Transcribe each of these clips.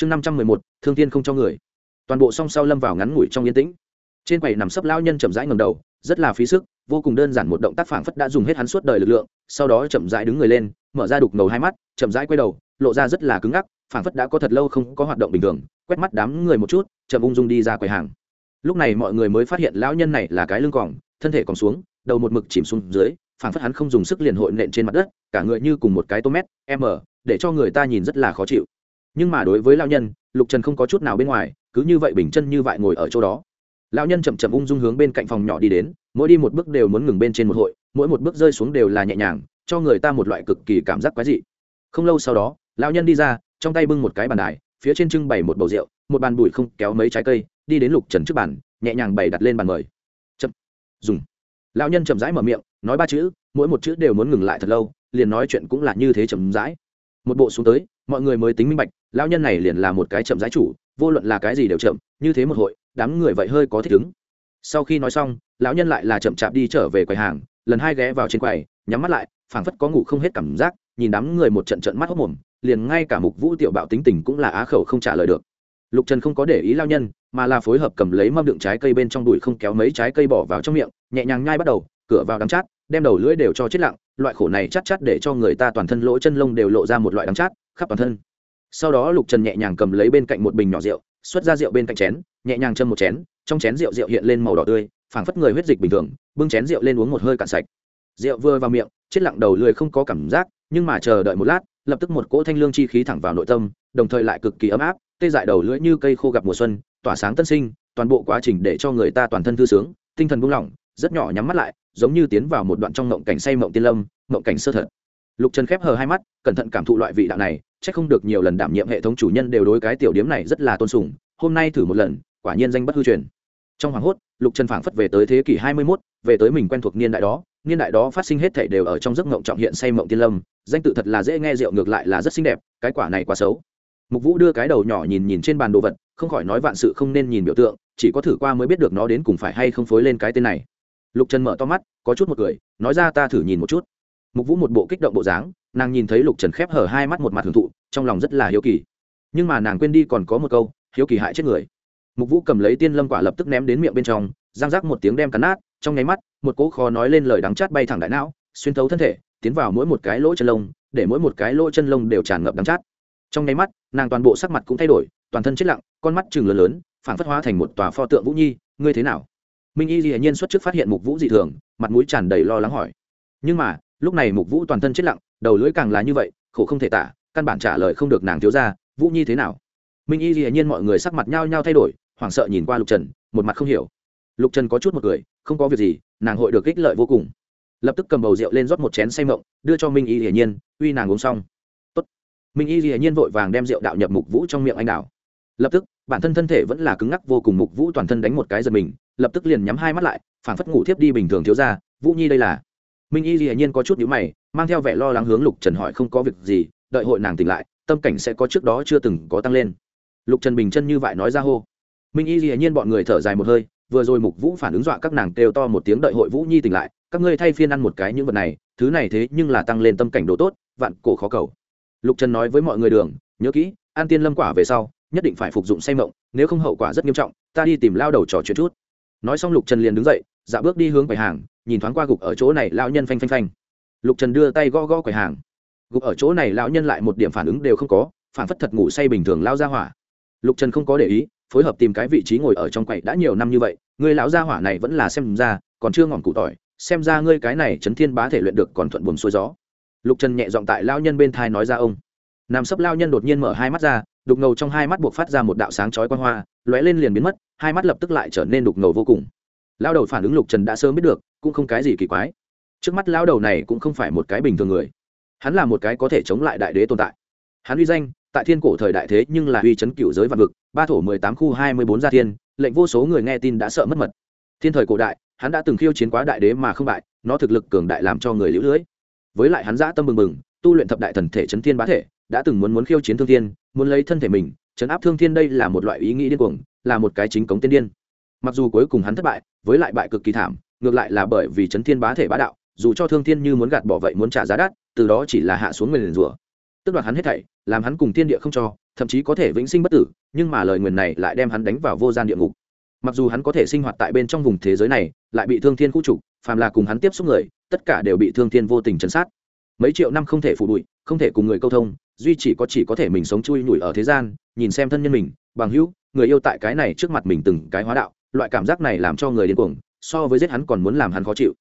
chương năm trăm mười một, thương tiên không cho người. Toàn bộ song sau lâm vào ngắn ngủi trong yên tĩnh. Trên quầy nằm sấp lao nhân chậm rãi ngầm đầu, rất là phí sức, vô cùng đơn giản một động tác phảng phất đã dùng hết hắn suốt đời lực lượng, sau đó chậm rãi đứng người lên, mở ra đục ngầu hai mắt, chậm rãi quay đầu, lộ ra rất là cứng ngắc, phảng phất đã có thật lâu không có hoạt động bình thường, quét mắt đám người một chút, chậm ung dung đi ra quầy hàng. Lúc này mọi người mới phát hiện lão nhân này là cái lưng còng, thân thể còn xuống, đầu một mực chìm xuống dưới, phảng phất hắn không dùng sức liền hội nện trên mặt đất, cả người như cùng một cái tô mét m để cho người ta nhìn rất là khó chịu nhưng mà đối với lão nhân, lục trần không có chút nào bên ngoài, cứ như vậy bình chân như vậy ngồi ở chỗ đó. Lão nhân chậm chậm ung dung hướng bên cạnh phòng nhỏ đi đến, mỗi đi một bước đều muốn ngừng bên trên một hội, mỗi một bước rơi xuống đều là nhẹ nhàng, cho người ta một loại cực kỳ cảm giác quái dị. Không lâu sau đó, lão nhân đi ra, trong tay bưng một cái bàn đài, phía trên trưng bày một bầu rượu, một bàn bụi không kéo mấy trái cây, đi đến lục trần trước bàn, nhẹ nhàng bày đặt lên bàn mời. Chậm. Dùng. Lão nhân chậm rãi mở miệng, nói ba chữ, mỗi một chữ đều muốn ngừng lại thật lâu, liền nói chuyện cũng là như thế chậm rãi. Một bộ xuống tới mọi người mới tính minh bạch, lão nhân này liền là một cái chậm giải chủ, vô luận là cái gì đều chậm, như thế một hội, đám người vậy hơi có thích ứng. Sau khi nói xong, lão nhân lại là chậm chạp đi trở về quầy hàng, lần hai ghé vào trên quầy, nhắm mắt lại, phảng phất có ngủ không hết cảm giác, nhìn đám người một trận trận mắt hốc mồm, liền ngay cả mục vũ tiểu bạo tính tình cũng là á khẩu không trả lời được. Lục trần không có để ý lao nhân, mà là phối hợp cầm lấy mâm đựng trái cây bên trong đùi không kéo mấy trái cây bỏ vào trong miệng, nhẹ nhàng nhai bắt đầu, cửa vào đám chát đem đầu lưỡi đều cho chết lặng, loại khổ này chắc chắc để cho người ta toàn thân lỗ chân lông đều lộ ra một loại đắng chát, khắp toàn thân. Sau đó lục trần nhẹ nhàng cầm lấy bên cạnh một bình nhỏ rượu, xuất ra rượu bên cạnh chén, nhẹ nhàng châm một chén, trong chén rượu rượu hiện lên màu đỏ tươi, phảng phất người huyết dịch bình thường, bưng chén rượu lên uống một hơi cạn sạch. Rượu vừa vào miệng, chết lặng đầu lười không có cảm giác, nhưng mà chờ đợi một lát, lập tức một cỗ thanh lương chi khí thẳng vào nội tâm, đồng thời lại cực kỳ ấm áp, tê dại đầu lưỡi như cây khô gặp mùa xuân, tỏa sáng tân sinh, toàn bộ quá trình để cho người ta toàn thân thư sướng, tinh thần buông lỏng, rất nhỏ nhắm mắt lại giống như tiến vào một đoạn trong mộng cảnh say mộng tiên lâm mộng cảnh sơ thật. Lục trần khép hờ hai mắt, cẩn thận cảm thụ loại vị đạo này c h ắ c không được nhiều lần đảm nhiệm hệ thống chủ nhân đều đối cái tiểu điếm này rất là tôn sùng, hôm nay thử một lần, quả nhiên danh bất hư truyền. Trong hoảng hốt, lục trần phảng phất về tới thế kỷ hai mươi mốt, về tới mình quen thuộc niên đại đó, niên đại đó phát sinh hết thảy đều ở trong giấc mộng trọng hiện say mộng tiên lâm, danh tự thật là dễ nghe, rượu ngược lại là rất xinh đẹp, cái quả này quá xấu. Mục vũ đưa cái đầu nhỏ nhìn nhìn trên bàn đồ vật, không khỏi nói vạn sự không nên nhìn biểu tượng, chỉ có thử qua mới biết được nó đến cùng phải hay không phối lên cái tên này lục trần mở to mắt, có chút một cười, nói ra ta thử nhìn một chút. Mục vũ một bộ kích động bộ dáng, nàng nhìn thấy lục trần khép hở hai mắt một mặt hưởng thụ, trong lòng rất là hiếu kỳ. Nhưng mà nàng quên đi còn có một câu, hiếu kỳ hại chết người. Mục vũ cầm lấy tiên lâm quả lập tức ném đến miệng bên trong giang rác một tiếng đem cắn nát, trong nháy mắt, một cỗ khó nói lên lời đắng chát bay thẳng đại não, xuyên thấu thân thể, tiến vào mỗi một cái lỗ chân lông, để mỗi một cái lỗ chân lông đều tràn ngập đắng chát. Trong nháy mắt, nàng toàn bộ sắc mặt cũng thay đổi, toàn thân chết lặng, con mắt chừng lớn lớn phản phất hóa thành một tòa pho tượng vũ nhi, ngươi thế nào? Minh y dĩ nhiên xuất trước phát hiện mục vũ dị thường, mặt mũi tràn đầy lo lắng hỏi. Nhưng mà, lúc này mục vũ toàn thân chết lặng, đầu lưỡi càng là như vậy, khổ không thể tả, căn bản trả lời không được nàng thiếu ra vũ nhi thế nào? Minh y dĩ nhiên mọi người sắc mặt nhao nhao thay đổi, hoảng sợ nhìn qua lục trần, một mặt không hiểu. Lục trần có chút một cười không có việc gì, nàng hội được ích lợi vô cùng. Lập tức cầm bầu rượu lên rót một chén say mộng, đưa cho minh y hiển nhiên, uy nàng uống xong. Tốt. minh y hiển nhiên vội vàng đem rượu đạo nhập mục vũ trong miệng anh đào lập tức, bản thân thân thể vẫn là cứng ngắc vô cùng, mục vũ toàn thân đánh một cái giật mình lập tức liền nhắm hai mắt lại, phảng phất ngủ thiếp đi bình thường thiếu ra vũ nhi đây là? Minh y dĩ nhiên có chút nhữ mày, mang theo vẻ lo lắng hướng lục trần hỏi không có việc gì, đợi hội nàng tỉnh lại, tâm cảnh sẽ có trước đó chưa từng có tăng lên. Lục trần bình chân như vậy nói ra hô. Minh y dĩ nhiên bọn người thở dài một hơi, vừa rồi mục vũ phản ứng dọa các nàng kêu to một tiếng đợi hội vũ nhi tỉnh lại, các ngươi thay phiên ăn một cái những vật này, thứ này thế nhưng là tăng lên tâm cảnh độ tốt, vạn cổ khó cầu. Lục trần nói với mọi người đường, nhớ kỹ an tiên lâm quả về sau, nhất định phải phục dụng say mộng, nếu không hậu quả rất nghiêm trọng, ta đi tìm lao đầu trò chuyện chút nói xong lục trần liền đứng dậy dạo bước đi hướng quầy hàng, nhìn thoáng qua gục ở chỗ này lão nhân phanh phanh phanh. Lục trần đưa tay gõ gõ quầy hàng. Gục ở chỗ này lão nhân lại một điểm phản ứng đều không có, phản phất thật ngủ say bình thường lao ra hỏa. Lục trần không có để ý, phối hợp tìm cái vị trí ngồi ở trong quầy đã nhiều năm như vậy, người lão gia hỏa này vẫn là xem ra, còn chưa ngọn cụ tỏi, xem ra ngươi cái này chấn thiên bá thể luyện được còn thuận buồm xuôi gió. Lục trần nhẹ giọng tại lao nhân bên thai nói ra ông. Nằm sấp lao nhân đột nhiên mở hai mắt ra đục ngầu trong hai mắt buộc phát ra một đạo sáng chói quan hoa, lóe lên liền biến mất, hai mắt lập tức lại trở nên đục ngầu vô cùng. Lao đầu phản ứng lục trần đã sớm biết được, cũng không cái gì kỳ quái. Trước mắt lao đầu này cũng không phải một cái bình thường người. Hắn là một cái có thể chống lại đại đế tồn tại. Hắn uy danh, tại thiên cổ thời đại thế nhưng là uy chấn cựu giới vạn vực, ba thổ mười tám khu hai mươi bốn gia thiên, lệnh vô số người nghe tin đã sợ mất mật. Thiên thời cổ đại, hắn đã từng khiêu chiến quá đại đế mà không bại, nó thực lực cường đại làm cho người lũ lưỡi với lại hắn dã tâm bừng bừng, tu luyện thập đại thần thể chấn thiên bá thể đã từng muốn muốn khiêu chiến thương thiên, muốn lấy thân thể mình, chấn áp thương thiên đây là một loại ý nghĩ điên cuồng, là một cái chính cống tiên điên. Mặc dù cuối cùng hắn thất bại, với lại bại cực kỳ thảm, ngược lại là bởi vì chấn thiên bá thể bá đạo, dù cho thương thiên như muốn gạt bỏ vậy muốn trả giá đắt, từ đó chỉ là hạ xuống người liền rủa. Tức đoạt hắn hết thảy, làm hắn cùng thiên địa không cho, thậm chí có thể vĩnh sinh bất tử, nhưng mà lời nguyền này lại đem hắn đánh vào vô gian địa ngục. Mặc dù hắn có thể sinh hoạt tại bên trong vùng thế giới này, lại bị thương thiên khu trục, phàm là cùng hắn tiếp xúc người, tất cả đều bị thương thiên vô tình chấn sát mấy triệu năm không thể phụ bụi, không thể cùng người câu thông, duy chỉ có chỉ có thể mình sống chui nhủi ở thế gian, nhìn xem thân nhân mình, bằng hữu, người yêu tại cái này trước mặt mình từng cái hóa đạo, loại cảm giác này làm cho người điên cuồng, so với giết hắn còn muốn làm hắn khó chịu.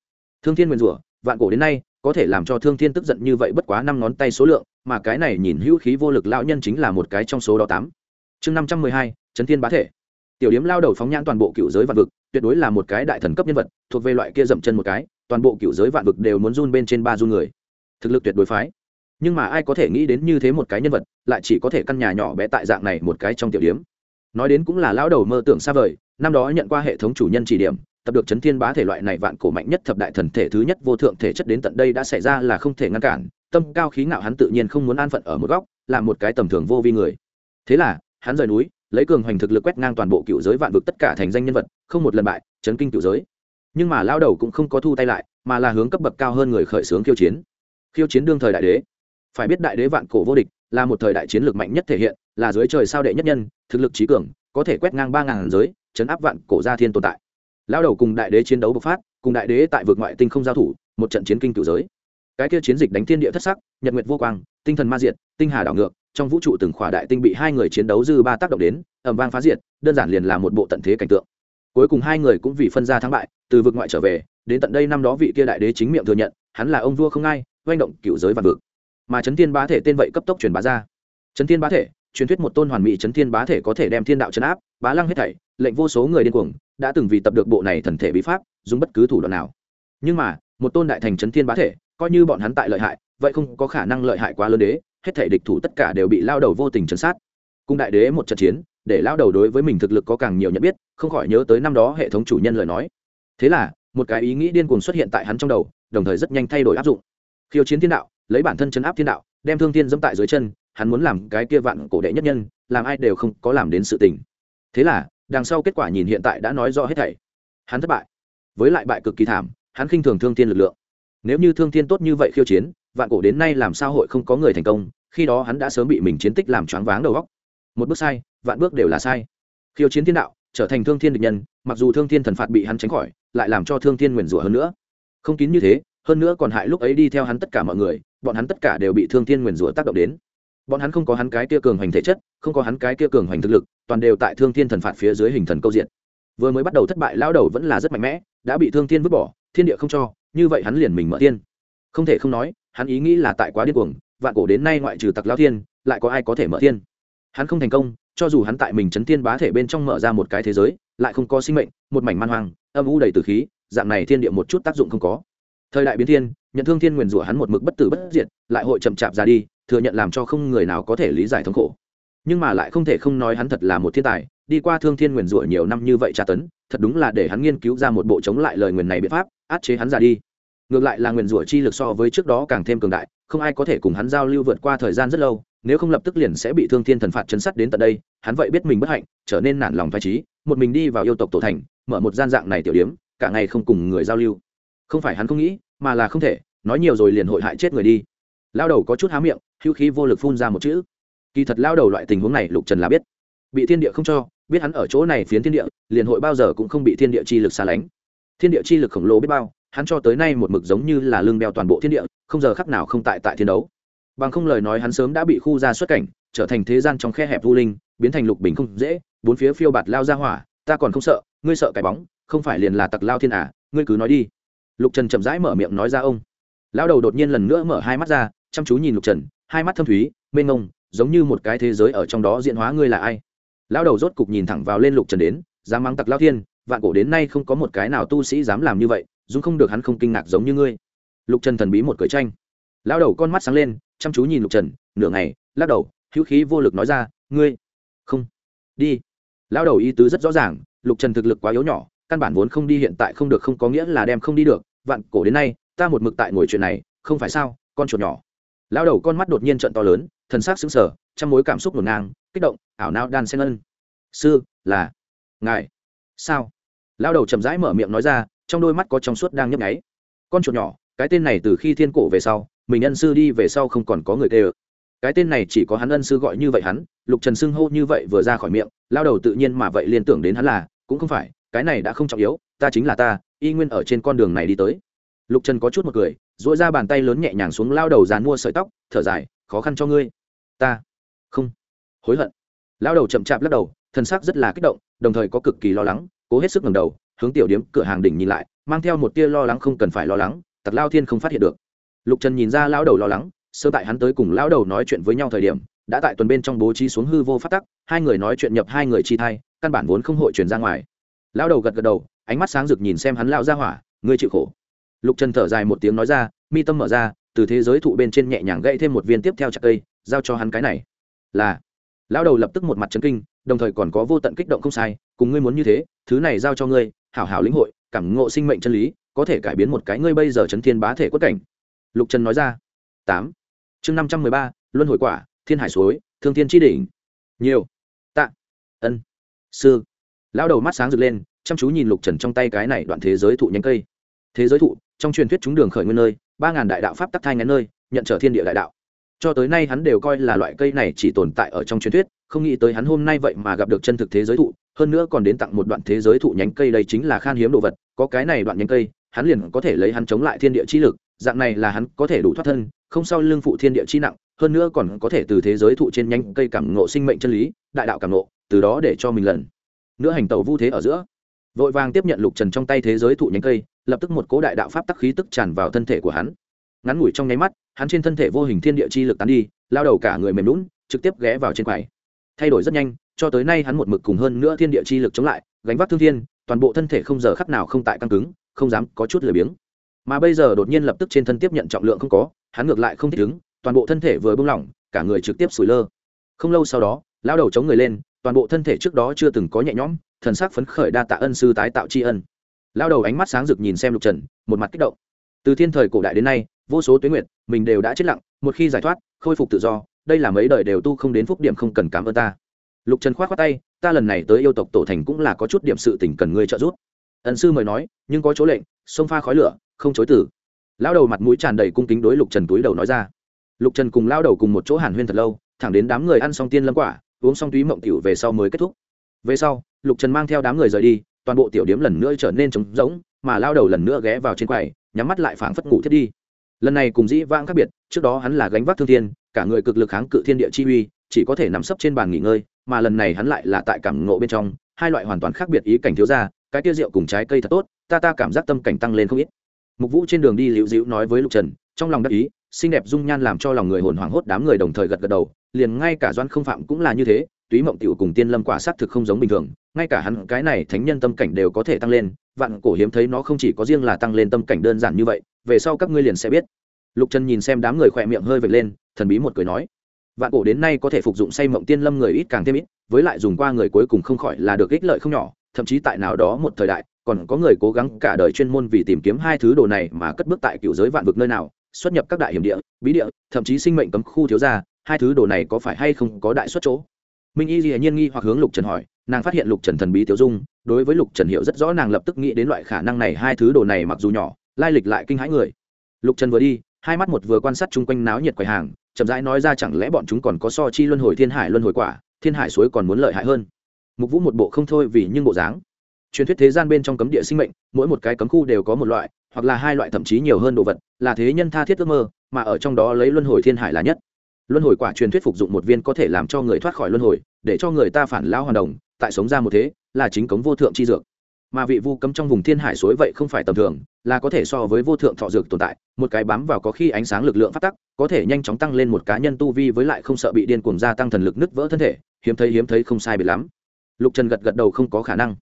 Thương thiên nguyền rủa, vạn cổ đến nay, có thể làm cho thương thiên tức giận như vậy bất quá năm ngón tay số lượng, mà cái này nhìn hữu khí vô lực lão nhân chính là một cái trong số đó tám. Chương năm trăm mười hai, chấn thiên bá thể. Tiểu điếm lao đầu phóng nhãn toàn bộ cựu giới vạn vực, tuyệt đối là một cái đại thần cấp nhân vật, thuộc về loại kia dậm chân một cái, toàn bộ cựu giới vạn vực đều muốn run bên trên ba run người thực lực tuyệt đối phái. Nhưng mà ai có thể nghĩ đến như thế một cái nhân vật, lại chỉ có thể căn nhà nhỏ bé tại dạng này một cái trong tiểu điếm nói đến cũng là lão đầu mơ tưởng xa vời, năm đó nhận qua hệ thống chủ nhân chỉ điểm, tập được chấn thiên bá thể loại này vạn cổ mạnh nhất thập đại thần thể thứ nhất vô thượng thể chất đến tận đây đã xảy ra là không thể ngăn cản, tâm cao khí ngạo hắn tự nhiên không muốn an phận ở một góc làm một cái tầm thường vô vi người. Thế là, hắn rời núi, lấy cường hoành thực lực quét ngang toàn bộ cựu giới vạn vực tất cả thành danh nhân vật, không một lần bại, chấn kinh cựu giới. Nhưng mà lao đầu cũng không có thu tay lại, mà là hướng cấp bậc cao hơn người khởi xướng khiêu chiến khiêu chiến đương thời đại đế. Phải biết đại đế vạn cổ vô địch là một thời đại chiến lược mạnh nhất thể hiện, là dưới trời sao đệ nhất nhân, thực lực trí cường, có thể quét ngang ba ngàn giới, chấn áp vạn cổ gia thiên tồn tại. Lao đầu cùng đại đế chiến đấu bộc phát, cùng đại đế tại vực ngoại tinh không giao thủ, một trận chiến kinh cựu giới. Cái kia chiến dịch đánh thiên địa thất sắc, nhật nguyệt vô quang, tinh thần ma diệt, tinh hà đảo ngược, trong vũ trụ từng khỏa đại tinh bị hai người chiến đấu dư ba tác động đến ẩm vang phá diệt, đơn giản liền là một bộ tận thế cảnh tượng. Cuối cùng hai người cũng vì phân ra thắng bại, từ vực ngoại trở về, đến tận đây năm đó vị kia đại đế chính miệng thừa nhận, hắn là ông vua không ai oanh động cựu giới và vực. Mà chấn thiên bá thể tên vậy cấp tốc truyền bá ra. Chấn thiên bá thể, truyền thuyết một tôn hoàn mỹ chấn thiên bá thể có thể đem thiên đạo chấn áp, bá lăng hết thảy, lệnh vô số người điên cuồng, đã từng vì tập được bộ này thần thể bí pháp, dùng bất cứ thủ đoạn nào. Nhưng mà, một tôn đại thành chấn thiên bá thể, coi như bọn hắn tại lợi hại, vậy không có khả năng lợi hại quá lớn đế, hết thảy địch thủ tất cả đều bị lao đầu vô tình chấn sát. Cùng đại đế một trận chiến, để lao đầu đối với mình thực lực có càng nhiều nhận biết, không khỏi nhớ tới năm đó hệ thống chủ nhân lời nói. Thế là, một cái ý nghĩ điên cuồng xuất hiện tại hắn trong đầu, đồng thời rất nhanh thay đổi áp dụng khiêu chiến thiên đạo, lấy bản thân chấn áp thiên đạo, đem thương thiên dẫm tại dưới chân, hắn muốn làm cái kia vạn cổ đệ nhất nhân, làm ai đều không có làm đến sự tình. Thế là, đằng sau kết quả nhìn hiện tại đã nói rõ hết thảy. Hắn thất bại. Với lại bại cực kỳ thảm, hắn khinh thường thương thiên lực lượng. Nếu như thương thiên tốt như vậy khiêu chiến, vạn cổ đến nay làm sao hội không có người thành công, khi đó hắn đã sớm bị mình chiến tích làm choáng váng đầu góc một bước sai, vạn bước đều là sai. Khiêu chiến thiên đạo, trở thành thương thiên địch nhân, mặc dù thương thiên thần phạt bị hắn tránh khỏi, lại làm cho thương thiên nguyền rủa hơn nữa. Không kín như thế hơn nữa còn hại lúc ấy đi theo hắn tất cả mọi người, bọn hắn tất cả đều bị thương thiên nguyền rủa tác động đến. Bọn hắn không có hắn cái kia cường hoành thể chất, không có hắn cái kia cường hoành thực lực, toàn đều tại thương thiên thần phạt phía dưới hình thần câu diện. Vừa mới bắt đầu thất bại lao đầu vẫn là rất mạnh mẽ, đã bị thương thiên vứt bỏ, thiên địa không cho, như vậy hắn liền mình mở thiên. Không thể không nói, hắn ý nghĩ là tại quá điên cuồng, vạn cổ đến nay ngoại trừ tặc lao thiên, lại có ai có thể mở thiên? Hắn không thành công, cho dù hắn tại mình chấn thiên bá thể bên trong mở ra một cái thế giới, lại không có sinh mệnh, một mảnh man hoang, âm u đầy từ khí, dạng này thiên địa một chút tác dụng không có thời đại biến thiên, nhận thương thiên nguyền rủa hắn một mực bất tử bất diệt, lại hội chậm chạp ra đi, thừa nhận làm cho không người nào có thể lý giải thống khổ. Nhưng mà lại không thể không nói hắn thật là một thiên tài, đi qua thương thiên nguyền rủa nhiều năm như vậy tra tấn, thật đúng là để hắn nghiên cứu ra một bộ chống lại lời nguyền này biện pháp át chế hắn ra đi. Ngược lại là nguyền rủa chi lực so với trước đó càng thêm cường đại, không ai có thể cùng hắn giao lưu vượt qua thời gian rất lâu, nếu không lập tức liền sẽ bị thương thiên thần phạt chấn sát đến tận đây, hắn vậy biết mình bất hạnh, trở nên nản lòng phai trí một mình đi vào yêu tộc tổ thành, mở một gian dạng này tiểu điếm, cả ngày không cùng người giao lưu. Không phải hắn không nghĩ mà là không thể, nói nhiều rồi liền hội hại chết người đi. Lao đầu có chút há miệng, hữu khí vô lực phun ra một chữ. Kỳ thật lao đầu loại tình huống này lục trần là biết. Bị thiên địa không cho, biết hắn ở chỗ này phiến thiên địa, liền hội bao giờ cũng không bị thiên địa chi lực xa lánh. Thiên địa chi lực khổng lồ biết bao, hắn cho tới nay một mực giống như là lương đeo toàn bộ thiên địa, không giờ khắc nào không tại tại thiên đấu. Bằng không lời nói hắn sớm đã bị khu ra xuất cảnh, trở thành thế gian trong khe hẹp vô linh, biến thành lục bình không dễ, bốn phía phiêu bạt lao ra hỏa, ta còn không sợ, ngươi sợ cái bóng, không phải liền là tặc lao thiên à ngươi cứ nói đi lục trần chậm rãi mở miệng nói ra ông. Lao đầu đột nhiên lần nữa mở hai mắt ra, chăm chú nhìn lục trần, hai mắt thâm thúy, mênh ngông giống như một cái thế giới ở trong đó diện hóa ngươi là ai. Lao đầu rốt cục nhìn thẳng vào lên lục trần đến, dám mắng tặc lao thiên, vạn cổ đến nay không có một cái nào tu sĩ dám làm như vậy dung không được hắn không kinh ngạc giống như ngươi. Lục trần thần bí một cười tranh. Lao đầu con mắt sáng lên, chăm chú nhìn lục trần, nửa ngày, lắc đầu, hữu khí vô lực nói ra, ngươi, không, đi. Lao đầu ý tứ rất rõ ràng, lục trần thực lực quá yếu nhỏ căn bản vốn không đi hiện tại không được không có nghĩa là đem không đi được, vạn cổ đến nay, ta một mực tại ngồi chuyện này, không phải sao, con chuột nhỏ. Lao đầu con mắt đột nhiên trận to lớn, thần s á c xứng sở trong mối cảm xúc ngổn ngang, kích động, ảo nao đan xen ân. Sư, là, ngài, sao? Lao đầu chậm rãi mở miệng nói ra, trong đôi mắt có trong suốt đang nhấp nháy. Con chuột nhỏ, cái tên này từ khi thiên cổ về sau, mình nhân sư đi về sau không còn có người tê ơ cái tên này chỉ có hắn ân sư gọi như vậy hắn, lục trần xưng hô như vậy vừa ra khỏi miệng lao đầu tự nhiên mà vậy liên tưởng đến hắn là, cũng không phải cái này đã không trọng yếu, ta chính là ta, y nguyên ở trên con đường này đi tới. Lục trần có chút một cười dỗi ra bàn tay lớn nhẹ nhàng xuống lao đầu dàn mua sợi tóc, thở dài, khó khăn cho ngươi. Ta, không, hối hận. Lao đầu chậm chạp lắc đầu thân xác rất là kích động, đồng thời có cực kỳ lo lắng, cố hết sức ngầm đầu, hướng tiểu điếm cửa hàng đỉnh nhìn lại, mang theo một tia lo lắng không cần phải lo lắng, tặc lao thiên không phát hiện được. Lục trần nhìn ra lao đầu lo lắng sơ tại hắn tới cùng lao đầu nói chuyện với nhau thời điểm, đã tại tuần bên trong bố trí xuống hư vô phát tắc, hai người nói chuyện nhập hai người chi thai, căn bản vốn không hội truyền ra ngoài lao đầu gật gật đầu, ánh mắt sáng rực nhìn xem hắn lao ra hỏa, ngươi chịu khổ. Lục trần thở dài một tiếng nói ra, mi tâm mở ra, từ thế giới thụ bên trên nhẹ nhàng gãy thêm một viên tiếp theo chặt cây, giao cho hắn cái này. Là. Lao đầu lập tức một mặt chấn kinh, đồng thời còn có vô tận kích động không sai, cùng ngươi muốn như thế, thứ này giao cho ngươi, hảo hảo lĩnh hội, cảm ngộ sinh mệnh chân lý, có thể cải biến một cái ngươi bây giờ chấn thiên bá thể quất cảnh. Lục trần nói ra. Tám. Chương năm trăm mười ba, luân hồi quả, thiên hải suối, thương thiên tri đỉnh. Nhiều. Tạ. Ân. Sư lão đầu mắt sáng rực lên, chăm chú nhìn lục trần trong tay cái này đoạn thế giới thụ nhánh cây. Thế giới thụ, trong truyền thuyết chúng đường khởi nguyên nơi, ba ngàn đại đạo pháp tắc thai ngắn nơi, nhận trở thiên địa đại đạo. Cho tới nay hắn đều coi là loại cây này chỉ tồn tại ở trong truyền thuyết, không nghĩ tới hắn hôm nay vậy mà gặp được chân thực thế giới thụ, hơn nữa còn đến tặng một đoạn thế giới thụ nhánh cây đây chính là khan hiếm đồ vật, có cái này đoạn nhánh cây, hắn liền có thể lấy hắn chống lại thiên địa chi lực, dạng này là hắn có thể đủ thoát thân, không sau lương phụ thiên địa chi nặng, hơn nữa còn có thể từ thế giới thụ trên nhánh cây cảm ngộ sinh mệnh chân lý, đại đạo cảm ngộ, từ đó để cho mình lần nữa hành tẩu vu thế ở giữa. Vội vàng tiếp nhận lục trần trong tay thế giới thụ nhánh cây, lập tức một cố đại đạo pháp tắc khí tức tràn vào thân thể của hắn. Ngắn ngủi trong nháy mắt, hắn trên thân thể vô hình thiên địa chi lực tán đi, lao đầu cả người mềm lún, trực tiếp ghé vào trên quầy. Thay đổi rất nhanh, cho tới nay hắn một mực cùng hơn nữa thiên địa chi lực chống lại, gánh vác thương thiên, toàn bộ thân thể không giờ khắc nào không tại căng cứng, không dám có chút lười biếng. Mà bây giờ đột nhiên lập tức trên thân tiếp nhận trọng lượng không có, hắn ngược lại không thích ứng toàn bộ thân thể vừa bung lỏng, cả người trực tiếp sủi lơ. Không lâu sau đó, lao đầu chống người lên toàn bộ thân thể trước đó chưa từng có nhẹ nhõm, thần sắc phấn khởi đa tạ ân sư tái tạo tri ân. Lao đầu ánh mắt sáng rực nhìn xem lục trần, một mặt kích động. Từ thiên thời cổ đại đến nay, vô số tuyến nguyện mình đều đã chết lặng, một khi giải thoát, khôi phục tự do, đây là mấy đời đều tu không đến phúc điểm không cần cảm ơn ta. Lục trần k h o á t khoác tay, ta lần này tới yêu tộc tổ thành cũng là có chút điểm sự tình cần ngươi trợ giúp. Ẩn sư mời nói, nhưng có chỗ lệnh, sông pha khói lửa, không chối tử lao đầu mặt mũi tràn đầy cung kính đối lục trần túi đầu nói ra. Lục trần cùng lao đầu cùng một chỗ hàn huyên thật lâu, thẳng đến đám người ăn xong tiên lâm quả uống xong túy mộng tiểu về sau mới kết thúc. Về sau, lục trần mang theo đám người rời đi, toàn bộ tiểu điếm lần nữa trở nên trống rỗng, mà lao đầu lần nữa ghé vào trên quầy, nhắm mắt lại phảng phất ngủ thiết đi. Lần này cùng dĩ vãng khác biệt, trước đó hắn là gánh vác thương thiên, cả người cực lực kháng cự thiên địa chi uy, chỉ có thể nằm sấp trên bàn nghỉ ngơi, mà lần này hắn lại là tại cảm ngộ bên trong, hai loại hoàn toàn khác biệt ý cảnh thiếu ra cái tia rượu cùng trái cây thật tốt, ta ta cảm giác tâm cảnh tăng lên không ít. Mục vũ trên đường đi liễu dĩu nói với lục trần, trong lòng đắc ý xinh đẹp dung nhan làm cho lòng người hồn hoảng hốt đám người đồng thời gật gật đầu, liền ngay cả doan không phạm cũng là như thế, túy mộng tiểu cùng tiên lâm quả xác thực không giống bình thường, ngay cả hắn, cái này thánh nhân tâm cảnh đều có thể tăng lên, vạn cổ hiếm thấy nó không chỉ có riêng là tăng lên tâm cảnh đơn giản như vậy, về sau các ngươi liền sẽ biết. Lục trần nhìn xem đám người khỏe miệng hơi vệt lên, thần bí một cười nói, vạn cổ đến nay có thể phục dụng say mộng tiên lâm người ít càng thêm ít, với lại dùng qua người cuối cùng không khỏi là được ích lợi không nhỏ, thậm chí tại nào đó một thời đại, còn có người cố gắng cả đời chuyên môn vì tìm kiếm hai thứ đồ này mà cất bước tại cựu giới vạn vực nơi nào xuất nhập các đại hiểm địa, bí địa, thậm chí sinh mệnh cấm khu thiếu ra hai thứ đồ này có phải hay không có đại xuất chỗ? Minh y dĩ nhiên nghi hoặc hướng lục trần hỏi, nàng phát hiện lục trần thần bí tiêu dung, đối với lục trần hiệu rất rõ nàng lập tức nghĩ đến loại khả năng này, hai thứ đồ này mặc dù nhỏ, lai lịch lại kinh hãi người. Lục trần vừa đi, hai mắt một vừa quan sát chung quanh náo nhiệt quầy hàng, chậm rãi nói ra chẳng lẽ bọn chúng còn có so chi luân hồi thiên hải luân hồi quả, thiên hải suối còn muốn lợi hại hơn. Mục vũ một bộ không thôi vì nhưng bộ dáng. Truyền thuyết thế gian bên trong cấm địa sinh mệnh, mỗi một cái cấm khu đều có một loại hoặc là hai loại thậm chí nhiều hơn đồ vật, là thế nhân tha thiết ước mơ, mà ở trong đó lấy luân hồi thiên hải là nhất. Luân hồi quả truyền thuyết phục dụng một viên có thể làm cho người thoát khỏi luân hồi, để cho người ta phản lao hoàn đồng, tại sống ra một thế, là chính cống vô thượng chi dược. Mà vị vu cấm trong vùng thiên hải suối vậy không phải tầm thường, là có thể so với vô thượng thọ dược tồn tại, một cái bám vào có khi ánh sáng lực lượng phát tắc, có thể nhanh chóng tăng lên một cá nhân tu vi với lại không sợ bị điên cuồng gia tăng thần lực nứt vỡ thân thể, hiếm thấy hiếm thấy không sai biệt lắm. Lục trần gật gật đầu không có khả năng.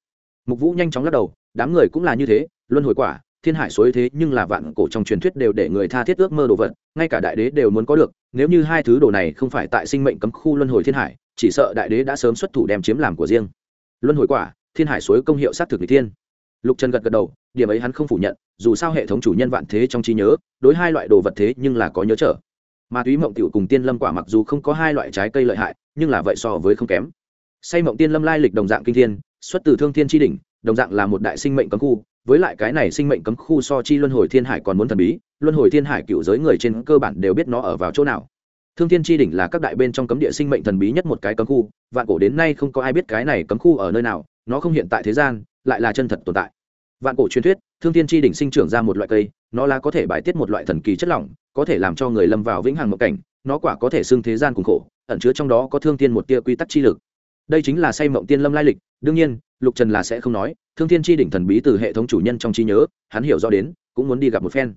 Mục vũ nhanh chóng lắc đầu, đám người cũng là như thế, luân hồi quả thiên hải suối thế nhưng là vạn cổ trong truyền thuyết đều để người tha thiết ước mơ đồ vật, ngay cả đại đế đều muốn có được, nếu như hai thứ đồ này không phải tại sinh mệnh cấm khu luân hồi thiên hải, chỉ sợ đại đế đã sớm xuất thủ đem chiếm làm của riêng. Luân hồi quả, thiên hải suối công hiệu sát thực n thiên. Lục trần gật gật đầu, điểm ấy hắn không phủ nhận, dù sao hệ thống chủ nhân vạn thế trong trí nhớ, đối hai loại đồ vật thế nhưng là có nhớ trở. Ma túy mộng tiểu cùng tiên lâm quả mặc dù không có hai loại trái cây lợi hại, nhưng là vậy so với không kém. Say mộng tiên lâm lai lịch đồng dạng kinh thiên, xuất từ thương thiên tri đỉnh, đồng dạng là một đại sinh mệnh cấm khu với lại cái này sinh mệnh cấm khu so chi luân hồi thiên hải còn muốn thần bí, luân hồi thiên hải cựu giới người trên cơ bản đều biết nó ở vào chỗ nào. Thương thiên tri đỉnh là các đại bên trong cấm địa sinh mệnh thần bí nhất một cái cấm khu, vạn cổ đến nay không có ai biết cái này cấm khu ở nơi nào, nó không hiện tại thế gian, lại là chân thật tồn tại. Vạn cổ truyền thuyết, thương thiên tri đỉnh sinh trưởng ra một loại cây, nó là có thể bài tiết một loại thần kỳ chất lỏng, có thể làm cho người lâm vào vĩnh hằng mộng cảnh, nó quả có thể xưng thế gian cùng khổ, ẩn chứa trong đó có thương thiên một tia quy tắc chi lực. Đây chính là say mộng tiên lâm lai lịch, đương nhiên lục trần là sẽ không nói, thương thiên tri đỉnh thần bí từ hệ thống chủ nhân trong trí nhớ, hắn hiểu rõ đến, cũng muốn đi gặp một phen.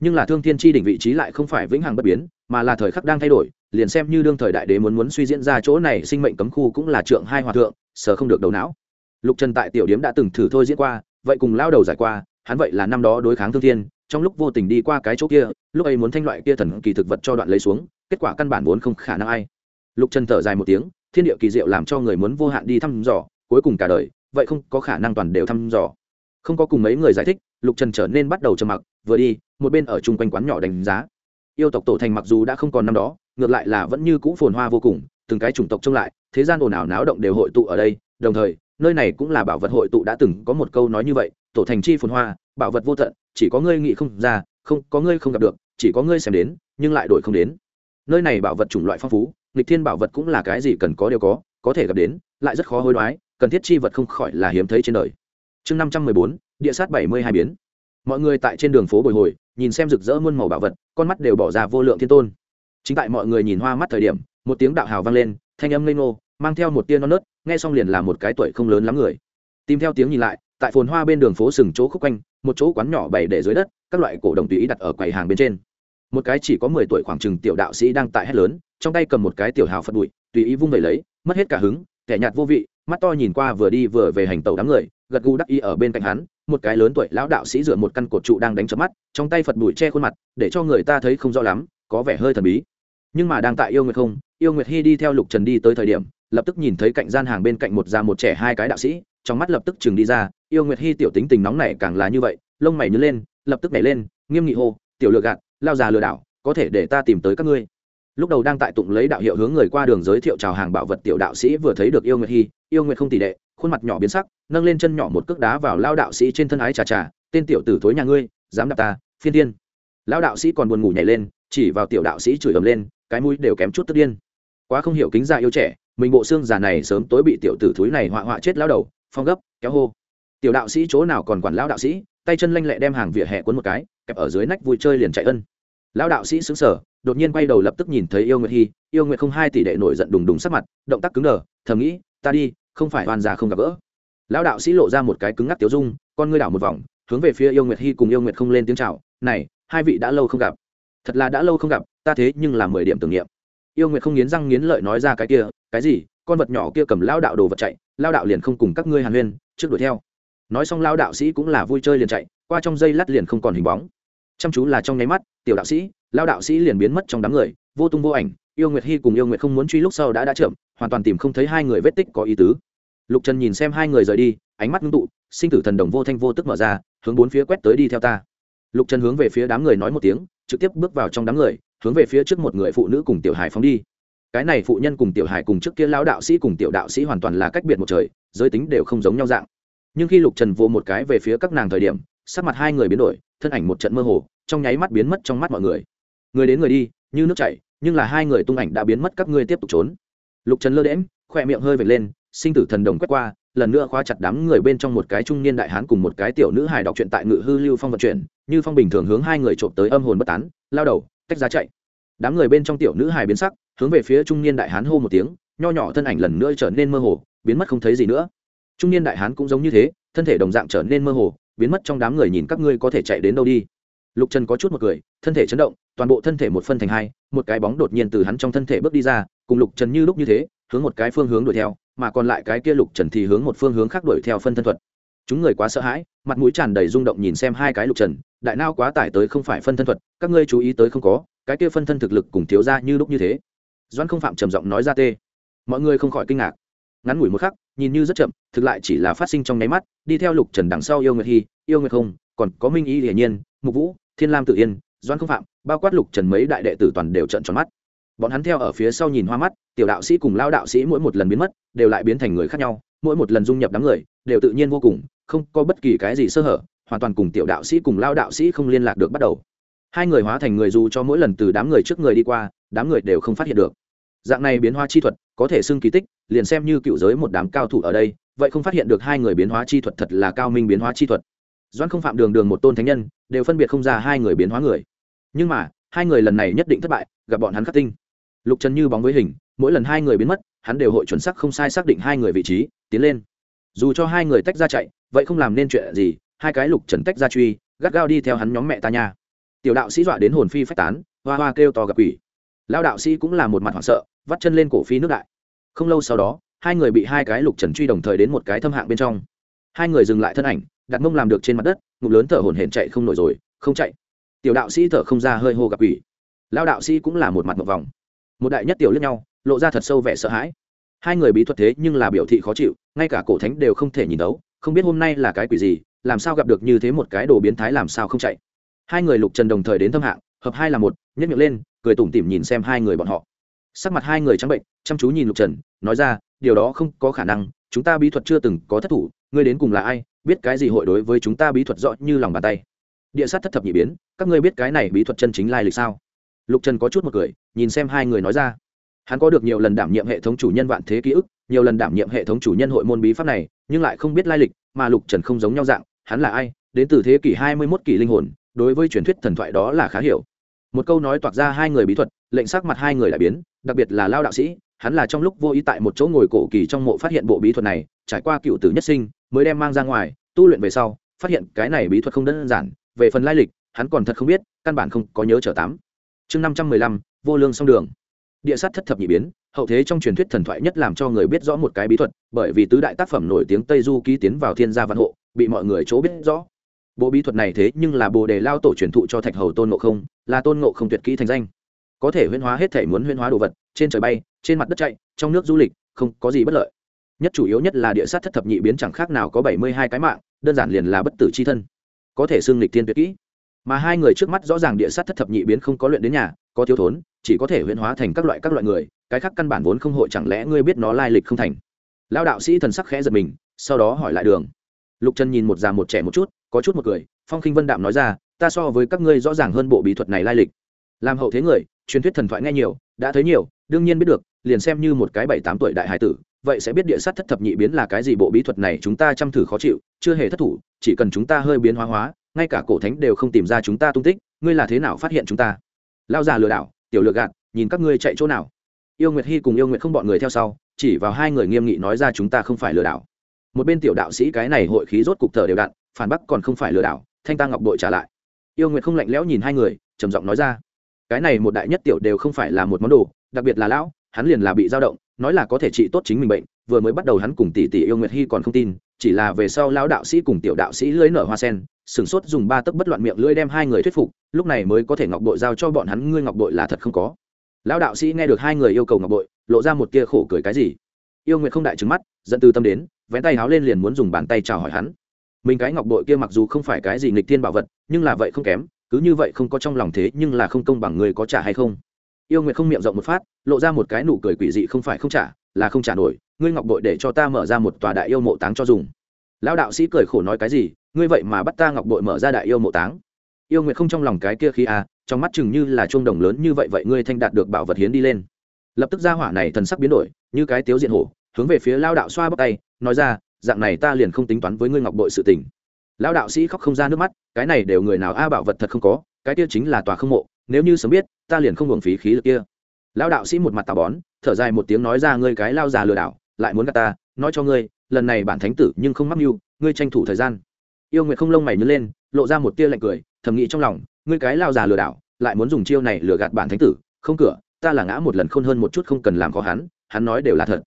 Nhưng là thương thiên tri đỉnh vị trí lại không phải vĩnh hằng bất biến, mà là thời khắc đang thay đổi, liền xem như đương thời đại đế muốn muốn suy diễn ra chỗ này, sinh mệnh cấm khu cũng là trượng hai hòa thượng sờ không được đầu não. Lục trần tại tiểu điếm đã từng thử thôi diễn qua, vậy cùng lao đầu giải qua, hắn vậy là năm đó đối kháng thương thiên, trong lúc vô tình đi qua cái chỗ kia, lúc ấy muốn thanh loại kia thần kỳ thực vật cho đoạn lấy xuống, kết quả căn bản vốn không khả năng ai. Lục trần thở dài một tiếng, thiên địa kỳ diệu làm cho người muốn vô hạn đi thăm dò, cuối cùng cả đời vậy không có khả năng toàn đều thăm dò. Không có cùng mấy người giải thích, lục trần trở nên bắt đầu trầm mặc, vừa đi, một bên ở chung quanh quán nhỏ đánh giá. Yêu tộc tổ thành mặc dù đã không còn năm đó, ngược lại là vẫn như cũ phồn hoa vô cùng, từng cái chủng tộc trông lại, thế gian ồn ào náo động đều hội tụ ở đây, đồng thời, nơi này cũng là bảo vật hội tụ đã từng có một câu nói như vậy, tổ thành chi phồn hoa, bảo vật vô tận, chỉ có ngươi nghĩ không ra, không, có ngươi không gặp được, chỉ có ngươi xem đến, nhưng lại đổi không đến. Nơi này bảo vật chủng loại phong phú, nghịch thiên bảo vật cũng là cái gì cần có đều có có thể gặp đến, lại rất khó hối đoái cần thiết chi vật không khỏi là hiếm thấy trên đời. Chương năm trăm mười bốn, địa sát bảy mươi hai biến. Mọi người tại trên đường phố bồi hồi, nhìn xem rực rỡ muôn màu bảo vật, con mắt đều bỏ ra vô lượng thiên tôn. Chính tại mọi người nhìn hoa mắt thời điểm, một tiếng đạo hào vang lên, thanh âm lên ngô, mang theo một tia non nớt, nghe xong liền là một cái tuổi không lớn lắm người. Tìm theo tiếng nhìn lại, tại phồn hoa bên đường phố sừng chỗ khúc quanh, một chỗ quán nhỏ bày để dưới đất, các loại cổ đồng tùy ý đặt ở quầy hàng bên trên. Một cái chỉ có mười tuổi khoảng chừng tiểu đạo sĩ đang tại hét lớn, trong tay cầm một cái tiểu hào phật bụi, tùy ý vung vẩy lấy, mất hết cả hứng, kẻ nhạt vô vị mắt to nhìn qua vừa đi vừa về hành tàu đám người, gật gù đắc ý ở bên cạnh hắn, một cái lớn tuổi lão đạo sĩ dựa một căn cột trụ đang đánh chớp mắt, trong tay phật bụi che khuôn mặt, để cho người ta thấy không rõ lắm, có vẻ hơi thần bí. Nhưng mà đang tại yêu nguyệt không, yêu nguyệt hy đi theo lục trần đi tới thời điểm, lập tức nhìn thấy cạnh gian hàng bên cạnh một già một trẻ hai cái đạo sĩ, trong mắt lập tức chừng đi ra, yêu nguyệt hy tiểu tính tình nóng này càng là như vậy, lông mày nhớ lên, lập tức nhảy lên, nghiêm nghị hô, tiểu lừa gạt, lao già lừa đảo, có thể để ta tìm tới các ngươi lúc đầu đang tại tụng lấy đạo hiệu hướng người qua đường giới thiệu chào hàng bảo vật tiểu đạo sĩ vừa thấy được yêu nguyệt hy, yêu nguyệt không tỷ đệ, khuôn mặt nhỏ biến sắc, nâng lên chân nhỏ một cước đá vào lao đạo sĩ trên thân ái trà trà tên tiểu tử thối nhà ngươi, dám đạp ta, phiên tiên lao đạo sĩ còn buồn ngủ nhảy lên, chỉ vào tiểu đạo sĩ chửi ầm lên, cái mũi đều kém chút tức điên. Quá không hiểu kính già yêu trẻ, mình bộ xương già này sớm tối bị tiểu tử thúi này họa họa chết lao đầu, phong gấp, kéo hô. Tiểu đạo sĩ chỗ nào còn quản lao đạo sĩ, tay chân lanh lẹ đem hàng vỉa hè cuốn một cái, kẹp ở dưới nách vui chơi liền chạy ân. Lao đạo sĩ xứng sở đột nhiên quay đầu lập tức nhìn thấy yêu nguyệt hy yêu nguyệt không hai tỷ đệ nổi giận đùng đùng sắc mặt, động tác cứng đờ, thầm nghĩ, ta đi, không phải oan già không gặp gỡ. Lão đạo sĩ lộ ra một cái cứng ngắc tiếu dung, con ngươi đảo một vòng, hướng về phía yêu nguyệt hy cùng yêu nguyệt không lên tiếng chào, này, hai vị đã lâu không gặp. Thật là đã lâu không gặp, ta thế nhưng là mười điểm tưởng niệm. Yêu nguyệt không nghiến răng nghiến lợi nói ra cái kia, cái gì? Con vật nhỏ kia cầm lao đạo đồ vật chạy lao đạo liền không cùng các ngươi hàn huyên, trước đuổi theo. Nói xong lao đạo sĩ cũng là vui chơi liền chạy, qua trong dây lát liền không còn hình bóng. Chăm chú là trong nháy mắt, tiểu đạo sĩ lao đạo sĩ liền biến mất trong đám người, vô tung vô ảnh, yêu nguyệt hy cùng yêu nguyệt không muốn truy lúc sau đã đã chậm, hoàn toàn tìm không thấy hai người vết tích có ý tứ. Lục trần nhìn xem hai người rời đi, ánh mắt ngưng tụ, sinh tử thần đồng vô thanh vô tức mở ra, hướng bốn phía quét tới đi theo ta. Lục trần hướng về phía đám người nói một tiếng, trực tiếp bước vào trong đám người, hướng về phía trước một người phụ nữ cùng tiểu hải phóng đi. Cái này phụ nhân cùng tiểu hải cùng trước kia lão đạo sĩ cùng tiểu đạo sĩ hoàn toàn là cách biệt một trời, giới tính đều không giống nhau dạng. Nhưng khi lục trần vô một cái về phía các nàng thời điểm, sắc mặt hai người biến đổi, thân ảnh một trận mơ hồ, trong nháy mắt biến mất trong mắt mọi người người đến người đi, như nước chảy, nhưng là hai người tung ảnh đã biến mất, các ngươi tiếp tục trốn. Lục trần lơ đễm khoe miệng hơi vệt lên, sinh tử thần đồng quét qua, lần nữa khóa chặt đám người bên trong một cái trung niên đại hán cùng một cái tiểu nữ hài đọc truyện tại ngự hư lưu phong vận chuyển, như phong bình thường hướng hai người trộm tới âm hồn bất tán, lao đầu, tách ra chạy. Đám người bên trong tiểu nữ hài biến sắc, hướng về phía trung niên đại hán hô một tiếng, nho nhỏ thân ảnh lần nữa trở nên mơ hồ, biến mất không thấy gì nữa. Trung niên đại hán cũng giống như thế, thân thể đồng dạng trở nên mơ hồ, biến mất trong đám người nhìn các ngươi có thể chạy đến đâu đi. Lục trần có chút một cười, thân thể chấn động toàn bộ thân thể một phân thành hai, một cái bóng đột nhiên từ hắn trong thân thể bước đi ra, cùng lục trần như lúc như thế, hướng một cái phương hướng đuổi theo, mà còn lại cái kia lục trần thì hướng một phương hướng khác đuổi theo phân thân thuật. Chúng người quá sợ hãi, mặt mũi tràn đầy rung động nhìn xem hai cái lục trần, đại nao quá tải tới không phải phân thân thuật, các ngươi chú ý tới không có, cái kia phân thân thực lực cùng thiếu ra như lúc như thế. Doan không phạm trầm giọng nói ra tê. Mọi người không khỏi kinh ngạc. Ngắn ngủi một khắc, nhìn như rất chậm, thực lại chỉ là phát sinh trong nháy mắt, đi theo lục trần đằng sau yêu nguyệt hy yêu nguyệt không, còn có minh y hiển nhiên, mục vũ, thiên lam tự yên doan không phạm bao quát lục trần mấy đại đệ tử toàn đều trận tròn mắt. Bọn hắn theo ở phía sau nhìn hoa mắt, tiểu đạo sĩ cùng lao đạo sĩ mỗi một lần biến mất, đều lại biến thành người khác nhau, mỗi một lần dung nhập đám người, đều tự nhiên vô cùng, không có bất kỳ cái gì sơ hở, hoàn toàn cùng tiểu đạo sĩ cùng lao đạo sĩ không liên lạc được bắt đầu. Hai người hóa thành người dù cho mỗi lần từ đám người trước người đi qua, đám người đều không phát hiện được. Dạng này biến hóa chi thuật, có thể xưng kỳ tích, liền xem như cựu giới một đám cao thủ ở đây, vậy không phát hiện được hai người biến hóa chi thuật thật là cao minh biến hóa chi thuật. Doan không phạm đường đường một tôn thánh nhân, đều phân biệt không ra hai người biến hóa người nhưng mà, hai người lần này nhất định thất bại, gặp bọn hắn khắc tinh. Lục trần như bóng với hình, mỗi lần hai người biến mất, hắn đều hội chuẩn sắc không sai xác định hai người vị trí, tiến lên. Dù cho hai người tách ra chạy, vậy không làm nên chuyện gì, hai cái lục trần tách ra truy, gắt gao đi theo hắn nhóm mẹ ta nha. Tiểu đạo sĩ dọa đến hồn phi phách tán, hoa hoa kêu to gặp quỷ. Lao đạo sĩ cũng là một mặt hoảng sợ, vắt chân lên cổ phi nước đại. Không lâu sau đó, hai người bị hai cái lục trần truy đồng thời đến một cái thâm hạng bên trong. Hai người dừng lại thân ảnh, đặt mông làm được trên mặt đất, ngục lớn thở hổn hển chạy không nổi rồi, không chạy tiểu đạo sĩ thở không ra hơi hô gặp quỷ. Lao đạo sĩ cũng là một mặt một vòng. Một đại nhất tiểu lướt nhau, lộ ra thật sâu vẻ sợ hãi. Hai người bí thuật thế nhưng là biểu thị khó chịu, ngay cả cổ thánh đều không thể nhìn đấu không biết hôm nay là cái quỷ gì, làm sao gặp được như thế một cái đồ biến thái làm sao không chạy. Hai người lục trần đồng thời đến thâm hạng, hợp hai là một nhất miệng lên, cười tủm tỉm nhìn xem hai người bọn họ. Sắc mặt hai người trắng bệnh, chăm chú nhìn lục trần, nói ra, điều đó không có khả năng, chúng ta bí thuật chưa từng có thất thủ, ngươi đến cùng là ai, biết cái gì hội đối với chúng ta bí thuật rõ như lòng bàn tay? Địa sát thất thập nhị biến, các ngươi biết cái này bí thuật chân chính lai lịch sao? Lục trần có chút một cười, nhìn xem hai người nói ra. Hắn có được nhiều lần đảm nhiệm hệ thống chủ nhân vạn thế ký ức, nhiều lần đảm nhiệm hệ thống chủ nhân hội môn bí pháp này, nhưng lại không biết lai lịch, mà lục trần không giống nhau dạng, hắn là ai, đến từ thế kỷ hai mươi mốt kỷ linh hồn, đối với truyền thuyết thần thoại đó là khá hiểu. Một câu nói toạc ra hai người bí thuật, lệnh sắc mặt hai người lại biến, đặc biệt là lao đạo sĩ, hắn là trong lúc vô ý tại một chỗ ngồi cổ kỳ trong mộ phát hiện bộ bí thuật này, trải qua cựu tử nhất sinh, mới đem mang ra ngoài, tu luyện về sau, phát hiện cái này bí thuật không đơn giản về phần lai lịch, hắn còn thật không biết, căn bản không có nhớ trở tám. Chương năm trăm mười lăm, vô lương song đường. Địa sát thất thập nhị biến, hậu thế trong truyền thuyết thần thoại nhất làm cho người biết rõ một cái bí thuật, bởi vì tứ đại tác phẩm nổi tiếng tây du ký tiến vào thiên gia văn hộ, bị mọi người chỗ biết rõ. Bộ bí thuật này thế nhưng là bồ đề lao tổ truyền thụ cho thạch hầu tôn ngộ không, là tôn ngộ không tuyệt kỹ thành danh. Có thể huyễn hóa hết thể muốn huyễn hóa đồ vật, trên trời bay, trên mặt đất chạy, trong nước du lịch, không có gì bất lợi. Nhất chủ yếu nhất là địa sát thất thập nhị biến chẳng khác nào có bảy mươi hai cái mạng, đơn giản liền là bất tử c h i thân có thể xưng lịch thiên tuyệt kỹ. Mà hai người trước mắt rõ ràng địa sát thất thập nhị biến không có luyện đến nhà, có thiếu thốn, chỉ có thể huyễn hóa thành các loại các loại người, cái khác căn bản vốn không hội, chẳng lẽ ngươi biết nó lai lịch không thành? Lao đạo sĩ thần sắc khẽ giật mình, sau đó hỏi lại đường. Lục trần nhìn một già một trẻ một chút, có chút một cười, phong khinh vân đạm nói ra, ta so với các ngươi rõ ràng hơn bộ bí thuật này lai lịch. Làm hậu thế người, truyền thuyết thần thoại nghe nhiều, đã thấy nhiều, đương nhiên biết được, liền xem như một cái bảy tám tuổi đại hải tử vậy sẽ biết địa sát thất thập nhị biến là cái gì, bộ bí thuật này chúng ta chăm thử khó chịu, chưa hề thất thủ, chỉ cần chúng ta hơi biến hóa hóa, ngay cả cổ thánh đều không tìm ra chúng ta tung tích, ngươi là thế nào phát hiện chúng ta? Lao già lừa đảo, tiểu lừa gạt, nhìn các ngươi chạy chỗ nào? Yêu nguyệt hy cùng yêu nguyệt không bọn người theo sau, chỉ vào hai người nghiêm nghị nói ra chúng ta không phải lừa đảo. Một bên tiểu đạo sĩ cái này hội khí rốt cục thở đều đặn, phản bắc còn không phải lừa đảo, thanh ta ngọc bội trả lại. Yêu nguyệt không lạnh lẽo nhìn hai người, trầm giọng nói ra, cái này một đại nhất tiểu đều không phải là một món đồ, đặc biệt là lão, hắn liền là bị dao động nói là có thể trị tốt chính mình bệnh, vừa mới bắt đầu hắn cùng tỷ tỷ yêu nguyệt hy còn không tin, chỉ là về sau lão đạo sĩ cùng tiểu đạo sĩ lưỡi nở hoa sen, sửng sốt dùng ba tấc bất loạn miệng lưỡi đem hai người thuyết phục, lúc này mới có thể ngọc bội giao cho bọn hắn, ngươi ngọc bội là thật không có. Lão đạo sĩ nghe được hai người yêu cầu ngọc bội, lộ ra một tia khổ cười cái gì. Yêu nguyệt không đại trứng mắt dẫn từ tâm đến, vén tay háo lên liền muốn dùng bàn tay chào hỏi hắn. Mình cái ngọc bội kia mặc dù không phải cái gì nghịch thiên bảo vật, nhưng là vậy không kém, cứ như vậy không có trong lòng thế, nhưng là không công bằng người có trả hay không yêu nguyệt không miệng rộng một phát, lộ ra một cái nụ cười quỷ dị không phải không trả, là không trả nổi, ngươi ngọc bội để cho ta mở ra một tòa đại yêu mộ táng cho dùng. Lão đạo sĩ cười khổ nói cái gì, ngươi vậy mà bắt ta ngọc bội mở ra đại yêu mộ táng. Yêu nguyệt không trong lòng cái kia khi à trong mắt chừng như là chuông đồng lớn như vậy vậy ngươi thanh đạt được bảo vật hiến đi lên. Lập tức ra hỏa này thần sắc biến đổi, như cái tiếu diện hổ, hướng về phía lao đạo xoa bóc tay, nói ra, dạng này ta liền không tính toán với ngươi ngọc bội sự tình. Lao đạo sĩ khóc không ra nước mắt, cái này đều người nào a à bảo vật thật không có, cái kia chính là tòa không mộ nếu như sớm biết, ta liền không hưởng phí khí lực kia. Lão đạo sĩ một mặt tà bón, thở dài một tiếng nói ra ngươi cái lao già lừa đảo, lại muốn gạt ta, nói cho ngươi, lần này bản thánh tử nhưng không mắc mưu, ngươi tranh thủ thời gian. Yêu nguyệt không lông mày nhớ lên, lộ ra một tia lạnh cười, thầm nghĩ trong lòng, ngươi cái lao già lừa đảo, lại muốn dùng chiêu này lừa gạt bản thánh tử, không cửa, ta là ngã một lần khôn hơn một chút không cần làm khó hắn hắn nói đều là thật.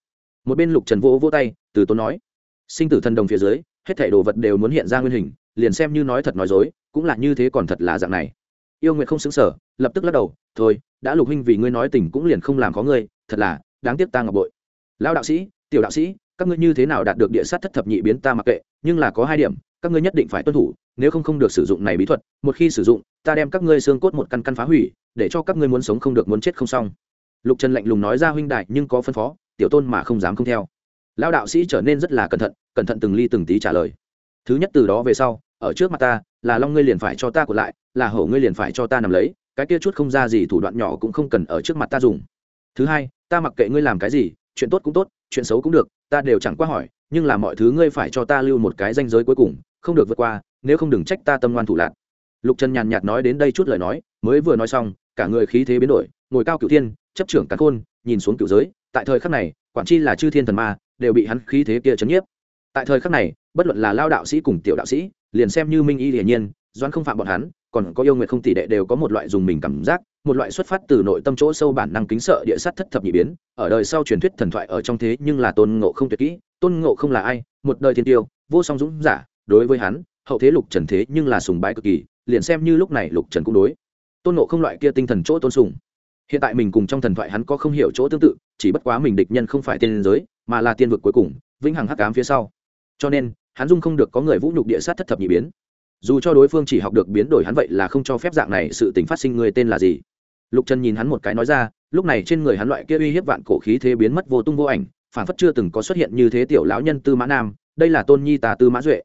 Một bên lục trần vỗ vỗ tay, từ tốn nói, sinh tử thần đồng phía dưới, hết thảy đồ vật đều muốn hiện ra nguyên hình, liền xem như nói thật nói dối, cũng là như thế còn thật là dạng này yêu nguyệt không xứng sở, lập tức lắc đầu, thôi, đã lục huynh vì ngươi nói tình cũng liền không làm có ngươi, thật là, đáng tiếc ta ngọc bội. Lão đạo sĩ, tiểu đạo sĩ, các ngươi như thế nào đạt được địa sát thất thập nhị biến ta mặc kệ, nhưng là có hai điểm, các ngươi nhất định phải tuân thủ, nếu không không được sử dụng này bí thuật, một khi sử dụng, ta đem các ngươi xương cốt một căn căn phá hủy, để cho các ngươi muốn sống không được muốn chết không xong. Lục trần lạnh lùng nói ra huynh đại nhưng có phân phó, tiểu tôn mà không dám không theo. Lao đạo sĩ trở nên rất là cẩn thận cẩn thận từng ly từng tí trả lời. Thứ nhất từ đó về sau ở trước mặt ta, là long ngươi liền phải cho ta cột lại, là hổ ngươi liền phải cho ta nằm lấy, cái kia chút không ra gì thủ đoạn nhỏ cũng không cần ở trước mặt ta dùng. Thứ hai, ta mặc kệ ngươi làm cái gì, chuyện tốt cũng tốt, chuyện xấu cũng được, ta đều chẳng qua hỏi, nhưng là mọi thứ ngươi phải cho ta lưu một cái danh giới cuối cùng, không được vượt qua, nếu không đừng trách ta tâm ngoan thủ lạc. Lục trần nhàn nhạt nói đến đây chút lời nói, mới vừa nói xong, cả người khí thế biến đổi, ngồi cao cựu thiên, chấp trưởng cắn khôn, nhìn xuống cựu giới, tại thời khắc này, quản chi là chư thiên thần ma, đều bị hắn khí thế kia chấn nhiếp. Tại thời khắc này bất luận là lao đạo sĩ cùng tiểu đạo sĩ, liền xem như minh y hiển nhiên, doan không phạm bọn hắn, còn có yêu nguyện không tỷ đệ đều có một loại dùng mình cảm giác, một loại xuất phát từ nội tâm chỗ sâu bản năng kính sợ địa sát thất thập nhị biến. Ở đời sau truyền thuyết thần thoại ở trong thế nhưng là tôn ngộ không tuyệt kỹ, tôn ngộ không là ai? Một đời thiên tiêu, vô song dũng giả, đối với hắn, hậu thế lục trần thế nhưng là sùng bái cực kỳ, liền xem như lúc này lục trần cũng đối. Tôn ngộ không loại kia tinh thần chỗ tôn sùng. Hiện tại mình cùng trong thần thoại hắn có không hiểu chỗ tương tự, chỉ bất quá mình địch nhân không phải tiên giới, mà là tiên vực cuối cùng, vĩnh hằng hắc ám phía sau cho nên hắn dung không được có người vũ nhục địa sát thất thập nhị biến. Dù cho đối phương chỉ học được biến đổi hắn vậy là không cho phép dạng này sự tình phát sinh người tên là gì. Lục trần nhìn hắn một cái nói ra, lúc này trên người hắn loại kia uy hiếp vạn cổ khí thế biến mất vô tung vô ảnh phản phất chưa từng có xuất hiện như thế tiểu lão nhân tư mã nam, đây là tôn nhi tà tư mã duệ.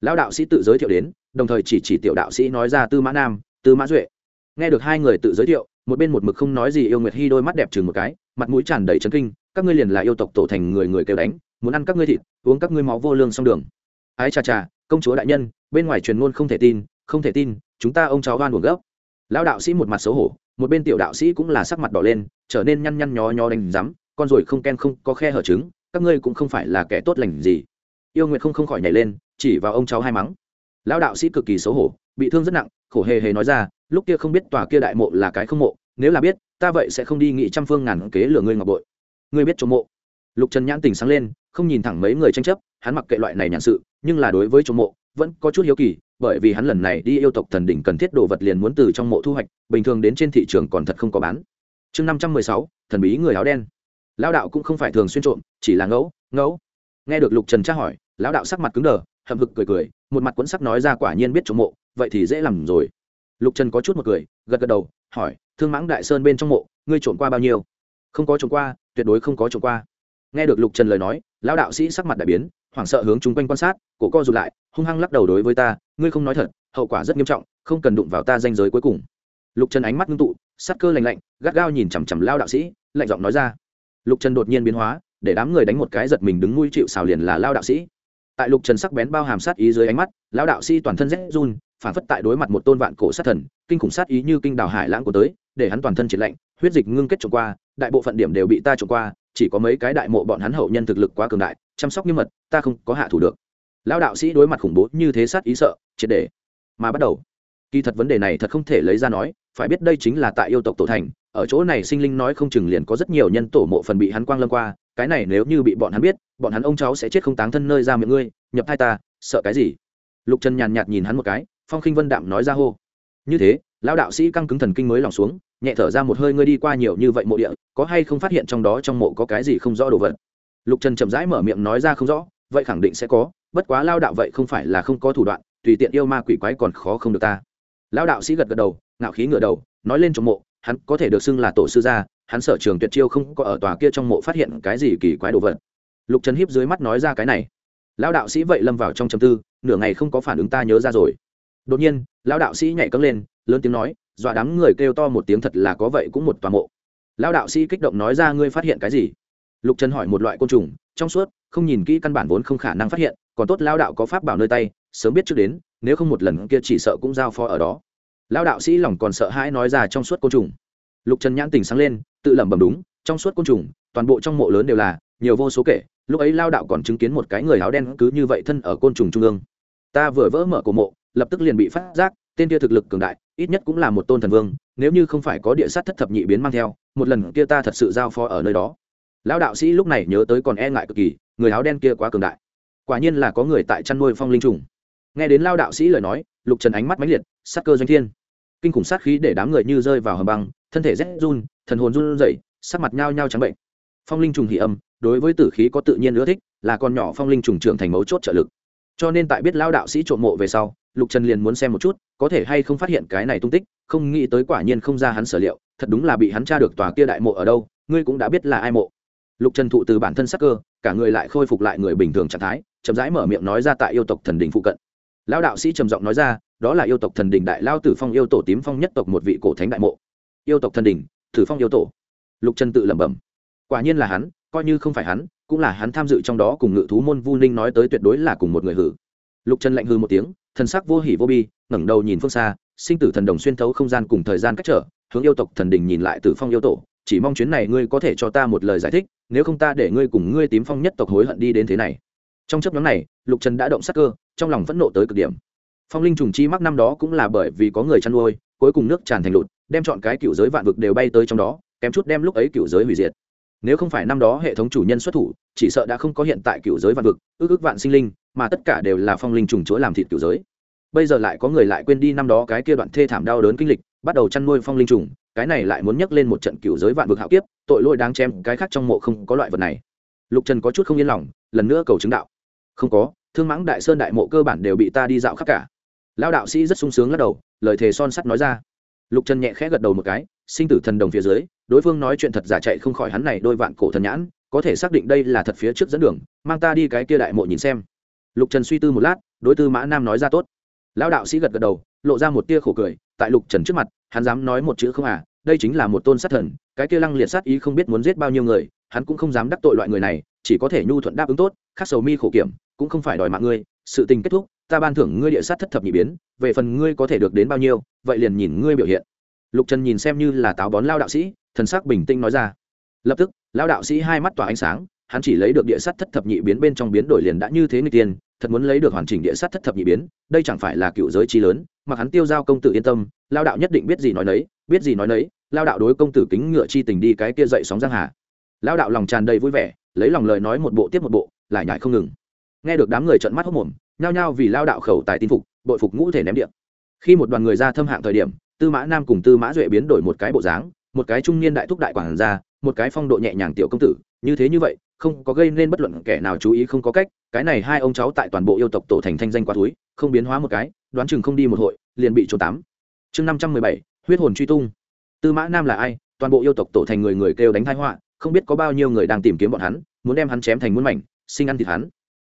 Lão đạo sĩ tự giới thiệu đến, đồng thời chỉ chỉ tiểu đạo sĩ nói ra tư mã nam, tư mã duệ. Nghe được hai người tự giới thiệu, một bên một mực không nói gì, yêu nguyệt hy đôi mắt đẹp chừng một cái, mặt mũi tràn đầy chấn kinh, các ngươi liền là yêu tộc tổ thành người người kêu đánh muốn ăn các ngươi thịt, uống các ngươi máu vô lương xong đường. Ái chà chà, công chúa đại nhân, bên ngoài truyền ngôn không thể tin, không thể tin, chúng ta ông cháu oan buồn gấp lão đạo sĩ một mặt xấu hổ, một bên tiểu đạo sĩ cũng là sắc mặt đỏ lên, trở nên nhăn nhăn nhó nhó đánh rắm con rồi không ken không có khe hở trứng, các ngươi cũng không phải là kẻ tốt lành gì. Yêu nguyệt không không khỏi nhảy lên, chỉ vào ông cháu hai mắng. Lão đạo sĩ cực kỳ xấu hổ, bị thương rất nặng, khổ hề hề nói ra, lúc kia không biết tòa kia đại mộ là cái không mộ, nếu là biết, ta vậy sẽ không đi nghị trăm phương ngàn kế lừa ngươi ngọc bội. Ngươi biết chỗ mộ? Lục trần nhãn tình sáng lên, không nhìn thẳng mấy người tranh chấp, hắn mặc kệ loại này nhãn sự, nhưng là đối với chỗ mộ, vẫn có chút hiếu kỳ, bởi vì hắn lần này đi yêu tộc thần đỉnh cần thiết đồ vật liền muốn từ trong mộ thu hoạch, bình thường đến trên thị trường còn thật không có bán. Chương năm trăm mười sáu, thần bí người áo đen. Lão đạo cũng không phải thường xuyên trộm, chỉ là ngẫu ngẫu. Nghe được lục trần tra hỏi, lão đạo sắc mặt cứng đờ, hậm hực cười cười, một mặt quẫn sắc nói ra quả nhiên biết trộm mộ, vậy thì dễ làm rồi. Lục trần có chút một cười, gật gật đầu, hỏi, thương mãng đại sơn bên trong mộ, ngươi trộm qua bao nhiêu? Không có trộm qua, tuyệt đối không có trộm qua nghe được lục trần lời nói, lão đạo sĩ sắc mặt đại biến, hoảng sợ hướng chung quanh quan sát, cổ co rụt lại, hung hăng lắc đầu đối với ta, ngươi không nói thật, hậu quả rất nghiêm trọng, không cần đụng vào ta danh giới cuối cùng. Lục trần ánh mắt ngưng tụ, sắc cơ lạnh lạnh, gắt gao nhìn chằm chằm lao đạo sĩ, lạnh giọng nói ra. Lục trần đột nhiên biến hóa, để đám người đánh một cái giật mình đứng nuôi chịu xào liền là lao đạo sĩ. Tại lục trần sắc bén bao hàm sát ý dưới ánh mắt lao đạo sĩ toàn thân rét run, phản phất tại đối mặt một tôn vạn cổ sát thần, kinh khủng sát ý như kinh đào hải lãng của tới, để hắn toàn thân triệt lạnh, huyết dịch ngưng kết trộm qua, đại bộ phận điểm đều bị ta trộm qua chỉ có mấy cái đại mộ bọn hắn hậu nhân thực lực quá cường đại, chăm sóc nghiêm mật, ta không có hạ thủ được. Lão đạo sĩ đối mặt khủng bố như thế sát ý sợ, triệt để mà bắt đầu. Kỳ thật vấn đề này thật không thể lấy ra nói, phải biết đây chính là tại yêu tộc tổ thành, ở chỗ này sinh linh nói không chừng liền có rất nhiều nhân tổ mộ phần bị hắn quang lâm qua, cái này nếu như bị bọn hắn biết, bọn hắn ông cháu sẽ chết không táng thân nơi ra miệng ngươi, nhập hai ta, sợ cái gì? Lục trần nhàn nhạt nhìn hắn một cái, phong khinh vân đạm nói ra hô. Như thế lão đạo sĩ căng cứng thần kinh mới lòng xuống, nhẹ thở ra một hơi, ngươi đi qua nhiều như vậy mộ địa, có hay không phát hiện trong đó trong mộ có cái gì không rõ đồ vật? Lục trần chậm rãi mở miệng nói ra, không rõ, vậy khẳng định sẽ có, bất quá lao đạo vậy không phải là không có thủ đoạn, tùy tiện yêu ma quỷ quái còn khó không được ta. Lao đạo sĩ gật gật đầu, ngạo khí ngửa đầu, nói lên trong mộ, hắn có thể được xưng là tổ sư gia, hắn sở trường tuyệt chiêu không có ở tòa kia trong mộ phát hiện cái gì kỳ quái đồ vật. Lục trần hiếp dưới mắt nói ra cái này. Lao đạo sĩ vậy lâm vào trong chầm tư, nửa ngày không có phản ứng ta nhớ ra rồi. Đột nhiên lao đạo sĩ nhảy cấm lên lớn tiếng nói, dọa đám người kêu to một tiếng thật là có vậy cũng một tòa mộ. Lao đạo sĩ kích động nói ra, ngươi phát hiện cái gì? Lục trần hỏi một loại côn trùng, trong suốt, không nhìn kỹ căn bản vốn không khả năng phát hiện, còn tốt lao đạo có pháp bảo nơi tay, sớm biết trước đến, nếu không một lần kia chỉ sợ cũng giao phó ở đó. Lao đạo sĩ lòng còn sợ hãi nói ra trong suốt côn trùng. Lục trần nhãn tình sáng lên, tự lẩm bẩm đúng, trong suốt côn trùng, toàn bộ trong mộ lớn đều là, nhiều vô số kể, lúc ấy lao đạo còn chứng kiến một cái người áo đen cứ như vậy thân ở côn trùng trung ương. Ta vừa vỡ mở cổ mộ, lập tức liền bị phát giác, tên kia thực lực cường đại ít nhất cũng là một tôn thần vương, nếu như không phải có địa sát thất thập nhị biến mang theo, một lần kia ta thật sự giao phó ở nơi đó. Lão đạo sĩ lúc này nhớ tới còn e ngại cực kỳ, người áo đen kia quá cường đại. Quả nhiên là có người tại chăn nuôi phong linh trùng. Nghe đến lao đạo sĩ lời nói, lục trần ánh mắt mãnh liệt sát cơ doanh thiên. Kinh khủng sát khí để đám người như rơi vào hầm băng, thân thể rét run, thần hồn run rẩy, sắc mặt nhao nhao trắng bệnh. Phong linh trùng hỉ âm, đối với tử khí có tự nhiên ưa thích, là con nhỏ phong linh trùng trưởng thành mấu chốt trợ lực cho nên tại biết lao đạo sĩ trộm mộ về sau, lục trần liền muốn xem một chút, có thể hay không phát hiện cái này tung tích, không nghĩ tới quả nhiên không ra hắn sở liệu, thật đúng là bị hắn tra được tòa kia đại mộ ở đâu, ngươi cũng đã biết là ai mộ. Lục trần thụ từ bản thân sắc cơ, cả người lại khôi phục lại người bình thường trạng thái, chậm rãi mở miệng nói ra tại yêu tộc thần đình phụ cận. Lão đạo sĩ trầm giọng nói ra, đó là yêu tộc thần đình đại lao tử phong yêu tổ tím phong nhất tộc một vị cổ thánh đại mộ. Yêu tộc thần đình tử phong yêu tổ. Lục trần tự lẩm bẩm. Quả nhiên là hắn coi như không phải hắn, cũng là hắn tham dự trong đó cùng ngự thú môn vu ninh nói tới tuyệt đối là cùng một người hử. Lục trần lạnh hư một tiếng, thần sắc vô hỉ vô bi, ngẩng đầu nhìn phương xa, sinh tử thần đồng xuyên thấu không gian cùng thời gian cách trở, hướng yêu tộc thần đình nhìn lại tử phong yêu tổ, chỉ mong chuyến này ngươi có thể cho ta một lời giải thích, nếu không ta để ngươi cùng ngươi tím phong nhất tộc hối hận đi đến thế này. Trong chấp nhóm này, lục trần đã động sắc cơ, trong lòng phẫn nộ tới cực điểm. Phong linh trùng chi mắc năm đó cũng là bởi vì có người chăn nuôi, cuối cùng nước tràn thành lụt, đem chọn cái cựu giới vạn vực đều bay tới trong đó, kém chút đem lúc ấy cựu giới hủy diệt nếu không phải năm đó hệ thống chủ nhân xuất thủ, chỉ sợ đã không có hiện tại cựu giới vạn vực, ước ước vạn sinh linh, mà tất cả đều là phong linh trùng chúa làm thịt cựu giới. Bây giờ lại có người lại quên đi năm đó cái kia đoạn thê thảm đau đớn kinh lịch, bắt đầu chăn nuôi phong linh trùng, cái này lại muốn nhắc lên một trận cựu giới vạn vực hạo kiếp, tội lỗi đáng chém, cái khác trong mộ không có loại vật này. Lục trần có chút không yên lòng, lần nữa cầu chứng đạo. Không có, thương mãng đại sơn đại mộ cơ bản đều bị ta đi dạo khắp cả. Lao đạo sĩ rất sung sướng lắc đầu, lời thề son sắt nói ra. Lục trần nhẹ khẽ gật đầu một cái sinh tử thần đồng phía dưới, đối phương nói chuyện thật giả chạy không khỏi hắn này đôi vạn cổ thần nhãn, có thể xác định đây là thật phía trước dẫn đường, mang ta đi cái kia đại mộ nhìn xem. Lục trần suy tư một lát, đối tư mã nam nói ra tốt. Lão đạo sĩ gật gật đầu, lộ ra một tia khổ cười, tại lục trần trước mặt, hắn dám nói một chữ không à đây chính là một tôn sát thần, cái kia lăng liệt sát ý không biết muốn giết bao nhiêu người, hắn cũng không dám đắc tội loại người này, chỉ có thể nhu thuận đáp ứng tốt, khắc sầu mi khổ kiểm, cũng không phải đòi mạng ngươi, sự tình kết thúc, ta ban thưởng ngươi địa sát thất thập nhị biến, về phần ngươi có thể được đến bao nhiêu, vậy liền nhìn ngươi biểu hiện lục trần nhìn xem như là táo bón lao đạo sĩ, thần sắc bình tĩnh nói ra. Lập tức, lao đạo sĩ hai mắt tỏa ánh sáng, hắn chỉ lấy được địa sát thất thập nhị biến bên trong biến đổi liền đã như thế người tiên, thật muốn lấy được hoàn chỉnh địa sát thất thập nhị biến, đây chẳng phải là cựu giới trí lớn, mà hắn tiêu giao công tử yên tâm, lao đạo nhất định biết gì nói nấy, biết gì nói nấy, lao đạo đối công tử kính ngựa chi tình đi cái kia dậy sóng giang hà. Lao đạo lòng tràn đầy vui vẻ, lấy lòng lời nói một bộ tiếp một bộ, lại nhải không ngừng. Nghe được đám người trợn mắt hốc mồm nhao nhao vì lao đạo khẩu tài tin phục, bội phục ngũ thể ném điện khi một đoàn người ra thâm hạng thời điểm tư mã nam cùng tư mã duệ biến đổi một cái bộ dáng, một cái trung niên đại thúc đại quản gia, một cái phong độ nhẹ nhàng tiểu công tử, như thế như vậy, không có gây nên bất luận kẻ nào chú ý, không có cách, cái này hai ông cháu tại toàn bộ yêu tộc tổ thành thanh danh quá túi, không biến hóa một cái, đoán chừng không đi một hội, liền bị trốn tám chương năm trăm mười bảy, huyết hồn truy tung. Tư mã nam là ai? Toàn bộ yêu tộc tổ thành người người kêu đánh thái họa, không biết có bao nhiêu người đang tìm kiếm bọn hắn, muốn đem hắn chém thành muôn mảnh, sinh ăn thịt hắn.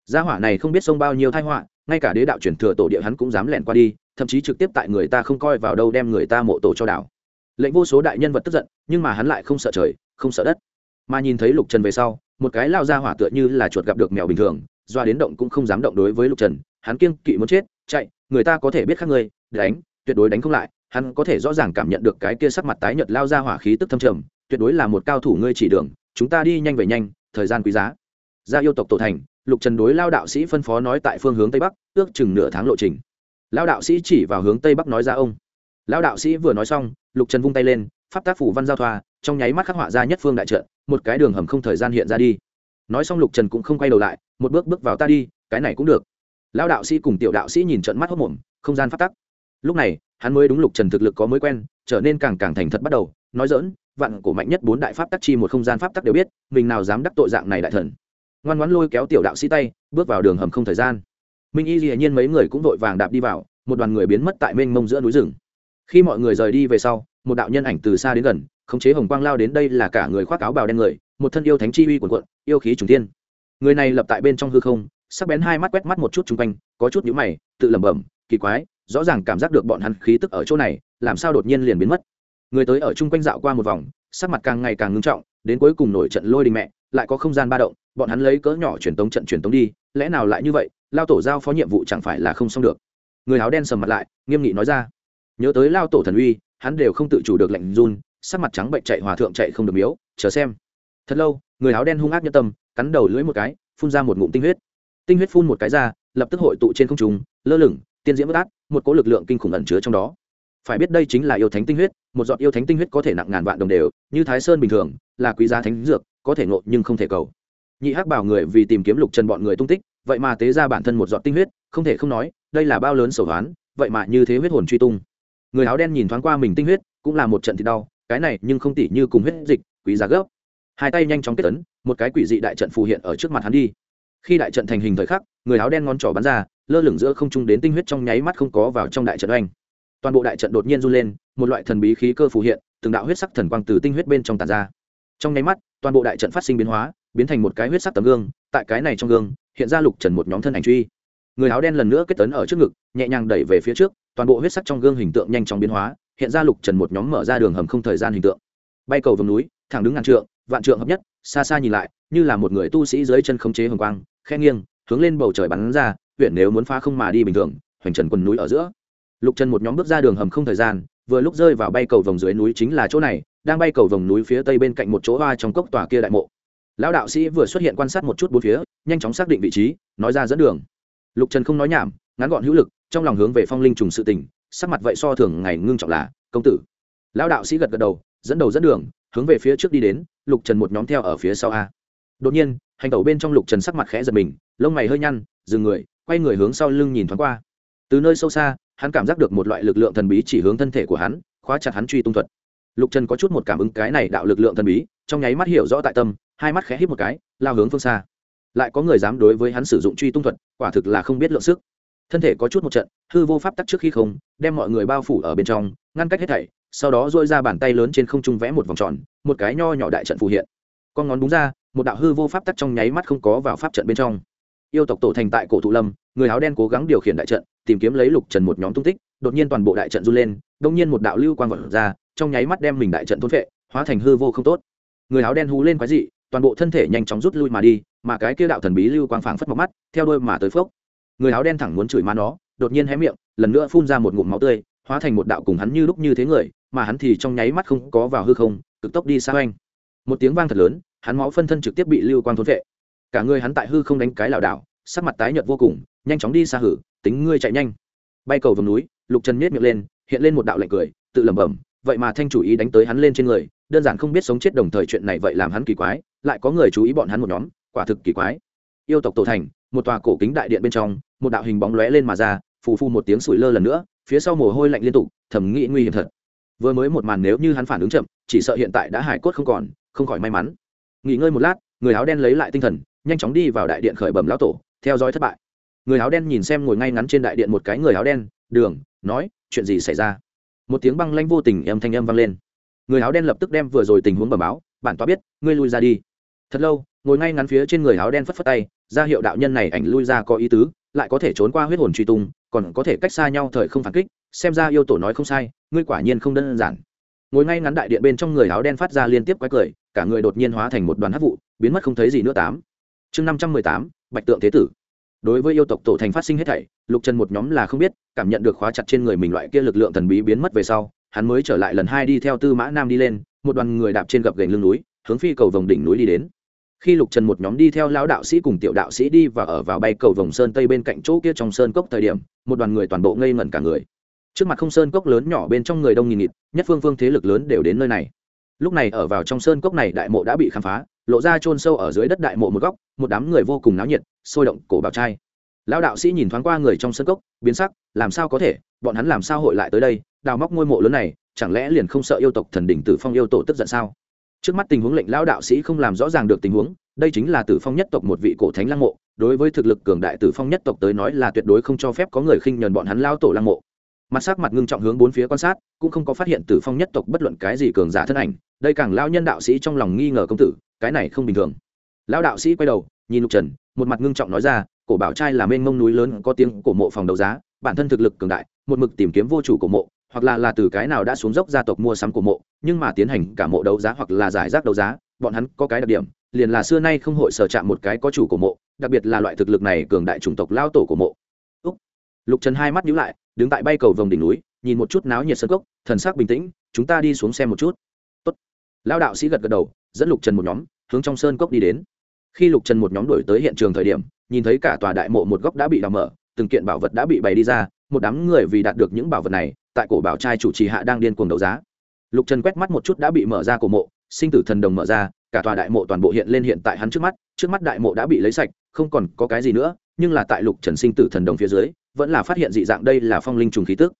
Gia hỏa này không biết xông bao nhiêu thái họa, ngay cả đế đạo chuyển thừa tổ địa hắn cũng dám lẻn qua đi thậm chí trực tiếp tại người ta không coi vào đâu đem người ta mộ tổ cho đảo. Lệnh vô số đại nhân vật tức giận, nhưng mà hắn lại không sợ trời, không sợ đất. Mà nhìn thấy lục trần về sau, một cái lao ra hỏa tựa như là chuột gặp được mèo bình thường, doa đến động cũng không dám động đối với lục trần, hắn kiêng kỵ muốn chết, chạy, người ta có thể biết khác người đánh, tuyệt đối đánh không lại, hắn có thể rõ ràng cảm nhận được cái kia sắc mặt tái nhợt lao ra hỏa khí tức thâm trầm, tuyệt đối là một cao thủ ngươi chỉ đường, chúng ta đi nhanh về nhanh, thời gian quý giá. Ra yêu tộc tổ thành, lục trần đối lao đạo sĩ phân phó nói tại phương hướng tây bắc, ước chừng nửa tháng lộ trình lao đạo sĩ chỉ vào hướng tây bắc nói ra ông. Lao đạo sĩ vừa nói xong, lục trần vung tay lên, pháp tác phủ văn giao thoa, trong nháy mắt khắc họa ra nhất phương đại trận, một cái đường hầm không thời gian hiện ra đi. Nói xong lục trần cũng không quay đầu lại, một bước bước vào ta đi, cái này cũng được. Lao đạo sĩ cùng tiểu đạo sĩ nhìn trận mắt hốc mồm, không gian phát tắc. Lúc này, hắn mới đúng lục trần thực lực có mới quen, trở nên càng càng thành thật bắt đầu, nói dỡn vạn cổ mạnh nhất bốn đại pháp tắc chi một không gian pháp tắc đều biết, mình nào dám đắc tội dạng này đại thần. Ngoan ngoãn lôi kéo tiểu đạo sĩ tay, bước vào đường hầm không thời gian minh y dĩ nhiên mấy người cũng vội vàng đạp đi vào, một đoàn người biến mất tại mênh mông giữa núi rừng. Khi mọi người rời đi về sau, một đạo nhân ảnh từ xa đến gần, khống chế hồng quang lao đến đây là cả người khoác áo bào đen người, một thân yêu thánh chi uy quần quận yêu khí trùng tiên người này lập tại bên trong hư không, sắc bén hai mắt quét mắt một chút chung quanh, có chút nhũ mày, tự lẩm bẩm, kỳ quái, rõ ràng cảm giác được bọn hắn khí tức ở chỗ này, làm sao đột nhiên liền biến mất? Người tới ở chung quanh dạo qua một vòng, sắc mặt càng ngày càng ngưng trọng, đến cuối cùng nổi trận lôi đình mẹ, lại có không gian ba động, bọn hắn lấy cỡ nhỏ truyền tống trận truyền tống đi, lẽ nào lại như vậy lao tổ giao phó nhiệm vụ chẳng phải là không xong được. Người áo đen sầm mặt lại, nghiêm nghị nói ra. Nhớ tới lao tổ thần uy, hắn đều không tự chủ được lệnh run, sắc mặt trắng bệnh chạy hòa thượng chạy không được miếu, chờ xem. Thật lâu, người áo đen hung ác nhân tâm, cắn đầu lưỡi một cái, phun ra một ngụm tinh huyết. Tinh huyết phun một cái ra, lập tức hội tụ trên không trung, lơ lửng, tiên diễm bất át một cỗ lực lượng kinh khủng ẩn chứa trong đó. Phải biết đây chính là yêu thánh tinh huyết, một giọt yêu thánh tinh huyết có thể nặng ngàn vạn đồng đều, như thái sơn bình thường, là quý giá thánh dược, có thể ngộ nhưng không thể cầu. Nhị hắc bảo người vì tìm kiếm lục trần bọn người tung tích vậy mà tế ra bản thân một giọt tinh huyết, không thể không nói, đây là bao lớn sầu hoán, vậy mà như thế huyết hồn truy tung. Người áo đen nhìn thoáng qua mình tinh huyết, cũng là một trận thì đau, cái này nhưng không tỉ như cùng huyết dịch, quý giá gấp. Hai tay nhanh chóng kết tấn một cái quỷ dị đại trận phù hiện ở trước mặt hắn đi. Khi đại trận thành hình thời khắc, người áo đen ngón trỏ bắn ra, lơ lửng giữa không trung đến tinh huyết trong nháy mắt không có vào trong đại trận oanh. Toàn bộ đại trận đột nhiên run lên, một loại thần bí khí cơ phù hiện, từng đạo huyết sắc thần quang từ tinh huyết bên trong tàn ra. Trong nháy mắt, toàn bộ đại trận phát sinh biến hóa, biến thành một cái huyết sắc tấm gương, tại cái này trong gương hiện ra lục trần một nhóm thân ảnh truy. Người áo đen lần nữa kết tấn ở trước ngực, nhẹ nhàng đẩy về phía trước, toàn bộ huyết sắc trong gương hình tượng nhanh chóng biến hóa, hiện ra lục trần một nhóm mở ra đường hầm không thời gian hình tượng. Bay cầu vùng núi, thẳng đứng ngàn trượng, vạn trượng hợp nhất, xa xa nhìn lại, như là một người tu sĩ dưới chân khống chế hồng quang, khe nghiêng, hướng lên bầu trời bắn ra, huyện nếu muốn phá không mà đi bình thường, hoành trần quần núi ở giữa. Lục trần một nhóm bước ra đường hầm không thời gian, vừa lúc rơi vào bay cầu vòng dưới núi chính là chỗ này, đang bay cầu vòng núi phía tây bên cạnh một chỗ hoa trong cốc tòa kia đại mộ lão đạo sĩ vừa xuất hiện quan sát một chút bốn phía, nhanh chóng xác định vị trí, nói ra dẫn đường. Lục trần không nói nhảm, ngắn gọn hữu lực, trong lòng hướng về phong linh trùng sự tình, sắc mặt vậy so thường ngày ngưng trọng là, công tử. Lão đạo sĩ gật gật đầu, dẫn đầu dẫn đường, hướng về phía trước đi đến, lục trần một nhóm theo ở phía sau a. Đột nhiên, hành tẩu bên trong lục trần sắc mặt khẽ giật mình, lông mày hơi nhăn, dừng người, quay người hướng sau lưng nhìn thoáng qua. Từ nơi sâu xa, hắn cảm giác được một loại lực lượng thần bí chỉ hướng thân thể của hắn, khóa chặt hắn truy tung thuật. Lục trần có chút một cảm ứng cái này đạo lực lượng thần bí, trong nháy mắt hiểu rõ tại tâm hai mắt khẽ hít một cái, lao hướng phương xa. Lại có người dám đối với hắn sử dụng truy tung thuật, quả thực là không biết lượng sức. Thân thể có chút một trận, hư vô pháp tắc trước khi không, đem mọi người bao phủ ở bên trong, ngăn cách hết thảy, sau đó dôi ra bàn tay lớn trên không trung vẽ một vòng tròn, một cái nho nhỏ đại trận phù hiện. Con ngón đúng ra, một đạo hư vô pháp tắc trong nháy mắt không có vào pháp trận bên trong. Yêu tộc tổ thành tại cổ thụ lâm, người áo đen cố gắng điều khiển đại trận, tìm kiếm lấy lục trần một nhóm tung tích, đột nhiên toàn bộ đại trận run lên, đông nhiên một đạo lưu quang vật ra, trong nháy mắt đem mình đại trận thôn vệ hóa thành hư vô không tốt. Người áo đen hú lên quái dị toàn bộ thân thể nhanh chóng rút lui mà đi, mà cái kia đạo thần bí lưu quang phảng phất mọc mắt, theo đôi mà tới phước người áo đen thẳng muốn chửi má nó, đột nhiên hé miệng, lần nữa phun ra một ngụm máu tươi, hóa thành một đạo cùng hắn như lúc như thế người, mà hắn thì trong nháy mắt không có vào hư không, cực tốc đi xa oanh một tiếng vang thật lớn, hắn máu phân thân trực tiếp bị lưu quang thốn vệ. Cả người hắn tại hư không đánh cái lảo đảo, sắc mặt tái nhợt vô cùng, nhanh chóng đi xa hử, tính ngươi chạy nhanh. Bay cầu vùng núi, lục trần miết miệng lên, hiện lên một đạo lạnh cười, tự lẩm bẩm, vậy mà thanh chủ ý đánh tới hắn lên trên người, đơn giản không biết sống chết đồng thời chuyện này vậy làm hắn kỳ quái lại có người chú ý bọn hắn một nhóm, quả thực kỳ quái. Yêu tộc tổ thành, một tòa cổ kính đại điện bên trong, một đạo hình bóng lóe lên mà ra, phù phu một tiếng sủi lơ lần nữa, phía sau mồ hôi lạnh liên tục, thầm nghĩ nguy hiểm thật. Vừa mới một màn nếu như hắn phản ứng chậm, chỉ sợ hiện tại đã hải cốt không còn, không khỏi may mắn. Nghỉ ngơi một lát, người áo đen lấy lại tinh thần, nhanh chóng đi vào đại điện khởi bẩm lão tổ, theo dõi thất bại. Người áo đen nhìn xem ngồi ngay ngắn trên đại điện một cái người áo đen, đường, nói, chuyện gì xảy ra? Một tiếng băng lanh vô tình âm thanh âm vang lên. Người áo đen lập tức đem vừa rồi tình huống bẩm báo, bản tọa biết, ngươi lui ra đi thật lâu, ngồi ngay ngắn phía trên người áo đen phất phất tay, ra hiệu đạo nhân này ảnh lui ra có ý tứ, lại có thể trốn qua huyết hồn truy tung, còn có thể cách xa nhau thời không phản kích, xem ra yêu tổ nói không sai, ngươi quả nhiên không đơn giản. Ngồi ngay ngắn đại điện bên trong người áo đen phát ra liên tiếp quái cười, cả người đột nhiên hóa thành một đoàn hát vụ, biến mất không thấy gì nữa tám. Chương năm trăm mười tám, bạch tượng thế tử. Đối với yêu tộc tổ thành phát sinh hết thảy, lục trần một nhóm là không biết, cảm nhận được khóa chặt trên người mình loại kia lực lượng thần bí biến mất về sau, hắn mới trở lại lần hai đi theo tư mã nam đi lên, một đoàn người đạp trên gập gành lưng núi, hướng phi cầu vòng đỉnh núi đi đến khi lục trần một nhóm đi theo lão đạo sĩ cùng tiểu đạo sĩ đi và ở vào bay cầu vòng sơn tây bên cạnh chỗ kia trong sơn cốc thời điểm, một đoàn người toàn bộ ngây ngẩn cả người. Trước mặt không sơn cốc lớn nhỏ bên trong người đông nghìn nghịt, nhất phương phương thế lực lớn đều đến nơi này. Lúc này ở vào trong sơn cốc này đại mộ đã bị khám phá, lộ ra chôn sâu ở dưới đất đại mộ một góc, một đám người vô cùng náo nhiệt, sôi động, cổ bào trai. Lão đạo sĩ nhìn thoáng qua người trong sơn cốc, biến sắc, làm sao có thể, bọn hắn làm sao hội lại tới đây, đào móc ngôi mộ lớn này, chẳng lẽ liền không sợ yêu tộc thần đỉnh tử phong yêu tổ tức giận sao? Trước mắt tình huống lệnh lão đạo sĩ không làm rõ ràng được tình huống, đây chính là tử phong nhất tộc một vị cổ thánh lăng mộ. Đối với thực lực cường đại tử phong nhất tộc tới nói là tuyệt đối không cho phép có người khinh nhờn bọn hắn lao tổ lăng mộ. Mặt sắc mặt ngưng trọng hướng bốn phía quan sát, cũng không có phát hiện tử phong nhất tộc bất luận cái gì cường giả thân ảnh. Đây càng lao nhân đạo sĩ trong lòng nghi ngờ công tử, cái này không bình thường. Lão đạo sĩ quay đầu, nhìn lục trần, một mặt ngưng trọng nói ra, cổ bảo trai là mênh mông núi lớn, có tiếng cổ mộ phòng đấu giá, bản thân thực lực cường đại, một mực tìm kiếm vô chủ cổ mộ, hoặc là là từ cái nào đã xuống dốc gia tộc mua sắm cổ mộ nhưng mà tiến hành cả mộ đấu giá hoặc là giải rác đấu giá, bọn hắn có cái đặc điểm, liền là xưa nay không hội sở chạm một cái có chủ của mộ, đặc biệt là loại thực lực này cường đại chủng tộc lao tổ của mộ Úc. lục trần hai mắt nhíu lại, đứng tại bay cầu vòng đỉnh núi, nhìn một chút náo nhiệt sân cốc, thần sắc bình tĩnh, chúng ta đi xuống xem một chút Tốt. lao đạo sĩ gật gật đầu, dẫn lục trần một nhóm, hướng trong sơn cốc đi đến khi lục trần một nhóm đổi tới hiện trường thời điểm, nhìn thấy cả tòa đại mộ một góc đã bị đào mở, từng kiện bảo vật đã bị bày đi ra, một đám người vì đạt được những bảo vật này, tại cổ bảo trai chủ trì hạ đang điên cuồng đấu giá lục trần quét mắt một chút đã bị mở ra cổ mộ, sinh tử thần đồng mở ra, cả tòa đại mộ toàn bộ hiện lên hiện tại hắn trước mắt trước mắt đại mộ đã bị lấy sạch, không còn có cái gì nữa, nhưng là tại lục trần sinh tử thần đồng phía dưới, vẫn là phát hiện dị dạng đây là phong linh trùng khí tức.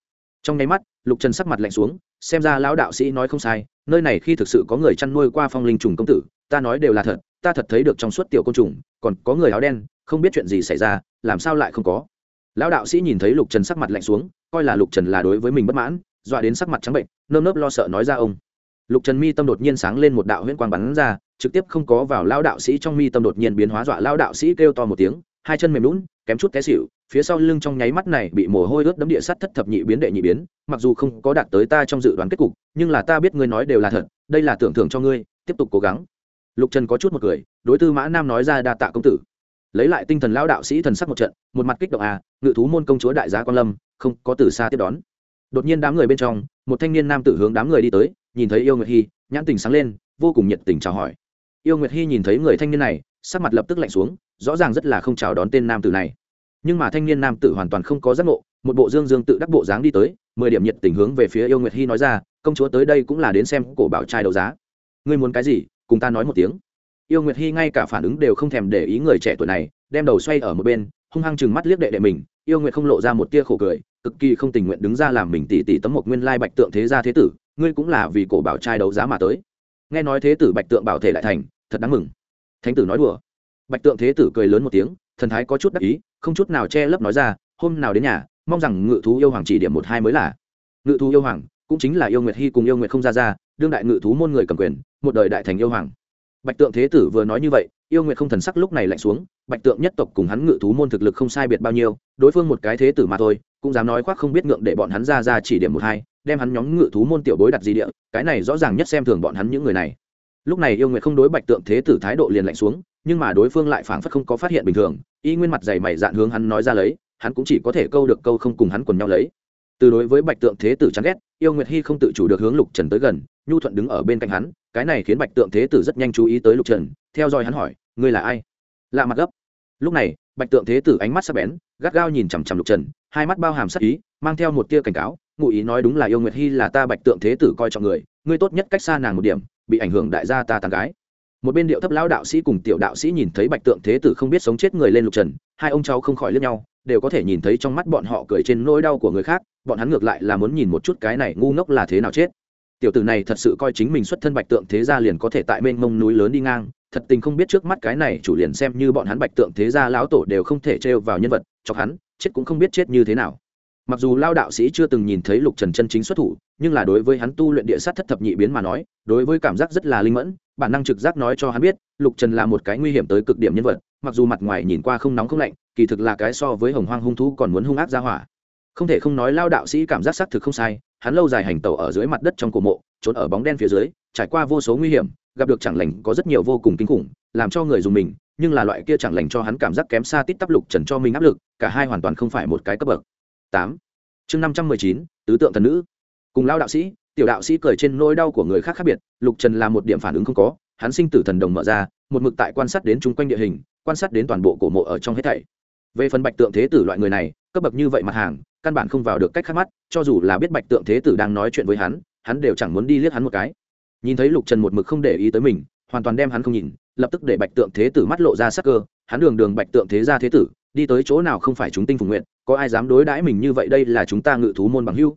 Trong nháy mắt, lục trần sắc mặt lạnh xuống, xem ra lão đạo sĩ nói không sai, nơi này khi thực sự có người chăn nuôi qua phong linh trùng công tử, ta nói đều là thật, ta thật thấy được trong suốt tiểu côn trùng, còn có người áo đen, không biết chuyện gì xảy ra, làm sao lại không có. Lão đạo sĩ nhìn thấy lục trần sắc mặt lạnh xuống, coi là lục trần là đối với mình bất mãn dọa đến sắc mặt trắng bệnh, nơm nớp lo sợ nói ra ông. Lục trần mi tâm đột nhiên sáng lên một đạo huyễn quang bắn ra, trực tiếp không có vào lao đạo sĩ trong mi tâm đột nhiên biến hóa dọa lao đạo sĩ kêu to một tiếng, hai chân mềm lún kém chút té xịu phía sau lưng trong nháy mắt này bị mồ hôi ướt đấm địa sắt thất thập nhị biến đệ nhị biến, mặc dù không có đạt tới ta trong dự đoán kết cục, nhưng là ta biết ngươi nói đều là thật, đây là tưởng thưởng cho ngươi, tiếp tục cố gắng. Lục trần có chút một cười, đối tư mã nam nói ra đa tạ công tử. Lấy lại tinh thần lao đạo sĩ thần sắc một trận, một mặt kích động à ngự thú môn công chúa đại gia quan lâm, không có từ xa tiếp đón đột nhiên đám người bên trong, một thanh niên nam tử hướng đám người đi tới, nhìn thấy yêu nguyệt hy nhãn tình sáng lên, vô cùng nhiệt tình chào hỏi. Yêu nguyệt hy nhìn thấy người thanh niên này, sắc mặt lập tức lạnh xuống, rõ ràng rất là không chào đón tên nam tử này. Nhưng mà thanh niên nam tử hoàn toàn không có giác ngộ, một bộ dương dương tự đắc bộ dáng đi tới, mười điểm nhiệt tình hướng về phía yêu nguyệt hy nói ra, công chúa tới đây cũng là đến xem cổ bảo trai đấu giá. Ngươi muốn cái gì, cùng ta nói một tiếng. Yêu nguyệt hy ngay cả phản ứng đều không thèm để ý người trẻ tuổi này, đem đầu xoay ở một bên hung hăng chừng mắt liếc đệ đệ mình, yêu nguyện không lộ ra một tia khổ cười, cực kỳ không tình nguyện đứng ra làm mình tỉ tỉ tấm một nguyên lai bạch tượng thế gia thế tử, ngươi cũng là vì cổ bảo trai đấu giá mà tới. Nghe nói thế tử bạch tượng bảo thể lại thành, thật đáng mừng. Thánh tử nói đùa. Bạch tượng thế tử cười lớn một tiếng, thần thái có chút đắc ý, không chút nào che lấp nói ra, hôm nào đến nhà, mong rằng ngự thú yêu hoàng chỉ điểm một hai mới là. Ngự thú yêu hoàng cũng chính là yêu nguyệt hy cùng yêu nguyệt không ra ra, đương đại ngự thú môn người cầm quyền, một đời đại thành yêu hoàng bạch tượng thế tử vừa nói như vậy, yêu nguyệt không thần sắc lúc này lạnh xuống, bạch tượng nhất tộc cùng hắn ngự thú môn thực lực không sai biệt bao nhiêu, đối phương một cái thế tử mà thôi, cũng dám nói khoác không biết ngượng để bọn hắn ra ra chỉ điểm một hai, đem hắn nhóm ngự thú môn tiểu bối đặt gì địa, cái này rõ ràng nhất xem thường bọn hắn những người này. Lúc này yêu nguyệt không đối bạch tượng thế tử thái độ liền lạnh xuống, nhưng mà đối phương lại phảng phất không có phát hiện bình thường, y nguyên mặt dày mày dạn hướng hắn nói ra lấy, hắn cũng chỉ có thể câu được câu không cùng hắn quần nhau lấy. Từ đối với bạch tượng thế tử chán ghét, yêu nguyệt hy không tự chủ được hướng lục trần tới gần, nhu thuận đứng ở bên cạnh hắn cái này khiến bạch tượng thế tử rất nhanh chú ý tới lục trần, theo dõi hắn hỏi, ngươi là ai? Lạ mặt gấp. Lúc này, bạch tượng thế tử ánh mắt sắc bén, gắt gao nhìn chằm chằm lục trần, hai mắt bao hàm sắc ý, mang theo một tia cảnh cáo, ngụ ý nói đúng là yêu nguyệt hy là ta bạch tượng thế tử coi trọng người, ngươi tốt nhất cách xa nàng một điểm, bị ảnh hưởng đại gia ta tàn gái. Một bên điệu thấp lão đạo sĩ cùng tiểu đạo sĩ nhìn thấy bạch tượng thế tử không biết sống chết người lên lục trần, hai ông cháu không khỏi lướt nhau, đều có thể nhìn thấy trong mắt bọn họ cười trên nỗi đau của người khác, bọn hắn ngược lại là muốn nhìn một chút cái này ngu ngốc là thế nào chết tiểu tử này thật sự coi chính mình xuất thân bạch tượng thế gia liền có thể tại mênh mông núi lớn đi ngang, thật tình không biết trước mắt cái này chủ liền xem như bọn hắn bạch tượng thế gia lão tổ đều không thể trêu vào nhân vật, chọc hắn, chết cũng không biết chết như thế nào. Mặc dù lao đạo sĩ chưa từng nhìn thấy lục trần chân chính xuất thủ, nhưng là đối với hắn tu luyện địa sát thất thập nhị biến mà nói, đối với cảm giác rất là linh mẫn, bản năng trực giác nói cho hắn biết, lục trần là một cái nguy hiểm tới cực điểm nhân vật, mặc dù mặt ngoài nhìn qua không nóng không lạnh, kỳ thực là cái so với hồng hoang hung thú còn muốn hung ác ra hỏa không thể không nói lao đạo sĩ cảm giác xác thực không sai, hắn lâu dài hành tẩu ở dưới mặt đất trong cổ mộ, trốn ở bóng đen phía dưới, trải qua vô số nguy hiểm, gặp được chẳng lành có rất nhiều vô cùng kinh khủng, làm cho người dùng mình, nhưng là loại kia chẳng lành cho hắn cảm giác kém xa tít tắp lục trần cho mình áp lực, cả hai hoàn toàn không phải một cái cấp bậc. Tám. Chương năm trăm mười chín, tứ tượng thần nữ. Cùng lao đạo sĩ, tiểu đạo sĩ cười trên nỗi đau của người khác khác biệt, lục trần là một điểm phản ứng không có, hắn sinh tử thần đồng mở ra, một mực tại quan sát đến chung quanh địa hình, quan sát đến toàn bộ cổ mộ ở trong hết thảy. Về phần bạch tượng thế tử loại người này, cấp bậc như vậy mặt hàng căn bản không vào được cách khác mắt, cho dù là biết bạch tượng thế tử đang nói chuyện với hắn hắn đều chẳng muốn đi liếc hắn một cái. Nhìn thấy lục trần một mực không để ý tới mình, hoàn toàn đem hắn không nhìn, lập tức để bạch tượng thế tử mắt lộ ra sắc cơ, hắn đường đường bạch tượng thế ra thế tử, đi tới chỗ nào không phải chúng tinh phục nguyện, có ai dám đối đãi mình như vậy đây là chúng ta ngự thú môn bằng hưu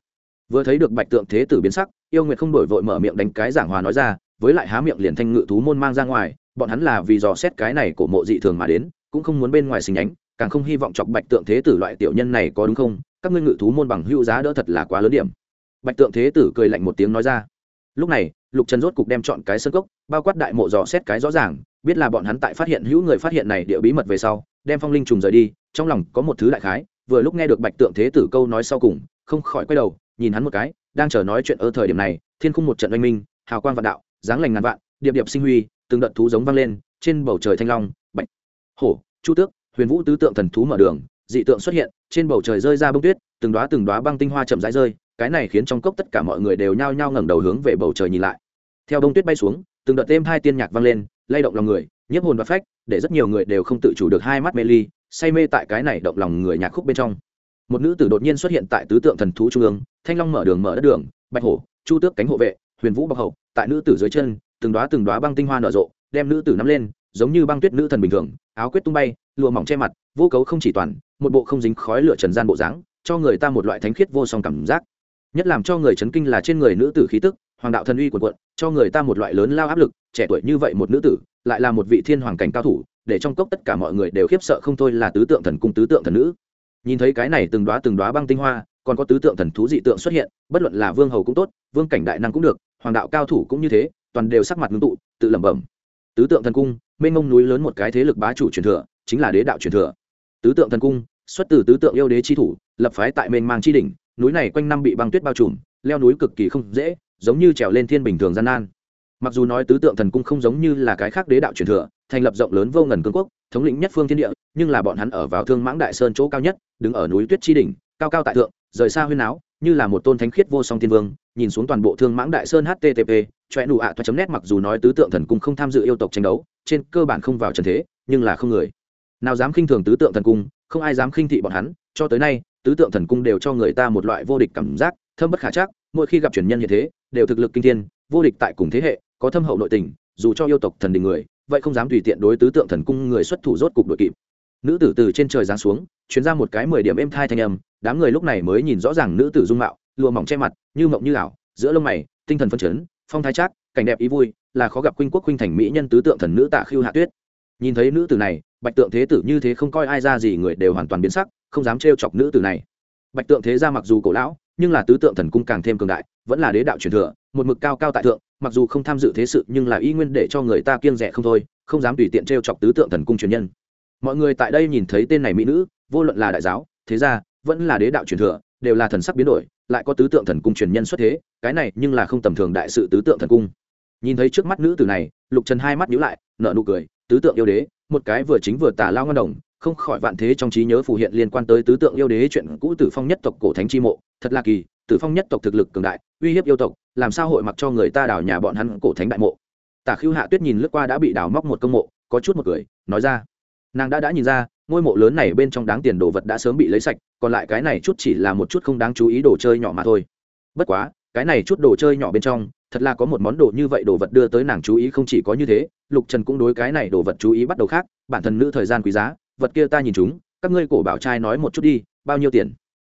vừa thấy được bạch tượng thế tử biến sắc, yêu nguyệt không đổi vội mở miệng đánh cái giảng hòa nói ra, với lại há miệng liền thanh ngự thú môn mang ra ngoài, bọn hắn là vì dò xét cái này của mộ dị thường mà đến, cũng không muốn bên ngoài xình nhánh, càng không hy vọng chọc bạch tượng thế tử loại tiểu nhân này có đúng không các ngươi ngự thú môn bằng hữu giá đỡ thật là quá lớn điểm. Bạch tượng thế tử cười lạnh một tiếng nói ra. Lúc này, lục trần rốt cục đem chọn cái sân cốc, bao quát đại mộ dò xét cái rõ ràng, biết là bọn hắn tại phát hiện hữu người phát hiện này địa bí mật về sau, đem phong linh trùng rời đi, trong lòng có một thứ đại khái, vừa lúc nghe được bạch tượng thế tử câu nói sau cùng, không khỏi quay đầu, nhìn hắn một cái, đang chờ nói chuyện ở thời điểm này, thiên khung một trận oanh minh, hào quang vạn đạo, dáng lành ngàn vạn, điệp điệp sinh huy, từng đợt thú giống vang lên, trên bầu trời thanh long, bạch, hổ, chu tước, huyền vũ tứ tượng thần thú mở đường dị tượng xuất hiện, trên bầu trời rơi ra bông tuyết, từng đoá từng đoá băng tinh hoa chậm rãi rơi, cái này khiến trong cốc tất cả mọi người đều nhao nhao ngẩng đầu hướng về bầu trời nhìn lại. Theo bông tuyết bay xuống, từng đợt êm hai tiên nhạc vang lên, lay động lòng người, nhiếp hồn và phách, để rất nhiều người đều không tự chủ được hai mắt mê ly, say mê tại cái này động lòng người nhạc khúc bên trong. Một nữ tử đột nhiên xuất hiện tại tứ tượng thần thú trung ương, thanh long mở đường mở đất đường, bạch hổ, chu tước cánh hộ vệ, huyền vũ bọc hậu, tại nữ tử dưới chân, từng đoá từng đoá băng tinh hoa nở rộ, đem nữ tử nắm lên, giống như băng tuyết nữ thần bình thường, áo quyết tung bay lụa mỏng che mặt, vô cấu không chỉ toàn, một bộ không dính khói lửa trần gian bộ dáng, cho người ta một loại thánh khiết vô song cảm giác. Nhất làm cho người chấn kinh là trên người nữ tử khí tức, hoàng đạo thần uy quần quận cho người ta một loại lớn lao áp lực, trẻ tuổi như vậy một nữ tử, lại là một vị thiên hoàng cảnh cao thủ, để trong cốc tất cả mọi người đều khiếp sợ không thôi là tứ tượng thần cung tứ tượng thần nữ. Nhìn thấy cái này từng đoá từng đoá băng tinh hoa, còn có tứ tượng thần thú dị tượng xuất hiện, bất luận là vương hầu cũng tốt, vương cảnh đại năng cũng được, hoàng đạo cao thủ cũng như thế, toàn đều sắc mặt ngưng tụ, tự lẩm bẩm. Tứ tượng thần cung, mênh mông núi lớn một cái thế lực bá chủ truyền thừa chính là đế đạo truyền thừa. Tứ tượng thần cung, xuất từ tứ tượng yêu đế chi thủ, lập phái tại mênh mang chi đỉnh, núi này quanh năm bị băng tuyết bao trùm, leo núi cực kỳ không dễ, giống như trèo lên thiên bình thường gian nan. Mặc dù nói tứ tượng thần cung không giống như là cái khác đế đạo truyền thừa, thành lập rộng lớn vô ngần cương quốc, thống lĩnh nhất phương thiên địa, nhưng là bọn hắn ở vào thương mãng đại sơn chỗ cao nhất, đứng ở núi tuyết chi đỉnh, cao cao tại thượng, rời xa huyên áo, như là một tôn thánh khiết vô song thiên vương, nhìn xuống toàn bộ thương mãng đại sơn http choe nụ ạ chấm nét mặc dù nói tứ tượng thần cung không tham dự yêu tộc tranh đấu, trên cơ bản không vào trần thế, nhưng là không người nào dám khinh thường tứ tượng thần cung, không ai dám khinh thị bọn hắn, cho tới nay, tứ tượng thần cung đều cho người ta một loại vô địch cảm giác, thâm bất khả chắc, mỗi khi gặp truyền nhân như thế, đều thực lực kinh thiên, vô địch tại cùng thế hệ, có thâm hậu nội tình, dù cho yêu tộc thần đình người, vậy không dám tùy tiện đối tứ tượng thần cung người xuất thủ rốt cục đội kịp. Nữ tử từ trên trời giáng xuống chuyến ra một cái mười điểm êm thai thanh âm, đám người lúc này mới nhìn rõ ràng nữ tử dung mạo, lụa mỏng che mặt, như mộng như ảo, giữa lông mày, tinh thần phân chấn, phong thái trác cảnh đẹp ý vui, là khó gặp khuynh quốc khuynh thành mỹ nhân tứ tượng thần nữ tạ khiêu hạ tuyết nhìn thấy nữ tử này, bạch tượng thế tử như thế không coi ai ra gì, người đều hoàn toàn biến sắc, không dám trêu chọc nữ tử này. Bạch tượng thế ra mặc dù cổ lão, nhưng là tứ tượng thần cung càng thêm cường đại, vẫn là đế đạo truyền thừa, một mực cao cao tại thượng, mặc dù không tham dự thế sự, nhưng là y nguyên để cho người ta kiêng rẻ không thôi, không dám tùy tiện trêu chọc tứ tượng thần cung truyền nhân. Mọi người tại đây nhìn thấy tên này mỹ nữ, vô luận là đại giáo, thế ra vẫn là đế đạo truyền thừa, đều là thần sắc biến đổi, lại có tứ tượng thần cung truyền nhân xuất thế, cái này nhưng là không tầm thường đại sự tứ tượng thần cung. Nhìn thấy trước mắt nữ tử này, lục trần hai mắt nhíu lại nợ nụ cười tứ tượng yêu đế, một cái vừa chính vừa tả lao ngân đồng, không khỏi vạn thế trong trí nhớ phù hiện liên quan tới tứ tượng yêu đế chuyện cũ tử phong nhất tộc cổ thánh chi mộ, thật là kỳ, tử phong nhất tộc thực lực cường đại, uy hiếp yêu tộc, làm sao hội mặc cho người ta đào nhà bọn hắn cổ thánh đại mộ. Tả khưu hạ tuyết nhìn lướt qua đã bị đào móc một công mộ, có chút một cười, nói ra, nàng đã đã nhìn ra, ngôi mộ lớn này bên trong đáng tiền đồ vật đã sớm bị lấy sạch, còn lại cái này chút chỉ là một chút không đáng chú ý đồ chơi nhỏ mà thôi. Bất quá, cái này chút đồ chơi nhỏ bên trong thật là có một món đồ như vậy đồ vật đưa tới nàng chú ý không chỉ có như thế, lục trần cũng đối cái này đồ vật chú ý bắt đầu khác, bản thân nữ thời gian quý giá, vật kia ta nhìn chúng, các ngươi cổ bảo trai nói một chút đi, bao nhiêu tiền?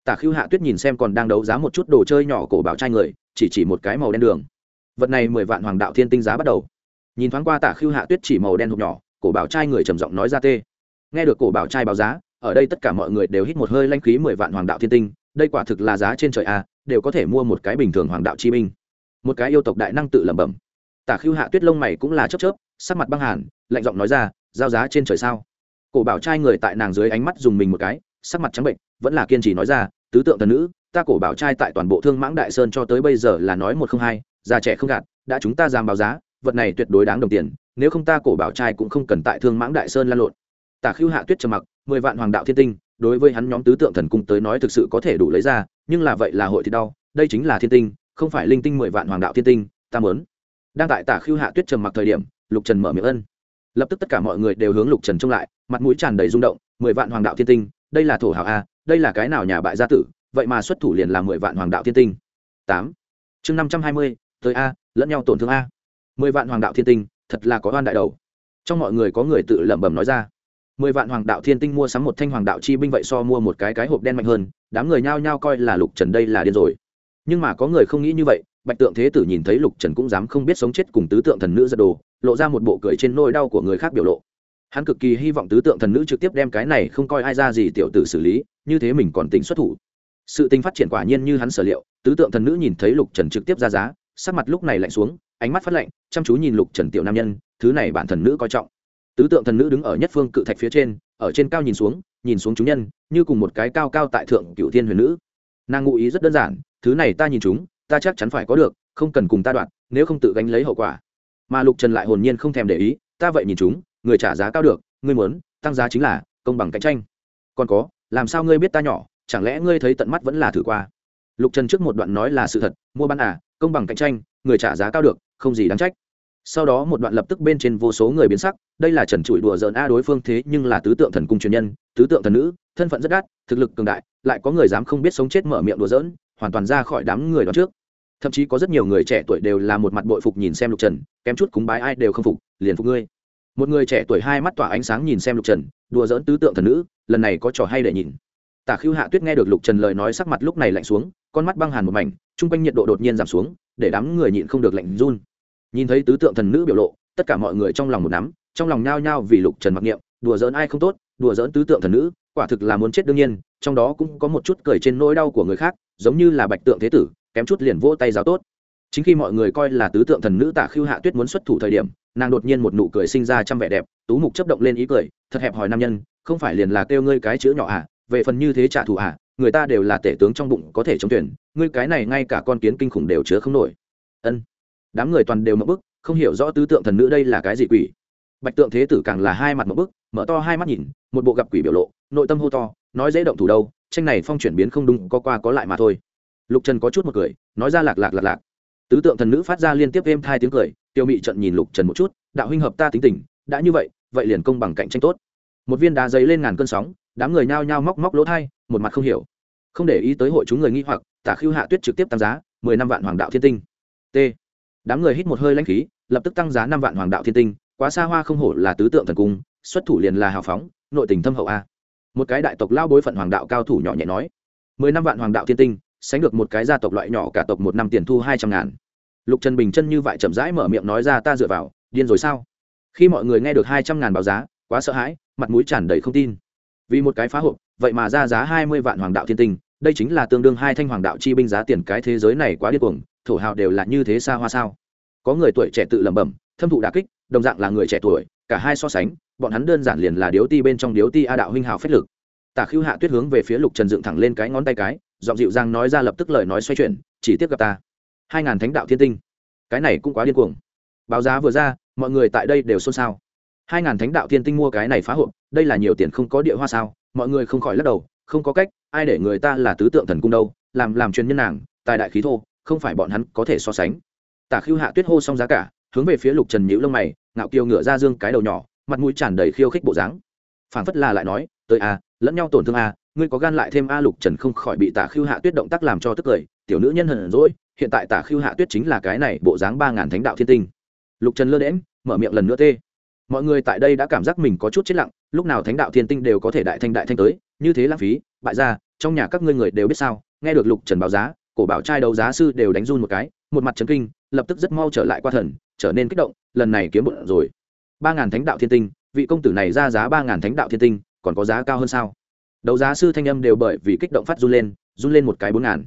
Tả khưu hạ tuyết nhìn xem còn đang đấu giá một chút đồ chơi nhỏ cổ bảo trai người, chỉ chỉ một cái màu đen đường. Vật này mười vạn hoàng đạo thiên tinh giá bắt đầu. Nhìn thoáng qua tả khưu hạ tuyết chỉ màu đen hộp nhỏ, cổ bảo trai người trầm giọng nói ra tê. Nghe được cổ bảo trai báo giá, ở đây tất cả mọi người đều hít một hơi lanh khí mười vạn hoàng đạo thiên tinh, đây quả thực là giá trên trời a đều có thể mua một cái bình thường hoàng đạo chi minh một cái yêu tộc đại năng tự lẩm bẩm. Tả khưu hạ tuyết lông mày cũng là chớp chớp, sắc mặt băng hàn, lạnh giọng nói ra, giao giá trên trời sao? Cổ bảo trai người tại nàng dưới ánh mắt dùng mình một cái, sắc mặt trắng bệnh, vẫn là kiên trì nói ra, tứ tượng thần nữ, ta cổ bảo trai tại toàn bộ thương mãng đại sơn cho tới bây giờ là nói một không hai, già trẻ không gạt, đã chúng ta dám báo giá, vật này tuyệt đối đáng đồng tiền, nếu không ta cổ bảo trai cũng không cần tại thương mãng đại sơn lan lộn. Tả khưu hạ tuyết trầm mặc, mười vạn hoàng đạo thiên tinh, đối với hắn nhóm tứ tượng thần cung tới nói thực sự có thể đủ lấy ra, nhưng là vậy là hội thì đau, đây chính là thiên tinh không phải linh tinh mười vạn hoàng đạo thiên tinh, ta mớn đang tại tả khưu hạ tuyết trầm mặc thời điểm, lục trần mở miệng ân. Lập tức tất cả mọi người đều hướng lục trần trông lại, mặt mũi tràn đầy rung động, mười vạn hoàng đạo thiên tinh, đây là thổ hào a, đây là cái nào nhà bại gia tử, vậy mà xuất thủ liền là mười vạn hoàng đạo thiên tinh. Tám. Chương năm trăm hai mươi, tới a, lẫn nhau tổn thương a. Mười vạn hoàng đạo thiên tinh, thật là có oan đại đầu. Trong mọi người có người tự lẩm bẩm nói ra. Mười vạn hoàng đạo thiên tinh mua sắm một thanh hoàng đạo chi binh vậy so mua một cái cái hộp đen mạnh hơn, đám người nhao nhao coi là lục trần đây là điên rồi nhưng mà có người không nghĩ như vậy, bạch tượng thế tử nhìn thấy lục trần cũng dám không biết sống chết cùng tứ tượng thần nữ giật đồ, lộ ra một bộ cười trên nôi đau của người khác biểu lộ. Hắn cực kỳ hy vọng tứ tượng thần nữ trực tiếp đem cái này không coi ai ra gì tiểu tử xử lý, như thế mình còn tính xuất thủ. Sự tình phát triển quả nhiên như hắn sở liệu, tứ tượng thần nữ nhìn thấy lục trần trực tiếp ra giá, sắc mặt lúc này lạnh xuống, ánh mắt phát lạnh, chăm chú nhìn lục trần tiểu nam nhân, thứ này bản thần nữ coi trọng. Tứ tượng thần nữ đứng ở nhất phương cự thạch phía trên, ở trên cao nhìn xuống nhìn xuống chúng nhân, như cùng một cái cao cao tại thượng cựu thiên huyền nữ nàng ngụ ý rất đơn giản, thứ này ta nhìn chúng, ta chắc chắn phải có được, không cần cùng ta đoạn, nếu không tự gánh lấy hậu quả. Mà lục trần lại hồn nhiên không thèm để ý, ta vậy nhìn chúng, người trả giá cao được, ngươi muốn, tăng giá chính là công bằng cạnh tranh. Còn có, làm sao ngươi biết ta nhỏ, chẳng lẽ ngươi thấy tận mắt vẫn là thử qua? Lục trần trước một đoạn nói là sự thật, mua bán à công bằng cạnh tranh, người trả giá cao được, không gì đáng trách sau đó một đoạn lập tức bên trên vô số người biến sắc, đây là trần trụi đùa giỡn a đối phương thế nhưng là tứ tượng thần cung truyền nhân, tứ tượng thần nữ, thân phận rất đắt, thực lực cường đại, lại có người dám không biết sống chết mở miệng đùa giỡn, hoàn toàn ra khỏi đám người đó trước. Thậm chí có rất nhiều người trẻ tuổi đều là một mặt bội phục nhìn xem lục trần, kém chút cúng bái ai đều không phục, liền phục ngươi. Một người trẻ tuổi hai mắt tỏa ánh sáng nhìn xem lục trần, đùa dỡn tứ tượng thần nữ, lần này có trò hay để nhìn. Tả khưu hạ tuyết nghe được lục trần lời nói sắc mặt lúc này lạnh xuống, con mắt băng hàn một mảnh, chung quanh nhiệt độ đột nhiên giảm xuống, để đám người nhịn không được lạnh run nhìn thấy tứ tượng thần nữ biểu lộ, tất cả mọi người trong lòng một nắm, trong lòng nhao nhao vì lục trần mặc niệm, đùa giỡn ai không tốt, đùa giỡn tứ tượng thần nữ, quả thực là muốn chết đương nhiên, trong đó cũng có một chút cười trên nỗi đau của người khác, giống như là bạch tượng thế tử, kém chút liền vỗ tay giáo tốt. Chính khi mọi người coi là tứ tượng thần nữ tạ khưu hạ tuyết muốn xuất thủ thời điểm, nàng đột nhiên một nụ cười sinh ra trăm vẻ đẹp, tú mục chấp động lên ý cười, thật hẹp hòi nam nhân, không phải liền là kêu ngươi cái chữ nhỏ à về phần như thế trả thù à người ta đều là tể tướng trong bụng có thể chống tuyển, ngươi cái này ngay cả con kiến kinh khủng đều chứa không nổi. Ân đám người toàn đều mập bức, không hiểu rõ tứ tượng thần nữ đây là cái gì quỷ. Bạch tượng thế tử càng là hai mặt mập bức, mở to hai mắt nhìn, một bộ gặp quỷ biểu lộ, nội tâm hô to, nói dễ động thủ đâu, tranh này phong chuyển biến không đúng, có qua có lại mà thôi. Lục trần có chút một cười, nói ra lạc lạc lạc lạc. Tứ tượng thần nữ phát ra liên tiếp êm hai tiếng cười, tiêu mị trận nhìn lục trần một chút, đạo huynh hợp ta tính tình, đã như vậy vậy liền công bằng cạnh tranh tốt. Một viên đá giấy lên ngàn cơn sóng, đám người nhao nhao móc móc lỗ thai, một mặt không hiểu. Không để ý tới hội chúng người nghi hoặc, tả Khưu hạ tuyết trực tiếp tăng giá, mười năm vạn hoàng đạo thiên tinh. T đám người hít một hơi lãnh khí, lập tức tăng giá năm vạn hoàng đạo thiên tinh, quá xa hoa không hổ là tứ tượng thần cung, xuất thủ liền là hào phóng, nội tình thâm hậu a. Một cái đại tộc lao bối phận hoàng đạo cao thủ nhỏ nhẹ nói, mười năm vạn hoàng đạo thiên tinh, sánh được một cái gia tộc loại nhỏ cả tộc một năm tiền thu hai trăm ngàn. Lục trần bình chân như vậy chậm rãi mở miệng nói ra ta dựa vào, điên rồi sao? Khi mọi người nghe được hai trăm ngàn báo giá, quá sợ hãi, mặt mũi tràn đầy không tin. Vì một cái phá hộp, vậy mà ra giá hai mươi vạn hoàng đạo thiên tinh, đây chính là tương đương hai thanh hoàng đạo chi binh giá tiền cái thế giới này quá điên cuồng thổ hào đều là như thế xa hoa sao? Có người tuổi trẻ tự lẩm bẩm, thâm thụ đà kích, đồng dạng là người trẻ tuổi, cả hai so sánh, bọn hắn đơn giản liền là điếu ti bên trong điếu ti a đạo huynh hào phách lực. Tả khưu hạ tuyết hướng về phía lục trần dựng thẳng lên cái ngón tay cái, giọng dịu dàng nói ra lập tức lời nói xoay chuyển, chỉ tiếp gặp ta. Hai ngàn thánh đạo thiên tinh. Cái này cũng quá điên cuồng. Báo giá vừa ra, mọi người tại đây đều xôn xao. Hai ngàn thánh đạo thiên tinh mua cái này phá hộp, đây là nhiều tiền không có địa hoa sao? Mọi người không khỏi lắc đầu, không có cách, ai để người ta là tứ tượng thần cung đâu, làm làm truyền nhân nàng, tài đại khí thô không phải bọn hắn có thể so sánh. Tả khưu hạ tuyết hô xong giá cả, hướng về phía lục trần nhữ lông mày, ngạo kiều ngửa ra dương cái đầu nhỏ, mặt mũi tràn đầy khiêu khích bộ dáng. Phảng phất là lại nói, tới a, lẫn nhau tổn thương a, ngươi có gan lại thêm a? Lục trần không khỏi bị tả khưu hạ tuyết động tác làm cho tức cười, tiểu nữ nhân hờn rỗi hiện tại tả khưu hạ tuyết chính là cái này bộ dáng ba ngàn thánh đạo thiên tinh. Lục trần lơ đễm mở miệng lần nữa tê. Mọi người tại đây đã cảm giác mình có chút chết lặng, lúc nào thánh đạo thiên tinh đều có thể đại thanh đại thanh tới, như thế lãng phí, bại ra trong nhà các ngươi người đều biết sao, nghe được lục trần báo giá cổ bảo trai đấu giá sư đều đánh run một cái, một mặt trấn kinh, lập tức rất mau trở lại qua thần, trở nên kích động, lần này kiếm bụng rồi. Ba ngàn thánh đạo thiên tinh, vị công tử này ra giá ba ngàn thánh đạo thiên tinh, còn có giá cao hơn sao? Đấu giá sư thanh âm đều bởi vì kích động phát run lên run lên một cái bốn ngàn.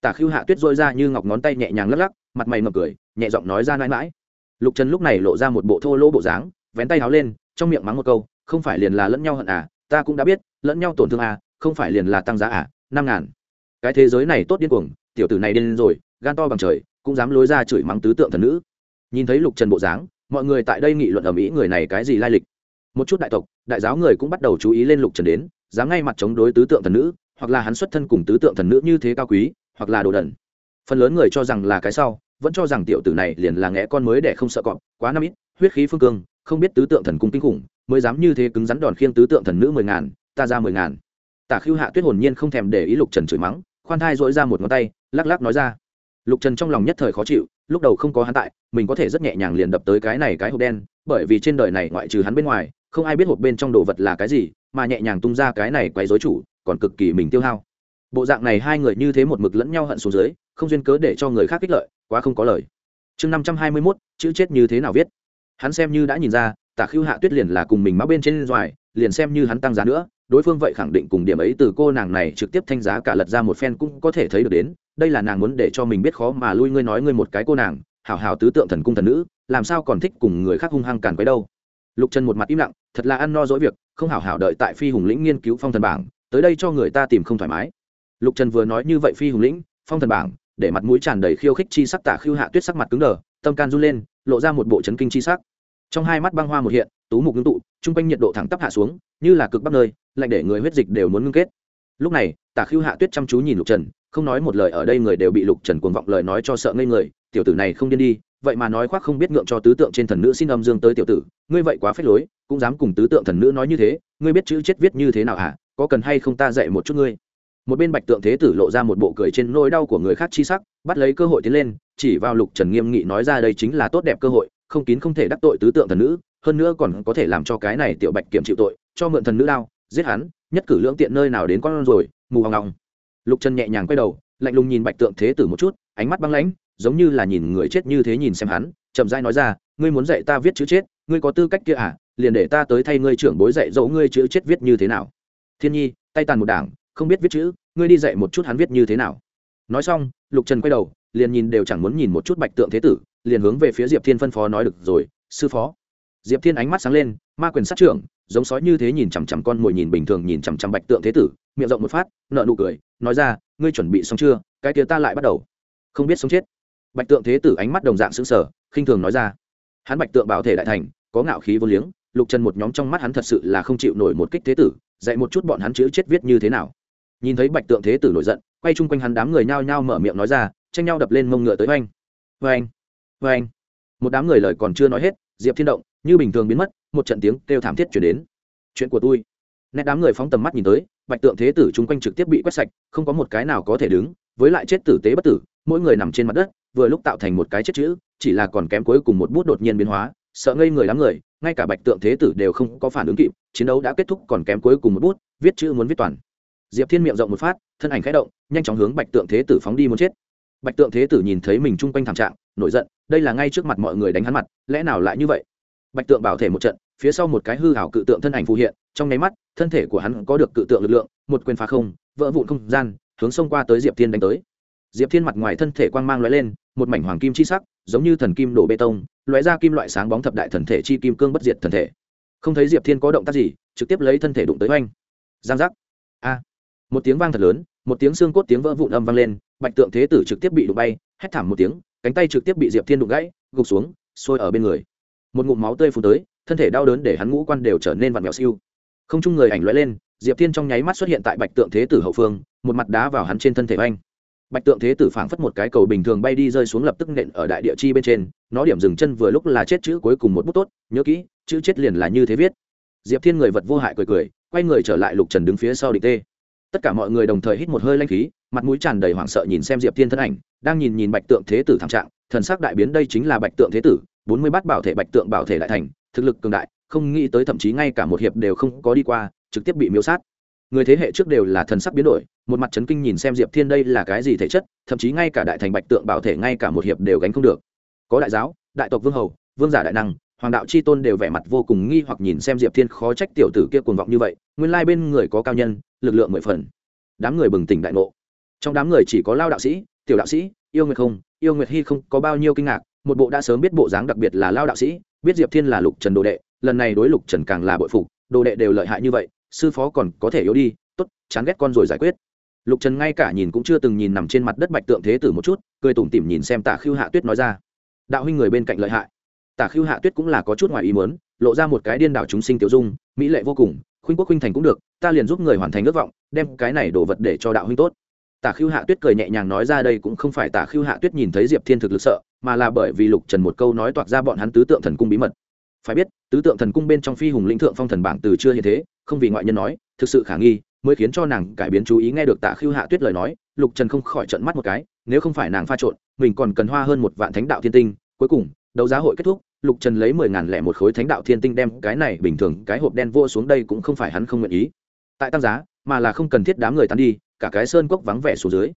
Tả khưu hạ tuyết dôi ra như ngọc ngón tay nhẹ nhàng lắc lắc, mặt mày mập cười, nhẹ giọng nói ra mãi mãi. Lục trần lúc này lộ ra một bộ thô lỗ bộ dáng, vén tay háo lên, trong miệng mắng một câu, không phải liền là lẫn nhau hận à ta cũng đã biết, lẫn nhau tổn thương à không phải liền là tăng giá à năm ngàn. Cái thế giới này tốt điên cuồng tiểu tử này điên rồi, gan to bằng trời, cũng dám lối ra chửi mắng tứ tượng thần nữ. Nhìn thấy lục trần bộ dáng, mọi người tại đây nghị luận ở mỹ người này cái gì lai lịch. Một chút đại tộc, đại giáo người cũng bắt đầu chú ý lên lục trần đến, dám ngay mặt chống đối tứ tượng thần nữ, hoặc là hắn xuất thân cùng tứ tượng thần nữ như thế cao quý, hoặc là đồ đần. Phần lớn người cho rằng là cái sau, vẫn cho rằng tiểu tử này liền là ngẽ con mới để không sợ cọp, quá năm ít, huyết khí phương cương, không biết tứ tượng thần cung kinh khủng, mới dám như thế cứng rắn đòn khiêng tứ tượng thần nữ mười ngàn, ta ra mười ngàn. Tả khưu hạ tuyết hồn nhiên không thèm để ý lục trần chửi mắng, khoan thai dỗi ra một ngón tay lắc lắc nói ra. Lục trần trong lòng nhất thời khó chịu, lúc đầu không có hắn tại, mình có thể rất nhẹ nhàng liền đập tới cái này cái hộp đen, bởi vì trên đời này ngoại trừ hắn bên ngoài, không ai biết hộp bên trong đồ vật là cái gì, mà nhẹ nhàng tung ra cái này quấy dối chủ, còn cực kỳ mình tiêu hao. Bộ dạng này hai người như thế một mực lẫn nhau hận xuống dưới, không duyên cớ để cho người khác kích lợi, quá không có lời. Chương năm trăm hai mươi mốt, chữ chết như thế nào viết? Hắn xem như đã nhìn ra, tả khưu hạ tuyết liền là cùng mình mắc bên trên doài liền xem như hắn tăng giá nữa đối phương vậy khẳng định cùng điểm ấy từ cô nàng này trực tiếp thanh giá cả lật ra một phen cũng có thể thấy được đến, đây là nàng muốn để cho mình biết khó mà lui ngươi nói ngươi một cái cô nàng, hảo hảo tứ tượng thần cung thần nữ, làm sao còn thích cùng người khác hung hăng càn quấy đâu. Lục trần một mặt im lặng, thật là ăn no dỗi việc, không hảo hảo đợi tại phi hùng lĩnh nghiên cứu phong thần bảng, tới đây cho người ta tìm không thoải mái. Lục trần vừa nói như vậy phi hùng lĩnh, phong thần bảng, để mặt mũi tràn đầy khiêu khích chi sắc tả khiêu hạ tuyết sắc mặt cứng đờ, tâm can run lên, lộ ra một bộ chấn kinh chi sắc. Trong hai mắt băng hoa một hiện tú mục ngưng tụ, chung quanh nhiệt độ thẳng tắp hạ xuống, như là cực bắc nơi, lạnh để người huyết dịch đều muốn ngưng kết. Lúc này, tả Khưu hạ tuyết chăm chú nhìn lục trần, không nói một lời ở đây người đều bị lục trần cuồng vọng lời nói cho sợ ngây người, tiểu tử này không điên đi, vậy mà nói khoác không biết ngượng cho tứ tượng trên thần nữ xin âm dương tới tiểu tử, ngươi vậy quá phết lối, cũng dám cùng tứ tượng thần nữ nói như thế, ngươi biết chữ chết viết như thế nào hả? Có cần hay không ta dạy một chút ngươi? Một bên bạch tượng thế tử lộ ra một bộ cười trên nỗi đau của người khác chi sắc, bắt lấy cơ hội tiến lên, chỉ vào lục trần nghiêm nghị nói ra đây chính là tốt đẹp cơ hội, không kín không thể đắc tội tứ tượng thần nữ hơn nữa còn có thể làm cho cái này tiểu bạch kiểm chịu tội, cho mượn thần nữ đao, giết hắn, nhất cử lưỡng tiện nơi nào đến con rồi, mù hoàng ngọng lục trần nhẹ nhàng quay đầu, lạnh lùng nhìn bạch tượng thế tử một chút, ánh mắt băng lãnh, giống như là nhìn người chết như thế nhìn xem hắn, chậm rãi nói ra, ngươi muốn dạy ta viết chữ chết, ngươi có tư cách kia à? Liền để ta tới thay ngươi trưởng bối dạy dỗ ngươi chữ chết viết như thế nào? Thiên nhi, tay tàn một đảng, không biết viết chữ, ngươi đi dạy một chút hắn viết như thế nào. Nói xong, lục trần quay đầu, liền nhìn đều chẳng muốn nhìn một chút bạch tượng thế tử, liền hướng về phía diệp thiên phân phó nói, được rồi, sư phó diệp thiên ánh mắt sáng lên, ma quyền sát trưởng, giống sói như thế nhìn chằm chằm con mồi nhìn bình thường nhìn chằm chằm bạch tượng thế tử, miệng rộng một phát nợ nụ cười, nói ra, ngươi chuẩn bị xong chưa? Cái kia ta lại bắt đầu. Không biết sống chết. Bạch tượng thế tử ánh mắt đồng dạng sững sờ, khinh thường nói ra. Hắn bạch tượng bảo thể đại thành, có ngạo khí vô liếng, lục trần một nhóm trong mắt hắn thật sự là không chịu nổi một kích thế tử, dạy một chút bọn hắn chữ chết viết như thế nào. Nhìn thấy bạch tượng thế tử nổi giận, quay chung quanh hắn đám người nhao nhao mở miệng nói ra, tranh nhau đập lên mông ngựa tới oanh oanh oanh. Một đám người lời còn chưa nói hết, diệp thiên động như bình thường biến mất, một trận tiếng kêu thảm thiết chuyển đến. Chuyện của tôi. Nét đám người phóng tầm mắt nhìn tới, bạch tượng thế tử chung quanh trực tiếp bị quét sạch, không có một cái nào có thể đứng, với lại chết tử tế bất tử, mỗi người nằm trên mặt đất, vừa lúc tạo thành một cái chết chữ, chỉ là còn kém cuối cùng một bút đột nhiên biến hóa, sợ ngây người đám người, ngay cả bạch tượng thế tử đều không có phản ứng kịp, chiến đấu đã kết thúc còn kém cuối cùng một bút, viết chữ muốn viết toàn. Diệp thiên miệng rộng một phát, thân ảnh khẽ động, nhanh chóng hướng bạch tượng thế tử phóng đi muốn chết. Bạch tượng thế tử nhìn thấy mình chung quanh thảm trạng, nổi giận, đây là ngay trước mặt mọi người đánh hắn mặt, lẽ nào lại như vậy? Bạch tượng bảo thể một trận, phía sau một cái hư hảo cự tượng thân ảnh phù hiện, trong nháy mắt, thân thể của hắn có được cự tượng lực lượng, một quyền phá không, vỡ vụn không gian, hướng xông qua tới diệp thiên đánh tới. Diệp thiên mặt ngoài thân thể quang mang lóe lên, một mảnh hoàng kim chi sắc, giống như thần kim đổ bê tông, lóe ra kim loại sáng bóng thập đại thần thể chi kim cương bất diệt thần thể. Không thấy diệp thiên có động tác gì, trực tiếp lấy thân thể đụng tới oanh. Giang giác. A. Một tiếng vang thật lớn, một tiếng xương cốt tiếng vỡ vụn âm vang lên, bạch tượng thế tử trực tiếp bị đụng bay, hét thảm một tiếng, cánh tay trực tiếp bị diệp thiên đụng gãy, gục xuống, sôi ở bên người một ngụm máu tươi phun tới, thân thể đau đớn để hắn ngũ quan đều trở nên vặn vẹo siêu. Không chung người ảnh lóe lên, diệp thiên trong nháy mắt xuất hiện tại bạch tượng thế tử hậu phương, một mặt đá vào hắn trên thân thể oanh bạch tượng thế tử phảng phất một cái cầu bình thường bay đi rơi xuống lập tức nện ở đại địa chi bên trên, nó điểm dừng chân vừa lúc là chết chữ cuối cùng một bút tốt, nhớ kỹ, chữ chết liền là như thế viết. Diệp thiên người vật vô hại cười cười, quay người trở lại lục trần đứng phía sau địch tê. Tất cả mọi người đồng thời hít một hơi lanh khí, mặt mũi tràn đầy hoảng sợ nhìn xem diệp thiên thân ảnh, đang nhìn nhìn bạch tượng thế tử thảm trạng, thần sắc đại biến đây chính là bạch tượng thế tử bốn mươi bát bảo thể bạch tượng bảo thể đại thành, thực lực cường đại, không nghĩ tới thậm chí ngay cả một hiệp đều không có đi qua, trực tiếp bị miêu sát. Người thế hệ trước đều là thần sắc biến đổi, một mặt chấn kinh nhìn xem diệp thiên đây là cái gì thể chất, thậm chí ngay cả đại thành bạch tượng bảo thể ngay cả một hiệp đều gánh không được. Có đại giáo, đại tộc vương hầu, vương giả đại năng, hoàng đạo c h i tôn đều vẻ mặt vô cùng nghi hoặc nhìn xem diệp thiên khó trách tiểu tử kia cuồng vọng như vậy, nguyên lai bên người có cao nhân, lực lượng mười phần. Đám người bừng tỉnh đại ngộ. Trong đám người chỉ có lao đạo sĩ, tiểu đạo sĩ, yêu nguyệt không, yêu nguyệt hy không có bao nhiêu kinh ngạc một bộ đã sớm biết bộ dáng đặc biệt là lao đạo sĩ, biết diệp thiên là lục trần đồ đệ, lần này đối lục trần càng là bội phục, đồ đệ đều lợi hại như vậy, sư phó còn có thể yếu đi t ố t chán ghét con rồi giải quyết. Lục trần ngay cả nhìn cũng chưa từng nhìn nằm trên mặt đất bạch tượng thế tử một chút, cười tủm tỉm nhìn xem tả khiêu hạ tuyết nói ra. Đạo huynh người bên cạnh lợi hại. Tả khiêu hạ tuyết cũng là có chút ngoài ý muốn, lộ ra một cái điên đảo chúng sinh tiểu dung, mỹ lệ vô cùng, khuynh quốc khuynh thành cũng được, ta liền giúp người hoàn thành ước vọng, đem cái này đồ vật để cho đạo huynh tốt tả Khưu hạ tuyết cười nhẹ nhàng nói ra đây cũng không phải tả Khưu hạ tuyết nhìn thấy diệp thiên thực lực sợ, mà là bởi vì lục trần một câu nói toạc ra bọn hắn tứ tượng thần cung bí mật. Phải biết, tứ tượng thần cung bên trong phi hùng lĩnh thượng phong thần bảng từ chưa hiện thế, không vì ngoại nhân nói, thực sự khả nghi, mới khiến cho nàng cải biến chú ý nghe được tạ Khưu hạ tuyết lời nói, lục trần không khỏi trận mắt một cái, nếu không phải nàng pha trộn, mình còn cần hoa hơn một vạn thánh đạo thiên tinh. Cuối cùng, đấu giá hội kết thúc, lục trần lấy mười ngàn lẻ một khối thánh đạo thiên tinh đem cái này bình thường cái hộp đen vô xuống đây cũng không phải hắn không nguyện ý. Tại tăng giá, mà là không cần thiết đám người tán đi cả cái sơn cốc vắng vẻ xuống dưới.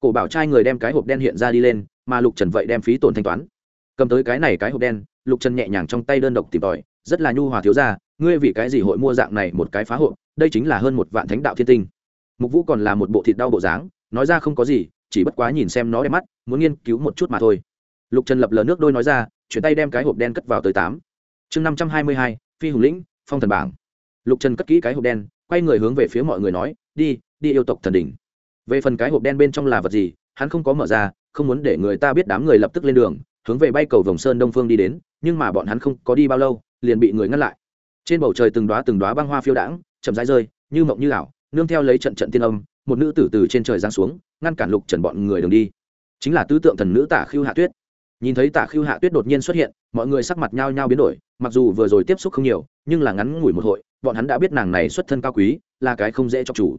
Cổ bảo trai người đem cái hộp đen hiện ra đi lên, mà lục trần vậy đem phí tổn thanh toán. Cầm tới cái này cái hộp đen, lục trần nhẹ nhàng trong tay đơn độc tìm tòi, rất là nhu hòa thiếu ra ngươi vì cái gì hội mua dạng này một cái phá hộp, đây chính là hơn một vạn thánh đạo thiên tinh. Mục vũ còn là một bộ thịt đau bộ dáng, nói ra không có gì, chỉ bất quá nhìn xem nó đẹp mắt, muốn nghiên cứu một chút mà thôi. Lục trần lập lờ nước đôi nói ra, chuyển tay đem cái hộp đen cất vào tới tám. Chương năm trăm hai mươi hai, phi hùng lĩnh, phong thần bảng. Lục trần cất kỹ cái hộp đen, quay người hướng về phía mọi người nói, đi đi yêu tộc thần đỉnh. Về phần cái hộp đen bên trong là vật gì, hắn không có mở ra, không muốn để người ta biết đám người lập tức lên đường, hướng về bay cầu vòng sơn đông phương đi đến, nhưng mà bọn hắn không có đi bao lâu, liền bị người ngăn lại. Trên bầu trời từng đoá từng đoá băng hoa phiêu đãng, chậm rãi rơi, như mộng như ảo, nương theo lấy trận trận tiên âm, một nữ tử từ trên trời giáng xuống, ngăn cản lục trần bọn người đường đi. Chính là tứ tượng thần nữ tả khiêu hạ tuyết. Nhìn thấy tả khiêu hạ tuyết đột nhiên xuất hiện, mọi người sắc mặt nhao nhao biến đổi, mặc dù vừa rồi tiếp xúc không nhiều, nhưng là ngắn ngủi một hội, bọn hắn đã biết nàng này xuất thân cao quý, là cái không dễ cho chủ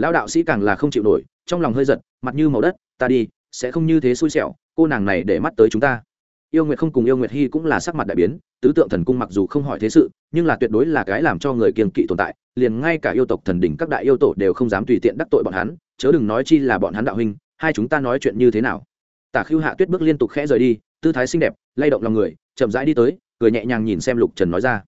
lão đạo sĩ càng là không chịu nổi, trong lòng hơi giật, mặt như màu đất, ta đi, sẽ không như thế xui xẻo, cô nàng này để mắt tới chúng ta. Yêu nguyệt không cùng yêu nguyệt hy cũng là sắc mặt đại biến, tứ tượng thần cung mặc dù không hỏi thế sự, nhưng là tuyệt đối là cái làm cho người kiên kỵ tồn tại, liền ngay cả yêu tộc thần đỉnh các đại yêu tổ đều không dám tùy tiện đắc tội bọn hắn, chớ đừng nói chi là bọn hắn đạo huynh, hai chúng ta nói chuyện như thế nào. Tả Khưu hạ tuyết bước liên tục khẽ rời đi, tư thái xinh đẹp, lay động lòng người, chậm rãi đi tới, cười nhẹ nhàng nhìn xem lục trần nói ra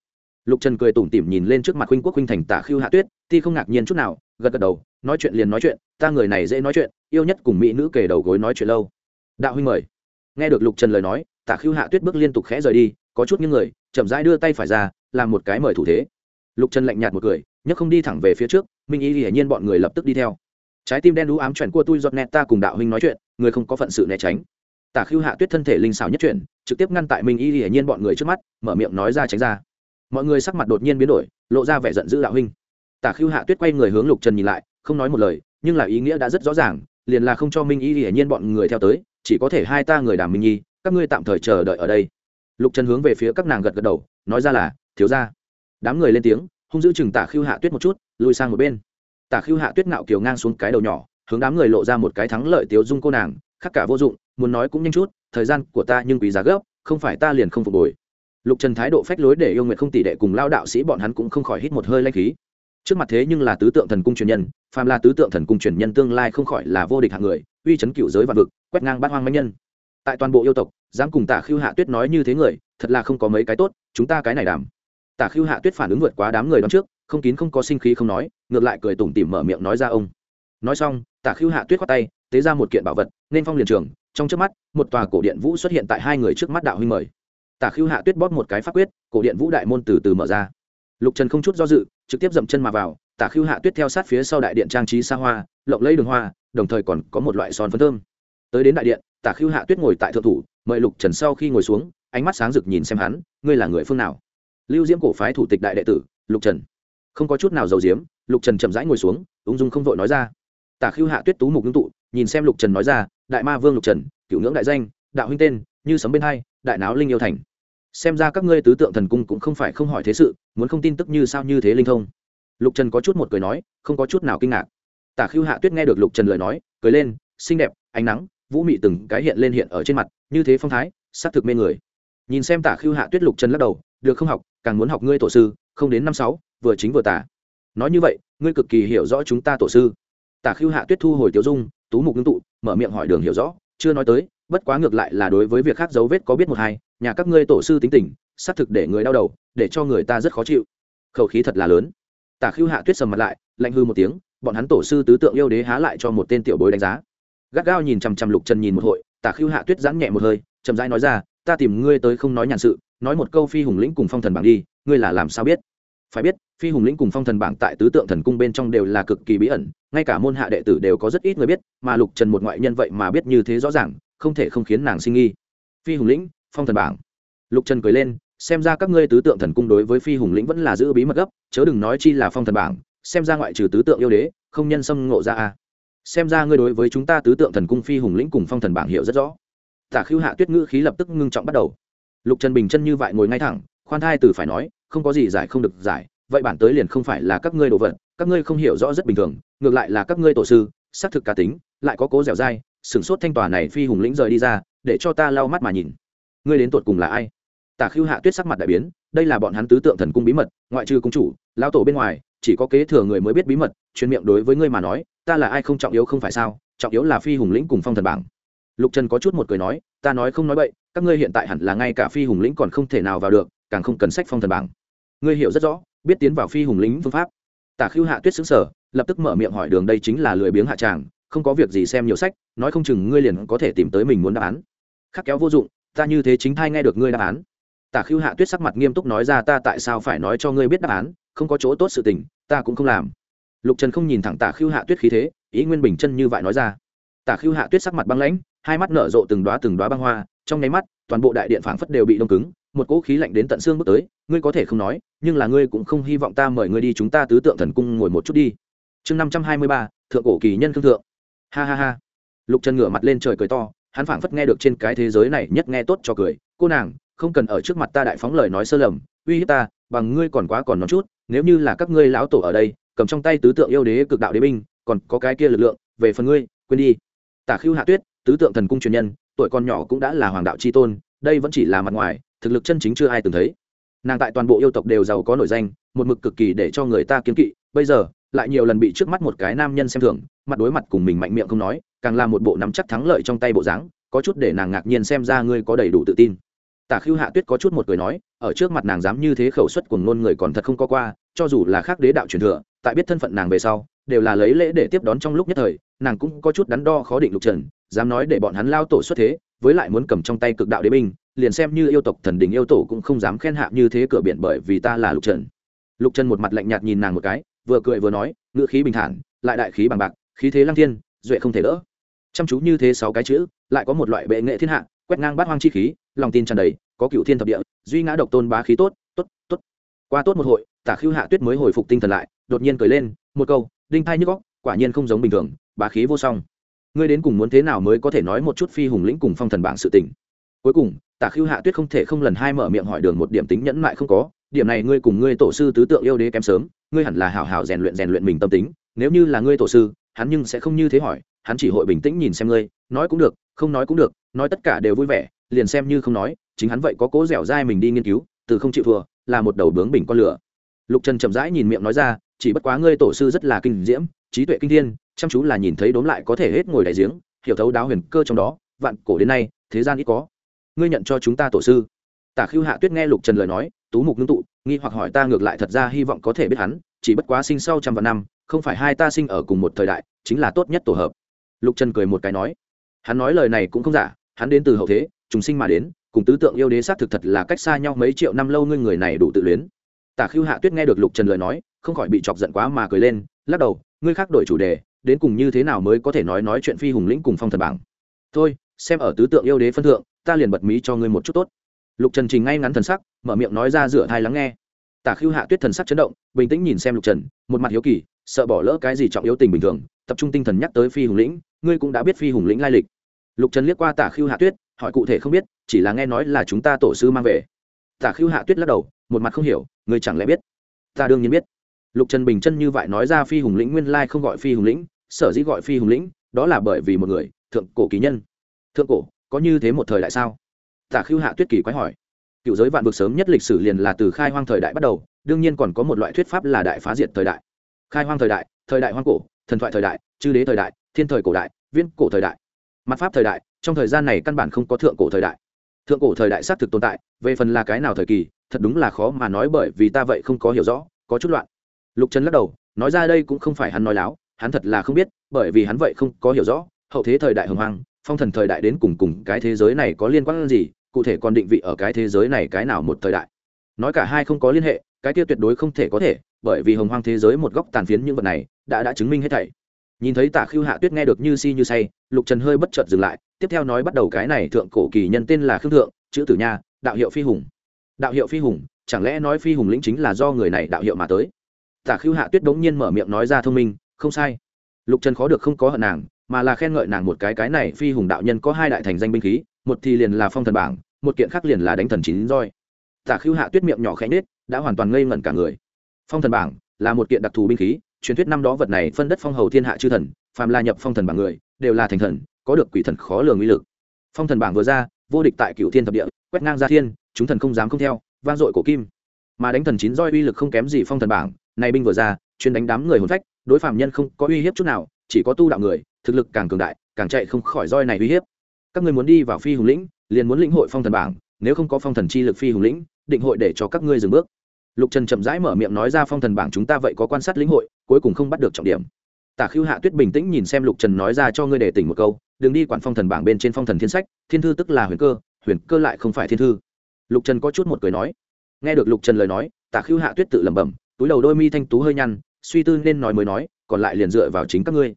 lục trần cười tủm tỉm nhìn lên trước mặt huynh quốc huynh thành tả Khưu hạ tuyết, ti không ngạc nhiên chút nào, gật gật đầu, nói chuyện liền nói chuyện, ta người này dễ nói chuyện, yêu nhất cùng mỹ nữ kề đầu gối nói chuyện lâu. Đạo huynh mời. Nghe được lục trần lời nói, tả Khưu hạ tuyết bước liên tục khẽ rời đi, có chút những người, chậm rãi đưa tay phải ra, làm một cái mời thủ thế. Lục trần lạnh nhạt một cười, nhấc không đi thẳng về phía trước, minh y hiển nhiên bọn người lập tức đi theo. Trái tim đen đũ ám chuyện của tôi giọt nẹt ta cùng đạo huynh nói chuyện, người không có phận sự né tránh. Tả khưu hạ tuyết thân thể linh xảo nhất chuyển, trực tiếp ngăn tại minh y hiển nhiên bọn người trước mắt, mở miệng nói ra tránh ra mọi người sắc mặt đột nhiên biến đổi, lộ ra vẻ giận dữ đạo huynh. Tả khưu hạ tuyết quay người hướng lục trần nhìn lại, không nói một lời, nhưng là ý nghĩa đã rất rõ ràng, liền là không cho minh y hiển nhiên bọn người theo tới, chỉ có thể hai ta người đàm minh nhi, các ngươi tạm thời chờ đợi ở đây. Lục trần hướng về phía các nàng gật gật đầu, nói ra là, thiếu ra đám người lên tiếng, hung giữ chừng tả khưu hạ tuyết một chút, lùi sang một bên. Tả khưu hạ tuyết ngạo kiều ngang xuống cái đầu nhỏ, hướng đám người lộ ra một cái thắng lợi tiếu dung cô nàng, khắc cả vô dụng, muốn nói cũng nhanh chút, thời gian của ta nhưng quý giá gấp, không phải ta liền không phục hồi lục trần thái độ phách lối để yêu nguyện không tỷ đệ cùng lao đạo sĩ bọn hắn cũng không khỏi hít một hơi lanh khí. Trước mặt thế nhưng là tứ tượng thần cung truyền nhân, phàm là tứ tượng thần cung truyền nhân tương lai không khỏi là vô địch hạng người, uy chấn cựu giới vạn vực, quét ngang bát hoang manh nhân. Tại toàn bộ yêu tộc, dám cùng tả khưu hạ tuyết nói như thế người, thật là không có mấy cái tốt, chúng ta cái này đảm tả khưu hạ tuyết phản ứng vượt quá đám người đón trước, không kín không có sinh khí không nói, ngược lại cười tủm tỉm mở miệng nói ra ông. Nói xong, tả khưu hạ tuyết khoát tay, tế ra một kiện bảo vật, nên phong liền trường, trong trước mắt, một tòa cổ điện vũ xuất hiện tại hai người trước mắt đạo huynh mời tả khưu hạ tuyết bóp một cái pháp quyết, cổ điện vũ đại môn từ từ mở ra. Lục trần không chút do dự, trực tiếp dậm chân mà vào, tả khưu hạ tuyết theo sát phía sau đại điện trang trí xa hoa, lộng lấy đường hoa, đồng thời còn có một loại son phấn thơm. Tới đến đại điện, tả khưu hạ tuyết ngồi tại thượng thủ, mời lục trần sau khi ngồi xuống, ánh mắt sáng rực nhìn xem hắn, ngươi là người phương nào? Lưu diễm cổ phái thủ tịch đại đệ tử, lục trần. Không có chút nào giàu diếm lục trần chậm rãi ngồi xuống, ung dung không vội nói ra. Tả khưu hạ tuyết tú mục ngưng tụ, nhìn xem lục trần nói ra, đại ma vương lục trần, cựu ngưỡng đại danh, đạo huynh tên, như sấm bên hai đại náo linh yêu thành. Xem ra các ngươi tứ tượng thần cung cũng không phải không hỏi thế sự, muốn không tin tức như sao như thế linh thông. Lục trần có chút một cười nói, không có chút nào kinh ngạc. Tả khưu hạ tuyết nghe được lục trần lời nói, cười lên, xinh đẹp, ánh nắng, vũ mị từng cái hiện lên hiện ở trên mặt, như thế phong thái s á c thực mê người. Nhìn xem tả khưu hạ tuyết, lục trần lắc đầu, được không học, càng muốn học ngươi tổ sư, không đến năm sáu, vừa chính vừa tả. Nói như vậy, ngươi cực kỳ hiểu rõ chúng ta tổ sư. Tả khưu hạ tuyết thu hồi tiêu dung, tú mục ngưng tụ, mở miệng hỏi đường hiểu rõ, chưa nói tới bất quá ngược lại là đối với việc khác dấu vết có biết một hai, nhà các ngươi tổ sư tính tình, xác thực để người đau đầu, để cho người ta rất khó chịu. Khẩu khí thật là lớn. Tả khưu hạ tuyết sầm mặt lại, lạnh hư một tiếng, bọn hắn tổ sư tứ tượng yêu đế há lại cho một tên tiểu bối đánh giá. Gắt gao nhìn chằm chằm lục trần nhìn một hội, tả khưu hạ tuyết giãn nhẹ một hơi, chậm rãi nói ra, ta tìm ngươi tới không nói nhàn sự, nói một câu phi hùng lĩnh cùng phong thần bảng đi, ngươi là làm sao biết? Phải biết, phi hùng lĩnh cùng phong thần bảng tại tứ tượng thần cung bên trong đều là cực kỳ bí ẩn, ngay cả môn hạ đệ tử đều có rất ít người biết, mà lục trần một ngoại nhân vậy mà biết như thế rõ ràng không thể không khiến nàng sinh nghi. Phi hùng lĩnh, phong thần bảng. Lục trần cười lên, xem ra các ngươi tứ tượng thần cung đối với phi hùng lĩnh vẫn là giữ bí mật gấp, chớ đừng nói chi là phong thần bảng, xem ra ngoại trừ tứ tượng yêu đế, không nhân xâm ngộ ra a. Xem ra ngươi đối với chúng ta tứ tượng thần cung phi hùng lĩnh cùng phong thần bảng hiểu rất rõ. Tả khưu hạ tuyết ngữ khí lập tức ngưng trọng bắt đầu. Lục trần bình chân như vậy ngồi ngay thẳng, khoan thai từ phải nói, không có gì giải không được giải, vậy bản tới liền không phải là các ngươi đồ vật, các ngươi không hiểu rõ rất bình thường, ngược lại là các ngươi tổ sư, xác thực cá tính, lại có cố dẻo dai sửng sốt thanh tòa này phi hùng lĩnh rời đi ra, để cho ta lau mắt mà nhìn. Ngươi đến tột cùng là ai? Tả khưu hạ tuyết sắc mặt đại biến, đây là bọn hắn tứ tượng thần cung bí mật, ngoại trừ cung chủ lao tổ bên ngoài, chỉ có kế thừa người mới biết bí mật, chuyên miệng đối với ngươi mà nói, ta là ai không trọng yếu không phải sao, trọng yếu là phi hùng lĩnh cùng phong thần bảng. Lục trần có chút một cười nói, ta nói không nói bậy, các ngươi hiện tại hẳn là ngay cả phi hùng lĩnh còn không thể nào vào được, càng không cần sách phong thần bảng. Ngươi hiểu rất rõ, biết tiến vào phi hùng lĩnh phương pháp. Tả khưu hạ tuyết xứng sở lập tức mở miệng hỏi đường đây chính là lười biếng hạ tràng không có việc gì xem nhiều sách, nói không chừng ngươi liền có thể tìm tới mình muốn đáp án. Khắc kéo vô dụng, ta như thế chính thai nghe được ngươi đáp án. Tả khưu hạ tuyết sắc mặt nghiêm túc nói ra ta tại sao phải nói cho ngươi biết đáp án, không có chỗ tốt sự tình, ta cũng không làm. Lục trần không nhìn thẳng tả khưu hạ tuyết khí thế, ý nguyên bình chân như vậy nói ra. Tả khưu hạ tuyết sắc mặt băng lãnh, hai mắt nở rộ từng đoá từng đoá băng hoa, trong nháy mắt, toàn bộ đại điện phảng phất đều bị đông cứng, một cỗ khí lạnh đến tận xương bước tới, ngươi có thể không nói, nhưng là ngươi cũng không hy vọng ta mời ngươi đi chúng ta tứ tượng thần cung ngồi một chút đi. Chương năm trăm hai mươi ba, thượng cổ kỳ nhân thương thượng ha ha ha. Lục trần ngửa mặt lên trời cười to, hắn phảng phất nghe được trên cái thế giới này nhất nghe tốt cho cười. Cô nàng, không cần ở trước mặt ta đại phóng lời nói sơ lầm, uy hiếp ta, bằng ngươi còn quá còn nói chút, nếu như là các ngươi lão tổ ở đây, cầm trong tay tứ tượng yêu đế cực đạo đế binh, còn có cái kia lực lượng, về phần ngươi, quên đi. Tả khưu hạ tuyết, tứ tượng thần cung truyền nhân, tuổi con nhỏ cũng đã là hoàng đạo c h i tôn, đây vẫn chỉ là mặt ngoài, thực lực chân chính chưa ai từng thấy. Nàng tại toàn bộ yêu tộc đều giàu có nổi danh, một mực cực kỳ để cho người ta kiếm kỵ. Bây giờ lại nhiều lần bị trước mắt một cái nam nhân xem thường, mặt đối mặt cùng mình mạnh miệng không nói, càng là một bộ nắm chắc thắng lợi trong tay bộ dáng, có chút để nàng ngạc nhiên xem ra ngươi có đầy đủ tự tin. Tả khưu hạ tuyết có chút một cười nói, ở trước mặt nàng dám như thế khẩu suất của ngôn người còn thật không có qua, cho dù là khác đế đạo truyền thừa, tại biết thân phận nàng về sau, đều là lấy lễ để tiếp đón trong lúc nhất thời, nàng cũng có chút đắn đo khó định lục trần, dám nói để bọn hắn lao tổ xuất thế, với lại muốn cầm trong tay cực đạo đế binh, liền xem như yêu tộc thần đình yêu tổ cũng không dám khen hạ như thế cửa biển bởi vì ta là lục trần. Lục trần một mặt lạnh nhạt nhìn nàng một cái vừa cười vừa nói ngựa khí bình thản, lại đại khí bằng bạc, khí thế lăng thiên, duệ không thể đỡ. Chăm chú như thế sáu cái chữ, lại có một loại bệ nghệ thiên hạ, quét ngang bát hoang chi khí, lòng tin tràn đầy, có cựu thiên thập địa, duy ngã độc tôn bá khí tốt tốt tốt. Qua tốt một hội, tả khưu hạ tuyết mới hồi phục tinh thần lại, đột nhiên cười lên, một câu, đinh thai nhức góc quả nhiên không giống bình thường, bá khí vô song. Ngươi đến cùng muốn thế nào mới có thể nói một chút phi hùng lĩnh cùng phong thần bảng sự tình? Cuối cùng, tả khưu hạ tuyết không thể không lần hai mở miệng hỏi đường một điểm tính nhẫn lại không có điểm này ngươi cùng ngươi tổ sư tứ tượng yêu đế kém sớm, ngươi hẳn là hảo hảo rèn luyện rèn luyện mình tâm tính, nếu như là ngươi tổ sư, hắn nhưng sẽ không như thế hỏi, hắn chỉ hội bình tĩnh nhìn xem ngươi, nói cũng được, không nói cũng được, nói tất cả đều vui vẻ, liền xem như không nói, chính hắn vậy có cố dẻo dai mình đi nghiên cứu, từ không chịu thừa là một đầu bướng bình con lửa. Lục trần chậm rãi nhìn miệng nói ra, chỉ bất quá ngươi tổ sư rất là kinh diễm, trí tuệ kinh thiên, chăm chú là nhìn thấy đốm lại có thể hết ngồi đại giếng, hiểu thấu đáo huyền cơ trong đó, vạn cổ đến nay, thế gian ít có. Ngươi nhận cho chúng ta tổ sư. Tả khưu hạ tuyết nghe lục trần lời nói tú mục ngưng tụ, nghi hoặc hỏi ta ngược lại thật ra hy vọng có thể biết hắn, chỉ bất quá sinh sau trăm vạn năm, không phải hai ta sinh ở cùng một thời đại, chính là tốt nhất tổ hợp. Lục trần cười một cái nói. Hắn nói lời này cũng không giả, hắn đến từ hậu thế chúng sinh mà đến, cùng tứ tượng yêu đế xác thực thật là cách xa nhau mấy triệu năm lâu ngươi người này đủ tự luyến. Tả khưu hạ tuyết nghe được lục trần lời nói, không khỏi bị chọc giận quá mà cười lên, lắc đầu, ngươi khác đổi chủ đề, đến cùng như thế nào mới có thể nói nói chuyện phi hùng lĩnh cùng phong thần bảng? Thôi, xem ở tứ tượng yêu đế phân thượng, ta liền bật mí cho ngươi một chút tốt. Lục trần trình ngay ngắn thần sắc mở miệng nói ra rửa thai lắng nghe. Tả khưu hạ tuyết thần sắc chấn động, bình tĩnh nhìn xem lục trần, một mặt hiếu kỳ, sợ bỏ lỡ cái gì trọng yếu tình bình thường, tập trung tinh thần nhắc tới phi hùng lĩnh, ngươi cũng đã biết phi hùng lĩnh lai lịch. Lục trần liếc qua tả khưu hạ tuyết, hỏi cụ thể không biết, chỉ là nghe nói là chúng ta tổ sư mang về. Tả khưu hạ tuyết lắc đầu, một mặt không hiểu, ngươi chẳng lẽ biết? Ta đương nhiên biết. Lục trần bình chân như vậy nói ra phi hùng lĩnh nguyên lai không gọi phi hùng lĩnh, sở dĩ gọi phi hùng lĩnh, đó là bởi vì một người, thượng cổ kỳ nhân. Thượng cổ, có như thế một thời đại sao? Tả khưu hạ tuyết kỳ quái hỏi cựu giới vạn vực sớm nhất lịch sử liền là từ khai hoang thời đại bắt đầu, đương nhiên còn có một loại thuyết pháp là đại phá diệt thời đại. Khai hoang thời đại thời đại hoang cổ, thần thoại thời đại, chư đế thời đại, thiên thời cổ đại, viễn cổ thời đại. Mặt pháp thời đại, trong thời gian này căn bản không có thượng cổ thời đại. Thượng cổ thời đại xác thực tồn tại, về phần là cái nào thời kỳ, thật đúng là khó mà nói bởi vì ta vậy không có hiểu rõ, có chút loạn. Lục trần lắc đầu, nói ra đây cũng không phải hắn nói láo, hắn thật là không biết, bởi vì hắn vậy không có hiểu rõ, hậu thế thời đại hồng hoang, phong thần thời đại đến cùng cùng cái thế giới này có liên quan gì cụ thể còn định vị ở cái thế giới này cái nào một thời đại. Nói cả hai không có liên hệ, cái kia tuyệt đối không thể có thể, bởi vì hồng hoang thế giới một góc tàn phiến những vật này đã đã chứng minh hết thảy. Nhìn thấy Tả khưu hạ tuyết nghe được như si như say, lục trần hơi bất chợt dừng lại, tiếp theo nói bắt đầu cái này thượng cổ kỳ nhân tên là khương thượng, chữ tử nha, đạo hiệu phi hùng. Đạo hiệu phi hùng, chẳng lẽ nói phi hùng lĩnh chính là do người này đạo hiệu mà tới? Tả khưu hạ tuyết đống nhiên mở miệng nói ra thông minh, không sai. Lục trần khó được không có hận nàng, mà là khen ngợi nàng một cái cái này phi hùng đạo nhân có hai đại thành danh binh khí một thì liền là phong thần bảng, một kiện khác liền là đánh thần chín roi. Tả khưu hạ tuyết miệng nhỏ khẽ nết đã hoàn toàn ngây ngẩn cả người. Phong thần bảng là một kiện đặc thù binh khí, truyền thuyết năm đó vật này phân đất phong hầu thiên hạ chư thần, phàm la nhập phong thần bảng người, đều là thành thần, có được quỷ thần khó lường uy lực. Phong thần bảng vừa ra, vô địch tại cựu thiên thập địa, quét ngang ra thiên, chúng thần không dám không theo, vang dội cổ kim. Mà đánh thần chín roi uy lực không kém gì phong thần bảng này binh vừa ra, chuyên đánh đám người hồn phách, đối phạm nhân không có uy hiếp chút nào, chỉ có tu đạo người, thực lực càng cường đại, càng chạy không khỏi roi này uy hiếp các ngươi muốn đi vào phi hùng lĩnh, liền muốn lĩnh hội phong thần bảng, nếu không có phong thần chi lực phi hùng lĩnh, định hội để cho các ngươi dừng bước. Lục trần chậm rãi mở miệng nói ra, phong thần bảng chúng ta vậy có quan sát lĩnh hội, cuối cùng không bắt được trọng điểm. Tả khưu hạ tuyết bình tĩnh nhìn xem lục trần nói ra, cho ngươi để tỉnh một câu, đừng đi quản phong thần bảng bên trên phong thần thiên sách, thiên thư tức là huyền cơ huyền cơ lại không phải thiên thư. Lục trần có chút một cười nói. Nghe được lục trần lời nói, tả khưu hạ tuyết tự lẩm bẩm, túi đầu đôi mi thanh tú hơi nhăn, suy tư nên nói mới nói, còn lại liền dựa vào chính các ngươi.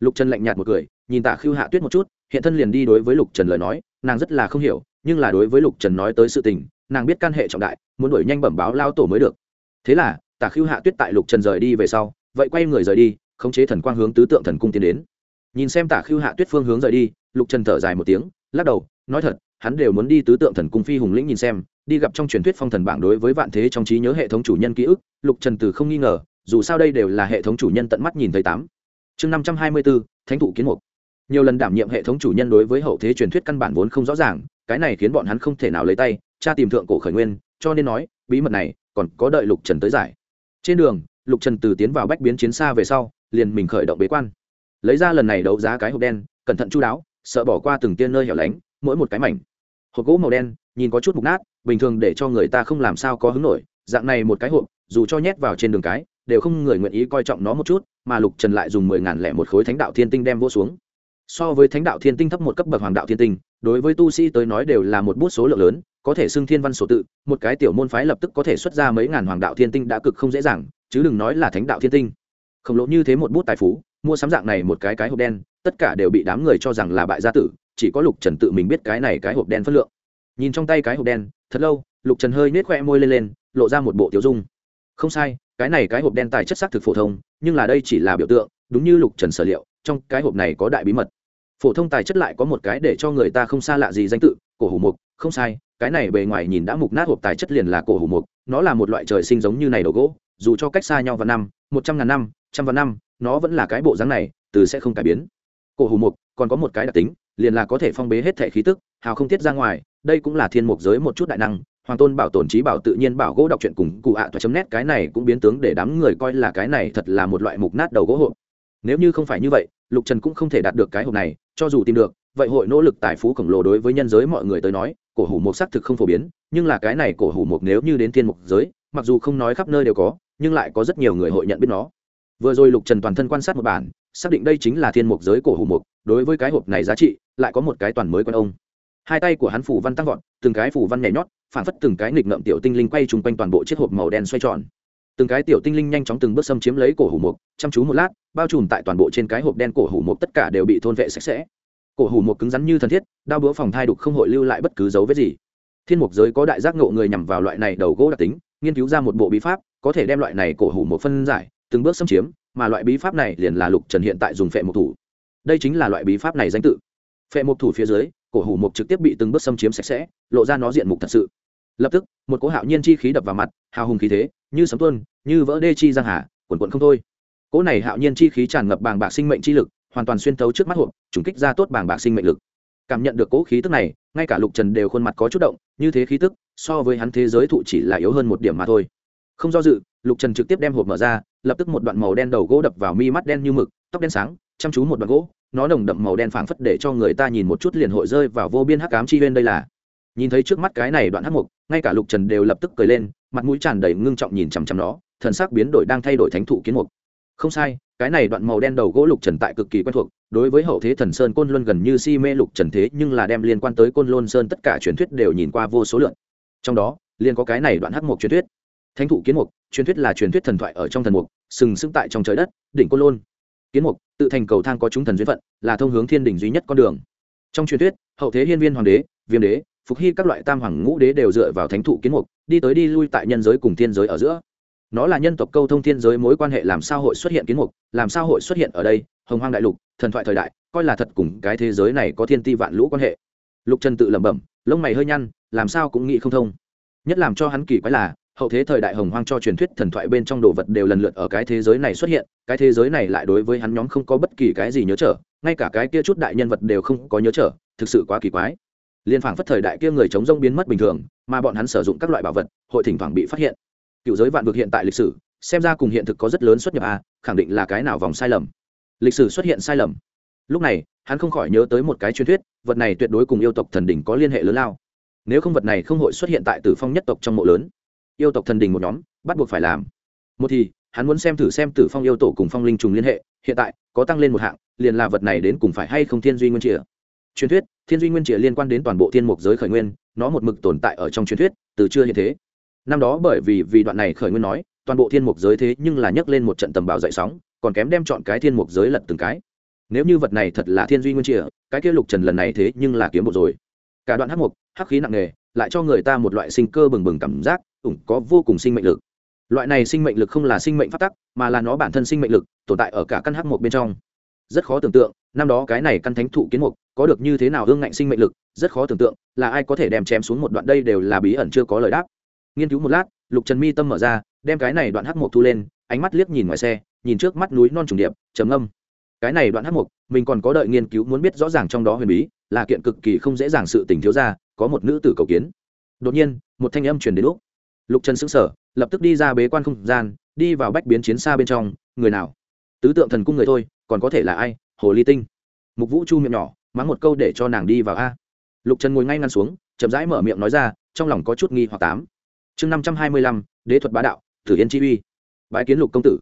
Lục trần lạnh nhạt một cười, nhìn tạ khưu hạ tuyết một chút hiện thân liền đi đối với lục trần lời nói, nàng rất là không hiểu, nhưng là đối với lục trần nói tới sự tình, nàng biết căn hệ trọng đại, muốn đuổi nhanh bẩm báo lao tổ mới được. Thế là, Tả khưu hạ tuyết tại lục trần rời đi về sau, vậy quay người rời đi, khống chế thần quang hướng tứ tượng thần cung tiến đến. Nhìn xem Tả khưu hạ tuyết phương hướng rời đi, lục trần thở dài một tiếng, lắc đầu, nói thật, hắn đều muốn đi tứ tượng thần cung phi hùng lĩnh nhìn xem, đi gặp trong truyền thuyết phong thần bảng đối với vạn thế trong trí nhớ hệ thống chủ nhân ký ức, lục trần từ không nghi ngờ, dù sao đây đều là hệ thống chủ nhân tận mắt nhìn thấy tám. Chương năm trăm hai mươi bốn thánh thụ kiến mục nhiều lần đảm nhiệm hệ thống chủ nhân đối với hậu thế truyền thuyết căn bản vốn không rõ ràng, cái này khiến bọn hắn không thể nào lấy tay Cha tìm thượng cổ khởi nguyên, cho nên nói, bí mật này còn có đợi lục trần tới giải. Trên đường, lục trần từ tiến vào bách biến chiến xa về sau, liền mình khởi động bế quan. Lấy ra lần này đấu giá cái hộp đen, cẩn thận chú đáo, sợ bỏ qua từng tiên nơi hẻo lánh, mỗi một cái mảnh. Hộp gỗ màu đen, nhìn có chút mục nát, bình thường để cho người ta không làm sao có hứng nổi, dạng này một cái hộp, dù cho nhét vào trên đường cái, đều không người nguyện ý coi trọng nó một chút, mà lục trần lại dùng mười ngàn lẻ một khối thánh đạo thiên tinh đem vô xuống so với thánh đạo thiên tinh thấp một cấp bậc hoàng đạo thiên tinh, đối với tu sĩ tới nói đều là một bút số lượng lớn, có thể xưng thiên văn sổ tự, một cái tiểu môn phái lập tức có thể xuất ra mấy ngàn hoàng đạo thiên tinh đã cực không dễ dàng, chứ đừng nói là thánh đạo thiên tinh. Khổng lồ như thế một bút tài phú, mua sắm dạng này một cái cái hộp đen, tất cả đều bị đám người cho rằng là bại gia tử, chỉ có lục trần tự mình biết cái này cái hộp đen phất lượng. Nhìn trong tay cái hộp đen, thật lâu, lục trần hơi nết khoe môi lên lên, lộ ra một bộ tiểu dung. Không sai, cái này cái hộp đen tài chất xác thực phổ thông, nhưng là đây chỉ là biểu tượng, đúng như lục trần sở liệu, trong cái hộp này có đại bí mật phổ thông tài chất lại có một cái để cho người ta không xa lạ gì danh tự, cổ hủ mục, không sai, cái này bề ngoài nhìn đã mục nát hộp tài chất liền là cổ hủ mục, nó là một loại trời sinh giống như này đồ gỗ, dù cho cách xa nhau vào năm, một trăm ngàn năm, trăm vạn năm, nó vẫn là cái bộ dáng này, từ sẽ không cải biến. Cổ hủ mục, còn có một cái đặc tính, liền là có thể phong bế hết thể khí tức, hào không tiết ra ngoài, đây cũng là thiên mục giới một chút đại năng, hoàng tôn bảo tồn trí bảo tự nhiên bảo gỗ đọc truyện cùng cụ ạ toa chấm nét cái này cũng biến tướng để đám người coi là cái này thật là một loại mục nát đầu gỗ hộp. Nếu như không phải như vậy, lục trần cũng không thể đạt được cái hộp này cho dù tìm được, vậy hội nỗ lực tài phú khổng lồ đối với nhân giới mọi người tới nói, cổ hủ mục xác thực không phổ biến, nhưng là cái này cổ hủ mục nếu như đến thiên mục giới, mặc dù không nói khắp nơi đều có, nhưng lại có rất nhiều người hội nhận biết nó. Vừa rồi lục trần toàn thân quan sát một bản, xác định đây chính là thiên mục giới cổ hủ mục, đối với cái hộp này giá trị, lại có một cái toàn mới quen ông. Hai tay của hắn phủ văn tăng vọt, từng cái phủ văn nhảy nhót phản phất từng cái nghịch ngợm tiểu tinh linh quay chung quanh toàn bộ chiếc hộp màu đen xoay tròn từng cái tiểu tinh linh nhanh chóng từng bước xâm chiếm lấy cổ hủ mục, chăm chú một lát, bao trùm tại toàn bộ trên cái hộp đen cổ hủ mục tất cả đều bị thôn vệ sạch sẽ. Cổ hủ mục cứng rắn như thân thiết, đao búa phòng thai đục không hội lưu lại bất cứ dấu vết gì. Thiên mục giới có đại giác ngộ người nhằm vào loại này đầu gỗ đặc tính, nghiên cứu ra một bộ bí pháp, có thể đem loại này cổ hủ mục phân giải, từng bước xâm chiếm, mà loại bí pháp này liền là lục trần hiện tại dùng phệ mục thủ. Đây chính là loại bí pháp này danh tự. Phệ mục thủ phía dưới, cổ hủ mục trực tiếp bị từng bước xâm chiếm sạch sẽ, lộ ra nó diện mục thật sự lập tức, một cỗ hạo nhiên chi khí đập vào mặt, hào hùng khí thế, như sấm tuân như vỡ đê chi giang hà quần quận không thôi. Cỗ này hạo nhiên chi khí tràn ngập bàng bạc sinh mệnh chi lực, hoàn toàn xuyên thấu trước mắt hộp, trùng kích ra tốt bàng bạc sinh mệnh lực. Cảm nhận được cỗ khí tức này, ngay cả lục trần đều khuôn mặt có chút động, như thế khí tức, so với hắn thế giới thụ chỉ là yếu hơn một điểm mà thôi. Không do dự, lục trần trực tiếp đem hộp mở ra, lập tức một đoạn màu đen đầu gỗ đập vào mi mắt đen như mực, tóc đen sáng, chăm chú một đoạn gỗ, nó nồng đậm màu đen phảng phất để cho người ta nhìn một chút liền hội rơi vào vô biên hắc ám chi bên đây là nhìn thấy trước mắt cái này đoạn hắc mục, ngay cả lục trần đều lập tức cười lên, mặt mũi tràn đầy ngưng trọng nhìn chằm chằm nó, thần sắc biến đổi đang thay đổi thánh thụ kiến mục. Không sai, cái này đoạn màu đen đầu gỗ lục trần tại cực kỳ quen thuộc, đối với hậu thế thần sơn côn luân gần như si mê lục trần thế, nhưng là đem liên quan tới côn luân sơn tất cả truyền thuyết đều nhìn qua vô số lượng trong đó liên có cái này đoạn hắc mục truyền thuyết. Thánh thụ kiến mục, truyền thuyết là truyền thuyết thần thoại ở trong thần mục, sừng sững tại trong trời đất, đỉnh côn lôn kiến mục, tự thành cầu thang có chúng thần duyên phận, là thông hướng thiên đỉnh duy nhất con đường. Trong truyền thuyết, hậu thế hiên viên hoàng đế, viêm đế phục hy các loại tam hoàng ngũ đế đều dựa vào thánh thụ kiến mục, đi tới đi lui tại nhân giới cùng thiên giới ở giữa. Nó là nhân tộc câu thông thiên giới mối quan hệ làm sao hội xuất hiện kiến mục, làm sao hội xuất hiện ở đây, hồng hoang đại lục, thần thoại thời đại, coi là thật cùng cái thế giới này có thiên ti vạn lũ quan hệ. Lục trần tự lẩm bẩm, lông mày hơi nhăn, làm sao cũng nghĩ không thông. Nhất làm cho hắn kỳ quái là, hậu thế thời đại hồng hoang cho truyền thuyết thần thoại bên trong đồ vật đều lần lượt ở cái thế giới này xuất hiện, cái thế giới này lại đối với hắn nhóm không có bất kỳ cái gì nhớ trở, ngay cả cái kia chút đại nhân vật đều không có nhớ trở, thực sự quá kỳ quái liên phảng phất thời đại kia người chống rông biến mất bình thường, mà bọn hắn sử dụng các loại bảo vật, hội thỉnh thoảng bị phát hiện. Cựu giới vạn vực hiện tại lịch sử, xem ra cùng hiện thực có rất lớn xuất nhập a khẳng định là cái nào vòng sai lầm. Lịch sử xuất hiện sai lầm. Lúc này, hắn không khỏi nhớ tới một cái truyền thuyết, vật này tuyệt đối cùng yêu tộc thần đỉnh có liên hệ lớn lao. Nếu không vật này không hội xuất hiện tại tử phong nhất tộc trong mộ lớn, yêu tộc thần đình một nhóm, bắt buộc phải làm. Một thì, hắn muốn xem thử xem tử phong yêu tổ cùng phong linh trùng liên hệ, hiện tại, có tăng lên một hạng, liền là vật này đến cùng phải hay không thiên duy nguyên chìa truyền thuyết thiên duy nguyên chỉ liên quan đến toàn bộ thiên mục giới khởi nguyên, nó một mực tồn tại ở trong truyền thuyết, từ chưa hiện thế. Năm đó bởi vì vì đoạn này khởi nguyên nói, toàn bộ thiên mục giới thế nhưng là nhấc lên một trận tầm bạo dậy sóng, còn kém đem chọn cái thiên mục giới lật từng cái. Nếu như vật này thật là thiên duy nguyên chìa, cái kia lục trần lần này thế nhưng là kiếm một rồi. Cả đoạn hắc mục, hắc khí nặng nề, lại cho người ta một loại sinh cơ bừng bừng cảm giác, ủng có vô cùng sinh mệnh lực. Loại này sinh mệnh lực không là sinh mệnh phát tắc, mà là nó bản thân sinh mệnh lực, tồn tại ở cả căn hắc mục bên trong. Rất khó tưởng tượng năm đó cái này căn thánh thụ kiến mục, có được như thế nào hương ngạnh sinh mệnh lực, rất khó tưởng tượng, là ai có thể đem chém xuống một đoạn đây đều là bí ẩn chưa có lời đáp. Nghiên cứu một lát, lục trần mi tâm mở ra, đem cái này đoạn hắc mục thu lên, ánh mắt liếc nhìn ngoài xe, nhìn trước mắt núi non trùng điệp, trầm âm cái này đoạn hắc mục, mình còn có đợi nghiên cứu muốn biết rõ ràng trong đó huyền bí, là kiện cực kỳ không dễ dàng sự tình thiếu ra, có một nữ tử cầu kiến. Đột nhiên, một thanh âm truyền đến lúc. Lục trần xứng sở lập tức đi ra bế quan không gian, đi vào bách biến chiến xa bên trong, người nào? Tứ tượng thần cung người thôi, còn có thể là ai? Hồ ly tinh. Mục vũ chu miệng nhỏ, mắng một câu để cho nàng đi vào a. Lục trần ngồi ngay ngăn xuống, chậm rãi mở miệng nói ra, trong lòng có chút nghi hoặc tám. Chương năm trăm hai mươi lăm, đế thuật bá đạo, tử yên chi uy. Bãi kiến lục công tử.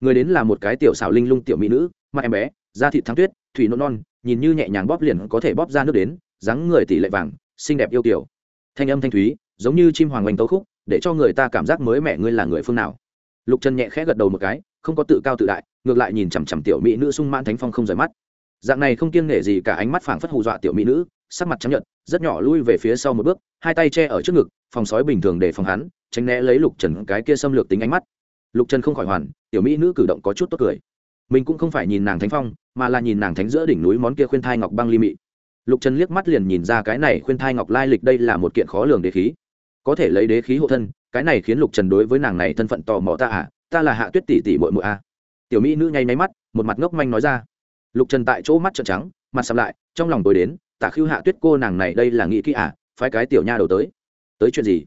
Người đến là một cái tiểu xảo linh lung tiểu mỹ nữ, mặt em bé, da thịt thắng tuyết, thủy nôn non, nhìn như nhẹ nhàng bóp liền có thể bóp ra nước đến, dáng người tỷ lệ vàng, xinh đẹp yêu kiểu thanh âm thanh thúy, giống như chim hoàng oanh tấu khúc, để cho người ta cảm giác mới mẻ ngươi là người phương nào. Lục trần nhẹ khẽ gật đầu một cái không có tự cao tự đại, ngược lại nhìn chằm chằm tiểu mỹ nữ sung mãn thánh phong không rời mắt. Dạng này không kiêng nể gì cả ánh mắt phảng phất hù dọa tiểu mỹ nữ, sắc mặt chấp nhận rất nhỏ lui về phía sau một bước, hai tay che ở trước ngực, phòng sói bình thường để phòng hắn, tránh né lấy lục trần cái kia xâm lược tính ánh mắt. Lục trần không khỏi hoàn, tiểu mỹ nữ cử động có chút tốt cười. Mình cũng không phải nhìn nàng thánh phong, mà là nhìn nàng thánh giữa đỉnh núi món kia khuyên thai ngọc băng ly mị. Lục trần liếc mắt liền nhìn ra cái này khuyên thai ngọc lai lịch đây là một kiện khó lường đế khí. Có thể lấy đế khí hộ thân, cái này khiến lục trần đối với nàng này thân phận tò mò ta à ta là hạ tuyết tỷ tỷ mội mội a. À. tiểu mỹ nữ nháy máy mắt, một mặt ngốc manh nói ra. Lục trần tại chỗ mắt trợn trắng, mặt sầm lại, trong lòng tôi đến, tả khưu hạ tuyết cô nàng này đây là nghĩ kỹ à phái cái tiểu nha đầu tới. Tới chuyện gì?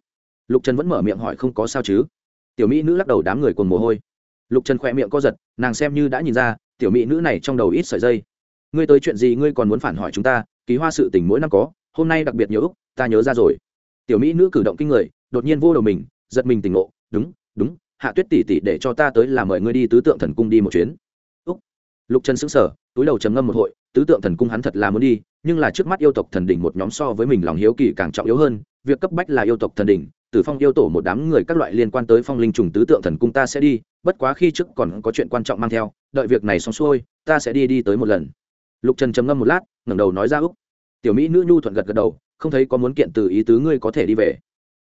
Lục trần vẫn mở miệng hỏi không có sao chứ. Tiểu mỹ nữ lắc đầu đám người cùng mồ hôi. Lục trần khỏe miệng co giật, nàng xem như đã nhìn ra, tiểu mỹ nữ này trong đầu ít sợi dây. Ngươi tới chuyện gì ngươi còn muốn phản hỏi chúng ta ký hoa sự tình mỗi năm có, hôm nay đặc biệt nhớ ta nhớ ra rồi. Tiểu mỹ nữ cử động kinh người, đột nhiên vô đầu mình, giật mình tỉnh ngộ, đúng đúng hạ tuyết tỷ tỷ để cho ta tới là mời ngươi đi tứ tượng thần cung đi một chuyến. Úc. Lục trần xứng sở túi đầu trầm ngâm một hội, tứ tượng thần cung hắn thật là muốn đi, nhưng là trước mắt yêu tộc thần đỉnh một nhóm so với mình lòng hiếu kỳ càng trọng yếu hơn, việc cấp bách là yêu tộc thần đỉnh, tử phong yêu tổ một đám người các loại liên quan tới phong linh trùng tứ tượng thần cung ta sẽ đi, bất quá khi trước còn có chuyện quan trọng mang theo, đợi việc này xong xuôi, ta sẽ đi đi tới một lần. Lục trần trầm ngâm một lát, ngẩng đầu nói ra úc. Tiểu mỹ nữ nhu thuận gật gật đầu, không thấy có muốn kiện từ ý tứ ngươi có thể đi về.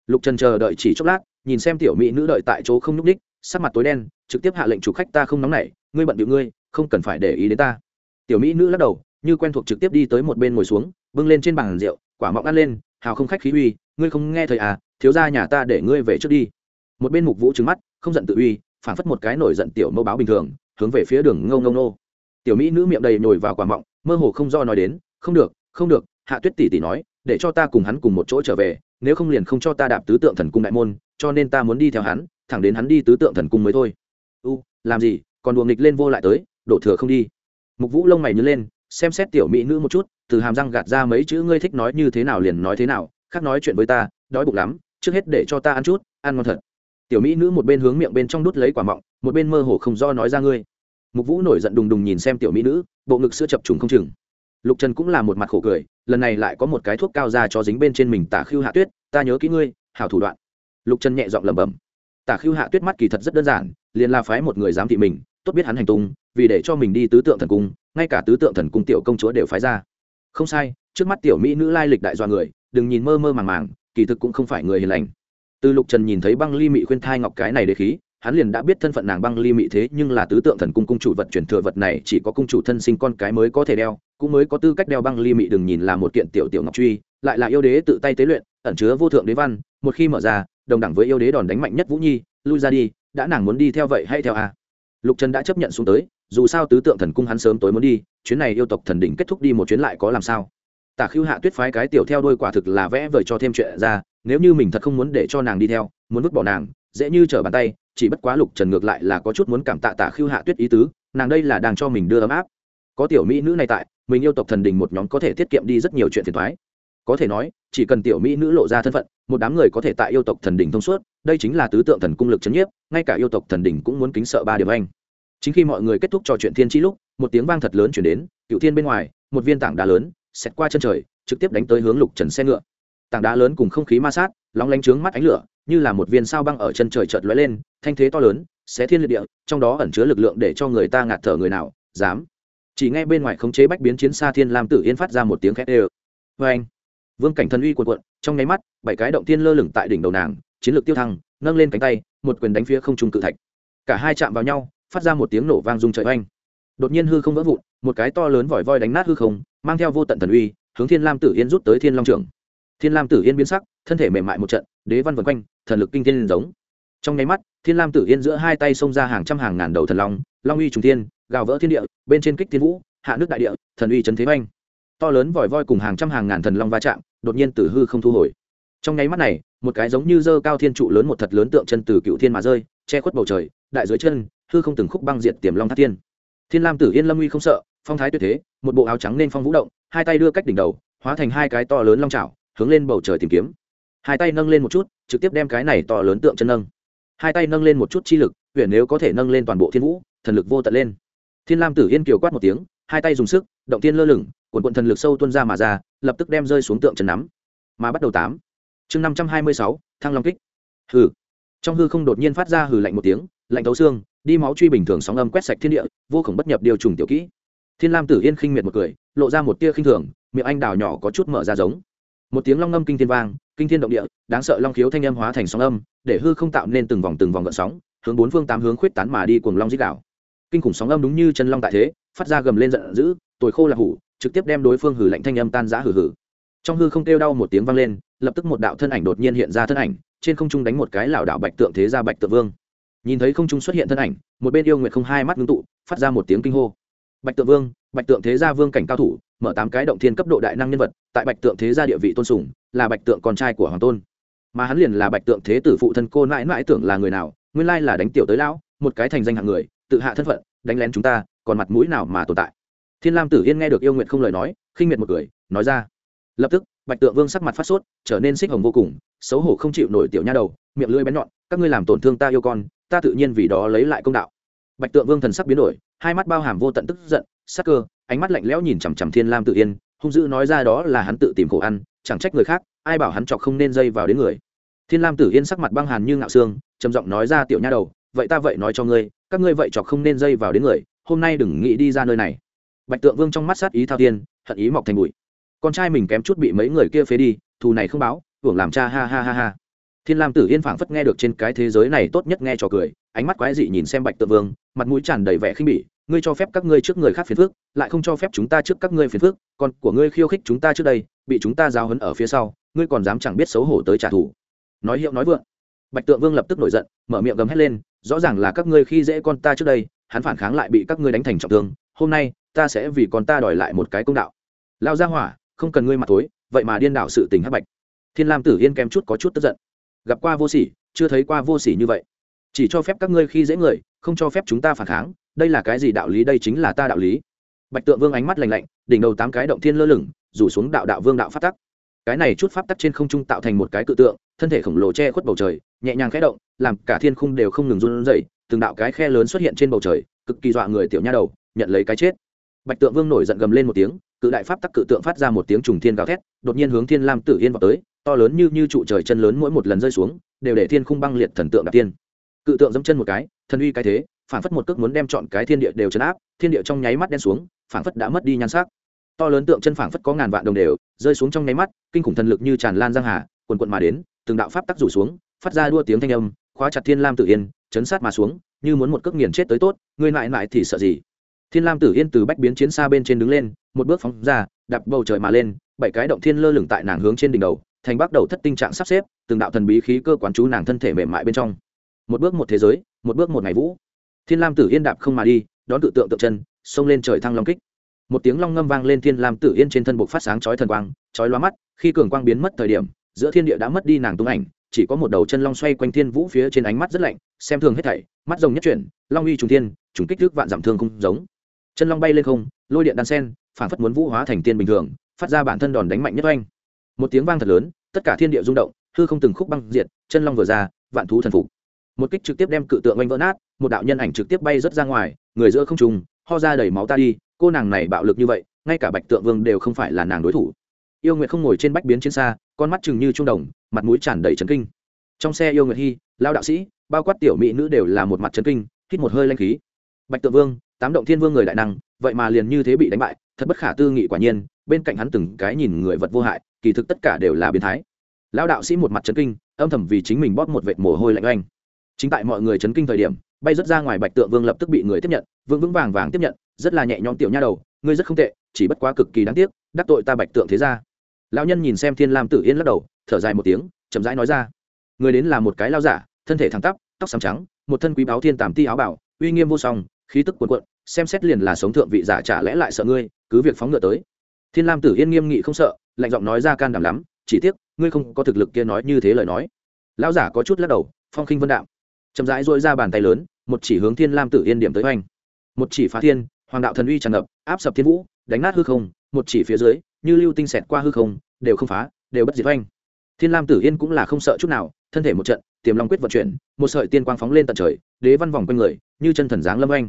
Lục trần chờ đợi chỉ chốc lát nhìn xem tiểu mỹ nữ đợi tại chỗ không nhúc ních sắc mặt tối đen, trực tiếp hạ lệnh chủ khách ta không nóng nảy, ngươi bận điệu ngươi, không cần phải để ý đến ta. Tiểu mỹ nữ lắc đầu, như quen thuộc trực tiếp đi tới một bên ngồi xuống, bưng lên trên bàn rượu, quả mọng ăn lên, hào không khách khí uy, ngươi không nghe thời à thiếu ra nhà ta để ngươi về trước đi. Một bên mục vũ trứng mắt, không giận tự uy phản phất một cái nổi giận tiểu mâu báo bình thường, hướng về phía đường ngâu ngâu nô tiểu mỹ nữ miệng đầy nhồi vào quả mọng, mơ hồ không do nói đến, không được không được, hạ tuyết tỷ tỷ nói, để cho ta cùng hắn cùng một chỗ trở về, nếu không liền không cho ta đạp tứ tượng thần cung đại môn cho nên ta muốn đi theo hắn, thẳng đến hắn đi tứ tượng thần cung mới thôi. U, làm gì, còn đùa nghịch lên vô lại tới, đổ thừa không đi. Mục vũ lông mày nhớ lên, xem xét tiểu mỹ nữ một chút, từ hàm răng gạt ra mấy chữ ngươi thích nói như thế nào liền nói thế nào, khác nói chuyện với ta, đói bụng lắm, trước hết để cho ta ăn chút, ăn ngon thật. Tiểu mỹ nữ một bên hướng miệng bên trong đút lấy quả mọng, một bên mơ hồ không do nói ra ngươi. Mục vũ nổi giận đùng đùng nhìn xem tiểu mỹ nữ, bộ ngực sữa chập trùng không chừng. Lục trần cũng là một mặt khổ cười, lần này lại có một cái thuốc cao ra cho dính bên trên mình tả khưu hạ tuyết, ta nhớ kỹ ngươi, hảo thủ đoạn lục trần nhẹ giọng lẩm bẩm. Tả Khưu hạ tuyết mắt kỳ thật rất đơn giản, liền là phái một người giám thị mình, tốt biết hắn hành tung, vì để cho mình đi tứ tượng thần cung, ngay cả tứ tượng thần cung tiểu công chúa đều phái ra. Không sai, trước mắt tiểu mỹ nữ lai lịch đại doa người, đừng nhìn mơ mơ màng màng, kỳ thực cũng không phải người hiền lành. Từ lục trần nhìn thấy băng ly mị khuyên thai ngọc cái này để khí, hắn liền đã biết thân phận nàng băng ly mị thế, nhưng là tứ tượng thần cung cung chủ vật chuyển thừa vật này chỉ có cung chủ thân sinh con cái mới có thể đeo, cũng mới có tư cách đeo băng ly mị đừng nhìn là một kiện tiểu tiểu ngọc truy, lại là yêu đế tự tay tế luyện, ẩn chứa vô thượng đế văn, một khi mở ra đồng đẳng với yêu đế đòn đánh mạnh nhất vũ nhi, lui ra đi, đã nàng muốn đi theo vậy hay theo à? lục trần đã chấp nhận xuống tới, dù sao tứ tượng thần cung hắn sớm tối muốn đi, chuyến này yêu tộc thần đỉnh kết thúc đi một chuyến lại có làm sao? Tả khưu hạ tuyết phái cái tiểu theo đôi quả thực là vẽ vời cho thêm chuyện ra, nếu như mình thật không muốn để cho nàng đi theo, muốn vứt bỏ nàng, dễ như trở bàn tay, chỉ bất quá lục trần ngược lại là có chút muốn cảm tạ tả khưu hạ tuyết ý tứ, nàng đây là đang cho mình đưa ấm áp. Có tiểu mỹ nữ này tại, mình yêu tộc thần đình một nhóm có thể tiết kiệm đi rất nhiều chuyện phiền thoái có thể nói, chỉ cần tiểu mỹ nữ lộ ra thân phận, một đám người có thể tại yêu tộc thần đình thông suốt, đây chính là tứ tượng thần cung lực c h ấ n nhiếp, ngay cả yêu tộc thần đình cũng muốn kính sợ ba điểm anh. Chính khi mọi người kết thúc trò chuyện thiên tri lúc, một tiếng vang thật lớn chuyển đến cựu thiên bên ngoài, một viên tảng đá lớn, xẹt qua chân trời, trực tiếp đánh tới hướng lục trần xe ngựa. Tảng đá lớn cùng không khí ma sát, lóng lánh trướng mắt ánh lửa, như là một viên sao băng ở chân trời chợt lóe lên, thanh thế to lớn, xé thiên liệt địa, trong đó ẩn chứa lực lượng để cho người ta ngạt thở người nào, dám. Chỉ ngay bên ngoài khống chế bách biến chiến xa thiên lam tử yên phát ra một tiếng khét ê vê anh vương cảnh thần uy cuộn cuộn, trong nháy mắt, bảy cái động tiên lơ lửng tại đỉnh đầu nàng, chiến lược tiêu thăng, nâng lên cánh tay, một quyền đánh phía không trung cự thạch. Cả hai chạm vào nhau, phát ra một tiếng nổ vang rung trời oanh. Đột nhiên hư không vỡ vụn, một cái to lớn vòi voi đánh nát hư không, mang theo vô tận thần uy, hướng thiên lam tử yên rút tới thiên long trường. thiên lam tử yên biến sắc, thân thể mềm mại một trận, đế văn vân quanh, thần lực kinh thiên giống. Trong nháy mắt, thiên lam tử yên giữa hai tay xông ra hàng trăm hàng ngàn đầu thần long long uy trùng thiên, gào vỡ thiên địa, bên trên kích thiên vũ, hạ nước đại địa, thần uy trấn thế oanh. To lớn vòi voi cùng hàng trăm hàng ngàn thần long va chạm đột nhiên tử hư không thu hồi. Trong nháy mắt này, một cái giống như dơ cao thiên trụ lớn một thật lớn tượng chân từ cựu thiên mà rơi, che khuất bầu trời, đại dưới chân, hư không từng khúc băng diệt tiềm long thác thiên. Thiên lam tử yên lâm uy không sợ, phong thái tuyệt thế, một bộ áo trắng nên phong vũ động, hai tay đưa cách đỉnh đầu, hóa thành hai cái to lớn long trào hướng lên bầu trời tìm kiếm. Hai tay nâng lên một chút, trực tiếp đem cái này to lớn tượng chân nâng. Hai tay nâng lên một chút chi lực huyện nếu có thể nâng lên toàn bộ thiên vũ, thần lực vô tận lên. Thiên lam tử yên kiều quát một tiếng, hai tay dùng sức, động tiên lơ lửng quần cuộn thần lực sâu tuôn ra mà ra, lập tức đem rơi xuống tượng trần nắm. Mà bắt đầu tám. Chương năm trăm hai mươi sáu, thăng long kích. Hừ. Trong hư không đột nhiên phát ra hừ lạnh một tiếng, lạnh thấu xương, đi máu truy bình thường sóng âm quét sạch thiên địa, vô khổng bất nhập điều trùng tiểu kỹ. Thiên lam tử yên khinh miệt một cười, lộ ra một tia khinh thường, miệng anh đào nhỏ có chút mở ra giống. Một tiếng long âm kinh thiên vang, kinh thiên động địa, đáng sợ long khiếu thanh âm hóa thành sóng âm, để hư không tạo nên từng vòng từng vòng gợn sóng, hướng bốn phương tám hướng khuyết tán mà đi cuồng long dích đảo kinh khủng sóng âm đúng như chân long tại thế, phát ra gầm lên giận dữ, tồi khô là hủ trực tiếp đem đối phương hử lạnh thanh âm tan giã hử hử. Trong hư không kêu đau một tiếng vang lên, lập tức một đạo thân ảnh đột nhiên hiện ra thân ảnh, trên không trung đánh một cái lảo đảo bạch tượng thế ra bạch tượng vương. Nhìn thấy không trung xuất hiện thân ảnh, một bên yêu nguyệt không hai mắt ngưng tụ, phát ra một tiếng kinh hô. Bạch tượng vương, bạch tượng thế gia vương cảnh cao thủ, mở tám cái động thiên cấp độ đại năng nhân vật, tại bạch tượng thế gia địa vị tôn sùng, là bạch tượng con trai của hoàng tôn. Mà hắn liền là bạch tượng thế tử phụ thân cô mãi mãi tưởng là người nào, nguyên lai là đánh tiểu tới lão, một cái thành danh hạng người, tự hạ thân phận, đánh lén chúng ta, còn mặt mũi nào mà tồn tại thiên lam tử yên nghe được yêu nguyện không lời nói, khinh miệt một cười, nói ra. Lập tức, bạch tượng vương sắc mặt phát sốt, trở nên xích hồng vô cùng, xấu hổ không chịu nổi tiểu nha đầu, miệng lưỡi bén nhọn, các ngươi làm tổn thương ta yêu con, ta tự nhiên vì đó lấy lại công đạo. Bạch tượng vương thần sắc biến đổi, hai mắt bao hàm vô tận tức giận, sắc cơ, ánh mắt lạnh lẽo nhìn chằm chằm thiên lam tự yên, hung dữ nói ra đó là hắn tự tìm khổ ăn, chẳng trách người khác, ai bảo hắn chọc không nên dây vào đến người. Thiên lam tử yên sắc mặt băng hàn như ngạo xương, trầm giọng nói ra tiểu nha đầu, vậy ta vậy nói cho ngươi, các ngươi vậy chọc không nên dây vào đến người, hôm nay đừng nghĩ đi ra nơi này bạch tượng vương trong mắt sát ý thao tiên hận ý mọc thành bụi. Con trai mình kém chút bị mấy người kia phế đi, thù này không báo, hưởng làm cha ha ha ha ha. Thiên lam tử yên phảng phất nghe được trên cái thế giới này tốt nhất nghe trò cười, ánh mắt quái dị nhìn xem bạch tượng vương, mặt mũi tràn đầy vẻ khinh bỉ, ngươi cho phép các ngươi trước người khác phiền phước lại không cho phép chúng ta trước các ngươi phiền phước còn của ngươi khiêu khích chúng ta trước đây, bị chúng ta giao hấn ở phía sau, ngươi còn dám chẳng biết xấu hổ tới trả thù. Nói hiệu nói vượng, bạch tượng vương lập tức nổi giận, mở miệng gầm hét lên, rõ ràng là các ngươi khi dễ con ta trước đây, hắn phản kháng lại bị các ngươi đánh thành trọng thương, hôm nay ta sẽ vì con ta đòi lại một cái công đạo. Lao ra hỏa, không cần ngươi mặt tối vậy mà điên đảo sự tình hắc bạch. Thiên lam tử yên kém chút có chút tức giận. Gặp qua vô sỉ, chưa thấy qua vô sỉ như vậy. Chỉ cho phép các ngươi khi dễ người, không cho phép chúng ta phản kháng, đây là cái gì đạo lý, đây chính là ta đạo lý. Bạch tượng vương ánh mắt lành lạnh, đỉnh đầu tám cái động thiên lơ lửng, rủ xuống đạo đạo vương đạo phát tắc. Cái này chút pháp tắc trên không trung tạo thành một cái cự tượng, thân thể khổng lồ che khuất bầu trời, nhẹ nhàng khẽ động, làm cả thiên khung đều không ngừng run rẩy, từng đạo cái khe lớn xuất hiện trên bầu trời, cực kỳ dọa người tiểu nha đầu, nhận lấy cái chết bạch tượng vương nổi giận gầm lên một tiếng, cự đại pháp tắc cự tượng phát ra một tiếng trùng thiên gào thét, đột nhiên hướng thiên lam tử yên vào tới, to lớn như như trụ trời chân lớn mỗi một lần rơi xuống, đều để thiên khung băng liệt thần tượng đạp tiên. Cự tượng dẫm chân một cái, thần uy cái thế, phản phất một cước muốn đem chọn cái thiên địa đều chấn áp, thiên địa trong nháy mắt đen xuống, phản phất đã mất đi nhan sắc. To lớn tượng chân phản phất có ngàn vạn đồng đều, rơi xuống trong nháy mắt, kinh khủng thần lực như tràn lan giang hà, quần quận mà đến, từng đạo pháp tắc rủ xuống, phát ra đua tiếng thanh âm, khóa chặt thiên lam tử yên, chấn sát mà xuống, như muốn một cước nghiền chết tới tốt, ngươi lại lại thì sợ gì? Thiên lam tử yên từ bách biến chiến xa bên trên đứng lên, một bước phóng ra, đạp bầu trời mà lên, bảy cái động thiên lơ lửng tại nàng hướng trên đỉnh đầu, thành bắt đầu thất tinh trạng sắp xếp, từng đạo thần bí khí cơ quán chú nàng thân thể mềm mại bên trong. Một bước một thế giới, một bước một ngày vũ. Thiên lam tử yên đạp không mà đi, đón tự tượng tượng chân, xông lên trời thăng long kích. Một tiếng long ngâm vang lên thiên lam tử yên trên thân buộc phát sáng chói thần quang, chói loa mắt, khi cường quang biến mất thời điểm, giữa thiên địa đã mất đi nàng tung ảnh, chỉ có một đầu chân long xoay quanh thiên vũ phía trên ánh mắt rất lạnh, xem thường hết thảy, mắt rồng nhất chuyển, long uy trùng thiên, trùng kích thước vạn giảm thương không giống chân long bay lên không, lôi điện đan sen phản phất muốn vũ hóa thành tiên bình thường, phát ra bản thân đòn đánh mạnh nhất oanh. Một tiếng vang thật lớn, tất cả thiên địa rung động, hư không từng khúc băng diệt, chân long vừa ra, vạn thú thần phục. Một kích trực tiếp đem cự tượng oanh vỡ nát, một đạo nhân ảnh trực tiếp bay rớt ra ngoài, người giữa không trùng ho ra đầy máu ta đi, cô nàng này bạo lực như vậy, ngay cả bạch tượng vương đều không phải là nàng đối thủ. Yêu nguyệt không ngồi trên bách biến trên xa, con mắt chừng như trung đồng, mặt mũi tràn đầy trấn kinh. Trong xe yêu nguyệt hy lao đạo sĩ, bao quát tiểu mỹ nữ đều là một mặt trấn kinh, hít một hơi lanh khí bạch tượng vương, tám động thiên vương người đại năng, vậy mà liền như thế bị đánh bại, thật bất khả tư nghị quả nhiên, bên cạnh hắn từng cái nhìn người vật vô hại, kỳ thực tất cả đều là biến thái. Lao đạo sĩ một mặt chấn kinh, âm thầm vì chính mình bóp một vệt mồ hôi lạnh oanh. Chính tại mọi người chấn kinh thời điểm, bay rớt ra ngoài bạch tượng vương lập tức bị người tiếp nhận vương vững vàng vàng tiếp nhận, rất là nhẹ nhõm tiểu nha đầu, ngươi rất không tệ, chỉ bất quá cực kỳ đáng tiếc, đắc tội ta bạch tượng thế ra lão nhân nhìn xem thiên lam tử yên lắc đầu, thở dài một tiếng, chậm rãi nói ra. Người đến là một cái lao giả, thân thể thẳng tắp, tóc xám trắng, một thân quý báo thiên tàm ti áo bảo, uy nghiêm vô song khí tức cuồn cuộn, xem xét liền là sống thượng vị giả trả lẽ lại sợ ngươi, cứ việc phóng ngựa tới. Thiên lam tử yên nghiêm nghị không sợ, lạnh giọng nói ra can đảm lắm, chỉ tiếc, ngươi không có thực lực kia nói như thế lời nói. Lão giả có chút lắc đầu, phong khinh vân đạo. Chậm rãi dội ra bàn tay lớn, một chỉ hướng thiên lam tử yên điểm tới oanh. Một chỉ phá thiên, hoàng đạo thần uy tràn ngập, áp sập thiên vũ, đánh nát hư không, một chỉ phía dưới, như lưu tinh xẹt qua hư không, đều không phá, đều bất diệt oanh. Thiên lam tử yên cũng là không sợ chút nào thân thể một trận, tiềm long quyết vận chuyển, một sợi tiên quang phóng lên tận trời, đế văn vòng quanh người, như chân thần dáng lâm oanh.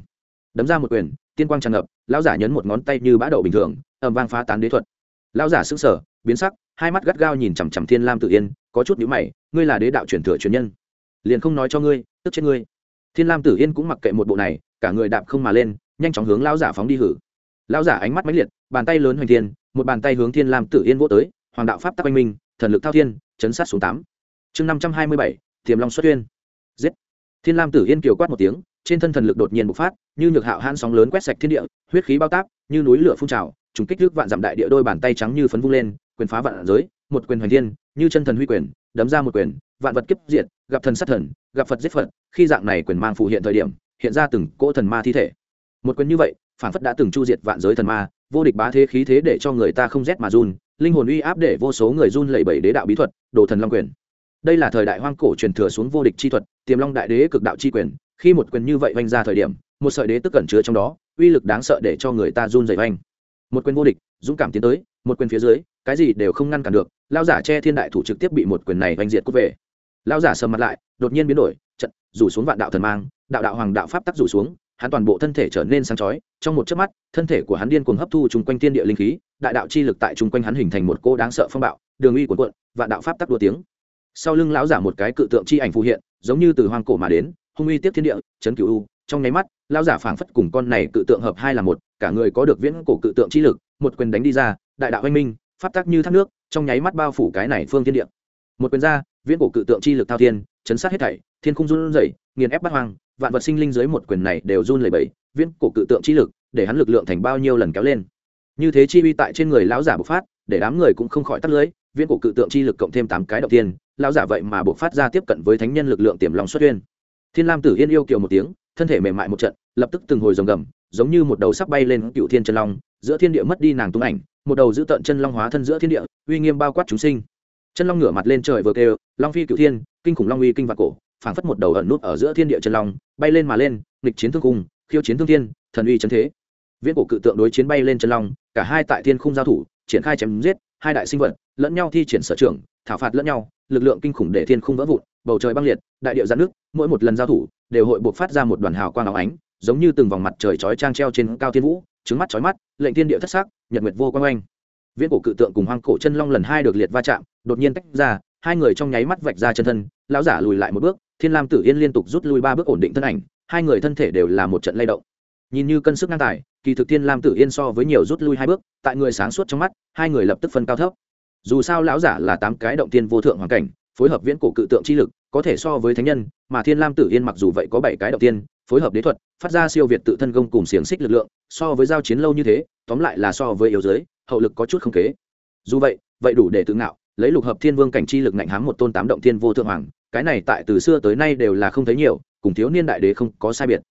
Đấm ra một quyền, tiên quang tràn ngập, lão giả nhấn một ngón tay như bã đậu bình thường ẩm vang phá tán đế thuật. Lão giả sững sờ, biến sắc, hai mắt gắt gao nhìn chằm chằm thiên lam tự yên, có chút nhữ mày, ngươi là đế đạo truyền thừa truyền nhân, liền không nói cho ngươi, tức chết ngươi. Thiên lam tử yên cũng mặc kệ một bộ này, cả người đạp không mà lên, nhanh chóng hướng lão giả phóng đi hử. Lão giả ánh mắt mãnh liệt, bàn tay lớn hoành thiên, một bàn tay hướng thiên lam tử yên vỗ tới, hoàng đạo pháp tắc oanh minh, thần lực thao thiên, chấn sát xuống tám chương năm trăm hai mươi bảy, tiềm long xuất tuyên. Giết. Thiên lam tử yên kiều quát một tiếng, trên thân thần lực đột nhiên bộc phát, như nhược hạo hãn sóng lớn quét sạch thiên địa, huyết khí bao tác như núi lửa phun trào, trùng kích thước vạn dặm đại địa đôi bàn tay trắng như phấn vung lên, quyền phá vạn giới, một quyền hoành thiên, như chân thần huy quyền, đấm ra một quyền, vạn vật kiếp diệt, gặp thần sát thần, gặp phật giết phật, khi dạng này quyền mang phù hiện thời điểm, hiện ra từng cỗ thần ma thi thể. Một quyền như vậy, phản phất đã từng chu diệt vạn giới thần ma, vô địch bá thế khí thế để cho người ta không rét mà run, linh hồn uy áp để vô số người run lẩy bẩy đế đạo bí thuật, đồ thần long quyền đây là thời đại hoang cổ truyền thừa xuống vô địch chi thuật, tiềm long đại đế cực đạo chi quyền, khi một quyền như vậy vanh ra thời điểm, một sợi đế tức cẩn chứa trong đó, uy lực đáng sợ để cho người ta run dày vanh một quyền vô địch, dũng cảm tiến tới, một quyền phía dưới, cái gì đều không ngăn cản được lao giả che thiên đại thủ trực tiếp bị một quyền này vanh diệt cút về. Lao giả sầm mặt lại, đột nhiên biến đổi, trận, rủ xuống vạn đạo thần mang, đạo đạo hoàng đạo pháp tắc rủ xuống, hắn toàn bộ thân thể trở nên sáng chói, trong một chớp mắt, thân thể của hắn điên cuồng hấp thu chung quanh thiên địa linh khí, đại đạo chi lực tại chung quanh hắn hình thành một cô đáng sợ phong bạo, đường uy cuộn cuộn, vạn đạo pháp tắc đua tiếng sau lưng lão giả một cái cự tượng chi ảnh phù hiện, giống như từ hoang cổ mà đến, hung uy tiếp thiên địa, chấn cửu u. Trong nháy mắt, lão giả phảng phất cùng con này cự tượng hợp hai là một, cả người có được viễn cổ cự tượng chi lực, một quyền đánh đi ra, đại đạo anh minh, pháp tắc như thác nước, trong nháy mắt bao phủ cái này phương thiên địa. Một quyền ra, viễn cổ cự tượng chi lực thao thiên, chấn sát hết thảy, thiên khung run rẩy, nghiền ép bát hoang, vạn vật sinh linh dưới một quyền này đều run lẩy bẩy, viễn cổ cự tượng chi lực, để hắn lực lượng thành bao nhiêu lần kéo lên. Như thế chi uy tại trên người lão giả bộc phát, để đám người cũng không khỏi tắt lưới viễn cổ cự tượng chi lực cộng thêm tám cái đầu tiên lão giả vậy mà buộc phát ra tiếp cận với thánh nhân lực lượng tiềm lòng xuất huyên. Thiên lam tử yên yêu kiều một tiếng, thân thể mềm mại một trận, lập tức từng hồi rồng gầm, giống như một đầu sắp bay lên cựu thiên chân long, giữa thiên địa mất đi nàng tung ảnh, một đầu giữ tận chân long hóa thân giữa thiên địa, uy nghiêm bao quát chúng sinh. Chân long ngửa mặt lên trời vừa kêu, long phi cựu thiên, kinh khủng long uy kinh và cổ, phảng phất một đầu ẩn nút ở giữa thiên địa chân long, bay lên mà lên, nghịch chiến thương cung, khiêu chiến thương thiên, thần uy chân thế. Viễn cổ cự tượng đối chiến bay lên chân long, cả hai tại thiên khung giao thủ, triển khai chém giết, hai đại sinh vật, lẫn nhau thi triển sở trường thảo phạt lẫn nhau, lực lượng kinh khủng để thiên không vỡ vụn, bầu trời băng liệt, đại điệu giãn nước mỗi một lần giao thủ, đều hội buộc phát ra một đoàn hào quang áo ánh, giống như từng vòng mặt trời chói trang treo trên cao thiên vũ, trứng mắt chói mắt, lệnh thiên địa thất sắc, nhật nguyệt vô quang oanh. Viễn cổ cự tượng cùng hoang cổ chân long lần hai được liệt va chạm, đột nhiên tách ra, hai người trong nháy mắt vạch ra chân thân, lão giả lùi lại một bước, thiên lam tử yên liên tục rút lui ba bước ổn định thân ảnh, hai người thân thể đều là một trận lay động. Nhìn như cân sức ngang tài, kỳ thực thiên lam tử yên so với nhiều rút lui hai bước, tại người sáng suốt trong mắt, hai người lập tức phân cao thấp dù sao lão giả là tám cái động tiên vô thượng hoàn cảnh, phối hợp viễn cổ cự tượng chi lực, có thể so với thánh nhân, mà thiên lam tử yên mặc dù vậy có bảy cái động tiên phối hợp đế thuật, phát ra siêu việt tự thân công cùng xiềng xích lực lượng, so với giao chiến lâu như thế, tóm lại là so với yếu giới, hậu lực có chút không kế. Dù vậy vậy đủ để tự ngạo, lấy lục hợp thiên vương cảnh chi lực ngạnh hám một tôn tám động thiên vô thượng hoàng, cái này tại từ xưa tới nay đều là không thấy nhiều, cùng thiếu niên đại đế không có sai biệt.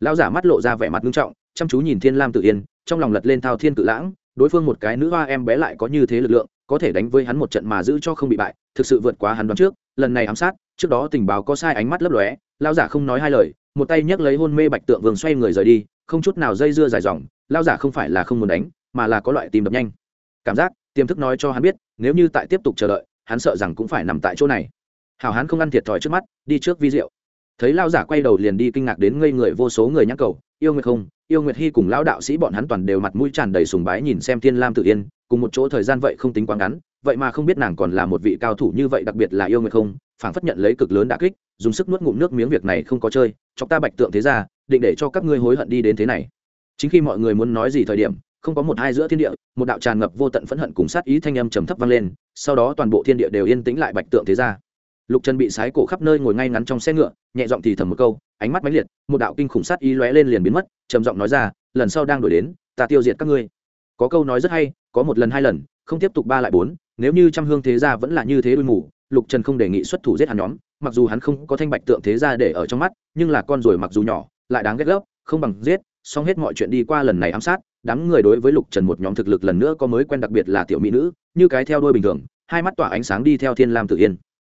Lão giả mắt lộ ra vẻ mặt nghiêm trọng, chăm chú nhìn thiên lam tự yên, trong lòng lật lên thao thiên cự lãng, đối phương một cái nữ hoa em bé lại có như thế lực lượng có thể đánh với hắn một trận mà giữ cho không bị bại, thực sự vượt quá hắn đoán trước, lần này ám sát, trước đó tình báo có sai ánh mắt lấp lóe, lão giả không nói hai lời, một tay nhấc lấy hôn mê bạch tượng vương xoay người rời đi, không chút nào dây dưa dài dòng, lão giả không phải là không muốn đánh, mà là có loại tìm đập nhanh. Cảm giác, tiềm thức nói cho hắn biết, nếu như tại tiếp tục chờ đợi, hắn sợ rằng cũng phải nằm tại chỗ này. Hào hắn không ăn thiệt thòi trước mắt, đi trước vi diệu. Thấy lao giả quay đầu liền đi kinh ngạc đến ngây người vô số người nhắc cầu, yêu người không yêu nguyệt hy cùng lão đạo sĩ bọn hắn toàn đều mặt mũi tràn đầy sùng bái nhìn xem thiên lam tự yên, cùng một chỗ thời gian vậy không tính quá ngắn, vậy mà không biết nàng còn là một vị cao thủ như vậy, đặc biệt là yêu nguyệt không, phảng phất nhận lấy cực lớn đả kích, dùng sức nuốt ngụm nước miếng việc này không có chơi, chọc ta bạch tượng thế ra, định để cho các ngươi hối hận đi đến thế này. Chính khi mọi người muốn nói gì thời điểm, không có một hai giữa thiên địa, một đạo tràn ngập vô tận phẫn hận cùng sát ý thanh âm trầm thấp vang lên, sau đó toàn bộ thiên địa đều yên tĩnh lại bạch tượng thế ra lục trần bị sái cổ khắp nơi ngồi ngay ngắn trong xe ngựa nhẹ giọng thì thầm một câu ánh mắt mãnh liệt một đạo kinh khủng sát ý lóe lên liền biến mất trầm giọng nói ra lần sau đang đổi đến ta tiêu diệt các ngươi. Có câu nói rất hay có một lần hai lần không tiếp tục ba lại bốn nếu như trăm hương thế gia vẫn là như thế đuôi mù lục trần không đề nghị xuất thủ giết hắn nhóm mặc dù hắn không có thanh bạch tượng thế gia để ở trong mắt nhưng là con rồi mặc dù nhỏ lại đáng ghét lắm, không bằng giết xong hết mọi chuyện đi qua lần này ám sát đám người đối với lục trần một nhóm thực lực lần nữa có mới quen đặc biệt là tiểu mỹ nữ như cái theo đuôi bình thường hai mắt tỏa ánh sáng đi theo thiên lam tử yên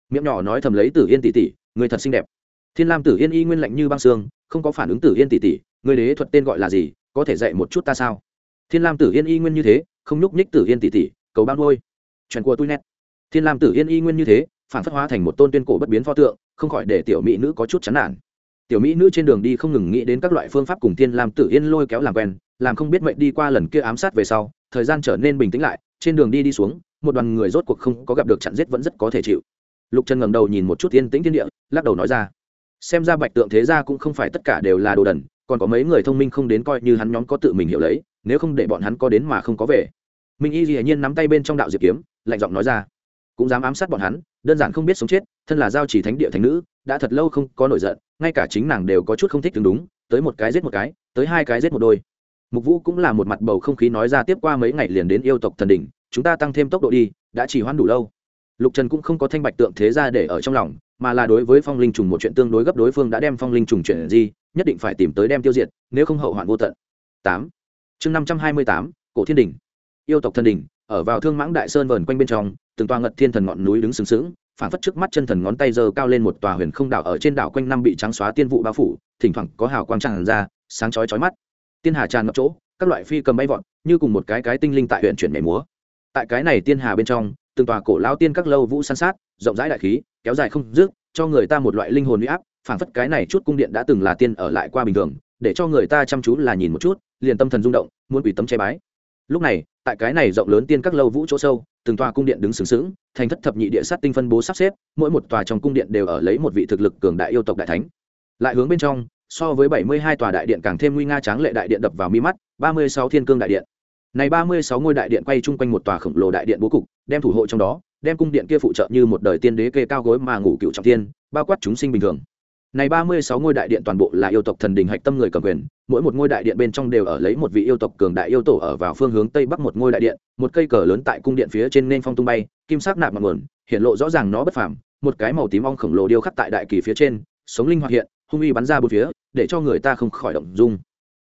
miệng nhỏ nói thầm lấy tử yên tỷ tỷ, người thật xinh đẹp. Thiên lam tử yên y nguyên lạnh như băng xương, không có phản ứng tử yên tỷ tỷ, người đế thuật tên gọi là gì, có thể dạy một chút ta sao? Thiên lam tử yên y nguyên như thế, không nhúc nhích tử yên tỷ tỷ, cầu bao nuôi. Trần của tui nét. Thiên lam tử yên y nguyên như thế, phản phất hóa thành một tôn tuyên cổ bất biến pho tượng, không khỏi để tiểu mỹ nữ có chút chán nản. Tiểu mỹ nữ trên đường đi không ngừng nghĩ đến các loại phương pháp cùng thiên lam tử yên lôi kéo làm quen, làm không biết mệnh đi qua lần kia ám sát về sau, thời gian trở nên bình tĩnh lại, trên đường đi đi xuống, một đoàn người rốt cuộc không có gặp được chặn giết vẫn rất có thể chịu lục trần ngẩng đầu nhìn một chút yên tĩnh thiên địa, lắc đầu nói ra. Xem ra bạch tượng thế gia cũng không phải tất cả đều là đồ đần, còn có mấy người thông minh không đến coi như hắn nhóm có tự mình hiểu lấy, nếu không để bọn hắn có đến mà không có về. Minh y hiển nhiên nắm tay bên trong đạo diệp kiếm, lạnh giọng nói ra. Cũng dám ám sát bọn hắn, đơn giản không biết sống chết, thân là giao chỉ thánh địa thánh nữ, đã thật lâu không có nổi giận, ngay cả chính nàng đều có chút không thích đứng đúng, tới một cái giết một cái, tới hai cái giết một đôi. Mục vũ cũng là một mặt bầu không khí nói ra tiếp qua mấy ngày liền đến yêu tộc thần đỉnh, chúng ta tăng thêm tốc độ đi, đã chỉ hoãn đủ lâu lục trần cũng không có thanh bạch tượng thế ra để ở trong lòng, mà là đối với phong linh trùng một chuyện tương đối gấp đối phương đã đem phong linh trùng chuyện gì, nhất định phải tìm tới đem tiêu diệt, nếu không hậu hoạn vô tận. Tám. Chương năm trăm hai mươi tám, cổ thiên đình. Yêu tộc thần đình, ở vào thương mãng đại sơn vờn quanh bên trong, từng toa ngật thiên thần ngọn núi đứng sừng sững, phản phất trước mắt chân thần ngón tay giơ cao lên một tòa huyền không đảo ở trên đảo quanh năm bị trắng xóa tiên vụ bao phủ, thỉnh thoảng có hào quang tràn ra, sáng chói chói mắt. Tiên hà tràn ngập chỗ, các loại phi cầm bay vọt, như cùng một cái cái tinh linh tại huyện chuyển nhảy múa. Tại cái này tiên hà bên trong từng tòa cổ lao tiên các lâu vũ san sát rộng rãi đại khí kéo dài không dứt cho người ta một loại linh hồn huy áp phảng phất cái này chút cung điện đã từng là tiên ở lại qua bình thường để cho người ta chăm chú là nhìn một chút liền tâm thần rung động muốn quỷ tấm che bái. Lúc này tại cái này rộng lớn tiên các lâu vũ chỗ sâu từng tòa cung điện đứng sướng sướng, thành thất thập nhị địa sát tinh phân bố sắp xếp mỗi một tòa trong cung điện đều ở lấy một vị thực lực cường đại yêu tộc đại thánh. Lại hướng bên trong so với bảy mươi hai tòa đại điện càng thêm nguy nga tráng lệ đại điện đập vào mi mắt ba mươi sáu thiên cương đại điện này ba mươi sáu ngôi đại điện quay chung quanh một tòa khổng lồ đại điện bố cục, đem thủ hộ trong đó, đem cung điện kia phụ trợ như một đời tiên đế kê cao gối mà ngủ cựu trọng thiên bao quát chúng sinh bình thường. Này ba mươi sáu ngôi đại điện toàn bộ là yêu tộc thần đình hạch tâm người cầm quyền, mỗi một ngôi đại điện bên trong đều ở lấy một vị yêu tộc cường đại yêu tổ ở vào phương hướng tây bắc một ngôi đại điện, một cây cờ lớn tại cung điện phía trên nên phong tung bay, kim sắc nạp mặt nguồn, hiện lộ rõ ràng nó bất phàm, một cái màu tím ong khổng lồ điêu khắc tại đại kỳ phía trên, sống linh hoạt hiện, hung uy bắn ra bốn phía, để cho người ta không khỏi động dung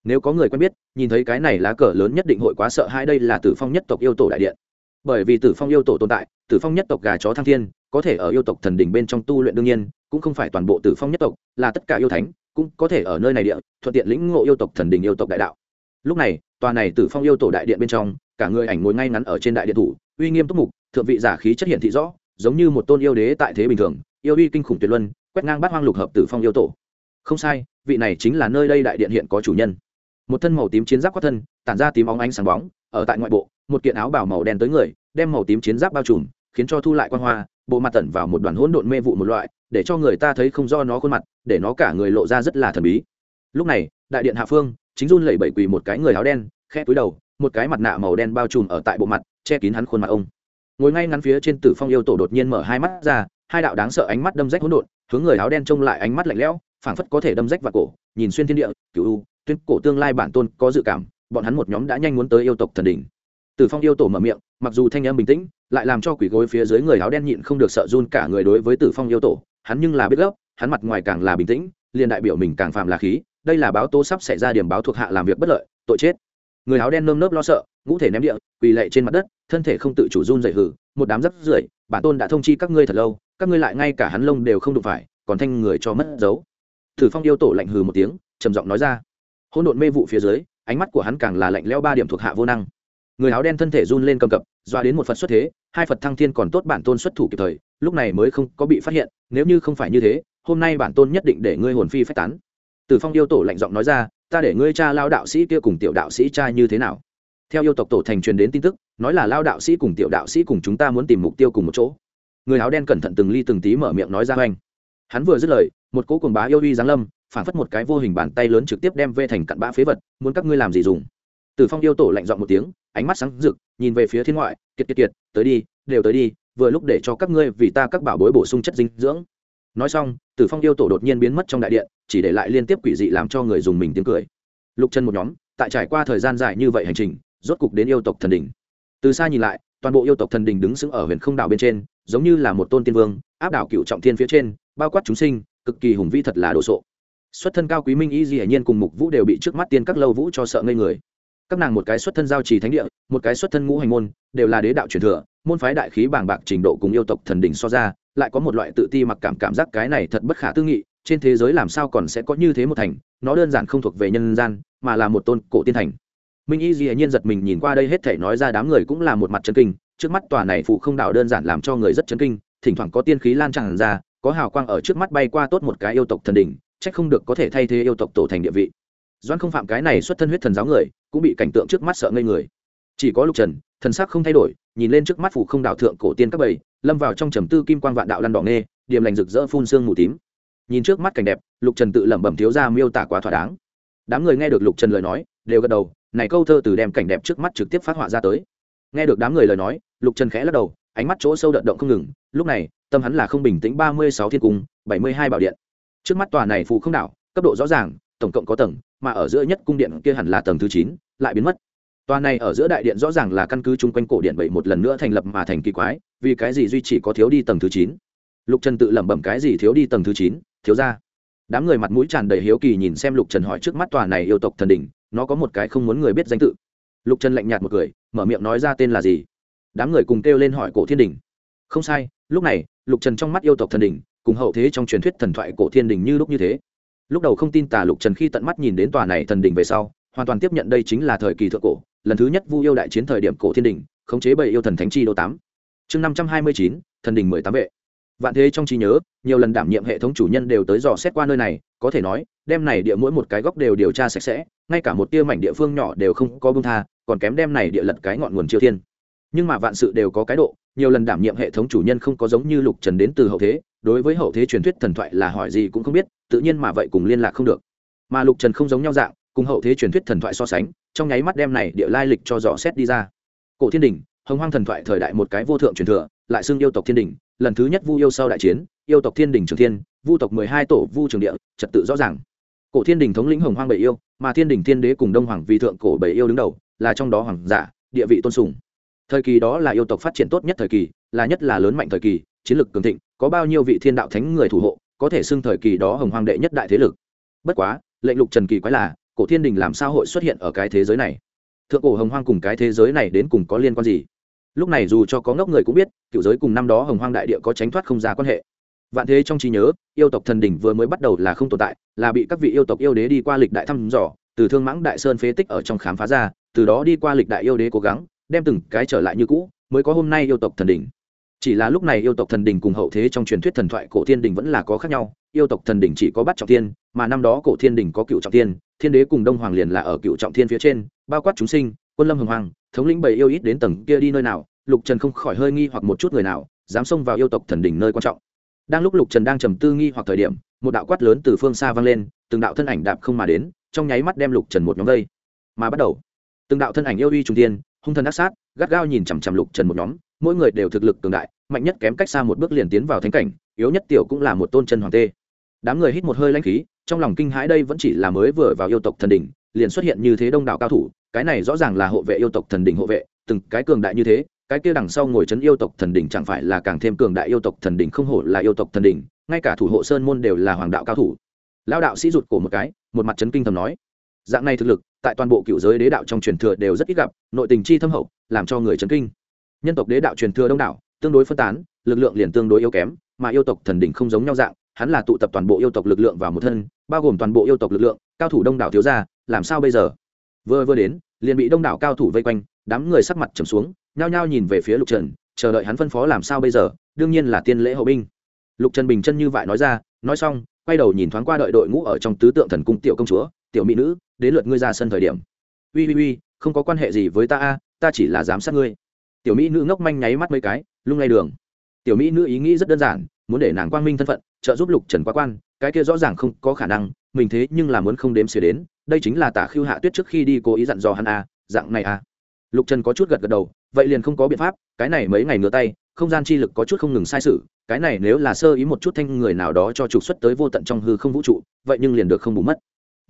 nếu có người quen biết, nhìn thấy cái này lá cờ lớn nhất định hội quá sợ hai đây là tử phong nhất tộc yêu tổ đại điện. Bởi vì tử phong yêu tổ tồn tại, tử phong nhất tộc gà chó thăng thiên, có thể ở yêu tộc thần đỉnh bên trong tu luyện đương nhiên, cũng không phải toàn bộ tử phong nhất tộc, là tất cả yêu thánh, cũng có thể ở nơi này địa, thuận tiện lĩnh ngộ yêu tộc thần đỉnh yêu tộc đại đạo. Lúc này, tòa này tử phong yêu tổ đại điện bên trong, cả người ảnh ngồi ngay ngắn ở trên đại điện thủ, uy nghiêm túc mục, thượng vị giả khí chất hiện thị rõ, giống như một tôn yêu đế tại thế bình thường, yêu uy kinh khủng tuyệt luân, quét ngang bát hoang lục hợp tử phong yêu tổ. Không sai, vị này chính là nơi đây đại điện hiện có chủ nhân một thân màu tím chiến giáp quát thân, tản ra tím óng ánh sáng bóng, ở tại ngoại bộ, một kiện áo bảo màu đen tới người, đem màu tím chiến giáp bao trùm, khiến cho thu lại quan hoa, bộ mặt tẩn vào một đoàn hỗn độn mê vụ một loại, để cho người ta thấy không do nó khuôn mặt, để nó cả người lộ ra rất là thần bí. Lúc này, đại điện hạ phương, chính run lẩy bẩy quỳ một cái người áo đen khe túi đầu, một cái mặt nạ màu đen bao trùm ở tại bộ mặt, che kín hắn khuôn mặt ông. Ngồi ngay ngắn phía trên tử phong yêu tổ đột nhiên mở hai mắt ra, hai đạo đáng sợ ánh mắt đâm rách hỗn độn, hướng người áo đen trông lại ánh mắt lạnh lẽo, phảng phất có thể đâm rách vào cổ, nhìn xuyên thiên địa cựu u tuyên cổ tương lai bản tôn có dự cảm, bọn hắn một nhóm đã nhanh muốn tới yêu tộc thần đỉnh. Tử phong yêu tổ mở miệng, mặc dù thanh em bình tĩnh, lại làm cho quỷ gối phía dưới người áo đen nhịn không được sợ run cả người đối với tử phong yêu tổ, hắn nhưng là biết gốc hắn mặt ngoài càng là bình tĩnh, liền đại biểu mình càng phạm là khí, đây là báo tố sắp xảy ra điểm báo thuộc hạ làm việc bất lợi, tội chết. Người áo đen nơm nớp lo sợ, ngũ thể ném địa, quỳ lệ trên mặt đất, thân thể không tự chủ run dậy hử một đám rất rưởi, bản tôn đã thông chi các ngươi thật lâu, các ngươi lại ngay cả hắn lông đều không đụng phải, còn thanh người cho mất dấu. Thử phong yêu tổ lạnh hừ một tiếng, trầm giọng nói ra hỗn độn mê vụ phía dưới, ánh mắt của hắn càng là lạnh leo ba điểm thuộc hạ vô năng. Người áo đen thân thể run lên cầm cập, doa đến một phật xuất thế, hai phật thăng thiên còn tốt bản tôn xuất thủ kịp thời, lúc này mới không có bị phát hiện, nếu như không phải như thế, hôm nay bản tôn nhất định để ngươi hồn phi phách tán. Từ phong yêu tổ lạnh giọng nói ra, ta để ngươi cha lao đạo sĩ kia cùng tiểu đạo sĩ cha như thế nào. Theo yêu tộc tổ thành truyền đến tin tức, nói là lao đạo sĩ cùng tiểu đạo sĩ cùng chúng ta muốn tìm mục tiêu cùng một chỗ. Người áo đen cẩn thận từng ly từng tí mở miệng nói ra hoành hắn vừa dứt lời, một cỗ cuồng bá yêu uy giáng lâm phản phất một cái vô hình bàn tay lớn trực tiếp đem vê thành cặn bã phế vật, muốn các ngươi làm gì dùng? Từ phong yêu tổ lạnh giọng một tiếng, ánh mắt sáng rực, nhìn về phía thiên ngoại, kiệt kiệt kiệt, tới đi, đều tới đi, vừa lúc để cho các ngươi vì ta các bảo bối bổ sung chất dinh dưỡng. Nói xong, tử phong yêu tổ đột nhiên biến mất trong đại điện, chỉ để lại liên tiếp quỷ dị làm cho người dùng mình tiếng cười. Lục chân một nhóm, tại trải qua thời gian dài như vậy hành trình, rốt cục đến yêu tộc thần đình từ xa nhìn lại, toàn bộ yêu tộc thần đình đứng sững ở huyền không đảo bên trên, giống như là một tôn tiên vương, áp đảo cựu trọng thiên phía trên, bao quát chúng sinh, cực kỳ hùng vĩ thật là đồ sộ xuất thân cao quý minh y di nhiên cùng mục vũ đều bị trước mắt tiên các lâu vũ cho sợ ngây người. Các nàng một cái xuất thân giao trì thánh địa, một cái xuất thân ngũ hành môn, đều là đế đạo truyền thừa, môn phái đại khí bàng bạc trình độ cùng yêu tộc thần đỉnh so ra, lại có một loại tự ti mặc cảm cảm giác cái này thật bất khả tư nghị, trên thế giới làm sao còn sẽ có như thế một thành, nó đơn giản không thuộc về nhân gian, mà là một tôn cổ tiên thành. Minh y dĩ nhiên giật mình nhìn qua đây hết thể nói ra đám người cũng là một mặt chân kinh, trước mắt tòa này phụ không đạo đơn giản làm cho người rất chấn kinh, thỉnh thoảng có tiên khí lan tràn ra, có hào quang ở trước mắt bay qua tốt một cái yêu tộc thần đỉnh trách không được có thể thay thế yêu tộc tổ thành địa vị. Doan không phạm cái này xuất thân huyết thần giáo người, cũng bị cảnh tượng trước mắt sợ ngây người. Chỉ có lục trần, thần sắc không thay đổi, nhìn lên trước mắt phủ không đạo thượng cổ tiên các bầy, lâm vào trong trầm tư kim quang vạn đạo lăn đỏ nghê điểm lành rực rỡ phun sương mù tím. Nhìn trước mắt cảnh đẹp, lục trần tự lẩm bẩm thiếu ra miêu tả quá thỏa đáng. Đám người nghe được lục trần lời nói, đều gật đầu, này câu thơ từ đem cảnh đẹp trước mắt trực tiếp phát họa ra tới. Nghe được đám người lời nói, lục trần khẽ lắc đầu, ánh mắt chỗ sâu đợt động không ngừng, lúc này, tâm hắn là không bình tĩnh ba mươi sáu thiên cung, bảy mươi hai bảo điện trước mắt tòa này phụ không đảo, cấp độ rõ ràng, tổng cộng có tầng, mà ở giữa nhất cung điện kia hẳn là tầng thứ chín, lại biến mất. Tòa này ở giữa đại điện rõ ràng là căn cứ chung quanh cổ điện bảy một lần nữa thành lập mà thành kỳ quái, vì cái gì duy chỉ có thiếu đi tầng thứ chín? Lục trần tự lẩm bẩm cái gì thiếu đi tầng thứ chín? Thiếu ra. Đám người mặt mũi tràn đầy hiếu kỳ nhìn xem lục trần hỏi trước mắt tòa này yêu tộc thần đỉnh, nó có một cái không muốn người biết danh tự. Lục trần lạnh nhạt một cười, mở miệng nói ra tên là gì? Đám người cùng kêu lên hỏi cổ thiên đình không sai, lúc này, lục trần trong mắt yêu tộc thần đình cùng hậu thế trong truyền thuyết thần thoại cổ thiên đình như lúc như thế. Lúc đầu không tin tà lục trần khi tận mắt nhìn đến tòa này thần đình về sau, hoàn toàn tiếp nhận đây chính là thời kỳ thượng cổ, lần thứ nhất vu yêu đại chiến thời điểm cổ thiên đình, khống chế bầy yêu thần thánh chi đô tám. Chương năm trăm hai mươi chín, thần đình mười tám vệ. Vạn thế trong trí nhớ, nhiều lần đảm nhiệm hệ thống chủ nhân đều tới dò xét qua nơi này, có thể nói đem này địa mỗi một cái góc đều điều tra sạch sẽ, ngay cả một tia mảnh địa phương nhỏ đều không có bưng tha, còn kém đem này địa lật cái ngọn nguồn chiêu thiên nhưng mà vạn sự đều có cái độ, nhiều lần đảm nhiệm hệ thống chủ nhân không có giống như lục trần đến từ hậu thế, đối với hậu thế truyền thuyết thần thoại là hỏi gì cũng không biết, tự nhiên mà vậy cùng liên lạc không được. Mà lục trần không giống nhau dạng, cùng hậu thế truyền thuyết thần thoại so sánh, trong nháy mắt đem này địa lai lịch cho dò xét đi ra. Cổ thiên đình, hồng hoang thần thoại thời đại một cái vô thượng truyền thừa, lại xưng yêu tộc thiên đình, lần thứ nhất vu yêu sau đại chiến, yêu tộc thiên đình trường thiên, vu tộc mười hai tổ, vu trường địa, trật tự rõ ràng. Cổ thiên đình thống lĩnh hồng hoang bảy yêu, mà thiên đình thiên đế cùng đông hoàng vì thượng cổ bảy yêu đứng đầu, là trong đó hoàng giả, địa vị tôn sùng thời kỳ đó là yêu tộc phát triển tốt nhất thời kỳ, là nhất là lớn mạnh thời kỳ, chiến lược cường thịnh, có bao nhiêu vị thiên đạo thánh người thủ hộ, có thể xưng thời kỳ đó hồng hoàng đệ nhất đại thế lực. Bất quá, lệnh lục trần kỳ quái là, cổ thiên đình làm sao hội xuất hiện ở cái thế giới này? Thượng cổ hồng hoang cùng cái thế giới này đến cùng có liên quan gì? Lúc này dù cho có ngốc người cũng biết, cựu giới cùng năm đó hồng hoang đại địa có tránh thoát không ra quan hệ. Vạn thế trong trí nhớ, yêu tộc thần đỉnh vừa mới bắt đầu là không tồn tại, là bị các vị yêu tộc yêu đế đi qua lịch đại thăm dò, từ thương mãng đại sơn phế tích ở trong khám phá ra, từ đó đi qua lịch đại yêu đế cố gắng đem từng cái trở lại như cũ, mới có hôm nay yêu tộc thần đỉnh. Chỉ là lúc này yêu tộc thần đỉnh cùng hậu thế trong truyền thuyết thần thoại cổ thiên đình vẫn là có khác nhau. Yêu tộc thần đỉnh chỉ có bắt trọng thiên, mà năm đó cổ thiên đình có cựu trọng thiên thiên đế cùng đông hoàng liền là ở cựu trọng thiên phía trên, bao quát chúng sinh, quân lâm hồng hoàng thống lĩnh bầy yêu ít đến tầng kia đi nơi nào, lục trần không khỏi hơi nghi hoặc một chút người nào, dám xông vào yêu tộc thần đỉnh nơi quan trọng. Đang lúc lục trần đang trầm tư nghi hoặc thời điểm, một đạo quát lớn từ phương xa vang lên, từng đạo thân ảnh đạp không mà đến, trong nháy mắt đem lục trần một nhóm vây. Mà bắt đầu, từng đạo thân ảnh yêu uy trung tiên hung thần ác sát, gắt gao nhìn chằm chằm lục trần một nhóm, mỗi người đều thực lực cường đại, mạnh nhất kém cách xa một bước liền tiến vào thánh cảnh, yếu nhất tiểu cũng là một tôn chân hoàng tê. Đám người hít một hơi lãnh khí, trong lòng kinh hãi đây vẫn chỉ là mới vừa vào yêu tộc thần đỉnh, liền xuất hiện như thế đông đảo cao thủ, cái này rõ ràng là hộ vệ yêu tộc thần đỉnh hộ vệ, từng cái cường đại như thế, cái kia đằng sau ngồi c yêu tộc thần đỉnh chẳng phải là càng thêm cường đại yêu tộc thần đỉnh không hổ là yêu tộc thần đỉnh, ngay cả thủ hộ sơn môn đều là hoàng đạo cao thủ. Lao đạo sĩ rụt cổ một cái, một mặt chấn kinh thầm nói dạng này thực lực, tại toàn bộ cựu giới đế đạo trong truyền thừa đều rất ít gặp, nội tình chi thâm hậu, làm cho người chấn kinh. Nhân tộc đế đạo truyền thừa đông đảo, tương đối phân tán, lực lượng liền tương đối yếu kém, mà yêu tộc thần đỉnh không giống nhau dạng, hắn là tụ tập toàn bộ yêu tộc lực lượng vào một thân, bao gồm toàn bộ yêu tộc lực lượng, cao thủ đông đảo thiếu ra làm sao bây giờ? Vừa vừa đến, liền bị đông đảo cao thủ vây quanh, đám người sắc mặt trầm xuống, nhao nhao nhìn về phía lục trần, chờ đợi hắn phân phó làm sao bây giờ, đương nhiên là tiên lễ hậu binh. Lục trần bình chân như vậy nói ra, nói xong, quay đầu nhìn thoáng qua đợi đội ngũ ở trong tứ tượng thần cung tiểu công chúa tiểu mỹ nữ, đến lượt ngươi ra sân thời điểm. Ui ui ui, không có quan hệ gì với ta a, ta chỉ là giám sát ngươi. Tiểu mỹ nữ ngốc manh nháy mắt mấy cái, lung lay đường. Tiểu mỹ nữ ý nghĩ rất đơn giản, muốn để nàng quang minh thân phận, trợ giúp lục trần quá quan, cái kia rõ ràng không có khả năng, mình thế nhưng là muốn không đếm xỉa đến, đây chính là tả khiêu hạ tuyết trước khi đi cố ý dặn dò hắn a, dạng này a. Lục trần có chút gật gật đầu, vậy liền không có biện pháp, cái này mấy ngày ngửa tay, không gian chi lực có chút không ngừng sai sự, cái này nếu là sơ ý một chút thanh người nào đó cho trục xuất tới vô tận trong hư không vũ trụ, vậy nhưng liền được không bù mất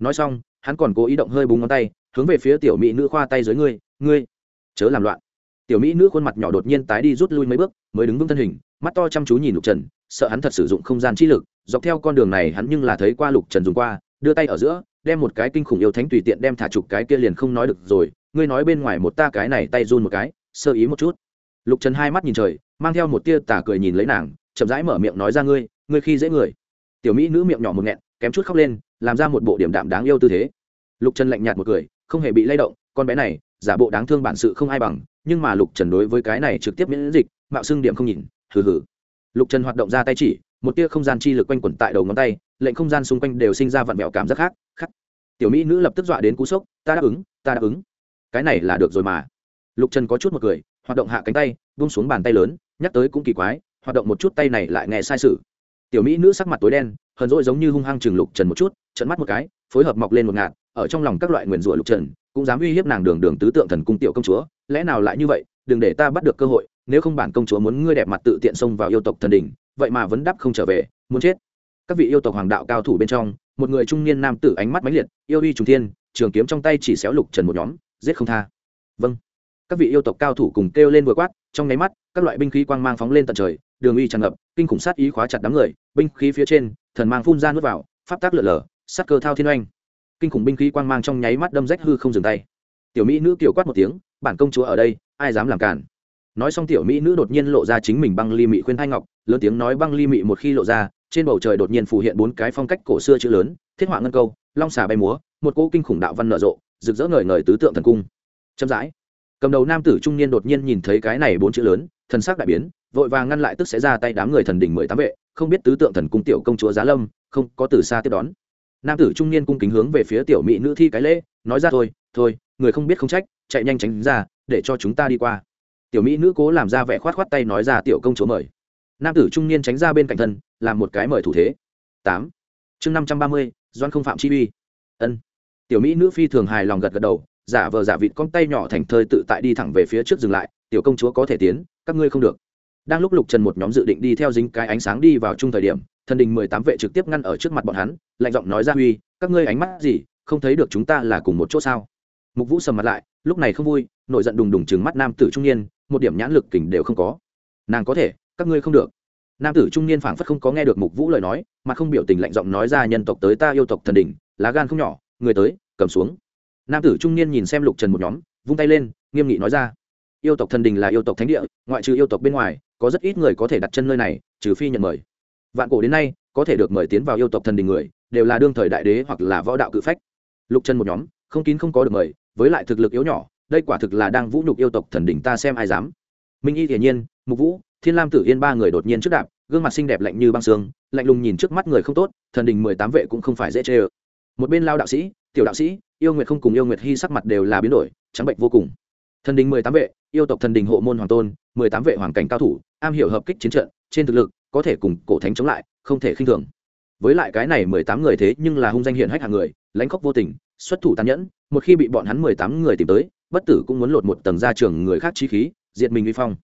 nói xong, hắn còn cố ý động hơi búng ngón tay, hướng về phía tiểu mỹ nữ khoa tay dưới ngươi ngươi, chớ làm loạn. Tiểu mỹ nữ khuôn mặt nhỏ đột nhiên tái đi rút lui mấy bước, mới đứng vững thân hình, mắt to chăm chú nhìn lục trần, sợ hắn thật sử dụng không gian chi lực, dọc theo con đường này hắn nhưng là thấy qua lục trần dùng qua, đưa tay ở giữa, đem một cái kinh khủng yêu thánh tùy tiện đem thả chục cái kia liền không nói được rồi, ngươi nói bên ngoài một ta cái này tay run một cái, sơ ý một chút. Lục trần hai mắt nhìn trời, mang theo một tia tà cười nhìn lấy nàng, chậm rãi mở miệng nói ra ngươi ngươi khi dễ người. Tiểu mỹ nữ miệng nhỏ một nghẹn, kém chút khóc lên làm ra một bộ điểm đạm đáng yêu tư thế. Lục trần lạnh nhạt một cười, không hề bị lay động, con bé này, giả bộ đáng thương bản sự không ai bằng, nhưng mà lục trần đối với cái này trực tiếp miễn dịch, mạo xưng điểm không nhìn, hừ hừ. Lục trần hoạt động ra tay chỉ, một tia không gian chi lực quanh quẩn tại đầu ngón tay, lệnh không gian xung quanh đều sinh ra vặn vẹo cảm giác khác khắc tiểu mỹ nữ lập tức dọa đến cú sốc, ta đáp ứng, ta đáp ứng. Cái này là được rồi mà. Lục trần có chút một cười, hoạt động hạ cánh tay bung xuống bàn tay lớn, nhắc tới cũng kỳ quái, hoạt động một chút tay này lại nghe sai sự. Tiểu mỹ nữ sắc mặt tối đen hờn dỗi giống như hung hăng chừng lục trần một chút trận mắt một cái, phối hợp mọc lên một ngạt, ở trong lòng các loại nguyền rủa lục trần, cũng dám uy hiếp nàng đường đường tứ tượng thần cung tiểu công chúa, lẽ nào lại như vậy, đừng để ta bắt được cơ hội, nếu không bản công chúa muốn ngươi đẹp mặt tự tiện xông vào yêu tộc thần đỉnh, vậy mà vẫn đáp không trở về, muốn chết. Các vị yêu tộc hoàng đạo cao thủ bên trong, một người trung niên nam tử ánh mắt mãnh liệt, yêu uy trùng thiên, trường kiếm trong tay chỉ xéo lục trần một nhóm, giết không tha. Vâng. Các vị yêu tộc cao thủ cùng kêu lên vừa quát, trong nháy mắt, các loại binh khí quang mang phóng lên tận trời, đường uy tràn ngập, kinh khủng sát ý khóa chặt đám người, binh khí phía trên thần mang phun ra nuốt vào, pháp tác lở lở sát cơ thao thiên oanh. Kinh khủng binh khí quang mang trong nháy mắt đâm rách hư không dừng tay. Tiểu mỹ nữ tiểu quát một tiếng, bản công chúa ở đây, ai dám làm cản? Nói xong tiểu mỹ nữ đột nhiên lộ ra chính mình băng ly mị khuyên thai ngọc, lớn tiếng nói băng ly mị một khi lộ ra, trên bầu trời đột nhiên phù hiện bốn cái phong cách cổ xưa chữ lớn, thiết họa ngân câu, long xà bay múa, một cỗ kinh khủng đạo văn nở rộ, rực rỡ ngời ngời tứ tượng thần cung. Chậm rãi, cầm đầu nam tử trung niên đột nhiên nhìn thấy cái này bốn chữ lớn, thần sắc đại biến, vội vàng ngăn lại tức sẽ ra tay đám người thần đỉnh mười tám vệ không biết tứ tượng thần cung tiểu công chúa giá lâm, không, có từ xa tiếp đón. Nam tử trung niên cung kính hướng về phía tiểu mỹ nữ thi cái lễ, nói ra thôi thôi, người không biết không trách, chạy nhanh tránh ra, để cho chúng ta đi qua. Tiểu mỹ nữ cố làm ra vẻ khoát khoát tay nói ra tiểu công chúa mời. Nam tử trung niên tránh ra bên cạnh thân, làm một cái mời thủ thế. Tám. Chương năm trăm ba mươi doan không phạm chi uy. Ân. Tiểu mỹ nữ phi thường hài lòng gật gật đầu, giả vờ giả vịt con tay nhỏ thành thơi tự tại đi thẳng về phía trước dừng lại, tiểu công chúa có thể tiến, các ngươi không được đang lúc lục trần một nhóm dự định đi theo dính cái ánh sáng đi vào chung thời điểm, thần đình mười tám vệ trực tiếp ngăn ở trước mặt bọn hắn, lạnh giọng nói ra, huy, các ngươi ánh mắt gì, không thấy được chúng ta là cùng một chỗ sao? Mục vũ sầm mặt lại, lúc này không vui, nổi giận đùng đùng chừng mắt nam tử trung niên, một điểm nhãn lực kình đều không có. Nàng có thể, các ngươi không được. Nam tử trung niên phảng phất không có nghe được mục vũ lời nói mà không biểu tình lạnh giọng nói ra, nhân tộc tới ta yêu tộc thần đình, lá gan không nhỏ, người tới, cầm xuống. Nam tử trung niên nhìn xem lục trần một nhóm, vung tay lên, nghiêm nghị nói ra, yêu tộc thần đình là yêu tộc thánh địa, ngoại trừ yêu tộc bên ngoài có rất ít người có thể đặt chân nơi này, trừ phi nhận mời. Vạn cổ đến nay, có thể được mời tiến vào yêu tộc thần đình người, đều là đương thời đại đế hoặc là võ đạo cự phách. Lục chân một nhóm, không kín không có được mời, với lại thực lực yếu nhỏ, đây quả thực là đang vũ nhục yêu tộc thần đình ta xem ai dám. Minh y hiển nhiên, mục vũ, thiên lam tử yên ba người đột nhiên trước đạp, gương mặt xinh đẹp lạnh như băng xương lạnh lùng nhìn trước mắt người không tốt, thần đình mười tám vệ cũng không phải dễ chê ơ. Một bên lao đạo sĩ, tiểu đạo sĩ, yêu nguyệt không cùng yêu nguyệt hy sắc mặt đều là biến đổi, trắng bệnh vô cùng. Thần đình mười tám vệ, yêu tộc thần đình hộ môn hoàng tôn, mười tám vệ hoàng cảnh cao thủ am hiểu hợp kích chiến trận, trên thực lực, có thể cùng cổ thánh chống lại, không thể khinh thường. Với lại cái này mười tám người thế nhưng là hung danh hiển hách hàng người, lãnh khóc vô tình, xuất thủ tàn nhẫn, một khi bị bọn hắn mười tám người tìm tới, bất tử cũng muốn lột một tầng ra trường người khác chi khí, diệt mình vi phong.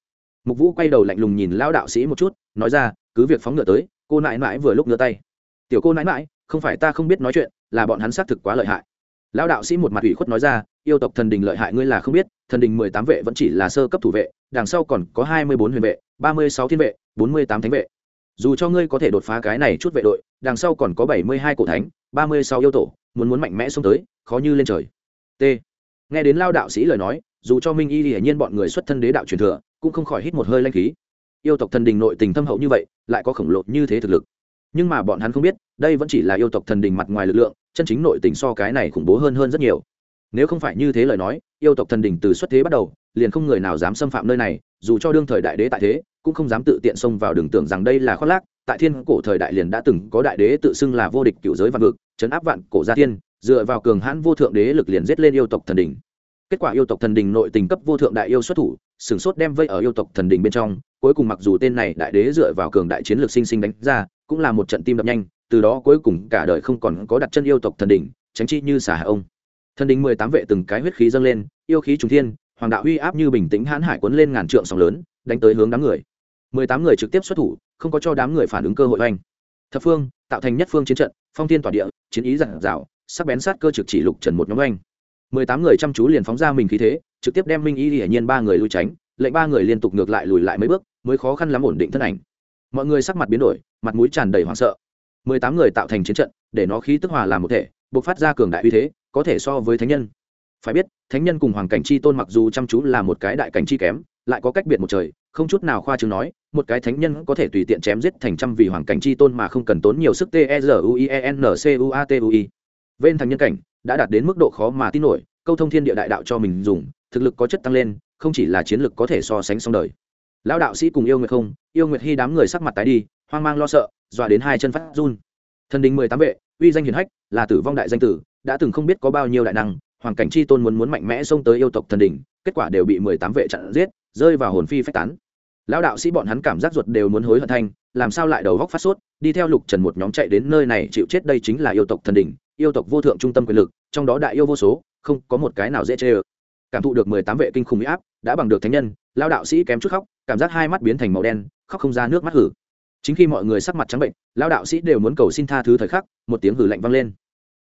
Mục vũ quay đầu lạnh lùng nhìn lão đạo sĩ một chút, nói ra, cứ việc phóng ngựa tới, cô nãi mãi vừa lúc ngựa tay. Tiểu cô nãi mãi không phải ta không biết nói chuyện, là bọn hắn xác thực quá lợi hại. Lão đạo sĩ một mặt ủy khuất nói ra, yêu tộc thần đình lợi hại ngươi là không biết thần đình mười tám vệ vẫn chỉ là sơ cấp thủ vệ, đằng sau còn có hai mươi bốn huyền vệ, ba mươi sáu thiên vệ, bốn mươi tám thánh vệ. Dù cho ngươi có thể đột phá cái này chút vệ đội, đằng sau còn có bảy mươi hai cổ thánh, ba mươi sáu yêu tổ, muốn muốn mạnh mẽ xông tới, khó như lên trời. T. Nghe đến lao đạo sĩ lời nói, dù cho minh y hiển nhiên bọn người xuất thân đế đạo truyền thừa, cũng không khỏi hít một hơi lanh khí. Yêu tộc thần đình nội tình thâm hậu như vậy, lại có khổng lồ như thế thực lực. Nhưng mà bọn hắn không biết, đây vẫn chỉ là yêu tộc thần đình mặt ngoài lực lượng, chân chính nội tình so cái này khủng bố hơn hơn rất nhiều nếu không phải như thế lời nói yêu tộc thần đình từ xuất thế bắt đầu liền không người nào dám xâm phạm nơi này dù cho đương thời đại đế tại thế cũng không dám tự tiện xông vào đường tưởng rằng đây là khoác lác. Tại thiên cổ thời đại liền đã từng có đại đế tự xưng là vô địch cựu giới văn vực chấn áp vạn cổ gia thiên, dựa vào cường hãn vô thượng đế lực liền giết lên yêu tộc thần đình kết quả yêu tộc thần đình nội tình cấp vô thượng đại yêu xuất thủ sửng sốt đem vây ở yêu tộc thần đình bên trong. Cuối cùng mặc dù tên này đại đế dựa vào cường đại chiến lược sinh sinh đánh ra cũng là một trận tim đập nhanh từ đó cuối cùng cả đời không còn có đặt chân yêu tộc thần đình tránh chi như xả hạ ông thần đình mười tám vệ từng cái huyết khí dâng lên, yêu khí trùng thiên, hoàng đạo uy áp như bình tĩnh hãn hải quấn lên ngàn trượng sóng lớn, đánh tới hướng đám người. Mười tám người trực tiếp xuất thủ, không có cho đám người phản ứng cơ hội oanh. Thập phương, tạo thành nhất phương chiến trận, phong thiên tỏa địa, chiến ý giản dạo sắc bén sát cơ trực chỉ lục trần một nhóm oanh. Mười tám người chăm chú liền phóng ra mình khí thế, trực tiếp đem minh y hiển nhiên ba người lui tránh, lệnh ba người liên tục ngược lại lùi lại mấy bước, mới khó khăn lắm ổn định thân ảnh. Mọi người sắc mặt biến đổi, mặt mũi tràn đầy hoảng sợ. Mười tám người tạo thành chiến trận, để nó khí tức hòa làm một thể buộc phát ra cường đại uy thế có thể so với thánh nhân. Phải biết, thánh nhân cùng hoàng cảnh chi tôn mặc dù chăm chú là một cái đại cảnh chi kém, lại có cách biệt một trời, không chút nào khoa chứng nói, một cái thánh nhân có thể tùy tiện chém giết thành trăm vì hoàng cảnh chi tôn mà không cần tốn nhiều sức t e r u i e n c u a t u i. Bên thành nhân cảnh đã đạt đến mức độ khó mà tin nổi, câu thông thiên địa đại đạo cho mình dùng, thực lực có chất tăng lên, không chỉ là chiến lực có thể so sánh song đời. Lão đạo sĩ cùng yêu nguyệt không, yêu nguyệt hy đám người sắc mặt tái đi, hoang mang lo sợ, dọa đến hai chân phát run. Thần đình mười tám vệ, uy danh hiền hách, là tử vong đại danh tử đã từng không biết có bao nhiêu đại năng, hoàng cảnh chi tôn muốn muốn mạnh mẽ xông tới yêu tộc thần đình kết quả đều bị mười tám vệ chặn giết, rơi vào hồn phi phách tán. Lão đạo sĩ bọn hắn cảm giác ruột đều muốn hối hận thanh, làm sao lại đầu góc phát sốt, đi theo lục trần một nhóm chạy đến nơi này chịu chết đây chính là yêu tộc thần đỉnh, yêu tộc vô thượng trung tâm quyền lực, trong đó đại yêu vô số, không có một cái nào dễ chê ơ. Cảm thụ được mười tám vệ kinh khủng huy áp, đã bằng được thánh nhân lao đạo sĩ kém chút khóc, cảm giác hai mắt biến thành màu đen, khóc không ra nước mắt hử. Chính khi mọi người sắc mặt trắng bệnh lao đạo sĩ đều muốn cầu xin tha thứ thời khắc, một tiếng hử lạnh vang lên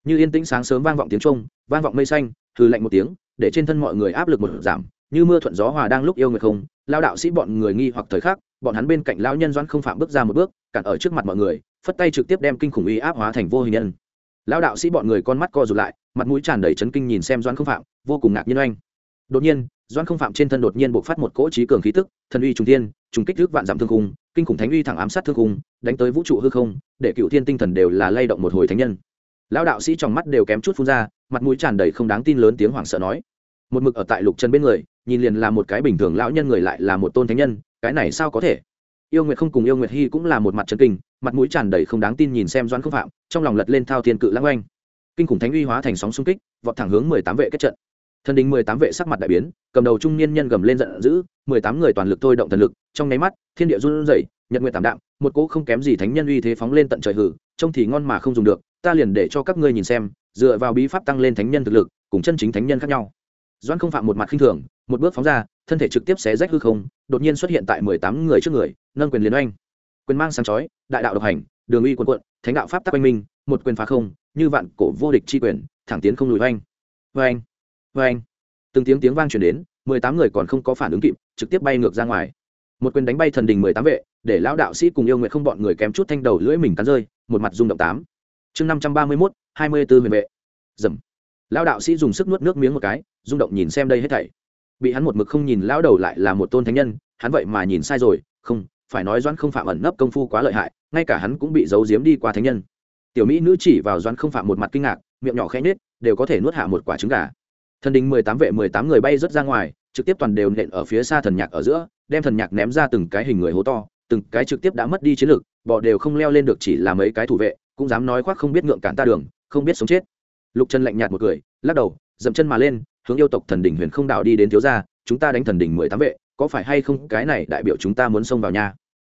như yên tĩnh sáng sớm vang vọng tiếng trung vang vọng mây xanh hử lạnh một tiếng, để trên thân mọi người áp lực một giảm, như mưa thuận gió hòa đang lúc yêu người không, lao đạo sĩ bọn người nghi hoặc thời khắc, bọn hắn bên cạnh lao nhân doãn không phạm bước ra một bước, cản ở trước mặt mọi người, phất tay trực tiếp đem kinh khủng uy áp hóa thành vô hình nhân. Lao đạo sĩ bọn người con mắt co rụt lại, mặt mũi tràn đầy chấn kinh nhìn xem doãn không phạm, vô cùng ngạc nhiên oanh. Đột nhiên, doãn không phạm trên thân đột nhiên bộc phát một cỗ trí cường khí tức, thần uy trung thiên, trùng kích thước vạn dặm thương khung, kinh khủng thánh uy thẳng ám sát thương khung, đánh tới vũ trụ hư không, để cựu thiên tinh thần đều là lay động một hồi thánh nhân lão đạo sĩ trong mắt đều kém chút phun ra, mặt mũi tràn đầy không đáng tin lớn tiếng hoảng sợ nói. Một mực ở tại lục chân bên người, nhìn liền là một cái bình thường lão nhân người lại là một tôn thánh nhân, cái này sao có thể? Yêu nguyệt không cùng yêu nguyệt hy cũng là một mặt chân kinh, mặt mũi tràn đầy không đáng tin nhìn xem doãn không phạm, trong lòng lật lên thao thiên cự lãng oanh. Kinh khủng thánh uy hóa thành sóng xung kích, vọt thẳng hướng mười tám vệ kết trận. Thần đình mười tám vệ sắc mặt đại biến, cầm đầu trung niên nhân gầm lên giận dữ, mười tám người toàn lực thôi động thần lực, trong nháy mắt, thiên địa run rẩy, nhật nguyệt tảm đạm, một cỗ không kém gì thánh nhân uy thế phóng lên tận trời hử, trông thì ngon mà không dùng được ta liền để cho các ngươi nhìn xem, dựa vào bí pháp tăng lên thánh nhân thực lực, cùng chân chính thánh nhân khác nhau. Doãn không phạm một mặt khinh thường, một bước phóng ra, thân thể trực tiếp xé rách hư không, đột nhiên xuất hiện tại mười tám người trước người, nâng quyền liền oanh. Quyền mang sáng chói, đại đạo độc hành, đường uy quần quận thánh đạo pháp tắc oanh minh, một quyền phá không, như vạn cổ vô địch chi quyền, thẳng tiến không lùi oanh. Oanh oanh. Từng tiếng tiếng vang truyền đến, mười tám người còn không có phản ứng kịp, trực tiếp bay ngược ra ngoài. Một quyền đánh bay thần đình mười tám vệ, để lão đạo sĩ cùng yêu nguyện không bọn người kém chút thanh đầu lưỡi mình cắn rơi, một mặt rung động tám chương năm trăm ba mươi mốt, hai mươi b ố huyền vệ. Dầm. Lão đạo sĩ dùng sức nuốt nước miếng một cái, rung động nhìn xem đây hết thảy. Bị hắn một mực không nhìn, lão đầu lại là một tôn thánh nhân, hắn vậy mà nhìn sai rồi, không, phải nói doãn không phạm ẩn nấp công phu quá lợi hại, ngay cả hắn cũng bị giấu giếm đi qua thánh nhân. Tiểu mỹ nữ chỉ vào doãn không phạm một mặt kinh ngạc, miệng nhỏ khẽ nết đều có thể nuốt hạ một quả trứng gà. Thần đình mười tám vệ mười tám người bay rớt ra ngoài, trực tiếp toàn đều nện ở phía xa thần nhạc ở giữa, đem thần nhạc ném ra từng cái hình người hố to, từng cái trực tiếp đã mất đi chiến lược bọ đều không leo lên được chỉ là mấy cái thủ vệ cũng dám nói khoác không biết ngượng cản ta đường, không biết sống chết. Lục trần lạnh nhạt một cười, lắc đầu, dậm chân mà lên, hướng yêu tộc thần đỉnh huyền không đạo đi đến thiếu gia, chúng ta đánh thần đỉnh mười tám vệ, có phải hay không cái này đại biểu chúng ta muốn xông vào nhà?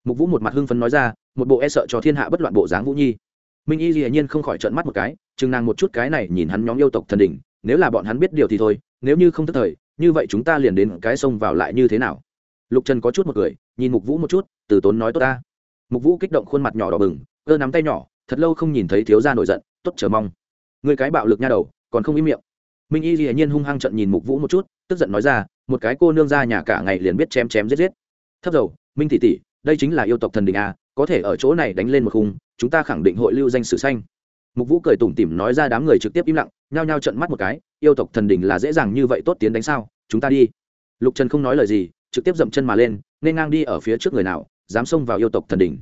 Mục vũ một mặt hưng phấn nói ra, một bộ e sợ cho thiên hạ bất loạn bộ dáng vũ nhi. Minh y dĩ nhiên không khỏi trợn mắt một cái, chừng nàng một chút cái này nhìn hắn nhóm yêu tộc thần đỉnh, nếu là bọn hắn biết điều thì thôi, nếu như không tức thời, như vậy chúng ta liền đến cái xông vào lại như thế nào? Lục trần có chút một cười, nhìn mục vũ một chút, từ tốn nói tốt ta. Mục vũ kích động khuôn mặt nhỏ đỏ bừng cơ nắm tay nhỏ thật lâu không nhìn thấy thiếu gia nổi giận, tốt chờ mong. Người cái bạo lực nha đầu, còn không im miệng. Minh y hiển nhiên hung hăng trận nhìn mục vũ một chút, tức giận nói ra, một cái cô nương ra nhà cả ngày liền biết chém chém giết giết. Thấp dầu, minh tỷ tỷ, đây chính là yêu tộc thần đình a, có thể ở chỗ này đánh lên một khung, chúng ta khẳng định hội lưu danh sử xanh. Mục vũ cười tủm tỉm nói ra đám người trực tiếp im lặng, nhao nhao trận mắt một cái, yêu tộc thần đình là dễ dàng như vậy tốt tiến đánh sao, chúng ta đi. Lục trần không nói lời gì, trực tiếp dậm chân mà lên, nên ngang đi ở phía trước người nào, dám xông vào yêu tộc thần đình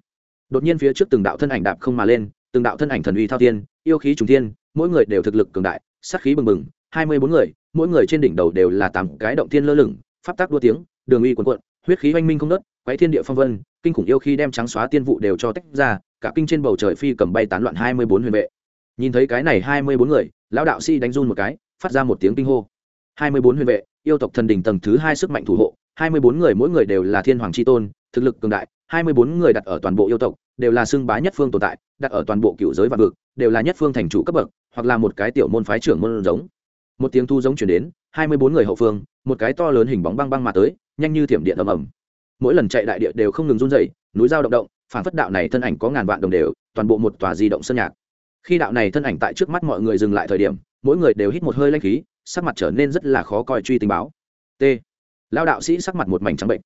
đột nhiên phía trước từng đạo thân ảnh đạp không mà lên, từng đạo thân ảnh thần uy thao thiên, yêu khí trùng thiên, mỗi người đều thực lực cường đại, sát khí bừng bừng, hai mươi bốn người, mỗi người trên đỉnh đầu đều là tám cái động thiên lơ lửng, pháp tác đua tiếng, đường uy quần quận huyết khí oanh minh không nớt quáy thiên địa phong vân, kinh khủng yêu khi đem trắng xóa tiên vụ đều cho tách ra, cả kinh trên bầu trời phi cầm bay tán loạn hai mươi bốn huyền vệ. Nhìn thấy cái này hai mươi bốn người, lão đạo sĩ đánh run một cái, phát ra một tiếng kinh hô. hai mươi bốn huyền vệ, yêu tộc thần đỉnh tầng thứ hai sức mạnh thủ hộ, hai mươi bốn người mỗi người đều là thiên hoàng chi tôn, thực lực cường đại hai mươi bốn người đặt ở toàn bộ yêu tộc đều là xưng bá nhất phương tồn tại đặt ở toàn bộ cựu giới vạn vực đều là nhất phương thành chủ cấp bậc hoặc là một cái tiểu môn phái trưởng môn giống. Một tiếng thu giống chuyển đến hai mươi bốn người hậu phương một cái to lớn hình bóng băng băng mà tới nhanh như thiểm điện ầm ầm. Mỗi lần chạy đại địa đều không ngừng run rẩy, núi dao động động phản phất đạo này thân ảnh có ngàn vạn đồng đều toàn bộ một tòa di động sơn nhạc. Khi đạo này thân ảnh tại trước mắt mọi người dừng lại thời điểm mỗi người đều hít một hơi lanh khí sắc mặt trở nên rất là khó coi truy tình báo. T. Lao đạo sĩ sắc mặt một mảnh trắng bệnh.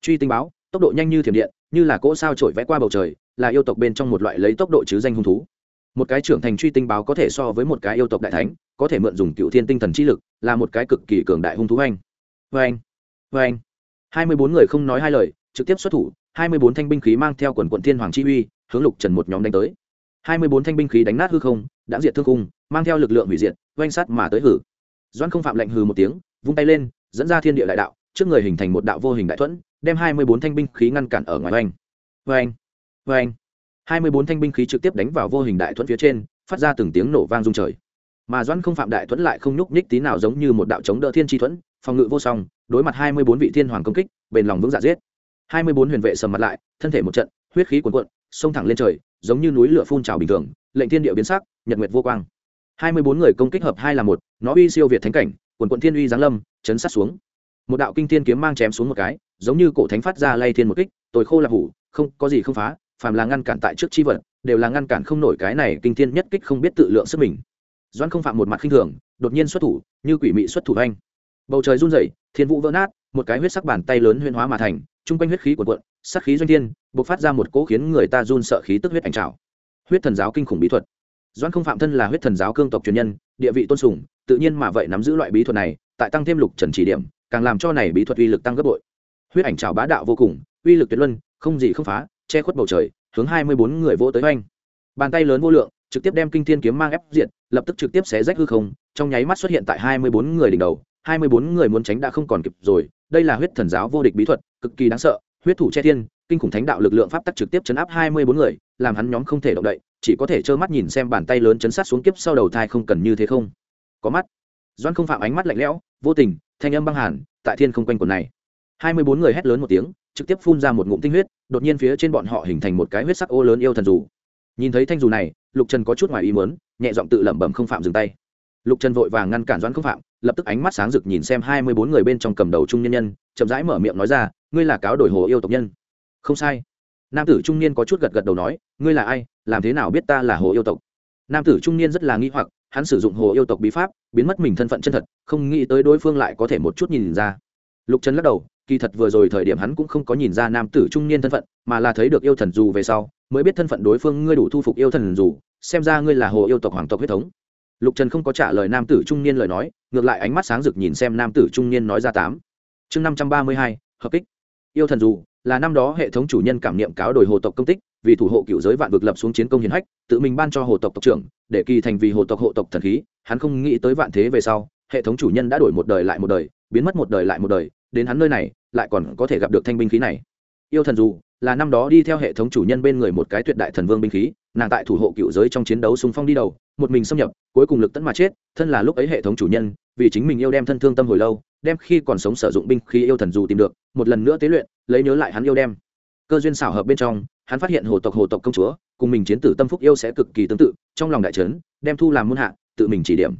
Truy tình báo tốc độ nhanh như thiểm điện như là cỗ sao trổi vẽ qua bầu trời, là yêu tộc bên trong một loại lấy tốc độ chứ danh hung thú. Một cái trưởng thành truy tinh báo có thể so với một cái yêu tộc đại thánh, có thể mượn dùng cựu thiên tinh thần chi lực, là một cái cực kỳ cường đại hung thú anh. Vê anh vê anh hai mươi bốn người không nói hai lời, trực tiếp xuất thủ, hai mươi bốn thanh binh khí mang theo quần quận thiên hoàng chi uy, hướng lục trần một nhóm đánh tới. Hai mươi bốn thanh binh khí đánh nát hư không, đã diệt thương cung, mang theo lực lượng hủy diệt, oanh sắt mà tới hử. Doan không phạm lệnh hừ một tiếng, vung tay lên, dẫn ra thiên địa đại đạo, trước người hình thành một đạo vô hình đại thuẫn đem hai mươi bốn thanh binh khí ngăn cản ở ngoài oanh. Oanh oanh. hai mươi bốn thanh binh khí trực tiếp đánh vào vô hình đại thuẫn phía trên, phát ra từng tiếng nổ vang rung trời. Mà doãn không phạm đại thuẫn lại không nhúc nhích tí nào giống như một đạo chống đỡ thiên tri thuẫn, phòng ngự vô song, đối mặt hai mươi bốn vị thiên hoàng công kích, bền lòng vững dạ giết. hai mươi bốn huyền vệ sầm mặt lại, thân thể một trận, huyết khí cuồn cuộn xông thẳng lên trời, giống như núi lửa phun trào bình thường, lệnh thiên địa biến sắc, nhật nguyệt vô quang. hai mươi bốn người công kích hợp hai là một, nó uy siêu việt thánh cảnh quần quận thiên uy giáng lâm, chấn sát xuống một đạo kinh thiên kiếm mang chém xuống một cái, giống như cổ thánh phát ra lay thiên một kích tồi khô là hủ, không, có gì không phá, phàm là ngăn cản tại trước chi vật, đều là ngăn cản không nổi cái này kinh thiên nhất kích không biết tự lượng sức mình. Doan không phạm một mặt khinh thường, đột nhiên xuất thủ, như quỷ mị xuất thủ anh bầu trời run rẩy, thiên vũ vỡ nát, một cái huyết sắc bàn tay lớn huyên hóa mà thành trung quanh huyết khí cuộn cuộn sắc khí doanh thiên, bộc phát ra một cỗ khiến người ta run sợ khí tức huyết ảnh trào huyết thần giáo kinh khủng bí thuật. Doan không phạm thân là huyết thần giáo cương tộc truyền nhân, địa vị tôn sùng, tự nhiên mà vậy nắm giữ loại bí thuật này, tại tăng thêm lục trần chỉ điểm càng làm cho này bí thuật uy lực tăng gấp bội. Huyết ảnh trào bá đạo vô cùng, uy lực tuyệt luân, không gì không phá, che khuất bầu trời, hướng hai mươi bốn người vỗ tới oanh. Bàn tay lớn vô lượng, trực tiếp đem kinh thiên kiếm mang ép diện lập tức trực tiếp xé rách hư không, trong nháy mắt xuất hiện tại hai mươi bốn người đỉnh đầu, hai mươi bốn người muốn tránh đã không còn kịp rồi, đây là huyết thần giáo vô địch bí thuật, cực kỳ đáng sợ, huyết thủ che thiên, kinh khủng thánh đạo lực lượng pháp tắc trực tiếp chấn áp hai mươi bốn người, làm hắn nhóm không thể động đậy, chỉ có thể trơ mắt nhìn xem bàn tay lớn chấn sát xuống kiếp sau đầu thai không cần như thế không. Có mắt. Doan không phạm ánh mắt lạnh lẽo, vô tình thanh âm băng hàn, tại thiên không quanh quần này. Hai mươi bốn người hét lớn một tiếng, trực tiếp phun ra một ngụm tinh huyết, đột nhiên phía trên bọn họ hình thành một cái huyết sắc ô lớn yêu thần dù. Nhìn thấy thanh dù này, lục trần có chút ngoài ý mớn nhẹ giọng tự lẩm bẩm không phạm dừng tay. Lục trần vội vàng ngăn cản doãn không phạm, lập tức ánh mắt sáng rực nhìn xem hai mươi bốn người bên trong cầm đầu trung nhân nhân, chậm rãi mở miệng nói ra, ngươi là cáo đổi hồ yêu tộc nhân. Không sai. Nam tử trung niên có chút gật gật đầu nói, ngươi là ai? Làm thế nào biết ta là hồ yêu tộc? Nam tử trung niên rất là nghi hoặc, hắn sử dụng hồ yêu tộc bí pháp, biến mất mình thân phận chân thật, không nghĩ tới đối phương lại có thể một chút nhìn ra. Lục trần lắc đầu, kỳ thật vừa rồi thời điểm hắn cũng không có nhìn ra nam tử trung niên thân phận, mà là thấy được yêu thần dù về sau, mới biết thân phận đối phương ngươi đủ thu phục yêu thần dù, xem ra ngươi là hồ yêu tộc hoàng tộc huyết thống. Lục trần không có trả lời nam tử trung niên lời nói, ngược lại ánh mắt sáng rực nhìn xem nam tử trung niên nói ra tám. Chương năm trăm ba mươi hai, hợp kích. Yêu thần dù là năm đó hệ thống chủ nhân cảm niệm cáo đổi hồ tộc công tích, vì thủ hộ cựu giới vạn vực lập xuống chiến công hiến hách, tự mình ban cho hồ tộc tộc trưởng, để kỳ thành vì hồ tộc hộ tộc thần khí, hắn không nghĩ tới vạn thế về sau, hệ thống chủ nhân đã đổi một đời lại một đời, biến mất một đời lại một đời, đến hắn nơi này, lại còn có thể gặp được thanh binh khí này. Yêu thần dù, là năm đó đi theo hệ thống chủ nhân bên người một cái tuyệt đại thần vương binh khí, nàng tại thủ hộ cựu giới trong chiến đấu xung phong đi đầu, một mình xâm nhập, cuối cùng lực tấn mà chết, thân là lúc ấy hệ thống chủ nhân, vì chính mình yêu đem thân thương tâm hồi lâu, đem khi còn sống sử dụng binh khí yêu thần dù tìm được, một lần nữa tế luyện lấy nhớ lại hắn yêu đem. Cơ duyên xảo hợp bên trong, hắn phát hiện hồ tộc hồ tộc công chúa, cùng mình chiến tử tâm phúc yêu sẽ cực kỳ tương tự, trong lòng đại trấn đem thu làm muôn hạ, tự mình chỉ điểm.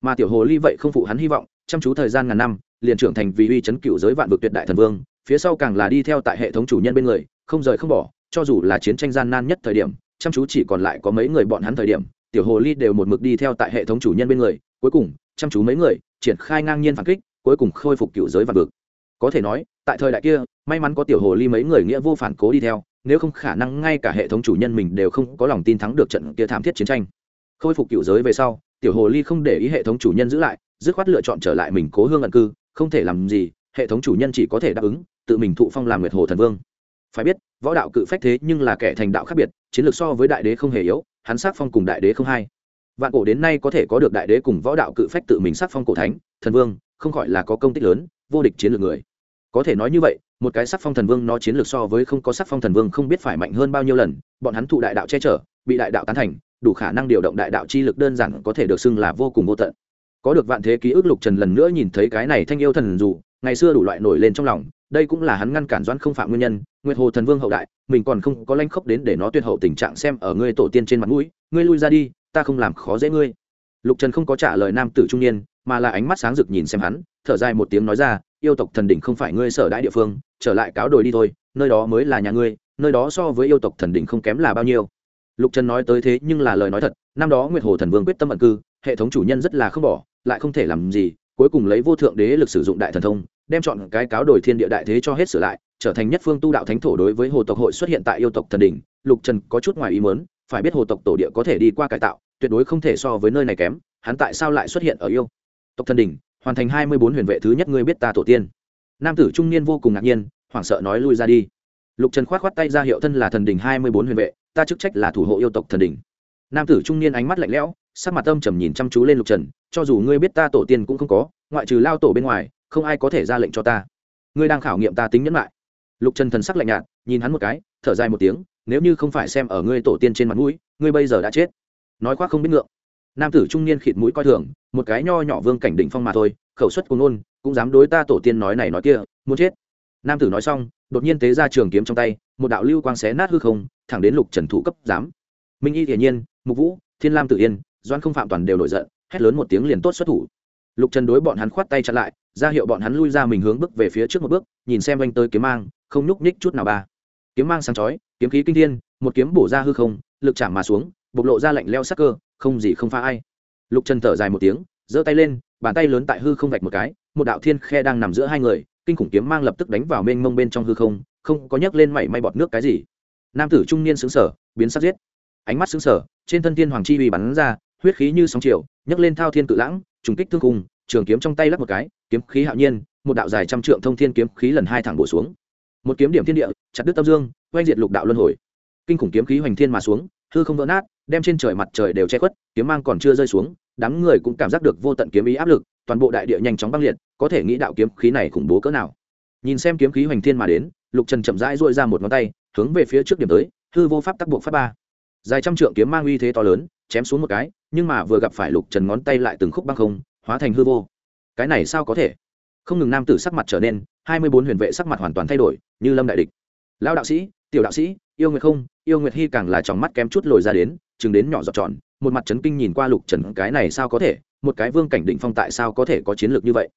Mà tiểu hồ ly vậy không phụ hắn hy vọng, chăm chú thời gian ngàn năm, liền trưởng thành vì uy chấn cựu giới vạn vực tuyệt đại thần vương, phía sau càng là đi theo tại hệ thống chủ nhân bên người, không rời không bỏ, cho dù là chiến tranh gian nan nhất thời điểm, chăm chú chỉ còn lại có mấy người bọn hắn thời điểm, tiểu hồ ly đều một mực đi theo tại hệ thống chủ nhân bên người, cuối cùng, chăm chú mấy người, triển khai ngang nhiên phản kích, cuối cùng khôi phục cựu giới vạn vực có thể nói, tại thời đại kia, may mắn có tiểu hồ ly mấy người nghĩa vô phản cố đi theo, nếu không khả năng ngay cả hệ thống chủ nhân mình đều không có lòng tin thắng được trận kia thảm thiết chiến tranh. Khôi phục cựu giới về sau, tiểu hồ ly không để ý hệ thống chủ nhân giữ lại, dứt khoát lựa chọn trở lại mình cố hương ẩn cư, không thể làm gì, hệ thống chủ nhân chỉ có thể đáp ứng, tự mình thụ phong làm nguyệt hồ thần vương. Phải biết, võ đạo cự phách thế nhưng là kẻ thành đạo khác biệt, chiến lược so với đại đế không hề yếu, hắn sát phong cùng đại đế không hai. Vạn cổ đến nay có thể có được đại đế cùng võ đạo cự phách tự mình sát phong cổ thánh, thần vương, không khỏi là có công tích lớn, vô địch chiến lược người có thể nói như vậy, một cái sắc phong thần vương nó chiến lược so với không có sắc phong thần vương không biết phải mạnh hơn bao nhiêu lần, bọn hắn thụ đại đạo che chở, bị đại đạo tán thành, đủ khả năng điều động đại đạo chi lực đơn giản có thể được xưng là vô cùng vô tận. Có được vạn thế ký ức lục trần lần nữa nhìn thấy cái này thanh yêu thần dù, ngày xưa đủ loại nổi lên trong lòng, đây cũng là hắn ngăn cản doãn không phạm nguyên nhân, nguyệt hồ thần vương hậu đại, mình còn không có lanh khốc đến để nó tuyệt hậu tình trạng xem ở ngươi tổ tiên trên mặt mũi, ngươi lui ra đi, ta không làm khó dễ ngươi. Lục trần không có trả lời nam tử trung niên, mà là ánh mắt sáng rực nhìn xem hắn, thở dài một tiếng nói ra yêu tộc thần đỉnh không phải ngươi sở đại địa phương, trở lại cáo đồi đi thôi, nơi đó mới là nhà ngươi, nơi đó so với yêu tộc thần đỉnh không kém là bao nhiêu. Lục trần nói tới thế nhưng là lời nói thật, năm đó nguyệt hồ thần vương quyết tâm ẩn cư, hệ thống chủ nhân rất là không bỏ, lại không thể làm gì, cuối cùng lấy vô thượng đế lực sử dụng đại thần thông, đem chọn cái cáo đổi thiên địa đại thế cho hết sửa lại, trở thành nhất phương tu đạo thánh thổ đối với hồ tộc hội xuất hiện tại yêu tộc thần đỉnh. Lục trần có chút ngoài ý mớn phải biết hồ tộc tổ địa có thể đi qua cải tạo, tuyệt đối không thể so với nơi này kém, hắn tại sao lại xuất hiện ở yêu tộc thần đỉnh? Hoàn thành hai mươi bốn huyền vệ thứ nhất ngươi biết ta tổ tiên. Nam tử trung niên vô cùng ngạc nhiên, hoảng sợ nói lui ra đi. Lục trần k h o á t k h o á t tay ra hiệu thân là thần đỉnh hai mươi bốn huyền vệ, ta chức trách là thủ hộ yêu tộc thần đỉnh. Nam tử trung niên ánh mắt lạnh lẽo, sắc mặt âm trầm nhìn chăm chú lên lục trần, cho dù ngươi biết ta tổ tiên cũng không có, ngoại trừ lao tổ bên ngoài, không ai có thể ra lệnh cho ta. Ngươi đang khảo nghiệm ta tính nhẫn lại lục trần thần sắc lạnh nhạt, nhìn hắn một cái, thở dài một tiếng, nếu như không phải xem ở ngươi tổ tiên trên mặt mũi, ngươi bây giờ đã chết. Nói khoác không biết ngượng. Nam tử trung niên khịt mũi coi thường một cái nho nhỏ vương cảnh đỉnh phong mà thôi, khẩu suất cùng ngôn, cũng dám đối ta tổ tiên nói này nói kia, muốn chết. Nam tử nói xong, đột nhiên tế ra trường kiếm trong tay, một đạo lưu quang xé nát hư không, thẳng đến lục trần thủ cấp giám. Minh y hiển nhiên, mục vũ, thiên lam tự yên doan không phạm toàn đều nổi giận, hét lớn một tiếng liền tốt xuất thủ. Lục trần đối bọn hắn khoát tay chặn lại, ra hiệu bọn hắn lui ra mình hướng bước về phía trước một bước, nhìn xem anh tới kiếm mang, không nhúc nhích chút nào ba. Kiếm mang sáng chói, kiếm khí kinh thiên, một kiếm bổ ra hư không, lực chạm mà xuống, bộc lộ ra lạnh leo sắc cơ, không gì không phá ai lục trần thở dài một tiếng, giơ tay lên, bàn tay lớn tại hư không vạch một cái, một đạo thiên khe đang nằm giữa hai người, kinh khủng kiếm mang lập tức đánh vào mênh mông bên trong hư không không có nhấc lên mảy may bọt nước cái gì. Nam tử trung niên xứng sở biến sắc giết. Ánh mắt xứng sở trên thân thiên hoàng chi uy bắn ra, huyết khí như sóng chiều nhấc lên thao thiên cự lãng, trùng kích thương cung trường kiếm trong tay lắp một cái, kiếm khí hạo nhiên, một đạo dài trăm trượng thông thiên kiếm khí lần hai thẳng bổ xuống. Một kiếm điểm thiên địa, chặt đứt tâm dương oanh diệt lục đạo luân hồi. Kinh khủng kiếm khí hoành thiên mà xuống hư không vỡ nát, đem trên trời mặt trời đều che khuất, kiếm mang còn chưa rơi xuống, đám người cũng cảm giác được vô tận kiếm ý áp lực, toàn bộ đại địa nhanh chóng băng liệt, có thể nghĩ đạo kiếm khí này khủng bố cỡ nào. Nhìn xem kiếm khí hoành thiên mà đến, lục trần chậm rãi dội ra một ngón tay, hướng về phía trước điểm tới, hư vô pháp tắc buộc pháp ba. Dài trăm trượng kiếm mang uy thế to lớn, chém xuống một cái, nhưng mà vừa gặp phải lục trần ngón tay lại từng khúc băng không, hóa thành hư vô. Cái này sao có thể? Không ngừng nam tử sắc mặt trở nên, hai mươi bốn huyền vệ sắc mặt hoàn toàn thay đổi, như lâm đại địch. Lão đạo sĩ, tiểu đạo sĩ, yêu nguyệt không yêu nguyệt hy càng là tròng mắt kém chút lồi ra đến, chừng đến nhỏ giọt tròn, một mặt trấn kinh nhìn qua lục trần, cái này sao có thể, một cái vương cảnh định phong tại sao có thể có chiến lược như vậy?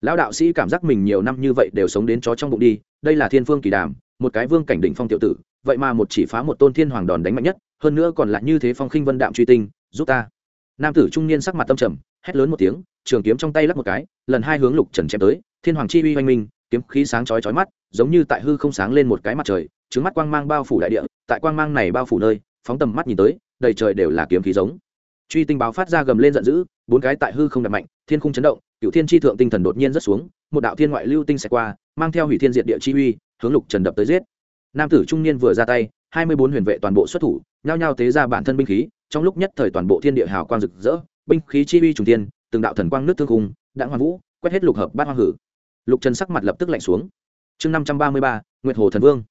Lão đạo sĩ cảm giác mình nhiều năm như vậy đều sống đến chó trong bụng đi, đây là thiên phương kỳ đàm, một cái vương cảnh định phong tiểu tử, vậy mà một chỉ phá một tôn thiên hoàng đòn đánh mạnh nhất, hơn nữa còn lại như thế phong khinh vân đạm truy tinh, giúp ta. Nam tử trung niên sắc mặt tâm trầm, hét lớn một tiếng, trường kiếm trong tay lắc một cái, lần hai hướng lục trần chém tới, thiên hoàng chi uy oanh minh, kiếm khí sáng chói chói mắt giống như tại hư không sáng lên một cái mặt trời trứng mắt quang mang bao phủ đại địa, tại quang mang này bao phủ nơi, phóng tầm mắt nhìn tới, đầy trời đều là kiếm khí giống. Truy tinh báo phát ra gầm lên giận dữ, bốn cái tại hư không đập mạnh, thiên khung chấn động, cựu thiên tri thượng tinh thần đột nhiên rất xuống, một đạo thiên ngoại lưu tinh xẹt qua, mang theo hủy thiên diệt địa chi uy, hướng lục trần đập tới giết. Nam tử trung niên vừa ra tay, hai mươi bốn huyền vệ toàn bộ xuất thủ, nhao nhao tế ra bản thân binh khí, trong lúc nhất thời toàn bộ thiên địa hào quang rực rỡ, binh khí chi uy trùng tiên từng đạo thần quang nước thương cung đạn hoàng vũ, quét hết lục hợp bát hoang hử. Lục trần sắc mặt lập tức lạnh xuống chương năm trăm ba mươi ba, nguyệt hồ thần vương.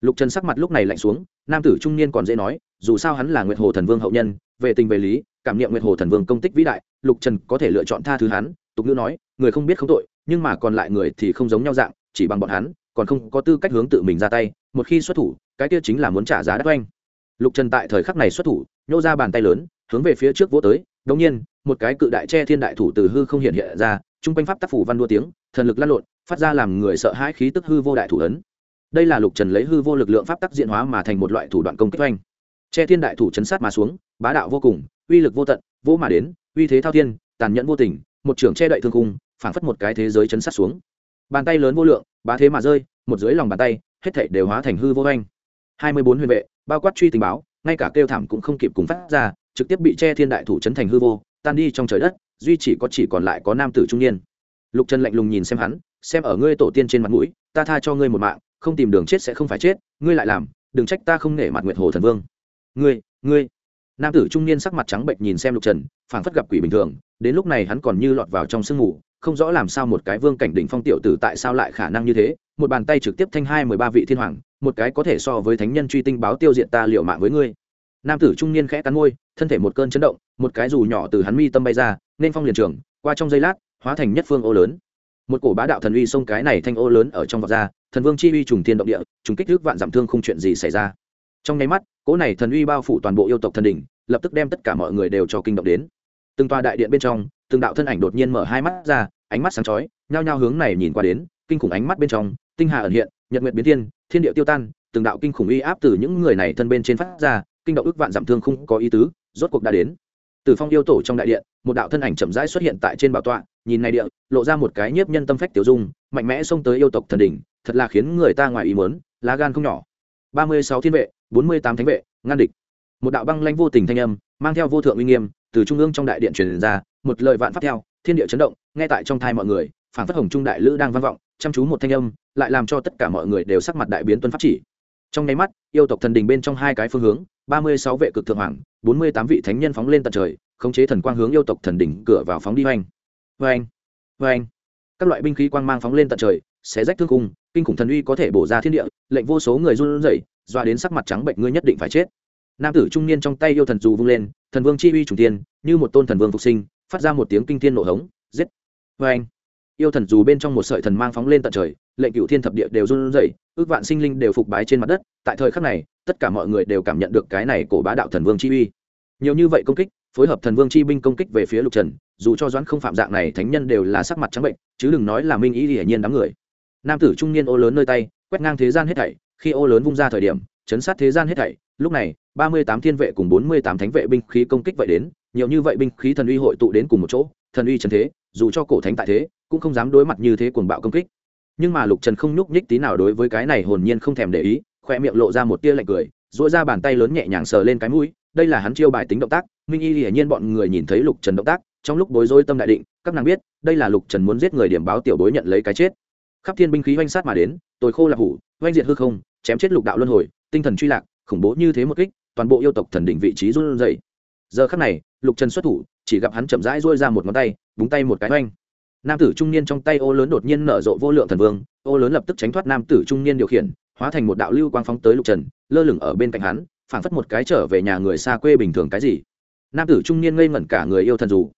Lục trần sắc mặt lúc này lạnh xuống, nam tử trung niên còn dễ nói, dù sao hắn là nguyệt hồ thần vương hậu nhân, về tình về lý, cảm niệm nguyệt hồ thần vương công tích vĩ đại, lục trần có thể lựa chọn tha thứ hắn, tục ngữ nói, người không biết không tội, nhưng mà còn lại người thì không giống nhau dạng, chỉ bằng bọn hắn, còn không có tư cách hướng tự mình ra tay, một khi xuất thủ, cái kia chính là muốn trả giá đắt oanh. Lục trần tại thời khắc này xuất thủ, nhô ra bàn tay lớn, hướng về phía trước vỗ tới đống nhiên, một cái cự đại che thiên đại thủ từ hư không hiện hiện ra, trung quanh pháp tác phủ văn đua tiếng, thần lực lăn lộn phát ra làm người sợ hãi khí tức hư vô đại thủ ấn. Đây là lục trần lấy hư vô lực lượng pháp tắc diện hóa mà thành một loại thủ đoạn công kích oanh. Che thiên đại thủ chấn sát mà xuống, bá đạo vô cùng, uy lực vô tận vô mà đến, uy thế thao thiên, tàn nhẫn vô tình, một trưởng che đậy thương cung phảng phất một cái thế giới chấn sát xuống. Bàn tay lớn vô lượng, bá thế mà rơi, một dưới lòng bàn tay, hết thảy đều hóa thành hư vô oanh. Hai mươi bốn huyền vệ, bao quát truy tình báo, ngay cả kêu thảm cũng không kịp cùng phát ra, trực tiếp bị che thiên đại thủ chấn thành hư vô, tan đi trong trời đất, duy chỉ có chỉ còn lại có nam tử trung niên. Lục trần lạnh lùng nhìn xem hắn xem ở ngươi tổ tiên trên mặt mũi, ta tha cho ngươi một mạng, không tìm đường chết sẽ không phải chết, ngươi lại làm, đừng trách ta không nể mặt nguyệt hồ thần vương. Ngươi ngươi. Nam tử trung niên sắc mặt trắng bệnh nhìn xem lục trần, phảng phất gặp quỷ bình thường, đến lúc này hắn còn như lọt vào trong sương mù, không rõ làm sao một cái vương cảnh đỉnh phong tiểu tử tại sao lại khả năng như thế, một bàn tay trực tiếp thanh hai mười ba vị thiên hoàng, một cái có thể so với thánh nhân truy tinh báo tiêu diệt ta liệu mạng với ngươi. Nam tử trung niên khẽ cắn môi, thân thể một cơn chấn động, một cái dù nhỏ từ hắn mi tâm bay ra, nên phong liền trường, qua trong giây lát, hóa thành nhất phương ô lớn một cổ bá đạo thần uy xông cái này thanh ô lớn ở trong vọt ra, thần vương chi uy trùng thiên động địa, trùng kích thước vạn giảm thương không chuyện gì xảy ra? Trong nháy mắt, cỗ này thần uy bao phủ toàn bộ yêu tộc thần đỉnh, lập tức đem tất cả mọi người đều cho kinh động đến. Từng tòa đại điện bên trong, từng đạo thân ảnh đột nhiên mở hai mắt ra, ánh mắt sáng chói, nhao nhao hướng này nhìn qua đến, kinh khủng ánh mắt bên trong, tinh hà ẩn hiện, nhật nguyện biến thiên thiên địa tiêu tan, từng đạo kinh khủng uy áp từ những người này thân bên trên phát ra, kinh động ước vạn giảm thương không có ý tứ, rốt cuộc đã đến. Từ phong yêu tổ trong đại điện, một đạo thân ảnh chậm rãi xuất hiện tại trên bảo tọa nhìn này địa, lộ ra một cái nhiếp nhân tâm phách tiểu dung, mạnh mẽ xông tới yêu tộc thần đỉnh, thật là khiến người ta ngoài ý muốn, lá gan không nhỏ. Ba mươi sáu thiên vệ, bốn mươi tám thánh vệ, ngăn địch. Một đạo băng lanh vô tình thanh âm, mang theo vô thượng uy nghiêm, từ trung ương trong đại điện truyền ra, một lời vạn pháp theo, thiên địa chấn động, nghe tại trong thai mọi người phản phất hồng trung đại lữ đang vang vọng, chăm chú một thanh âm, lại làm cho tất cả mọi người đều sắc mặt đại biến tuân pháp chỉ. Trong nháy mắt, yêu tộc thần đình bên trong hai cái phương hướng, ba mươi sáu vệ cực thượng hoàng, bốn mươi tám vị thánh nhân phóng lên tận trời, khống chế thần quang hướng yêu tộc thần đỉnh cửa vào phóng đi hoành hoành hoành các loại binh khí quang mang phóng lên tận trời, xé rách thương cung kinh khủng thần uy có thể bổ ra thiên địa, lệnh vô số người run rẩy doa đến sắc mặt trắng bệnh ngươi nhất định phải chết. Nam tử trung niên trong tay yêu thần dù vung lên, thần vương chi uy trùng tiên như một tôn thần vương phục sinh, phát ra một tiếng kinh thiên nổ hống, giết. Vê anh, yêu thần dù bên trong một sợi thần mang phóng lên tận trời, lệnh cựu thiên thập địa đều run rẩy, ước vạn sinh linh đều phục bái trên mặt đất. Tại thời khắc này, tất cả mọi người đều cảm nhận được cái này của bá đạo thần vương chi uy. Nhiều như vậy công kích, phối hợp thần vương chi binh công kích về phía lục trần dù cho doãn không phạm dạng này, thánh nhân đều là sắc mặt trắng bệnh, chứ đừng nói là minh ý hiển nhiên đám người. Nam tử trung niên ô lớn nơi tay, quét ngang thế gian hết thảy, khi ô lớn vung ra thời điểm, chấn sát thế gian hết thảy, lúc này, ba mươi tám thiên vệ cùng bốn mươi tám thánh vệ binh khí công kích vậy đến, nhiều như vậy binh khí thần uy hội tụ đến cùng một chỗ, thần uy trần thế, dù cho cổ thánh tại thế, cũng không dám đối mặt như thế cuồng bạo công kích. Nhưng mà lục trần không nhúc nhích tí nào đối với cái này hồn nhiên không thèm để ý khoe miệng lộ ra một tia lạnh cười dỗi ra bàn tay lớn nhẹ nhàng sờ lên cái mũi, đây là hắn chiêu bài tính động tác, minh y hiển nhiên bọn người nhìn thấy lục trần động tác trong lúc bối rối tâm đại định, các nàng biết, đây là lục trần muốn giết người điểm báo tiểu bối nhận lấy cái chết. Khắp thiên binh khí oanh sát mà đến, tôi khô lạc hủ oanh diệt hư không, chém chết lục đạo luân hồi, tinh thần truy lạc, khủng bố như thế một kích, toàn bộ yêu tộc thần đỉnh vị trí run dậy giờ khắc này, lục trần xuất thủ, chỉ gặp hắn chậm rãi rôi ra một ngón tay, búng tay một cái oanh nam tử trung niên trong tay ô lớn đột nhiên nở rộ vô lượng thần vương, ô lớn lập tức tránh thoát nam tử trung niên điều khiển, hóa thành một đạo lưu quang phóng tới lục trần, lơ lửng ở bên cạnh hắn, phảng phất một cái trở về nhà người xa quê bình thường cái gì. Nam tử trung niên ngây ngẩn cả người yêu thần dù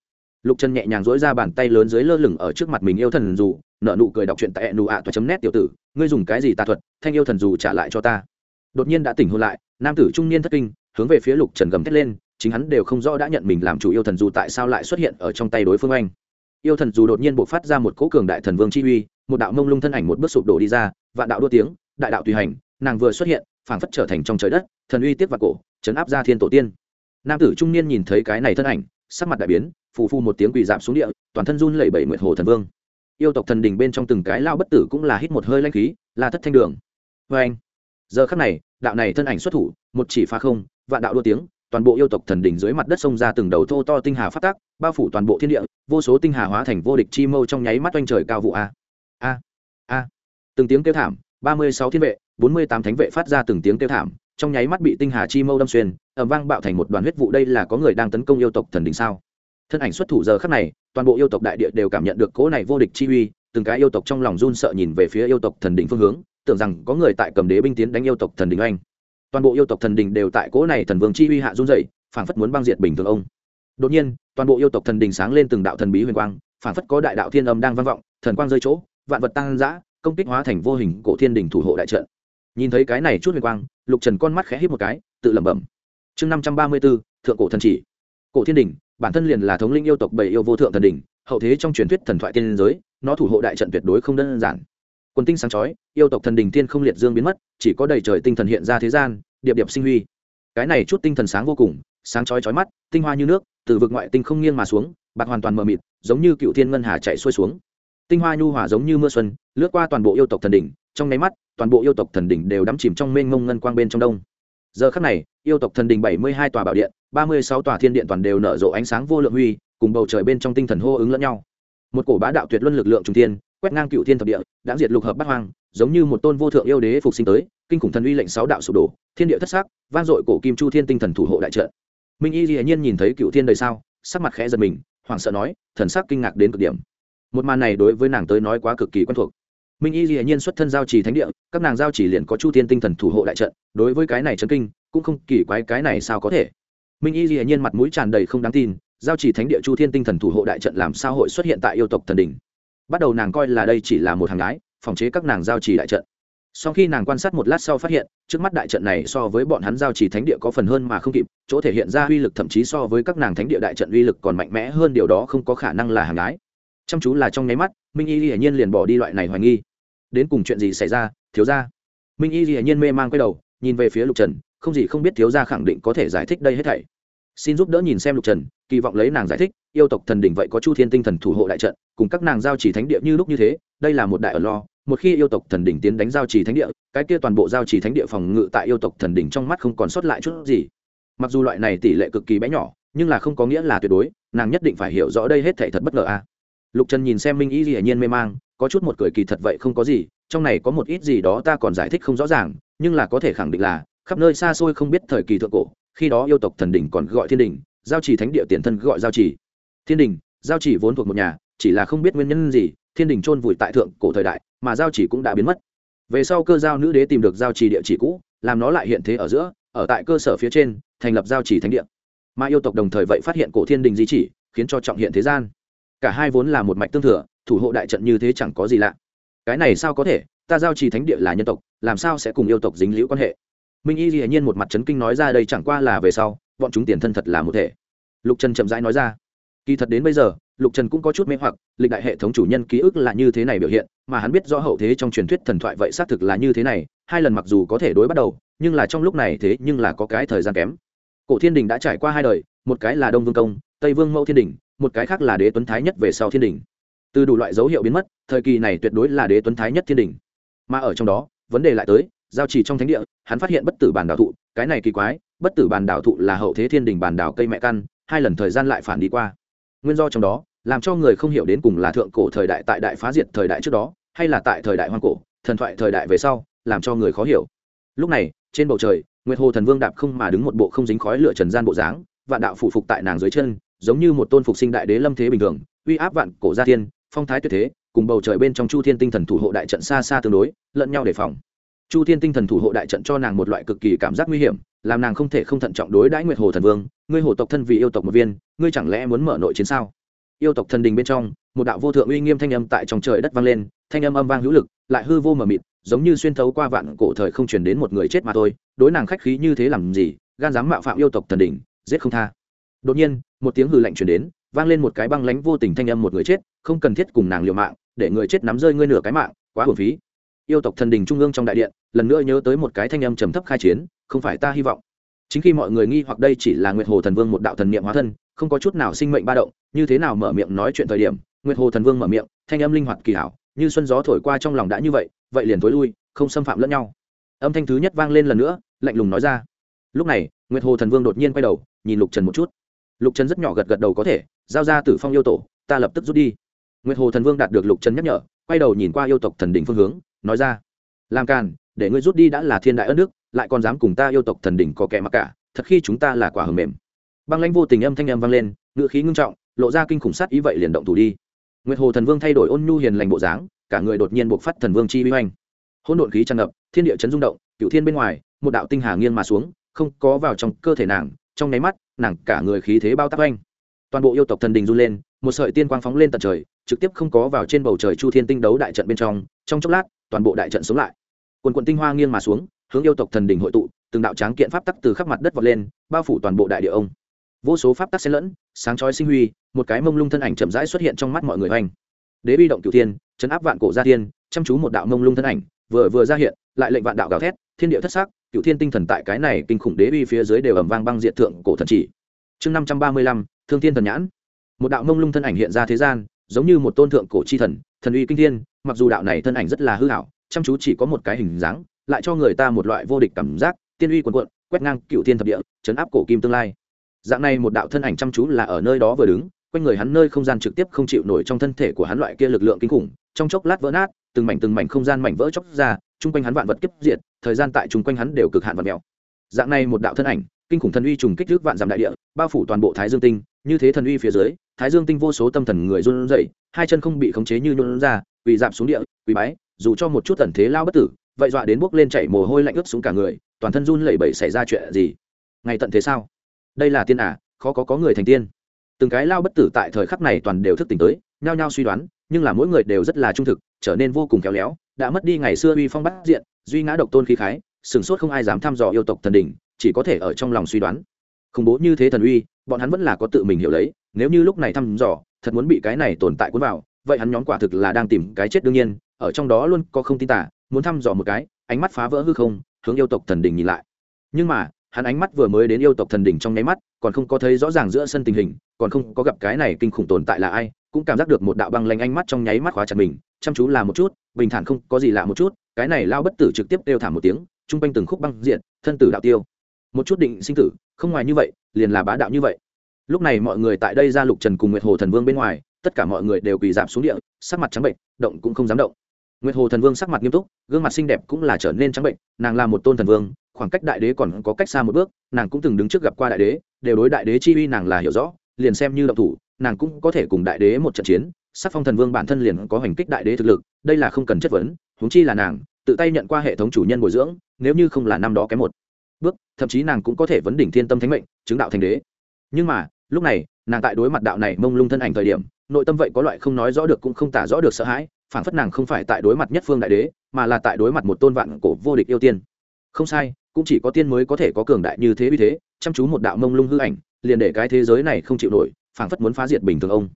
lục trần nhẹ nhàng dỗi ra bàn tay lớn dưới lơ lửng ở trước mặt mình yêu thần dù nợ nụ cười đọc truyện tại nụ ạ toa chấm nét tiểu tử, ngươi dùng cái gì tà thuật, thanh yêu thần dù trả lại cho ta. Đột nhiên đã tỉnh hôn lại, nam tử trung niên thất kinh, hướng về phía lục trần gầm thét lên, chính hắn đều không rõ đã nhận mình làm chủ yêu thần dù tại sao lại xuất hiện ở trong tay đối phương anh. Yêu thần dù đột nhiên bộc phát ra một cỗ cường đại thần vương chi uy, một đạo mông lung thân ảnh một bước sụp đổ đi ra, vạn đạo đua tiếng, đại đạo tùy hành, nàng vừa xuất hiện, phảng phất trở thành trong trời đất, thần uy tiếp vào cổ, chấn áp ra thiên tổ tiên. Nam tử trung niên nhìn thấy cái này thân ảnh, sắc mặt đại biến phù phù một tiếng quỳ dạp xuống địa, toàn thân run lẩy bẩy nguyệt hồ thần vương. Yêu tộc thần đình bên trong từng cái lao bất tử cũng là hít một hơi lanh khí là thất thanh đường. Vê anh. Giờ khắc này, đạo này thân ảnh xuất thủ, một chỉ phá không, vạn đạo đua tiếng, toàn bộ yêu tộc thần đỉnh dưới mặt đất sông ra từng đầu thô to tinh hà phát tác bao phủ toàn bộ thiên địa, vô số tinh hà hóa thành vô địch chi mâu trong nháy mắt oanh trời cao vụ a. A a. Từng tiếng kêu thảm, ba mươi sáu thiên vệ, bốn mươi tám thánh vệ phát ra từng tiếng kêu thảm, trong nháy mắt bị tinh hà chi mâu đâm xuyên ẩm vang bạo thành một đoàn huyết vụ đây là có người đang tấn công yêu tộc thần đỉnh sao? Thân ảnh xuất thủ giờ khắc này, toàn bộ yêu tộc đại địa đều cảm nhận được cỗ này vô địch chi uy, từng cái yêu tộc trong lòng run sợ nhìn về phía yêu tộc thần đỉnh phương hướng, tưởng rằng có người tại cầm đế binh tiến đánh yêu tộc thần đỉnh anh toàn bộ yêu tộc thần đình đều tại cỗ này thần vương chi uy hạ run dậy phảng phất muốn băng diệt bình thường ông. Đột nhiên, toàn bộ yêu tộc thần đình sáng lên từng đạo thần bí huyền quang, phảng phất có đại đạo thiên âm đang vang vọng, thần quang rơi chỗ, vạn vật tăng dã, công kích hóa thành vô hình cổ thiên đình thủ hộ đại trận. Nhìn thấy cái này chút huyền quang, lục trần con mắt khẽ hít một cái, tự lẩm bẩm. Chương năm trăm ba mươi b thượng cổ thần chỉ. Cổ thiên đình bản thân liền là thống linh yêu tộc bảy yêu vô thượng thần đỉnh, hậu thế trong truyền thuyết thần thoại tiên giới nó thủ hộ đại trận tuyệt đối không đơn giản. Quần tinh sáng chói yêu tộc thần đình tiên không liệt dương biến mất chỉ có đầy trời tinh thần hiện ra thế gian điệp điệp sinh huy. Cái này chút tinh thần sáng vô cùng sáng chói chói mắt tinh hoa như nước từ vực ngoại tinh không nghiêng mà xuống bạc hoàn toàn mờ mịt giống như cựu thiên ngân hà chạy xuôi xuống. Tinh hoa nhu hòa giống như mưa xuân lướt qua toàn bộ yêu tộc thần đỉnh trong nháy mắt toàn bộ yêu tộc thần đỉnh đều đắm chìm trong mênh mông ngân quang bên trong đông. Giờ khắc này yêu tộc thần đỉnh bảy mươi hai tòa bảo điện ba mươi sáu tòa thiên điện toàn đều nở rộ ánh sáng vô lượng huy, cùng bầu trời bên trong tinh thần hô ứng lẫn nhau. Một cổ bá đạo tuyệt luân lực lượng trung thiên, quét ngang cựu thiên thập địa, đã diệt lục hợp bát hoang, giống như một tôn vô thượng yêu đế phục sinh tới, kinh khủng thần uy lệnh sáu đạo sụp đổ, thiên địa thất sắc, vang dội cổ kim chu thiên tinh thần thủ hộ đại trận. Minh y hiển nhiên nhìn thấy cựu thiên đời sao, sắc mặt khẽ giật mình, hoảng sợ nói, thần sắc kinh ngạc đến cực điểm. Một màn này đối với nàng tới nói quá cực kỳ quen thuộc. Minh y hiển nhiên xuất thân giao trì thánh địa, các nàng giao chỉ liền có chu thiên tinh thần thủ hộ đại trận, đối với cái này chấn kinh, cũng không kỳ quái cái này sao có thể minh y hiển nhiên mặt mũi tràn đầy không đáng tin giao chỉ thánh địa chu thiên tinh thần thủ hộ đại trận làm sao hội xuất hiện tại yêu tộc thần đỉnh. Bắt đầu nàng coi là đây chỉ là một hàng gái, phòng chế các nàng giao chỉ đại trận. Sau khi nàng quan sát một lát sau phát hiện trước mắt đại trận này so với bọn hắn giao chỉ thánh địa có phần hơn mà không kịp chỗ thể hiện ra uy lực thậm chí so với các nàng thánh địa đại trận uy lực còn mạnh mẽ hơn điều đó không có khả năng là hàng gái. chăm chú là trong nháy mắt minh y hiển nhiên liền bỏ đi loại này hoài nghi. Đến cùng chuyện gì xảy ra thiếu ra minh y hiển nhiên mê man quay đầu nhìn về phía lục trần không gì không biết thiếu gia khẳng định có thể giải thích đây hết thảy. Xin giúp đỡ nhìn xem lục trần, kỳ vọng lấy nàng giải thích, yêu tộc thần đỉnh vậy có chu thiên tinh thần thủ hộ đại trận, cùng các nàng giao chỉ thánh địa như lúc như thế, đây là một đại ở lo. Một khi yêu tộc thần đỉnh tiến đánh giao chỉ thánh địa, cái kia toàn bộ giao chỉ thánh địa phòng ngự tại yêu tộc thần đỉnh trong mắt không còn sót lại chút gì. Mặc dù loại này tỷ lệ cực kỳ bé nhỏ, nhưng là không có nghĩa là tuyệt đối, nàng nhất định phải hiểu rõ đây hết thảy thật bất ngờ a. Lục trần nhìn xem minh ý gì hiển nhiên mê mang, có chút một cười kỳ thật vậy không có gì, trong này có một ít gì đó ta còn giải thích không rõ ràng, nhưng là có thể khẳng định là khắp nơi xa xôi không biết thời kỳ thượng cổ, khi đó yêu tộc thần đỉnh còn gọi thiên đỉnh, giao chỉ thánh địa tiền thân gọi giao chỉ. Thiên đình giao chỉ vốn thuộc một nhà, chỉ là không biết nguyên nhân gì, thiên đình chôn vùi tại thượng cổ thời đại, mà giao chỉ cũng đã biến mất. Về sau cơ giao nữ đế tìm được giao chỉ địa chỉ cũ, làm nó lại hiện thế ở giữa, ở tại cơ sở phía trên, thành lập giao chỉ thánh địa. Mà yêu tộc đồng thời vậy phát hiện cổ thiên đình di chỉ, khiến cho trọng hiện thế gian. Cả hai vốn là một mạch tương thừa, thủ hộ đại trận như thế chẳng có gì lạ. Cái này sao có thể? Ta giao trì thánh địa là nhân tộc, làm sao sẽ cùng yêu tộc dính liễu quan hệ? Minh y dĩ nhiên một mặt chấn kinh nói ra, đây chẳng qua là về sau, bọn chúng tiền thân thật là một thể. Lục trần chậm rãi nói ra, kỳ thật đến bây giờ, lục trần cũng có chút mê hoặc, lịch đại hệ thống chủ nhân ký ức là như thế này biểu hiện, mà hắn biết rõ hậu thế trong truyền thuyết thần thoại vậy xác thực là như thế này, hai lần mặc dù có thể đối bắt đầu, nhưng là trong lúc này thế nhưng là có cái thời gian kém. Cổ thiên đình đã trải qua hai đời, một cái là đông vương công, tây vương mẫu thiên đình, một cái khác là đế tuấn thái nhất về sau thiên đình. Từ đủ loại dấu hiệu biến mất, thời kỳ này tuyệt đối là đế tuấn thái nhất thiên đình. Mà ở trong đó, vấn đề lại tới giao chỉ trong thánh địa, hắn phát hiện bất tử bản đảo thụ, cái này kỳ quái, bất tử bản đảo thụ là hậu thế thiên đình bản đảo cây mẹ căn, hai lần thời gian lại phản đi qua. Nguyên do trong đó, làm cho người không hiểu đến cùng là thượng cổ thời đại tại đại phá diệt thời đại trước đó, hay là tại thời đại hoang cổ, thần thoại thời đại về sau, làm cho người khó hiểu. Lúc này, trên bầu trời, nguyệt hồ thần vương đạp không mà đứng một bộ không dính khói lửa trần gian bộ dáng, vạn đạo phủ phục tại nàng dưới chân, giống như một tôn phục sinh đại đế lâm thế bình thường, uy áp vạn cổ gia thiên phong thái tuyệt thế, cùng bầu trời bên trong chu thiên tinh thần thủ hộ đại trận xa xa tương đối, lẫn nhau đề phòng chu thiên tinh thần thủ hộ đại trận cho nàng một loại cực kỳ cảm giác nguy hiểm, làm nàng không thể không thận trọng đối đãi nguyệt hồ thần vương, ngươi hồ tộc thân vì yêu tộc một viên, ngươi chẳng lẽ muốn mở nội chiến sao? Yêu tộc thần đình bên trong, một đạo vô thượng uy nghiêm thanh âm tại trong trời đất vang lên, thanh âm âm vang hữu lực, lại hư vô mờ mịt, giống như xuyên thấu qua vạn cổ thời không truyền đến một người chết mà thôi, đối nàng khách khí như thế làm gì, gan dám mạo phạm yêu tộc thần đình, giết không tha. Đột nhiên, một tiếng hư lạnh truyền đến, vang lên một cái băng lánh vô tình thanh âm một người chết, không cần thiết cùng nàng liều mạng, để người chết nắm rơi ngươi nửa cái mạng, quá hồn phí yêu tộc thần đình trung ương trong đại điện, lần nữa nhớ tới một cái thanh âm trầm thấp khai chiến, không phải ta hy vọng. Chính khi mọi người nghi hoặc đây chỉ là nguyệt hồ thần vương một đạo thần niệm hóa thân, không có chút nào sinh mệnh ba động, như thế nào mở miệng nói chuyện thời điểm, nguyệt hồ thần vương mở miệng, thanh âm linh hoạt kỳ hảo, như xuân gió thổi qua trong lòng đã như vậy vậy liền tối lui, không xâm phạm lẫn nhau. Âm thanh thứ nhất vang lên lần nữa, lạnh lùng nói ra. Lúc này, nguyệt hồ thần vương đột nhiên quay đầu, nhìn lục trần một chút. Lục trần rất nhỏ gật gật đầu có thể, giao ra tử phong yêu tổ, ta lập tức rút đi. Nguyệt hồ thần vương đạt được lục trần nhắc nhở, quay đầu nhìn qua yêu tộc thần đình phương hướng nói ra, làm càn, để ngươi rút đi đã là thiên đại ân đức, lại còn dám cùng ta yêu tộc thần đỉnh có kẻ mặc cả, thật khi chúng ta là quả hầm mềm. Băng lãnh vô tình âm thanh âm vang lên ngự khí ngưng trọng, lộ ra kinh khủng sát ý vậy liền động thủ đi. Nguyệt hồ thần vương thay đổi ôn nhu hiền lành bộ dáng, cả người đột nhiên buộc phát thần vương chi vi hoành. Hỗn độn khí tràn ngập, thiên địa chấn rung động cựu thiên bên ngoài, một đạo tinh hà nghiêng mà xuống, không có vào trong cơ thể nàng, trong nháy mắt, nàng cả người khí thế bao tác oanh toàn bộ yêu tộc thần đình run lên, một sợi tiên quang phóng lên tận trời, trực tiếp không có vào trên bầu trời chu thiên tinh đấu đại trận bên trong trong chốc lát toàn bộ đại trận sống lại. Quần quận tinh hoa nghiêng mà xuống, hướng yêu tộc thần đình hội tụ, từng đạo tráng kiện pháp tắc từ khắp mặt đất vọt lên, bao phủ toàn bộ đại địa ông. Vô số pháp tắc xen lẫn, sáng chói sinh huy, một cái mông lung thân ảnh chậm rãi xuất hiện trong mắt mọi người hoành. Đế bi động cửu thiên, chấn áp vạn cổ gia thiên, chăm chú một đạo mông lung thân ảnh, vừa vừa ra hiện, lại lệnh vạn đạo gào thét, thiên địa thất sắc, cửu thiên tinh thần tại cái này kinh khủng đế bi phía dưới đều ầm vang băng diệt thượng cổ thần chỉ. Chương năm trăm ba mươi lăm, thương thiên thần nhãn. Một đạo mông lung thân ảnh hiện ra thế gian, giống như một tôn thượng cổ chi thần thần uy kinh thiên mặc dù đạo này thân ảnh rất là hư hảo, chăm chú chỉ có một cái hình dáng, lại cho người ta một loại vô địch cảm giác, tiên uy quần quận quét ngang cựu thiên thập địa, chấn áp cổ kim tương lai. Dạng này một đạo thân ảnh chăm chú là ở nơi đó vừa đứng, quanh người hắn nơi không gian trực tiếp không chịu nổi trong thân thể của hắn loại kia lực lượng kinh khủng, trong chốc lát vỡ nát, từng mảnh từng mảnh không gian mảnh vỡ chóc ra, chung quanh hắn vạn vật kiếp diệt, thời gian tại chung quanh hắn đều cực hạn vật mèo. Dạng này một đạo thân ảnh, kinh khủng thần uy trùng kích thước vạn giảm đại địa, bao phủ toàn bộ thái dương tinh. Như thế thần uy phía dưới, thái dương tinh vô số tâm thần người run rẩy, hai chân không bị khống chế như nhún ra quỳ dạp xuống địa, quỳ bái, dù cho một chút tần thế lao bất tử, vậy dọa đến bốc lên chảy mồ hôi lạnh ướt xuống cả người, toàn thân run lẩy bẩy xảy ra chuyện gì? Ngày tận thế sao? Đây là tiên à khó có có người thành tiên. Từng cái lao bất tử tại thời khắc này toàn đều thức tỉnh tới, nhao nhao suy đoán, nhưng là mỗi người đều rất là trung thực, trở nên vô cùng khéo léo, đã mất đi ngày xưa uy phong bắt diện, duy ngã độc tôn khí khái sửng sốt không ai dám thăm dò yêu tộc thần đỉnh, chỉ có thể ở trong lòng suy đoán. Khủng bố như thế thần uy, bọn hắn vẫn là có tự mình hiểu lấy, nếu như lúc này thăm dò, thật muốn bị cái này tồn tại cuốn vào vậy hắn nhóm quả thực là đang tìm cái chết đương nhiên, ở trong đó luôn có không tin tả muốn thăm dò một cái, ánh mắt phá vỡ hư không, hướng yêu tộc thần đình nhìn lại. Nhưng mà, hắn ánh mắt vừa mới đến yêu tộc thần đình trong nháy mắt, còn không có thấy rõ ràng giữa sân tình hình, còn không có gặp cái này kinh khủng tồn tại là ai, cũng cảm giác được một đạo băng lanh ánh mắt trong nháy mắt khóa chặt mình, chăm chú là một chút, bình thản không có gì lạ một chút, cái này lao bất tử trực tiếp kêu thảm một tiếng chung quanh từng khúc băng diện, thân tử đạo tiêu. Một chút định sinh tử, không ngoài như vậy, liền là bá đạo như vậy. Lúc này mọi người tại đây ra lục trần cùng nguyệt hồ thần vương bên ngoài tất cả mọi người đều quỳ giảm xuống địa, sắc mặt trắng bệnh, động cũng không dám động. Nguyệt hồ thần vương sắc mặt nghiêm túc, gương mặt xinh đẹp cũng là trở nên trắng bệnh, nàng là một tôn thần vương, khoảng cách đại đế còn có cách xa một bước, nàng cũng từng đứng trước gặp qua đại đế, đều đối đại đế chi uy nàng là hiểu rõ, liền xem như động thủ, nàng cũng có thể cùng đại đế một trận chiến, sắc phong thần vương bản thân liền có hành kích đại đế thực lực, đây là không cần chất vấn, huống chi là nàng, tự tay nhận qua hệ thống chủ nhân bồi dưỡng, nếu như không là năm đó kém một bước, thậm chí nàng cũng có thể vấn đỉnh thiên tâm thánh mệnh, chứng đạo thành đế. Nhưng mà, lúc này, nàng tại đối mặt đạo này mông lung thân ảnh thời điểm nội tâm vậy có loại không nói rõ được cũng không tả rõ được sợ hãi phản phất nàng không phải tại đối mặt nhất phương đại đế, mà là tại đối mặt một tôn vạn cổ vô địch yêu tiên. Không sai, cũng chỉ có tiên mới có thể có cường đại như thế vì thế, chăm chú một đạo mông lung hư ảnh, liền để cái thế giới này không chịu nổi phản phất muốn phá diệt bình thường ông.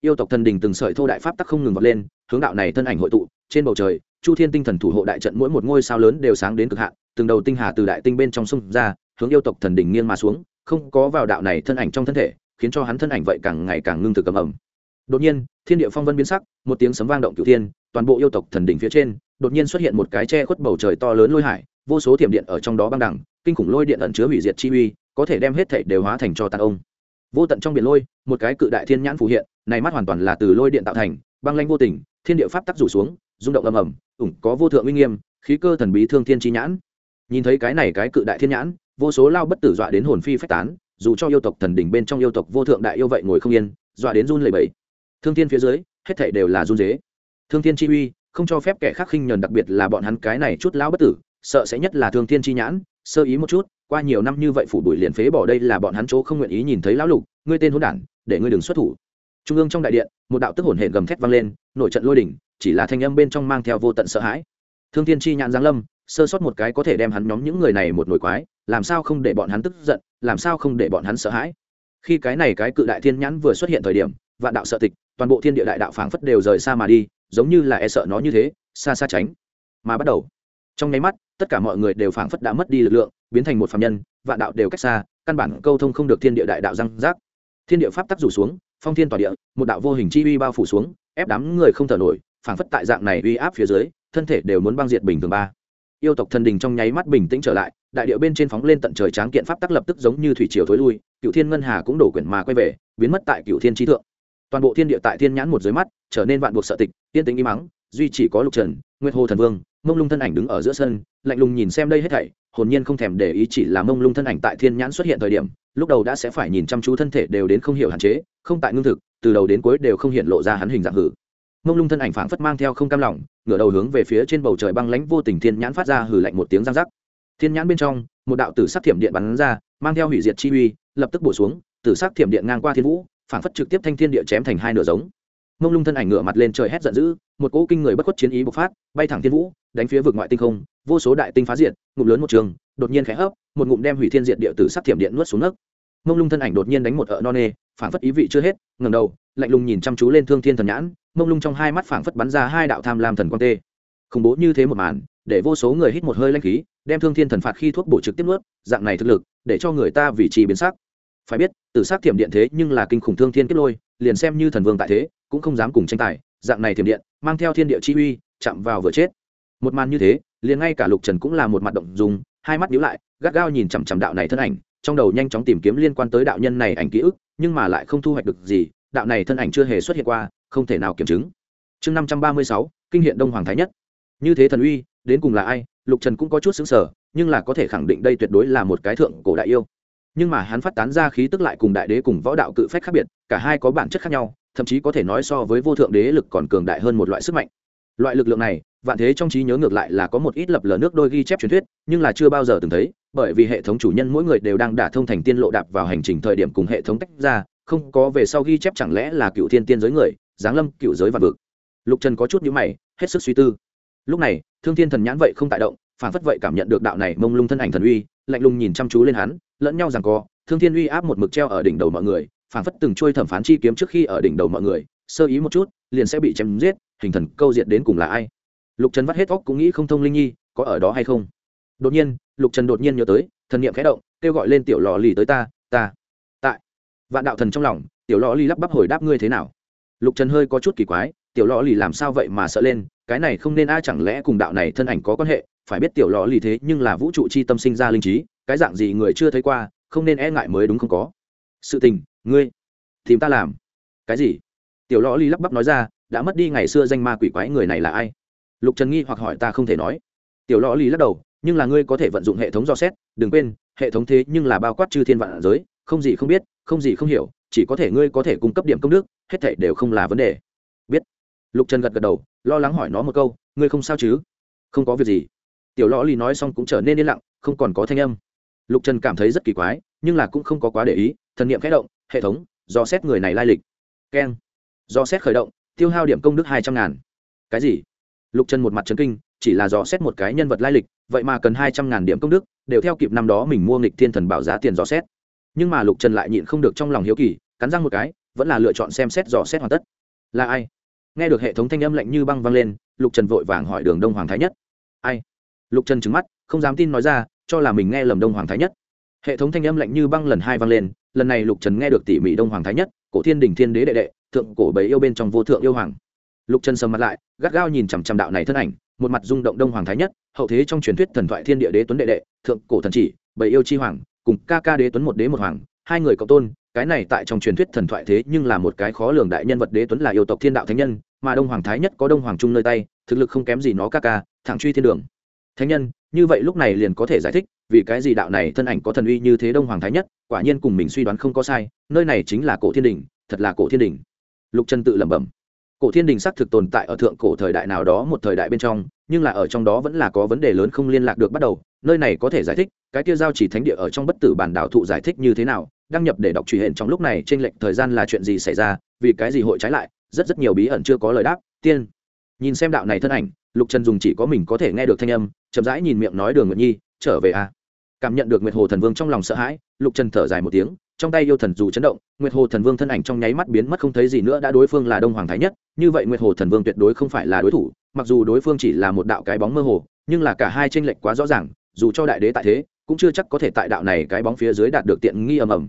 Yêu tộc thần đình từng sợi thô đại pháp tắc không ngừng vọt lên, hướng đạo này thân ảnh hội tụ, trên bầu trời, chu thiên tinh thần thủ hộ đại trận mỗi một ngôi sao lớn đều sáng đến cực hạn, từng đầu tinh hà từ đại tinh bên trong sông ra, hướng yêu tộc thần đình nghiêng mà xuống, không có vào đạo này thân ảnh trong thân thể, khiến cho hắn thân ảnh vậy càng ngày càng ngưng thực cầm ẩm đột nhiên, thiên địa phong vân biến sắc, một tiếng sấm vang động cửu thiên, toàn bộ yêu tộc thần đỉnh phía trên, đột nhiên xuất hiện một cái che khuất bầu trời to lớn lôi hải, vô số thiểm điện ở trong đó băng đẳng, kinh khủng lôi điện ẩn chứa hủy diệt chi uy, có thể đem hết thảy đều hóa thành cho tàn ông. Vô tận trong biển lôi, một cái cự đại thiên nhãn phù hiện, này mắt hoàn toàn là từ lôi điện tạo thành, băng lanh vô tình, thiên địa pháp tắc rủ xuống, rung động ầm ầm, ủng có vô thượng uy nghiêm, khí cơ thần bí thương thiên chi nhãn. Nhìn thấy cái này cái cự đại thiên nhãn, vô số lao bất tử dọa đến hồn phi phách tán, dù cho yêu tộc thần đỉnh bên trong yêu tộc vô thượng đại yêu vậy ngồi không yên, dọa đến run lẩy bẩy thương thiên phía dưới, hết thảy đều là run dế thương thiên chi uy, không cho phép kẻ khác khinh nhờn, đặc biệt là bọn hắn cái này chút lão bất tử, sợ sẽ nhất là thương thiên chi nhãn, sơ ý một chút, qua nhiều năm như vậy phủ đuổi liền phế bỏ đây là bọn hắn chỗ không nguyện ý nhìn thấy lão lục, ngươi tên hỗn đản, để ngươi đừng xuất thủ. Trung ương trong đại điện, một đạo tức hồn hển gầm thét vang lên, nổi trận lôi đỉnh, chỉ là thanh âm bên trong mang theo vô tận sợ hãi. Thương thiên chi nhãn giáng lâm, sơ sót một cái có thể đem hắn nhóm những người này một nổi quái, làm sao không để bọn hắn tức giận, làm sao không để bọn hắn sợ hãi. Khi cái này cái cự đại thiên nhãn vừa xuất hiện thời điểm, vạn đạo sợ tịch toàn bộ thiên địa đại đạo phảng phất đều rời xa mà đi, giống như là e sợ nó như thế, xa xa tránh. Mà bắt đầu, trong nháy mắt, tất cả mọi người đều phảng phất đã mất đi lực lượng, biến thành một phạm nhân, vạn đạo đều cách xa, căn bản câu thông không được thiên địa đại đạo răng rác. Thiên địa pháp tắc rủ xuống, phong thiên tỏa địa, một đạo vô hình chi uy bao phủ xuống, ép đám người không thở nổi, phảng phất tại dạng này uy áp phía dưới, thân thể đều muốn băng diệt bình thường ba. Yêu tộc thần đình trong nháy mắt bình tĩnh trở lại, đại điệu bên trên phóng lên tận trời tráng kiện pháp tắc lập tức giống như thủy triều thối lui cựu thiên ngân hà cũng đổ quyển mà quay về, biến mất tại cựu thiên trí thượng toàn bộ thiên địa tại thiên nhãn một dưới mắt, trở nên vạn buộc sợ tịch tiên tính im mắng duy chỉ có lục trần, nguyệt hồ thần vương, mông lung thân ảnh đứng ở giữa sân, lạnh lùng nhìn xem đây hết thảy, hồn nhiên không thèm để ý chỉ là mông lung thân ảnh tại thiên nhãn xuất hiện thời điểm, lúc đầu đã sẽ phải nhìn chăm chú thân thể đều đến không hiểu hạn chế, không tại ngưng thực, từ đầu đến cuối đều không hiện lộ ra hắn hình dạng hử. Mông lung thân ảnh phảng phất mang theo không cam lòng, ngửa đầu hướng về phía trên bầu trời băng lãnh vô tình thiên nhãn phát ra hử lạnh một tiếng răng rắc. Thiên nhãn bên trong, một đạo tử sắc thiểm điện bắn ra, mang theo hủy diệt chi uy, lập tức bổ xuống, tử sắc thiểm điện ngang qua thiên vũ phảng phất trực tiếp thanh thiên địa chém thành hai nửa giống. Mông lung thân ảnh ngửa mặt lên trời hét giận dữ, một cỗ kinh người bất khuất chiến ý bộc phát, bay thẳng thiên vũ, đánh phía vực ngoại tinh không, vô số đại tinh phá diệt, ngụm lớn một trường, đột nhiên khẽ hấp, một ngụm đem hủy thiên diệt địa tử sắc thiểm điện nuốt xuống nước. Mông lung thân ảnh đột nhiên đánh một ợ non nê, phảng phất ý vị chưa hết ngầm đầu, lạnh lùng nhìn chăm chú lên thương thiên thần nhãn, mông lung trong hai mắt phảng phất bắn ra hai đạo tham lam thần quang tê. Khủng bố như thế một màn, để vô số người hít một hơi lanh khí, đem thương thiên thần phạt khi thuốc bổ trực tiếp nuốt, dạng này thực lực, để cho người ta vị trí biến sắc phải biết, tử c thiểm điện thế nhưng là kinh khủng thương thiên kết lôi, liền xem như thần vương tại thế, cũng không dám cùng tranh tài. Dạng này thiểm điện, mang theo thiên địa chi uy, chạm vào vừa chết. Một màn như thế, liền ngay cả lục trần cũng là một mặt động dùng hai mắt nhíu lại, gắt gao nhìn chằm chằm đạo này thân ảnh, trong đầu nhanh chóng tìm kiếm liên quan tới đạo nhân này ảnh ký ức, nhưng mà lại không thu hoạch được gì, đạo này thân ảnh chưa hề xuất hiện qua, không thể nào kiểm chứng. Chương năm trăm ba mươi sáu, kinh hiện đông hoàng thái nhất. Như thế thần uy, đến cùng là ai? Lục trần cũng có chút xứng sở nhưng là có thể khẳng định đây tuyệt đối là một cái thượng cổ đại yêu nhưng mà hắn phát tán ra khí tức lại cùng đại đế cùng võ đạo cự phách khác biệt, cả hai có bản chất khác nhau, thậm chí có thể nói so với vô thượng đế lực còn cường đại hơn một loại sức mạnh. Loại lực lượng này, vạn thế trong trí nhớ ngược lại là có một ít lập lờ nước đôi ghi chép truyền thuyết, nhưng là chưa bao giờ từng thấy, bởi vì hệ thống chủ nhân mỗi người đều đang đả thông thành tiên lộ đạp vào hành trình thời điểm cùng hệ thống tách ra, không có về sau ghi chép chẳng lẽ là cựu thiên tiên giới người, giáng lâm cựu giới và vực. Lục trần có chút nhữ mày, hết sức suy tư. Lúc này, thương thiên thần nhãn vậy không tại động, phản phất vậy cảm nhận được đạo này mông lung thân ảnh thần uy, lạnh lùng nhìn chăm chú lên hắn lẫn nhau rằng co thương thiên uy áp một mực treo ở đỉnh đầu mọi người phản phất từng trôi thẩm phán chi kiếm trước khi ở đỉnh đầu mọi người, sơ ý một chút, liền sẽ bị chém giết, hình thần câu diệt đến cùng là ai? Lục trần vắt hết óc cũng nghĩ không thông linh nhi, có ở đó hay không? Đột nhiên, lục trần đột nhiên nhớ tới, thần niệm khẽ động, kêu gọi lên tiểu lò lì tới ta ta, tại. Vạn đạo thần trong lòng, tiểu lò lì lắp bắp hồi đáp ngươi thế nào? Lục trần hơi có chút kỳ quái, tiểu lò lì làm sao vậy mà sợ lên, cái này không nên ai, chẳng lẽ cùng đạo này thân ảnh có quan hệ? Phải biết tiểu lò lì thế nhưng là vũ trụ chi tâm sinh ra linh trí cái dạng gì người chưa thấy qua, không nên e ngại mới đúng không có. Sự tình, ngươi, tìm ta làm. Cái gì? Tiểu lò ly lắp bắp nói ra, đã mất đi ngày xưa danh ma quỷ quái người này là ai? Lục trần nghi hoặc hỏi ta không thể nói. Tiểu lò ly lắc đầu, nhưng là ngươi có thể vận dụng hệ thống do xét, đừng quên, hệ thống thế nhưng là bao quát chư thiên vạn giới, không gì không biết, không gì không hiểu, chỉ có thể ngươi có thể cung cấp điểm công đức, hết thảy đều không là vấn đề. Biết. Lục trần gật gật đầu, lo lắng hỏi nó một câu, ngươi không sao chứ? Không có việc gì. Tiểu lò lì nói xong cũng trở nên yên lặng, không còn có thanh âm lục trần cảm thấy rất kỳ quái, nhưng là cũng không có quá để ý, thần nghiệm khẽ động, hệ thống, do xét người này lai lịch. Keng. Do xét khởi động, tiêu hao điểm công đức hai trăm ngàn. Cái gì? Lục trần một mặt trấn kinh, chỉ là dò xét một cái nhân vật lai lịch, vậy mà cần hai trăm ngàn điểm công đức, đều theo kịp năm đó mình mua nghịch thiên thần bảo giá tiền dò xét. Nhưng mà lục trần lại nhịn không được trong lòng hiếu kỳ, cắn răng một cái, vẫn là lựa chọn xem xét dò xét hoàn tất. Là ai? Nghe được hệ thống thanh âm lạnh như băng vang lên, lục trần vội vàng hỏi đường đông hoàng thái nhất. Ai? Lục trần trứng mắt, không dám tin nói ra cho là mình nghe lầm đông hoàng thái nhất. Hệ thống thanh âm lạnh như băng lần hai vang lên, lần này lục trần nghe được tỉ mỉ đông hoàng thái nhất, cổ thiên đình thiên đế đệ đệ, thượng cổ bấy yêu bên trong vô thượng yêu hoàng. Lục trần sầm mặt lại, gắt gao nhìn chằm chằm đạo này thân ảnh, một mặt rung động đông hoàng thái nhất, hậu thế trong truyền thuyết thần thoại thiên địa đế tuấn đệ đệ, thượng cổ thần chỉ, bầy yêu chi hoàng, cùng ca ca đế tuấn một đế một hoàng, hai người cộng tôn, cái này tại trong truyền thuyết thần thoại thế nhưng là một cái khó lường đại nhân vật đế tuấn là yêu tộc thiên đạo thánh nhân, mà đông hoàng thái nhất có đông hoàng trung nơi tay, thực lực không kém gì nó ca ca, thẳng truy thiên đường thánh nhân, như vậy lúc này liền có thể giải thích, vì cái gì đạo này thân ảnh có thần uy như thế đông hoàng thái nhất, quả nhiên cùng mình suy đoán không có sai, nơi này chính là cổ thiên đình, thật là cổ thiên đình. Lục trần tự lẩm bẩm. Cổ thiên đình xác thực tồn tại ở thượng cổ thời đại nào đó một thời đại bên trong, nhưng là ở trong đó vẫn là có vấn đề lớn không liên lạc được bắt đầu, nơi này có thể giải thích, cái kia giao chỉ thánh địa ở trong bất tử bản đảo thụ giải thích như thế nào, đăng nhập để đọc truy hiện trong lúc này trên lệnh thời gian là chuyện gì xảy ra, vì cái gì hội trái lại, rất rất nhiều bí ẩn chưa có lời đáp, tiên. Nhìn xem đạo này thân ảnh lục trần dùng chỉ có mình có thể nghe được thanh âm, chậm rãi nhìn miệng nói đường nguyện nhi, trở về a à. cảm nhận được nguyệt hồ thần vương trong lòng sợ hãi, lục trần thở dài một tiếng, trong tay yêu thần dù chấn động, nguyệt hồ thần vương thân ảnh trong nháy mắt biến mất không thấy gì nữa, đã đối phương là đông hoàng thái nhất, như vậy nguyệt hồ thần vương tuyệt đối không phải là đối thủ, mặc dù đối phương chỉ là một đạo cái bóng mơ hồ, nhưng là cả hai tranh lệch quá rõ ràng, dù cho đại đế tại thế, cũng chưa chắc có thể tại đạo này cái bóng phía dưới đạt được tiện nghi ầm ầm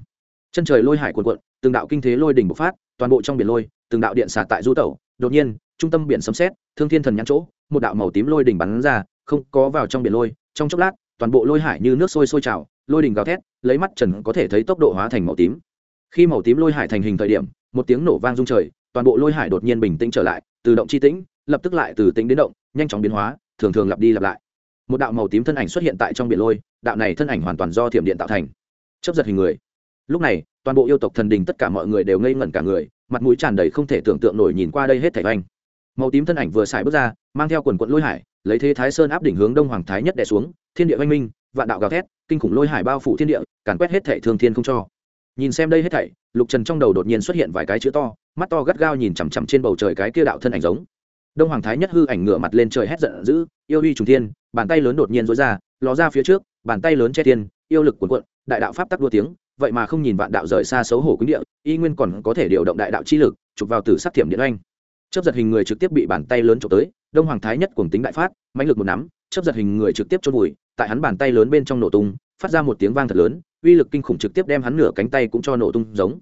chân trời lôi hải cuồn cuộn, từng đạo kinh thế lôi đỉnh bộc phát, toàn bộ trong biển lôi, từng đạo điện xả tại du tẩu, đột nhiên, trung tâm biển sấm xét thương thiên thần nhãn chỗ một đạo màu tím lôi đỉnh bắn ra, không có vào trong biển lôi, trong chốc lát, toàn bộ lôi hải như nước sôi sôi trào, lôi đỉnh gào thét, lấy mắt trần có thể thấy tốc độ hóa thành màu tím. Khi màu tím lôi hải thành hình thời điểm, một tiếng nổ vang rung trời, toàn bộ lôi hải đột nhiên bình tĩnh trở lại từ động chi tĩnh, lập tức lại từ tĩnh đến động, nhanh chóng biến hóa, thường thường lặp đi lặp lại. Một đạo màu tím thân ảnh xuất hiện tại trong biển lôi, đạo này thân ảnh hoàn toàn do thiểm điện tạo thành. Chấp giật hình người. Lúc này, toàn bộ yêu tộc thần đình tất cả mọi người đều ngây ngẩn cả người, mặt mũi tràn đầy không thể tưởng tượng nổi nhìn qua đây hết thảy anh màu tím thân ảnh vừa xài bước ra, mang theo quần quận lôi hải, lấy thế thái sơn áp đỉnh hướng đông hoàng thái nhất đè xuống, thiên địa oanh minh, vạn đạo gào thét, kinh khủng lôi hải bao phủ thiên địa, càn quét hết thảy thương thiên không cho. Nhìn xem đây hết thảy, lục trần trong đầu đột nhiên xuất hiện vài cái chữ to, mắt to gắt gao nhìn chằm chằm trên bầu trời cái kia đạo thân ảnh giống. Đông hoàng thái nhất hư ảnh ngửa mặt lên trời hét giận dữ, yêu uy trùng thiên, bàn tay lớn đột nhiên rối ra, ló ra phía trước, bàn tay lớn che thiên, yêu lực cuồn cuộn, đại đạo pháp tắc đua tiếng, vậy mà không nhìn vạn đạo rời xa xấu hổ quý địa, y nguyên còn có thể điều động đại đạo chi lực, chụp vào tử sắc thiểm điện oanh chấp giật hình người trực tiếp bị bàn tay lớn trộm tới, đông hoàng thái nhất cùng tính đại phát, mãnh lực một nắm chấp giật hình người trực tiếp chôn vùi, tại hắn bàn tay lớn bên trong nổ tung, phát ra một tiếng vang thật lớn, uy lực kinh khủng trực tiếp đem hắn nửa cánh tay cũng cho nổ tung giống.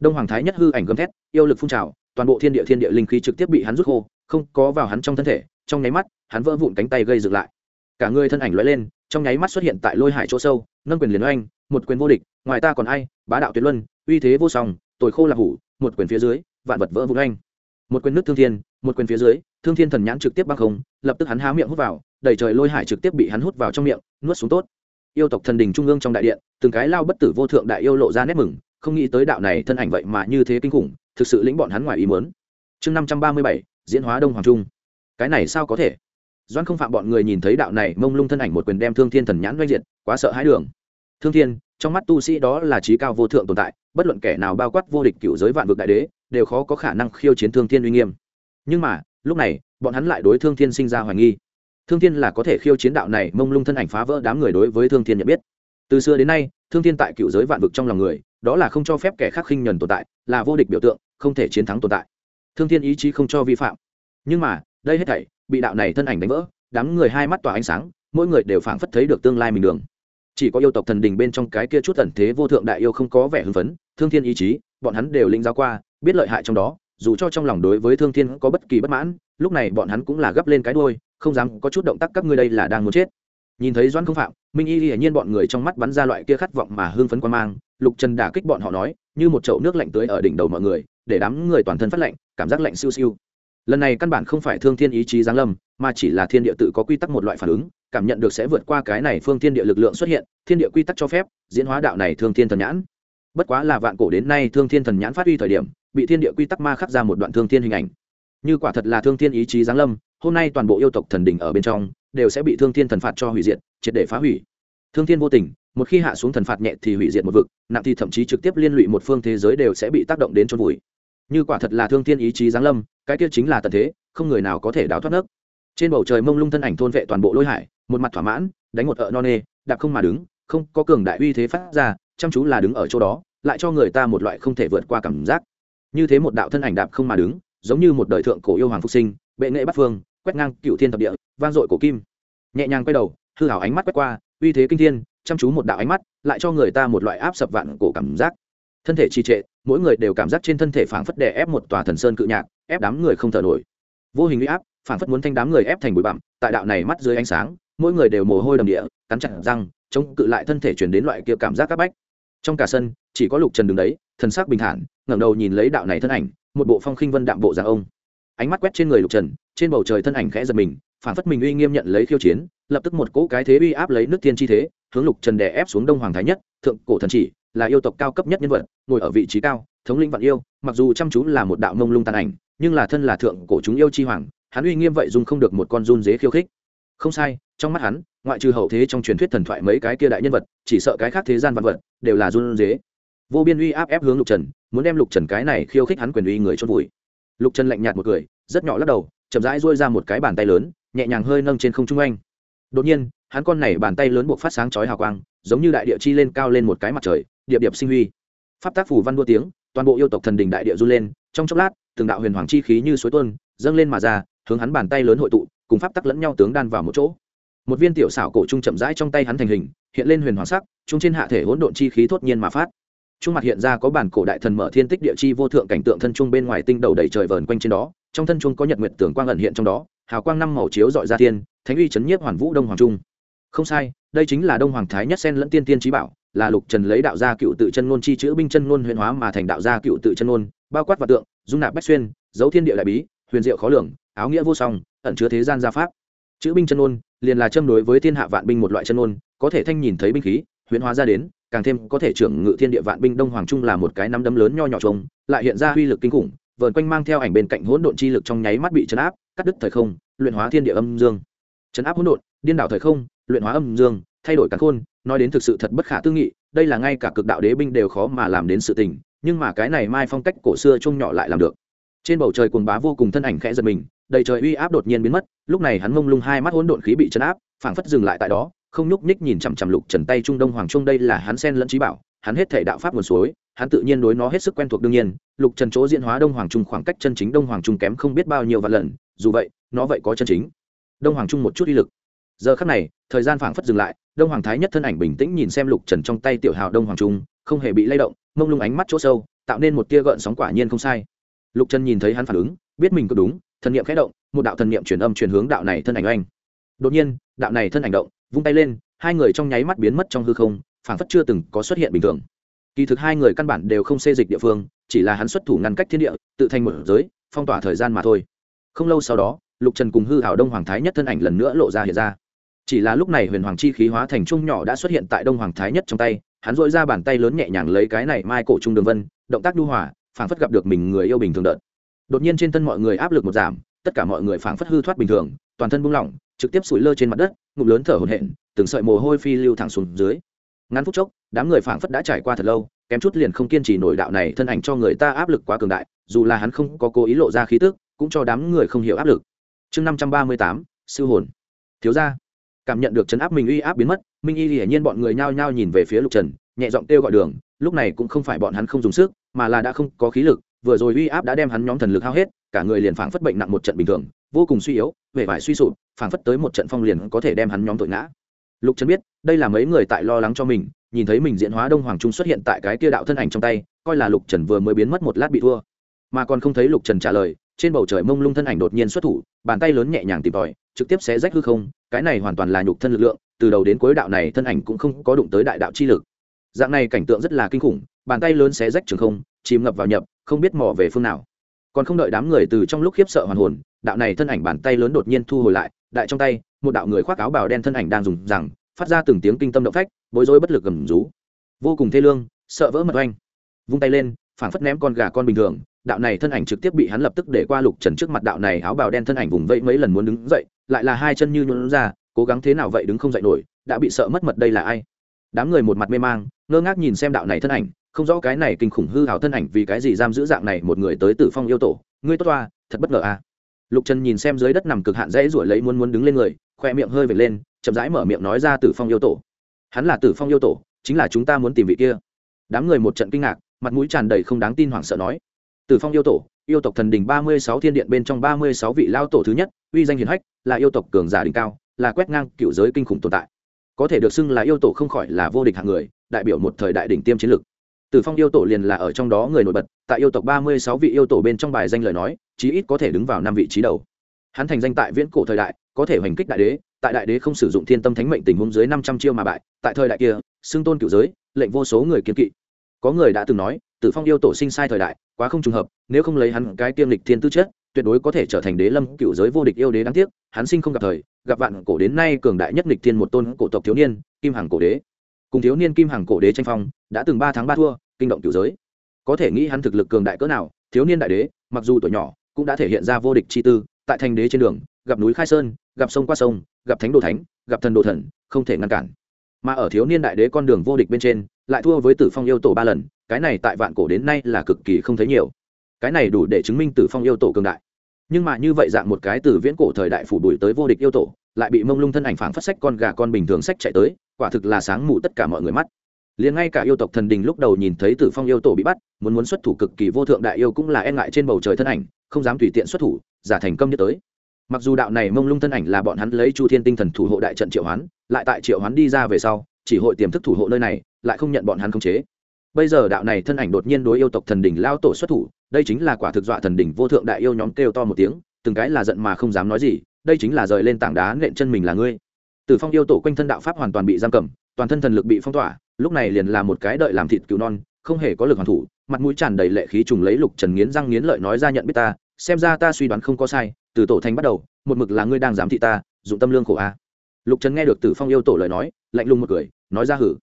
Đông hoàng thái nhất hư ảnh gầm thét, yêu lực phun trào, toàn bộ thiên địa thiên địa linh khí trực tiếp bị hắn rút khô, không có vào hắn trong thân thể, trong nháy mắt, hắn vỡ vụn cánh tay gây dựng lại. Cả người thân ảnh lóe lên, trong nháy mắt xuất hiện tại lôi hải chỗ sâu, nâng quyền liền oanh, một quyền vô địch, ngoài ta còn ai, bá đạo tuyệt luân, uy thế vô song, tồi khô là hủ, một quyền phía dưới, vạn vật vỡ vụn oanh một quyền nước thương thiên, một quyền phía dưới, thương thiên thần nhãn trực tiếp băng không, lập tức hắn há miệng hút vào đẩy trời lôi hải trực tiếp bị hắn hút vào trong miệng, nuốt xuống tốt. Yêu tộc thần đình trung ương trong đại điện, từng cái lao bất tử vô thượng đại yêu lộ ra nét mừng, không nghĩ tới đạo này thân ảnh vậy mà như thế kinh khủng, thực sự lĩnh bọn hắn ngoài ý muốn. Chương năm trăm ba mươi bảy, diễn hóa đông hoàng trung. Cái này sao có thể? Doan không phạm bọn người nhìn thấy đạo này mông lung thân ảnh một quyền đem thương thiên thần nhãn doanh diện quá sợ hãi đường. Thương thiên trong mắt tu sĩ đó là trí cao vô thượng tồn tại, bất luận kẻ nào bao quát vô địch cựu giới vạn vực đại đế, đều khó có khả năng khiêu chiến thương thiên uy nghiêm. Nhưng mà, lúc này, bọn hắn lại đối thương thiên sinh ra hoài nghi. Thương thiên là có thể khiêu chiến đạo này, mông lung thân ảnh phá vỡ đám người đối với thương thiên nhận biết. Từ xưa đến nay, thương thiên tại cựu giới vạn vực trong lòng người, đó là không cho phép kẻ khác khinh nhuần tồn tại, là vô địch biểu tượng, không thể chiến thắng tồn tại. Thương thiên ý chí không cho vi phạm. Nhưng mà, đây hết thảy, bị đạo này thân ảnh đánh vỡ, đám người hai mắt tỏa ánh sáng, mỗi người đều phảng phất thấy được tương lai mình đường chỉ có yêu tộc thần đình bên trong cái kia chút ẩn thế vô thượng đại yêu không có vẻ hưng phấn, thương thiên ý chí, bọn hắn đều linh giáo qua, biết lợi hại trong đó, dù cho trong lòng đối với thương thiên có bất kỳ bất mãn, lúc này bọn hắn cũng là gấp lên cái đuôi, không dám có chút động tác các ngươi đây là đang muốn chết. Nhìn thấy doãn không phạm, minh y hiển nhiên bọn người trong mắt bắn ra loại kia khát vọng mà hưng phấn quan mang, lục trần đả kích bọn họ nói, như một chậu nước lạnh tưới ở đỉnh đầu mọi người, để đám người toàn thân phát lạnh, cảm giác lạnh siêu siêu. Lần này căn bản không phải thương thiên ý chí giáng lâm, mà chỉ là thiên địa tự có quy tắc một loại phản ứng cảm nhận được sẽ vượt qua cái này phương thiên địa lực lượng xuất hiện, thiên địa quy tắc cho phép, diễn hóa đạo này thương thiên thần nhãn. Bất quá là vạn cổ đến nay thương thiên thần nhãn phát huy thời điểm, bị thiên địa quy tắc ma khắc ra một đoạn thương thiên hình ảnh. Như quả thật là thương thiên ý chí giáng lâm, hôm nay toàn bộ yêu tộc thần đỉnh ở bên trong, đều sẽ bị thương thiên thần phạt cho hủy diệt, triệt để phá hủy. Thương thiên vô tình, một khi hạ xuống thần phạt nhẹ thì hủy diệt một vực, nặng thì thậm chí trực tiếp liên lụy một phương thế giới đều sẽ bị tác động đến chôn vùi. Như quả thật là thương thiên ý chí giáng lâm, cái kia chính là tận thế, không người nào có thể đào thoát nước. Trên bầu trời mông lung thân ảnh thôn vệ toàn bộ lôi hải một mặt thỏa mãn, đánh một ợ non nê, đạp không mà đứng, không, có cường đại uy thế phát ra, chăm chú là đứng ở chỗ đó, lại cho người ta một loại không thể vượt qua cảm giác. Như thế một đạo thân ảnh đạp không mà đứng, giống như một đời thượng cổ yêu hoàng phục sinh, bệ nghệ bắt phương, quét ngang cựu thiên thập địa, vang dội cổ kim. Nhẹ nhàng quay đầu, hư hảo ánh mắt quét qua, uy thế kinh thiên, chăm chú một đạo ánh mắt, lại cho người ta một loại áp sập vạn cổ cảm giác. Thân thể trì trệ, mỗi người đều cảm giác trên thân thể phảng phất đè ép một tòa thần sơn cự nhạc, ép đám người không thở nổi. Vô hình uy áp, phảng phất muốn thanh đám người ép thành bụi bặm, tại đạo này mắt dưới ánh sáng mỗi người đều mồ hôi đầm địa, cắn chặt răng, chống cự lại thân thể chuyển đến loại kia cảm giác áp bách. Trong cả sân, chỉ có lục trần đứng đấy, thần sắc bình thản, ngẩng đầu nhìn lấy đạo này thân ảnh, một bộ phong khinh vân đạm bộ dạng ông. Ánh mắt quét trên người lục trần, trên bầu trời thân ảnh khẽ giật mình, phản phất mình uy nghiêm nhận lấy khiêu chiến, lập tức một cỗ cái thế uy áp lấy nước thiên chi thế, hướng lục trần đè ép xuống đông hoàng thái nhất, thượng cổ thần chỉ, là yêu tộc cao cấp nhất nhân vật, ngồi ở vị trí cao, thống linh vạn yêu, mặc dù chăm chú là một đạo mông lung tàn ảnh, nhưng là thân là thượng cổ chúng yêu chi hoàng, hắn uy nghiêm vậy dùng không được một con run dế khiêu khích. Không sai trong mắt hắn, ngoại trừ hậu thế trong truyền thuyết thần thoại mấy cái kia đại nhân vật, chỉ sợ cái khác thế gian văn vật đều là run dế vô biên uy áp ép hướng lục trần, muốn đem lục trần cái này khiêu khích hắn quyền uy người chôn vùi. Lục trần lạnh nhạt một cười, rất nhỏ lắc đầu, chậm rãi dôi ra một cái bàn tay lớn, nhẹ nhàng hơi nâng trên không trung anh. Đột nhiên, hắn con này bàn tay lớn buộc phát sáng chói hào quang, giống như đại địa chi lên cao lên một cái mặt trời, điệp điệp sinh huy. Pháp tác phủ văn đua tiếng, toàn bộ yêu tộc thần đình đại địa run lên, trong chốc lát, từng đạo huyền hoàng chi khí như suối tuôn, dâng lên mà ra, hướng hắn bàn tay lớn hội tụ, cùng pháp tắc lẫn nhau tướng đan vào một chỗ một viên tiểu xảo cổ trung chậm rãi trong tay hắn thành hình, hiện lên huyền hoàng sắc trung trên hạ thể hỗn độn chi khí thốt nhiên mà phát. Trung mặt hiện ra có bản cổ đại thần mở thiên tích địa chi vô thượng cảnh tượng thân trung bên ngoài tinh đầu đầy trời vờn quanh trên đó, trong thân trung có nhật nguyệt tưởng quang ẩn hiện trong đó, hào quang năm màu chiếu dọi ra thiên, thánh uy chấn nhiếp hoàn vũ đông hoàng trung. Không sai, đây chính là đông hoàng thái nhất sen lẫn tiên tiên trí bảo, là lục trần lấy đạo gia cựu tự chân ngôn chi chữ binh chân ngôn huyền hóa mà thành đạo gia cựu tự chân ngôn, bao quát và tượng, dung nạp bách xuyên dấu thiên địa đại bí, huyền diệu khó lường, áo nghĩa vô song, ẩn chứa thế gian gia pháp. Chữ binh chân ngôn liền là châm đối với thiên hạ vạn binh một loại chân ngôn, có thể thanh nhìn thấy binh khí, huyễn hóa ra đến, càng thêm có thể trưởng ngự thiên địa vạn binh đông hoàng trung là một cái nắm đấm lớn nho nhỏ trống lại hiện ra uy lực kinh khủng, vờn quanh mang theo ảnh bên cạnh hỗn độn chi lực trong nháy mắt bị chấn áp, cắt đứt thời không, luyện hóa thiên địa âm dương. Chấn áp hỗn độn, điên đảo thời không, luyện hóa âm dương, thay đổi cắn khôn, nói đến thực sự thật bất khả tư nghị, đây là ngay cả cực đạo đế binh đều khó mà làm đến sự tình, nhưng mà cái này mai phong cách cổ xưa trông nhỏ lại làm được. Trên bầu trời cuồng bá vô cùng thân ảnh khẽ giật mình đầy trời uy áp đột nhiên biến mất, lúc này hắn mông lung hai mắt hỗn độn khí bị chấn áp, phảng phất dừng lại tại đó, không nhúc nhích nhìn chằm chằm lục trần tay trung đông hoàng trung đây là hắn sen lẫn trí bảo, hắn hết thể đạo pháp nguồn suối, hắn tự nhiên đối nó hết sức quen thuộc đương nhiên, lục trần chỗ diễn hóa đông hoàng trung khoảng cách chân chính đông hoàng trung kém không biết bao nhiêu vạn lần, dù vậy, nó vậy có chân chính. Đông hoàng trung một chút uy lực. Giờ khắc này, thời gian phảng phất dừng lại, đông hoàng thái nhất thân ảnh bình tĩnh nhìn xem lục trần trong tay tiểu hào đông hoàng trung, không hề bị lay động, mông lung ánh mắt chỗ sâu, tạo nên một tia gợn sóng quả nhiên không sai. Lục trần nhìn thấy hắn phản ứng, biết mình có đúng thần niệm khẽ động, một đạo thần niệm truyền âm truyền hướng đạo này thân ảnh oanh. Đột nhiên, đạo này thân ảnh động, vung tay lên, hai người trong nháy mắt biến mất trong hư không, phảng phất chưa từng có xuất hiện bình thường. Kỳ thực hai người căn bản đều không xê dịch địa phương, chỉ là hắn xuất thủ ngăn cách thiên địa, tự thành một giới, phong tỏa thời gian mà thôi. Không lâu sau đó, lục trần cùng hư hảo đông hoàng thái nhất thân ảnh lần nữa lộ ra hiện ra. Chỉ là lúc này huyền hoàng chi khí hóa thành trung nhỏ đã xuất hiện tại đông hoàng thái nhất trong tay, hắn duỗi ra bàn tay lớn nhẹ nhàng lấy cái này mai cổ trung đường vân, động tác nhu hòa, phảng phất gặp được mình người yêu bình thường đợt đột nhiên trên thân mọi người áp lực một giảm, tất cả mọi người phảng phất hư thoát bình thường, toàn thân buông lỏng, trực tiếp sủi lơ trên mặt đất, ngụm lớn thở hổn hển, từng sợi mồ hôi phi lưu thẳng xuống dưới. Ngắn phút chốc, đám người phảng phất đã trải qua thật lâu, kém chút liền không kiên trì nổi đạo này thân ảnh cho người ta áp lực quá cường đại, dù là hắn không có cố ý lộ ra khí tức, cũng cho đám người không hiểu áp lực. Chương năm trăm ba mươi tám, siêu hồn. Thiếu gia. Cảm nhận được chấn áp mình uy áp biến mất, minh y hiển nhiên bọn người nhao nhao nhìn về phía lục trần, nhẹ giọng kêu gọi đường, lúc này cũng không phải bọn hắn không dùng sức, mà là đã không có khí lực vừa rồi uy áp đã đem hắn nhóm thần lực hao hết, cả người liền phảng phất bệnh nặng một trận bình thường, vô cùng suy yếu, vẻ vải suy sụp, phảng phất tới một trận phong liền có thể đem hắn nhóm tội ngã. Lục trần biết, đây là mấy người tại lo lắng cho mình, nhìn thấy mình diễn hóa đông hoàng trung xuất hiện tại cái kia đạo thân ảnh trong tay, coi là lục trần vừa mới biến mất một lát bị thua. Mà còn không thấy lục trần trả lời, trên bầu trời mông lung thân ảnh đột nhiên xuất thủ, bàn tay lớn nhẹ nhàng tìm tòi, trực tiếp xé rách hư không, cái này hoàn toàn là nhục thân lực lượng, từ đầu đến cuối đạo này thân ảnh cũng không có đụng tới đại đạo chi lực. Dạng này cảnh tượng rất là kinh khủng, bàn tay lớn xé rách trường không chìm ngập vào nhập, không biết mò về phương nào. Còn không đợi đám người từ trong lúc khiếp sợ hoàn hồn, đạo này thân ảnh bàn tay lớn đột nhiên thu hồi lại, đại trong tay, một đạo người khoác áo bào đen thân ảnh đang dùng rằng, phát ra từng tiếng kinh tâm động phách, bối rối bất lực gầm rú. Vô cùng thê lương, sợ vỡ mật oanh. Vung tay lên, phảng phất ném con gà con bình thường, đạo này thân ảnh trực tiếp bị hắn lập tức để qua lục trần trước mặt đạo này áo bào đen thân ảnh vùng vẫy mấy lần muốn đứng dậy, lại là hai chân như nhuận ra, cố gắng thế nào vậy đứng không dậy nổi, đã bị sợ mất mật đây là ai? Đám người một mặt mê mang, ngơ ngác nhìn xem đạo này thân ảnh không rõ cái này kinh khủng hư hào thân ảnh vì cái gì giam giữ dạng này một người tới tử phong yêu tổ. Ngươi tốt toa thật bất ngờ à. Lục trần nhìn xem dưới đất nằm cực hạn dãy ruổi lấy muốn muốn đứng lên người, khoe miệng hơi vệt lên, chậm rãi mở miệng nói ra tử phong yêu tổ. Hắn là tử phong yêu tổ, chính là chúng ta muốn tìm vị kia. Đám người một trận kinh ngạc, mặt mũi tràn đầy không đáng tin hoảng sợ nói. Tử phong yêu tổ, yêu tộc thần đình ba mươi sáu thiên điện bên trong ba mươi sáu vị lao tổ thứ nhất, uy danh hiền hách, là yêu tộc cường giả đỉnh cao, là quét ngang cựu giới kinh khủng tồn tại. Có thể được xưng là yêu tổ không khỏi là vô địch hạng người, đại biểu một thời đại đỉnh tiêm chiến lược tử phong yêu tổ liền là ở trong đó người nổi bật, tại yêu tộc ba mươi sáu vị yêu tổ bên trong bài danh lời nói, chí ít có thể đứng vào năm vị trí đầu. Hắn thành danh tại viễn cổ thời đại, có thể hoành kích đại đế, tại đại đế không sử dụng thiên tâm thánh mệnh tình huống dưới năm trăm chiêu mà bại, tại thời đại kia, xưng tôn cửu giới, lệnh vô số người kiêng kỵ. Có người đã từng nói, tử phong yêu tổ sinh sai thời đại, quá không trùng hợp, nếu không lấy hắn cái tiêm lịch thiên tư chất, tuyệt đối có thể trở thành đế lâm cựu giới vô địch yêu đế đáng tiếc, hắn sinh không gặp thời, gặp vạn cổ đến nay cường đại nhất lịch thiên một tôn cổ tộc thiếu niên, kim hằng cổ đế. Cùng thiếu niên kim hằng cổ đế tranh phong đã từng ba tháng ba thua, kinh động cửu giới. Có thể nghĩ hắn thực lực cường đại cỡ nào, thiếu niên đại đế, mặc dù tuổi nhỏ, cũng đã thể hiện ra vô địch chi tư, tại thành đế trên đường, gặp núi khai sơn, gặp sông qua sông, gặp thánh đồ thánh, gặp thần đồ thần, không thể ngăn cản. Mà ở thiếu niên đại đế con đường vô địch bên trên, lại thua với tử phong yêu tổ ba lần, cái này tại vạn cổ đến nay là cực kỳ không thấy nhiều. Cái này đủ để chứng minh tử phong yêu tổ cường đại. Nhưng mà như vậy dạng một cái từ viễn cổ thời đại phủ đuổi tới vô địch yêu tổ, lại bị mông lung thân ảnh phảng phất sách con gà con bình thường sách chạy tới, quả thực là sáng mù tất cả mọi người mắt liền ngay cả yêu tộc thần đình lúc đầu nhìn thấy tử phong yêu tổ bị bắt, muốn muốn xuất thủ cực kỳ vô thượng đại yêu cũng là e ngại trên bầu trời thân ảnh, không dám tùy tiện xuất thủ, giả thành công nhất tới. Mặc dù đạo này mông lung thân ảnh là bọn hắn lấy chu thiên tinh thần thủ hộ đại trận triệu hoán, lại tại triệu hoán đi ra về sau, chỉ hội tiềm thức thủ hộ nơi này, lại không nhận bọn hắn khống chế. Bây giờ đạo này thân ảnh đột nhiên đối yêu tộc thần đỉnh lao tổ xuất thủ, đây chính là quả thực dọa thần đỉnh vô thượng đại yêu nhóm kêu to một tiếng, từng cái là giận mà không dám nói gì, đây chính là rời lên tảng đá nện chân mình là ngươi. Từ phong yêu tổ quanh thân đạo pháp hoàn toàn bị giam cầm, toàn thân thần lực bị phong tỏa lúc này liền là một cái đợi làm thịt cứu non, không hề có lực hoàn thủ, mặt mũi tràn đầy lệ khí trùng lấy lục trần nghiến răng nghiến lợi nói ra nhận biết ta, xem ra ta suy đoán không có sai, từ tổ thành bắt đầu, một mực là ngươi đang giám thị ta, dụng tâm lương khổ a. Lục trần nghe được tử phong yêu tổ lời nói, lạnh lùng một cười, nói ra hử.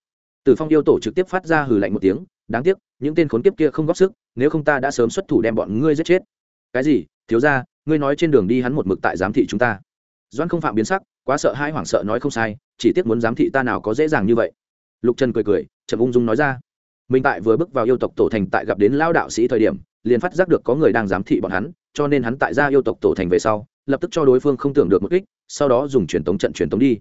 Tử phong yêu tổ trực tiếp phát ra hử lạnh một tiếng, đáng tiếc, những tên khốn kiếp kia không góp sức, nếu không ta đã sớm xuất thủ đem bọn ngươi giết chết. Cái gì? Thiếu ra ngươi nói trên đường đi hắn một mực tại giám thị chúng ta. Doan không phạm biến sắc, quá sợ hai hoảng sợ nói không sai, chỉ tiếc muốn giám thị ta nào có dễ dàng như vậy lục trần cười cười, chậm ung dung nói ra. Mình tại vừa bước vào yêu tộc tổ thành tại gặp đến lao đạo sĩ thời điểm, liền phát giác được có người đang giám thị bọn hắn, cho nên hắn tại ra yêu tộc tổ thành về sau, lập tức cho đối phương không tưởng được một kích, sau đó dùng truyền tống trận truyền tống đi.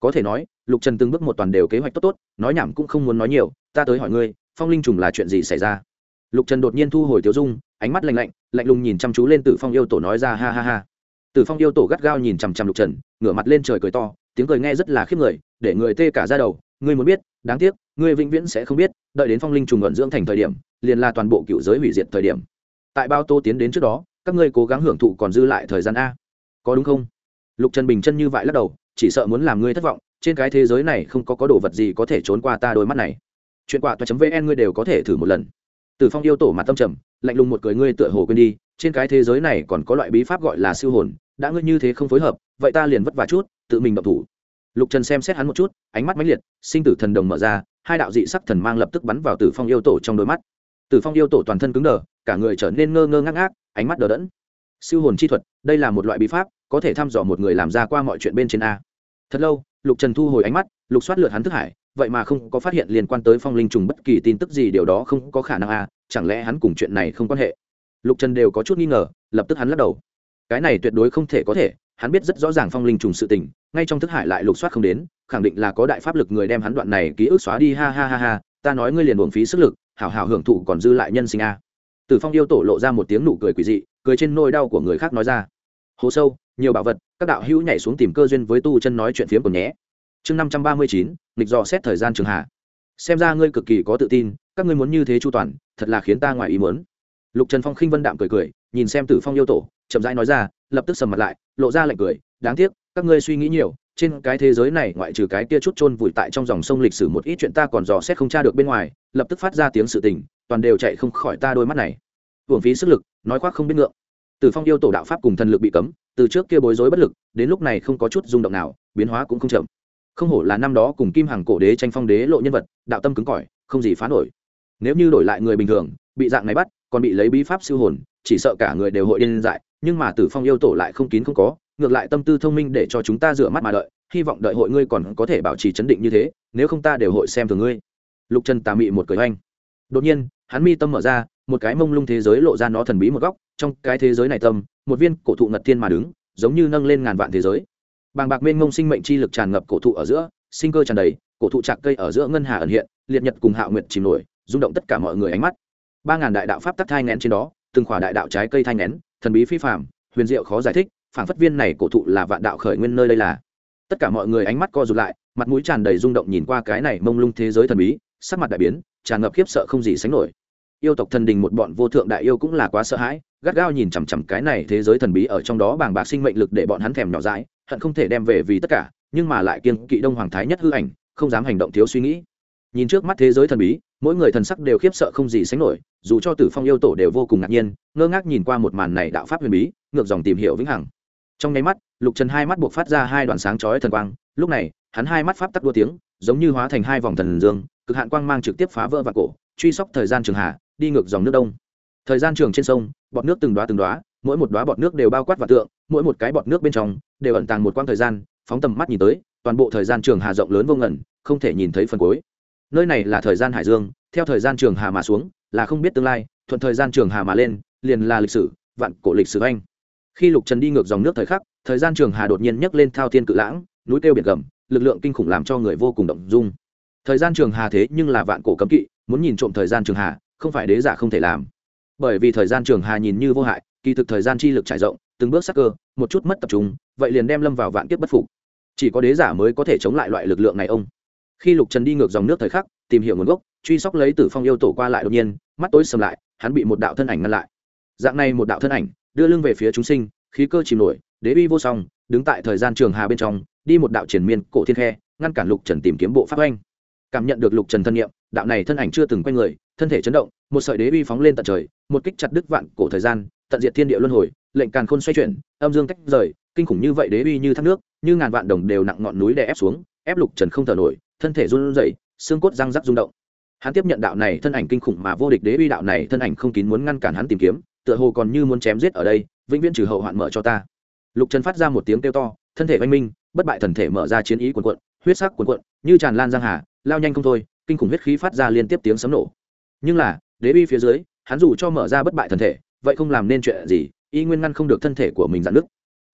Có thể nói, lục trần từng bước một toàn đều kế hoạch tốt tốt, nói nhảm cũng không muốn nói nhiều, ta tới hỏi ngươi, phong linh trùng là chuyện gì xảy ra? Lục trần đột nhiên thu hồi tiêu dung, ánh mắt lạnh lạnh lạnh lùng nhìn chăm chú lên tử phong yêu tổ nói ra ha ha ha. Tử phong yêu tổ gắt gao nhìn chằm chằm lục trần, ngửa mặt lên trời cười to, tiếng cười nghe rất là khiếp người, để người tê cả ra đầu, ngươi muốn biết đáng tiếc, ngươi vĩnh viễn sẽ không biết, đợi đến phong linh trùng ẩn dưỡng thành thời điểm, liền là toàn bộ cựu giới hủy diệt thời điểm. Tại bao tô tiến đến trước đó, các ngươi cố gắng hưởng thụ còn dư lại thời gian a. Có đúng không? Lục trần bình chân như vậy lắc đầu, chỉ sợ muốn làm ngươi thất vọng, trên cái thế giới này không có có đồ vật gì có thể trốn qua ta đôi mắt này. Chuyện quạ toa vn ngươi đều có thể thử một lần. Từ phong yêu tổ mặt tâm trầm, lạnh lùng một cười ngươi tựa hồ quên đi, trên cái thế giới này còn có loại bí pháp gọi là siêu hồn, đã ngươi như thế không phối hợp, vậy ta liền vất vả chút, tự mình động thủ lục trần xem xét hắn một chút, ánh mắt mãnh liệt, sinh tử thần đồng mở ra, hai đạo dị sắc thần mang lập tức bắn vào tử phong yêu tổ trong đôi mắt. Tử phong yêu tổ toàn thân cứng đờ, cả người trở nên ngơ ngơ ngác ngác, ánh mắt đờ đẫn. Siêu hồn chi thuật, đây là một loại bí pháp, có thể thăm dò một người làm ra qua mọi chuyện bên trên a. Thật lâu, lục trần thu hồi ánh mắt, lục soát lượt hắn thức hải, vậy mà không có phát hiện liên quan tới phong linh trùng bất kỳ tin tức gì, điều đó không có khả năng a, chẳng lẽ hắn cùng chuyện này không quan hệ? Lục trần đều có chút nghi ngờ, lập tức hắn lắc đầu. Cái này tuyệt đối không thể có thể hắn biết rất rõ ràng phong linh trùng sự tình, ngay trong thức hải lại lục soát không đến, khẳng định là có đại pháp lực người đem hắn đoạn này ký ức xóa đi, ha ha ha ha, ta nói ngươi liền buồng phí sức lực, hảo hảo hưởng thụ còn dư lại nhân sinh a. Tử phong yêu tổ lộ ra một tiếng nụ cười quỷ dị, cười trên nôi đau của người khác nói ra. Hồ sâu, nhiều bảo vật, các đạo hữu nhảy xuống tìm cơ duyên với tu chân nói chuyện phiếm còn nhé. Chương năm trăm ba mươi chín, nghịch dò xét thời gian trường hạ. Xem ra ngươi cực kỳ có tự tin, các ngươi muốn như thế chu toàn, thật là khiến ta ngoài ý muốn. Lục trần phong khinh vân đạm cười cười, nhìn xem tử phong yêu tổ chậm rãi nói ra, lập tức sầm mặt lại, lộ ra lạnh cười, đáng tiếc, các ngươi suy nghĩ nhiều, trên cái thế giới này ngoại trừ cái kia chút chôn vùi tại trong dòng sông lịch sử một ít chuyện ta còn dò xét không tra được bên ngoài, lập tức phát ra tiếng sự tình, toàn đều chạy không khỏi ta đôi mắt này. Uổng phí sức lực, nói khoác không biết ngượng. Từ phong yêu tổ đạo pháp cùng thần lực bị cấm, từ trước kia bối rối bất lực, đến lúc này không có chút rung động nào, biến hóa cũng không chậm. Không hổ là năm đó cùng kim hàng cổ đế tranh phong đế lộ nhân vật, đạo tâm cứng cỏi, không gì phá nổi. Nếu như đổi lại người bình thường, bị dạng này bắt, còn bị lấy bí pháp siêu hồn, chỉ sợ cả người đều hội điên dại nhưng mà tử phong yêu tổ lại không kín không có, ngược lại tâm tư thông minh để cho chúng ta rửa mắt mà đợi, hy vọng đợi hội ngươi còn có thể bảo trì chấn định như thế, nếu không ta đều hội xem thường ngươi. Lục trần tà mị một cười oanh. Đột nhiên, hắn mi tâm mở ra, một cái mông lung thế giới lộ ra nó thần bí một góc, trong cái thế giới này tâm, một viên cổ thụ ngật thiên mà đứng, giống như nâng lên ngàn vạn thế giới. Bàng bạc mênh mông sinh mệnh chi lực tràn ngập cổ thụ ở giữa, sinh cơ tràn đầy, cổ thụ trạc cây ở giữa ngân hà ẩn hiện, liệt nhật cùng hạo nguyện chìm nổi, rung động tất cả mọi người ánh mắt. Ba ngàn đại đạo pháp tắc thai ngén trên đó, từng khỏa đại đạo trái cây thai ngén thần bí phi phạm huyền diệu khó giải thích phản phất viên này cổ thụ là vạn đạo khởi nguyên nơi đây là. Tất cả mọi người ánh mắt co rụt lại, mặt mũi tràn đầy rung động nhìn qua cái này mông lung thế giới thần bí, sắc mặt đại biến, tràn ngập khiếp sợ không gì sánh nổi. Yêu tộc thần đình một bọn vô thượng đại yêu cũng là quá sợ hãi, gắt gao nhìn chằm chằm cái này thế giới thần bí ở trong đó bàng bạc sinh mệnh lực để bọn hắn thèm nhỏ dãi, hận không thể đem về vì tất cả, nhưng mà lại kiên kỵ đông hoàng thái nhất hư ảnh, không dám hành động thiếu suy nghĩ. Nhìn trước mắt thế giới thần bí mỗi người thần sắc đều khiếp sợ không gì sánh nổi, dù cho tử phong yêu tổ đều vô cùng ngạc nhiên, ngơ ngác nhìn qua một màn này đạo pháp huyền bí, ngược dòng tìm hiểu vĩnh hằng. Trong nháy mắt, lục trần hai mắt buộc phát ra hai đoàn sáng chói thần quang, lúc này, hắn hai mắt pháp tắc đua tiếng, giống như hóa thành hai vòng thần dương, cực hạn quang mang trực tiếp phá vỡ và cổ, truy sóc thời gian trường hạ, đi ngược dòng nước đông. Thời gian trường trên sông, bọt nước từng đoá từng đoá mỗi một đoá bọt nước đều bao quát và tượng, mỗi một cái bọt nước bên trong đều ẩn tàng một quang thời gian, phóng tầm mắt nhìn tới, toàn bộ thời gian trường hà rộng lớn vô ngẩn không thể nhìn thấy phần cuối nơi này là thời gian hải dương, theo thời gian trường hà mà xuống, là không biết tương lai, thuận thời gian trường hà mà lên, liền là lịch sử, vạn cổ lịch sử anh. Khi lục trần đi ngược dòng nước thời khắc, thời gian trường hà đột nhiên nhấc lên thao thiên cự lãng, núi kêu biển gầm, lực lượng kinh khủng làm cho người vô cùng động dung. Thời gian trường hà thế nhưng là vạn cổ cấm kỵ, muốn nhìn trộm thời gian trường hà, không phải đế giả không thể làm. Bởi vì thời gian trường hà nhìn như vô hại, kỳ thực thời gian chi lực trải rộng, từng bước sắc cơ, một chút mất tập trung, vậy liền đem lâm vào vạn kiếp bất phục. Chỉ có đế giả mới có thể chống lại loại lực lượng này ông khi lục trần đi ngược dòng nước thời khắc, tìm hiểu nguồn gốc, truy sóc lấy tử phong yêu tổ qua lại đột nhiên, mắt tối sầm lại, hắn bị một đạo thân ảnh ngăn lại. Dạng này một đạo thân ảnh, đưa lưng về phía chúng sinh, khí cơ chìm nổi, đế uy vô song, đứng tại thời gian trường hà bên trong, đi một đạo triển miên cổ thiên khe, ngăn cản lục trần tìm kiếm bộ pháp oanh. Cảm nhận được lục trần thân nhiệm đạo này thân ảnh chưa từng quay người, thân thể chấn động, một sợi đế uy phóng lên tận trời, một kích chặt đứt vạn cổ thời gian, tận diệt thiên địa luân hồi, lệnh càn khôn xoay chuyển, âm dương tách rời, kinh khủng như vậy đế uy như thác nước, như ngàn vạn đồng đều nặng ngọn núi đè ép xuống, ép lục trần không thở nổi thân thể run rẩy xương cốt răng rắc rung động. Hắn tiếp nhận đạo này thân ảnh kinh khủng mà vô địch đế uy đạo này thân ảnh không kín muốn ngăn cản hắn tìm kiếm tựa hồ còn như muốn chém giết ở đây vĩnh viễn trừ hậu hoạn mở cho ta. Lục trần phát ra một tiếng kêu to thân thể oanh minh bất bại thần thể mở ra chiến ý cuồn cuộn huyết sắc cuồn cuộn như tràn lan giang hà lao nhanh không thôi kinh khủng huyết khí phát ra liên tiếp tiếng sấm nổ. Nhưng là đế uy phía dưới hắn dù cho mở ra bất bại thần thể vậy không làm nên chuyện gì y nguyên ngăn không được thân thể của mình dạn nứt,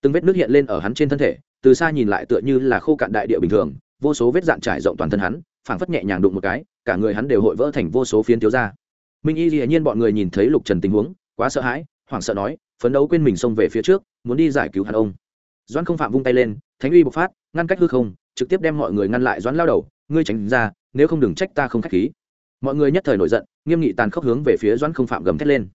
từng vết nước hiện lên ở hắn trên thân thể từ xa nhìn lại tựa như là khô cạn đại địa bình thường vô số vết dạn trải rộng toàn thân hắn, phảng phất nhẹ nhàng đụng một cái, cả người hắn đều hội vỡ thành vô số phiến thiếu ra minh y hiển nhiên bọn người nhìn thấy lục trần tình huống, quá sợ hãi, hoảng sợ nói, phấn đấu quên mình xông về phía trước, muốn đi giải cứu hắn ông. Doãn không phạm vung tay lên, thánh uy bộc phát, ngăn cách hư không, trực tiếp đem mọi người ngăn lại doãn lao đầu, ngươi tránh ra, nếu không đừng trách ta không k h á c h khí. Mọi người nhất thời nổi giận, nghiêm nghị tàn khốc hướng về phía doãn không phạm gầm thét lên.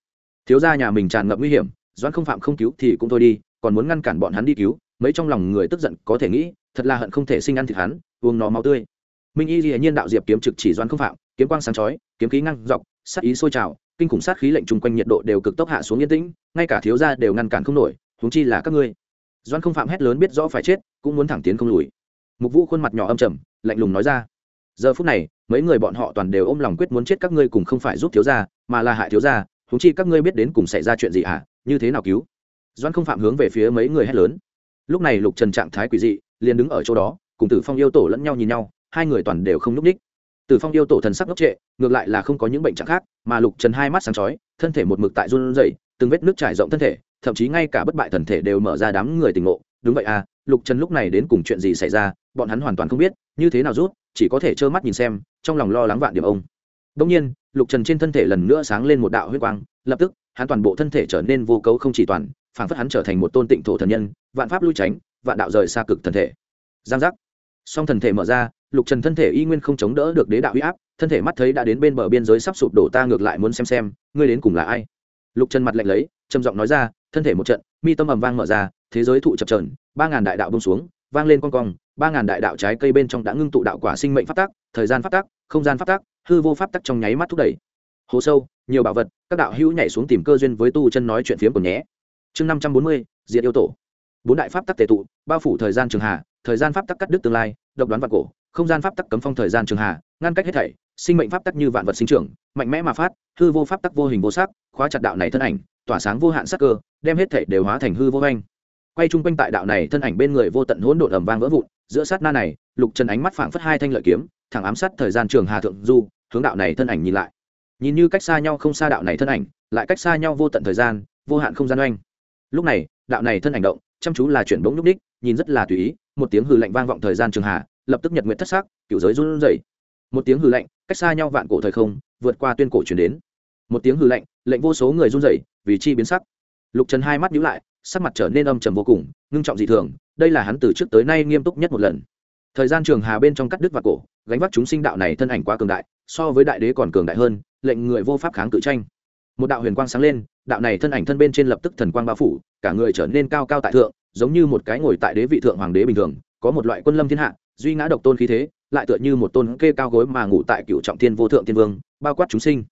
Thiếu ra nhà mình tràn ngập nguy hiểm, doãn không phạm không cứu thì cũng thôi đi, còn muốn ngăn cản bọn hắn đi cứu, mấy trong lòng người tức giận có thể nghĩ, thật là hận không thể sinh ăn thịt hắn uống nó máu tươi. Minh y dĩ nhiên đạo diệp kiếm trực chỉ Doan không phạm, kiếm quang sáng chói, kiếm khí ngăn dọc, sát ý sôi trào, kinh khủng sát khí lệnh chung quanh nhiệt độ đều cực tốc hạ xuống yên tĩnh, ngay cả thiếu gia đều ngăn cản không nổi, huống chi là các ngươi. Doan không phạm hét lớn biết rõ phải chết, cũng muốn thẳng tiến không lùi. Mục vũ khuôn mặt nhỏ âm trầm, lạnh lùng nói ra. Giờ phút này, mấy người bọn họ toàn đều ôm lòng quyết muốn chết các ngươi cùng không phải giúp thiếu gia, mà là hại thiếu gia, huống chi các ngươi biết đến cùng xảy ra chuyện gì hả, như thế nào cứu? Doan không phạm hướng về phía mấy người hét lớn. Lúc này lục trần trạng thái quỷ dị, liền đứng ở chỗ đó cùng tử phong yêu tổ lẫn nhau nhìn nhau, hai người toàn đều không n ú c ních tử phong yêu tổ thần sắc ngốc trệ, ngược lại là không có những bệnh trạng khác, mà lục trần hai mắt sáng chói, thân thể một mực tại run rẩy, từng vết nước trải rộng thân thể, thậm chí ngay cả bất bại thần thể đều mở ra đám người tình ngộ. Đúng vậy à lục trần lúc này đến cùng chuyện gì xảy ra, bọn hắn hoàn toàn không biết, như thế nào rút, chỉ có thể trơ mắt nhìn xem, trong lòng lo lắng vạn điểm ông. Đông nhiên, lục trần trên thân thể lần nữa sáng lên một đạo huyết quang, lập tức, hắn toàn bộ thân thể trở nên vô cấu không chỉ toàn, phảng phất hắn trở thành một tôn tịnh thổ thần nhân, vạn pháp lui tránh, vạn đạo rời xa cực thần thể. Giang giác song thần thể mở ra, lục trần thân thể y nguyên không chống đỡ được đế đạo huy áp, thân thể mắt thấy đã đến bên bờ biên giới sắp sụp đổ, ta ngược lại muốn xem xem, ngươi đến cùng là ai? Lục trần mặt lạnh lấy, trầm giọng nói ra, thân thể một trận, mi tâm ầm vang mở ra, thế giới thụ chập trờn ba ngàn đại đạo bông xuống, vang lên con cong, ba ngàn đại đạo trái cây bên trong đã ngưng tụ đạo quả sinh mệnh phát tác thời gian phát tác không gian phát tác hư vô pháp tác trong nháy mắt thúc đẩy. Hồ sâu, nhiều bảo vật, các đạo hữu nhảy xuống tìm cơ duyên với tu chân nói chuyện phiếm của nhé. Chương năm trăm bốn mươi, diệt yêu tổ. Bốn đại pháp tắc tề tụ, bao phủ thời gian trường hà thời gian pháp tắc cắt đứt tương lai, độc đoán vạn cổ, không gian pháp tắc cấm phong thời gian trường hà, ngăn cách hết thảy, sinh mệnh pháp tắc như vạn vật sinh trưởng, mạnh mẽ mà phát, hư vô pháp tắc vô hình vô sắc, khóa chặt đạo này thân ảnh, tỏa sáng vô hạn sắc cơ, đem hết thảy đều hóa thành hư vô anh. Quay chung quanh tại đạo này thân ảnh bên người vô tận hỗn độn ầm vang vỡ vụn, giữa sát na này, lục trần ánh mắt phảng phất hai thanh lợi kiếm, thẳng ám sát thời gian trường hà thượng du, hướng đạo này thân ảnh nhìn lại. Nhìn như cách xa nhau không xa đạo này thân ảnh, lại cách xa nhau vô tận thời gian, vô hạn không gian oanh. Lúc này, đạo này thân ảnh động, chăm chú là chuyển bỗng nhúc đích, nhìn rất là tùy ý một tiếng hừ lạnh vang vọng thời gian trường hạ lập tức nhật nguyện thất sắc cựu giới run rẩy. Một tiếng hừ lạnh, cách xa nhau vạn cổ thời không, vượt qua tuyên cổ chuyển đến. Một tiếng hừ lạnh, lệnh vô số người run rẩy, vì chi biến sắc. Lục trần hai mắt nhíu lại, sắc mặt trở nên âm trầm vô cùng, ngưng trọng dị thường, đây là hắn từ trước tới nay nghiêm túc nhất một lần. Thời gian trường hà bên trong cắt đứt và cổ, gánh vác chúng sinh đạo này thân ảnh quá cường đại, so với đại đế còn cường đại hơn, lệnh người vô pháp kháng cự tranh. Một đạo huyền quang sáng lên, đạo này thân ảnh thân bên trên lập tức thần quang bao phủ, cả người trở nên cao cao tại thượng giống như một cái ngồi tại đế vị thượng hoàng đế bình thường, có một loại quân lâm thiên hạ, duy ngã độc tôn khí thế, lại tựa như một tôn kê cao gối mà ngủ tại cựu trọng thiên vô thượng thiên vương, bao quát chúng sinh.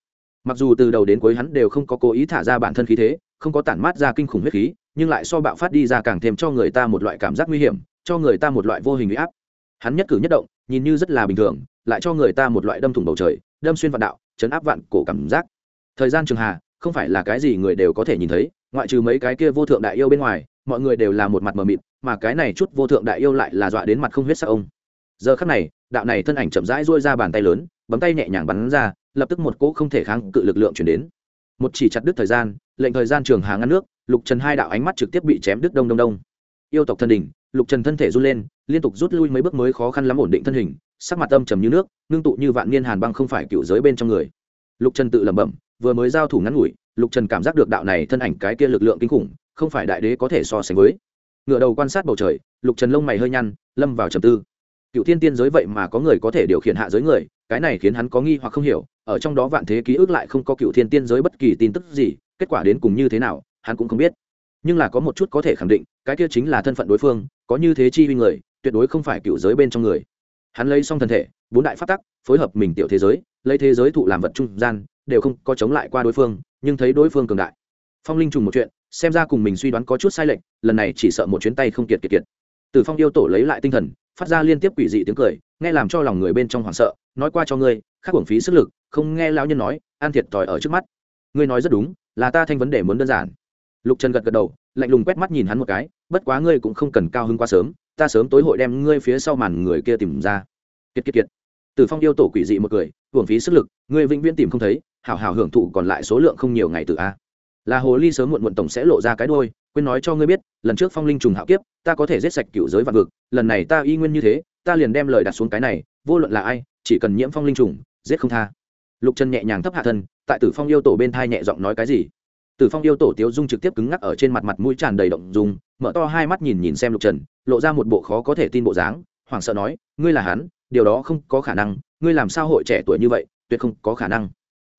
Mặc dù từ đầu đến cuối hắn đều không có cố ý thả ra bản thân khí thế, không có tản mát ra kinh khủng huyết khí, nhưng lại so bạo phát đi ra càng thêm cho người ta một loại cảm giác nguy hiểm, cho người ta một loại vô hình huy áp. Hắn nhất cử nhất động, nhìn như rất là bình thường, lại cho người ta một loại đâm thủng bầu trời, đâm xuyên vạn đạo, chấn áp vạn cổ cảm giác. Thời gian trường hà, không phải là cái gì người đều có thể nhìn thấy, ngoại trừ mấy cái kia vô thượng đại yêu bên ngoài mọi người đều là một mặt mờ mịt, mà cái này chút vô thượng đại yêu lại là dọa đến mặt không huyết sắc ông. Giờ khắc này, đạo này thân ảnh chậm rãi duỗi ra bàn tay lớn, bấm tay nhẹ nhàng bắn ra, lập tức một cỗ không thể kháng cự lực lượng chuyển đến. Một chỉ chặt đứt thời gian, lệnh thời gian trường hà ngăn nước, lục trần hai đạo ánh mắt trực tiếp bị chém đứt đông đông đông. Yêu tộc thân đỉnh, lục trần thân thể run lên, liên tục rút lui mấy bước mới khó khăn lắm ổn định thân hình, sắc mặt âm trầm như nước, ngưng tụ như vạn niên hàn băng không phải cựu giới bên trong người. Lục trần tự lẩm bẩm, vừa mới giao thủ ngắn ngủi, lục trần cảm giác được đạo này thân ảnh cái kia lực lượng kinh khủng không phải đại đế có thể so sánh với. Ngựa đầu quan sát bầu trời, lục trần lông mày hơi nhăn, lâm vào trầm tư. Cựu thiên tiên giới vậy mà có người có thể điều khiển hạ giới người, cái này khiến hắn có nghi hoặc không hiểu, ở trong đó vạn thế ký ức lại không có cựu thiên tiên giới bất kỳ tin tức gì, kết quả đến cùng như thế nào, hắn cũng không biết. Nhưng là có một chút có thể khẳng định, cái kia chính là thân phận đối phương, có như thế chi huy người, tuyệt đối không phải cựu giới bên trong người. Hắn lấy xong thân thể, bốn đại phát tắc, phối hợp mình tiểu thế giới, lấy thế giới thụ làm vật trung gian, đều không có chống lại qua đối phương, nhưng thấy đối phương cường đại. Phong linh trùng một chuyện xem ra cùng mình suy đoán có chút sai lệch, lần này chỉ sợ một chuyến tay không kiệt kiệt kiệt. Từ phong yêu tổ lấy lại tinh thần, phát ra liên tiếp quỷ dị tiếng cười, nghe làm cho lòng người bên trong hoảng sợ, nói qua cho ngươi, khắc uổng phí sức lực, không nghe lão nhân nói an thiệt thòi ở trước mắt. Ngươi nói rất đúng, là ta thanh vấn đề muốn đơn giản. Lục trần gật gật đầu, lạnh lùng quét mắt nhìn hắn một cái, bất quá ngươi cũng không cần cao hứng quá sớm, ta sớm tối hội đem ngươi phía sau màn người kia tìm ra. Kiệt kiệt kiệt. Từ phong yêu tổ quỷ dị một cười hưởng phí sức lực, ngươi vĩnh viễn tìm không thấy, hảo hảo hưởng thụ còn lại số lượng không nhiều ngày từ a là hồ ly sớm muộn muộn tổng sẽ lộ ra cái đôi quên nói cho ngươi biết, lần trước phong linh trùng hạo kiếp, ta có thể giết sạch cựu giới vạn vực, lần này ta y nguyên như thế, ta liền đem lời đặt xuống cái này, vô luận là ai, chỉ cần nhiễm phong linh trùng, giết không tha. Lục trần nhẹ nhàng thấp hạ thân, tại tử phong yêu tổ bên thai nhẹ giọng nói cái gì? Tử phong yêu tổ tiếu dung trực tiếp cứng ngắc ở trên mặt mặt mũi tràn đầy động dung, mở to hai mắt nhìn nhìn xem lục trần lộ ra một bộ khó có thể tin bộ dáng, hoảng sợ nói, ngươi là hắn, điều đó không có khả năng, ngươi làm sao hội trẻ tuổi như vậy, tuyệt không có khả năng.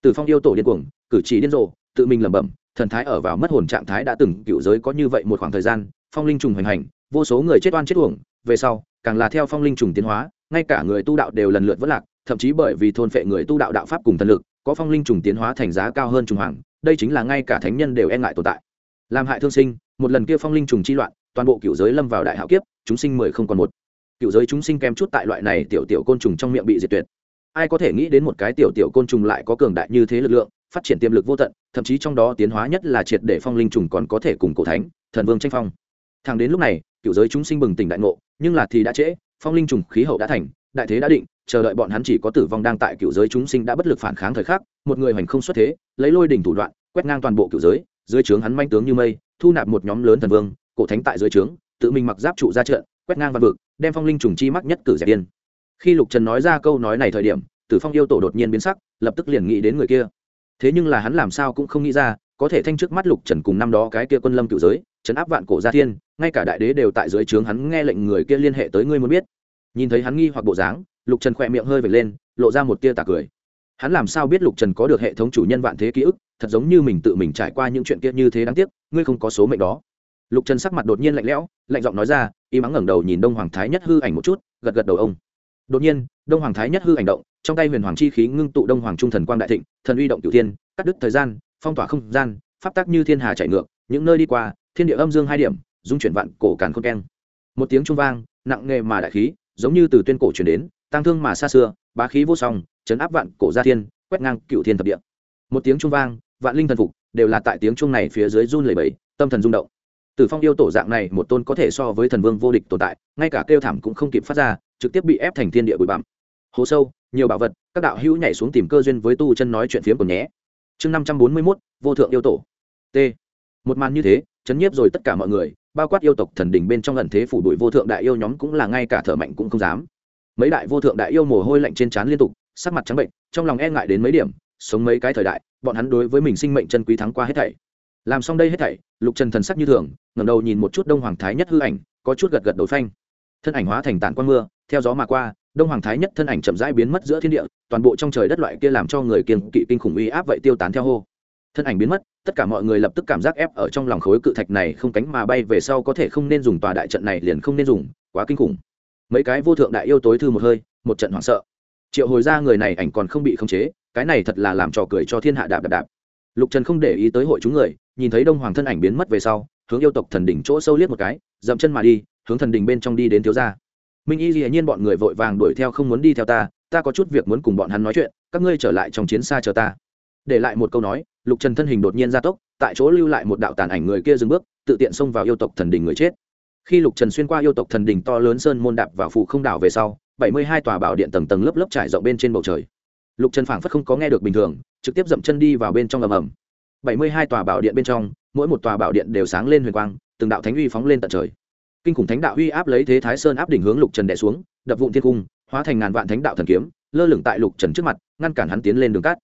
Tử phong yêu tổ điên cuồng, cử chỉ điên rồ, tự mình lẩm bẩm thần thái ở vào mất hồn trạng thái đã từng cựu giới có như vậy một khoảng thời gian, phong linh trùng hoành hành, vô số người chết oan chết uổng, về sau, càng là theo phong linh trùng tiến hóa, ngay cả người tu đạo đều lần lượt vất lạc, thậm chí bởi vì thôn phệ người tu đạo đạo pháp cùng thần lực, có phong linh trùng tiến hóa thành giá cao hơn trùng hoàng, đây chính là ngay cả thánh nhân đều e ngại tồn tại. Làm hại thương sinh, một lần kia phong linh trùng chi loạn, toàn bộ cựu giới lâm vào đại hạo kiếp, chúng sinh mười không còn một. Cựu giới chúng sinh kém chút tại loại này tiểu tiểu côn trùng trong miệng bị diệt tuyệt. Ai có thể nghĩ đến một cái tiểu tiểu côn trùng lại có cường đại như thế lực lượng phát triển tiềm lực vô tận, thậm chí trong đó tiến hóa nhất là triệt để phong linh trùng còn có thể cùng cổ thánh, thần vương tranh phong thẳng đến lúc này, cựu giới chúng sinh bừng tỉnh đại ngộ, nhưng là thì đã trễ, phong linh trùng khí hậu đã thành, đại thế đã định, chờ đợi bọn hắn chỉ có tử vong đang tại cựu giới chúng sinh đã bất lực phản kháng thời khắc, một người hoành không xuất thế, lấy lôi đỉnh thủ đoạn, quét ngang toàn bộ cựu giới, dưới trướng hắn manh tướng như mây, thu nạp một nhóm lớn thần vương, cổ thánh tại dưới trướng, tự mình mặc giáp trụ ra trận, quét ngang văn vực, đem phong linh trùng chi mắc nhất cử dẹp điên. khi lục trần nói ra câu nói này thời điểm, tử phong yêu tổ đột nhiên biến sắc, lập tức liền nghĩ đến người kia thế nhưng là hắn làm sao cũng không nghĩ ra, có thể thanh trước mắt lục trần cùng năm đó cái kia quân lâm cựu giới, trấn áp vạn cổ gia thiên, ngay cả đại đế đều tại dưới trướng hắn nghe lệnh người kia liên hệ tới ngươi muốn biết. Nhìn thấy hắn nghi hoặc bộ dáng, lục trần khỏe miệng hơi vệt lên, lộ ra một tia tà cười. Hắn làm sao biết lục trần có được hệ thống chủ nhân vạn thế ký ức, thật giống như mình tự mình trải qua những chuyện kia như thế đáng tiếc, ngươi không có số mệnh đó. Lục trần sắc mặt đột nhiên lạnh lẽo, lạnh giọng nói ra y mắng ngẩng đầu nhìn đông hoàng thái nhất hư ảnh một chút, gật gật đầu ông. Đột nhiên, đông hoàng thái nhất hư ảnh động trong tay huyền hoàng chi khí ngưng tụ đông hoàng trung thần quang đại thịnh, thần uy động cửu thiên, cắt đứt thời gian, phong tỏa không gian, pháp tác như thiên hà chạy ngược, những nơi đi qua, thiên địa âm dương hai điểm, dung chuyển vạn cổ càn khôn keng. Một tiếng trung vang, nặng nghề mà đại khí, giống như từ tuyên cổ truyền đến tăng thương mà xa xưa, bá khí vô song, chấn áp vạn cổ gia thiên, quét ngang cửu thiên thập địa. Một tiếng trung vang, vạn linh thần phục, đều là tại tiếng trung này phía dưới run lẩy bẩy, tâm thần rung động. Tử phong yêu tổ dạng này, một tôn có thể so với thần vương vô địch tồn tại, ngay cả kêu thảm cũng không kịp phát ra, trực tiếp bị ép thành thiên địa bụi bặm. Hố sâu nhiều bảo vật, các đạo hữu nhảy xuống tìm cơ duyên với tu chân nói chuyện phiếm còn nhé. Chương năm trăm bốn mươi mốt, vô thượng yêu tổ. T. Một màn như thế, chấn nhiếp rồi tất cả mọi người, bao quát yêu tộc thần đình bên trong ẩn thế phủ đuổi vô thượng đại yêu nhóm cũng là ngay cả thở mạnh cũng không dám. Mấy đại vô thượng đại yêu mồ hôi lạnh trên trán liên tục, sắc mặt trắng bệnh, trong lòng e ngại đến mấy điểm, sống mấy cái thời đại, bọn hắn đối với mình sinh mệnh chân quý thắng qua hết thảy. Làm xong đây hết thảy, lục trần thần sắc như thường, ngẩng đầu nhìn một chút đông hoàng thái nhất hư ảnh, có chút gật gật đầu phanh. Thân ảnh hóa thành tản quan mưa, theo gió mà qua đông hoàng thái nhất thân ảnh chậm rãi biến mất giữa thiên địa, toàn bộ trong trời đất loại kia làm cho người kiên kỵ kinh khủng uy áp vậy tiêu tán theo hô. Thân ảnh biến mất, tất cả mọi người lập tức cảm giác ép ở trong lòng khối cự thạch này không cánh mà bay về sau có thể không nên dùng tòa đại trận này liền không nên dùng, quá kinh khủng. Mấy cái vô thượng đại yêu tối thư một hơi, một trận hoảng sợ. Triệu hồi ra người này ảnh còn không bị khống chế, cái này thật là làm trò cười cho thiên hạ đạp đạp đạp. Lục trần không để ý tới hội chúng người, nhìn thấy đông hoàng thân ảnh biến mất về sau, hướng yêu tộc thần đỉnh chỗ sâu liếc một cái, dậm chân mà đi, hướng thần đỉnh bên trong đi đến thiếu gia minh y dĩ nhiên bọn người vội vàng đuổi theo không muốn đi theo ta ta có chút việc muốn cùng bọn hắn nói chuyện, các ngươi trở lại trong chiến xa chờ ta. Để lại một câu nói, lục trần thân hình đột nhiên gia tốc, tại chỗ lưu lại một đạo tàn ảnh người kia dừng bước, tự tiện xông vào yêu tộc thần đình người chết. Khi lục trần xuyên qua yêu tộc thần đình to lớn sơn môn đạp vào phụ không đảo về sau, bảy mươi hai tòa bảo điện tầng tầng lớp lớp trải rộng bên trên bầu trời. Lục trần phảng phất không có nghe được bình thường, trực tiếp dậm chân đi vào bên trong ầm ầm. bảy mươi hai tòa bảo điện bên trong, mỗi một tòa bảo điện đều sáng lên huyền quang, từng đạo thánh uy phóng lên tận trời kinh khủng thánh đạo uy áp lấy thế thái sơn áp đỉnh hướng lục trần đẻ xuống, đập vụn thiên cung, hóa thành ngàn vạn thánh đạo thần kiếm, lơ lửng tại lục trần trước mặt, ngăn cản hắn tiến lên đường cát.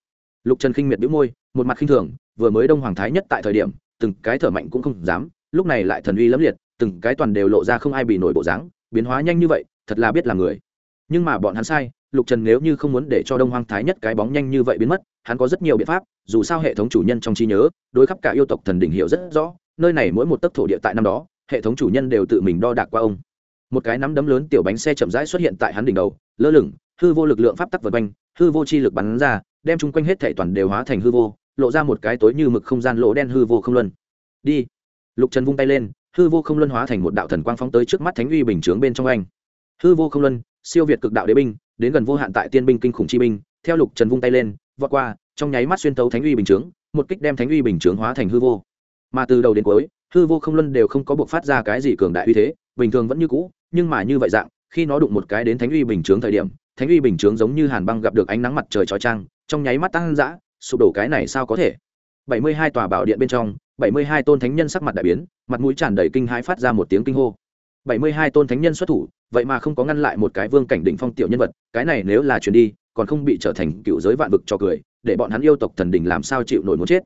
Lục trần khinh miệt đĩu môi, một mặt khinh thường, vừa mới đông hoàng thái nhất tại thời điểm, từng cái thở mạnh cũng không dám, lúc này lại thần uy lẫm liệt, từng cái toàn đều lộ ra không ai bị nổi bộ dáng, biến hóa nhanh như vậy, thật là biết là người. Nhưng mà bọn hắn sai, lục trần nếu như không muốn để cho đông hoàng thái nhất cái bóng nhanh như vậy biến mất, hắn có rất nhiều biện pháp, dù sao hệ thống chủ nhân trong trí nhớ, đối khắp cả yêu tộc thần đỉnh hiểu rất rõ, nơi này mỗi một tấc thổ địa tại năm đó hệ thống chủ nhân đều tự mình đo đạc qua ông. Một cái nắm đấm lớn tiểu bánh xe chậm rãi xuất hiện tại hắn đỉnh đầu, lơ lửng, hư vô lực lượng pháp tắc vật quanh, hư vô chi lực bắn ra, đem chung quanh hết thệ toàn đều hóa thành hư vô, lộ ra một cái tối như mực không gian lỗ đen hư vô không luân. Đi. Lục trần vung tay lên, hư vô không luân hóa thành một đạo thần quang phóng tới trước mắt thánh uy bình chướng bên trong anh. Hư vô không luân, siêu việt cực đạo đế binh, đến gần vô hạn tại tiên binh kinh khủng chi binh, theo lục trần vung tay lên, vọt qua, trong nháy mắt xuyên tấu thánh uy bình chướng, một kích đem thánh uy bình chướng hóa thành hư vô. Mà từ đầu đến cuối hư vô không luân đều không có buộc phát ra cái gì cường đại uy thế, bình thường vẫn như cũ, nhưng mà như vậy dạng, khi nó đụng một cái đến thánh uy bình chướng thời điểm, thánh uy bình chướng giống như hàn băng gặp được ánh nắng mặt trời trói chang, trong nháy mắt tăng dã, sụp đổ cái này sao có thể? Bảy mươi hai tòa bảo điện bên trong, bảy mươi hai tôn thánh nhân sắc mặt đại biến, mặt mũi tràn đầy kinh hãi phát ra một tiếng kinh hô. Bảy mươi hai tôn thánh nhân xuất thủ, vậy mà không có ngăn lại một cái vương cảnh đỉnh phong tiểu nhân vật, cái này nếu là chuyển đi, còn không bị trở thành cựu giới vạn vực cho cười, để bọn hắn yêu tộc thần đình làm sao chịu nổi muốn chết?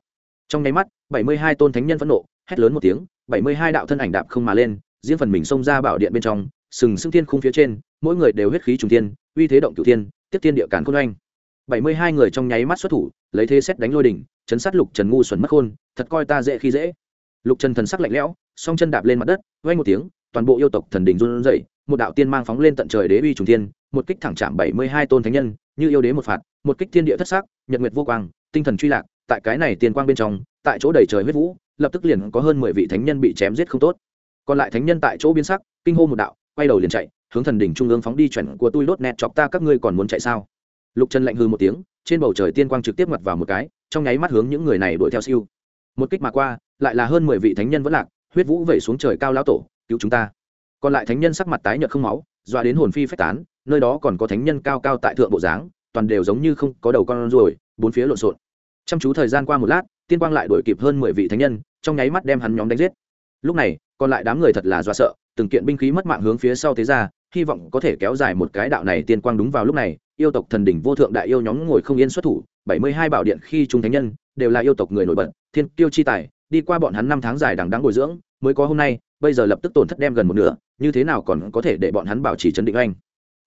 Trong nháy mắt, bảy mươi hai tôn thánh nhân phẫn nộ hét lớn một tiếng, bảy mươi hai đạo thân ảnh đạp không mà lên, riêng phần mình xông ra bảo điện bên trong, sừng sững thiên khung phía trên, mỗi người đều huyết khí trùng thiên, uy thế động cửu thiên, tiếp thiên địa cản khôn oanh. bảy mươi hai người trong nháy mắt xuất thủ, lấy thế xét đánh lôi đỉnh, chấn sát lục trần ngu xuẩn mất khôn, thật coi ta dễ khi dễ. Lục trần thần sắc lạnh lẽo, song chân đạp lên mặt đất, oanh một tiếng, toàn bộ yêu tộc thần đình run rẩy, một đạo tiên mang phóng lên tận trời đế uy trùng thiên, một kích thẳng chạm bảy mươi hai tôn thánh nhân, như yêu đế một phạt, một kích thiên địa thất sắc, nhật nguyệt vô quang, tinh thần truy lạc, tại cái này tiền quang bên trong, tại chỗ đầy trời huyết vũ lập tức liền có hơn mười vị thánh nhân bị chém giết không tốt. Còn lại thánh nhân tại chỗ biến sắc, kinh hô một đạo, quay đầu liền chạy, hướng thần đỉnh trung ương phóng đi chuẩn của tôi lốt nẹt chọc ta các ngươi còn muốn chạy sao? Lục trần lạnh hư một tiếng, trên bầu trời tiên quang trực tiếp mặt vào một cái, trong nháy mắt hướng những người này đuổi theo siêu. Một kích mà qua, lại là hơn mười vị thánh nhân vẫn lạc, huyết vũ vẩy xuống trời cao lão tổ, cứu chúng ta. Còn lại thánh nhân sắc mặt tái nhợt không máu, dọa đến hồn phi phách tán, nơi đó còn có thánh nhân cao cao tại thượng bộ dáng, toàn đều giống như không có đầu con ruồi, bốn phía lộn xộn. Chăm chú thời gian qua một lát tiên quang lại đuổi kịp hơn mười vị thánh nhân, trong nháy mắt đem hắn nhóm đánh giết. Lúc này, còn lại đám người thật là do sợ, từng kiện binh khí mất mạng hướng phía sau thế ra, hy vọng có thể kéo dài một cái đạo này tiên quang đúng vào lúc này, yêu tộc thần đỉnh vô thượng đại yêu nhóm ngồi không yên xuất thủ, bảy mươi hai bảo điện khi trung thánh nhân đều là yêu tộc người nổi bật, thiên Kiêu chi tài, đi qua bọn hắn năm tháng dài đằng đáng bồi dưỡng, mới có hôm nay, bây giờ lập tức tổn thất đem gần một nửa, như thế nào còn có thể để bọn hắn bảo trì chấn định anh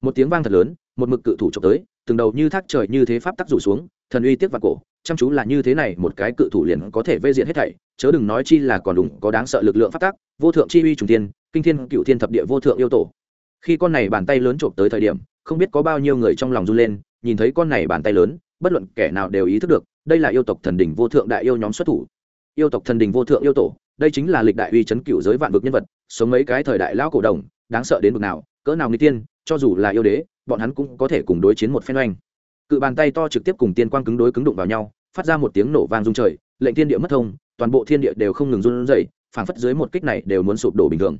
một tiếng vang thật lớn, một mực cự thủ trộm tới, từng đầu như thác trời như thế pháp tắc rủ xuống thần uy tiếc vạn cổ chăm chú là như thế này một cái cự thủ liền có thể vây diện hết thảy chớ đừng nói chi là còn đúng có đáng sợ lực lượng phát tác, vô thượng chi uy trùng tiên kinh thiên cựu thiên thập địa vô thượng yêu tổ. Khi con này bàn tay lớn trộm tới thời điểm không biết có bao nhiêu người trong lòng run lên nhìn thấy con này bàn tay lớn bất luận kẻ nào đều ý thức được đây là yêu tộc thần đình vô thượng đại yêu nhóm xuất thủ. Yêu tộc thần đình vô thượng yêu tổ đây chính là lịch đại uy chấn cựu giới vạn vực nhân vật sống mấy cái thời đại lão cổ đồng đáng sợ đến vực nào cỡ nào người tiên cho dù là yêu đế bọn hắn cũng có thể cùng đối chiến một phen oanh cự bàn tay to trực tiếp cùng tiên quang cứng đối cứng đụng vào nhau, phát ra một tiếng nổ vang rung trời, lệnh thiên địa mất thông, toàn bộ thiên địa đều không ngừng run rẩy, phảng phất dưới một kích này đều muốn sụp đổ bình thường.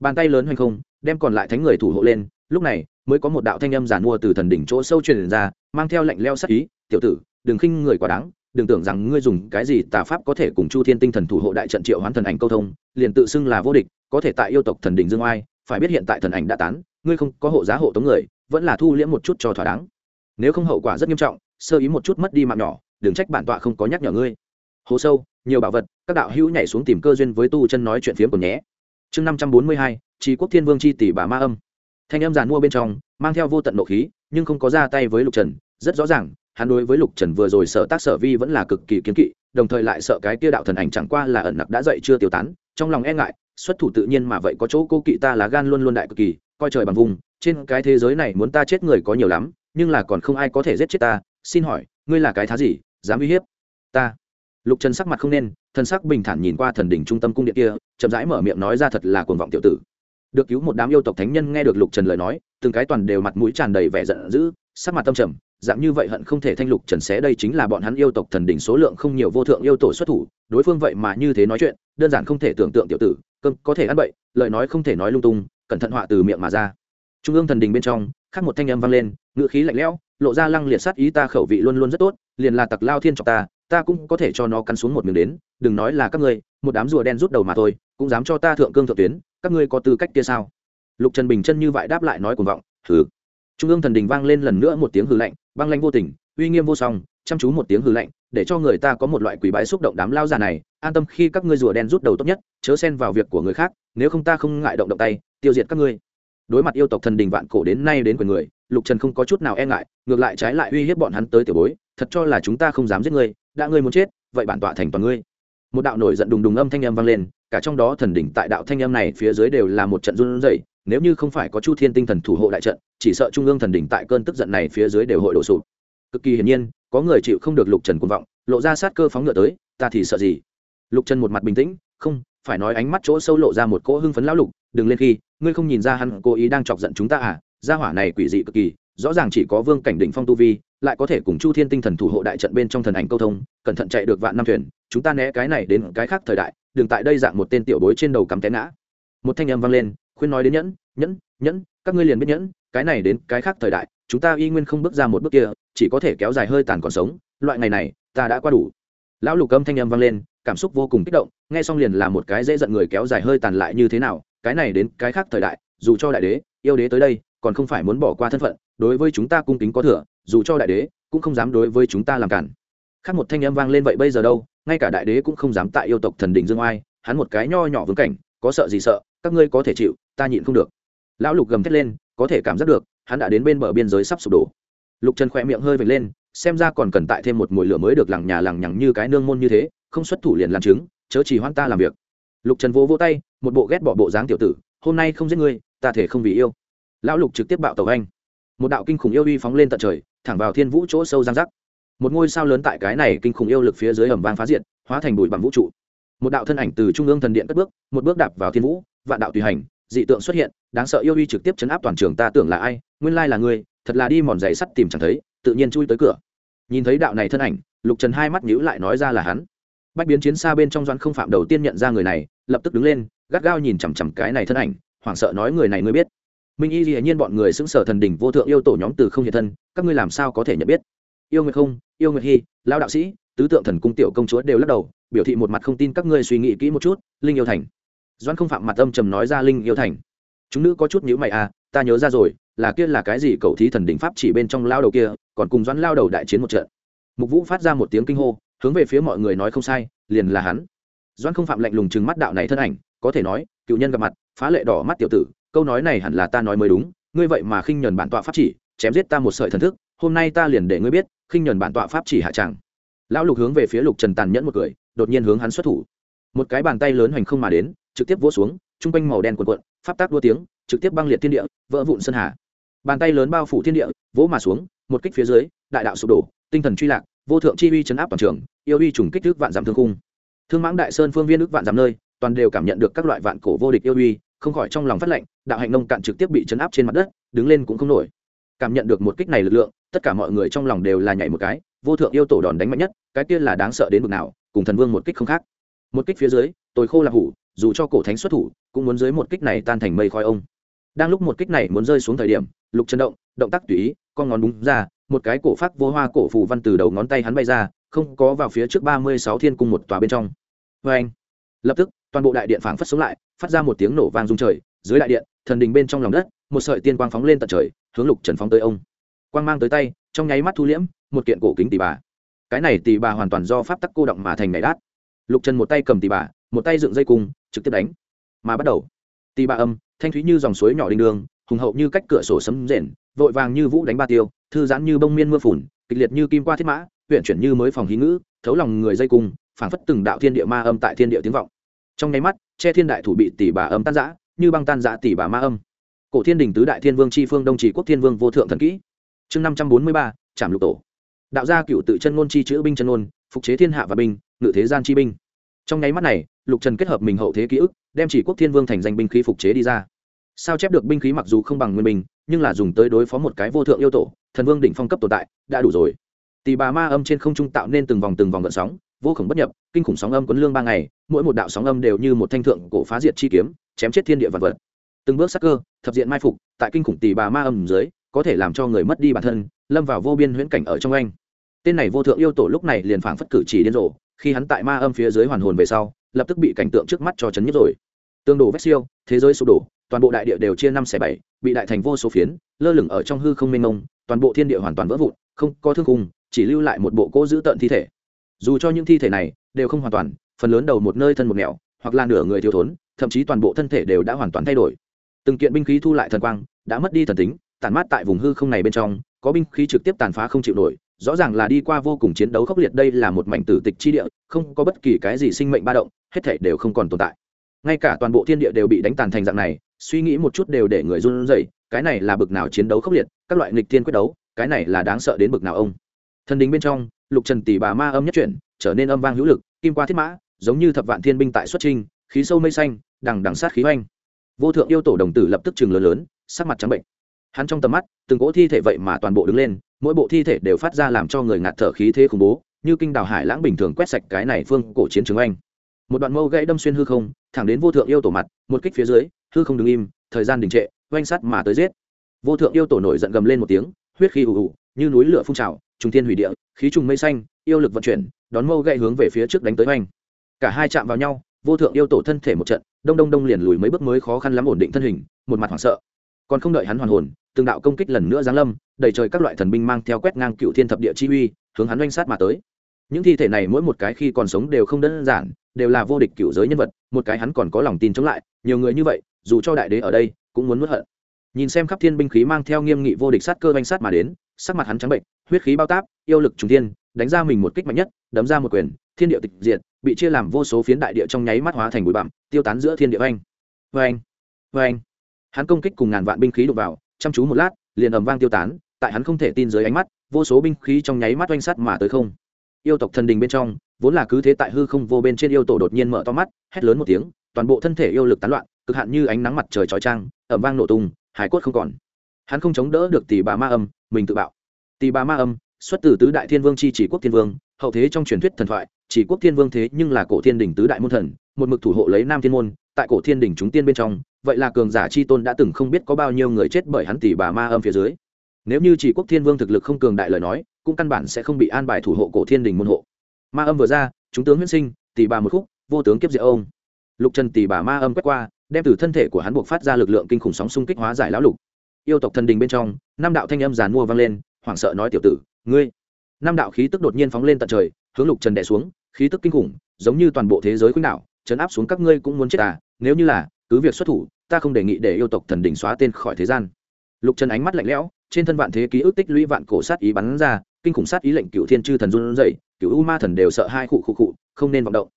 Bàn tay lớn hoành không, đem còn lại thánh người thủ hộ lên, lúc này mới có một đạo thanh âm giản mua từ thần đỉnh chỗ sâu truyền ra, mang theo lạnh leo sắc ý, tiểu tử, đừng khinh người quá đáng, đừng tưởng rằng ngươi dùng cái gì tà pháp có thể cùng chu thiên tinh thần thủ hộ đại trận triệu hoán thần ảnh câu thông, liền tự xưng là vô địch, có thể tại yêu tộc thần đỉnh dương oai, phải biết hiện tại thần ảnh đã tán, ngươi không có hộ giá hộ tống người, vẫn là thu liễm một chút cho thỏa đáng nếu không hậu quả rất nghiêm trọng, sơ ý một chút mất đi mạng nhỏ, đừng trách bản tọa không có nhắc nhở ngươi. Hồ sâu, nhiều bảo vật, các đạo hữu nhảy xuống tìm cơ duyên với tu chân nói chuyện phiếm của nhé. Chương năm trăm bốn mươi hai, tri quốc thiên vương c h i tỷ bà ma âm. Thanh âm giàn mua bên trong, mang theo vô tận nộ khí, nhưng không có ra tay với lục trần. Rất rõ ràng, hắn đối với lục trần vừa rồi sợ tác sở vi vẫn là cực kỳ kiến kỵ, đồng thời lại sợ cái kia đạo thần ảnh chẳng qua là ẩn nặc đã dậy chưa tiêu tán, trong lòng e ngại, xuất thủ tự nhiên mà vậy có chỗ cô kỵ ta là gan luôn luôn đại cực kỳ, coi trời bằng vùng, trên cái thế giới này muốn ta chết người có nhiều lắm nhưng là còn không ai có thể giết chết ta, xin hỏi, ngươi là cái thá gì, dám uy hiếp ta? Lục trần sắc mặt không nên thân sắc bình thản nhìn qua thần đỉnh trung tâm cung điện kia, chậm rãi mở miệng nói ra thật là cuồng vọng tiểu tử. Được cứu một đám yêu tộc thánh nhân nghe được lục trần lời nói, từng cái toàn đều mặt mũi tràn đầy vẻ giận dữ, sắc mặt tâm trầm, dạng như vậy hận không thể thanh lục trần xé đây chính là bọn hắn yêu tộc thần đỉnh số lượng không nhiều vô thượng yêu tổ xuất thủ, đối phương vậy mà như thế nói chuyện, đơn giản không thể tưởng tượng tiểu tử, cơm có thể ăn bậy, lời nói không thể nói lung tung, cẩn thận họa từ miệng mà ra. Trung ương thần đình bên trong khác một thanh âm vang lên ngự khí lạnh lẽo, lộ ra lăng liệt sát ý, ta khẩu vị luôn luôn rất tốt, liền là tặc lao thiên trọng ta ta cũng có thể cho nó cắn xuống một miếng đến, đừng nói là các ngươi, một đám rùa đen rút đầu mà thôi, cũng dám cho ta thượng cương thượng tuyến, các ngươi có tư cách kia sao? Lục trần bình chân như vậy đáp lại nói cuồng vọng, hừ. Trung ương thần đình vang lên lần nữa một tiếng hừ lạnh, băng lanh vô tình, uy nghiêm vô song, chăm chú một tiếng hừ lạnh, để cho người ta có một loại quỷ bái xúc động đám lao già này, an tâm khi các ngươi rùa đen rút đầu tốt nhất, chớ xen vào việc của người khác, nếu không ta không ngại động động tay, tiêu diệt các ngươi đối mặt yêu tộc thần đình vạn cổ đến nay đến quyền người, lục trần không có chút nào e ngại, ngược lại trái lại uy hiếp bọn hắn tới tiểu bối, thật cho là chúng ta không dám giết ngươi, đã ngươi muốn chết, vậy bản tọa thành toàn ngươi. Một đạo nổi giận đùng đùng âm thanh âm vang lên, cả trong đó thần đỉnh tại đạo thanh âm này phía dưới đều là một trận run rẩy, nếu như không phải có chu thiên tinh thần thủ hộ đại trận, chỉ sợ trung ương thần đỉnh tại cơn tức giận này phía dưới đều hội đổ sụp. Cực kỳ hiển nhiên, có người chịu không được lục trần cuồng vọng, lộ ra sát cơ phóng ngựa tới, ta thì sợ gì? Lục trần một mặt bình tĩnh, không phải nói ánh mắt chỗ sâu lộ ra một cỗ hưng phấn lão lục, đừng lên khi, ngươi không nhìn ra hắn cố ý đang chọc giận chúng ta à? Gia hỏa này quỷ dị cực kỳ, rõ ràng chỉ có vương cảnh đỉnh phong tu vi, lại có thể cùng chu thiên tinh thần thủ hộ đại trận bên trong thần ảnh câu thông, cẩn thận chạy được vạn năm thuyền, chúng ta né cái này đến cái khác thời đại, đừng tại đây dạng một tên tiểu bối trên đầu cắm té ngã. Một thanh âm vang lên, khuyên nói đến nhẫn nhẫn nhẫn, các ngươi liền biết nhẫn, cái này đến cái khác thời đại, chúng ta y nguyên không bước ra một bước kia, chỉ có thể kéo dài hơi tàn còn sống, loại ngày này, ta đã qua đủ lão lục âm thanh âm vang lên, cảm xúc vô cùng kích động, nghe xong liền là một cái dễ giận người kéo dài hơi tàn lại như thế nào, cái này đến cái khác thời đại, dù cho đại đế, yêu đế tới đây, còn không phải muốn bỏ qua thân phận, đối với chúng ta cung kính có thừa, dù cho đại đế, cũng không dám đối với chúng ta làm cản. Khác một thanh âm vang lên vậy bây giờ đâu, ngay cả đại đế cũng không dám tại yêu tộc thần đình dương oai, hắn một cái nho nhỏ vướng cảnh, có sợ gì sợ, các ngươi có thể chịu, ta nhịn không được. Lão lục gầm thét lên, có thể cảm giác được, hắn đã đến bên bờ biên giới sắp sụp đổ. Lục trần khỏe miệng hơi vệt lên xem ra còn cần tại thêm một mùi lửa mới được lằng nhà lằng nhằng như cái nương môn như thế, không xuất thủ liền làm chứng, chớ chỉ hoan ta làm việc. Lục trần vỗ vỗ tay, một bộ ghét bỏ bộ dáng tiểu tử, hôm nay không giết ngươi, ta thể không vì yêu. Lão lục trực tiếp bạo tàu anh. Một đạo kinh khủng yêu uy phóng lên tận trời, thẳng vào thiên vũ chỗ sâu giang rắc một ngôi sao lớn tại cái này kinh khủng yêu lực phía dưới ẩm vang phá diện hóa thành bụi bằng vũ trụ. Một đạo thân ảnh từ trung ương thần điện cất bước, một bước đạp vào thiên vũ, vạn đạo tùy hành, dị tượng xuất hiện, đáng sợ yêu uy trực tiếp chấn áp toàn trường, ta tưởng là ai, nguyên lai là ngươi, thật là đi mòn giày sắt tìm chẳng thấy, tự nhiên chui tới cửa nhìn thấy đạo này thân ảnh, lục trần hai mắt nhíu lại nói ra là hắn. Bách biến chiến xa bên trong doãn không phạm đầu tiên nhận ra người này, lập tức đứng lên, gắt gao nhìn chằm chằm cái này thân ảnh, hoảng sợ nói người này ngươi biết. Minh y hiển nhiên bọn người xứng sở thần đỉnh vô thượng yêu tổ nhóm từ không hiện thân, các ngươi làm sao có thể nhận biết? Yêu nguyệt không, yêu nguyệt hy lao đạo sĩ, tứ tượng thần cung tiểu công chúa đều lắc đầu, biểu thị một mặt không tin các ngươi suy nghĩ kỹ một chút, linh yêu thành. Doãn không phạm mặt âm trầm nói ra linh yêu thành. Chúng nữ có chút nhữ mày à ta nhớ ra rồi là kia là cái gì Cậu thí thần đỉnh pháp chỉ bên trong lao đầu kia, còn cùng doãn lao đầu đại chiến một trận. Mục vũ phát ra một tiếng kinh hô, hướng về phía mọi người nói không sai, liền là hắn. Doãn không phạm lạnh lùng chừng mắt đạo này thân ảnh, có thể nói, cựu nhân gặp mặt, phá lệ đỏ mắt tiểu tử, câu nói này hẳn là ta nói mới đúng, ngươi vậy mà khinh nhờn bản tọa pháp chỉ, chém giết ta một sợi thần thức, hôm nay ta liền để ngươi biết, khinh nhờn bản tọa pháp chỉ hạ chẳng. lão lục hướng về phía lục trần tàn nhẫn một cười, đột nhiên hướng hắn xuất thủ. Một cái bàn tay lớn hoành không mà đến, trực tiếp vỗ xuống, trung quanh màu đen cuộn cuộn, pháp tác đua tiếng, trực tiếp băng liệt thiên địa, vỡ vụn sơn hà bàn tay lớn bao phủ thiên địa, vỗ mà xuống, một kích phía dưới, đại đạo sụp đổ, tinh thần truy lạc, vô thượng chi uy chấn áp toàn trường, yêu uy trùng kích thước vạn giảm thương cung thương mãng đại sơn phương viên ước vạn giảm nơi, toàn đều cảm nhận được các loại vạn cổ vô địch yêu uy, không khỏi trong lòng phát lệnh, đạo hạnh nông cạn trực tiếp bị chấn áp trên mặt đất, đứng lên cũng không nổi. Cảm nhận được một kích này lực lượng, tất cả mọi người trong lòng đều là nhảy một cái, vô thượng yêu tổ đòn đánh mạnh nhất, cái kia là đáng sợ đến mức nào, cùng thần vương một kích không khác. Một kích phía dưới, tôi khô là hủ, dù cho cổ thánh xuất thủ, cũng muốn dưới một kích này tan thành mây khói ông đang lúc một kích này muốn rơi xuống thời điểm, lục chân động động tác tùy ý, con ngón búng ra, một cái cổ phát vô hoa cổ phù văn từ đầu ngón tay hắn bay ra, không có vào phía trước ba mươi sáu thiên cung một tòa bên trong. Vê anh, lập tức, toàn bộ đại điện phảng phất xuống lại, phát ra một tiếng nổ vang rung trời, dưới đại điện, thần đình bên trong lòng đất, một sợi tiên quang phóng lên tận trời, hướng lục trần phóng tới ông. Quang mang tới tay, trong nháy mắt thu liễm, một kiện cổ kính tỷ bà. Cái này tỷ bà hoàn toàn do pháp tắc cô động mà thành này đát. Lục trần một tay cầm tỷ bà, một tay dựng dây cung, trực tiếp đánh. Mà bắt đầu tỷ bà âm thanh thúy như dòng suối nhỏ đinh đường, hùng hậu như cách cửa sổ sấm rền, vội vàng như vũ đánh ba tiêu, thư giãn như bông miên mưa phùn, kịch liệt như kim qua thiết mã huyện chuyển như mới phòng hí ngữ, thấu lòng người dây cung, phảng phất từng đạo thiên địa ma âm tại thiên địa tiếng vọng. Trong nháy mắt, che thiên đại thủ bị tỷ bà âm tan giã như băng tan giã tỷ bà ma âm. Cổ thiên đình tứ đại thiên vương tri phương đông chỉ quốc thiên vương vô thượng thần kỹ. Chương năm trăm bốn mươi ba, trảm lục tổ. Đạo gia cựu tự chân ngôn chi chữ binh chân ngôn, phục chế thiên hạ và binh, ngự thế gian chi binh. Trong nháy mắt này, lục trần kết hợp mình hậu thế ký ức đem chỉ quốc thiên vương thành danh binh khí phục chế đi ra. Sao chép được binh khí mặc dù không bằng nguyên bình, nhưng là dùng tới đối phó một cái vô thượng yêu tổ, thần vương đỉnh phong cấp tồn tại, đã đủ rồi. Tỷ bà ma âm trên không trung tạo nên từng vòng từng vòng gợn sóng, vô khổng bất nhập, kinh khủng sóng âm quấn lương ba ngày, mỗi một đạo sóng âm đều như một thanh thượng cổ phá diệt chi kiếm, chém chết thiên địa vật vật. Từng bước sắc cơ, thập diện mai phục, tại kinh khủng tỷ bà ma âm dưới, có thể làm cho người mất đi bản thân, lâm vào vô biên huyễn cảnh ở trong anh. Tên này vô thượng yêu tổ lúc này liền phảng phất cử chỉ điên rồ, khi hắn tại ma âm phía dưới hoàn hồn về sau lập tức bị cảnh tượng trước mắt cho chấn nhất rồi. Tương đồ vét siêu, thế giới sụp đổ, toàn bộ đại địa đều chia năm xẻ bảy, bị đại thành vô số phiến, lơ lửng ở trong hư không mênh mông, toàn bộ thiên địa hoàn toàn vỡ vụn, không có thương khung, chỉ lưu lại một bộ cỗ giữ tợn thi thể. Dù cho những thi thể này đều không hoàn toàn, phần lớn đầu một nơi thân một nẻo, hoặc là nửa người thiếu thốn, thậm chí toàn bộ thân thể đều đã hoàn toàn thay đổi. Từng kiện binh khí thu lại thần quang, đã mất đi thần tính tàn mát tại vùng hư không này bên trong, có binh khí trực tiếp tàn phá không chịu nổi rõ ràng là đi qua vô cùng chiến đấu khốc liệt, đây là một mảnh tử tịch chi địa, không có bất kỳ cái gì sinh mệnh ba động, hết thể đều không còn tồn tại. Ngay cả toàn bộ thiên địa đều bị đánh tàn thành dạng này, suy nghĩ một chút đều để người run rẩy, cái này là bực nào chiến đấu khốc liệt, các loại nghịch thiên quyết đấu, cái này là đáng sợ đến bực nào ông. Thần đình bên trong, lục trần tỷ bà ma âm nhất chuyển, trở nên âm vang hữu lực, kim qua thiết mã, giống như thập vạn thiên binh tại xuất trinh khí sâu mây xanh, đằng đằng sát khí oanh vô thượng yêu tổ đồng tử lập tức trường lớn lớn, sắc mặt trắng bệnh hắn trong tầm mắt từng cỗ thi thể vậy mà toàn bộ đứng lên mỗi bộ thi thể đều phát ra làm cho người ngạt thở khí thế khủng bố như kinh đào hải lãng bình thường quét sạch cái này phương cổ chiến trường anh, một đoạn mâu gãy đâm xuyên hư không thẳng đến vô thượng yêu tổ mặt một kích phía dưới hư không đứng im thời gian đình trệ oanh sắt mà tới giết. Vô thượng yêu tổ nổi giận gầm lên một tiếng huyết khí ù ù như núi lửa phun trào trùng thiên hủy địa khí trùng mây xanh yêu lực vận chuyển đón mâu gãy hướng về phía trước đánh tới oanh. Cả hai chạm vào nhau vô thượng yêu tổ thân thể một trận đông đông đông liền lùi mấy bước mới khó khăn lắm ổn định thân hình một mặt hoảng sợ còn không đợi hắn hoàn hồn, từng đạo công kích lần nữa giáng lâm đẩy trời các loại thần binh mang theo quét ngang cựu thiên thập địa chi uy, hướng hắn oanh sát mà tới. Những thi thể này mỗi một cái khi còn sống đều không đơn giản, đều là vô địch cựu giới nhân vật, một cái hắn còn có lòng tin chống lại, nhiều người như vậy, dù cho đại đế ở đây, cũng muốn mất hận. Nhìn xem khắp thiên binh khí mang theo nghiêm nghị vô địch sát cơ oanh sát mà đến, sắc mặt hắn trắng bệnh, huyết khí bao táp, yêu lực trùng thiên, đánh ra mình một kích mạnh nhất, đấm ra một quyền, thiên địa tịch diệt, bị chia làm vô số phiến đại địa trong nháy mắt hóa thành bụi bặm, tiêu tán giữa thiên địa oanh. Oanh oanh hắn công kích cùng ngàn vạn binh khí đục vào, chăm chú một lát, liền ầm vang tiêu tán, tại hắn không thể tin dưới ánh mắt, vô số binh khí trong nháy mắt oanh sắt mà tới không. Yêu tộc thần đình bên trong, vốn là cứ thế tại hư không vô bên trên yêu tổ đột nhiên mở to mắt, hét lớn một tiếng, toàn bộ thân thể yêu lực tán loạn, cực hạn như ánh nắng mặt trời trói trang ẩm vang nổ tung, hải cốt không còn. Hắn không chống đỡ được tỷ bà ma âm, mình tự bạo. Tỷ bà ma âm, xuất từ tứ đại thiên vương chi chỉ quốc thiên vương, hậu thế trong truyền thuyết thần thoại, chỉ quốc thiên vương thế nhưng là cổ thiên đình tứ đại môn thần, một mực thủ hộ lấy nam thiên môn, tại cổ thiên đình chúng tiên bên trong vậy là cường giả chi tôn đã từng không biết có bao nhiêu người chết bởi hắn tỷ bà ma âm phía dưới. Nếu như chỉ quốc thiên vương thực lực không cường đại lời nói, cũng căn bản sẽ không bị an bài thủ hộ cổ thiên đình môn hộ. Ma âm vừa ra, chúng tướng huyễn sinh tỷ bà một khúc, vô tướng kiếp diệt ông. Lục trần tỷ bà ma âm quét qua, đem từ thân thể của hắn buộc phát ra lực lượng kinh khủng sóng xung kích hóa giải lão lục. Yêu tộc thần đình bên trong, năm đạo thanh âm giàn mua vang lên, hoảng sợ nói tiểu tử, ngươi. Năm đạo khí tức đột nhiên phóng lên tận trời, hướng lục trần đẻ xuống, khí tức kinh khủng, giống như toàn bộ thế giới khuynh đảo chấn áp xuống các ngươi cũng muốn chết à nếu như là cứ việc xuất thủ, ta không đề nghị để yêu tộc thần đình xóa tên khỏi thế gian. Lục trần ánh mắt lạnh lẽo, trên thân vạn thế ký ức tích lũy vạn cổ sát ý bắn ra, kinh khủng sát ý lệnh cựu thiên chư thần run dậy cựu u ma thần đều sợ hai khụ khụ khụ, không nên vọng động.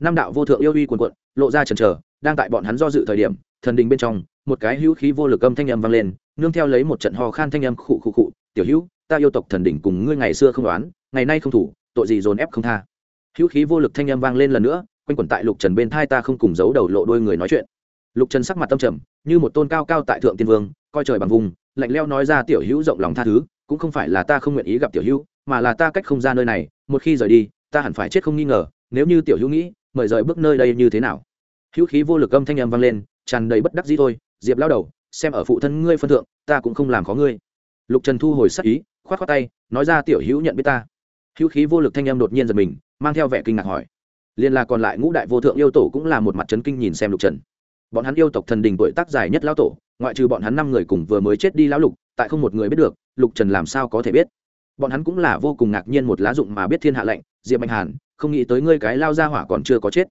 Nam đạo vô thượng yêu uy quần quận lộ ra trần trờ đang tại bọn hắn do dự thời điểm, thần đình bên trong, một cái hữu khí vô lực âm thanh âm vang lên, nương theo lấy một trận ho khan thanh âm khụ khụ khụ, tiểu hữu, ta yêu tộc thần đỉnh cùng ngươi ngày xưa không đoán ngày nay không thủ, tội gì dồn ép không tha. Hữu khí vô lực thanh âm vang lên lần nữa, quanh quẩn tại lục trần bên thai ta không cùng giấu đầu lộ đôi người nói chuyện lục trần sắc mặt tâm trầm, như một tôn cao cao tại thượng tiên vương, coi trời bằng vùng, lạnh leo nói ra, tiểu hữu rộng lòng tha thứ, cũng không phải là ta không nguyện ý gặp tiểu hữu, mà là ta cách không ra nơi này, một khi rời đi, ta hẳn phải chết không nghi ngờ, nếu như tiểu hữu nghĩ, mời rời bước nơi đây như thế nào? Hữu khí vô lực âm thanh âm vang lên, tràn đầy bất đắc dĩ thôi, diệp lao đầu, xem ở phụ thân ngươi phân thượng, ta cũng không làm khó ngươi. Lục trần thu hồi sắc ý k h o á t khoác tay, nói ra, tiểu hữu nhận biết ta. Hữu khí vô lực thanh âm đột nhiên giật mình, mang theo vẻ kinh ngạc hỏi, liên là còn lại ngũ đại vô thượng yêu tổ cũng là một mặt trấn kinh nhìn xem lục trần bọn hắn yêu tộc thần đình tuổi tác dài nhất lão tổ, ngoại trừ bọn hắn năm người cùng vừa mới chết đi lão lục, tại không một người biết được, lục trần làm sao có thể biết. Bọn hắn cũng là vô cùng ngạc nhiên một lá dụng mà biết thiên hạ lệnh, diệp mạnh hàn, không nghĩ tới ngươi cái lao ra hỏa còn chưa có chết.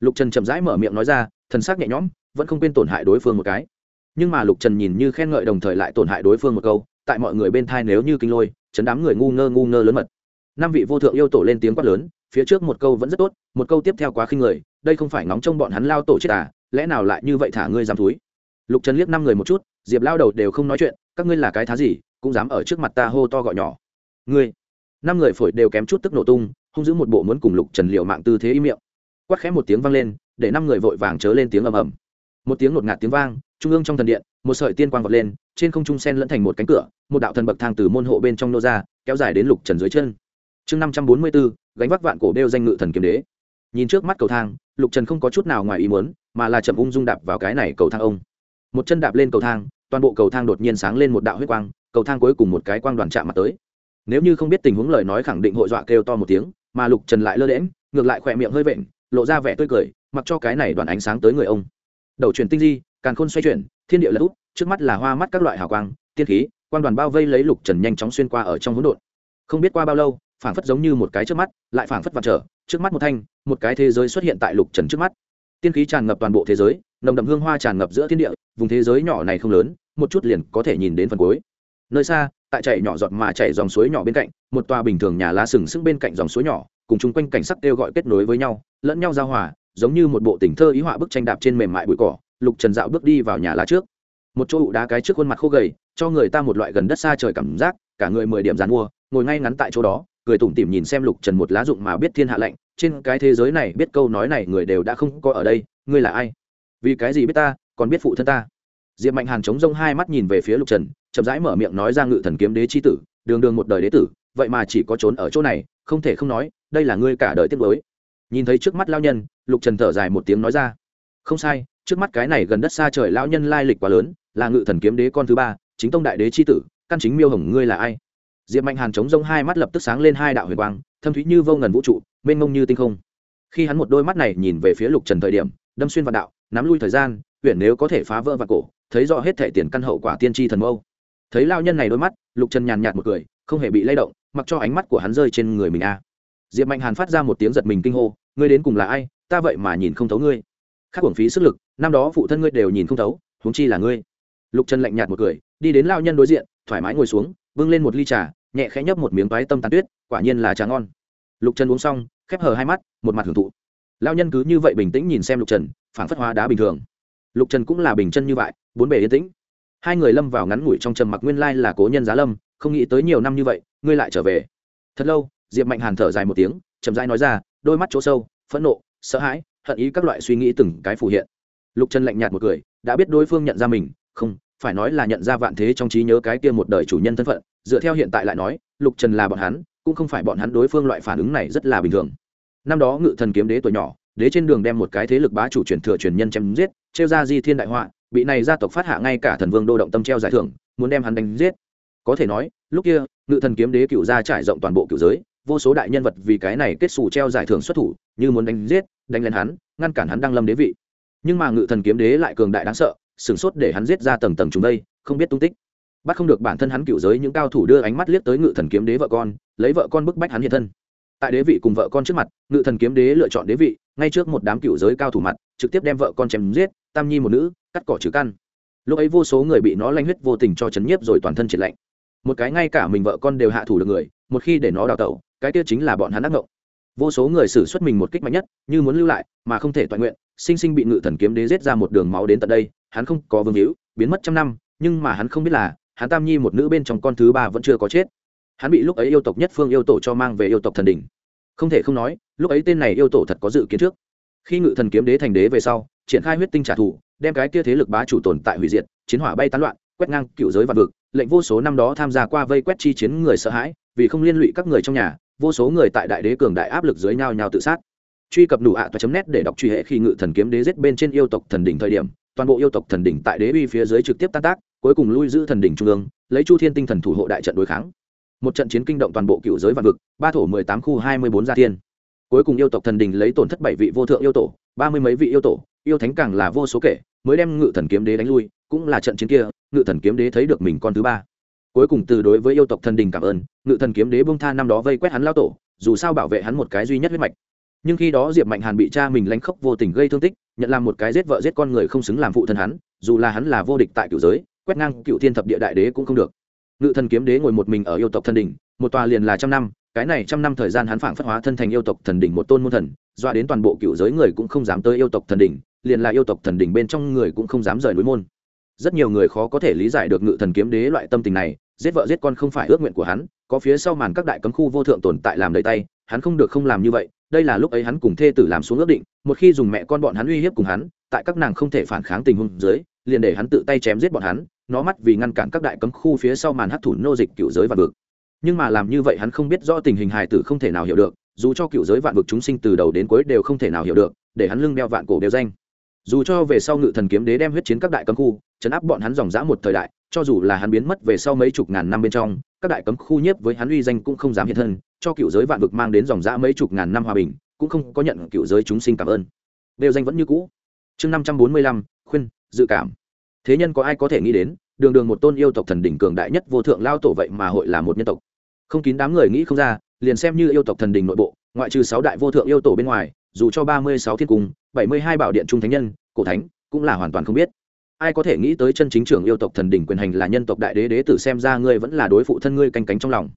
Lục trần chậm rãi mở miệng nói ra, thần sắc nhẹ nhõm, vẫn không quên tổn hại đối phương một cái. Nhưng mà lục trần nhìn như khen ngợi đồng thời lại tổn hại đối phương một câu, tại mọi người bên thai nếu như kinh lôi, chấn đám người ngu ngơ ngu ngơ lớn mật. Năm vị vô thượng yêu tổ lên tiếng quát lớn, phía trước một câu vẫn rất tốt, một câu tiếp theo quá khinh người, đây không phải nóng trong bọn hắn lao tổ chết à lẽ nào lại như vậy thả ngươi dám túi lục trần liếc năm người một chút, diệp lao đầu đều không nói chuyện, các ngươi là cái thá gì, cũng dám ở trước mặt ta hô to gọi nhỏ. Ngươi! Năm người phổi đều kém chút tức nổ tung không giữ một bộ muốn cùng lục trần liệu mạng tư thế y miệng. Quát khẽ một tiếng vang lên, để năm người vội vàng chớ lên tiếng ầm ầm. Một tiếng ngột ngạt tiếng vang, trung ương trong thần điện, một sợi tiên quang vọt lên, trên không trung sen lẫn thành một cánh cửa, một đạo thần bậc thang từ môn hộ bên trong nô ra, kéo dài đến lục trần dưới chân. Chương năm trăm bốn mươi bốn gánh vác vạn cổ đeo danh ngự thần kiếm đế. Nhìn trước mắt cầu thang, lục trần không có chút nào ngoài ý muốn mà là chậm ung dung đạp vào cái này cầu thang ông. Một chân đạp lên cầu thang, toàn bộ cầu thang đột nhiên sáng lên một đạo huyết quang, cầu thang cuối cùng một cái quang đoàn chạm mặt tới. Nếu như không biết tình huống lời nói khẳng định hội dọa kêu to một tiếng, mà lục trần lại lơ đễm ngược lại khỏe miệng hơi vện, lộ ra vẻ tươi cười, mặc cho cái này đoàn ánh sáng tới người ông. Đầu chuyển tinh di, càn khôn xoay chuyển, thiên địa lật út trước mắt là hoa mắt các loại hào quang, tiên khí quan đoàn bao vây lấy lục trần nhanh chóng xuyên qua ở trong hỗn độn. Không biết qua bao lâu, phảng phất giống như một cái trước mắt, lại phảng phất vặt trở, trước mắt một thanh, một cái thế giới xuất hiện tại lục trần trước mắt tiên khí tràn ngập toàn bộ thế giới, nồng đậm hương hoa tràn ngập giữa thiên địa, vùng thế giới nhỏ này không lớn, một chút liền có thể nhìn đến phần cuối nơi xa, tại chạy nhỏ giọt mà chạy dòng suối nhỏ bên cạnh, một tòa bình thường nhà lá sừng sững bên cạnh dòng suối nhỏ, cùng chung quanh cảnh sắc kêu gọi kết nối với nhau, lẫn nhau giao hòa, giống như một bộ tình thơ ý họa bức tranh đạp trên mềm mại bụi cỏ, lục trần dạo bước đi vào nhà lá trước một chỗ ụ đá cái trước khuôn mặt khô gầy, cho người ta một loại gần đất xa trời cảm giác, cả người mười điểm dàn mua, ngồi ngay ngắn tại chỗ đó, cười tủm tỉm nhìn xem lục trần một lá dụng mà biết thiên hạ lạnh trên cái thế giới này biết câu nói này người đều đã không có ở đây, ngươi là ai? Vì cái gì biết ta, còn biết phụ thân ta? Diệp mạnh hàn chống rông hai mắt nhìn về phía lục trần, chậm rãi mở miệng nói ra ngự thần kiếm đế c h i tử, đường đường một đời đế tử, vậy mà chỉ có trốn ở chỗ này, không thể không nói, đây là ngươi cả đời tiết mới nhìn thấy trước mắt lao nhân, lục trần thở dài một tiếng nói ra. Không sai, trước mắt cái này gần đất xa trời lao nhân lai lịch quá lớn, là ngự thần kiếm đế con thứ ba, chính tông đại đế c h i tử, căn chính miêu hồng ngươi là ai? Diệp mạnh hàn chống rông hai mắt lập tức sáng lên hai đạo huyền quang, thâm thúy như vô ngần vũ trụ mênh mông như tinh không. Khi hắn một đôi mắt này nhìn về phía lục trần thời điểm, đâm xuyên vạn đạo, nắm lui thời gian, huyện nếu có thể phá vỡ vạn cổ, thấy rõ hết thể tiền căn hậu quả tiên tri thần mâu. Thấy lao nhân này đôi mắt, lục trần nhàn nhạt một cười, không hề bị lay động, mặc cho ánh mắt của hắn rơi trên người mình a. Diệp mạnh hàn phát ra một tiếng giật mình kinh hô, ngươi đến cùng là ai? Ta vậy mà nhìn không thấu ngươi. Khác uổng phí sức lực, năm đó phụ thân ngươi đều nhìn không thấu, huống chi là ngươi. Lục trần lạnh nhạt một cười, đi đến lao nhân đối diện, thoải mái ngồi xuống, bưng lên một ly trà, nhẹ khẽ nhấp một miếng toái tâm tàn tuyết, quả nhiên là trà ngon lục trần uống xong, khép hờ hai mắt, một mặt hưởng thụ. Lao nhân cứ như vậy bình tĩnh nhìn xem lục trần phản phất hóa đá bình thường. Lục trần cũng là bình chân như vậy, bốn bề yên tĩnh. Hai người lâm vào ngắn ngủi trong trầm mặc nguyên lai là cố nhân giá lâm, không nghĩ tới nhiều năm như vậy, ngươi lại trở về. Thật lâu, diệp mạnh hàn thở dài một tiếng, chậm rãi nói ra, đôi mắt chỗ sâu, phẫn nộ, sợ hãi, hận ý các loại suy nghĩ từng cái phủ hiện. Lục trần lạnh nhạt một cười, đã biết đối phương nhận ra mình, không, phải nói là nhận ra vạn thế trong trí nhớ cái kia một đời chủ nhân thân phận, dựa theo hiện tại lại nói, lục trần là bọn hắn cũng không phải bọn hắn đối phương loại phản ứng này rất là bình thường. Năm đó ngự thần kiếm đế tuổi nhỏ, đế trên đường đem một cái thế lực bá chủ truyền thừa truyền nhân chém giết treo ra di thiên đại họa, bị này gia tộc phát hạ ngay cả thần vương đô động tâm treo giải thưởng, muốn đem hắn đánh giết. Có thể nói, lúc kia, ngự thần kiếm đế cựu gia trải rộng toàn bộ cựu giới, vô số đại nhân vật vì cái này kết xù treo giải thưởng xuất thủ, như muốn đánh giết, đánh lên hắn, ngăn cản hắn đăng lâm đế vị. Nhưng mà ngự thần kiếm đế lại cường đại đáng sợ, sửng sốt để hắn giết ra tầng tầng chúng đây, không biết tung tích bắt không được bản thân hắn cựu giới những cao thủ đưa ánh mắt liếc tới ngự thần kiếm đế vợ con, lấy vợ con bức bách hắn hiện thân. Tại đế vị cùng vợ con trước mặt, ngự thần kiếm đế lựa chọn đế vị, ngay trước một đám cựu giới cao thủ mặt, trực tiếp đem vợ con chém giết, tam nhi một nữ, cắt cỏ trừ căn. Lúc ấy vô số người bị nó lanh huyết vô tình cho chấn nhiếp rồi toàn thân triệt lạnh. Một cái ngay cả mình vợ con đều hạ thủ được người, một khi để nó đào tẩu, cái kia chính là bọn hắn ác ngộng. Vô số người xử xuất mình một kích mạnh nhất, như muốn lưu lại, mà không thể toàn nguyện, sinh sinh bị ngự thần kiếm đế giết ra một đường máu đến tận đây, hắn không có vương hữu, biến mất trăm năm, nhưng mà hắn không biết là hắn tam nhi một nữ bên trong con thứ ba vẫn chưa có chết. Hắn bị lúc ấy yêu tộc nhất phương yêu tổ cho mang về yêu tộc thần đỉnh. Không thể không nói, lúc ấy tên này yêu tổ thật có dự kiến trước. Khi ngự thần kiếm đế thành đế về sau, triển khai huyết tinh trả thù, đem cái kia thế lực bá chủ tồn tại hủy diệt, chiến hỏa bay tán loạn, quét ngang cựu giới vạn vực, lệnh vô số năm đó tham gia qua vây quét chi chiến người sợ hãi, vì không liên lụy các người trong nhà, vô số người tại đại đế cường đại áp lực dưới nhau nhau tự sát. Truy cập đủ ạ toa chấm nét để đọc truy hệ khi ngự thần kiếm đế giết bên trên yêu tộc thần đỉnh thời điểm, toàn bộ yêu tộc thần đỉnh tại đế uy phía dưới trực tiếp tan tác cuối cùng lui giữ thần đỉnh trung ương, lấy chu thiên tinh thần thủ hộ đại trận đối kháng. Một trận chiến kinh động toàn bộ cựu giới vạn vực, ba thổ mười tám khu hai mươi bốn gia thiên. Cuối cùng yêu tộc thần đình lấy tổn thất bảy vị vô thượng yêu tổ, ba mươi mấy vị yêu tổ, yêu thánh càng là vô số kể, mới đem ngự thần kiếm đế đánh lui, cũng là trận chiến kia, ngự thần kiếm đế thấy được mình con thứ ba. Cuối cùng từ đối với yêu tộc thần đình cảm ơn, ngự thần kiếm đế bông tha năm đó vây quét hắn lao tổ, dù sao bảo vệ hắn một cái duy nhất huyết mạch. Nhưng khi đó diệp mạnh hàn bị cha mình lánh khóc vô tình gây thương tích, nhận làm một cái giết vợ giết con người không xứng làm phụ thân hắn, dù là hắn là vô địch tại cựu giới quét ngang cựu thiên thập địa đại đế cũng không được. Ngự thần kiếm đế ngồi một mình ở yêu tộc thần đỉnh, một tòa liền là trăm năm, cái này trăm năm thời gian hắn phảng phất hóa thân thành yêu tộc thần đỉnh một tôn môn thần, dọa đến toàn bộ cựu giới người cũng không dám tới yêu tộc thần đỉnh, liền là yêu tộc thần đỉnh bên trong người cũng không dám rời núi môn. Rất nhiều người khó có thể lý giải được ngự thần kiếm đế loại tâm tình này, giết vợ giết con không phải ước nguyện của hắn, có phía sau màn các đại cấm khu vô thượng tồn tại làm đầy tay, hắn không được không làm như vậy, đây là lúc ấy hắn cùng thê tử làm xuống ước định, một khi dùng mẹ con bọn hắn uy hiếp cùng hắn, tại các nàng không thể phản kháng tình huống dưới, liền để hắn tự tay chém giết bọn hắn nó mắt vì ngăn cản các đại cấm khu phía sau màn hấp thủ nô dịch cựu giới vạn vực. Nhưng mà làm như vậy hắn không biết rõ tình hình hài tử không thể nào hiểu được, dù cho cựu giới vạn vực chúng sinh từ đầu đến cuối đều không thể nào hiểu được, để hắn lưng đeo vạn cổ đều danh. Dù cho về sau ngự thần kiếm đế đem huyết chiến các đại cấm khu, chấn áp bọn hắn dòng dã một thời đại, cho dù là hắn biến mất về sau mấy chục ngàn năm bên trong, các đại cấm khu nhiếp với hắn uy danh cũng không dám hiện thân, cho cựu giới vạn vực mang đến dòng dã mấy chục ngàn năm hòa bình, cũng không có nhận cựu giới chúng sinh cảm ơn. Đều danh vẫn như cũ. Chương năm trăm bốn mươi lăm, khuyên, dự cảm. Thế nhân có ai có thể nghĩ đến đường đường một tôn yêu tộc thần đỉnh cường đại nhất vô thượng lao tổ vậy mà hội là một nhân tộc. Không kín đám người nghĩ không ra, liền xem như yêu tộc thần đình nội bộ, ngoại trừ sáu đại vô thượng yêu tổ bên ngoài, dù cho ba mươi sáu thiên cung, bảy mươi hai bảo điện trung thánh nhân, cổ thánh, cũng là hoàn toàn không biết. Ai có thể nghĩ tới chân chính trưởng yêu tộc thần đỉnh quyền hành là nhân tộc đại đế đế tử xem ra ngươi vẫn là đối phụ thân ngươi canh cánh trong lòng.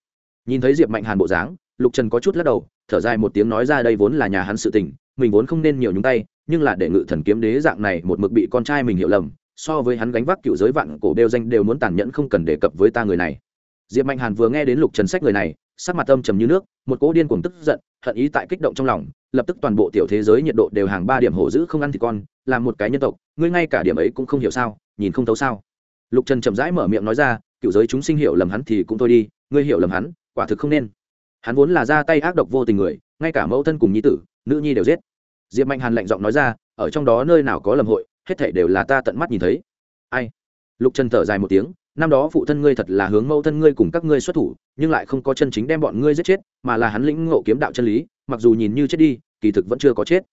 Nhìn thấy diệp mạnh hàn bộ dáng, lục trần có chút lắc đầu, thở dài một tiếng nói ra đây vốn là nhà hắn sự tình, mình vốn không nên nhiều nhúng tay, nhưng là để ngự thần kiếm đế dạng này một mực bị con trai mình hiểu lầm so với hắn gánh vác cựu giới vạn cổ đeo danh đều muốn tàn nhẫn không cần đề cập với ta người này. Diệp mạnh hàn vừa nghe đến lục trần sách người này, sắc mặt âm trầm như nước, một cỗ điên cuồng tức giận, hận ý tại kích động trong lòng, lập tức toàn bộ tiểu thế giới nhiệt độ đều hàng ba điểm hổ dữ không ăn thì con làm một cái nhân tộc, ngươi ngay cả điểm ấy cũng không hiểu sao, nhìn không thấu sao. Lục trần chậm rãi mở miệng nói ra, cựu giới chúng sinh hiểu lầm hắn thì cũng thôi đi, ngươi hiểu lầm hắn, quả thực không nên. Hắn vốn là ra tay ác độc vô tình người, ngay cả mẫu thân cùng nhi tử, nữ nhi đều giết. Diệp mạnh hàn lạnh giọng nói ra, ở trong đó nơi nào có lầm hội hết thảy đều là ta tận mắt nhìn thấy. Ai? Lục trần thở dài một tiếng, năm đó phụ thân ngươi thật là hướng mẫu thân ngươi cùng các ngươi xuất thủ, nhưng lại không có chân chính đem bọn ngươi giết chết, mà là hắn lĩnh ngộ kiếm đạo chân lý, mặc dù nhìn như chết đi, kỳ thực vẫn chưa có chết.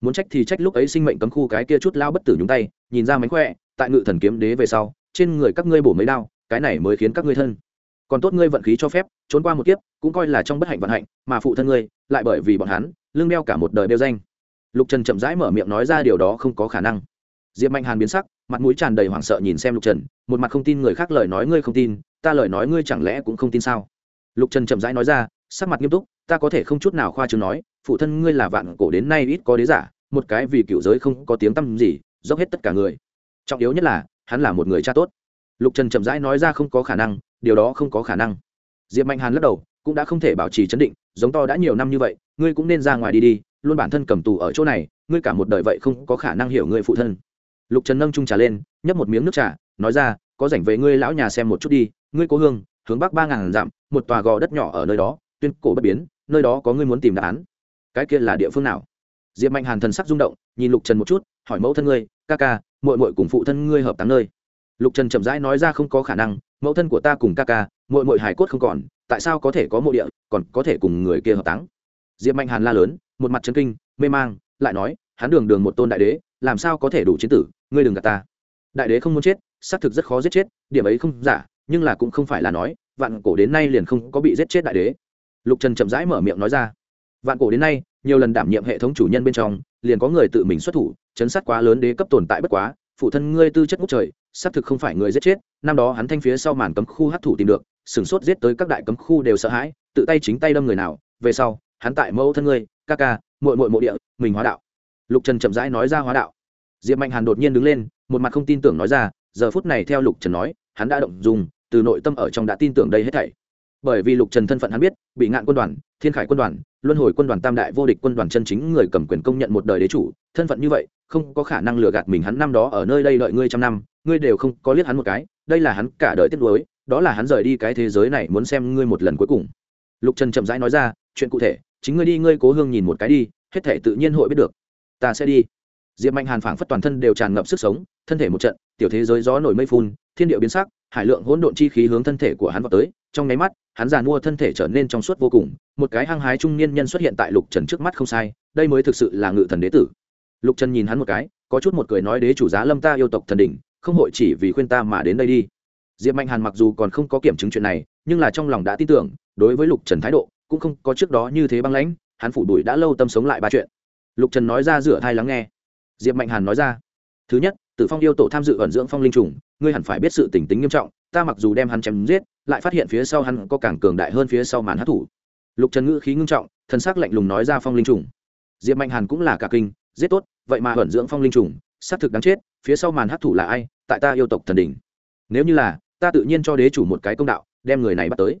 Muốn trách thì trách lúc ấy sinh mệnh cấm khu cái kia chút lao bất tử nhúng tay, nhìn ra mánh khỏe, tại ngự thần kiếm đế về sau, trên người các ngươi bổ mấy đao, cái này mới khiến các ngươi thân. Còn tốt ngươi vận khí cho phép, trốn qua một kiếp, cũng coi là trong bất hạnh vận hạnh, mà phụ thân ngươi, lại bởi vì bọn hắn lương đeo cả một đời đeo danh. Lục trần chậm rãi mở miệng nói ra điều đó không có khả năng diệp mạnh hàn biến sắc, mặt mũi tràn đầy hoảng sợ nhìn xem lục trần, một mặt không tin người khác lời nói ngươi không tin, ta lời nói ngươi chẳng lẽ cũng không tin sao? Lục trần chậm rãi nói ra, sắc mặt nghiêm túc, ta có thể không chút nào khoa chứng nói, phụ thân ngươi là vạn cổ đến nay ít có đế giả, một cái vì cựu giới không có tiếng tăm gì, dốc hết tất cả người. Trọng yếu nhất là, hắn là một người cha tốt. Lục trần chậm rãi nói ra không có khả năng, điều đó không có khả năng. Diệp mạnh hàn lắc đầu, cũng đã không thể bảo trì chấn định, giống to đã nhiều năm như vậy, ngươi cũng nên ra ngoài đi đi, luôn bản thân cầm tù ở chỗ này, ngươi cả một đời vậy không có khả năng hiểu ngươi phụ thân lục trần nâng trung trà lên, nhấp một miếng nước trà, nói ra, có rảnh về ngươi lão nhà xem một chút đi, ngươi cố hương, hướng bắc ba ngàn dặm, một tòa gò đất nhỏ ở nơi đó, tuyên cổ bất biến, nơi đó có ngươi muốn tìm đáp án. Cái kia là địa phương nào? Diệp mạnh hàn thần sắc rung động, nhìn lục trần một chút, hỏi mẫu thân ngươi, ca ca mội mội cùng phụ thân ngươi hợp táng nơi. Lục trần chậm rãi nói ra, không có khả năng, mẫu thân của ta cùng ca ca mội mội hải cốt không còn, tại sao có thể có mộ địa, còn có thể cùng người kia hợp táng? Diệp mạnh hàn la lớn, một mặt chân kinh, mê mang, lại nói, hắn đường đường một tôn đại đế làm sao có thể đủ chiến tử, ngươi đừng gạt ta. Đại đế không muốn chết, xác thực rất khó giết chết, điểm ấy không giả, nhưng là cũng không phải là nói, vạn cổ đến nay liền không có bị giết chết đại đế. Lục trần chậm rãi mở miệng nói ra. Vạn cổ đến nay, nhiều lần đảm nhiệm hệ thống chủ nhân bên trong, liền có người tự mình xuất thủ, chấn sát quá lớn đế cấp tồn tại bất quá, phụ thân ngươi tư chất ngút trời, xác thực không phải người giết chết, năm đó hắn thanh phía sau màn cấm khu hát thủ tìm được sửng sốt giết tới các đại cấm khu đều sợ hãi, tự tay chính tay đâm người nào, về sau, hắn tại mẫu thân ngươi, ca ca mội mội mộ địa, mình hóa đạo lục trần chậm rãi nói ra hóa đạo. Diệp mạnh hàn đột nhiên đứng lên, một mặt không tin tưởng nói ra, giờ phút này theo lục trần nói, hắn đã động dùng, từ nội tâm ở trong đã tin tưởng đây hết thảy. Bởi vì lục trần thân phận hắn biết, bị ngạn quân đoàn, thiên khải quân đoàn, luân hồi quân đoàn, tam đại vô địch quân đoàn chân chính người cầm quyền công nhận một đời đế chủ, thân phận như vậy, không có khả năng lừa gạt mình hắn năm đó ở nơi đây đợi ngươi trăm năm, ngươi đều không có liếc hắn một cái, đây là hắn cả đời tiếc nuối, đó là hắn rời đi cái thế giới này muốn xem ngươi một lần cuối cùng. Lục trần chậm rãi nói ra, chuyện cụ thể, chính ngươi đi, ngươi cố hương nhìn một cái đi, hết thể tự nhiên hội biết được ta sẽ đi. Diệp mạnh hàn phảng phất toàn thân đều tràn ngập sức sống, thân thể một trận, tiểu thế giới gió nổi mây phun, thiên điệu biến sắc, hải lượng hỗn độn chi khí hướng thân thể của hắn vào tới, trong nháy mắt, hắn giàn mua thân thể trở nên trong suốt vô cùng, một cái hăng hái trung niên nhân xuất hiện tại lục trần trước mắt không sai, đây mới thực sự là ngự thần đế tử. Lục trần nhìn hắn một cái, có chút một cười nói đế chủ giá lâm ta yêu tộc thần đỉnh, không hội chỉ vì khuyên ta mà đến đây đi. Diệp mạnh hàn mặc dù còn không có kiểm chứng chuyện này, nhưng là trong lòng đã tin tưởng, đối với lục trần thái độ, cũng không có trước đó như thế băng lãnh, hắn phủ đuổi đã lâu tâm sống lại ba chuyện lục trần nói ra rửa thai lắng nghe. Diệp mạnh hàn nói ra, thứ nhất, tử phong yêu tổ tham dự ẩn dưỡng phong linh trùng, ngươi hẳn phải biết sự tỉnh tính nghiêm trọng, ta mặc dù đem hắn chém giết, lại phát hiện phía sau hắn có càng cường đại hơn phía sau màn hát thủ lục trần ngữ khí ngưng trọng thân xác lạnh lùng nói ra phong linh trùng. Diệp mạnh hàn cũng là cả kinh, giết tốt, vậy mà ẩn dưỡng phong linh trùng, xác thực đáng chết, phía sau màn hát thủ là ai, tại ta yêu tộc thần đình nếu như là, ta tự nhiên cho đế chủ một cái công đạo, đem người này bắt tới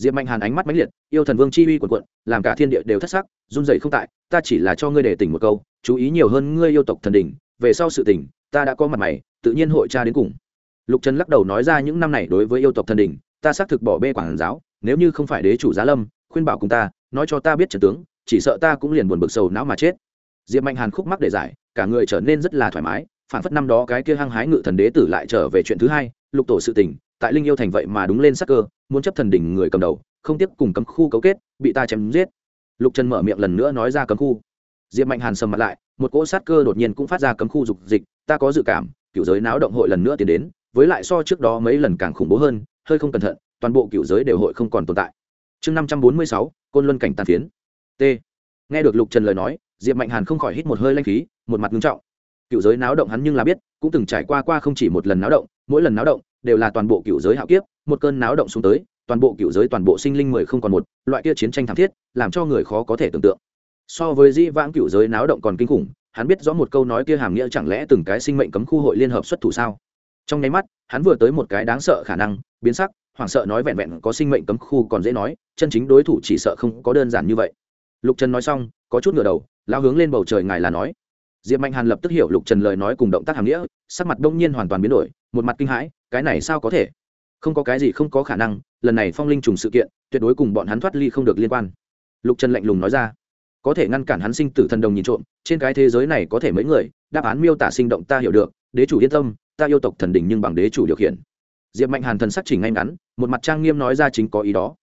diệp mạnh hàn ánh mắt mãnh liệt, yêu thần vương chi uy quần quận làm cả thiên địa đều thất sắc, run dậy không tại, ta chỉ là cho ngươi để tỉnh một câu, chú ý nhiều hơn ngươi yêu tộc thần đình về sau sự tỉnh ta đã có mặt mày, tự nhiên hội tra đến cùng. Lục trần lắc đầu nói ra những năm này đối với yêu tộc thần đình ta xác thực bỏ bê quảng giáo, nếu như không phải đế chủ giá lâm, khuyên bảo cùng ta, nói cho ta biết trần tướng, chỉ sợ ta cũng liền buồn bực sầu não mà chết. Diệp mạnh hàn khúc mắc để giải, cả người trở nên rất là thoải mái, phản phất năm đó cái kia hăng hái ngự thần đế tử lại trở về chuyện thứ hai, lục tổ sự tình tại linh yêu thành vậy mà đúng lên sắc cơ, muốn chấp thần đỉnh người cầm đầu, không tiếp cùng cấm khu cấu kết, bị ta chém giết. Lục trần mở miệng lần nữa nói ra cấm khu. Diệp mạnh hàn sầm mặt lại, một cỗ sát cơ đột nhiên cũng phát ra cấm khu dục dịch, ta có dự cảm cựu giới náo động hội lần nữa tiến đến, với lại so trước đó mấy lần càng khủng bố hơn, hơi không cẩn thận, toàn bộ cựu giới đều hội không còn tồn tại. Chương năm trăm bốn mươi sáu, côn luân cảnh tàn phiến. T. Nghe được lục trần lời nói, diệp mạnh hàn không khỏi hít một hơi lanh khí, một mặt ngưng trọng. Cựu giới náo động hắn nhưng là biết, cũng từng trải qua qua không chỉ một lần náo động, mỗi lần náo động đều là toàn bộ cựu giới hạo kiếp, một cơn náo động xuống tới, toàn bộ cựu giới toàn bộ sinh linh mười không còn một, loại kia chiến tranh thảm thiết, làm cho người khó có thể tưởng tượng. So với dĩ vãng cựu giới náo động còn kinh khủng, hắn biết rõ một câu nói kia hàm nghĩa chẳng lẽ từng cái sinh mệnh cấm khu hội liên hợp xuất thủ sao? Trong nháy mắt, hắn vừa tới một cái đáng sợ khả năng, biến sắc, hoảng sợ nói vẹn vẹn có sinh mệnh cấm khu còn dễ nói, chân chính đối thủ chỉ sợ không có đơn giản như vậy. Lục trần nói xong, có chút ngửa đầu, lao hướng lên bầu trời ngài là nói. Diệp mạnh hàn lập tức hiểu lục trần lời nói cùng động tác hàm nghĩa, sắc mặt đông nhiên hoàn toàn biến đổi, một mặt kinh hãi cái này sao có thể? Không có cái gì không có khả năng, lần này phong linh trùng sự kiện, tuyệt đối cùng bọn hắn thoát ly không được liên quan. Lục trần lạnh lùng nói ra. Có thể ngăn cản hắn sinh tử thần đồng nhìn trộm, trên cái thế giới này có thể mấy người, đáp án miêu tả sinh động ta hiểu được, đế chủ yên tâm, ta yêu tộc thần đình nhưng bằng đế chủ điều khiển. Diệp mạnh hàn thần sắc chỉnh ngay ngắn, một mặt trang nghiêm nói ra chính có ý đó.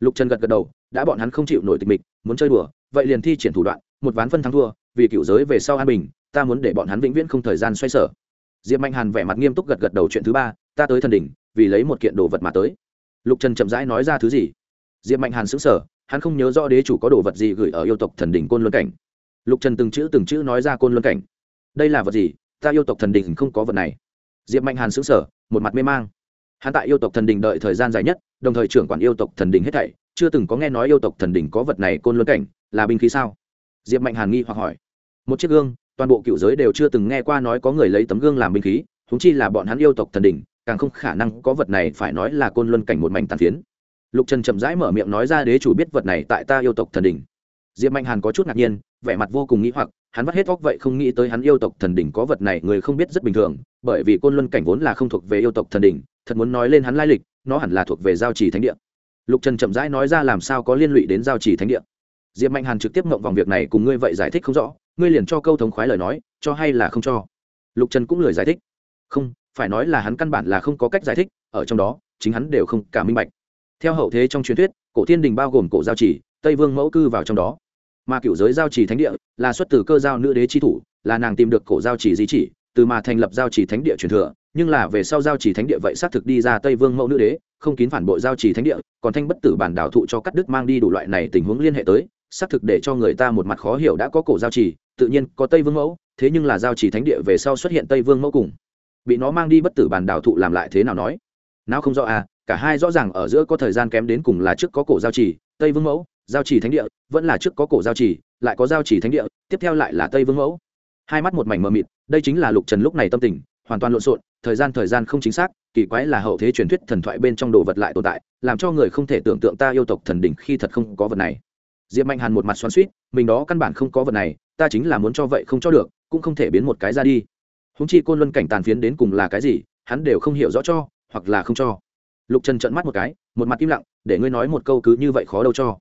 Lục trần gật gật đầu, đã bọn hắn không chịu nổi tịch mịch, muốn chơi đùa, vậy liền thi triển thủ đoạn, một ván phân thắng thua, vì cựu giới về sau an bình, ta muốn để bọn hắn vĩnh viễn không thời gian xoay sở. Diệp mạnh hàn vẻ mặt nghiêm túc gật gật đầu chuyện thứ ba ta tới thần đỉnh, vì lấy một kiện đồ vật mà tới. Lục trần chậm rãi nói ra thứ gì? Diệp mạnh hàn xứng sở hắn không nhớ rõ đế chủ có đồ vật gì gửi ở yêu tộc thần đỉnh côn luân cảnh. Lục trần từng chữ từng chữ nói ra côn luân cảnh. Đây là vật gì? Ta yêu tộc thần đỉnh không có vật này. Diệp mạnh hàn xứng sở một mặt mê mang. Hắn tại yêu tộc thần đỉnh đợi thời gian dài nhất, đồng thời trưởng quản yêu tộc thần đỉnh hết thảy, chưa từng có nghe nói yêu tộc thần đỉnh có vật này côn luân cảnh, là binh khí sao? Diệp mạnh hàn nghi hoặc hỏi. Một chiếc gương, toàn bộ cựu giới đều chưa từng nghe qua nói có người lấy tấm gương làm binh khí thúng chi là bọn hắn yêu tộc thần đỉnh càng không khả năng có vật này phải nói là côn luân cảnh một mảnh tàn phiến. Lục trần chậm rãi mở miệng nói ra đế chủ biết vật này tại ta yêu tộc thần đỉnh. Diệp mạnh hàn có chút ngạc nhiên, vẻ mặt vô cùng nghĩ hoặc, hắn vắt hết óc vậy không nghĩ tới hắn yêu tộc thần đỉnh có vật này, người không biết rất bình thường, bởi vì côn luân cảnh vốn là không thuộc về yêu tộc thần đỉnh, thật muốn nói lên hắn lai lịch, nó hẳn là thuộc về giao trì thánh địa. Lục trần chậm rãi nói ra làm sao có liên lụy đến giao trì thánh địa. Diệp mạnh hàn trực tiếp mộng vòng việc này cùng ngươi vậy giải thích không rõ, ngươi liền cho câu thống khoái lời nói, cho hay là không cho. Lục trần cũng lời giải thích. Không phải nói là hắn căn bản là không có cách giải thích, ở trong đó, chính hắn đều không cả minh bạch. Theo hậu thế trong truyền thuyết, cổ thiên đình bao gồm cổ giao chỉ, tây vương mẫu cư vào trong đó. Mà cựu giới giao chỉ thánh địa là xuất từ cơ giao nữ đế chi thủ, là nàng tìm được cổ giao chỉ di chỉ, từ mà thành lập giao chỉ thánh địa truyền thừa, nhưng là về sau giao chỉ thánh địa vậy xác thực đi ra tây vương mẫu nữ đế, không kín phản bội giao chỉ thánh địa, còn thanh bất tử bản đảo thụ cho cắt đức mang đi đủ loại này tình huống liên hệ tới, xác thực để cho người ta một mặt khó hiểu đã có cổ giao chỉ, tự nhiên có tây vương mẫu, thế nhưng là giao chỉ thánh địa về sau xuất hiện tây vương mẫu cùng bị nó mang đi bất tử bàn đảo thụ làm lại thế nào nói? Nào không rõ à cả hai rõ ràng ở giữa có thời gian kém đến cùng là trước có cổ giao chỉ tây vương mẫu, giao chỉ thánh địa, vẫn là trước có cổ giao chỉ lại có giao chỉ thánh địa, tiếp theo lại là tây vương mẫu. Hai mắt một mảnh mờ mịt, đây chính là lục trần lúc này tâm tình, hoàn toàn lộn xộn, thời gian thời gian không chính xác, kỳ quái là hậu thế truyền thuyết thần thoại bên trong đồ vật lại tồn tại, làm cho người không thể tưởng tượng ta yêu tộc thần đỉnh khi thật không có vật này. Diệp mạnh hàn một mặt xoắn suýt mình đó căn bản không có vật này, ta chính là muốn cho vậy không cho được, cũng không thể biến một cái ra đi húng chi côn luân cảnh tàn phiến đến cùng là cái gì, hắn đều không hiểu rõ cho, hoặc là không cho. Lục trần trợn mắt một cái, một mặt im lặng, để ngươi nói một câu cứ như vậy khó đâu cho.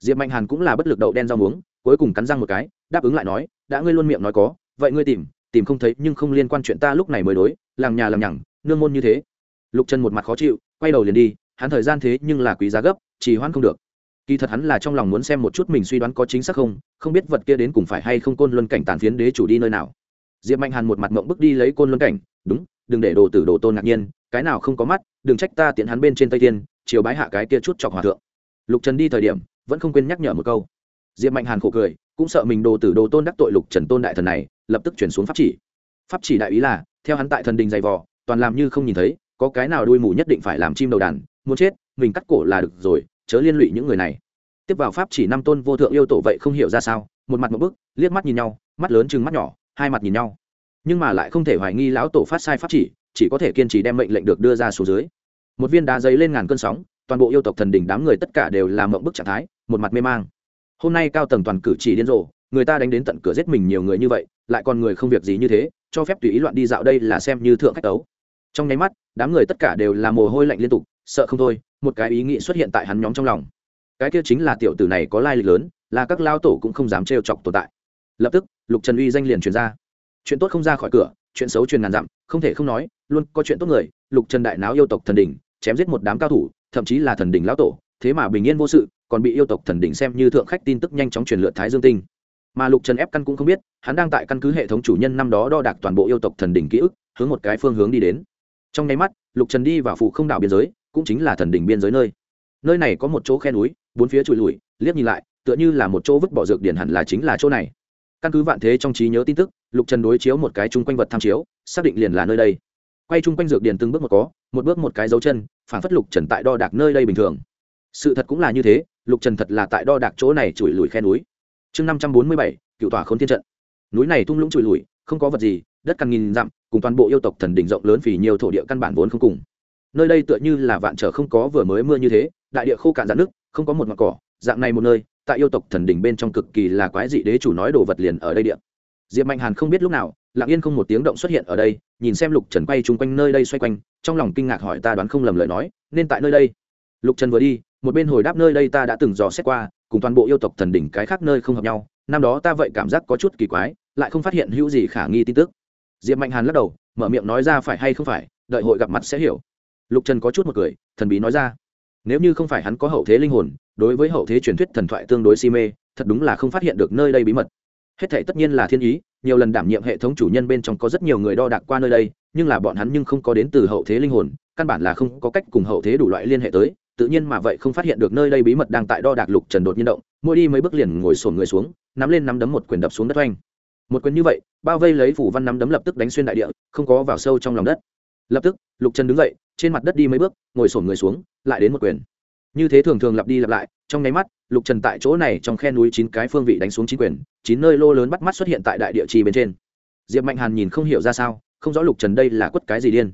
Diệp mạnh hàn cũng là bất lực đậu đen rau muống, cuối cùng cắn răng một cái, đáp ứng lại nói, đã ngươi luôn miệng nói có, vậy ngươi tìm tìm không thấy nhưng không liên quan chuyện ta lúc này mới đối, làng nhà làm nhằng, nương môn như thế. Lục trần một mặt khó chịu, quay đầu liền đi, hắn thời gian thế nhưng là quý giá gấp chỉ hoãn không được. Kỳ thật hắn là trong lòng muốn xem một chút mình suy đoán có chính xác không không biết vật kia đến cùng phải hay không côn luân cảnh tàn phiến đế chủ đi nơi nào diệp mạnh hàn một mặt mộng bước đi lấy côn luân cảnh đúng đừng để đồ tử đồ tôn ngạc nhiên cái nào không có mắt đừng trách ta tiện hắn bên trên tây thiên, chiều bái hạ cái kia chút chọc hòa thượng. Lục trần đi thời điểm vẫn không quên nhắc nhở một câu. Diệp mạnh hàn khổ cười cũng sợ mình đồ tử đồ tôn đắc tội lục trần tôn đại thần này lập tức chuyển xuống pháp chỉ. Pháp chỉ đại ý là theo hắn tại thần đình dày vò toàn làm như không nhìn thấy có cái nào đuôi mù nhất định phải làm chim đầu đàn muốn chết mình cắt cổ là được rồi chớ liên lụy những người này. Tiếp vào pháp chỉ năm tôn vô thượng yêu tổ vậy không hiểu ra sao một mặt một bức liếc mắt nhìn nhau mắt lớn chừng mắt nhỏ hai mặt nhìn nhau. Nhưng mà lại không thể hoài nghi lão tổ phát sai pháp chỉ chỉ có thể kiên trì đem mệnh lệnh được đưa ra xuống dưới. Một viên đá giấy lên ngàn cơn sóng, toàn bộ yêu tộc thần đỉnh đám người tất cả đều làm mộng bức trạng thái, một mặt mê mang. Hôm nay cao tầng toàn cử chỉ điên rồ, người ta đánh đến tận cửa giết mình nhiều người như vậy, lại còn người không việc gì như thế, cho phép tùy ý loạn đi dạo đây là xem như thượng khách tấu. Trong nháy mắt, đám người tất cả đều là mồ hôi lạnh liên tục, sợ không thôi, một cái ý nghĩ xuất hiện tại hắn nhóm trong lòng. Cái kia chính là tiểu tử này có lai lịch lớn, là các lao tổ cũng không dám trêu chọc tồn tại. Lập tức lục trần uy danh liền truyền ra. Chuyện tốt không ra khỏi cửa, chuyện xấu truyền ngàn dặm, không thể không nói, luôn có chuyện tốt người, lục trần đại náo yêu tộc thần đỉnh, chém giết một đám cao thủ, thậm chí là thần đỉnh lão tổ, thế mà bình yên vô sự, còn bị yêu tộc thần đỉnh xem như thượng khách tin tức nhanh chóng truyền lượt thái dương tinh. Mà lục trần ép căn cũng không biết, hắn đang tại căn cứ hệ thống chủ nhân năm đó đo đạc toàn bộ yêu tộc thần đỉnh ký ức, hướng một cái phương hướng đi đến. Trong nháy mắt, lục trần đi vào phủ không đảo biên giới, cũng chính là thần đỉnh biên giới nơi. Nơi này có một chỗ khe núi, bốn phía trụi lùi, liếc nhìn lại, tựa như là một chỗ vứt bỏ dược điển hẳn là chính là chỗ này căn cứ vạn thế trong trí nhớ tin tức, lục trần đối chiếu một cái chung quanh vật tham chiếu, xác định liền là nơi đây. Quay chung quanh dược điển từng bước một có, một bước một cái dấu chân, phản phất lục trần tại đo đạc nơi đây bình thường. Sự thật cũng là như thế, lục trần thật là tại đo đạc chỗ này chùi lùi khe núi. Chương năm trăm bốn mươi bảy, cựu tỏa k h ô n thiên trận. Núi này thung lũng chùi lùi, không có vật gì, đất càng nghìn dặm, cùng toàn bộ yêu tộc thần đỉnh rộng lớn vì nhiều thổ địa căn bản vốn không cùng. Nơi đây tựa như là vạn trở không có vừa mới mưa như thế, đại địa khô cạn dạn nước không có một mặt cỏ, dạng này một nơi tại yêu tộc thần đỉnh bên trong cực kỳ là quái dị đế chủ nói đồ vật liền ở đây địa. Diệp mạnh hàn không biết lúc nào, lặng yên không một tiếng động xuất hiện ở đây, nhìn xem lục trần quay chung quanh nơi đây xoay quanh, trong lòng kinh ngạc hỏi ta đoán không lầm lời nói, nên tại nơi đây. Lục trần vừa đi, một bên hồi đáp nơi đây ta đã từng dò xét qua, cùng toàn bộ yêu tộc thần đỉnh cái khác nơi không hợp nhau, năm đó ta vậy cảm giác có chút kỳ quái, lại không phát hiện hữu gì khả nghi tin tức. Diệp mạnh hàn lắc đầu, mở miệng nói ra phải hay không phải, đợi hội gặp mặt sẽ hiểu. Lục trần có chút một cười, thần bí nói ra, nếu như không phải hắn có hậu thế linh hồn đối với hậu thế truyền thuyết thần thoại tương đối si mê, thật đúng là không phát hiện được nơi đây bí mật. Hết thể tất nhiên là thiên ý, nhiều lần đảm nhiệm hệ thống chủ nhân bên trong có rất nhiều người đo đạc qua nơi đây, nhưng là bọn hắn nhưng không có đến từ hậu thế linh hồn, căn bản là không có cách cùng hậu thế đủ loại liên hệ tới, tự nhiên mà vậy không phát hiện được nơi đây bí mật đang tại đo đạc lục trần đột nhiên động, mỗi đi mấy bước liền ngồi sổn người xuống, nắm lên nắm đấm một quyền đập xuống đất oanh. Một quyền như vậy, bao vây lấy phủ văn nắm đấm lập tức đánh xuyên đại địa, không có vào sâu trong lòng đất. Lập tức, lục trần đứng dậy, trên mặt đất đi mấy bước, ngồi sổn người xuống, lại đến một quyền như thế thường thường lặp đi lặp lại, trong nháy mắt, lục trần tại chỗ này trong khe núi chín cái phương vị đánh xuống chín quyền, chín nơi lô lớn bắt mắt xuất hiện tại đại địa trì bên trên. Diệp mạnh hàn nhìn không hiểu ra sao, không rõ lục trần đây là quất cái gì điên.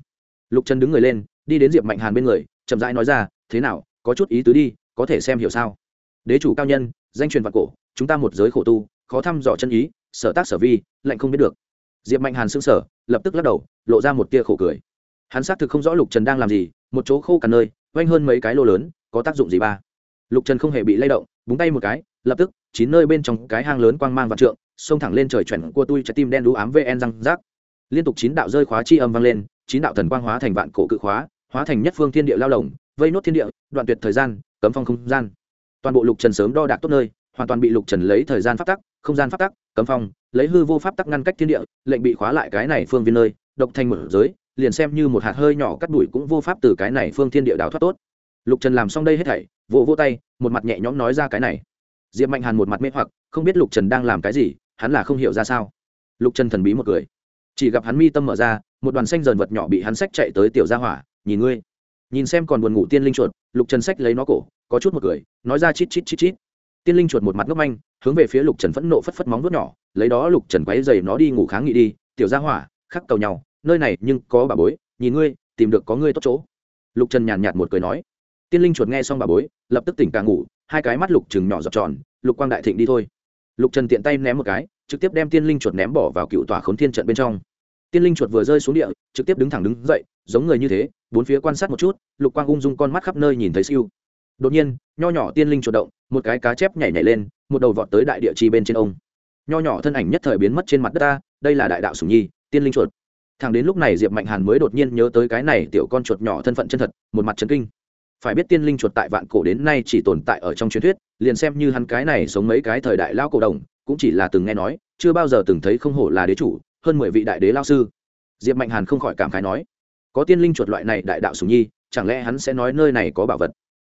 Lục trần đứng người lên, đi đến diệp mạnh hàn bên người, chậm rãi nói ra, thế nào, có chút ý tứ đi, có thể xem hiểu sao? Đế chủ cao nhân, danh truyền vạn cổ, chúng ta một giới khổ tu, khó thăm dò chân ý, sở tác sở vi, lạnh không biết được. Diệp mạnh hàn xưng sở lập tức lắc đầu, lộ ra một tia khổ cười. Hắn xác thực không rõ lục trần đang làm gì, một chỗ khô cả nơi oanh hơn mấy cái lô lớn có tác dụng gì ba? Lục trần không hề bị lay động, búng tay một cái, lập tức, chín nơi bên trong cái hang lớn quang mang vạn trượng, xông thẳng lên trời chuẩn của tui trái tim đen đũ ám vn răng rác. Liên tục chín đạo rơi khóa chi âm vang lên, chín đạo thần quang hóa thành vạn cổ cự khóa, hóa thành nhất phương thiên địa lao lồng vây nốt thiên địa, đoạn tuyệt thời gian, cấm phong không gian. Toàn bộ lục trần sớm đo đạc tốt nơi, hoàn toàn bị lục trần lấy thời gian phát tắc, không gian phát tắc, cấm phong, lấy hư vô pháp tắc ngăn cách thiên địa, lệnh bị khóa lại cái này phương viên nơi, độc thành một giới, liền xem như một hạt hơi nhỏ cắt đuổi cũng vô pháp từ cái này phương thiên địa đào thoát tốt lục trần làm xong đây hết thảy, vỗ vỗ tay, một mặt nhẹ nhõm nói ra cái này. Diệp mạnh hàn một mặt mê hoặc, không biết lục trần đang làm cái gì, hắn là không hiểu ra sao. Lục trần thần bí một cười. Chỉ gặp hắn mi tâm mở ra, một đoàn xanh dần vật nhỏ bị hắn sách chạy tới tiểu gia hỏa, nhìn ngươi. Nhìn xem còn buồn ngủ tiên linh chuột, lục trần sách lấy nó cổ, có chút một cười, nói ra chít chít chít chít. Tiên linh chuột một mặt ngốc manh, hướng về phía lục trần phẫn nộ phất phất móng vuốt nhỏ, lấy đó lục trần quáy dày nó đi ngủ kháng nghị đi, tiểu gia hỏa, khắc cầu nhau, nơi này nhưng có bà bối, nhìn ngươi, tìm được có ngươi tốt chỗ. Lục trần nhàn nhạt một cười nói tiên linh chuột nghe xong bà bối, lập tức tỉnh càng ngủ, hai cái mắt lục trừng nhỏ dọc tròn, lục quang đại thịnh đi thôi. Lục trần tiện tay ném một cái, trực tiếp đem tiên linh chuột ném bỏ vào cựu tòa khốn thiên trận bên trong. Tiên linh chuột vừa rơi xuống địa, trực tiếp đứng thẳng đứng dậy, giống người như thế, bốn phía quan sát một chút, lục quang ung dung con mắt khắp nơi nhìn thấy siêu. Đột nhiên, nho nhỏ tiên linh chuột động, một cái cá chép nhảy nhảy lên, một đầu vọt tới đại địa chi bên trên ông. Nho nhỏ thân ảnh nhất thời biến mất trên mặt đất ta, đây là đại đạo sùng nhi, tiên linh chuột. Thằng đến lúc này diệp mạnh hàn mới đột nhiên nhớ tới cái này tiểu con chuột nhỏ thân phận chân thật, một mặt trấn kinh phải biết tiên linh chuột tại vạn cổ đến nay chỉ tồn tại ở trong truyền thuyết, liền xem như hắn cái này sống mấy cái thời đại lao cổ đồng, cũng chỉ là từng nghe nói, chưa bao giờ từng thấy không hổ là đế chủ, hơn mười vị đại đế lao sư. Diệp mạnh hàn không khỏi cảm khái nói, có tiên linh chuột loại này đại đạo sùng nhi, chẳng lẽ hắn sẽ nói nơi này có bảo vật?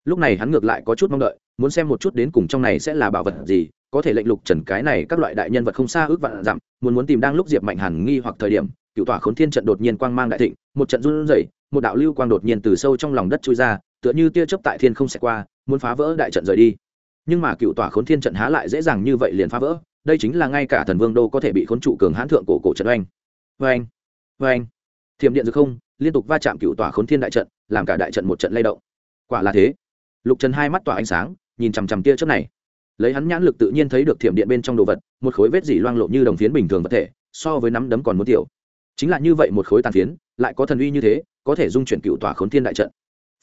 Lúc này hắn ngược lại có chút mong đợi, muốn xem một chút đến cùng trong này sẽ là bảo vật gì, có thể lệnh lục trần cái này các loại đại nhân vật không xa ước vạn dặm, muốn muốn tìm đang lúc diệp mạnh hàn nghi hoặc thời điểm cựu tỏa khốn thiên trận đột nhiên quang mang đại thịnh, một trận run rẩy, một đạo lưu quang đột nhiên từ sâu trong lòng đất chui ra tựa như tia chớp tại thiên không xẹt qua, muốn phá vỡ đại trận rời đi. Nhưng mà cựu tỏa khốn thiên trận há lại dễ dàng như vậy liền phá vỡ, đây chính là ngay cả thần vương đô có thể bị khốn trụ cường hãn thượng cổ cổ trận oanh. Oanh oanh. Thiểm điện dư không, liên tục va chạm cựu tỏa khốn thiên đại trận, làm cả đại trận một trận lay động. Quả là thế. Lục trần hai mắt tỏa ánh sáng, nhìn chằm chằm tia chớp này. Lấy hắn nhãn lực tự nhiên thấy được thiểm điện bên trong đồ vật, một khối vết dỉ loang lộ như đồng phiến bình thường vật thể, so với nắm đấm còn muốn tiểu. Chính là như vậy một khối tàn phiến, lại có thần uy như thế, có thể dung chuyển cựu tỏa khốn thiên đại trận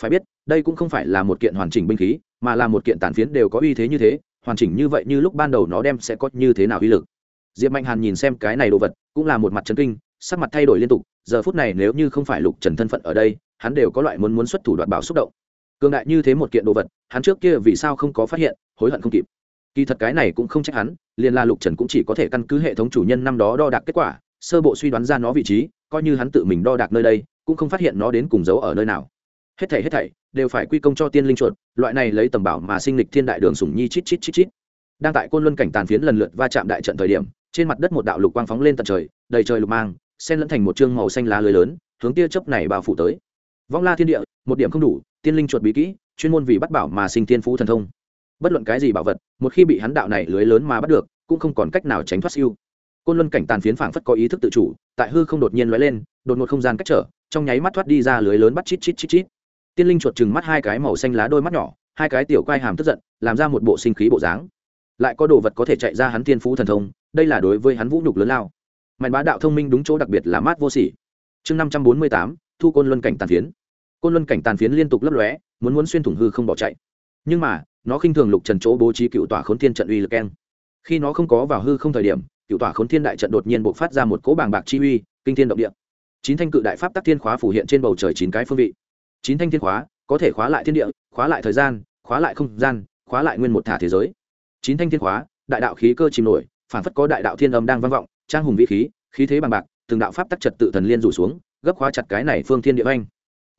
phải biết, đây cũng không phải là một kiện hoàn chỉnh binh khí, mà là một kiện tàn phiến đều có uy thế như thế, hoàn chỉnh như vậy như lúc ban đầu nó đem sẽ có như thế nào uy lực. Diệp mạnh hàn nhìn xem cái này đồ vật, cũng là một mặt trấn kinh, sắc mặt thay đổi liên tục, giờ phút này nếu như không phải lục trần thân phận ở đây, hắn đều có loại muốn muốn xuất thủ đoạt bảo xúc động. Cường đại như thế một kiện đồ vật, hắn trước kia vì sao không có phát hiện, hối hận không kịp. Kỳ thật cái này cũng không trách hắn, liền là lục trần cũng chỉ có thể căn cứ hệ thống chủ nhân năm đó đo đạc kết quả, sơ bộ suy đoán ra nó vị trí, coi như hắn tự mình đo đạc nơi đây, cũng không phát hiện nó đến cùng giấu ở nơi nào hết thảy hết thảy, đều phải quy công cho tiên linh chuột, loại này lấy tầm bảo mà sinh lịch thiên đại đường sủng nhi chít chít chít chít. Đang tại côn luân cảnh tàn phiến lần lượt va chạm đại trận thời điểm, trên mặt đất một đạo lục quang phóng lên tận trời, đầy trời lục mang, xen lẫn thành một chương màu xanh lá lưới lớn, hướng tia chớp này bao phủ tới. Vong la thiên địa, một điểm không đủ, tiên linh chuột bí kỹ, chuyên môn vì bắt bảo mà sinh tiên phú thần thông. Bất luận cái gì bảo vật, một khi bị hắn đạo này lưới lớn mà bắt được, cũng không còn cách nào tránh thoát siêu. Côn luân cảnh tàn phiến phảng phất có ý thức tự chủ, tại hư không đột nhiên lóe lên, đột ngột không gian cách trở, trong nháy mắt thoát đi ra lưới lớn bắt chít chít chít chít tiên linh chuột chừng mắt hai cái màu xanh lá đôi mắt nhỏ, hai cái tiểu quai hàm tức giận, làm ra một bộ sinh khí bộ dáng. Lại có đồ vật có thể chạy ra hắn tiên phú thần thông, đây là đối với hắn vũ nhục lớn lao. Mạnh bá đạo thông minh đúng chỗ đặc biệt là mát vô sỉ. Chương năm trăm bốn mươi tám, thu côn luân cảnh tàn phiến. Côn luân cảnh tàn phiến liên tục lấp lóe, muốn muốn xuyên thủng hư không bỏ chạy. Nhưng mà, nó khinh thường lục trần chỗ bố trí cựu tỏa khốn thiên trận uy lực keng. Khi nó không có vào hư không thời điểm, cựu tỏa khốn thiên đại trận đột nhiên bộc phát ra một cỗ bàng bạc chi uy, kinh thiên động địa. Chín thanh cự đại pháp tắc thiên khóa phủ hiện trên bầu trời chín cái phương vị chín thanh thiên khóa, có thể khóa lại thiên địa, khóa lại thời gian, khóa lại không gian, khóa lại nguyên một thả thế giới. Chín thanh thiên khóa, đại đạo khí cơ chìm nổi, phản phất có đại đạo thiên âm đang vang vọng, trang hùng vĩ khí khí thế bằng bạc, từng đạo pháp tắc trật tự thần liên rủ xuống, gấp khóa chặt cái này phương thiên địa anh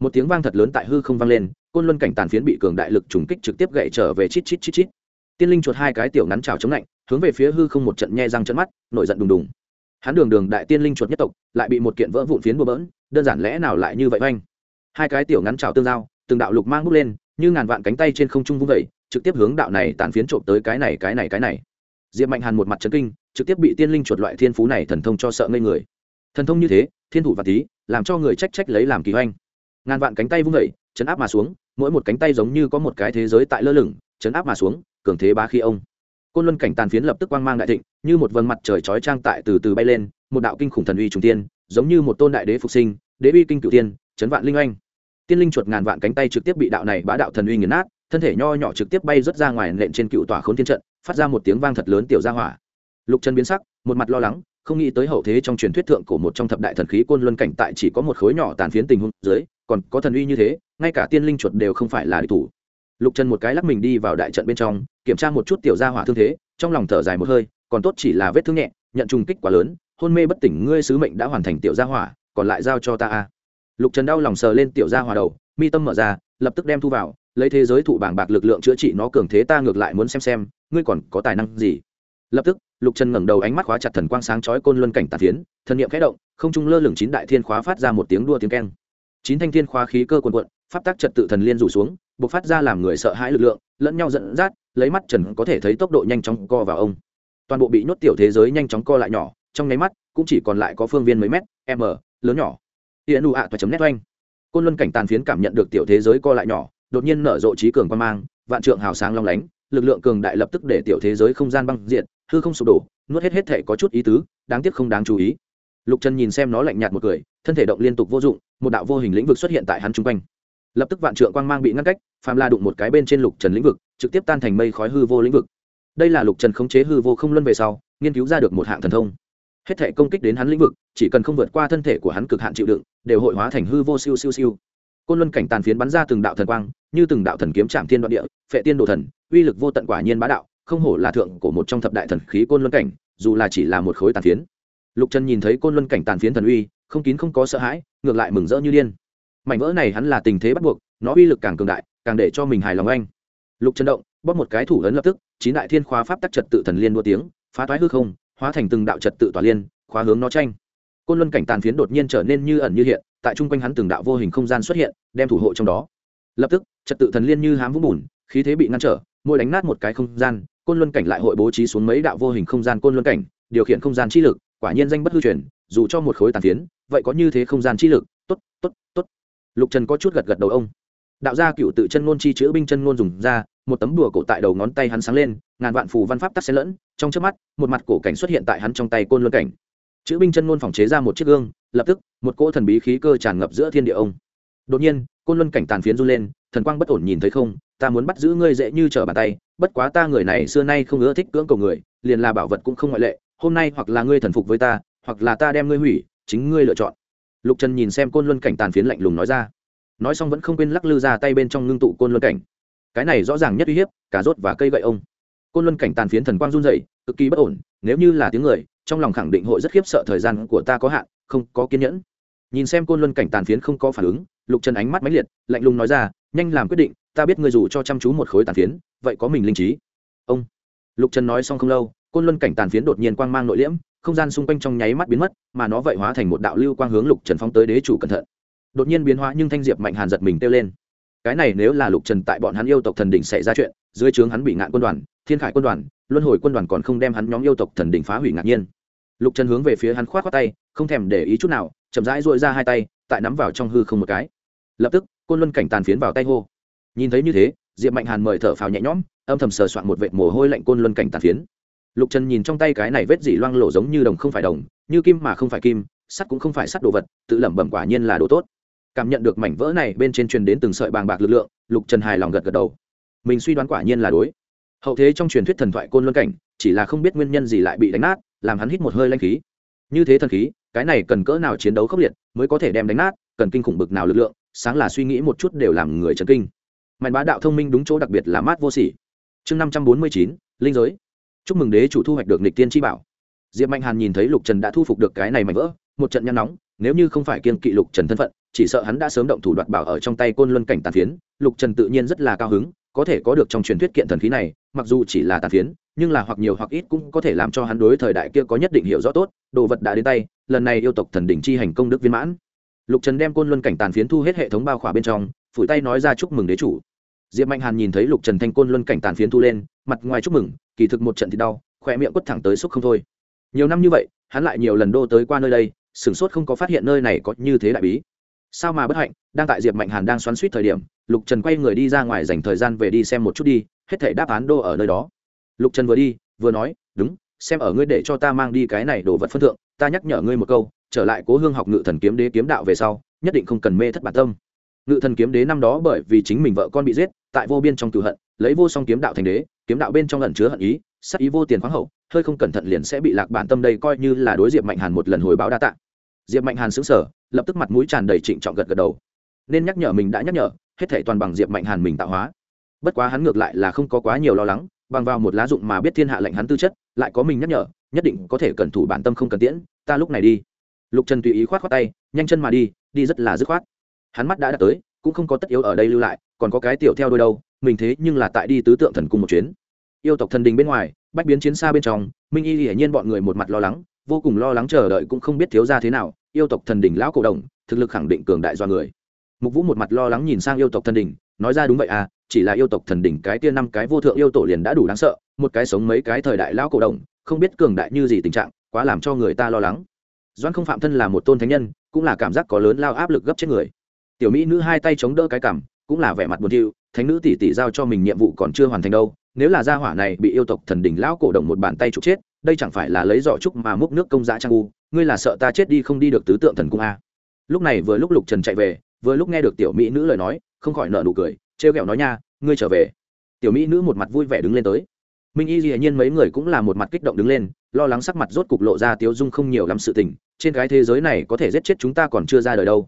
một tiếng vang thật lớn tại hư không vang lên, côn luân cảnh tàn phiến bị cường đại lực trùng kích trực tiếp gậy trở về chít chít chít chít. Tiên linh chuột hai cái tiểu ngắn trào chống lạnh, hướng về phía hư không một trận nhe răng trận mắt, nổi giận đùng đùng. Hắn đường đường đại tiên linh chuột nhất tộc, lại bị một kiện vỡ vụn phiến bừa bỡn, đơn giản lẽ nào lại như vậy oanh? Hai cái tiểu ngắn trào tương giao, từng đạo lục mang bút lên, như ngàn vạn cánh tay trên không trung vung vẩy trực tiếp hướng đạo này tàn phiến trộm tới cái này cái này cái này. Diệp mạnh hàn một mặt trấn kinh, trực tiếp bị tiên linh chuột loại thiên phú này thần thông cho sợ ngây người. Thần thông như thế, thiên thủ và tí, làm cho người trách trách lấy làm kỳ hoanh ngàn vạn cánh tay vung vẩy chấn áp mà xuống, mỗi một cánh tay giống như có một cái thế giới tại lơ lửng, chấn áp mà xuống, cường thế bá khi ông. Côn luân cảnh tàn phiến lập tức quang mang đại thịnh, như một vầng mặt trời chói trang tại từ từ bay lên, một đạo kinh khủng thần uy trùng tiên, giống như một tôn đại đế phục sinh, đế uy kinh cửu tiên, chấn vạn linh oanh tiên linh chuột ngàn vạn cánh tay trực tiếp bị đạo này bá đạo thần uy nghiền nát, thân thể nho nhỏ trực tiếp bay rớt ra ngoài nện trên cựu tòa khốn thiên trận, phát ra một tiếng vang thật lớn tiểu ra hỏa. Lục chân biến sắc, một mặt lo lắng, không nghĩ tới hậu thế trong truyền thuyết thượng của một trong thập đại thần khí côn luân cảnh tại chỉ có một khối nhỏ tàn phiến tình huống dưới, còn có thần uy như thế, ngay cả tiên linh chuột đều không phải là địch thủ. Lục trần một cái lắc mình đi vào đại trận bên trong, kiểm tra một chút tiểu gia hỏa thương thế, trong lòng thở dài một hơi, còn tốt chỉ là vết thương nhẹ, nhận trùng kích quá lớn, hôn mê bất tỉnh ngươi sứ mệnh đã hoàn thành tiểu gia hỏa, còn lại giao cho ta a lục trần đau lòng sờ lên tiểu gia hòa đầu, mi tâm mở ra, lập tức đem thu vào, lấy thế giới thụ bảng bạc lực lượng chữa trị nó cường thế ta ngược lại muốn xem xem, ngươi còn có tài năng gì? Lập tức, lục trần ngẩng đầu ánh mắt khóa chặt thần quang sáng chói côn luân cảnh tàn tiến thần niệm khẽ động, không trung lơ lửng chín đại thiên khóa phát ra một tiếng đua tiếng keng. Chín thanh thiên khóa khí cơ quần quận pháp tác trật tự thần liên rủ xuống, bộc phát ra làm người sợ hãi lực lượng, lẫn nhau dẫn dắt, lấy mắt trần có thể thấy tốc độ nhanh chóng co vào ông. Toàn bộ bị nhốt tiểu thế giới nhanh chóng co lại nhỏ, trong nháy mắt, cũng chỉ còn lại có phương viên mấy mét, m, lớn nhỏ hiện đủ ạ toa chấm nét oanh. Côn luân cảnh tàn phiến cảm nhận được tiểu thế giới co lại nhỏ, đột nhiên nở rộ trí cường quan mang, vạn trượng hào sáng long lánh, lực lượng cường đại lập tức để tiểu thế giới không gian băng diện hư không sụp đổ, nuốt hết hết thể có chút ý tứ, đáng tiếc không đáng chú ý. Lục trần nhìn xem nó lạnh nhạt một cười, thân thể động liên tục vô dụng, một đạo vô hình lĩnh vực xuất hiện tại hắn chung quanh. Lập tức vạn trượng quang mang bị ngăn cách, phàm la đụng một cái bên trên lục trần lĩnh vực, trực tiếp tan thành mây khói hư vô lĩnh vực. Đây là lục trần khống chế hư vô không luân về sau, nghiên cứu ra được một hạng thần thông. Hết thể công kích đến hắn lĩnh vực chỉ cần không vượt qua thân thể của hắn cực hạn chịu đựng, đều hội hóa thành hư vô siêu siêu siêu. Côn luân cảnh tàn phiến bắn ra từng đạo thần quang, như từng đạo thần kiếm chạm thiên đoạn địa, phệ tiên đồ thần, uy lực vô tận quả nhiên bá đạo, không hổ là thượng của một trong thập đại thần khí côn luân cảnh, dù là chỉ là một khối tàn phiến. Lục trần nhìn thấy côn luân cảnh tàn phiến thần uy, không kín không có sợ hãi, ngược lại mừng rỡ như điên. Mảnh vỡ này hắn là tình thế bắt buộc, nó uy lực càng cường đại, càng để cho mình hài lòng anh. Lục trần động, bóp một cái thủ ấn lập tức, chín đại thiên khóa pháp tắc trật tự thần liên đua tiếng, phá toái hư không, hóa thành từng đạo trật tự tỏa liên, khóa hướng nó tranh côn luân cảnh tàn phiến đột nhiên trở nên như ẩn như hiện, tại chung quanh hắn từng đạo vô hình không gian xuất hiện, đem thủ hộ trong đó. Lập tức, trật tự thần liên như hám vũng bùn, khí thế bị ngăn trở, mỗi đánh nát một cái không gian, côn luân cảnh lại hội bố trí xuống mấy đạo vô hình không gian côn luân cảnh, điều khiển không gian chi lực, quả nhiên danh bất hư truyền, dù cho một khối tàn phiến, vậy có như thế không gian chi lực, tốt tốt tốt. Lục trần có chút gật gật đầu ông. Đạo gia cựu tự chân ngôn chi chữ binh chân ngôn dùng ra, một tấm đùa cổ tại đầu ngón tay hắn sáng lên, ngàn vạn phù văn pháp tắc xen lẫn, trong trước mắt, một mặt cổ cảnh xuất hiện tại hắn trong tay côn luân cảnh chữ binh chân ngôn phòng chế ra một chiếc gương, lập tức, một cỗ thần bí khí cơ tràn ngập giữa thiên địa ông. Đột nhiên, côn luân cảnh tàn phiến run lên, thần quang bất ổn nhìn thấy không, ta muốn bắt giữ ngươi dễ như trở bàn tay, bất quá ta người này xưa nay không ưa thích cưỡng cầu người, liền là bảo vật cũng không ngoại lệ, hôm nay hoặc là ngươi thần phục với ta, hoặc là ta đem ngươi hủy, chính ngươi lựa chọn. Lục trần nhìn xem côn luân cảnh tàn phiến lạnh lùng nói ra. Nói xong vẫn không quên lắc lư ra tay bên trong ngưng tụ côn luân cảnh. Cái này rõ ràng nhất uy hiếp, cả rốt và cây gậy ông. Côn luân cảnh tàn phiến thần quang run dậy cực kỳ bất ổn, nếu như là tiếng người trong lòng khẳng định hội rất khiếp sợ thời gian của ta có hạn, không có kiên nhẫn. Nhìn xem côn luân cảnh tàn phiến không có phản ứng, lục trần ánh mắt máy liệt, lạnh lùng nói ra, nhanh làm quyết định, ta biết người dù cho chăm chú một khối tàn phiến, vậy có mình linh trí. Ông. Lục trần nói xong không lâu, côn luân cảnh tàn phiến đột nhiên quang mang nội liễm, không gian xung quanh trong nháy mắt biến mất, mà nó vậy hóa thành một đạo lưu quang hướng lục trần phóng tới đế chủ cẩn thận. Đột nhiên biến hóa nhưng thanh diệp mạnh hàn giật mình kêu lên. Cái này nếu là lục trần tại bọn hắn yêu tộc thần đỉnh xảy ra chuyện, dưới trướng hắn bị ngạn quân đoàn, thiên khải quân đoàn, luân hồi quân đoàn còn không đem hắn nhóm yêu tộc thần đỉnh phá hủy ngạc nhiên lục trần hướng về phía hắn khoát khoát tay, không thèm để ý chút nào, chậm rãi dội ra hai tay, tại nắm vào trong hư không một cái. Lập tức, côn luân cảnh tàn phiến vào tay hô. Nhìn thấy như thế, diệp mạnh hàn mời thở phào nhẹ nhõm, âm thầm sờ soạn một vệt mồ hôi lạnh côn luân cảnh tàn phiến. Lục trần nhìn trong tay cái này vết dỉ loang lộ giống như đồng không phải đồng, như kim mà không phải kim, sắt cũng không phải sắt đồ vật, tự lẩm bẩm quả nhiên là đồ tốt. Cảm nhận được mảnh vỡ này bên trên truyền đến từng sợi bàng bạc lực lượng, lục trần hài lòng gật gật đầu. Mình suy đoán quả nhiên là đối. Hậu thế trong truyền thuyết thần thoại côn luân cảnh, chỉ là không biết nguyên nhân gì lại bị đánh nát làm hắn hít một hơi lanh khí. Như thế thần khí, cái này cần cỡ nào chiến đấu khốc liệt mới có thể đem đánh nát, cần kinh khủng bực nào lực lượng, sáng là suy nghĩ một chút đều làm người chấn kinh. Mạnh bá đạo thông minh đúng chỗ đặc biệt là mát vô sỉ. Chương năm trăm bốn mươi chín, linh giới. Chúc mừng đế chủ thu hoạch được nịch tiên chi bảo. Diệp mạnh hàn nhìn thấy lục trần đã thu phục được cái này mạnh vỡ, một trận nhăn nóng, nếu như không phải kiên kỵ lục trần thân phận, chỉ sợ hắn đã sớm động thủ đoạt bảo ở trong tay côn luân cảnh tàn phiến. Lục trần tự nhiên rất là cao hứng, có thể có được trong truyền thuyết kiện thần khí này, mặc dù chỉ là tàn phiến nhưng là hoặc nhiều hoặc ít cũng có thể làm cho hắn đối thời đại kia có nhất định hiểu rõ tốt, đồ vật đã đến tay, lần này yêu tộc thần đỉnh chi hành công đức viên mãn. Lục trần đem côn luân cảnh tàn phiến thu hết hệ thống bao khỏa bên trong, phủi tay nói ra chúc mừng đế chủ. Diệp mạnh hàn nhìn thấy lục trần thanh côn luân cảnh tàn phiến thu lên, mặt ngoài chúc mừng, kỳ thực một trận thì đau khỏe miệng quất thẳng tới xúc không thôi. Nhiều năm như vậy, hắn lại nhiều lần đô tới qua nơi đây, sửng sốt không có phát hiện nơi này có như thế đại bí. Sao mà bất hạnh, đang tại diệp mạnh hàn đang xoắn suýt thời điểm, lục trần quay người đi ra ngoài dành thời gian về đi xem một chút đi, hết thể đáp án đô ở nơi đó lục trần vừa đi, vừa nói, đúng, xem ở ngươi để cho ta mang đi cái này đồ vật phân thượng, ta nhắc nhở ngươi một câu, trở lại cố hương học ngự thần kiếm đế kiếm đạo về sau, nhất định không cần mê thất bản tâm. Ngự thần kiếm đế năm đó bởi vì chính mình vợ con bị giết, tại vô biên trong cựu hận, lấy vô song kiếm đạo thành đế, kiếm đạo bên trong ẩn chứa hận ý, sắc ý vô tiền khoáng hậu, hơi không cẩn thận liền sẽ bị lạc bản tâm đây coi như là đối diệp mạnh hàn một lần hồi báo đa tạ. Diệp mạnh hàn xứng sở lập tức mặt mũi tràn đầy trịnh trọng gật gật đầu. Nên nhắc nhở mình đã nhắc nhở, hết thể toàn bằng diệp mạnh hàn mình tạo hóa. Bất quá hắn ngược lại là không có quá nhiều lo lắng bằng vào một lá dụng mà biết thiên hạ lệnh hắn tư chất, lại có mình nhắc nhở, nhất định có thể cẩn thủ bản tâm không cần tiễn, ta lúc này đi. Lục trần tùy ý khoát khoát tay, nhanh chân mà đi đi rất là dứt khoát. Hắn mắt đã đạt tới, cũng không có tất yếu ở đây lưu lại, còn có cái tiểu theo đôi đâu, mình thế nhưng là tại đi tứ tượng thần cung một chuyến. Yêu tộc thần đình bên ngoài, bách biến chiến xa bên trong, minh y hiển nhiên bọn người một mặt lo lắng, vô cùng lo lắng chờ đợi cũng không biết thiếu ra thế nào, yêu tộc thần đỉnh lão cổ đồng, thực lực khẳng định cường đại do người. Mục vũ một mặt lo lắng nhìn sang yêu tộc thần đỉnh nói ra đúng vậy à chỉ là yêu tộc thần đỉnh cái kia năm cái vô thượng yêu tổ liền đã đủ đáng sợ, một cái sống mấy cái thời đại lão cổ đồng, không biết cường đại như gì tình trạng, quá làm cho người ta lo lắng. Doan không phạm thân là một tôn thánh nhân, cũng là cảm giác có lớn lao áp lực gấp chết người. Tiểu mỹ nữ hai tay chống đỡ cái cằm, cũng là vẻ mặt buồn thiu, thánh nữ tỷ tỷ giao cho mình nhiệm vụ còn chưa hoàn thành đâu, nếu là gia hỏa này bị yêu tộc thần đỉnh lão cổ động một bàn tay trục chết, đây chẳng phải là lấy giỏ trúc mà múc nước công giá trang u, ngươi là sợ ta chết đi không đi được tứ tượng thần cung a. Lúc này vừa lúc lục trần chạy về, vừa lúc nghe được tiểu mỹ nữ lời nói, không khỏi nợ nụ cười trêu ghẹo nói nha, ngươi trở về. Tiểu mỹ nữ một mặt vui vẻ đứng lên tới. Minh y dĩ nhiên mấy người cũng là một mặt kích động đứng lên, lo lắng sắc mặt rốt cục lộ ra tiếu dung không nhiều lắm sự tình, trên cái thế giới này có thể giết chết chúng ta còn chưa ra đời đâu.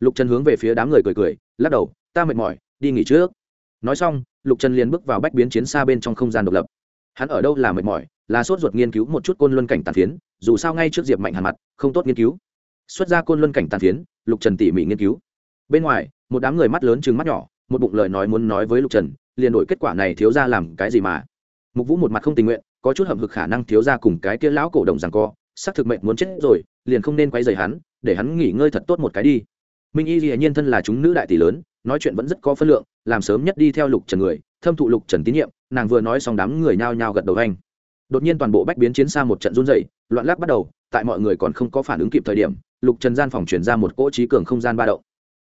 Lục trần hướng về phía đám người cười cười, lắc đầu, ta mệt mỏi, đi nghỉ trước. Nói xong, lục trần liền bước vào bách biến chiến xa bên trong không gian độc lập. Hắn ở đâu là mệt mỏi, là sốt ruột nghiên cứu một chút côn luân cảnh tàn phiến, dù sao ngay trước diệp mạnh hàn mặt, không tốt nghiên cứu. Xuất ra côn luân cảnh tàn phiến, lục trần tỉ mỉ nghiên cứu. Bên ngoài, một đám người mắt lớn chừng mắt nhỏ một bụng lời nói muốn nói với lục trần, liền đổi kết quả này thiếu ra làm cái gì mà. Mục vũ một mặt không tình nguyện, có chút hậm hực khả năng thiếu ra cùng cái kia lão cổ đồng rằng co, xác thực mệnh muốn chết rồi, liền không nên quay dày hắn, để hắn nghỉ ngơi thật tốt một cái đi. Minh y dĩ nhiên thân là chúng nữ đại tỷ lớn, nói chuyện vẫn rất có phân lượng, làm sớm nhất đi theo lục trần người, thâm thụ lục trần tín nhiệm, nàng vừa nói xong đám người nhao nhao gật đầu anh. Đột nhiên toàn bộ bách biến chiến xa một trận run dày loạn lắc bắt đầu, tại mọi người còn không có phản ứng kịp thời điểm, lục trần gian phòng chuyển ra một cỗ trí cường không gian ba động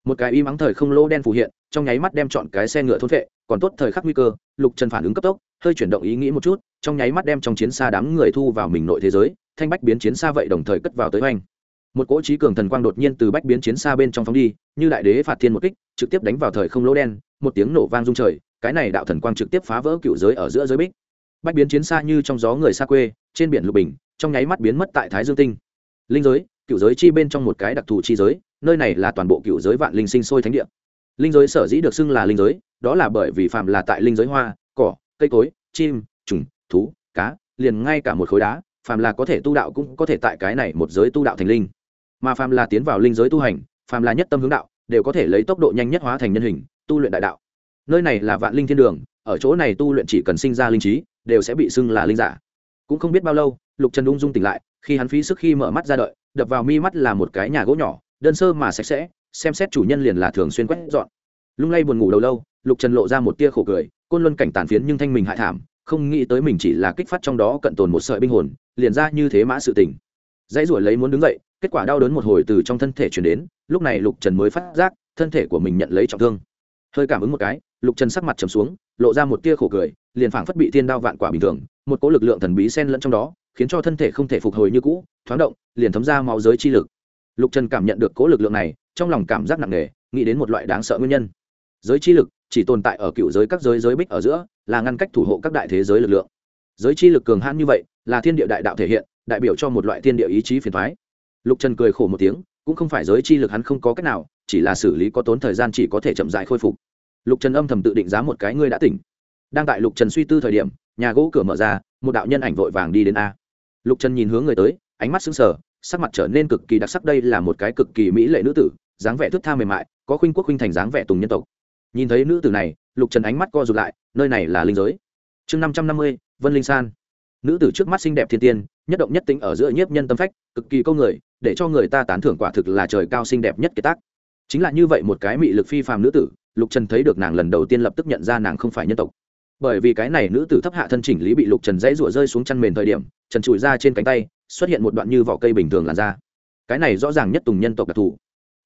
một cái y mắng thời không lô đen phù hiện, trong nháy mắt đem chọn cái xe ngựa thôn vệ, còn tốt thời khắc nguy cơ, lục trần phản ứng cấp tốc, hơi chuyển động ý nghĩ một chút, trong nháy mắt đem trong chiến xa đám người thu vào mình nội thế giới, thanh bách biến chiến xa vậy đồng thời cất vào tới oanh một cỗ trí cường thần quang đột nhiên từ bách biến chiến xa bên trong phóng đi, như đại đế phạt thiên một kích, trực tiếp đánh vào thời không lỗ đen, một tiếng nổ vang rung trời, cái này đạo thần quang trực tiếp phá vỡ cựu giới ở giữa giới bích. Bách biến chiến xa như trong gió người xa quê, trên biển lục bình, trong nháy mắt biến mất tại thái dương tinh. Linh giới, cựu giới chi bên trong một cái đặc thù chi giới nơi này là toàn bộ cựu giới vạn linh sinh sôi thánh địa. Linh giới sở dĩ được xưng là linh giới, đó là bởi vì phạm là tại linh giới hoa, cỏ, cây cối, chim, trùng, thú, cá, liền ngay cả một khối đá, phàm là có thể tu đạo cũng có thể tại cái này một giới tu đạo thành linh. Mà phàm là tiến vào linh giới tu hành, phàm là nhất tâm hướng đạo, đều có thể lấy tốc độ nhanh nhất hóa thành nhân hình, tu luyện đại đạo. Nơi này là vạn linh thiên đường, ở chỗ này tu luyện chỉ cần sinh ra linh trí, đều sẽ bị xưng là linh giả. Cũng không biết bao lâu, lục trần ung dung tỉnh lại, khi hắn phí sức khi mở mắt ra đợi, đập vào mi mắt là một cái nhà gỗ nhỏ đơn sơ mà sạch sẽ, xem xét chủ nhân liền là thường xuyên quét dọn. Lung lay buồn ngủ đầu lâu, lục trần lộ ra một tia khổ cười, côn luân cảnh tàn phiến nhưng thanh mình hại thảm, không nghĩ tới mình chỉ là kích phát trong đó cận tồn một sợi binh hồn, liền ra như thế mã sự tình. Dãy ruổi lấy muốn đứng dậy, kết quả đau đớn một hồi từ trong thân thể chuyển đến, lúc này lục trần mới phát giác, thân thể của mình nhận lấy trọng thương. Hơi cảm ứng một cái, lục trần sắc mặt trầm xuống, lộ ra một tia khổ cười, liền phảng phất bị tiên đao vạn quả bình thường, một cỗ lực lượng thần bí xen lẫn trong đó, khiến cho thân thể không thể phục hồi như cũ, thoáng động, liền thấm ra máu giới chi lực lục trần cảm nhận được cố lực lượng này, trong lòng cảm giác nặng nề, nghĩ đến một loại đáng sợ nguyên nhân. Giới chi lực chỉ tồn tại ở cựu giới các giới giới bích ở giữa, là ngăn cách thủ hộ các đại thế giới lực lượng. Giới chi lực cường hãn như vậy, là thiên địa đại đạo thể hiện, đại biểu cho một loại thiên địa ý chí phiền thoái lục trần cười khổ một tiếng, cũng không phải giới chi lực hắn không có cách nào, chỉ là xử lý có tốn thời gian chỉ có thể chậm dại khôi phục. Lục trần âm thầm tự định giá một cái ngươi đã tỉnh. Đang tại lục trần suy tư thời điểm, nhà gỗ cửa mở ra, một đạo nhân ảnh vội vàng đi đến a. Lục trần nhìn hướng người tới, ánh mắt xứng sở sắc mặt trở nên cực kỳ đặc sắc, đây là một cái cực kỳ mỹ lệ nữ tử, dáng vẻ thức tha mềm mại, có khuynh quốc khuynh thành dáng vẻ tùng nhân tộc. Nhìn thấy nữ tử này, lục trần ánh mắt co rụt lại, nơi này là linh giới. Chương năm trăm năm mươi, vân linh san. Nữ tử trước mắt xinh đẹp thiên tiên, nhất động nhất tính ở giữa nhiếp nhân tâm phách, cực kỳ câu người, để cho người ta tán thưởng quả thực là trời cao xinh đẹp nhất kế tác. Chính là như vậy một cái mị lực phi phàm nữ tử, lục trần thấy được nàng lần đầu tiên lập tức nhận ra nàng không phải nhân tộc bởi vì cái này nữ tử thấp hạ thân chỉnh lý bị lục trần dãy rủa rơi xuống chăn mền thời điểm, trần trụi ra trên cánh tay, xuất hiện một đoạn như vỏ cây bình thường làn da. Cái này rõ ràng nhất tùng nhân tộc đặc thù.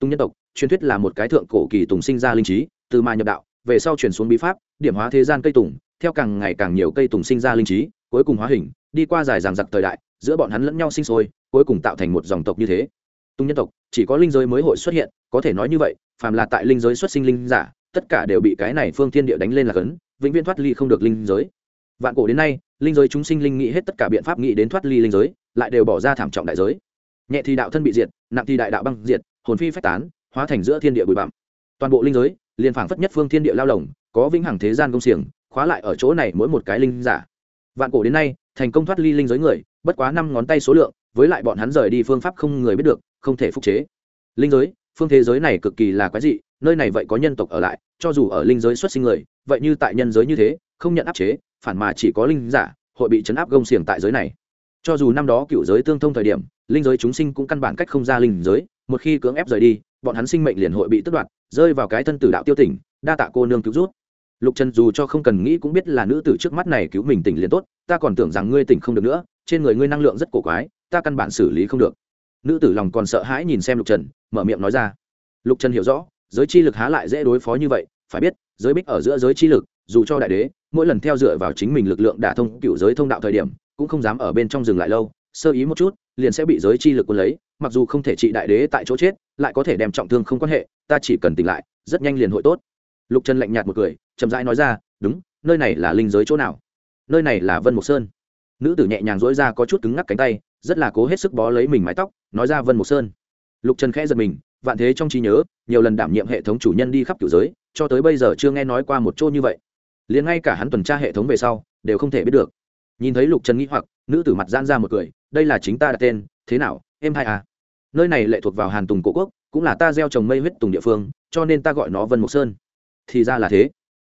Tùng nhân tộc, truyền thuyết là một cái thượng cổ kỳ tùng sinh ra linh trí, từ ma nhập đạo, về sau chuyển xuống bí pháp, điểm hóa thế gian cây tùng, theo càng ngày càng nhiều cây tùng sinh ra linh trí, cuối cùng hóa hình, đi qua dài ràng giặc thời đại, giữa bọn hắn lẫn nhau sinh sôi, cuối cùng tạo thành một dòng tộc như thế. Tung nhân tộc, chỉ có linh giới mới hội xuất hiện, có thể nói như vậy, phàm là tại linh giới xuất sinh linh giả, tất cả đều bị cái này phương thiên địa đánh lên là cấn vĩnh viễn thoát ly không được linh giới. Vạn cổ đến nay, linh giới chúng sinh linh nghĩ hết tất cả biện pháp nghĩ đến thoát ly linh giới, lại đều bỏ ra thảm trọng đại giới. Nhẹ thì đạo thân bị diệt, nặng thì đại đạo băng diệt, hồn phi phách tán, hóa thành giữa thiên địa bụi bặm. Toàn bộ linh giới, liền phảng phất nhất phương thiên địa lao lồng, có vĩnh hằng thế gian công xiềng, khóa lại ở chỗ này mỗi một cái linh giả. Vạn cổ đến nay, thành công thoát ly linh giới người, bất quá năm ngón tay số lượng, với lại bọn hắn rời đi phương pháp không người biết được, không thể phục chế. Linh giới, phương thế giới này cực kỳ là quái dị nơi này vậy có nhân tộc ở lại, cho dù ở linh giới xuất sinh người, vậy như tại nhân giới như thế, không nhận áp chế, phản mà chỉ có linh giả, hội bị chấn áp gông xiềng tại giới này. Cho dù năm đó cựu giới tương thông thời điểm, linh giới chúng sinh cũng căn bản cách không ra linh giới, một khi cưỡng ép rời đi, bọn hắn sinh mệnh liền hội bị tước đoạt, rơi vào cái thân tử đạo tiêu tỉnh, đa tạ cô nương cứu rút lục trần dù cho không cần nghĩ cũng biết là nữ tử trước mắt này cứu mình tỉnh liền tốt, ta còn tưởng rằng ngươi tỉnh không được nữa, trên người ngươi năng lượng rất cổ quái, ta căn bản xử lý không được. Nữ tử lòng còn sợ hãi nhìn xem lục trần, mở miệng nói ra. Lục trần hiểu rõ giới chi lực há lại dễ đối phó như vậy, phải biết, giới bích ở giữa giới chi lực, dù cho đại đế, mỗi lần theo dựa vào chính mình lực lượng đả thông cựu giới thông đạo thời điểm, cũng không dám ở bên trong dừng lại lâu, sơ ý một chút, liền sẽ bị giới chi lực quân lấy, mặc dù không thể trị đại đế tại chỗ chết, lại có thể đem trọng thương không quan hệ, ta chỉ cần tỉnh lại, rất nhanh liền hội tốt. Lục trần lạnh nhạt một cười, chậm rãi nói ra, đúng, nơi này là linh giới chỗ nào? Nơi này là vân mộc sơn. Nữ tử nhẹ nhàng dỗi ra có chút cứng ngắc cánh tay, rất là cố hết sức bó lấy mình mái tóc, nói ra vân mộc sơn. Lục trần khẽ giật mình vạn thế trong trí nhớ, nhiều lần đảm nhiệm hệ thống chủ nhân đi khắp cửu giới, cho tới bây giờ chưa nghe nói qua một chỗ như vậy. Liền ngay cả hắn tuần tra hệ thống về sau, đều không thể biết được. Nhìn thấy lục trần nghĩ hoặc, nữ tử mặt gian ra một cười, đây là chính ta đặt tên, thế nào, em hai à? Nơi này lệ thuộc vào hàn tùng cổ quốc, cũng là ta gieo trồng mây huyết tùng địa phương, cho nên ta gọi nó vân mộc sơn. Thì ra là thế.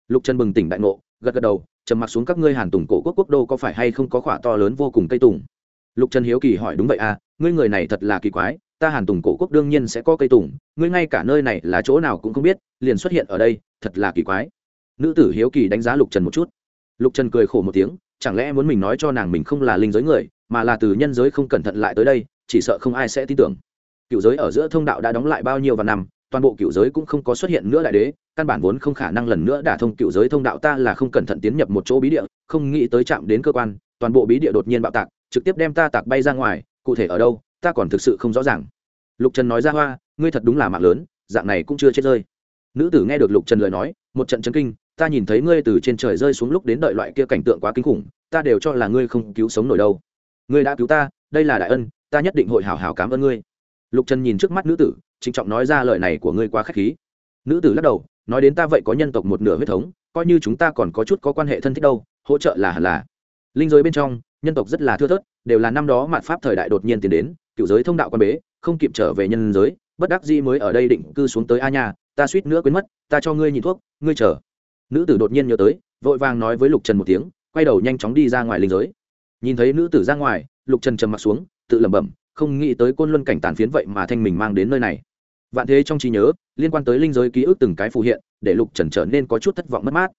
Lục trần bừng tỉnh đại ngộ, gật gật đầu, trầm mặc xuống các ngươi hàn tùng cổ quốc quốc đô có phải hay không có khỏa to lớn vô cùng cây tùng. Lục trần hiếu kỳ hỏi, đúng vậy à ngươi người này thật là kỳ quái ta hàn tùng cổ quốc đương nhiên sẽ có cây tùng, ngươi ngay cả nơi này là chỗ nào cũng không biết, liền xuất hiện ở đây, thật là kỳ quái. Nữ tử hiếu kỳ đánh giá lục trần một chút. Lục trần cười khổ một tiếng, chẳng lẽ muốn mình nói cho nàng mình không là linh giới người, mà là từ nhân giới không cẩn thận lại tới đây, chỉ sợ không ai sẽ tin tưởng. Cựu giới ở giữa thông đạo đã đóng lại bao nhiêu và năm, toàn bộ cựu giới cũng không có xuất hiện nữa đại đế, căn bản vốn không khả năng lần nữa đả thông cựu giới thông đạo ta là không cẩn thận tiến nhập một chỗ bí địa, không nghĩ tới chạm đến cơ quan, toàn bộ bí địa đột nhiên bạo tạc, trực tiếp đem ta tạc bay ra ngoài, cụ thể ở đâu ta còn thực sự không rõ ràng. Lục trần nói ra hoa, ngươi thật đúng là mạng lớn, dạng này cũng chưa chết rơi. Nữ tử nghe được lục trần lời nói, một trận chấn kinh, ta nhìn thấy ngươi từ trên trời rơi xuống lúc đến đợi loại kia cảnh tượng quá kinh khủng, ta đều cho là ngươi không cứu sống nổi đâu. Ngươi đã cứu ta, đây là đại ân, ta nhất định hội hảo hảo cảm ơn ngươi. Lục trần nhìn trước mắt nữ tử, trịnh trọng nói ra lời này của ngươi quá k h á c h khí. Nữ tử lắc đầu, nói đến ta vậy có nhân tộc một nửa huyết thống, coi như chúng ta còn có chút có quan hệ thân thích đâu, hỗ trợ là hẳn là. Linh giới bên trong, nhân tộc rất là thưa thớt, đều là năm đó mạt pháp thời đại đột nhiên tiến đến cựu giới thông đạo quan bế, không kịp trở về nhân giới, bất đắc dĩ mới ở đây định cư xuống tới a nha, ta suýt nữa quên mất, ta cho ngươi nhìn thuốc, ngươi chờ. Nữ tử đột nhiên nhớ tới, vội vàng nói với lục trần một tiếng, quay đầu nhanh chóng đi ra ngoài linh giới. Nhìn thấy nữ tử ra ngoài, lục trần trầm m ặ t xuống, tự lẩm bẩm, không nghĩ tới côn luân cảnh tàn phiến vậy mà thanh mình mang đến nơi này. Vạn thế trong trí nhớ, liên quan tới linh giới ký ức từng cái phù hiện, để lục trần trở nên có chút thất vọng mất mát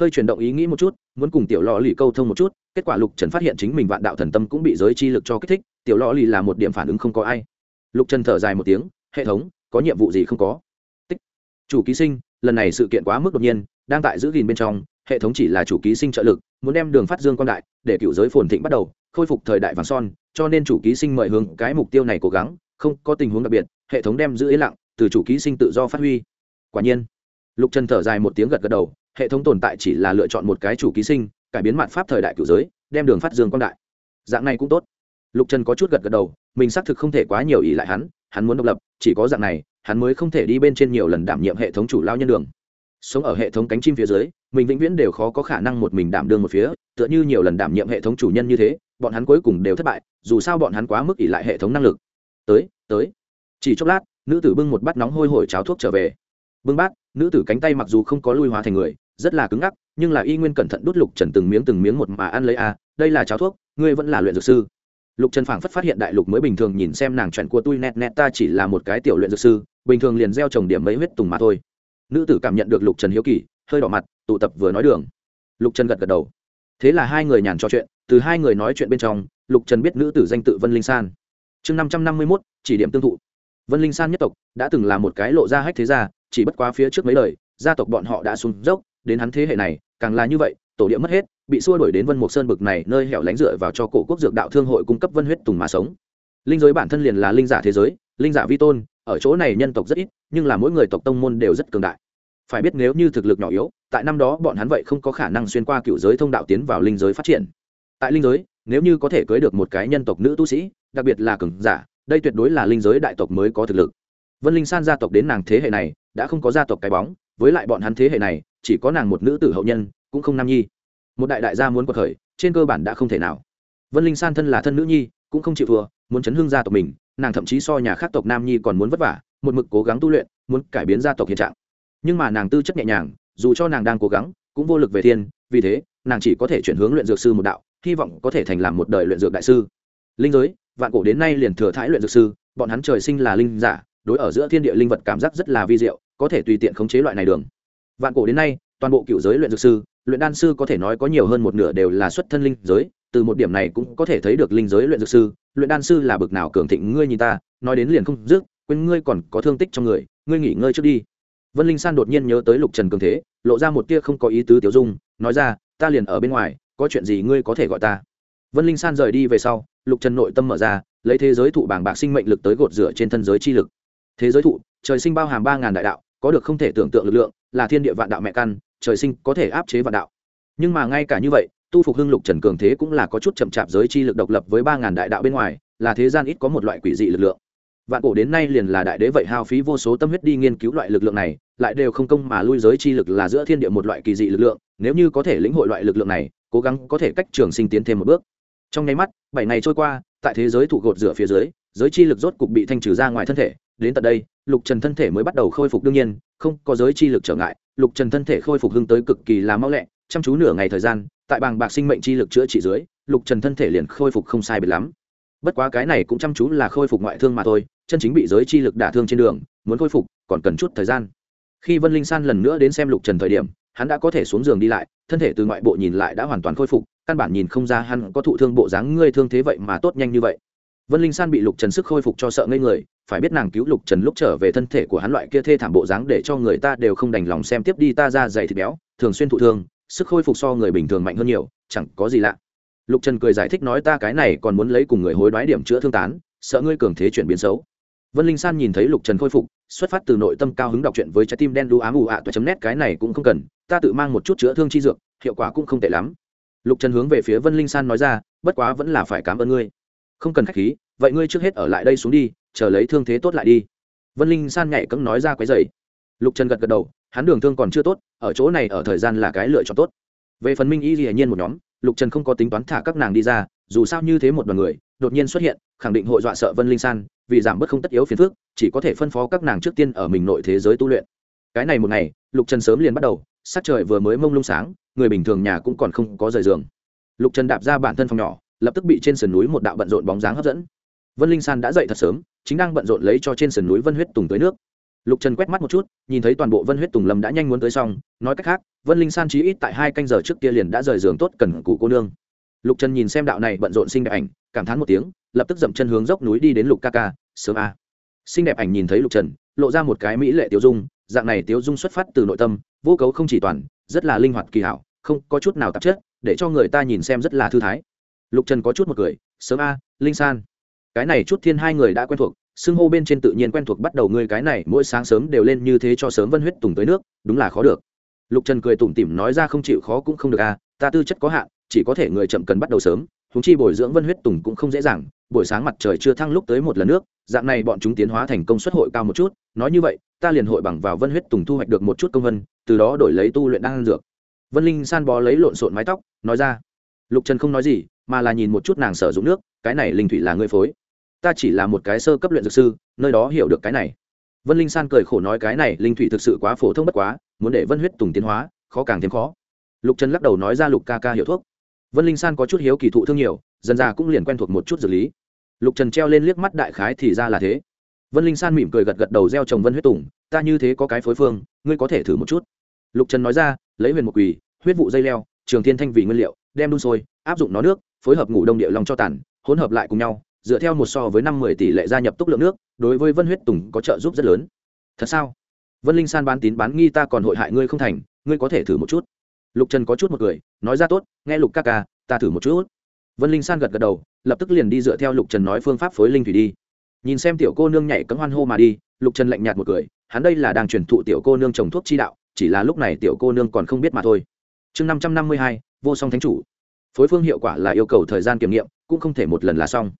hơi chuyển động ý nghĩ một chút, muốn cùng tiểu lò lì câu thông một chút, kết quả lục trần phát hiện chính mình vạn đạo thần tâm cũng bị giới chi lực cho kích thích, tiểu lò lì là một điểm phản ứng không có ai. Lục trần thở dài một tiếng, hệ thống, có nhiệm vụ gì không có? Tích, chủ ký sinh, lần này sự kiện quá mức đột nhiên, đang tại giữ gìn bên trong, hệ thống chỉ là chủ ký sinh trợ lực, muốn đem đường phát dương quan đại, để cựu giới phồn thịnh bắt đầu, khôi phục thời đại vàng son, cho nên chủ ký sinh mời hướng cái mục tiêu này cố gắng, không có tình huống đặc biệt, hệ thống đem giữ ý lặng, từ chủ ký sinh tự do phát huy. Quả nhiên, lục trần thở dài một tiếng gật gật đầu hệ thống tồn tại chỉ là lựa chọn một cái chủ ký sinh, cải biến mạn pháp thời đại cựu giới, đem đường phát dương quan đại. Dạng này cũng tốt. Lục trần có chút gật gật đầu, mình xác thực không thể quá nhiều ý lại hắn hắn muốn độc lập, chỉ có dạng này, hắn mới không thể đi bên trên nhiều lần đảm nhiệm hệ thống chủ lao nhân đường. Sống ở hệ thống cánh chim phía dưới, mình vĩnh viễn đều khó có khả năng một mình đảm đương một phía, tựa như nhiều lần đảm nhiệm hệ thống chủ nhân như thế, bọn hắn cuối cùng đều thất bại, dù sao bọn hắn quá mức ỉ lại hệ thống năng lực. Tới tới. Chỉ chốc lát, nữ tử bưng một bát nóng hôi hổi cháo thuốc trở về. Bưng bát nữ tử cánh tay mặc dù không có lui hóa thành người rất là cứng ngắc nhưng là y nguyên cẩn thận đút lục trần từng miếng từng miếng một mà ăn lấy. A à, đây là cháo thuốc ngươi vẫn là luyện dược sư. Lục trần phảng phất phát hiện đại lục mới bình thường nhìn xem nàng chuẩn của tôi nẹt nẹt ta chỉ là một cái tiểu luyện dược sư bình thường liền gieo trồng điểm mấy huyết tùng mà thôi. Nữ tử cảm nhận được lục trần hiếu kỳ hơi đỏ mặt tụ tập vừa nói đường. Lục trần gật gật đầu. Thế là hai người nhàn trò chuyện từ hai người nói chuyện bên trong lục trần biết nữ tử danh tự vân linh san. Chương năm trăm năm mươi mốt chỉ điểm tương thụ. Vân linh san nhất tộc đã từng là một cái lộ ra hách thế gia chỉ bất quá phía trước mấy lời, gia tộc bọn họ đã xuống dốc, đến hắn thế hệ này, càng là như vậy, tổ địa mất hết, bị xua đuổi đến vân mộc sơn bực này nơi hẻo lánh dựa vào cho cổ quốc dược đạo thương hội cung cấp vân huyết tùng mà sống. Linh giới bản thân liền là linh giả thế giới, linh giả vi tôn, ở chỗ này nhân tộc rất ít, nhưng là mỗi người tộc tông môn đều rất cường đại. Phải biết nếu như thực lực nhỏ yếu, tại năm đó bọn hắn vậy không có khả năng xuyên qua cựu giới thông đạo tiến vào linh giới phát triển. Tại linh giới, nếu như có thể cưới được một cái nhân tộc nữ tu sĩ, đặc biệt là cường giả, đây tuyệt đối là linh giới đại tộc mới có thực lực. Vân linh san gia tộc đến nàng thế hệ này đã không có gia tộc cái bóng, với lại bọn hắn thế hệ này, chỉ có nàng một nữ tử hậu nhân, cũng không nam nhi. Một đại đại gia muốn quật khởi, trên cơ bản đã không thể nào. Vân linh san thân là thân nữ nhi, cũng không chịu thua, muốn chấn hương gia tộc mình, nàng thậm chí so nhà khác tộc nam nhi còn muốn vất vả, một mực cố gắng tu luyện, muốn cải biến gia tộc hiện trạng. Nhưng mà nàng tư chất nhẹ nhàng, dù cho nàng đang cố gắng, cũng vô lực về thiên, vì thế, nàng chỉ có thể chuyển hướng luyện dược sư một đạo, hy vọng có thể thành làm một đời luyện dược đại sư. Linh giới, vạn cổ đến nay liền thừa thái luyện dược sư, bọn hắn trời sinh là linh giả đối ở giữa thiên địa linh vật cảm giác rất là vi diệu, có thể tùy tiện khống chế loại này đường. Vạn cổ đến nay, toàn bộ cựu giới luyện dược sư, luyện đan sư có thể nói có nhiều hơn một nửa đều là xuất thân linh giới, từ một điểm này cũng có thể thấy được linh giới luyện dược sư, luyện đan sư là bực nào cường thịnh, ngươi nhìn ta, nói đến liền không dứt, quên ngươi còn có thương tích trong người, ngươi nghỉ ngơi trước đi. Vân linh san đột nhiên nhớ tới lục trần cường thế, lộ ra một tia không có ý tứ tiểu dung, nói ra, ta liền ở bên ngoài, có chuyện gì ngươi có thể gọi ta. Vân linh san rời đi về sau, lục trần nội tâm mở ra, lấy thế giới thụ bảng bạc sinh mệnh lực tới gột rửa trên thân giới chi lực thế giới thụ, trời sinh bao hàm ba ngàn đại đạo, có được không thể tưởng tượng lực lượng, là thiên địa vạn đạo mẹ căn, trời sinh có thể áp chế vạn đạo. Nhưng mà ngay cả như vậy, tu phục hưng lục trần cường thế cũng là có chút chậm chạp giới chi lực độc lập với ba ngàn đại đạo bên ngoài, là thế gian ít có một loại quỷ dị lực lượng. Vạn cổ đến nay liền là đại đế vậy hao phí vô số tâm huyết đi nghiên cứu loại lực lượng này, lại đều không công mà lui giới chi lực là giữa thiên địa một loại kỳ dị lực lượng, nếu như có thể lĩnh hội loại lực lượng này, cố gắng có thể cách trường sinh tiến thêm một bước. Trong nháy mắt, bảy ngày trôi qua, tại thế giới thụ gột rửa phía dưới, giới chi lực rốt cục bị thanh trừ ra ngoài thân thể đến tận đây, lục trần thân thể mới bắt đầu khôi phục đương nhiên, không có giới chi lực trở ngại, lục trần thân thể khôi phục hưng tới cực kỳ là mau lẹ, chăm chú nửa ngày thời gian, tại bàng bạc sinh mệnh chi lực chữa trị dưới, lục trần thân thể liền khôi phục không sai biệt lắm. Bất quá cái này cũng chăm chú là khôi phục ngoại thương mà thôi, chân chính bị giới chi lực đả thương trên đường, muốn khôi phục, còn cần chút thời gian. Khi vân linh san lần nữa đến xem lục trần thời điểm, hắn đã có thể xuống giường đi lại, thân thể từ ngoại bộ nhìn lại đã hoàn toàn khôi phục, căn bản nhìn không ra hắn có thụ thương bộ dáng ngươi thương thế vậy mà tốt nhanh như vậy vân linh san bị lục trần sức khôi phục cho sợ ngây người, phải biết nàng cứu lục trần lúc trở về thân thể của hắn loại kia thê thảm bộ dáng để cho người ta đều không đành lòng xem tiếp đi ta ra dày thịt béo, thường xuyên thụ thương, sức khôi phục so người bình thường mạnh hơn nhiều, chẳng có gì lạ. Lục trần cười giải thích nói ta cái này còn muốn lấy cùng người hối đoái điểm chữa thương tán, sợ ngươi cường thế chuyển biến xấu. Vân linh san nhìn thấy lục trần khôi phục, xuất phát từ nội tâm cao hứng đọc chuyện với trái tim đen đu ám ù ạ toa chấm nét, cái này cũng không cần, ta tự mang một chút chữa thương chi dược, hiệu quả cũng không tệ lắm. Lục trần hướng về phía vân linh san nói ra, bất quá vẫn là phải cảm ơn ngươi không cần k h á c h khí, vậy ngươi trước hết ở lại đây xuống đi, chờ lấy thương thế tốt lại đi. Vân linh san nhảy cấm nói ra quấy dày lục trần gật gật đầu, hắn đường thương còn chưa tốt, ở chỗ này ở thời gian là cái lựa chọn tốt. Về phần minh y dĩ nhiên một nhóm, lục trần không có tính toán thả các nàng đi ra, dù sao như thế một đoàn người, đột nhiên xuất hiện, khẳng định hội dọa sợ vân linh san, vì giảm bớt không tất yếu phiền phước chỉ có thể phân phó các nàng trước tiên ở mình nội thế giới tu luyện. Cái này một ngày, lục trần sớm liền bắt đầu sát trời vừa mới mông lung sáng, người bình thường nhà cũng còn không có rời giường. Lục trần đạp ra bản thân phòng nhỏ lập tức bị trên sườn núi một đạo bận rộn bóng dáng hấp dẫn. Vân linh san đã dậy thật sớm, chính đang bận rộn lấy cho trên sườn núi vân huyết tùng tới nước. Lục trần quét mắt một chút, nhìn thấy toàn bộ vân huyết tùng lâm đã nhanh muốn tới xong, nói cách khác, vân linh san chí ít tại hai canh giờ trước kia liền đã rời giường tốt cần cụ cô nương. Lục trần nhìn xem đạo này bận rộn xinh đẹp ảnh, cảm thán một tiếng, lập tức dậm chân hướng dốc núi đi đến lục ca ca, sớm a. Xinh đẹp ảnh nhìn thấy lục trần, lộ ra một cái mỹ lệ tiêu dung, dạng này tiêu dung xuất phát từ nội tâm, vô cấu không chỉ toàn, rất là linh hoạt kỳ hảo, không có chút nào tạp chất, để cho người ta nhìn xem rất là thư thái lục trần có chút một cười, sớm a, linh san. Cái này chút thiên hai người đã quen thuộc, xưng hô bên trên tự nhiên quen thuộc bắt đầu ngươi cái này mỗi sáng sớm đều lên như thế cho sớm vân huyết tùng tới nước, đúng là khó được. Lục trần cười tủm tỉm nói ra, không chịu, khó cũng không được a, ta tư chất có hạn, chỉ có thể người chậm cần bắt đầu sớm húng chi bồi dưỡng vân huyết tùng cũng không dễ dàng, buổi sáng mặt trời chưa thăng lúc tới một lần nước, dạng này bọn chúng tiến hóa thành công suất hội cao một chút, nói như vậy, ta liền hội bằng vào vân huyết tùng thu hoạch được một chút công vân, từ đó đổi lấy tu luyện đan dược. Vân linh san bó lấy lộn xộn mái tóc, nói ra. Lục trần không nói gì mà là nhìn một chút nàng sử dụng nước, cái này linh thủy là ngươi phối. Ta chỉ là một cái sơ cấp luyện dược sư, nơi đó hiểu được cái này. Vân linh san cười khổ nói cái này linh thủy thực sự quá phổ thông bất quá, muốn để vân huyết tùng tiến hóa, khó càng thêm khó. Lục trần lắc đầu nói ra lục ca ca hiểu thuốc. Vân linh san có chút hiếu kỳ thụ thương nhiều, dần ra cũng liền quen thuộc một chút dược lý. Lục trần treo lên liếc mắt đại khái thì ra là thế. Vân linh san mỉm cười gật gật đầu gieo trồng vân huyết tùng, ta như thế có cái phối phương, ngươi có thể thử một chút. Lục trần nói ra, lấy huyền một quỳ, huyết vụ dây leo, trường thiên thanh vị nguyên liệu, đem đun sôi, áp dụng nó nước phối hợp ngủ đông địa long cho tàn, hỗn hợp lại cùng nhau, dựa theo một so với năm mười tỷ lệ gia nhập túc lượng nước, đối với vân huyết tùng có trợ giúp rất lớn. Thật sao? Vân linh san bán tín bán nghi ta còn hội hại ngươi không thành, ngươi có thể thử một chút. Lục trần có chút một cười, nói ra tốt, nghe lục ca ca, ta thử một chút. Vân linh san gật gật đầu, lập tức liền đi dựa theo lục trần nói phương pháp phối linh thủy đi. Nhìn xem tiểu cô nương nhảy cấm hoan hô mà đi, lục trần lạnh nhạt một cười, hắn đây là đang truyền thụ tiểu cô nương trồng thuốc chi đạo, chỉ là lúc này tiểu cô nương còn không biết mà thôi. Chương năm trăm năm mươi hai, vô song thánh chủ phối phương hiệu quả là yêu cầu thời gian kiểm nghiệm, cũng không thể một lần là xong.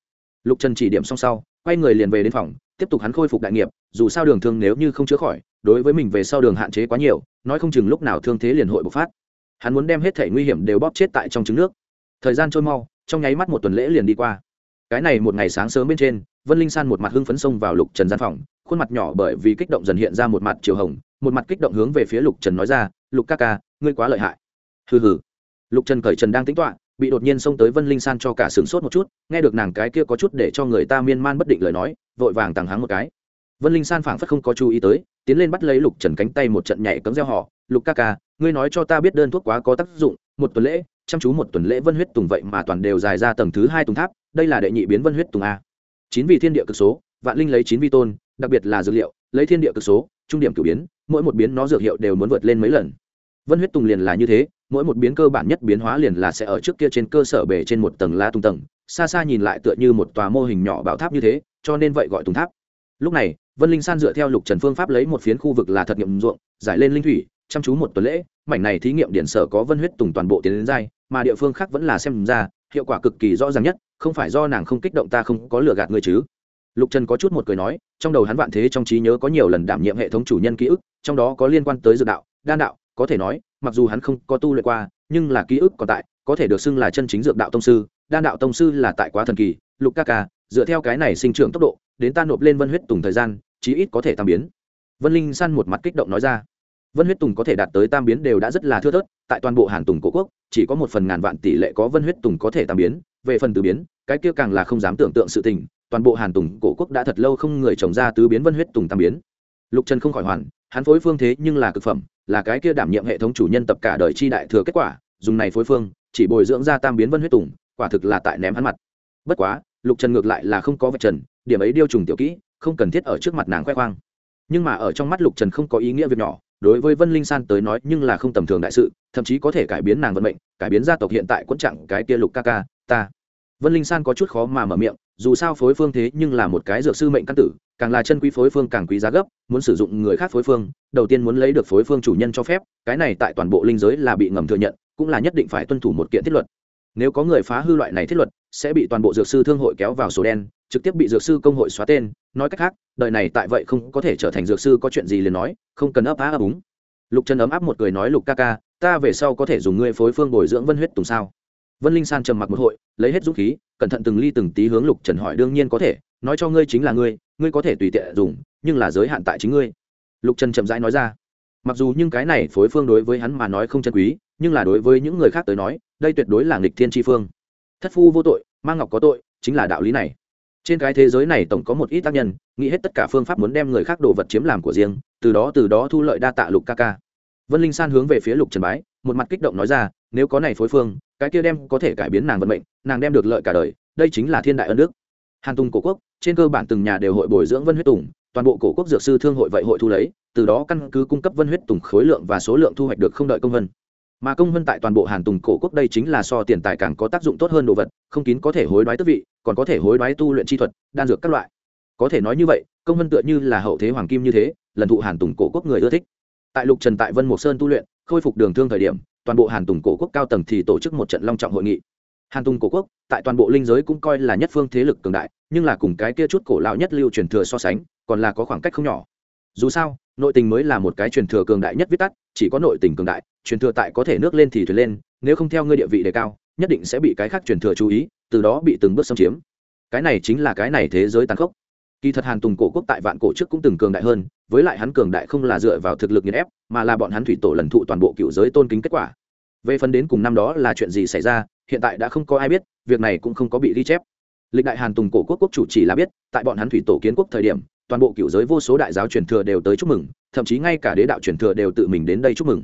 Lục trần chỉ điểm xong sau, quay người liền về đến phòng, tiếp tục hắn khôi phục đại nghiệp, dù sao đường thương nếu như không chữa khỏi, đối với mình về sau đường hạn chế quá nhiều, nói không chừng lúc nào thương thế liền hội bộc phát. Hắn muốn đem hết thể nguy hiểm đều bóp chết tại trong trứng nước. Thời gian trôi mau, trong nháy mắt một tuần lễ liền đi qua. Cái này một ngày sáng sớm bên trên, vân linh san một mặt hưng phấn xông vào lục trần gian phòng, khuôn mặt nhỏ bởi vì kích động dần hiện ra một mặt chiều hồng, một mặt kích động hướng về phía lục trần nói ra, lục ca ca, ngươi quá lợi hại. Hừ hừ lục trần cởi trần đang tính toạ bị đột nhiên xông tới vân linh san cho cả sửng sốt một chút, nghe được nàng cái kia có chút để cho người ta miên man bất định lời nói, vội vàng tàng hắng một cái. Vân linh san phảng phất không có chú ý tới, tiến lên bắt lấy lục trần cánh tay một trận nhảy cấm gieo họ, lục ca ca, ngươi nói cho ta biết đơn thuốc quá có tác dụng, một tuần lễ, chăm chú một tuần lễ vân huyết tùng vậy mà toàn đều dài ra tầng thứ hai tùng tháp, đây là đệ nhị biến vân huyết tùng a. Chín vị thiên địa cực số, vạn linh lấy chín vi tôn, đặc biệt là dược liệu, lấy thiên địa cực số, trung điểm cử biến, mỗi một biến nó dược hiệu đều muốn vượt lên mấy lần vân huyết tùng liền là như thế, mỗi một biến cơ bản nhất biến hóa liền là sẽ ở trước kia trên cơ sở bề trên một tầng la tung tầng, xa xa nhìn lại tựa như một tòa mô hình nhỏ bảo tháp như thế, cho nên vậy gọi tùng tháp. Lúc này, vân linh san dựa theo lục trần phương pháp lấy một phiến khu vực là thật nghiệm ruộng, giải lên linh thủy, chăm chú một tuần lễ, mảnh này thí nghiệm điện sở có vân huyết tùng toàn bộ tiến đến dai mà địa phương khác vẫn là xem ra, hiệu quả cực kỳ rõ ràng nhất, không phải do nàng không kích động ta không có lừa gạt người chứ. Lục trần có chút một cười nói, trong đầu hắn vạn thế trong trí nhớ có nhiều lần đảm nhiệm hệ thống chủ nhân ký ức, trong đó có liên quan tới dược đạo, đan đạo có thể nói, mặc dù hắn không có tu luyện qua, nhưng là ký ức còn tại, có thể được xưng là chân chính dược đạo tông sư. Đan đạo tông sư là tại quá thần kỳ, lục ca ca, dựa theo cái này sinh trưởng tốc độ, đến ta nộp lên vân huyết tùng thời gian, chí ít có thể tam biến. Vân linh san một mặt kích động nói ra. Vân huyết tùng có thể đạt tới tam biến đều đã rất là thưa thớt, tại toàn bộ hàn tùng cổ quốc, chỉ có một phần ngàn vạn tỷ lệ có vân huyết tùng có thể tam biến, về phần tứ biến, cái kia càng là không dám tưởng tượng sự tình, toàn bộ hàn tùng cổ quốc đã thật lâu không người trồng ra tứ biến vân huyết tùng tam biến. Lục trần không khỏi hoàn hắn phối phương thế nhưng là cực phẩm là cái kia đảm nhiệm hệ thống chủ nhân tập cả đời chi đại thừa kết quả, dùng này phối phương, chỉ bồi dưỡng ra tam biến vân huyết tùng, quả thực là tại ném hắn mặt. Bất quá, lục trần ngược lại là không có vạch trần, điểm ấy điêu trùng tiểu kỹ, không cần thiết ở trước mặt nàng khoe khoang. Nhưng mà ở trong mắt lục trần không có ý nghĩa việc nhỏ, đối với vân linh san tới nói nhưng là không tầm thường đại sự, thậm chí có thể cải biến nàng vận mệnh, cải biến gia tộc hiện tại quẫn trạng cái kia lục ca ca, ta. Vân linh san có chút khó mà mở miệng dù sao phối phương thế nhưng là một cái dược sư mệnh căn tử, càng là chân quý phối phương càng quý giá gấp, muốn sử dụng người khác phối phương, đầu tiên muốn lấy được phối phương chủ nhân cho phép, cái này tại toàn bộ linh giới là bị ngầm thừa nhận, cũng là nhất định phải tuân thủ một kiện thiết luật. Nếu có người phá hư loại này thiết luật, sẽ bị toàn bộ dược sư thương hội kéo vào sổ đen, trực tiếp bị dược sư công hội xóa tên, nói cách khác, đời này tại vậy không có thể trở thành dược sư có chuyện gì liền nói, không cần ấp á ấp úng. Lục trần ấm áp một cười nói lục ca ca, ta về sau có thể dùng ngươi phối phương bồi dưỡng vân huyết tùng sao? Vân linh san trầm mặc một hội, lấy hết dũng khí, cẩn thận từng ly từng tí hướng lục trần hỏi, đương nhiên có thể, nói cho ngươi chính là ngươi ngươi có thể tùy tiện dùng, nhưng là giới hạn tại chính ngươi. Lục trần chậm rãi nói ra. Mặc dù nhưng cái này phối phương đối với hắn mà nói không chân quý, nhưng là đối với những người khác tới nói, đây tuyệt đối là nghịch thiên tri phương. Thất phu vô tội mang ngọc có tội, chính là đạo lý này. Trên cái thế giới này tổng có một ít tác nhân, nghĩ hết tất cả phương pháp muốn đem người khác đồ vật chiếm làm của riêng, từ đó từ đó thu lợi đa tạ lục ca ca. Vân linh san hướng về phía lục trần bái, một mặt kích động nói ra, nếu có này phối phương cái kia đem có thể cải biến nàng vận mệnh, nàng đem được lợi cả đời, đây chính là thiên đại ân đức. Hàn tùng cổ quốc, trên cơ bản từng nhà đều hội bồi dưỡng vân huyết tùng, toàn bộ cổ quốc dược sư thương hội vậy hội thu lấy, từ đó căn cứ cung cấp vân huyết tùng khối lượng và số lượng thu hoạch được không đợi công vân. Mà công vân tại toàn bộ hàn tùng cổ quốc đây chính là so tiền tài càng có tác dụng tốt hơn đồ vật, không kín có thể hối đoái tức vị, còn có thể hối đoái tu luyện chi thuật, đan dược các loại. Có thể nói như vậy, công vân tựa như là hậu thế hoàng kim như thế, lần thụ hàn tùng cổ quốc người ưa thích. Tại lục trần tại vân mộc sơn tu luyện, khôi phục đường thương thời điểm toàn bộ hàn tùng cổ quốc cao tầng thì tổ chức một trận long trọng hội nghị. Hàn tùng cổ quốc, tại toàn bộ linh giới cũng coi là nhất phương thế lực cường đại, nhưng là cùng cái kia chút cổ lão nhất lưu truyền thừa so sánh, còn là có khoảng cách không nhỏ. Dù sao, nội tình mới là một cái truyền thừa cường đại nhất viết tắt, chỉ có nội tình cường đại, truyền thừa tại có thể nước lên thì thuyền lên, nếu không theo ngươi địa vị đề cao, nhất định sẽ bị cái khác truyền thừa chú ý, từ đó bị từng bước xâm chiếm. Cái này chính là cái này thế giới tàn khốc. Kỳ thật hàn tùng cổ quốc tại vạn cổ trước cũng từng cường đại hơn, với lại hắn cường đại không là dựa vào thực lực nghiền ép, mà là bọn hắn thủy tổ lần thụ toàn bộ cựu giới tôn kính kết quả về phần đến cùng năm đó là chuyện gì xảy ra, hiện tại đã không có ai biết, việc này cũng không có bị ghi chép. Lịch đại hàn tùng cổ quốc quốc chủ chỉ là biết, tại bọn hắn thủy tổ kiến quốc thời điểm, toàn bộ cựu giới vô số đại giáo truyền thừa đều tới chúc mừng, thậm chí ngay cả đế đạo truyền thừa đều tự mình đến đây chúc mừng.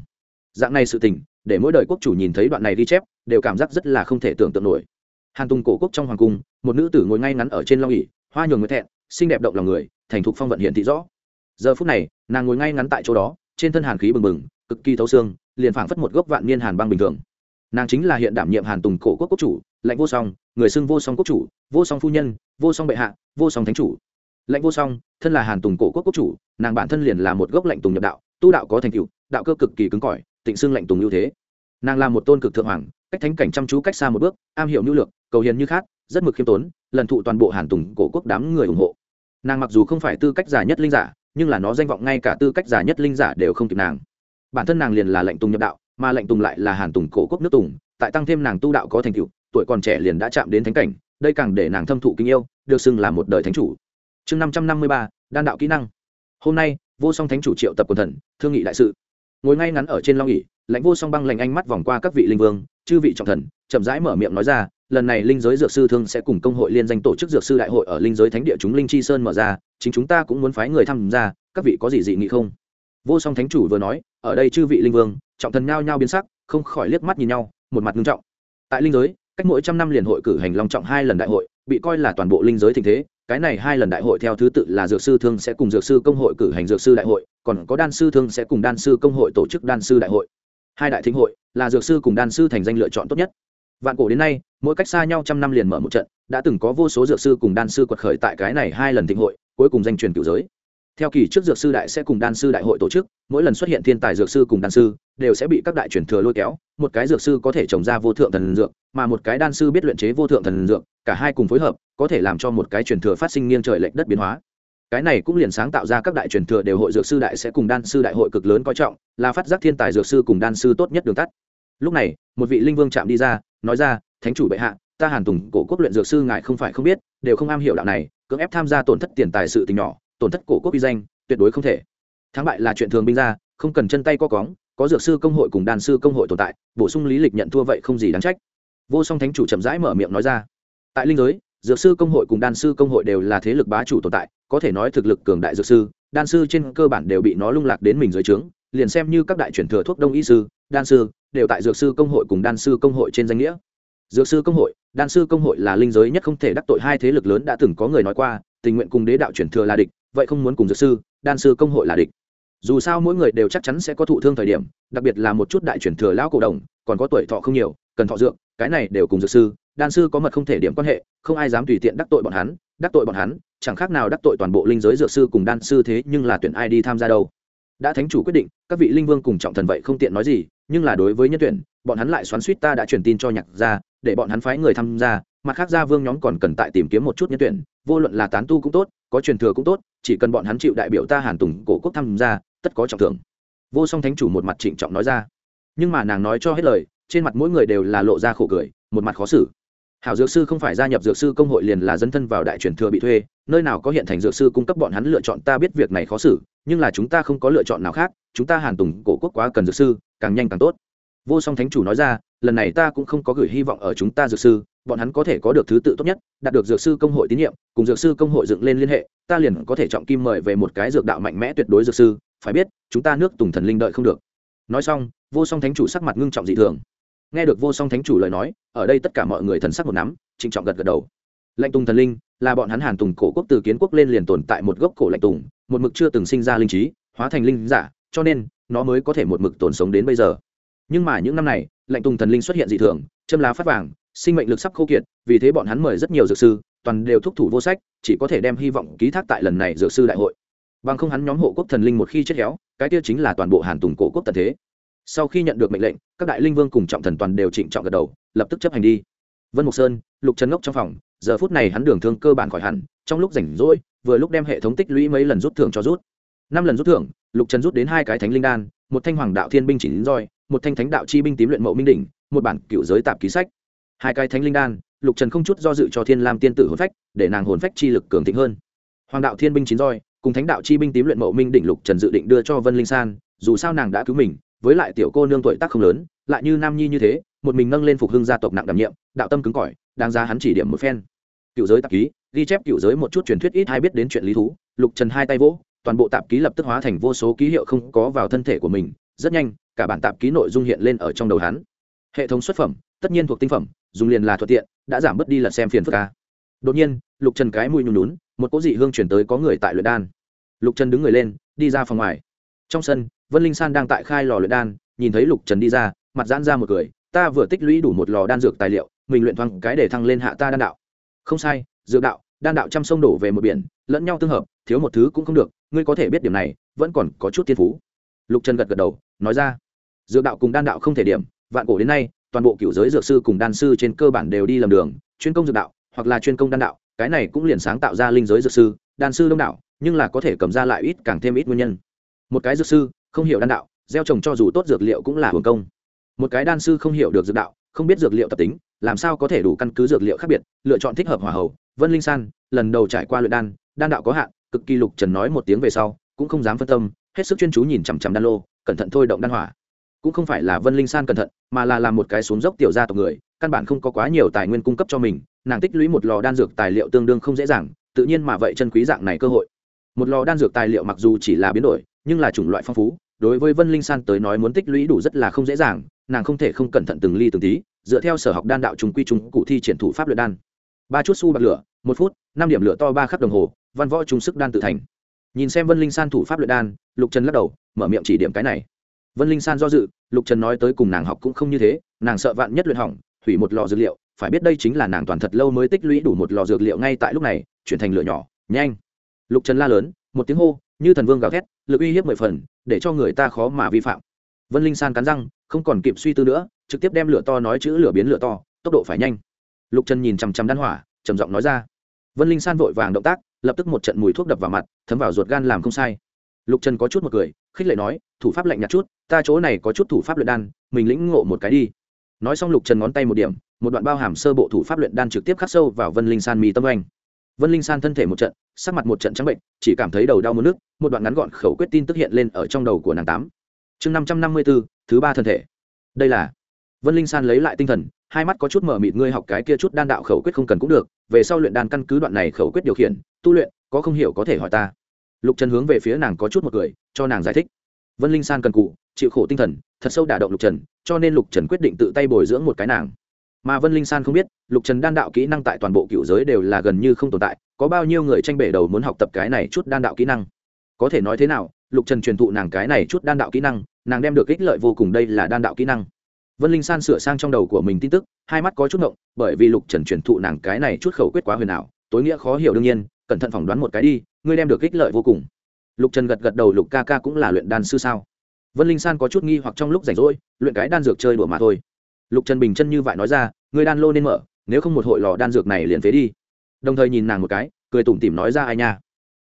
Dạng này sự tình, để mỗi đời quốc chủ nhìn thấy đoạn này ghi chép, đều cảm giác rất là không thể tưởng tượng nổi. Hàn tùng cổ quốc trong hoàng cung, một nữ tử ngồi ngay ngắn ở trên long ỉ hoa nhường người thẹn, xinh đẹp động lòng người, thành thục phong vận hiện thị rõ. Giờ phút này, nàng ngồi ngay ngắn tại chỗ đó, trên thân hàn khí bừng bừng, cực kỳ thấu xương liền phảng phất một gốc vạn niên hàn băng bình thường. Nàng chính là hiện đảm nhiệm hàn tùng cổ quốc quốc chủ, lãnh vô song, người xưng vô song quốc chủ, vô song phu nhân, vô song bệ hạ, vô song thánh chủ. Lãnh vô song, thân là hàn tùng cổ quốc quốc chủ, nàng bản thân liền là một gốc lệnh tùng nhập đạo, tu đạo có thành tựu, đạo cơ cực kỳ cứng cỏi, tịnh xưng lệnh tùng ưu thế. Nàng là một tôn cực thượng hoàng, cách thánh cảnh chăm chú cách xa một bước, am hiểu nhu lược, cầu hiền như khác rất mực khiêm tốn, lần thụ toàn bộ hàn tùng cổ quốc đám người ủng hộ. Nàng mặc dù không phải tư cách giả nhất linh giả, nhưng là nó danh vọng ngay cả tư cách giả nhất linh giả đều không kịp nàng bản thân nàng liền là lệnh tùng nhập đạo, mà lệnh tùng lại là hàn tùng cổ quốc nước tùng, tại tăng thêm nàng tu đạo có thành tựu, tuổi còn trẻ liền đã chạm đến thánh cảnh, đây càng để nàng thâm thụ kinh yêu, được xưng là một đời thánh chủ. Chương năm trăm năm mươi ba, đan đạo kỹ năng. Hôm nay, vô song thánh chủ triệu tập quần thần, thương nghị đại sự. Ngồi ngay ngắn ở trên long ỉ lãnh vô song băng lệnh ánh mắt vòng qua các vị linh vương, chư vị trọng thần, chậm rãi mở miệng nói ra, lần này linh giới dược sư thương sẽ cùng công hội liên danh tổ chức dược sư đại hội ở linh giới thánh địa chúng linh chi sơn mở ra, chính chúng ta cũng muốn phái người tham gia, các vị có gì dị nghị không? Vô song thánh chủ vừa nói, ở đây chư vị linh vương, trọng thần nhao nhao biến sắc, không khỏi liếc mắt nhìn nhau, một mặt nghiêm trọng. Tại linh giới, cách mỗi trăm năm liền hội cử hành long trọng hai lần đại hội, bị coi là toàn bộ linh giới tình thế, cái này hai lần đại hội theo thứ tự là dược sư thương sẽ cùng dược sư công hội cử hành dược sư đại hội, còn có đan sư thương sẽ cùng đan sư công hội tổ chức đan sư đại hội. Hai đại thính hội là dược sư cùng đan sư thành danh lựa chọn tốt nhất. Vạn cổ đến nay, mỗi cách xa nhau trăm năm liền mở một trận, đã từng có vô số dược sư cùng đan sư quật khởi tại cái này hai lần thịnh hội, cuối cùng danh truyền cựu giới theo kỳ trước dược sư đại sẽ cùng đan sư đại hội tổ chức, mỗi lần xuất hiện thiên tài dược sư cùng đan sư, đều sẽ bị các đại truyền thừa lôi kéo. Một cái dược sư có thể trồng ra vô thượng thần dược, mà một cái đan sư biết luyện chế vô thượng thần dược, cả hai cùng phối hợp, có thể làm cho một cái truyền thừa phát sinh nghiêng trời lệch đất biến hóa. Cái này cũng liền sáng tạo ra các đại truyền thừa đều hội dược sư đại sẽ cùng đan sư đại hội cực lớn coi trọng, là phát giác thiên tài dược sư cùng đan sư tốt nhất đường tắt. Lúc này, một vị linh vương chạm đi ra, nói ra, thánh chủ bệ hạ, ta hàn tùng cổ quốc luyện dược sư ngài không phải không biết, đều không am hiểu đạo này, cưỡng ép tham gia tổn thất tiền tài sự tình nhỏ tổn thất cổ quốc uy danh, tuyệt đối không thể. Thắng bại là chuyện thường binh ra, không cần chân tay co cóng, có dược sư công hội cùng đan sư công hội tồn tại, bổ sung lý lịch nhận thua vậy không gì đáng trách. Vô song thánh chủ chậm rãi mở miệng nói ra. Tại linh giới, dược sư công hội cùng đan sư công hội đều là thế lực bá chủ tồn tại, có thể nói thực lực cường đại dược sư, đan sư trên cơ bản đều bị nó lung lạc đến mình dưới trướng, liền xem như các đại truyền thừa thuốc đông y sư, đan sư, đều tại dược sư công hội cùng đan sư công hội trên danh nghĩa. Dược sư công hội, đan sư công hội là linh giới nhất không thể đắc tội hai thế lực lớn đã từng có người nói qua tình nguyện cùng đế đạo chuyển thừa là địch, vậy không muốn cùng dược sư, đan sư công hội là địch. Dù sao mỗi người đều chắc chắn sẽ có thụ thương thời điểm, đặc biệt là một chút đại chuyển thừa lão cổ đồng, còn có tuổi thọ không nhiều, cần thọ dược, cái này đều cùng dược sư, đan sư có mật không thể điểm quan hệ, không ai dám tùy tiện đắc tội bọn hắn, đắc tội bọn hắn, chẳng khác nào đắc tội toàn bộ linh giới dược sư cùng đan sư thế nhưng là tuyển ai đi tham gia đâu. Đã thánh chủ quyết định, các vị linh vương cùng trọng thần vậy không tiện nói gì, nhưng là đối với nhân tuyển, bọn hắn lại xoắn suýt ta đã truyền tin cho nhạc gia, để bọn hắn phái người tham gia, mặt khác gia vương nhóm còn cần tại tìm kiếm một chút nhân tuyển vô luận là tán tu cũng tốt, có truyền thừa cũng tốt, chỉ cần bọn hắn chịu đại biểu ta hàn tùng cổ quốc tham gia, tất có trọng thưởng. Vô song thánh chủ một mặt trịnh trọng nói ra. Nhưng mà nàng nói cho hết lời, trên mặt mỗi người đều là lộ ra khổ cười, một mặt khó xử. Hảo dược sư không phải gia nhập dược sư công hội liền là dân thân vào đại truyền thừa bị thuê, nơi nào có hiện thành dược sư cung cấp bọn hắn lựa chọn ta biết việc này khó xử, nhưng là chúng ta không có lựa chọn nào khác, chúng ta hàn tùng cổ quốc quá cần dược sư, càng nhanh càng tốt. Vô song thánh chủ nói ra lần này ta cũng không có gửi hy vọng ở chúng ta dược sư, bọn hắn có thể có được thứ tự tốt nhất, đạt được dược sư công hội tín nhiệm, cùng dược sư công hội dựng lên liên hệ, ta liền có thể trọng kim mời về một cái dược đạo mạnh mẽ tuyệt đối dược sư, phải biết, chúng ta nước tùng thần linh đợi không được. Nói xong, vô song thánh chủ sắc mặt ngưng trọng dị thường. Nghe được vô song thánh chủ lời nói, ở đây tất cả mọi người thần sắc một nắm, trịnh trọng gật gật đầu. Lệnh tùng thần linh là bọn hắn hàn tùng cổ quốc từ kiến quốc lên liền tồn tại một gốc cổ lệnh tùng, một mực chưa từng sinh ra linh trí, hóa thành linh giả, cho nên nó mới có thể một mực tồn sống đến bây giờ. Nhưng mà những năm này lệnh tùng thần linh xuất hiện dị thường, châm lá phát vàng, sinh mệnh lực sắp khô kiệt, vì thế bọn hắn mời rất nhiều dược sư, toàn đều thúc thủ vô sách, chỉ có thể đem hy vọng ký thác tại lần này dược sư đại hội. Bằng không hắn nhóm hộ quốc thần linh một khi chết héo, cái tiêu chính là toàn bộ hàn tùng cổ quốc tần thế. Sau khi nhận được mệnh lệnh, các đại linh vương cùng trọng thần toàn đều trịnh trọng gật đầu, lập tức chấp hành đi. Vân mục sơn, lục trần ngốc trong phòng, giờ phút này hắn đường thương cơ bản khỏi hẳn, trong lúc rảnh rỗi, vừa lúc đem hệ thống tích lũy mấy lần rút thưởng cho rút. Năm lần rút thưởng, lục trần rút đến hai cái thánh linh đan, một thanh hoàng đạo thiên binh chỉ roi một thanh thánh đạo chi binh tím luyện mậu minh đỉnh, một bản cựu giới tạp ký sách. Hai cái thánh linh đan, lục trần không chút do dự cho thiên lam tiên tử hồn phách, để nàng hồn phách chi lực cường thịnh hơn. Hoàng đạo thiên binh chín roi, cùng thánh đạo chi binh tím luyện mậu minh đỉnh lục trần dự định đưa cho vân linh san, dù sao nàng đã cứu mình, với lại tiểu cô nương tuổi tác không lớn, lại như nam nhi như thế, một mình nâng lên phục hưng gia tộc nặng đảm nhiệm, đạo tâm cứng cỏi, đáng ra hắn chỉ điểm một phen. Cựu giới tạp ký, ghi chép cựu giới một chút truyền thuyết ít hay biết đến chuyện lý thú, lục trần hai tay vỗ, toàn bộ tạp ký lập tức hóa thành vô số ký hiệu không có vào thân thể của mình, rất nhanh cả bản tạp ký nội dung hiện lên ở trong đầu hắn. Hệ thống xuất phẩm, tất nhiên thuộc tinh phẩm, dùng liền là thuận tiện, đã giảm bớt đi lật xem phiền phức ca đột nhiên, lục trần cái mùi nhùn nhún, một cỗ dị hương chuyển tới có người tại luyện đan. Lục trần đứng người lên, đi ra phòng ngoài. Trong sân, vân linh san đang tại khai lò luyện đan, nhìn thấy lục trần đi ra, mặt giãn ra một cười, ta vừa tích lũy đủ một lò đan dược tài liệu, mình luyện thoáng cái để thăng lên hạ ta đan đạo. Không sai, dược đạo, đan đạo trăm sông đổ về một biển, lẫn nhau tương hợp, thiếu một thứ cũng không được, ngươi có thể biết điểm này, vẫn còn có chút tiên phú. Lục trần gật gật đầu, nói ra dược đạo cùng đan đạo không thể điểm, vạn cổ đến nay, toàn bộ cựu giới dược sư cùng đan sư trên cơ bản đều đi lầm đường, chuyên công dược đạo, hoặc là chuyên công đan đạo, cái này cũng liền sáng tạo ra linh giới dược sư, đan sư đông đảo nhưng là có thể cầm ra lại ít càng thêm ít nguyên nhân. Một cái dược sư không hiểu đan đạo, gieo trồng cho dù tốt dược liệu cũng là hưởng công. Một cái đan sư không hiểu được dược đạo, không biết dược liệu tập tính, làm sao có thể đủ căn cứ dược liệu khác biệt, lựa chọn thích hợp hỏa hậu vân linh san, lần đầu trải qua luyện đan đan đạo có hạn, cực kỳ lục trần nói một tiếng về sau, cũng không dám phân tâm, hết sức chuyên chú nhìn chằm chằm đan lô, cẩn thận thôi động đan hỏa cũng không phải là vân linh san cẩn thận, mà là làm một cái xuống dốc tiểu gia tộc người, căn bản không có quá nhiều tài nguyên cung cấp cho mình, nàng tích lũy một lò đan dược tài liệu tương đương không dễ dàng, tự nhiên mà vậy chân quý dạng này cơ hội. Một lò đan dược tài liệu mặc dù chỉ là biến đổi, nhưng là chủng loại phong phú, đối với vân linh san tới nói muốn tích lũy đủ rất là không dễ dàng, nàng không thể không cẩn thận từng ly từng tí, dựa theo sở học đan đạo trùng quy trùng cụ thi triển thủ pháp luyện đan. Ba chút su bạc lửa, một phút, năm điểm lửa to ba khắc đồng hồ, văn võ trung sức đan tự thành. Nhìn xem vân linh san thủ pháp luyện đan, lục trần lắc đầu, mở miệng chỉ điểm cái này vân linh san do dự, lục trần nói tới cùng nàng học cũng không như thế, nàng sợ vạn nhất luyện hỏng, hủy một lò dược liệu, phải biết đây chính là nàng toàn thật lâu mới tích lũy đủ một lò dược liệu ngay tại lúc này, chuyển thành lửa nhỏ, nhanh. Lục trần la lớn, một tiếng hô, như thần vương gào thét, lực uy hiếp mười phần, để cho người ta khó mà vi phạm. Vân linh san cắn răng, không còn kịp suy tư nữa, trực tiếp đem lửa to nói chữ lửa biến lửa to, tốc độ phải nhanh. Lục trần nhìn chằm chằm đan hỏa, trầm giọng nói ra. Vân linh san vội vàng động tác, lập tức một trận mùi thuốc đập vào mặt, thấm vào ruột gan làm không sai. Lục trần có chút một cười, khích lệ nói, thủ pháp lạnh nhạt chút ta chỗ này có chút thủ pháp luyện đan, mình lĩnh ngộ một cái đi. Nói xong lục trần ngón tay một điểm, một đoạn bao hàm sơ bộ thủ pháp luyện đan trực tiếp khắc sâu vào vân linh san mì tâm oanh. Vân linh san thân thể một trận, sắc mặt một trận trắng bệnh, chỉ cảm thấy đầu đau mất nước, một đoạn ngắn gọn khẩu quyết tin tức hiện lên ở trong đầu của nàng tám. Chương năm trăm năm mươi b ố thứ ba thân thể. Đây là vân linh san lấy lại tinh thần, hai mắt có chút mở mịt, ngươi học cái kia chút đan đạo khẩu quyết không cần cũng được, về sau luyện đan căn cứ đoạn này khẩu quyết điều khiển, tu luyện, có không hiểu có thể hỏi ta. Lục trần hướng về phía nàng có chút một cười, cho nàng giải thích vân linh san cần cụ, chịu khổ tinh thần, thật sâu đả động lục trần, cho nên lục trần quyết định tự tay bồi dưỡng một cái nàng. Mà vân linh san không biết, lục trần đan đạo kỹ năng tại toàn bộ cựu giới đều là gần như không tồn tại, có bao nhiêu người tranh bể đầu muốn học tập cái này chút đan đạo kỹ năng. Có thể nói thế nào, lục trần truyền thụ nàng cái này chút đan đạo kỹ năng, nàng đem được ích lợi vô cùng đây là đan đạo kỹ năng. Vân linh san sửa sang trong đầu của mình tin tức, hai mắt có chút ngộng, bởi vì lục trần truyền thụ nàng cái này chút khẩu quyết quá huyền ảo, tối nghĩa khó hiểu đương nhiên, cẩn thận phỏng đoán một cái đi, ngươi đem được ích lợi vô cùng lục trần gật gật đầu, lục ca ca cũng là luyện đan sư sao? Vân linh san có chút nghi hoặc trong lúc rảnh rỗi, luyện cái đan dược chơi đùa mà thôi. Lục trần bình chân như vậy nói ra người đan lô nên mở, nếu không một hội lò đan dược này liền phế đi. Đồng thời nhìn nàng một cái, cười tủm tỉm nói ra, ai nha.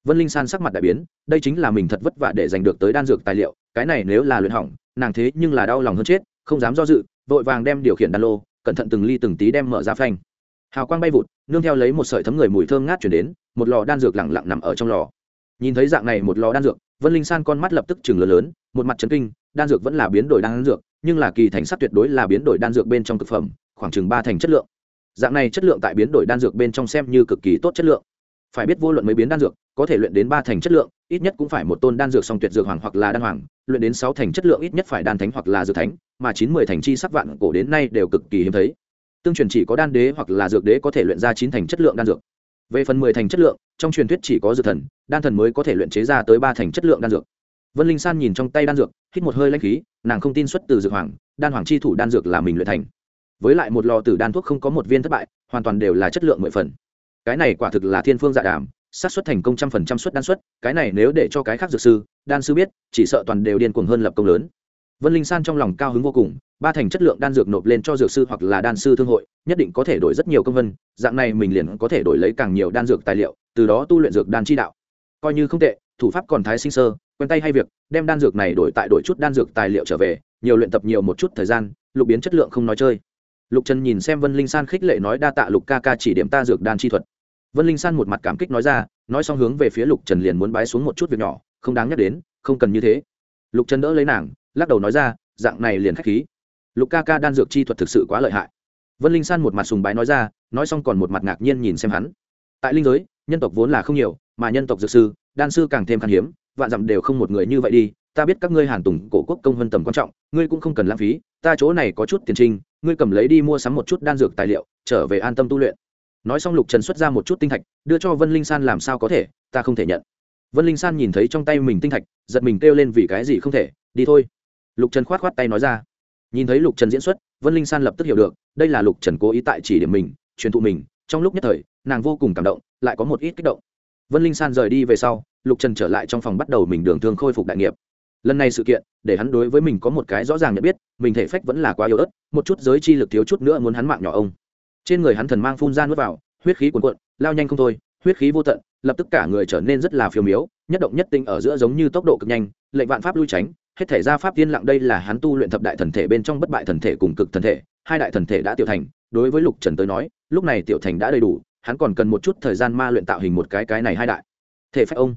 Vân linh san sắc mặt đại biến, đây chính là mình thật vất vả để giành được tới đan dược tài liệu, cái này nếu là luyện hỏng, nàng thế nhưng là đau lòng hơn chết, không dám do dự, vội vàng đem điều khiển đan lô, cẩn thận từng ly từng tí đem mở ra phanh. Hào quang bay vụt, nương theo lấy một sợi thấm người mùi thơm ngát chuyển đến, một lò đan dược lẳng lặng nằm ở trong lò nhìn thấy dạng này một lò đan dược, vân linh san con mắt lập tức chừng lớn lớn, một mặt chấn kinh, đan dược vẫn là biến đổi đan dược, nhưng là kỳ thành sắc tuyệt đối là biến đổi đan dược bên trong thực phẩm, khoảng chừng ba thành chất lượng. Dạng này chất lượng tại biến đổi đan dược bên trong xem như cực kỳ tốt chất lượng. Phải biết vô luận mấy biến đan dược, có thể luyện đến ba thành chất lượng, ít nhất cũng phải một tôn đan dược song tuyệt dược hoàng hoặc là đan hoàng, luyện đến sáu thành chất lượng ít nhất phải đan thánh hoặc là dược thánh, mà chín mười thành chi sắc vạn cổ đến nay đều cực kỳ hiếm thấy. Tương truyền chỉ có đan đế hoặc là dược đế có thể luyện ra chín thành chất lượng đan dược về phần mười thành chất lượng, trong truyền thuyết chỉ có dược thần, đan thần mới có thể luyện chế ra tới ba thành chất lượng đan dược. Vân linh san nhìn trong tay đan dược, hít một hơi lanh khí, nàng không tin xuất từ dược hoàng, đan hoàng chi thủ đan dược là mình luyện thành. Với lại một lò tử đan thuốc không có một viên thất bại, hoàn toàn đều là chất lượng mười phần. Cái này quả thực là thiên phương dạ đàm, xác suất thành công trăm phần trăm suất đan suất, cái này nếu để cho cái khác dược sư, đan sư biết, chỉ sợ toàn đều điên cuồng hơn lập công lớn vân linh san trong lòng cao hứng vô cùng, ba thành chất lượng đan dược nộp lên cho dược sư hoặc là đan sư thương hội, nhất định có thể đổi rất nhiều công vân, dạng này mình liền có thể đổi lấy càng nhiều đan dược tài liệu, từ đó tu luyện dược đan chi đạo. Coi như không tệ, thủ pháp còn thái sinh sơ, quen tay hay việc, đem đan dược này đổi tại đổi chút đan dược tài liệu trở về, nhiều luyện tập nhiều một chút thời gian, lục biến chất lượng không nói chơi. Lục trần nhìn xem vân linh san khích lệ nói đa tạ lục ca ca chỉ điểm ta dược đan chi thuật. Vân linh san một mặt cảm kích nói ra, nói xong hướng về phía lục trần liền muốn bái xuống một chút việc nhỏ, không đáng nhắc đến, không cần như thế. Lục trần đỡ lấy nàng lắc đầu nói ra, dạng này liền k h á c h khí. Lục ca ca đan dược chi thuật thực sự quá lợi hại. Vân linh san một mặt sùng bái nói ra, nói xong còn một mặt ngạc nhiên nhìn xem hắn. Tại linh giới, nhân tộc vốn là không nhiều, mà nhân tộc dược sư, đan sư càng thêm khan hiếm, vạn dặm đều không một người như vậy đi, ta biết các ngươi hàn tùng, cổ quốc, công hơn tầm quan trọng, ngươi cũng không cần lãng phí, ta chỗ này có chút tiền trinh, ngươi cầm lấy đi mua sắm một chút đan dược tài liệu, trở về an tâm tu luyện. Nói xong lục trần xuất ra một chút tinh thạch, đưa cho vân linh san làm sao có thể, ta không thể nhận. Vân linh san nhìn thấy trong tay mình tinh thạch, giật mình kêu lên vì cái gì không thể, đi thôi lục trần khoát khoát tay nói ra. Nhìn thấy lục trần diễn xuất, vân linh san lập tức hiểu được, đây là lục trần cố ý tại chỉ điểm mình, truyền thụ mình, trong lúc nhất thời, nàng vô cùng cảm động, lại có một ít kích động. Vân linh san rời đi về sau, lục trần trở lại trong phòng bắt đầu mình đường thương khôi phục đại nghiệp. Lần này sự kiện, để hắn đối với mình có một cái rõ ràng nhận biết, mình thể phách vẫn là quá yếu ớt, một chút giới chi lực thiếu chút nữa muốn hắn mạng nhỏ ông. Trên người hắn thần mang phun ra nuốt vào, huyết khí cuồn cuộn, lao nhanh không thôi, huyết khí vô tận, lập tức cả người trở nên rất là phiêu miếu, nhất động nhất tinh ở giữa giống như tốc độ cực nhanh, lệnh vạn pháp lui tránh hết thể ra pháp tiên lặng đây là hắn tu luyện thập đại thần thể bên trong bất bại thần thể cùng cực thần thể, hai đại thần thể đã tiểu thành. Đối với lục trần tới nói, lúc này tiểu thành đã đầy đủ, hắn còn cần một chút thời gian ma luyện tạo hình một cái cái này hai đại. Thể phép ông.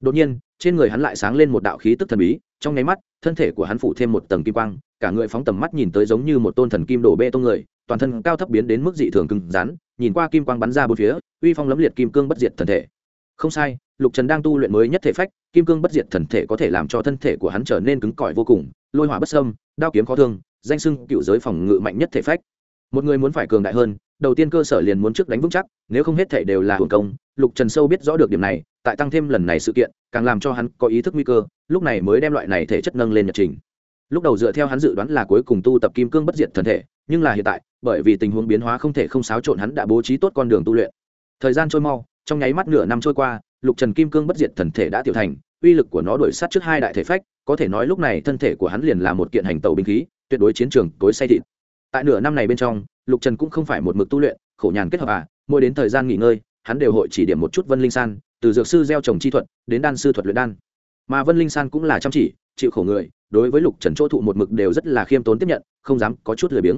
Đột nhiên, trên người hắn lại sáng lên một đạo khí tức thần bí, trong nháy mắt, thân thể của hắn phủ thêm một tầng kim quang, cả người phóng tầm mắt nhìn tới giống như một tôn thần kim đổ bê tông người, toàn thân cao thấp biến đến mức dị thường cứng rắn, nhìn qua kim quang bắn ra bốn phía, uy phong lấm liệt kim cương bất diệt thần thể. Không sai lục trần đang tu luyện mới nhất thể phách, kim cương bất diệt thần thể có thể làm cho thân thể của hắn trở nên cứng cỏi vô cùng, lôi hỏa bất sâm đao kiếm khó thương, danh sưng cựu giới phòng ngự mạnh nhất thể phách. Một người muốn phải cường đại hơn, đầu tiên cơ sở liền muốn trước đánh vững chắc, nếu không hết thể đều là hưởng công, lục trần sâu biết rõ được điểm này, tại tăng thêm lần này sự kiện, càng làm cho hắn có ý thức nguy cơ, lúc này mới đem loại này thể chất nâng lên nhật trình. Lúc đầu dựa theo hắn dự đoán là cuối cùng tu tập kim cương bất diệt thần thể, nhưng là hiện tại, bởi vì tình huống biến hóa không thể không xáo trộn hắn đã bố trí tốt con đường tu luyện. Thời gian trôi mau, trong nháy mắt nửa năm trôi qua lục trần kim cương bất diệt thần thể đã tiểu thành, uy lực của nó đuổi sát trước hai đại thể phách, có thể nói lúc này thân thể của hắn liền là một kiện hành tàu binh khí, tuyệt đối chiến trường tối say thịt. Tại nửa năm này bên trong, lục trần cũng không phải một mực tu luyện, khổ nhàn kết hợp à mỗi đến thời gian nghỉ ngơi, hắn đều hội chỉ điểm một chút vân linh san, từ dược sư gieo trồng chi thuật, đến đan sư thuật luyện đan. Mà vân linh san cũng là chăm chỉ, chịu khổ người, đối với lục trần chỗ thụ một mực đều rất là khiêm tốn tiếp nhận, không dám có chút lười biếng.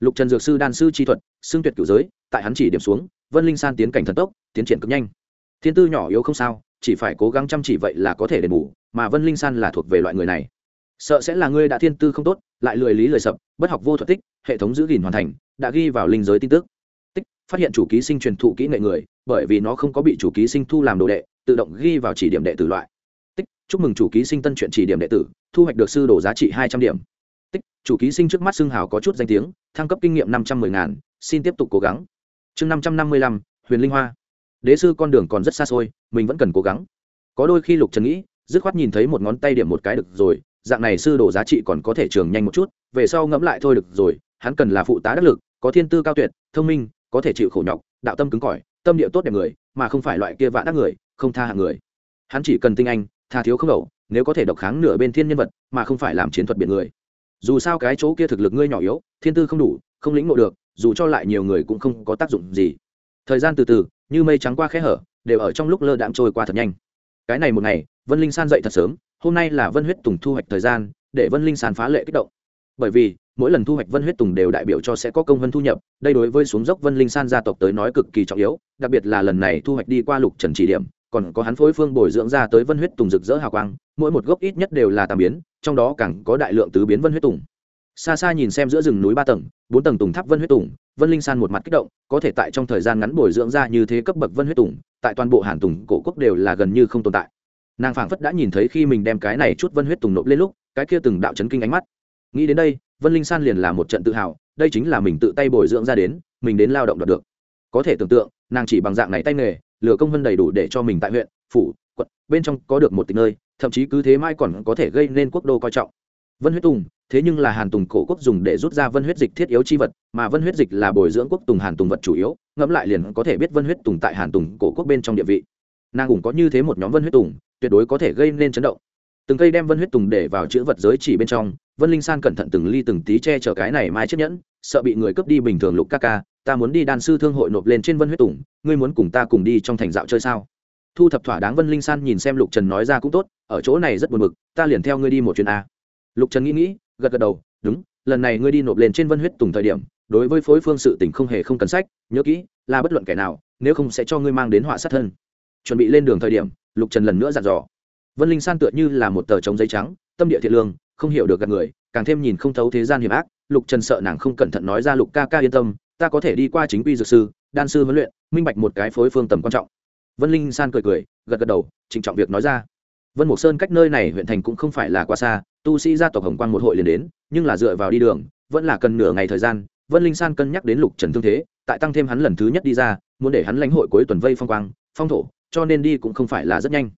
Lục trần dược sư đan sư chi thuật xưng tuyệt cửu giới, tại hắn chỉ điểm xuống, vân linh san tiến cảnh thần tốc, tiến triển cực nhanh thiên tư nhỏ yếu không sao, chỉ phải cố gắng chăm chỉ vậy là có thể đền bù, mà vân linh san là thuộc về loại người này. Sợ sẽ là ngươi đã thiên tư không tốt, lại lười lý lười sập, bất học vô thuật tích, hệ thống giữ gìn hoàn thành, đã ghi vào linh giới tin tức. Tích, phát hiện chủ ký sinh truyền thụ kỹ nghệ người, bởi vì nó không có bị chủ ký sinh thu làm đồ đệ, tự động ghi vào chỉ điểm đệ tử loại. Tích, chúc mừng chủ ký sinh tân chuyện chỉ điểm đệ tử, thu hoạch được sư đồ giá trị hai trăm điểm. Tích, chủ ký sinh trước mắt xưng hào có chút danh tiếng, thăng cấp kinh nghiệm năm trăm mười ngàn, xin tiếp tục cố gắng. Chương năm trăm năm mươi lăm, huyền linh hoa đế sư con đường còn rất xa xôi, mình vẫn cần cố gắng. Có đôi khi lục trần nghĩ, dứt khoát nhìn thấy một ngón tay điểm một cái được rồi, dạng này sư đồ giá trị còn có thể trường nhanh một chút, về sau ngẫm lại thôi được rồi, hắn cần là phụ tá đắc lực, có thiên tư cao tuyệt, thông minh, có thể chịu khổ nhọc, đạo tâm cứng cỏi, tâm địa tốt đẹp người, mà không phải loại kia vạn đắc người, không tha hạng người. Hắn chỉ cần tinh anh, tha thiếu không đầu nếu có thể độc kháng nửa bên thiên nhân vật, mà không phải làm chiến thuật biển người. Dù sao cái chỗ kia thực lực ngươi nhỏ yếu, thiên tư không đủ, không lĩnh ngộ được, dù cho lại nhiều người cũng không có tác dụng gì. Thời gian từ từ như mây trắng qua khe hở, đều ở trong lúc lơ đạm trôi qua thật nhanh. Cái này một ngày, vân linh san dậy thật sớm, hôm nay là vân huyết tùng thu hoạch thời gian, để vân linh san phá lệ kích động. Bởi vì, mỗi lần thu hoạch vân huyết tùng đều đại biểu cho sẽ có công vân thu nhập, đây đối với xuống dốc vân linh san gia tộc tới nói cực kỳ trọng yếu, đặc biệt là lần này thu hoạch đi qua lục trần chỉ điểm, còn có hắn phối phương bồi dưỡng ra tới vân huyết tùng rực rỡ hào quang, mỗi một gốc ít nhất đều là tàm biến, trong đó càng có đại lượng tứ biến vân huyết tùng xa xa nhìn xem giữa rừng núi ba tầng, bốn tầng tùng tháp vân huyết tùng, vân linh san một mặt kích động, có thể tại trong thời gian ngắn bồi dưỡng ra như thế cấp bậc vân huyết tùng, tại toàn bộ hàn tùng cổ quốc đều là gần như không tồn tại. Nàng phảng phất đã nhìn thấy khi mình đem cái này chút vân huyết tùng nộp lên lúc, cái kia từng đạo chấn kinh ánh mắt. Nghĩ đến đây, vân linh san liền là một trận tự hào, đây chính là mình tự tay bồi dưỡng ra đến, mình đến lao động đoạt được. Có thể tưởng tượng, nàng chỉ bằng dạng này tay nghề lửa công vân đầy đủ để cho mình tại huyện, phủ, quận, bên trong có được một tịch nơi, thậm chí cứ thế mai còn có thể gây nên quốc đô coi trọng. Vân huyết tùng thế nhưng là hàn tùng cổ quốc dùng để rút ra vân huyết dịch thiết yếu chi vật, mà vân huyết dịch là bồi dưỡng quốc tùng hàn tùng vật chủ yếu, ngẫm lại liền có thể biết vân huyết tùng tại hàn tùng cổ quốc bên trong địa vị. Nàng cũng có như thế một nhóm vân huyết tùng, tuyệt đối có thể gây nên chấn động. Từng cây đem vân huyết tùng để vào chữ vật giới chỉ bên trong, vân linh san cẩn thận từng ly từng tí che chở cái này mai chiếc nhẫn, sợ bị người cướp đi bình thường lục ca ca, ta muốn đi đan sư thương hội nộp lên trên vân huyết tùng, ngươi muốn cùng ta cùng đi trong thành dạo chơi sao? Thu thập thỏa đáng vân linh san nhìn xem lục trần nói ra cũng tốt, ở chỗ này rất buồn bực, ta liền theo ngươi đi một chuyến a. Lục trần nghĩ nghĩ gật gật đầu, đúng, lần này ngươi đi nộp lên trên vân huyết tùng thời điểm, đối với phối phương sự tình không hề không cần sách, nhớ kỹ, là bất luận kẻ nào, nếu không sẽ cho ngươi mang đến họa sát thân. Chuẩn bị lên đường thời điểm, lục trần lần nữa dặn dò. Vân linh san tựa như là một tờ trống giấy trắng, tâm địa thiện lương, không hiểu được gạt người, càng thêm nhìn không thấu thế gian hiểm ác. Lục trần sợ nàng không cẩn thận nói ra, lục ca ca yên tâm, ta có thể đi qua chính quy dược sư, đan sư huấn luyện, minh bạch một cái phối phương tầm quan trọng. Vân linh san cười cười, gật gật đầu, trịnh trọng việc nói ra. Vân mộc sơn cách nơi này huyện thành cũng không phải là quá xa tu sĩ gia tộc hồng quang một hội liền đến, nhưng là dựa vào đi đường, vẫn là cần nửa ngày thời gian. Vân linh san cân nhắc đến lục trần thương thế, tại tăng thêm hắn lần thứ nhất đi ra, muốn để hắn lãnh hội cuối tuần vây phong quang, phong thổ, cho nên đi cũng không phải là rất nhanh.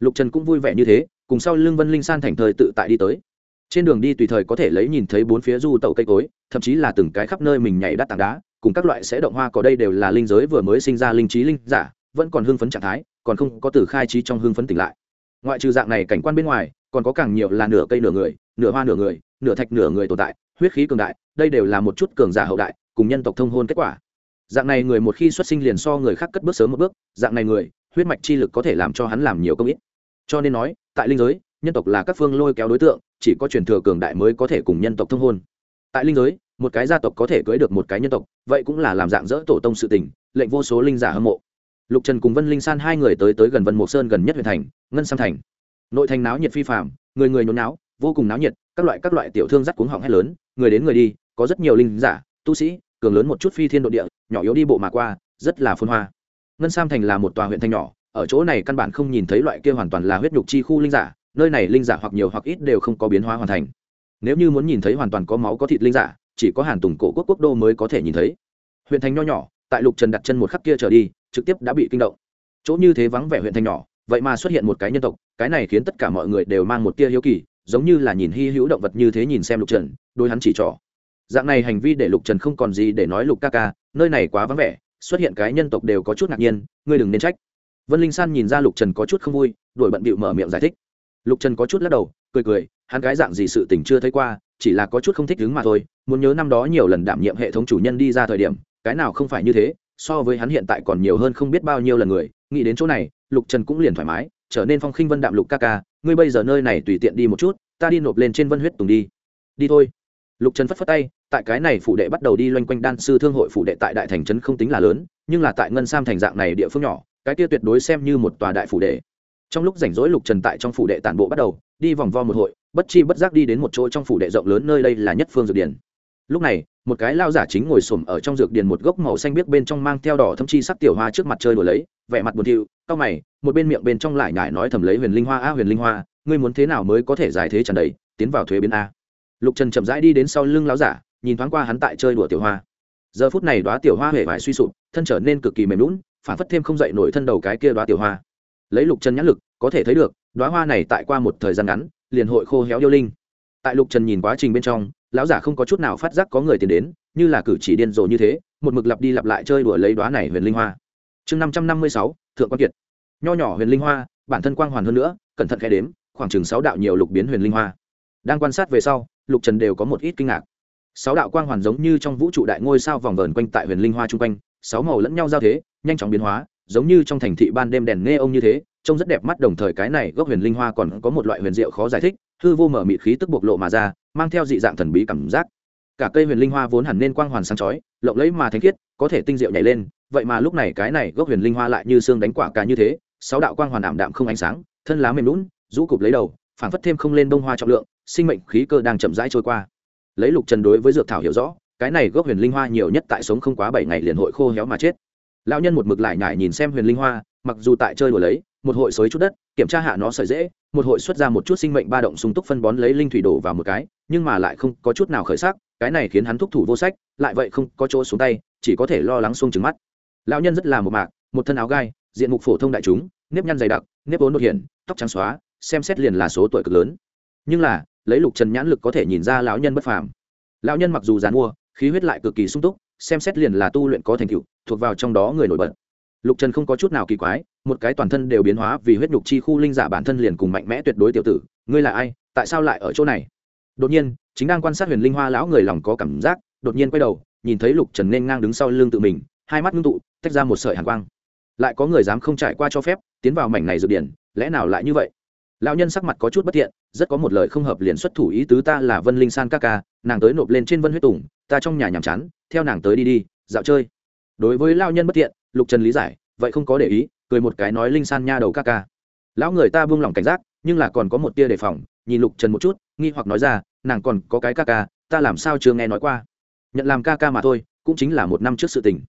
Lục trần cũng vui vẻ như thế, cùng sau lưng vân linh san thành thời tự tại đi tới. Trên đường đi tùy thời có thể lấy nhìn thấy bốn phía du tàu cây cối, thậm chí là từng cái khắp nơi mình nhảy đắt tảng đá, cùng các loại sẽ động hoa có đây đều là linh giới vừa mới sinh ra linh trí linh giả, vẫn còn hưng phấn trạng thái, còn không có từ khai trí trong hưng phấn tỉnh lại ngoại trừ dạng này cảnh quan bên ngoài, còn có càng nhiều là nửa cây nửa người, nửa hoa nửa người, nửa thạch nửa người tồn tại, huyết khí cường đại, đây đều là một chút cường giả hậu đại, cùng nhân tộc thông hôn kết quả. Dạng này người một khi xuất sinh liền so người khác cất bước sớm một bước, dạng này người, huyết mạch chi lực có thể làm cho hắn làm nhiều công ít. Cho nên nói, tại linh giới, nhân tộc là các phương lôi kéo đối tượng, chỉ có truyền thừa cường đại mới có thể cùng nhân tộc thông hôn. Tại linh giới, một cái gia tộc có thể cưới được một cái nhân tộc, vậy cũng là làm dạng dỡ tổ tông sự tình, lệnh vô số linh giả hâm mộ. Lục trần cùng vân linh san hai người tới tới gần vân mộc sơn gần nhất huyện thành ngân sam thành. Nội thành náo nhiệt phi phạm người người nhốn náo, vô cùng náo nhiệt, các loại các loại tiểu thương dắt cuống họng hét lớn, người đến người đi, có rất nhiều linh giả, tu sĩ, cường lớn một chút phi thiên độ địa, nhỏ yếu đi bộ mà qua, rất là phun hoa. Ngân sam thành là một tòa huyện thành nhỏ, ở chỗ này căn bản không nhìn thấy loại kia hoàn toàn là huyết nhục chi khu linh giả, nơi này linh giả hoặc nhiều hoặc ít đều không có biến hóa hoàn thành. Nếu như muốn nhìn thấy hoàn toàn có máu có thịt linh giả, chỉ có hàn tùng cổ quốc quốc đô mới có thể nhìn thấy. Huyện thành nho nhỏ, tại lục trần đặt chân một khắc kia trở đi, trực tiếp đã bị kinh động. Chỗ như thế vắng vẻ huyện thành nhỏ vậy mà xuất hiện một cái nhân tộc, cái này khiến tất cả mọi người đều mang một tia hiếu kỳ, giống như là nhìn hy hữu động vật như thế nhìn xem lục trần, đôi hắn chỉ trỏ. Dạng này hành vi để lục trần không còn gì để nói lục ca ca, nơi này quá vắng vẻ, xuất hiện cái nhân tộc đều có chút ngạc nhiên, ngươi đừng nên trách. Vân linh san nhìn ra lục trần có chút không vui, đuổi bận bịu mở miệng giải thích. Lục trần có chút lắc đầu, cười cười, hắn cái dạng gì sự tình chưa thấy qua, chỉ là có chút không thích đứng mà thôi, muốn nhớ năm đó nhiều lần đảm nhiệm hệ thống chủ nhân đi ra thời điểm, cái nào không phải như thế, so với hắn hiện tại còn nhiều hơn không biết bao nhiêu lần người, nghĩ đến chỗ này lục trần cũng liền thoải mái, trở nên phong khinh vân đạm lục ca ca, ngươi bây giờ nơi này tùy tiện đi một chút, ta đi nộp lên trên vân huyết tùng đi. Đi thôi. Lục trần phất phất tay, tại cái này phụ đệ bắt đầu đi loanh quanh đan sư thương hội phụ đệ tại đại thành trấn không tính là lớn, nhưng là tại ngân sam thành dạng này địa phương nhỏ, cái kia tuyệt đối xem như một tòa đại phủ đệ. Trong lúc rảnh rỗi lục trần tại trong phủ đệ tản bộ bắt đầu, đi vòng vo một hội, bất chi bất giác đi đến một chỗ trong phủ đệ rộng lớn nơi đây là nhất phương dược điển. Lúc này một cái lao giả chính ngồi xổm ở trong dược điền một gốc màu xanh biếc bên trong mang theo đỏ thâm chi sắc tiểu hoa trước mặt chơi đùa lấy, vẻ mặt buồn thiu cao mày, một bên miệng bên trong lại nhải nói thầm lấy huyền linh hoa, a, huyền linh hoa, ngươi muốn thế nào mới có thể giải thế tràn đầy tiến vào thuế biến a. Lục trần chậm rãi đi đến sau lưng lão giả, nhìn thoáng qua hắn tại chơi đùa tiểu hoa. Giờ phút này đoá tiểu hoa hề vải suy sụp, thân trở nên cực kỳ mềm lún phản phất thêm không dậy nổi thân đầu cái kia đoá tiểu hoa. Lấy lục trần nhãn lực, có thể thấy được đoá hoa này tại qua một thời gian ngắn, liền hội khô héo điêu linh. Tại lục trần nhìn quá trình bên trong lão giả không có chút nào phát giác có người tìm đến, như là cử chỉ điên rồ như thế, một mực lặp đi lặp lại chơi đùa lấy đoá này huyền linh hoa. Chương năm trăm năm mươi sáu, thượng quan kiệt. Nho nhỏ huyền linh hoa, bản thân quang hoàn hơn nữa, cẩn thận khai đếm, khoảng chừng sáu đạo nhiều lục biến huyền linh hoa. Đang quan sát về sau, lục trần đều có một ít kinh ngạc. Sáu đạo quang hoàn giống như trong vũ trụ đại ngôi sao vòng vờn quanh tại huyền linh hoa chung quanh, sáu màu lẫn nhau giao thế, nhanh chóng biến hóa, giống như trong thành thị ban đêm đèn nghe ông như thế, trông rất đẹp mắt, đồng thời cái này gốc huyền linh hoa còn có một loại huyền diệu khó giải thích, hư vô mở mịt khí tức bộc lộ mà ra mang theo dị dạng thần bí cảm giác. Cả cây huyền linh hoa vốn hẳn nên quang hoàn sáng chói, lộng lẫy mà thanh khiết, có thể tinh diệu nhảy lên. Vậy mà lúc này cái này gốc huyền linh hoa lại như xương đánh quả cả như thế, sáu đạo quang hoàn ảm đạm không ánh sáng, thân lá mềm lún, rũ cụp lấy đầu, phảng phất thêm không lên bông hoa trọng lượng, sinh mệnh khí cơ đang chậm rãi trôi qua. Lấy lục trần đối với dược thảo hiểu rõ, cái này gốc huyền linh hoa nhiều nhất tại sống không quá bảy ngày liền hội khô héo mà chết. Lão nhân một mực lại nhải nhìn xem huyền linh hoa, mặc dù tại chơi đùa lấy, một hội xới chút đất, kiểm tra hạ nó sợi dễ một hội xuất ra một chút sinh mệnh ba động sung túc phân bón lấy linh thủy đổ vào một cái nhưng mà lại không có chút nào khởi sắc, cái này khiến hắn thúc thủ vô sách, lại vậy không có chỗ xuống tay, chỉ có thể lo lắng xuông trứng mắt. Lão nhân rất là một mạc, một thân áo gai, diện mục phổ thông đại chúng, nếp nhăn dày đặc, nếp vốn đột hiện tóc trắng xóa, xem xét liền là số tuổi cực lớn. Nhưng là, lấy lục trần nhãn lực có thể nhìn ra lão nhân bất phàm. Lão nhân mặc dù dàn mua khí huyết lại cực kỳ sung túc, xem xét liền là tu luyện có thành tựu, thuộc vào trong đó người nổi bật. Lục trần không có chút nào kỳ quái, một cái toàn thân đều biến hóa vì huyết nhục chi khu linh giả bản thân liền cùng mạnh mẽ tuyệt đối tiểu tử, ngươi là ai? Tại sao lại ở chỗ này? Đột nhiên, chính đang quan sát huyền linh hoa lão người lòng có cảm giác, đột nhiên quay đầu, nhìn thấy lục trần nên ngang đứng sau lưng tự mình, hai mắt ngưng tụ, tách ra một sợi hàn quang. Lại có người dám không trải qua cho phép, tiến vào mảnh này dự điển, lẽ nào lại như vậy? Lão nhân sắc mặt có chút bất thiện, rất có một lời không hợp liền xuất thủ ý tứ ta là vân linh san ca ca, nàng tới nộp lên trên vân huyết tùng, ta trong nhà nhàm chán, theo nàng tới đi đi, dạo chơi. Đối với lão nhân bất thiện, lục trần lý giải, vậy không có để ý, cười một cái nói linh san nha đầu ca ca. Lão người ta buông lỏng cảnh giác, nhưng là còn có một tia đề phòng, nhìn lục trần một chút nghi hoặc nói ra, nàng còn có cái ca ca, ta làm sao chưa nghe nói qua. Nhận làm ca ca mà thôi, cũng chính là một năm trước sự tình.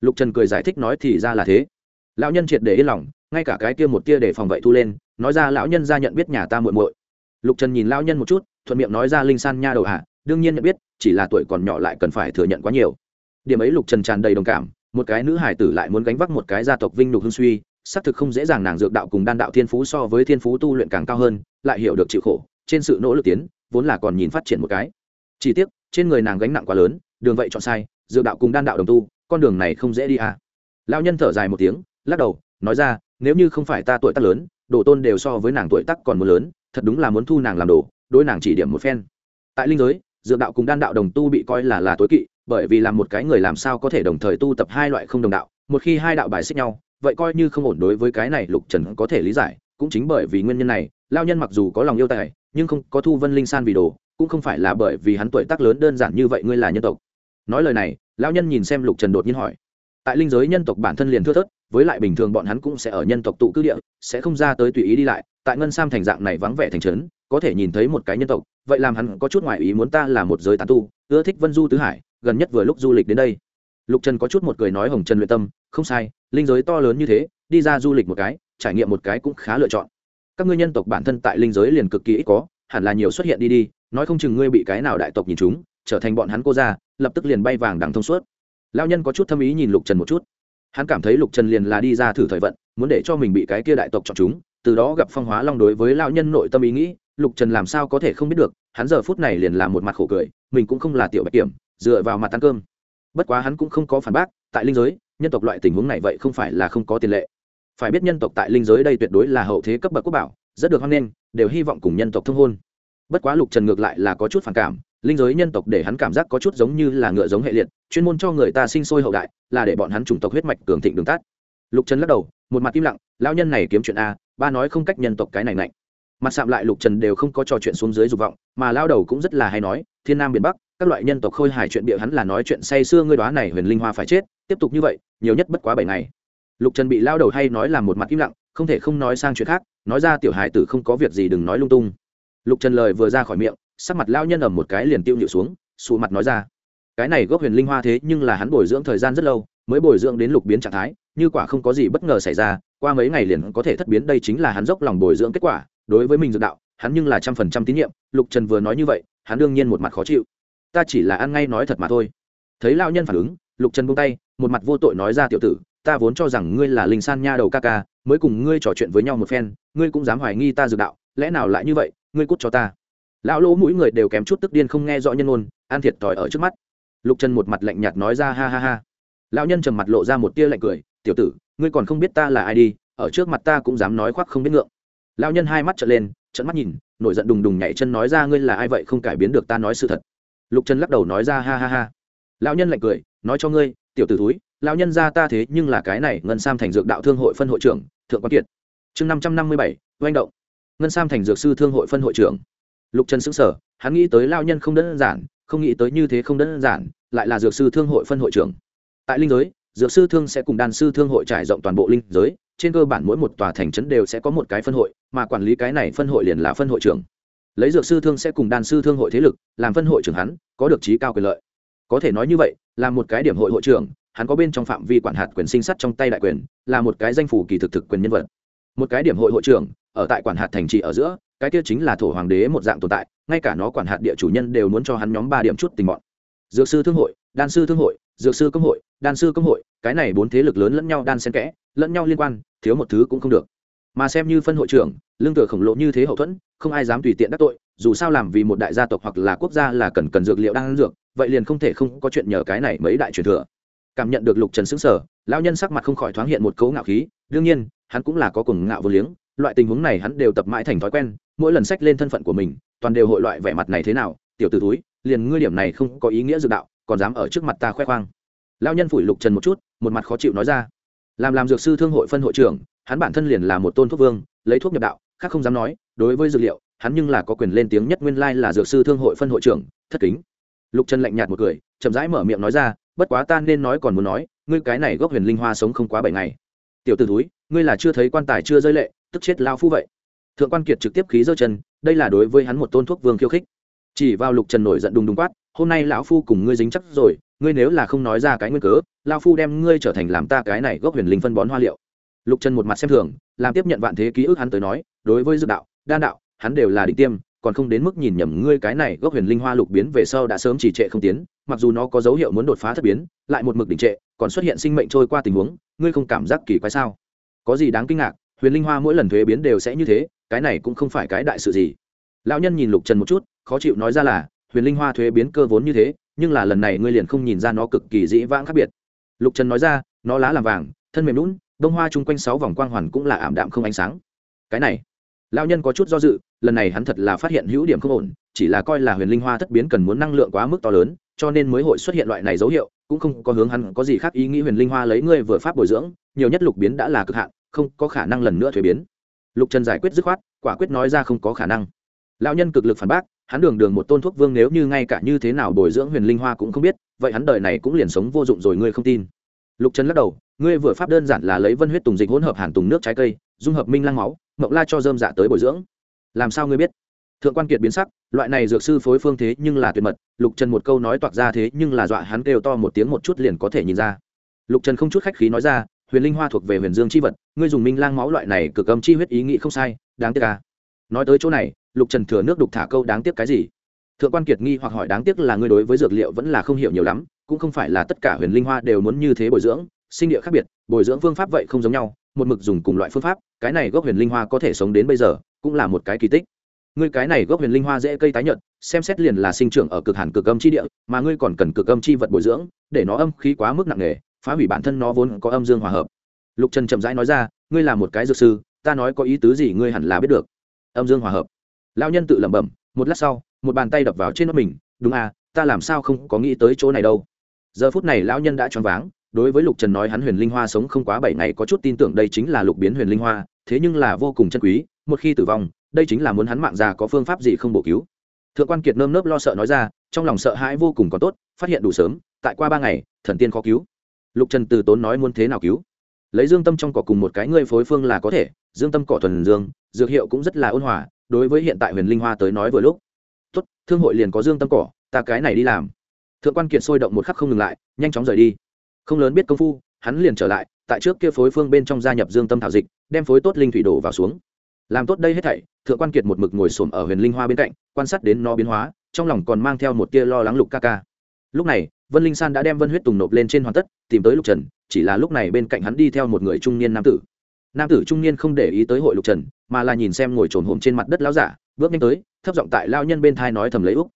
Lục trần cười giải thích nói thì ra là thế. Lão nhân triệt để yên lòng, ngay cả cái kia một tia để phòng vậy thu lên, nói ra lão nhân ra nhận biết nhà ta muội muội. Lục trần nhìn lão nhân một chút, thuận miệng nói ra linh san nha đầu hạ đương nhiên nhận biết, chỉ là tuổi còn nhỏ lại cần phải thừa nhận quá nhiều. Điểm ấy lục trần tràn đầy đồng cảm, một cái nữ hải tử lại muốn gánh vác một cái gia tộc vinh nhục hương suy, xác thực không dễ dàng nàng dược đạo cùng đan đạo thiên phú so với thiên phú tu luyện càng cao hơn, lại hiểu được chịu khổ trên sự nỗ lực tiến, vốn là còn nhìn phát triển một cái. Chỉ tiếc, trên người nàng gánh nặng quá lớn, đường vậy chọn sai dự đạo cùng đan đạo đồng tu, con đường này không dễ đi à. Lao nhân thở dài một tiếng, lắc đầu, nói ra, nếu như không phải ta tuổi tác lớn, đồ tôn đều so với nàng tuổi tác còn muốn lớn, thật đúng là muốn thu nàng làm đồ, đối nàng chỉ điểm một phen. Tại linh giới dự đạo cùng đan đạo đồng tu bị coi là là tối kỵ, bởi vì làm một cái người làm sao có thể đồng thời tu tập hai loại không đồng đạo, một khi hai đạo bài xích nhau, vậy coi như không ổn đối với cái này lục trần có thể lý giải, cũng chính bởi vì nguyên nhân này lao nhân mặc dù có lòng yêu tài nhưng không có thu vân linh san vì đồ, cũng không phải là bởi vì hắn tuổi tác lớn đơn giản như vậy ngươi là nhân tộc. Nói lời này, lão nhân nhìn xem lục trần đột nhiên hỏi. Tại linh giới nhân tộc bản thân liền thưa thớt, với lại bình thường bọn hắn cũng sẽ ở nhân tộc tụ cư địa, sẽ không ra tới tùy ý đi lại, tại ngân sam thành dạng này vắng vẻ thành trấn, có thể nhìn thấy một cái nhân tộc, vậy làm hắn có chút ngoại ý muốn ta là một giới tán tu, ưa thích vân du tứ hải, gần nhất vừa lúc du lịch đến đây. Lục trần có chút một cười nói hồng trần luyện tâm, không sai, linh giới to lớn như thế, đi ra du lịch một cái, trải nghiệm một cái cũng khá lựa chọn các ngươi nhân tộc bản thân tại linh giới liền cực kỳ ít có, hẳn là nhiều xuất hiện đi đi, nói không chừng ngươi bị cái nào đại tộc nhìn chúng, trở thành bọn hắn cô ra lập tức liền bay vàng đằng thông suốt. Lao nhân có chút thâm ý nhìn lục trần một chút. Hắn cảm thấy lục trần liền là đi ra thử thời vận, muốn để cho mình bị cái kia đại tộc chọn chúng, từ đó gặp phong hóa long đối với lao nhân nội tâm ý nghĩ, lục trần làm sao có thể không biết được, hắn giờ phút này liền là một mặt khổ cười, mình cũng không là tiểu bạch kiểm, dựa vào mặt ăn cơm. Bất quá hắn cũng không có phản bác, tại linh giới, nhân tộc loại tình huống này vậy không phải là không có tiền lệ phải biết nhân tộc tại linh giới đây tuyệt đối là hậu thế cấp bậc quốc bảo, rất được hoan nghênh, đều hy vọng cùng nhân tộc thông hôn. Bất quá lục trần ngược lại là có chút phản cảm, linh giới nhân tộc để hắn cảm giác có chút giống như là ngựa giống hệ liệt, chuyên môn cho người ta sinh sôi hậu đại, là để bọn hắn chủng tộc huyết mạch cường thịnh đường tát lục trần lắc đầu, một mặt im lặng lao nhân này kiếm chuyện a, ba nói không cách nhân tộc cái này mạnh mặt sạm lại lục trần đều không có trò chuyện xuống dưới dục vọng, mà lao đầu cũng rất là hay nói, thiên nam biển bắc, các loại nhân tộc khôi hài chuyện bịa hắn là nói chuyện say xưa ngươi đoá này huyền linh hoa phải chết, tiếp tục như vậy, nhiều nhất bất quá bảy ngày lục trần bị lao đầu hay nói là một mặt im lặng, không thể không nói sang chuyện khác, nói ra tiểu hải tử không có việc gì đừng nói lung tung. Lục trần lời vừa ra khỏi miệng, sắc mặt lao nhân ầm một cái liền tiêu nhịu xuống, sụ mặt nói ra. Cái này gốc huyền linh hoa thế nhưng là hắn bồi dưỡng thời gian rất lâu, mới bồi dưỡng đến lục biến trạng thái, như quả không có gì bất ngờ xảy ra, qua mấy ngày liền có thể thất biến, đây chính là hắn dốc lòng bồi dưỡng kết quả, đối với mình dược đạo, hắn nhưng là trăm phần trăm tín nhiệm, lục trần vừa nói như vậy, hắn đương nhiên một mặt khó chịu. Ta chỉ là ăn ngay nói thật mà thôi. Thấy lao nhân phản ứng, lục trần buông tay, một mặt vô tội nói ra tiểu tử ta vốn cho rằng ngươi là linh san nha đầu ca ca, mới cùng ngươi trò chuyện với nhau một phen, ngươi cũng dám hoài nghi ta dược đạo, lẽ nào lại như vậy, ngươi cút cho ta. Lão lỗ mũi người đều kém chút tức điên không nghe rõ nhân ôn an thiệt thòi ở trước mắt. Lục trần một mặt lạnh nhạt nói ra ha ha ha. Lão nhân trầm mặt lộ ra một tia lạnh cười, tiểu tử, ngươi còn không biết ta là ai đi, ở trước mặt ta cũng dám nói khoác không biết ngượng. Lão nhân hai mắt trợn lên trận mắt nhìn, nổi giận đùng đùng nhảy chân nói ra, ngươi là ai vậy, không cải biến được ta nói sự thật. Lục trần lắc đầu nói ra, ha ha ha. Lão nhân lạnh cười, nói cho ngươi, tiểu tử thúi lão nhân gia ta thế nhưng là cái này, ngân sam thành dược đạo thương hội phân hội trưởng, thượng quan kiệt. Chương năm trăm năm mươi bảy, oanh động. Ngân sam thành dược sư thương hội phân hội trưởng. Lục trần xứng sở hắn nghĩ tới lao nhân không đơn giản, không nghĩ tới như thế không đơn giản, lại là dược sư thương hội phân hội trưởng. Tại linh giới, dược sư thương sẽ cùng đan sư thương hội trải rộng toàn bộ linh giới, trên cơ bản mỗi một tòa thành trấn đều sẽ có một cái phân hội, mà quản lý cái này phân hội liền là phân hội trưởng. Lấy dược sư thương sẽ cùng đan sư thương hội thế lực, làm phân hội trưởng hắn, có được trí cao quyền lợi. Có thể nói như vậy, là một cái điểm hội hội trưởng hắn có bên trong phạm vi quản hạt quyền sinh sắt trong tay đại quyền, là một cái danh phủ kỳ thực thực quyền nhân vật. Một cái điểm hội hội trưởng, ở tại quản hạt thành trì ở giữa, cái kia chính là thổ hoàng đế một dạng tồn tại, ngay cả nó quản hạt địa chủ nhân đều muốn cho hắn nhóm ba điểm chút tình bọn. Dược sư thương hội, đan sư thương hội, dược sư công hội, đan sư công hội, cái này bốn thế lực lớn lẫn nhau đan xen kẽ, lẫn nhau liên quan, thiếu một thứ cũng không được. Mà xem như phân hội trưởng, lương tựa khổng lồ như thế hậu thuẫn, không ai dám tùy tiện đắc tội, dù sao làm vì một đại gia tộc hoặc là quốc gia là cần cần dược liệu đang dược, vậy liền không thể không có chuyện nhờ cái này mấy đại truyền thừa cảm nhận được lục trần xứng sở lão nhân sắc mặt không khỏi thoáng hiện một cấu ngạo khí, đương nhiên, hắn cũng là có cùng ngạo vô liếng, loại tình huống này hắn đều tập mãi thành thói quen, mỗi lần sách lên thân phận của mình, toàn đều hội loại vẻ mặt này thế nào, tiểu t ử túi liền ngươi điểm này không có ý nghĩa dự đạo, còn dám ở trước mặt ta khoe khoang. Lao nhân phủi lục trần một chút, một mặt khó chịu nói ra. Làm làm dược sư thương hội phân hội trưởng, hắn bản thân liền là một tôn thuốc vương, lấy thuốc nhập đạo, khác không dám nói, đối với dược liệu, hắn nhưng là có quyền lên tiếng nhất nguyên lai là dược sư thương hội phân hội trưởng, thất kính. Lục trần lạnh nhạt một cười, chậm rãi mở miệng nói ra bất quá ta nên nói còn muốn nói, ngươi cái này gốc huyền linh hoa sống không quá bảy ngày. Tiểu t ử túi ngươi là chưa thấy quan tài chưa rơi lệ, tức chết lao phu vậy. Thượng quan kiệt trực tiếp khí dơ chân, đây là đối với hắn một tôn thuốc vương khiêu khích. Chỉ vào lục trần nổi giận đùng đùng quát, hôm nay lão phu cùng ngươi dính chắc rồi, ngươi nếu là không nói ra cái nguyên cớ, lao phu đem ngươi trở thành làm ta cái này gốc huyền linh phân bón hoa liệu. Lục trần một mặt xem thường, làm tiếp nhận vạn thế ký ức hắn tới nói, đối với dự đạo, đan đạo, hắn đều là định tiêm còn không đến mức nhìn nhầm ngươi cái này gốc huyền linh hoa lục biến về sau đã sớm chỉ trệ không tiến, mặc dù nó có dấu hiệu muốn đột phá thất biến, lại một mực đỉnh trệ, còn xuất hiện sinh mệnh trôi qua tình huống, ngươi không cảm giác kỳ quái sao? Có gì đáng kinh ngạc, huyền linh hoa mỗi lần thuế biến đều sẽ như thế, cái này cũng không phải cái đại sự gì. Lão nhân nhìn lục trần một chút, khó chịu nói ra là, huyền linh hoa thuế biến cơ vốn như thế, nhưng là lần này ngươi liền không nhìn ra nó cực kỳ dĩ vãng khác biệt. Lục trần nói ra, nó lá làm vàng, thân mềm lún bông hoa chung quanh sáu vòng quang hoàn cũng là ảm đạm không ánh sáng. Cái này lão nhân có chút do dự, lần này hắn thật là phát hiện hữu điểm không ổn, chỉ là coi là huyền linh hoa thất biến cần muốn năng lượng quá mức to lớn, cho nên mới hội xuất hiện loại này dấu hiệu, cũng không có hướng hắn có gì khác ý nghĩ huyền linh hoa lấy ngươi vừa pháp bồi dưỡng, nhiều nhất lục biến đã là cực hạn, không có khả năng lần nữa thuế biến. Lục trần giải quyết dứt khoát, quả quyết nói ra không có khả năng. Lão nhân cực lực phản bác, hắn đường đường một tôn thuốc vương nếu như ngay cả như thế nào bồi dưỡng huyền linh hoa cũng không biết, vậy hắn đời này cũng liền sống vô dụng rồi ngươi không tin. Lục trần lắc đầu, ngươi vừa pháp đơn giản là lấy vân huyết tùng dịch hỗn hợp hàn tùng nước trái cây, dung hợp minh lăng máu mộng la cho dơm dạ tới bồi dưỡng. Làm sao ngươi biết? Thượng quan kiệt biến sắc, loại này dược sư phối phương thế nhưng là tuyệt mật, lục trần một câu nói toạc ra thế nhưng là dọa hắn kêu to một tiếng một chút liền có thể nhìn ra. Lục trần không chút khách khí nói ra, huyền linh hoa thuộc về huyền dương c h i vật, ngươi dùng minh lang máu loại này cực âm chi huyết ý nghĩ không sai, đáng tiếc à. nói tới chỗ này, lục trần thừa nước đục thả câu đáng tiếc cái gì? Thượng quan kiệt nghi hoặc hỏi đáng tiếc là ngươi đối với dược liệu vẫn là không hiểu nhiều lắm, cũng không phải là tất cả huyền linh hoa đều muốn như thế bồi dưỡng, sinh địa khác biệt, bồi dưỡng phương pháp vậy không giống nhau một mực dùng cùng loại phương pháp, cái này gốc huyền linh hoa có thể sống đến bây giờ, cũng là một cái kỳ tích. Ngươi cái này gốc huyền linh hoa dễ cây tái nhợt, xem xét liền là sinh trưởng ở cực hàn cực âm chi địa, mà ngươi còn cần cực âm chi vật bồi dưỡng, để nó âm khí quá mức nặng nề, phá hủy bản thân nó vốn có âm dương hòa hợp. Lục trần chậm rãi nói ra, ngươi là một cái dược sư, ta nói có ý tứ gì ngươi hẳn là biết được. Âm dương hòa hợp. Lao nhân tự lẩm bẩm, một lát sau, một bàn tay đập vào trên nó mình, đúng à ta làm sao không có nghĩ tới chỗ này đâu. Giờ phút này lão nhân đã choáng váng đối với lục trần nói hắn huyền linh hoa sống không quá bảy ngày có chút tin tưởng đây chính là lục biến huyền linh hoa, thế nhưng là vô cùng chân quý, một khi tử vong, đây chính là muốn hắn mạng già có phương pháp gì không bổ cứu. Thượng quan kiệt nơm nớp lo sợ nói ra, trong lòng sợ hãi vô cùng còn tốt, phát hiện đủ sớm, tại qua ba ngày, thần tiên khó cứu. Lục trần từ tốn nói muốn thế nào cứu? Lấy dương tâm trong cỏ cùng một cái ngươi phối phương là có thể, dương tâm cỏ thuần dương, dược hiệu cũng rất là ôn hòa, đối với hiện tại huyền linh hoa tới nói vừa lúc. Tốt, thương hội liền có dương tâm cỏ, ta cái này đi làm. Thượng quan kiệt sôi động một khắc không ngừng lại, nhanh chóng rời đi không lớn biết công phu, hắn liền trở lại, tại trước kia phối phương bên trong gia nhập dương tâm thảo dịch, đem phối tốt linh thủy đổ vào xuống. Làm tốt đây hết thảy, thượng quan kiệt một mực ngồi xổm ở huyền linh hoa bên cạnh, quan sát đến nó biến hóa, trong lòng còn mang theo một tia lo lắng lục ca ca. Lúc này, vân linh san đã đem vân huyết tùng nộp lên trên hoàn tất, tìm tới lục trần, chỉ là lúc này bên cạnh hắn đi theo một người trung niên nam tử. Nam tử trung niên không để ý tới hội lục trần, mà là nhìn xem ngồi trồn hồm trên mặt đất lão giả, bước nhanh tới, thấp giọng tại lao nhân bên thai nói thầm lấy úc.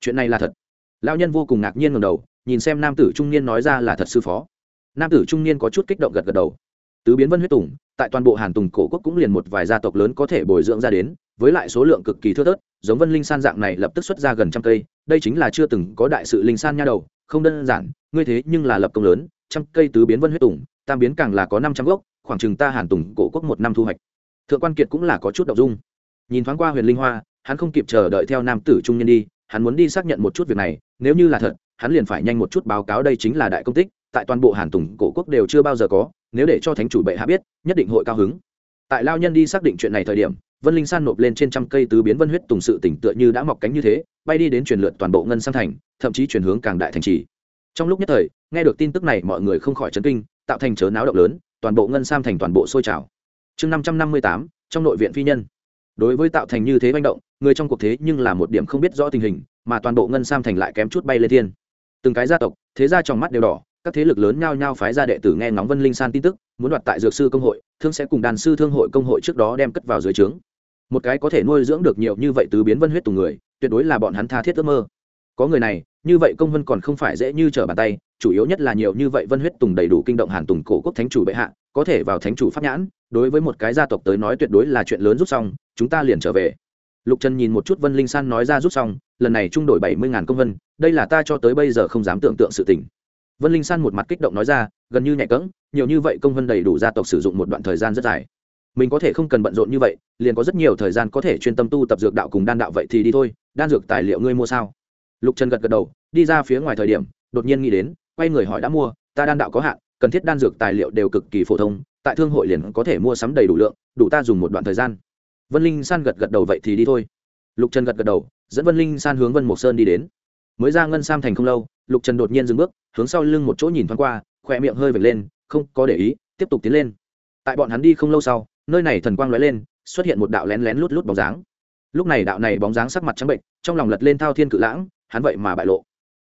Chuyện này là thật. Lao nhân vô cùng ngạc nhiên ngầm đầu nhìn xem nam tử trung niên nói ra là thật sư phó. Nam tử trung niên có chút kích động gật gật đầu. Tứ biến vân huyết tùng, tại toàn bộ hàn tùng cổ quốc cũng liền một vài gia tộc lớn có thể bồi dưỡng ra đến, với lại số lượng cực kỳ thưa thớt, giống vân linh san dạng này lập tức xuất ra gần trăm cây, đây chính là chưa từng có đại sự linh san nha đầu, không đơn giản, ngươi thế nhưng là lập công lớn, trăm cây tứ biến vân huyết tùng, tam biến càng là có năm trăm gốc, khoảng chừng ta hàn tùng cổ quốc một năm thu hoạch. Thượng quan kiệt cũng là có chút đậu dung. Nhìn thoáng qua huyền linh hoa, hắn không kịp chờ đợi theo nam tử trung nhân đi, hắn muốn đi xác nhận một chút việc này, nếu như là thật hắn liền phải nhanh một chút báo cáo đây chính là đại công tích, tại toàn bộ hàn tùng cổ quốc đều chưa bao giờ có, nếu để cho thánh chủ bệ hạ biết, nhất định hội cao hứng. Tại lao nhân đi xác định chuyện này thời điểm, vân linh san nộp lên trên trăm cây tứ biến vân huyết tùng sự tỉnh tựa như đã mọc cánh như thế, bay đi đến truyền lượt toàn bộ ngân sang thành, thậm chí chuyển hướng càng đại thành trì. Trong lúc nhất thời, nghe được tin tức này mọi người không khỏi chấn kinh, tạo thành chớ náo động lớn, toàn bộ ngân sam thành toàn bộ sôi trào. Chương năm trăm năm mươi tám, trong nội viện phi nhân. Đối với tạo thành như thế manh động, người trong cuộc thế nhưng là một điểm không biết rõ tình hình, mà toàn bộ ngân sam thành lại kém chút bay lên thiên từng cái gia tộc, thế gia trong mắt đều đỏ, các thế lực lớn nhao nhao phái ra đệ tử nghe ngóng vân linh san tin tức, muốn đoạt tại dược sư công hội, thương sẽ cùng đàn sư thương hội công hội trước đó đem cất vào dưới trướng. Một cái có thể nuôi dưỡng được nhiều như vậy tứ biến vân huyết tùng người, tuyệt đối là bọn hắn tha thiết ước mơ. Có người này, như vậy công vân còn không phải dễ như trở bàn tay, chủ yếu nhất là nhiều như vậy vân huyết tùng đầy đủ kinh động hàn tùng cổ quốc thánh chủ bệ hạ, có thể vào thánh chủ pháp nhãn, đối với một cái gia tộc tới nói tuyệt đối là chuyện lớn rút xong, chúng ta liền trở về. Lục trần nhìn một chút vân linh san nói ra rút xong lần này trung đổi bảy mươi ngàn công vân, đây là ta cho tới bây giờ không dám tưởng tượng sự tình. Vân linh san một mặt kích động nói ra, gần như nhẹ cỡng nhiều như vậy công vân đầy đủ gia tộc sử dụng một đoạn thời gian rất dài. Mình có thể không cần bận rộn như vậy, liền có rất nhiều thời gian có thể chuyên tâm tu tập dược đạo cùng đan đạo vậy thì đi thôi, đan dược tài liệu ngươi mua sao? Lục trần gật gật đầu, đi ra phía ngoài thời điểm, đột nhiên nghĩ đến, quay người hỏi đã mua, ta đan đạo có hạn, cần thiết đan dược tài liệu đều cực kỳ phổ thông, tại thương hội liền có thể mua sắm đầy đủ lượng, đủ ta dùng một đoạn thời gian. Vân linh san gật gật đầu vậy thì đi thôi lục trần gật gật đầu, dẫn vân linh san hướng vân mộc sơn đi đến. Mới ra ngân sam thành không lâu, lục trần đột nhiên dừng bước, hướng sau lưng một chỗ nhìn thoáng qua, khỏe miệng hơi vệt lên, không có để ý, tiếp tục tiến lên. Tại bọn hắn đi không lâu sau, nơi này thần quang lóe lên, xuất hiện một đạo lén lén lút lút bóng dáng. Lúc này đạo này bóng dáng sắc mặt trắng bệnh trong lòng lật lên thao thiên cự lãng, hắn vậy mà bại lộ.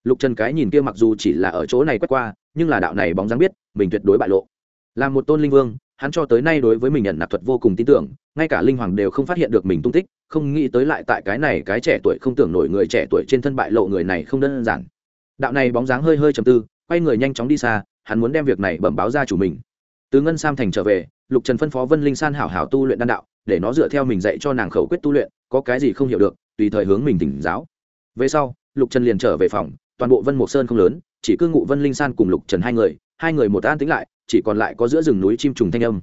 Lục trần cái nhìn kia mặc dù chỉ là ở chỗ này quét qua, nhưng là đạo này bóng dáng biết, mình tuyệt đối bại lộ. Là một tôn linh vương, hắn cho tới nay đối với mình nhận nạp thuật vô cùng tin tưởng, ngay cả linh hoàng đều không phát hiện được mình tung tích không nghĩ tới lại tại cái này cái trẻ tuổi không tưởng nổi người trẻ tuổi trên thân bại lộ người này không đơn giản. Đạo này bóng dáng hơi hơi trầm tư, quay người nhanh chóng đi xa, hắn muốn đem việc này bẩm báo ra chủ mình. Từ ngân sam thành trở về, lục trần phân phó vân linh san hảo hảo tu luyện đan đạo, để nó dựa theo mình dạy cho nàng khẩu quyết tu luyện, có cái gì không hiểu được, tùy thời hướng mình tỉnh giáo. Về sau, lục trần liền trở về phòng, toàn bộ vân mộc sơn không lớn, chỉ cư ngụ vân linh san cùng lục trần hai người hai người một an tính lại, chỉ còn lại có giữa rừng núi chim trùng thanh âm.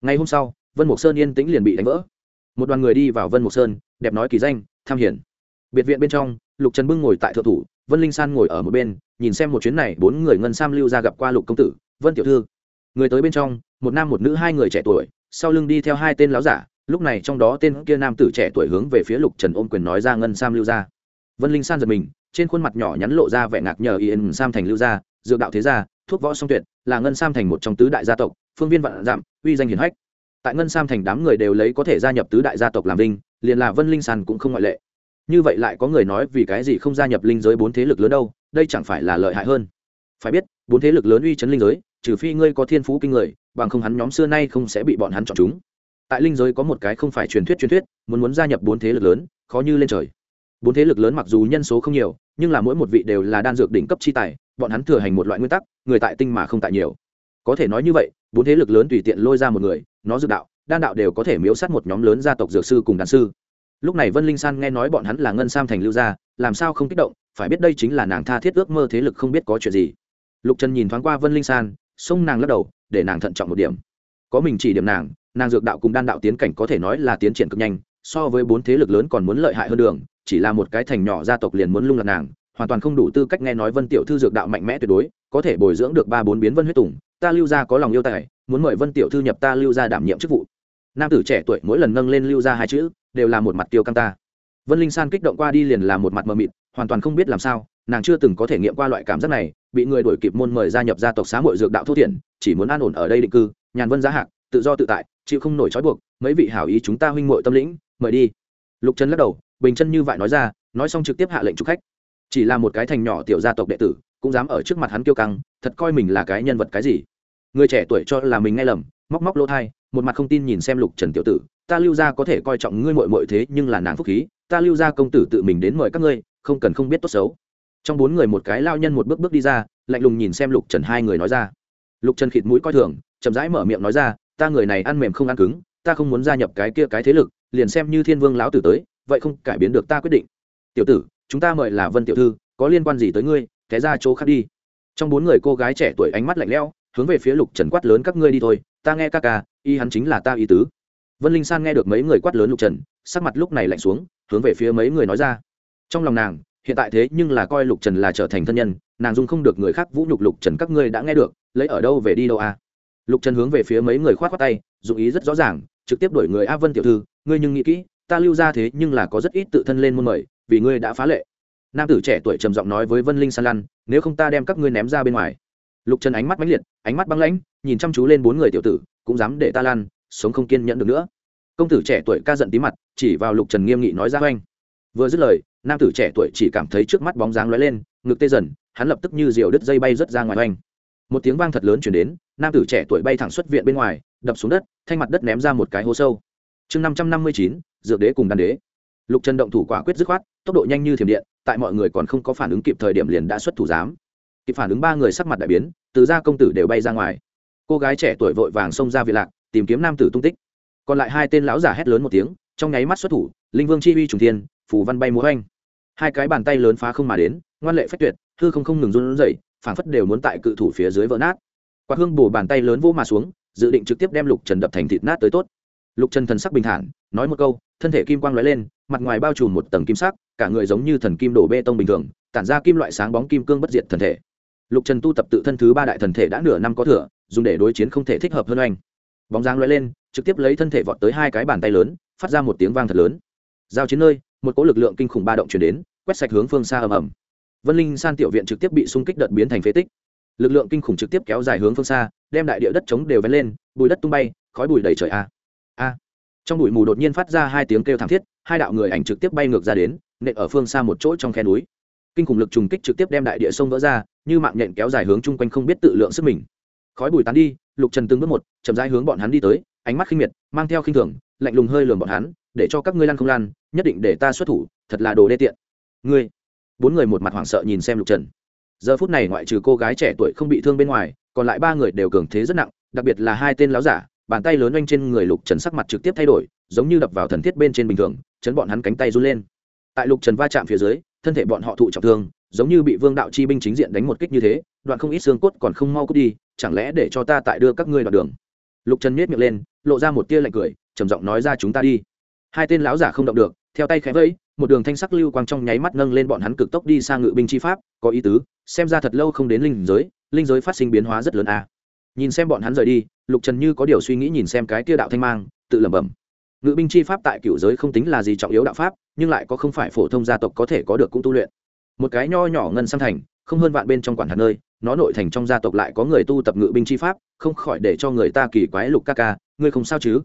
Ngày hôm sau, vân mộc sơn yên tĩnh liền bị đánh vỡ một đoàn người đi vào vân mộc sơn, đẹp nói kỳ danh, tham hiển. Biệt viện bên trong, lục trần bưng ngồi tại thượng thủ, vân linh san ngồi ở một bên, nhìn xem một chuyến này, bốn người ngân sam lưu ra gặp qua lục công tử, vân tiểu thư. Người tới bên trong, một nam một nữ, hai người trẻ tuổi, sau lưng đi theo hai tên láo giả, lúc này trong đó tên kia nam tử trẻ tuổi hướng về phía lục trần ôm quyền nói ra ngân sam lưu ra. Vân linh san giật mình, trên khuôn mặt nhỏ nhắn lộ ra vẻ ngạc nhờ yên sam thành lưu gia dược đạo thế gia, thuốc võ song tuyệt, là ngân sam thành một trong tứ đại gia tộc, phương viên vạn dạm uy danh hiển hách tại ngân sam thành đám người đều lấy có thể gia nhập tứ đại gia tộc làm vinh, liền là vân linh san cũng không ngoại lệ. Như vậy lại có người nói vì cái gì không gia nhập linh giới bốn thế lực lớn đâu, đây chẳng phải là lợi hại hơn. Phải biết, bốn thế lực lớn uy chấn linh giới, trừ phi ngươi có thiên phú kinh người, bằng không hắn nhóm xưa nay không sẽ bị bọn hắn chọn chúng. Tại linh giới có một cái không phải truyền thuyết truyền thuyết, muốn muốn gia nhập bốn thế lực lớn, khó như lên trời. Bốn thế lực lớn mặc dù nhân số không nhiều, nhưng là mỗi một vị đều là đan dược đỉnh cấp chi tài, bọn hắn thừa hành một loại nguyên tắc, người tại tinh mà không tại nhiều. Có thể nói như vậy, bốn thế lực lớn tùy tiện lôi ra một người nó dược đạo, đan đạo đều có thể miếu sát một nhóm lớn gia tộc dược sư cùng đàn sư. Lúc này vân linh san nghe nói bọn hắn là ngân sam thành lưu gia, làm sao không kích động, phải biết đây chính là nàng tha thiết ước mơ thế lực không biết có chuyện gì. Lục trần nhìn thoáng qua vân linh san, xông nàng lắc đầu, để nàng thận trọng một điểm. Có mình chỉ điểm nàng nàng dược đạo cùng đan đạo tiến cảnh có thể nói là tiến triển cực nhanh, so với bốn thế lực lớn còn muốn lợi hại hơn đường, chỉ là một cái thành nhỏ gia tộc liền muốn lung lạc nàng, hoàn toàn không đủ tư cách nghe nói vân tiểu thư dược đạo mạnh mẽ tuyệt đối, có thể bồi dưỡng được ba bốn biến vân huyết tùng ta lưu gia có lòng yêu tài, muốn mời vân tiểu thư nhập ta lưu gia đảm nhiệm chức vụ. Nam tử trẻ tuổi mỗi lần nâng lên lưu gia hai chữ, đều là một mặt tiêu căng ta. Vân linh san kích động qua đi liền là một mặt mờ mịt, hoàn toàn không biết làm sao, nàng chưa từng có thể nghiệm qua loại cảm giác này, bị người đuổi kịp môn mời gia nhập gia tộc xá hội dược đạo thô thiển, chỉ muốn an ổn ở đây định cư, nhàn vân giá hạc, tự do tự tại, chịu không nổi trói buộc, mấy vị hảo ý chúng ta huynh muội tâm lĩnh, mời đi. Lục trần lắc đầu, bình chân như vậy nói ra, nói xong trực tiếp hạ lệnh chụp khách. Chỉ là một cái thành nhỏ tiểu gia tộc đệ tử, cũng dám ở trước mặt hắn kiêu căng, thật coi mình là cái nhân vật cái gì người trẻ tuổi cho là mình nghe lầm, móc móc lỗ thai, một mặt không tin nhìn xem lục trần tiểu tử, ta lưu ra có thể coi trọng ngươi mội mội thế, nhưng là nàng phúc khí, ta lưu ra công tử tự mình đến mời các ngươi, không cần không biết tốt xấu. Trong bốn người một cái lao nhân một bước bước đi ra, lạnh lùng nhìn xem lục trần hai người nói ra. Lục trần khịt mũi coi thường, chậm rãi mở miệng nói ra, ta người này ăn mềm không ăn cứng, ta không muốn gia nhập cái kia cái thế lực, liền xem như thiên vương lão tử tới, vậy không cải biến được ta quyết định. Tiểu tử, chúng ta mời là vân tiểu thư, có liên quan gì tới ngươi thế ra chỗ khác đi. Trong bốn người cô gái trẻ tuổi ánh mắt lạnh lẽo hướng về phía lục trần quát lớn các ngươi đi thôi, ta nghe ca ca, y hắn chính là ta y tứ. Vân linh san nghe được mấy người quát lớn lục trần, sắc mặt lúc này lạnh xuống, hướng về phía mấy người nói ra. Trong lòng nàng, hiện tại thế nhưng là coi lục trần là trở thành thân nhân, nàng dung không được người khác vũ nhục lục trần các ngươi đã nghe được, lấy ở đâu về đi đâu à? Lục trần hướng về phía mấy người khoát khoát tay, dụng ý rất rõ ràng, trực tiếp đổi người a vân tiểu thư, ngươi nhưng nghĩ kỹ, ta lưu ra thế nhưng là có rất ít tự thân lên môn mời, vì ngươi đã phá lệ. Nam tử trẻ tuổi trầm giọng nói với vân linh san lăn nếu không ta đem các ngươi ném ra bên ngoài lục trần ánh mắt mãnh liệt, ánh mắt băng lãnh, nhìn chăm chú lên bốn người tiểu tử, cũng dám để ta lan, sống không kiên nhẫn được nữa. Công tử trẻ tuổi ca giận tí mặt, chỉ vào lục trần nghiêm nghị nói ra oanh vừa dứt lời, nam tử trẻ tuổi chỉ cảm thấy trước mắt bóng dáng lóe lên, ngực tê dần, hắn lập tức như diều đứt dây bay rớt ra ngoài oanh một tiếng vang thật lớn chuyển đến, nam tử trẻ tuổi bay thẳng xuất viện bên ngoài, đập xuống đất thanh mặt đất ném ra một cái hố sâu. Chương năm trăm năm mươi chín, dược đế cùng đàn đế. Lục trần động thủ quả quyết dứt khoát, tốc độ nhanh như thiểm điện, tại mọi người còn không có phản ứng kịp thời điểm liền đã xuất thủ giám kịp phản ứng ba người sắc mặt đại biến, từ gia công tử đều bay ra ngoài. Cô gái trẻ tuổi vội vàng xông ra viện lạc, tìm kiếm nam tử tung tích. Còn lại hai tên lão giả hét lớn một tiếng, trong nháy mắt xuất thủ, linh vương chi uy trùng thiên phủ văn bay múa oanh. Hai cái bàn tay lớn phá không mà đến, ngoan lệ phách tuyệt, hư không không ngừng run rẩy, phảng phất đều muốn tại cự thủ phía dưới vỡ nát. Quạt hương bổ bàn tay lớn vỗ mà xuống, dự định trực tiếp đem lục trần đập thành thịt nát tới tốt. Lục trần thần sắc bình thản, nói một câu, thân thể kim quang lóe lên, mặt ngoài bao trùm một tầng kim sắc, cả người giống như thần kim đổ bê tông bình thường, tản ra kim loại sáng bóng kim cương bất diệt thần thể lục trần tu tập tự thân thứ ba đại thần thể đã nửa năm có thừa, dùng để đối chiến không thể thích hợp hơn anh. Bóng dáng lóe lên, trực tiếp lấy thân thể vọt tới hai cái bàn tay lớn, phát ra một tiếng vang thật lớn. Giao chiến nơi, một cỗ lực lượng kinh khủng ba động chuyển đến, quét sạch hướng phương xa ầm ầm. Vân linh san tiểu viện trực tiếp bị xung kích đợt biến thành phế tích. Lực lượng kinh khủng trực tiếp kéo dài hướng phương xa, đem đại địa đất chống đều vén lên bùi đất tung bay, khói bụi đầy trời a. A. Trong bụi mù đột nhiên phát ra hai tiếng kêu thảm thiết, hai đạo người ảnh trực tiếp bay ngược ra đến, nện ở phương xa một chỗ trong khe núi kinh khủng lực trùng kích trực tiếp đem đại địa sông vỡ ra, như mạng nhện kéo dài hướng chung quanh không biết tự lượng sức mình. Khói bụi tán đi, lục trần từng bước một, chậm rãi hướng bọn hắn đi tới, ánh mắt khinh miệt, mang theo khinh thường, lạnh lùng hơi lườm bọn hắn, để cho các ngươi lăn không lăn, nhất định để ta xuất thủ, thật là đồ đê tiện. Ngươi? Bốn người một mặt hoảng sợ nhìn xem lục trần. Giờ phút này ngoại trừ cô gái trẻ tuổi không bị thương bên ngoài, còn lại ba người đều cường thế rất nặng, đặc biệt là hai tên láo giả, bàn tay lớn oanh trên người lục trần sắc mặt trực tiếp thay đổi, giống như đập vào thần thiết bên trên bình thường, chấn bọn hắn cánh tay run lên. Tại lục trần va chạm phía dưới thân thể bọn họ thụ trọng thương, giống như bị vương đạo chi binh chính diện đánh một kích như thế, đoạn không ít xương cốt còn không mau cút đi, chẳng lẽ để cho ta tại đưa các ngươi đoạn đường? Lục trần miết miệng lên, lộ ra một tia lạnh cười, trầm giọng nói ra chúng ta đi. Hai tên lão giả không động được, theo tay khẽ vẫy, một đường thanh sắc lưu quang trong nháy mắt nâng lên bọn hắn cực tốc đi sang ngự binh chi pháp, có ý tứ, xem ra thật lâu không đến linh giới linh giới phát sinh biến hóa rất lớn a. À. nhìn xem bọn hắn rời đi, lục trần như có điều suy nghĩ nhìn xem cái tia đạo thanh mang, tự lẩm bẩm ngự binh chi pháp tại cựu giới không tính là gì trọng yếu đạo pháp, nhưng lại có không phải phổ thông gia tộc có thể có được cũng tu luyện. Một cái nho nhỏ ngân sang thành, không hơn vạn bên trong quản hạt nơi, nó nội thành trong gia tộc lại có người tu tập ngự binh chi pháp, không khỏi để cho người ta kỳ quái lục ca ca, ngươi không sao chứ?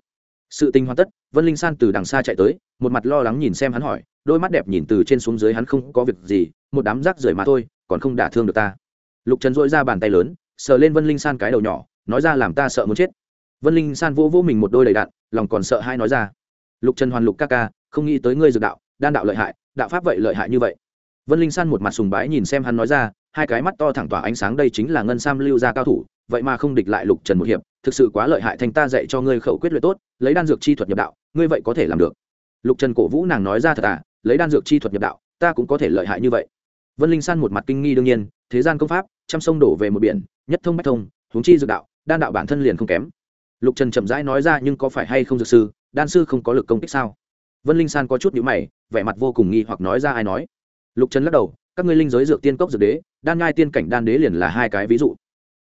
Sự tình hoàn tất, vân linh san từ đằng xa chạy tới, một mặt lo lắng nhìn xem hắn hỏi, đôi mắt đẹp nhìn từ trên xuống dưới hắn không có việc gì, một đám rác rưởi mà thôi, còn không đả thương được ta. Lục trần dội ra bàn tay lớn, sờ lên vân linh san cái đầu nhỏ, nói ra làm ta sợ muốn chết vân linh san vỗ vỗ mình một đôi đầy đạn lòng còn sợ hai nói ra. Lục trần hoàn lục ca ca, không nghĩ tới ngươi dược đạo, đan đạo lợi hại, đạo pháp vậy lợi hại như vậy. Vân linh san một mặt sùng bái nhìn xem hắn nói ra, hai cái mắt to thẳng tỏa ánh sáng đây chính là ngân sam lưu gia cao thủ, vậy mà không địch lại lục trần một hiệp, thực sự quá lợi hại thành ta dạy cho ngươi khẩu quyết luyện tốt, lấy đan dược chi thuật nhập đạo, ngươi vậy có thể làm được. Lục trần cổ vũ nàng nói ra thật à lấy đan dược chi thuật nhập đạo, ta cũng có thể lợi hại như vậy. Vân linh san một mặt kinh nghi đương nhiên, thế gian công pháp, trăm sông đổ về một biển, nhất thông bách thông, huống chi dược đạo, đan đạo bản thân liền không kém lục trần chậm rãi nói ra nhưng có phải hay không dược sư, đan sư không có lực công kích sao? Vân linh san có chút nhữ mày, vẻ mặt vô cùng nghi hoặc nói ra ai nói. Lục trần lắc đầu, các ngươi linh giới dược tiên cốc dược đế, đan ngai tiên cảnh đan đế liền là hai cái ví dụ.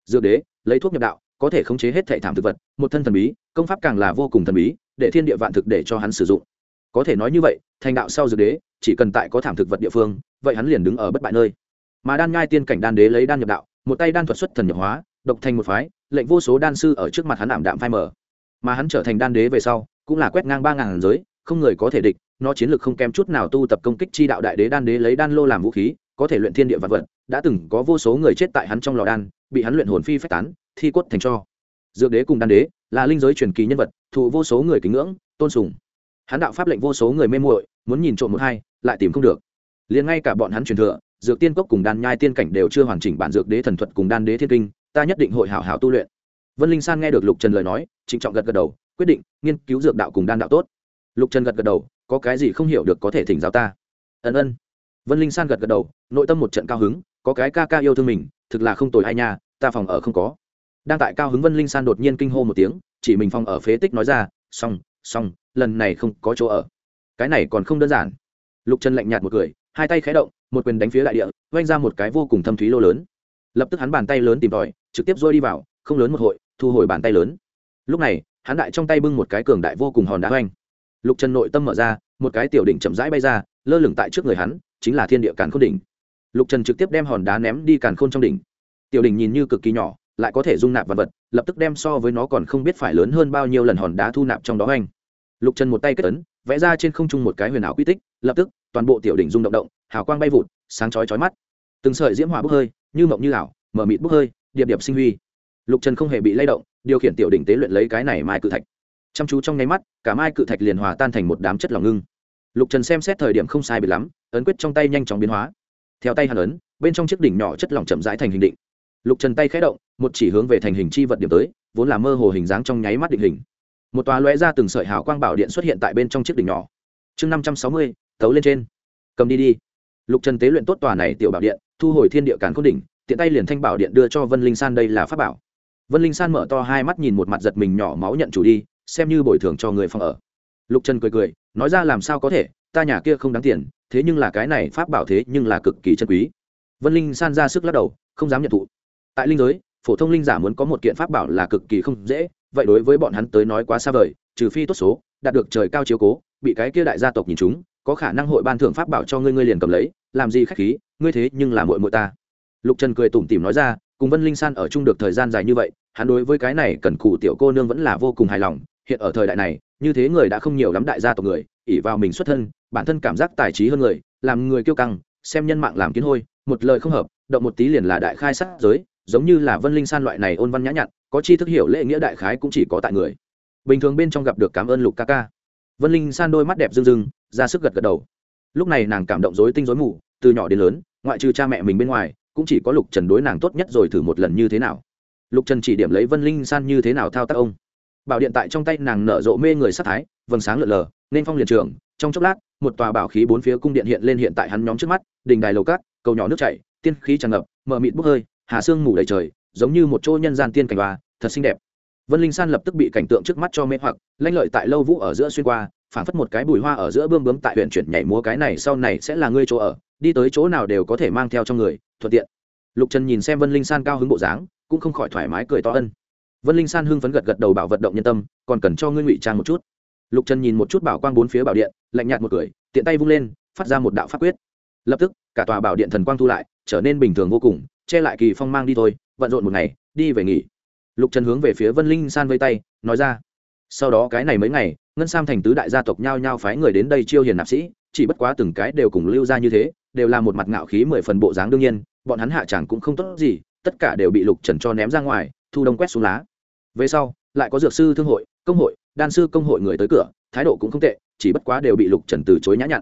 Dược đế, lấy thuốc nhập đạo, có thể khống chế hết thệ thảm thực vật, một thân thần bí, công pháp càng là vô cùng thần bí, để thiên địa vạn thực để cho hắn sử dụng. Có thể nói như vậy, thành đạo sau dược đế, chỉ cần tại có thảm thực vật địa phương, vậy hắn liền đứng ở bất bại nơi. Mà đan ngai tiên cảnh đan đế lấy đan nhập đạo, một tay đan thuật xuất thần nhập hóa độc thành một phái, lệnh vô số đan sư ở trước mặt hắn ảm đạm phai mở mà hắn trở thành đan đế về sau, cũng là quét ngang ba ngàn giới, không người có thể địch, nó chiến lược không kém chút nào tu tập công kích chi đạo đại đế đan đế lấy đan lô làm vũ khí, có thể luyện thiên địa vật vật, đã từng có vô số người chết tại hắn trong lò đan, bị hắn luyện hồn phi phách tán, thi cốt thành cho. Dược đế cùng đan đế, là linh giới truyền kỳ nhân vật, thụ vô số người kính ngưỡng, tôn sùng. Hắn đạo pháp lệnh vô số người mê muội, muốn nhìn trộm một hai, lại tìm không được. Liền ngay cả bọn hắn truyền thừa, dược tiên cốc cùng đan nhai tiên cảnh đều chưa hoàn chỉnh bản dược đế thần thuật cùng đan đế thiên kinh ta nhất định hội hảo hảo tu luyện. Vân linh san nghe được lục trần lời nói, trịnh trọng gật gật đầu, quyết định, nghiên cứu dược đạo cùng đan đạo tốt. Lục trần gật gật đầu, có cái gì không hiểu được có thể thỉnh giáo ta. Ân ân. Vân linh san gật gật đầu, nội tâm một trận cao hứng, có cái ca ca yêu thương mình, thực là không tồi ai nha, ta phòng ở không có. Đang tại cao hứng vân linh san đột nhiên kinh hô một tiếng, chỉ mình phòng ở phế tích nói ra, xong xong, lần này không có chỗ ở. Cái này còn không đơn giản. Lục trần lạnh nhạt một cười, hai tay khé động, một quyền đánh phía đại địa oanh ra một cái vô cùng thâm thúy lô lớn. Lập tức hắn bàn tay lớn tìm tòi trực tiếp rôi đi vào, không lớn một hội, thu hồi bàn tay lớn. Lúc này, hắn đại trong tay bưng một cái cường đại vô cùng hòn đá oanh lục trần nội tâm mở ra, một cái tiểu đỉnh chậm rãi bay ra, lơ lửng tại trước người hắn, chính là thiên địa càn khôn đỉnh. Lục trần trực tiếp đem hòn đá ném đi càn khôn trong đỉnh. Tiểu đỉnh nhìn như cực kỳ nhỏ, lại có thể dung nạp vật vật, lập tức đem so với nó còn không biết phải lớn hơn bao nhiêu lần hòn đá thu nạp trong đó anh lục trần một tay kết ấn, vẽ ra trên không trung một cái huyền ảo quy tích, lập tức, toàn bộ tiểu đỉnh rung động động, hào quang bay vụt, sáng chói chói mắt. Từng sợi diễm hỏa bốc hơi, như mộng như ảo, mở mịt bốc hơi điệp điệp sinh huy. Lục trần không hề bị lay động, điều khiển tiểu đỉnh tế luyện lấy cái này mai cự thạch. Chăm chú trong nháy mắt, cả mai cự thạch liền hòa tan thành một đám chất lỏng ngưng. Lục trần xem xét thời điểm không sai bị lắm, ấn quyết trong tay nhanh chóng biến hóa. Theo tay hàn ấn, bên trong chiếc đỉnh nhỏ chất lỏng chậm rãi thành hình định. Lục trần tay khé động, một chỉ hướng về thành hình chi vật điểm tới, vốn là mơ hồ hình dáng trong nháy mắt định hình. Một tòa lóe ra từng sợi hào quang bảo điện xuất hiện tại bên trong chiếc đỉnh nhỏ. Chương năm trăm sáu mươi tấu lên trên. Cầm đi đi. Lục trần tế luyện tốt tòa này tiểu bảo điện, thu hồi thiên địa càn khôn đỉnh tiện tay liền thanh bảo điện đưa cho vân linh san đây là pháp bảo. Vân linh san mở to hai mắt nhìn một mặt giật mình nhỏ máu nhận chủ đi, xem như bồi thường cho người phòng ở. Lục trần cười cười, nói ra làm sao có thể, ta nhà kia không đáng tiền, thế nhưng là cái này pháp bảo thế nhưng là cực kỳ chân quý. Vân linh san ra sức lắc đầu, không dám nhận thụ. Tại linh giới, phổ thông linh giả muốn có một kiện pháp bảo là cực kỳ không dễ, vậy đối với bọn hắn tới nói quá xa vời, trừ phi tốt số, đạt được trời cao chiếu cố, bị cái kia đại gia tộc nhìn chúng, có khả năng hội ban thưởng pháp bảo cho ngươi ngươi liền cầm lấy, làm gì khách khí, ngươi thế nhưng là muội muội ta lục trần cười tủm tỉm nói ra, cùng vân linh san ở chung được thời gian dài như vậy, hắn đối với cái này cần cù tiểu cô nương vẫn là vô cùng hài lòng. Hiện ở thời đại này, như thế người đã không nhiều lắm đại gia tộc người ỉ vào mình xuất thân, bản thân cảm giác tài trí hơn người, làm người kiêu căng, xem nhân mạng làm kiến hôi, một lời không hợp, động một tí liền là đại khai sát giới, giống như là vân linh san loại này ôn văn nhã nhặn, có chi thức hiểu lễ nghĩa đại khái cũng chỉ có tại người. Bình thường bên trong gặp được cảm ơn lục ca ca. Vân linh san đôi mắt đẹp rưng rưng, ra sức gật gật đầu. Lúc này nàng cảm động dối tinh dối mù, từ nhỏ đến lớn, ngoại trừ cha mẹ mình bên ngoài cũng chỉ có lục trần đối nàng tốt nhất rồi thử một lần như thế nào. Lục trần chỉ điểm lấy vân linh san như thế nào thao tác ông. Bảo điện tại trong tay nàng nở rộ mê người sát thái, vầng sáng lượn lờ, nên phong liền trường, trong chốc lát, một tòa bảo khí bốn phía cung điện hiện lên hiện tại hắn nhóm trước mắt, đình đài lầu cát, cầu nhỏ nước chảy, tiên khí tràn ngập, mờ mịt bốc hơi, hà sương mù đầy trời, giống như một chỗ nhân gian tiên cảnh hoa, thật xinh đẹp. Vân linh san lập tức bị cảnh tượng trước mắt cho mê hoặc, lanh lợi tại lâu vũ ở giữa xuyên qua phản phất một cái bùi hoa ở giữa bươm bướm tại huyện chuyển nhảy múa cái này sau này sẽ là ngươi chỗ ở, đi tới chỗ nào đều có thể mang theo trong người thuận tiện. Lục trần nhìn xem vân linh san cao hứng bộ dáng, cũng không khỏi thoải mái cười to ân. Vân linh san hưng phấn gật gật đầu bảo vận động nhân tâm, còn cần cho ngươi ngụy trang một chút. Lục trần nhìn một chút bảo quang bốn phía bảo điện, lạnh nhạt một cười, tiện tay vung lên, phát ra một đạo pháp quyết. Lập tức, cả tòa bảo điện thần quang thu lại, trở nên bình thường vô cùng, che lại kỳ phong mang đi thôi vận rộn một ngày, đi về nghỉ. Lục trần hướng về phía vân linh san vây tay, nói ra, sau đó cái này mấy ngày, ngân sam thành tứ đại gia tộc nhao nhao phái người đến đây chiêu hiền nạp sĩ, chỉ bất quá từng cái đều cùng lưu ra như thế, đều là một mặt ngạo khí mười phần bộ dáng đương nhiên bọn hắn hạ chẳng cũng không tốt gì, tất cả đều bị lục trần cho ném ra ngoài, thu đông quét xuống lá. Về sau, lại có dược sư thương hội, công hội, đan sư công hội người tới cửa, thái độ cũng không tệ, chỉ bất quá đều bị lục trần từ chối nhã nhặn.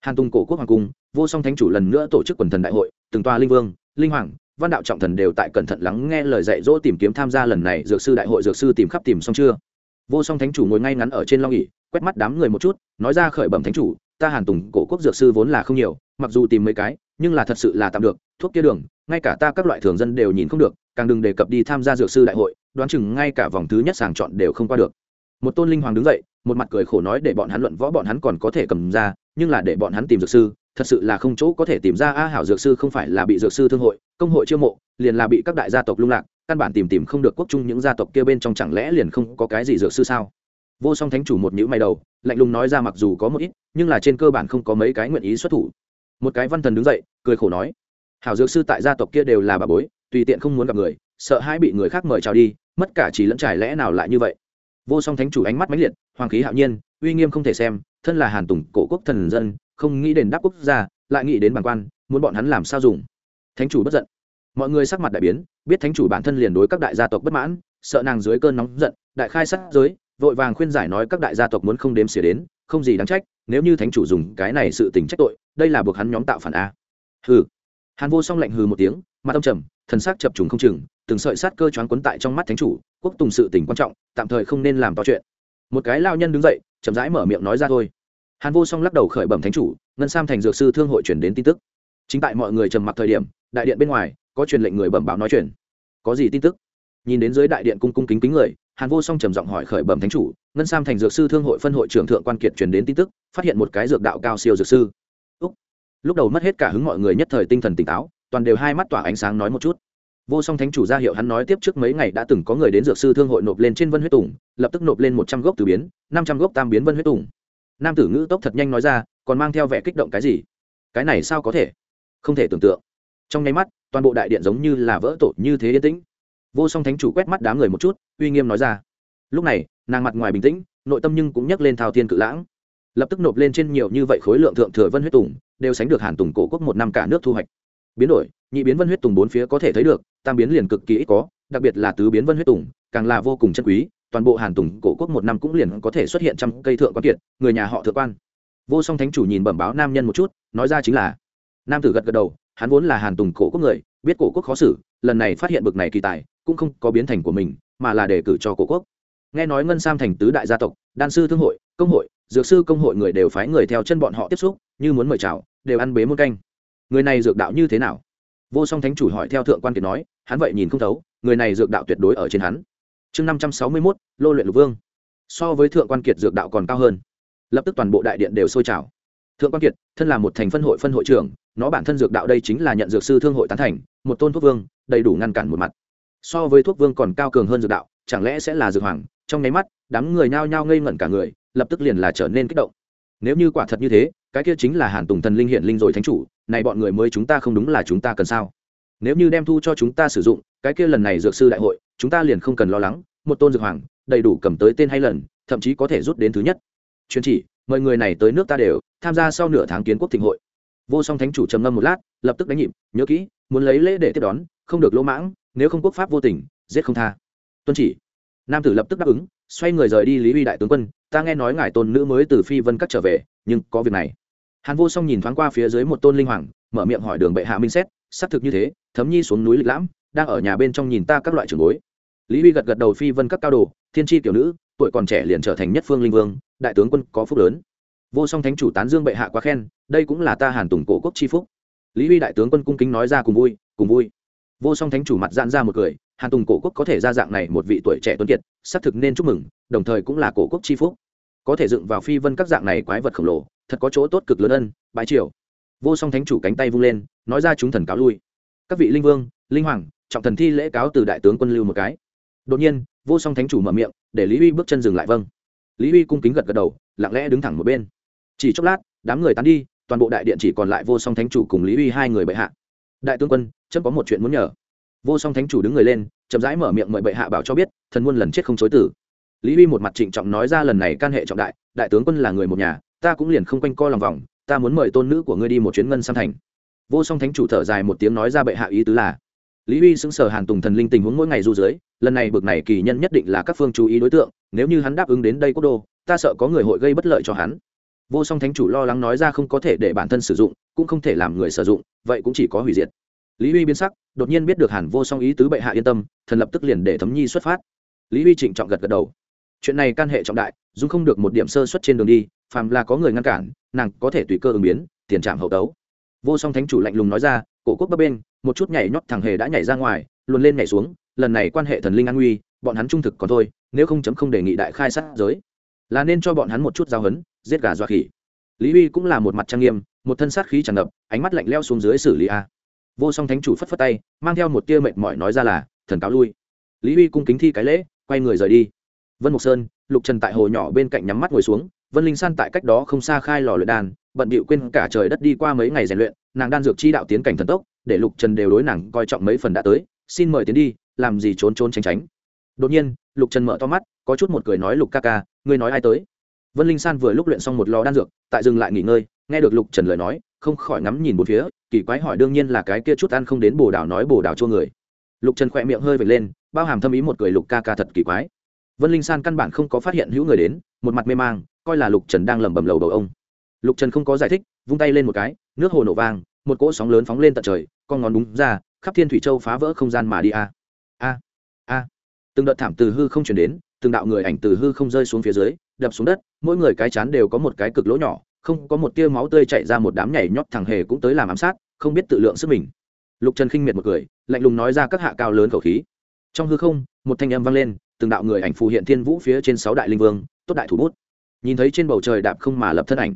Hàn tùng cổ quốc hoàng cung, vô song thánh chủ lần nữa tổ chức quần thần đại hội, từng tòa linh vương, linh hoàng, văn đạo trọng thần đều tại cẩn thận lắng nghe lời dạy dỗ tìm kiếm tham gia lần này dược sư đại hội, dược sư tìm khắp tìm xong chưa? Vô song thánh chủ ngồi ngay ngắn ở trên long ỉ quét mắt đám người một chút, nói ra khởi bẩm thánh chủ, ta hàn tùng cổ quốc dược sư vốn là không nhiều, mặc dù tìm mấy cái nhưng là thật sự là tạm được, thuốc kia đường, ngay cả ta các loại thường dân đều nhìn không được, càng đừng đề cập đi tham gia dược sư đại hội, đoán chừng ngay cả vòng thứ nhất sàng chọn đều không qua được. Một tôn linh hoàng đứng dậy, một mặt cười khổ nói để bọn hắn luận võ bọn hắn còn có thể cầm ra, nhưng là để bọn hắn tìm dược sư, thật sự là không chỗ có thể tìm ra a hảo dược sư không phải là bị dược sư thương hội, công hội chiêu mộ, liền là bị các đại gia tộc lung lạc, căn bản tìm tìm không được quốc trung những gia tộc kia bên trong chẳng lẽ liền không có cái gì dược sư sao? Vô song thánh chủ một nhữ mày đầu, lạnh lùng nói ra mặc dù có một ít, nhưng là trên cơ bản không có mấy cái nguyện ý xuất thủ một cái văn thần đứng dậy, cười khổ nói, hảo dược sư tại gia tộc kia đều là bà bối, tùy tiện không muốn gặp người, sợ hai bị người khác mời chào đi, mất cả chỉ lẫn trải lẽ nào lại như vậy? Vô song thánh chủ ánh mắt mãnh liệt, hoàng khí hạo nhiên, uy nghiêm không thể xem, thân là hàn tùng cổ quốc thần dân, không nghĩ đến đáp quốc gia, lại nghĩ đến bản quan, muốn bọn hắn làm sao dùng? Thánh chủ bất giận. Mọi người sắc mặt đại biến, biết thánh chủ bản thân liền đối các đại gia tộc bất mãn, sợ nàng dưới cơn nóng giận, đại khai sát giới, vội vàng khuyên giải nói các đại gia tộc muốn không đếm xỉa đến, không gì đáng trách, nếu như thánh chủ dùng cái này sự tình trách tội đây là buộc hắn nhóm tạo phản a. Hừ. Hàn vô song lạnh hừ một tiếng, mặt ông trầm, thần sắc chập trùng không chừng, từng sợi sát cơ choáng quấn tại trong mắt thánh chủ, quốc tùng sự tình quan trọng, tạm thời không nên làm to chuyện. Một cái lao nhân đứng dậy, chậm rãi mở miệng nói ra thôi. Hàn vô song lắc đầu khởi bẩm thánh chủ, ngân sam thành dược sư thương hội chuyển đến tin tức. Chính tại mọi người trầm mặc thời điểm, đại điện bên ngoài, có truyền lệnh người bẩm báo nói chuyện. Có gì tin tức? Nhìn đến dưới đại điện cung cung kính kính người, hàn vô song trầm giọng hỏi khởi bẩm thánh chủ, ngân sam thành dược sư thương hội phân hội trưởng thượng quan kiệt truyền đến tin tức, phát hiện một cái dược đạo cao siêu dược sư lúc đầu mất hết cả hứng mọi người nhất thời tinh thần tỉnh táo, toàn đều hai mắt tỏa ánh sáng nói một chút. Vô song thánh chủ ra hiệu hắn nói tiếp trước mấy ngày đã từng có người đến dược sư thương hội nộp lên trên vân huyết tùng, lập tức nộp lên một trăm gốc từ biến, năm trăm gốc tam biến vân huyết tùng. Nam tử ngữ tốc thật nhanh nói ra, còn mang theo vẻ kích động cái gì? Cái này sao có thể? Không thể tưởng tượng. Trong nháy mắt, toàn bộ đại điện giống như là vỡ tổ như thế yên tĩnh. Vô song thánh chủ quét mắt đám người một chút, uy nghiêm nói ra. Lúc này, nàng mặt ngoài bình tĩnh, nội tâm nhưng cũng nhắc lên thao thiên cự lãng. Lập tức nộp lên trên nhiều như vậy khối lượng thượng thừa vân huyết tùng đều sánh được hàn tùng cổ quốc một năm cả nước thu hoạch. Biến đổi, nhị biến vân huyết tùng bốn phía có thể thấy được, tam biến liền cực kỳ ít có, đặc biệt là tứ biến vân huyết tùng, càng là vô cùng chân quý, toàn bộ hàn tùng cổ quốc một năm cũng liền có thể xuất hiện trăm cây thượng quan kiệt, người nhà họ thượng quan. Vô song thánh chủ nhìn bẩm báo nam nhân một chút, nói ra chính là, nam tử gật gật đầu, hắn vốn là hàn tùng cổ quốc người, biết cổ quốc khó xử, lần này phát hiện bực này kỳ tài, cũng không có biến thành của mình, mà là đề cử cho cổ quốc. Nghe nói ngân sam thành tứ đại gia tộc, đan sư thương hội, công hội, dược sư công hội người đều phái người theo chân bọn họ tiếp xúc, như muốn mời chào đều ăn bế một canh. Người này dược đạo như thế nào? Vô song thánh chủ hỏi theo thượng quan kiệt nói, hắn vậy nhìn không thấu, người này dược đạo tuyệt đối ở trên hắn. Chương năm trăm sáu mươi mốt, lô luyện lục vương. So với thượng quan kiệt dược đạo còn cao hơn. Lập tức toàn bộ đại điện đều sôi trào. Thượng quan kiệt, thân là một thành phân hội phân hội trưởng, nó bản thân dược đạo đây chính là nhận dược sư thương hội tán thành, một tôn thuốc vương, đầy đủ ngăn cản một mặt. So với thuốc vương còn cao cường hơn dược đạo, chẳng lẽ sẽ là dược hoàng? Trong nháy mắt, đám người nhao nhao ngây ngẩn cả người, lập tức liền là trở nên kích động. Nếu như quả thật như thế cái kia chính là hàn tùng thần linh hiện linh rồi thánh chủ, này bọn người mới chúng ta không đúng là chúng ta cần sao? Nếu như đem thu cho chúng ta sử dụng, cái kia lần này dược sư đại hội, chúng ta liền không cần lo lắng, một tôn dược hoàng, đầy đủ cầm tới tên hay lần, thậm chí có thể rút đến thứ nhất. Chuyên chỉ, mời người này tới nước ta đều, tham gia sau nửa tháng kiến quốc thịnh hội. Vô song thánh chủ trầm ngâm một lát, lập tức đánh nhịp, nhớ kỹ, muốn lấy lễ để tiếp đón, không được lỗ mãng, nếu không quốc pháp vô tình, giết không tha. Tuân chỉ nam tử lập tức đáp ứng, xoay người rời đi lý uy đại tướng quân. Ta nghe nói ngài tôn nữ mới từ phi vân cắt trở về, nhưng có việc này. Hàn vô song nhìn thoáng qua phía dưới một tôn linh hoàng, mở miệng hỏi đường bệ hạ minh xét, xác thực như thế, thấm nhi xuống núi lịch lãm, đang ở nhà bên trong nhìn ta các loại trường bối. Lý uy gật gật đầu phi vân các cao đồ, thiên tri tiểu nữ, tuổi còn trẻ liền trở thành nhất phương linh vương, đại tướng quân có phúc lớn. Vô song thánh chủ tán dương bệ hạ quá khen, đây cũng là ta hàn tùng cổ quốc chi phúc. Lý uy đại tướng quân cung kính nói ra cùng vui cùng vui. Vô song thánh chủ mặt giãn ra một cười hàn tùng cổ quốc có thể ra dạng này một vị tuổi trẻ tuấn kiệt, xác thực nên chúc mừng, đồng thời cũng là cổ quốc chi phúc. Có thể dựng vào phi vân các dạng này quái vật khổng lồ, thật có chỗ tốt cực lớn ân bãi triều. Vô song thánh chủ cánh tay vung lên, nói ra chúng thần cáo lui. Các vị linh vương, linh hoàng, trọng thần thi lễ cáo từ đại tướng quân lưu một cái. Đột nhiên, vô song thánh chủ mở miệng, để lý uy bước chân dừng lại vâng. Lý uy cung kính gật gật đầu, lặng lẽ đứng thẳng một bên. Chỉ chốc lát, đám người tán đi, toàn bộ đại điện chỉ còn lại vô song thánh chủ cùng lý uy hai người bệ hạ. Đại tướng quân, chấm có một chuyện muốn nhờ vô song thánh chủ đứng người lên, chậm rãi mở miệng mời bệ hạ bảo cho biết, thần muôn lần chết không chối tử. Lý huy một mặt trịnh trọng nói ra lần này can hệ trọng đại đại tướng quân là người một nhà, ta cũng liền không quanh co lòng vòng, ta muốn mời tôn nữ của ngươi đi một chuyến ngân sang thành. Vô song thánh chủ thở dài một tiếng nói ra bệ hạ ý tứ là, lý huy xứng sở hàn tùng thần linh tình huống mỗi ngày du dưới, lần này bực này kỳ nhân nhất định là các phương chú ý đối tượng, nếu như hắn đáp ứng đến đây quốc đô, ta sợ có người hội gây bất lợi cho hắn. Vô song thánh chủ lo lắng nói ra không có thể để bản thân sử dụng, cũng không thể làm người sử dụng, vậy cũng chỉ có hủy diệt lý Uy biến sắc, đột nhiên biết được hàn vô song ý tứ bệ hạ yên tâm, thần lập tức liền để thấm nhi xuất phát. Lý Uy trịnh trọng gật gật đầu. Chuyện này can hệ trọng đại dung không được một điểm sơ xuất trên đường đi, phàm là có người ngăn cản, nàng có thể tùy cơ ứng biến, tiền trạm hậu tấu. Vô song thánh chủ lạnh lùng nói ra, cổ quốc bấp bên, một chút nhảy nhót thằng hề đã nhảy ra ngoài luôn lên nhảy xuống, lần này quan hệ thần linh an nguy, bọn hắn trung thực còn thôi, nếu không chấm không đề nghị đại khai sát giới. Là nên cho bọn hắn một chút giao hấn, giết gà dọa khỉ. Lý uy cũng là một mặt trang nghiêm, một thân sát khí tràn ngập, ánh mắt lạnh leo xuống dưới xử lý a vô song thánh chủ phất phất tay, mang theo một tia mệt mỏi nói ra là, thần cáo lui. Lý uy cung kính thi cái lễ, quay người rời đi. Vân mộc sơn, lục trần tại hồ nhỏ bên cạnh nhắm mắt ngồi xuống, vân linh san tại cách đó không xa khai lò luyện đan, bận bịu quên cả trời đất đi qua mấy ngày rèn luyện, nàng đan dược chi đạo tiến cảnh thần tốc, để lục trần đều đối nàng coi trọng mấy phần đã tới, xin mời tiến đi, làm gì trốn trốn tránh tránh. Đột nhiên, lục trần mở to mắt, có chút một cười nói, lục ca ca, ngươi nói ai tới? Vân linh san vừa lúc luyện xong một lò đan dược, tại dừng lại nghỉ ngơi, nghe được lục trần lời nói không khỏi ngắm nhìn một phía, kỳ quái hỏi đương nhiên là cái kia chút ăn không đến bồ đào nói bồ đào chua người. Lục trần khỏe miệng hơi vệt lên, bao hàm thâm ý một cười lục ca ca thật kỳ quái. Vân linh san căn bản không có phát hiện hữu người đến, một mặt mê mang, coi là lục trần đang lẩm bẩm lầu đầu ông. Lục trần không có giải thích, vung tay lên một cái, nước hồ nổ vang, một cỗ sóng lớn phóng lên tận trời, con ngón đúng ra, khắp thiên thủy châu phá vỡ không gian mà đi a. A a. Từng đợt thảm từ hư không chuyển đến, từng đạo người ảnh từ hư không rơi xuống phía dưới, đập xuống đất, mỗi người cái chán đều có một cái cực lỗ nhỏ không có một tia máu tươi chạy ra một đám nhảy nhót, thằng hề cũng tới làm ám sát, không biết tự lượng sức mình. Lục trần khinh miệt một cười, lạnh lùng nói ra các hạ cao lớn khẩu khí. Trong hư không, một thanh âm vang lên, từng đạo người ảnh phù hiện thiên vũ phía trên sáu đại linh vương, tốt đại thủ bút. Nhìn thấy trên bầu trời đạp không mà lập thân ảnh.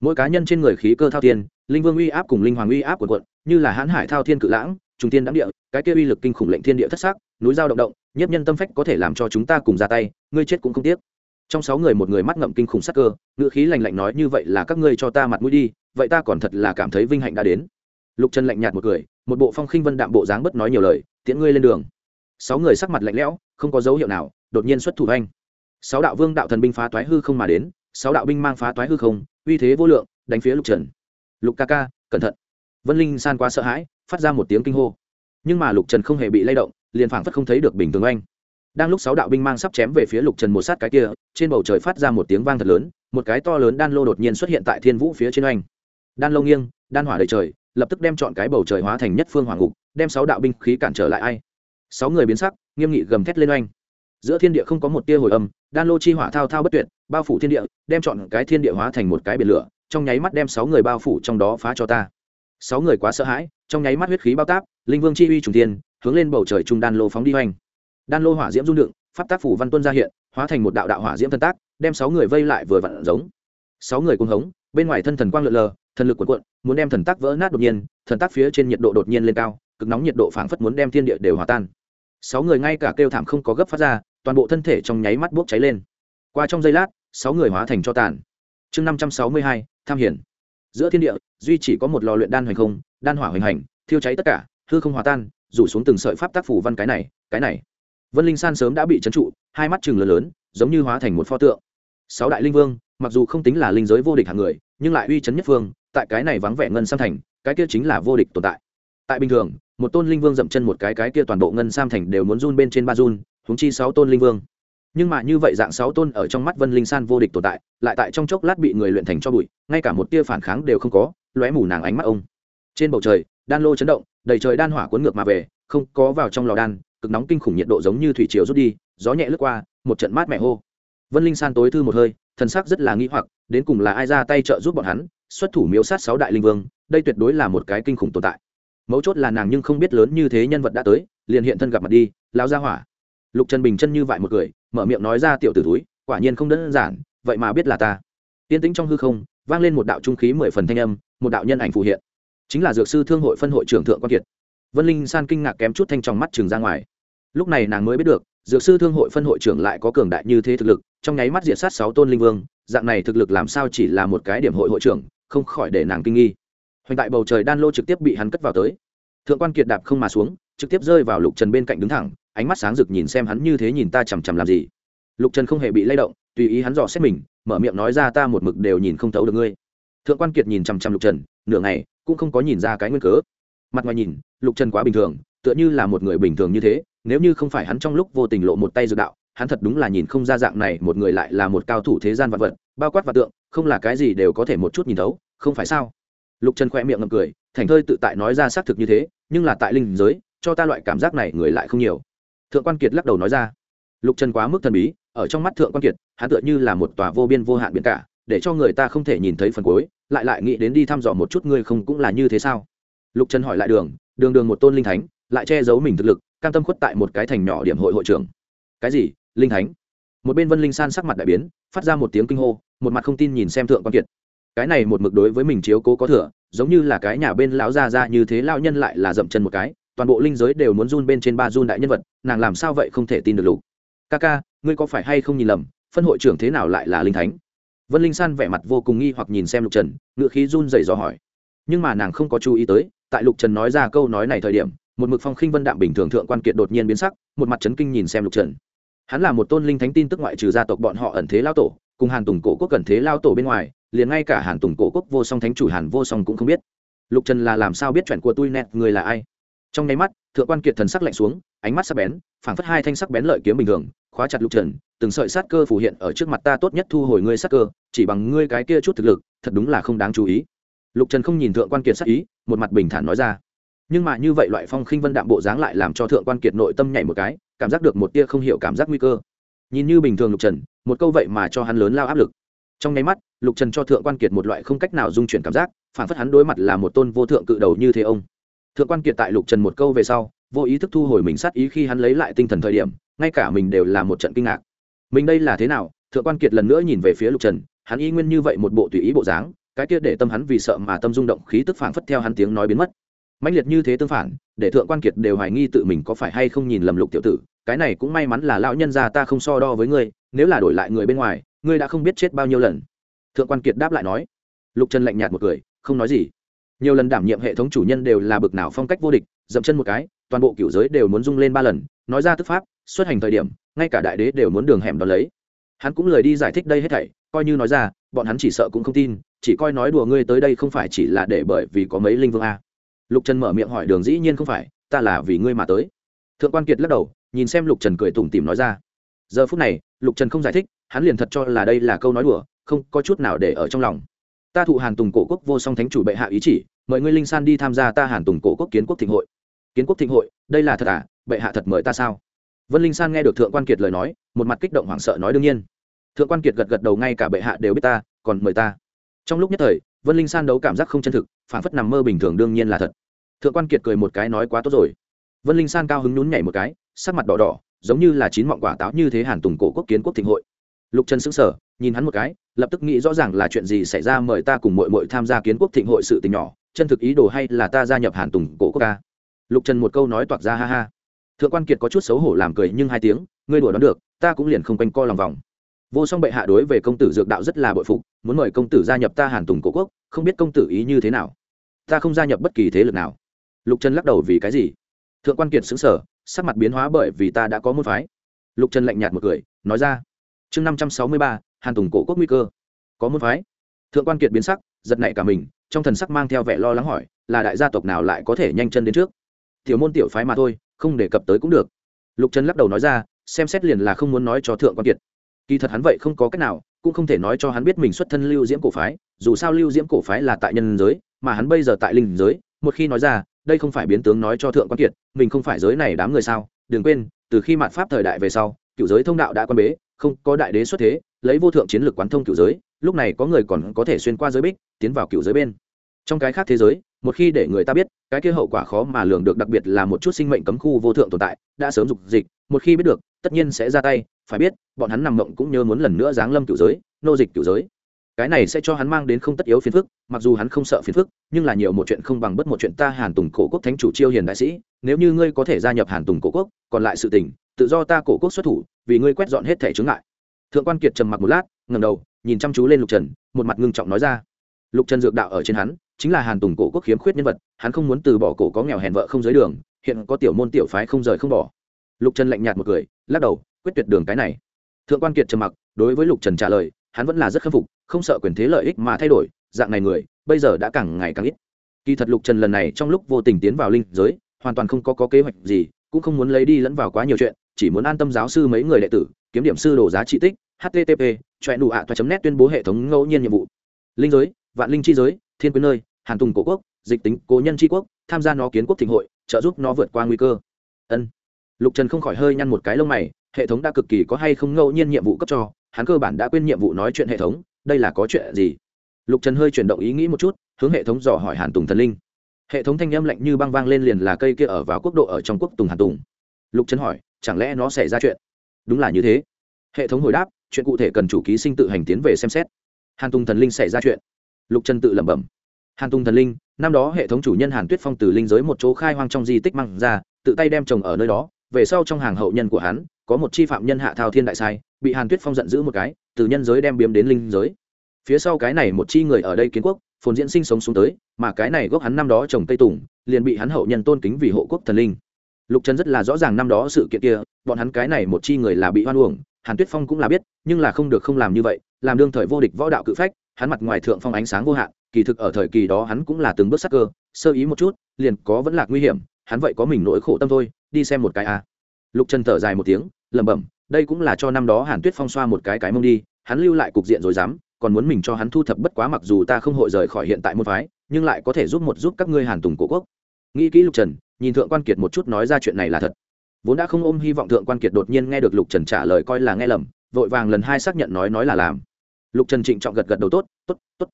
Mỗi cá nhân trên người khí cơ thao thiên, linh vương uy áp cùng linh hoàng uy áp của quận như là hãn hải thao thiên cự lãng, trùng tiên đắm địa, cái kia uy lực kinh khủng lệnh thiên địa thất sắc, núi giao động động, nhất nhân tâm phách có thể làm cho chúng ta cùng ra tay, ngươi chết cũng không tiếc trong sáu người một người mắt ngậm kinh khủng sắc cơ, ngữ khí lành lạnh nói như vậy là các ngươi cho ta mặt mũi đi, vậy ta còn thật là cảm thấy vinh hạnh đã đến. Lục trần lạnh nhạt một cười, một bộ phong khinh vân đạm bộ dáng bất nói nhiều lời, tiễn ngươi lên đường. Sáu người sắc mặt lạnh lẽo, không có dấu hiệu nào, đột nhiên xuất thủ anh sáu đạo vương đạo thần binh phá toái hư không mà đến, sáu đạo binh mang phá toái hư không, uy thế vô lượng, đánh phía lục trần. Lục ca ca, cẩn thận. Vân linh san quá sợ hãi, phát ra một tiếng kinh hô. Nhưng mà lục trần không hề bị lay động, liền phảng phất không thấy được bình thường anh đang lúc sáu đạo binh mang sắp chém về phía lục trần một sát cái kia, trên bầu trời phát ra một tiếng vang thật lớn, một cái to lớn đan lô đột nhiên xuất hiện tại thiên vũ phía trên oanh. Đan lô nghiêng, đan hỏa đầy trời, lập tức đem chọn cái bầu trời hóa thành nhất phương hoàng ngục, đem sáu đạo binh khí cản trở lại ai. Sáu người biến sắc, nghiêm nghị gầm thét lên oanh. Giữa thiên địa không có một tia hồi âm, đan lô chi hỏa thao thao bất tuyệt, bao phủ thiên địa, đem chọn cái thiên địa hóa thành một cái biển lửa, trong nháy mắt đem sáu người bao phủ trong đó phá cho ta. Sáu người quá sợ hãi, trong nháy mắt huyết khí bao táp, linh vương chi uy trùng tiên hướng lên bầu trời trung đan lô phóng đi oanh đan lô hỏa diễm dung đựng, pháp tác phủ văn tuân ra hiện, hóa thành một đạo đạo hỏa diễm thân tác, đem sáu người vây lại vừa vặn giống. Sáu người cùng hống, bên ngoài thân thần quang lượn lờ, thần lực cuộn cuộn, muốn đem thần tác vỡ nát đột nhiên, thần tác phía trên nhiệt độ đột nhiên lên cao, cực nóng nhiệt độ phảng phất muốn đem thiên địa đều hòa tan. Sáu người ngay cả kêu thảm không có gấp phát ra, toàn bộ thân thể trong nháy mắt bốc cháy lên. Qua trong giây lát, sáu người hóa thành cho tàn. Chương năm trăm sáu mươi hai, tham hiển. Giữa thiên địa, duy chỉ có một lò luyện đan hoành không, đan hỏa hoành hành, thiêu cháy tất cả, hư không hòa tan, rủ xuống từng sợi pháp tác phủ văn cái này cái này vân linh san sớm đã bị trấn trụ, hai mắt chừng lớn lớn, giống như hóa thành một pho tượng. Sáu đại linh vương, mặc dù không tính là linh giới vô địch hàng người, nhưng lại uy chấn nhất phương, tại cái này vắng vẻ ngân sam thành, cái kia chính là vô địch tồn tại. Tại bình thường, một tôn linh vương dậm chân một cái cái kia toàn bộ ngân sam thành đều muốn run bên trên ba run húng chi sáu tôn linh vương. Nhưng mà như vậy dạng sáu tôn ở trong mắt vân linh san vô địch tồn tại, lại tại trong chốc lát bị người luyện thành cho bụi, ngay cả một tia phản kháng đều không có, lóe mù nàng ánh mắt ông. Trên bầu trời, đan lô chấn động, đầy trời đan hỏa cuốn ngược mà về, không có vào trong lò đan cực nóng kinh khủng nhiệt độ giống như thủy triều rút đi, gió nhẹ lướt qua, một trận mát mẻ hô. Vân linh san tối thư một hơi, thần sắc rất là nghi hoặc, đến cùng là ai ra tay trợ giúp bọn hắn, xuất thủ miếu sát sáu đại linh vương, đây tuyệt đối là một cái kinh khủng tồn tại. Mấu chốt là nàng nhưng không biết lớn như thế nhân vật đã tới, liền hiện thân gặp mặt đi lao ra hỏa. Lục trần bình chân như vại một cười mở miệng nói ra tiểu t ử túi, quả nhiên không đơn giản, vậy mà biết là ta. Yên tĩnh trong hư không, vang lên một đạo trung khí mười phần thanh âm, một đạo nhân ảnh phù hiện. Chính là dược sư thương hội phân hội trưởng thượng quan kiệt vân linh san kinh ngạc kém chút thanh trong mắt trường ra ngoài. Lúc này nàng mới biết được, dược sư thương hội phân hội trưởng lại có cường đại như thế thực lực, trong nháy mắt diệt sát sáu tôn linh vương, dạng này thực lực làm sao chỉ là một cái điểm hội hội trưởng, không khỏi để nàng kinh nghi. Hoành tại bầu trời đan lô trực tiếp bị hắn cất vào tới. Thượng quan kiệt đạp không mà xuống, trực tiếp rơi vào lục trần bên cạnh đứng thẳng, ánh mắt sáng rực nhìn xem hắn như thế nhìn ta chằm chằm làm gì. Lục trần không hề bị lay động, tùy ý hắn dò xét mình, mở miệng nói ra ta một mực đều nhìn không thấu được ngươi. Thượng quan kiệt nhìn chằm chằm lục trần, nửa ngày, cũng không có nhìn ra cái nguyên cớ mặt ngoài nhìn, lục trần quá bình thường, tựa như là một người bình thường như thế, nếu như không phải hắn trong lúc vô tình lộ một tay dược đạo, hắn thật đúng là nhìn không ra dạng này một người lại là một cao thủ thế gian vật vật, bao quát và tượng, không là cái gì đều có thể một chút nhìn thấu, không phải sao? Lục trần khoe miệng ngầm cười, thành thơi tự tại nói ra xác thực như thế, nhưng là tại linh giới, cho ta loại cảm giác này người lại không nhiều. Thượng quan kiệt lắc đầu nói ra. Lục trần quá mức thần bí, ở trong mắt thượng quan kiệt, hắn tựa như là một tòa vô biên vô hạn biển cả, để cho người ta không thể nhìn thấy phần cuối, lại lại nghĩ đến đi thăm dò một chút ngươi không cũng là như thế sao? Lục trần hỏi lại đường đường đường một tôn linh thánh, lại che giấu mình thực lực, cam tâm khuất tại một cái thành nhỏ điểm hội hội trưởng. Cái gì? Linh thánh? Một bên vân linh san sắc mặt đại biến, phát ra một tiếng kinh hô, một mặt không tin nhìn xem thượng quan kiệt. Cái này một mực đối với mình chiếu cố có thừa, giống như là cái nhà bên lão gia ra như thế lao nhân lại là dậm chân một cái, toàn bộ linh giới đều muốn run bên trên ba run đại nhân vật, nàng làm sao vậy không thể tin được lục? Ca ca, ngươi có phải hay không nhìn lầm, phân hội trưởng thế nào lại là linh thánh? Vân linh san vẻ mặt vô cùng nghi hoặc nhìn xem lục trần ngựa khí run dày dò hỏi. Nhưng mà nàng không có chú ý tới tại lục trần nói ra câu nói này thời điểm, một mực phong khinh vân đạm bình thường thượng quan kiệt đột nhiên biến sắc, một mặt trấn kinh nhìn xem lục trần. Hắn là một tôn linh thánh tin tức ngoại trừ gia tộc bọn họ ẩn thế lao tổ, cùng hàn tùng cổ quốc cẩn thế lao tổ bên ngoài, liền ngay cả hàn tùng cổ quốc vô song thánh chủ hàn vô song cũng không biết. Lục trần là làm sao biết chuyện của tôi nẹt người là ai? Trong nháy mắt, thượng quan kiệt thần sắc lạnh xuống, ánh mắt sắc bén, phảng phất hai thanh sắc bén lợi kiếm bình thường, khóa chặt lục trần, từng sợi sát cơ phủ hiện ở trước mặt ta tốt nhất thu hồi ngươi sát cơ, chỉ bằng ngươi cái kia chút thực lực, thật đúng là không đáng chú ý lục trần không nhìn thượng quan kiệt sắc ý, một mặt bình thản nói ra. Nhưng mà như vậy loại phong khinh vân đạm bộ dáng lại làm cho thượng quan kiệt nội tâm nhảy một cái, cảm giác được một tia không hiểu cảm giác nguy cơ. Nhìn như bình thường lục trần, một câu vậy mà cho hắn lớn lao áp lực. Trong nháy mắt, lục trần cho thượng quan kiệt một loại không cách nào dung chuyển cảm giác, phản phất hắn đối mặt là một tôn vô thượng cự đầu như thế ông. Thượng quan kiệt tại lục trần một câu về sau, vô ý thức thu hồi mình sát ý khi hắn lấy lại tinh thần thời điểm, ngay cả mình đều là một trận kinh ngạc. Mình đây là thế nào? Thượng quan kiệt lần nữa nhìn về phía lục trần, hắn y nguyên như vậy một bộ tùy ý bộ dáng cái kia để tâm hắn vì sợ mà tâm rung động khí tức phảng phất theo hắn tiếng nói biến mất. Mãnh liệt như thế tương phản, để thượng quan kiệt đều hoài nghi tự mình có phải hay không nhìn lầm lục tiểu tử, cái này cũng may mắn là lão nhân gia ta không so đo với ngươi, nếu là đổi lại người bên ngoài, ngươi đã không biết chết bao nhiêu lần. Thượng quan kiệt đáp lại nói. Lục trần lạnh nhạt một cười, không nói gì. Nhiều lần đảm nhiệm hệ thống chủ nhân đều là bực nào phong cách vô địch, dậm chân một cái, toàn bộ cựu giới đều muốn rung lên ba lần, nói ra tức pháp, xuất hành thời điểm, ngay cả đại đế đều muốn đường hẻm đón lấy. Hắn cũng lời đi giải thích đây hết thảy, coi như nói ra, bọn hắn chỉ sợ cũng không tin chỉ coi nói đùa ngươi tới đây không phải chỉ là để bởi vì có mấy linh vương a. Lục trần mở miệng hỏi đường dĩ nhiên không phải, ta là vì ngươi mà tới. Thượng quan kiệt lắc đầu, nhìn xem lục trần cười tủm tìm nói ra. Giờ phút này, lục trần không giải thích, hắn liền thật cho là đây là câu nói đùa, không có chút nào để ở trong lòng. Ta thụ hàn tùng cổ quốc vô song thánh chủ bệ hạ ý chỉ, mời ngươi linh san đi tham gia ta hàn tùng cổ quốc kiến quốc thịnh hội. Kiến quốc thịnh hội, đây là thật à? Bệ hạ thật mời ta sao? Vân linh san nghe được thượng quan kiệt lời nói, một mặt kích động hoảng sợ nói đương nhiên. Thượng quan kiệt gật gật đầu ngay cả bệ hạ đều biết ta, còn mời ta trong lúc nhất thời, vân linh san đấu cảm giác không chân thực, phản phất nằm mơ bình thường đương nhiên là thật. Thượng quan kiệt cười một cái nói quá tốt rồi. Vân linh san cao hứng nhún nhảy một cái, sắc mặt đỏ đỏ, giống như là chín mọng quả táo như thế hàn tùng cổ quốc kiến quốc thịnh hội. Lục trần xứng sở nhìn hắn một cái, lập tức nghĩ rõ ràng là chuyện gì xảy ra mời ta cùng mội mội tham gia kiến quốc thịnh hội sự tình nhỏ, chân thực ý đồ hay là ta gia nhập hàn tùng cổ quốc ca? Lục trần một câu nói toạc ra ha ha. Thượng quan kiệt có chút xấu hổ làm cười nhưng hai tiếng, ngươi đùa đón được, ta cũng liền không quanh co lòng vòng vô song bệ hạ đối về công tử dược đạo rất là bội phục, muốn mời công tử gia nhập ta hàn tùng cổ quốc, không biết công tử ý như thế nào. Ta không gia nhập bất kỳ thế lực nào. Lục trần lắc đầu vì cái gì? Thượng quan kiệt xứng sở sắc mặt biến hóa bởi vì ta đã có môn phái. Lục trần lạnh nhạt một cười, nói ra, chương năm trăm sáu mươi ba, hàn tùng cổ quốc nguy cơ. Có môn phái. Thượng quan kiệt biến sắc, giật nảy cả mình, trong thần sắc mang theo vẻ lo lắng hỏi, là đại gia tộc nào lại có thể nhanh chân đến trước? Tiểu môn tiểu phái mà thôi, không đề cập tới cũng được. Lục trần lắc đầu nói ra, xem xét liền là không muốn nói cho thượng quan kiệt kỳ thật hắn vậy không có cách nào, cũng không thể nói cho hắn biết mình xuất thân lưu diễm cổ phái, dù sao lưu diễm cổ phái là tại nhân giới, mà hắn bây giờ tại linh giới, một khi nói ra, đây không phải biến tướng nói cho thượng quan kiệt, mình không phải giới này đám người sao? Đừng quên, từ khi mạt pháp thời đại về sau, cựu giới thông đạo đã quan bế, không có đại đế xuất thế, lấy vô thượng chiến lược quán thông cựu giới, lúc này có người còn có thể xuyên qua giới bích, tiến vào cựu giới bên. Trong cái khác thế giới một khi để người ta biết, cái kia hậu quả khó mà lường được, đặc biệt là một chút sinh mệnh cấm khu vô thượng tồn tại, đã sớm dục dịch, một khi biết được, tất nhiên sẽ ra tay, phải biết, bọn hắn nằm mộng cũng nhớ muốn lần nữa giáng lâm cựu giới, nô dịch cựu giới. Cái này sẽ cho hắn mang đến không tất yếu phiền phức, mặc dù hắn không sợ phiền phức, nhưng là nhiều một chuyện không bằng bất một chuyện ta hàn tùng cổ quốc thánh chủ chiêu hiền đại sĩ, nếu như ngươi có thể gia nhập hàn tùng cổ quốc, còn lại sự tình, tự do ta cổ quốc xuất thủ, vì ngươi quét dọn hết thể chướng ngại. Thượng quan kiệt trầm mặc một lát ngầm đầu, nhìn chăm chú lên lục trần, một mặt ngưng trọng nói ra. Lục trần dược đạo ở trên hắn chính là hàn tùng cổ quốc khiếm khuyết nhân vật hắn không muốn từ bỏ cổ có nghèo hèn vợ không dưới đường hiện có tiểu môn tiểu phái không rời không bỏ. Lục trần lạnh nhạt một cười lắc đầu quyết tuyệt đường cái này. Thượng quan kiệt trầm mặc đối với lục trần trả lời hắn vẫn là rất khâm phục không sợ quyền thế lợi ích mà thay đổi dạng này người bây giờ đã càng ngày càng ít. Kỳ thật lục trần lần này trong lúc vô tình tiến vào linh giới hoàn toàn không có, có kế hoạch gì cũng không muốn lấy đi lẫn vào quá nhiều chuyện chỉ muốn an tâm giáo sư mấy người đệ tử kiếm điểm sư đồ giá trị tích http choẹ nụ ạ toa chấm nét tuyên bố hệ thống ngẫu nhiên nhiệm vụ. Linh giới vạn linh chi giới thiên quyến nơi hàn tùng cổ quốc, dịch tính cố nhân tri quốc, tham gia nó kiến quốc thịnh hội, trợ giúp nó vượt qua nguy cơ. Ân. Lục trần không khỏi hơi nhăn một cái lông mày, hệ thống đã cực kỳ có hay không ngẫu nhiên nhiệm vụ cấp cho, hắn cơ bản đã quên nhiệm vụ nói chuyện hệ thống, đây là có chuyện gì? Lục trần hơi chuyển động ý nghĩ một chút, hướng hệ thống dò hỏi hàn tùng thần linh. Hệ thống thanh âm lạnh như băng vang lên liền là cây kia ở vào quốc độ ở trong quốc tùng hàn tùng. Lục trần hỏi, chẳng lẽ nó xảy ra chuyện? Đúng là như thế. Hệ thống hồi đáp, chuyện cụ thể cần chủ ký sinh tự hành tiến về xem xét. Hàn tùng thần linh xảy ra chuyện. Lục trần tự lẩm bẩm hàn tùng thần linh, năm đó hệ thống chủ nhân hàn tuyết phong từ linh giới một chỗ khai hoang trong di tích mang ra, tự tay đem trồng ở nơi đó, về sau trong hàng hậu nhân của hắn, có một chi phạm nhân hạ thao thiên đại sai, bị hàn tuyết phong giận giữ một cái, từ nhân giới đem biếm đến linh giới. Phía sau cái này một chi người ở đây kiến quốc, phồn diễn sinh sống xuống tới, mà cái này gốc hắn năm đó trồng cây tùng, liền bị hắn hậu nhân tôn kính vì hộ quốc thần linh. Lục trần rất là rõ ràng năm đó sự kiện kia, bọn hắn cái này một chi người là bị hoan uổng, hàn tuyết phong cũng là biết, nhưng là không được không làm như vậy, làm đương thời vô địch võ đạo cự phách, hắn mặt ngoài thượng phong ánh sáng vô hạn kỳ thực ở thời kỳ đó hắn cũng là từng bước sắc cơ, sơ ý một chút, liền có vẫn là nguy hiểm, hắn vậy có mình nỗi khổ tâm thôi, đi xem một cái a à. lục trần thở dài một tiếng, lẩm bẩm, đây cũng là cho năm đó hàn tuyết phong xoa một cái cái mông đi, hắn lưu lại cục diện rồi dám, còn muốn mình cho hắn thu thập bất quá mặc dù ta không hội rời khỏi hiện tại môn phái, nhưng lại có thể giúp một giúp các ngươi hàn tùng cổ quốc. Nghĩ kỹ lục trần, nhìn thượng quan kiệt một chút nói ra chuyện này là thật. Vốn đã không ôm hy vọng thượng quan kiệt đột nhiên nghe được lục trần trả lời coi là nghe lầm, vội vàng lần hai xác nhận nói nói là làm. Lục trần trịnh trọng gật gật đầu, tốt tốt tốt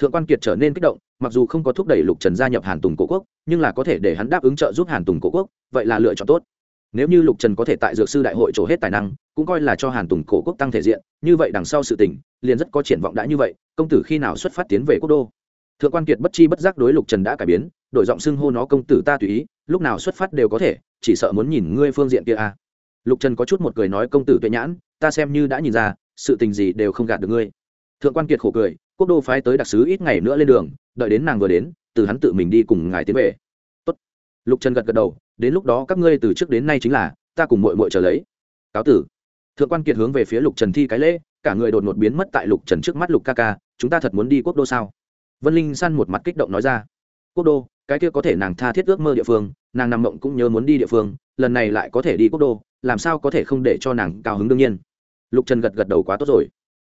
thượng quan kiệt trở nên kích động, mặc dù không có thúc đẩy lục trần gia nhập hàn tùng cổ quốc, nhưng là có thể để hắn đáp ứng trợ giúp hàn tùng cổ quốc, vậy là lựa chọn tốt. Nếu như lục trần có thể tại dược sư đại hội trổ hết tài năng, cũng coi là cho hàn tùng cổ quốc tăng thể diện, như vậy đằng sau sự tỉnh liền rất có triển vọng đã như vậy, công tử khi nào xuất phát tiến về quốc đô? Thượng quan kiệt bất chi bất giác đối lục trần đã cải biến, đổi giọng xưng hô nó công tử ta tùy ý, lúc nào xuất phát đều có thể, chỉ sợ muốn nhìn ngươi phương diện kia à. lục trần có chút một cười nói công tử tuệ nhãn, ta xem như đã nhìn ra, sự tình gì đều không gạt được ngươi. Thượng quan kiệt khổ cười quốc đô phái tới đặc sứ ít ngày nữa lên đường, đợi đến nàng vừa đến, từ hắn tự mình đi cùng ngài tiến về. Tốt. lục trần gật gật đầu, đến lúc đó các ngươi từ trước đến nay chính là, ta cùng mội mội trở lấy. Cáo tử. Thượng quan kiệt hướng về phía lục trần thi cái lễ, cả người đột ngột biến mất tại lục trần trước mắt lục ca ca, chúng ta thật muốn đi quốc đô sao? Vân linh san một mặt kích động nói ra. Quốc đô, cái kia có thể nàng tha thiết ước mơ địa phương, nàng nằm mộng cũng nhớ muốn đi địa phương, lần này lại có thể đi quốc đô, làm sao có thể không để cho nàng cao hứng đương nhiên? Lục trần gật gật đầu quá tốt rồi.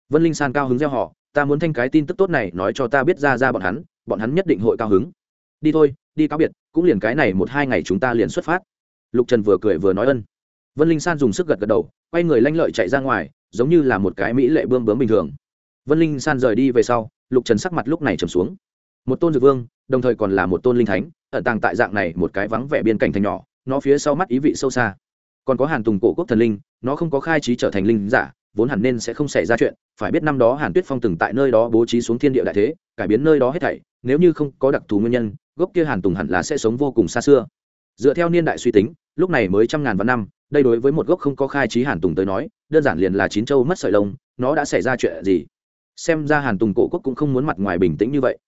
Vân linh san cao hứng gieo họ ta muốn thanh cái tin tức tốt này nói cho ta biết ra ra bọn hắn bọn hắn nhất định hội cao hứng. Đi thôi, đi cáo biệt, cũng liền cái này một hai ngày chúng ta liền xuất phát. Lục trần vừa cười vừa nói ân. Vân linh san dùng sức gật gật đầu, quay người lanh lợi chạy ra ngoài, giống như là một cái mỹ lệ bươm bướm bình thường. Vân linh san rời đi về sau, lục trần sắc mặt lúc này trầm xuống. Một tôn dược vương, đồng thời còn là một tôn linh thánh, ẩn tàng tại dạng này một cái vắng vẻ biên cảnh thành nhỏ, nó phía sau mắt ý vị sâu xa. Còn có hàn tùng cổ quốc thần linh, nó không có khai trí trở thành linh giả vốn hẳn nên sẽ không xảy ra chuyện, phải biết năm đó hàn tuyết phong từng tại nơi đó bố trí xuống thiên địa đại thế, cải biến nơi đó hết thảy, nếu như không có đặc thù nguyên nhân, gốc kia hàn tùng hẳn là sẽ sống vô cùng xa xưa. Dựa theo niên đại suy tính, lúc này mới trăm ngàn vạn năm, đây đối với một gốc không có khai trí hàn tùng tới nói, đơn giản liền là chín châu mất sợi lông, nó đã xảy ra chuyện gì? Xem ra hàn tùng cổ quốc cũng không muốn mặt ngoài bình tĩnh như vậy.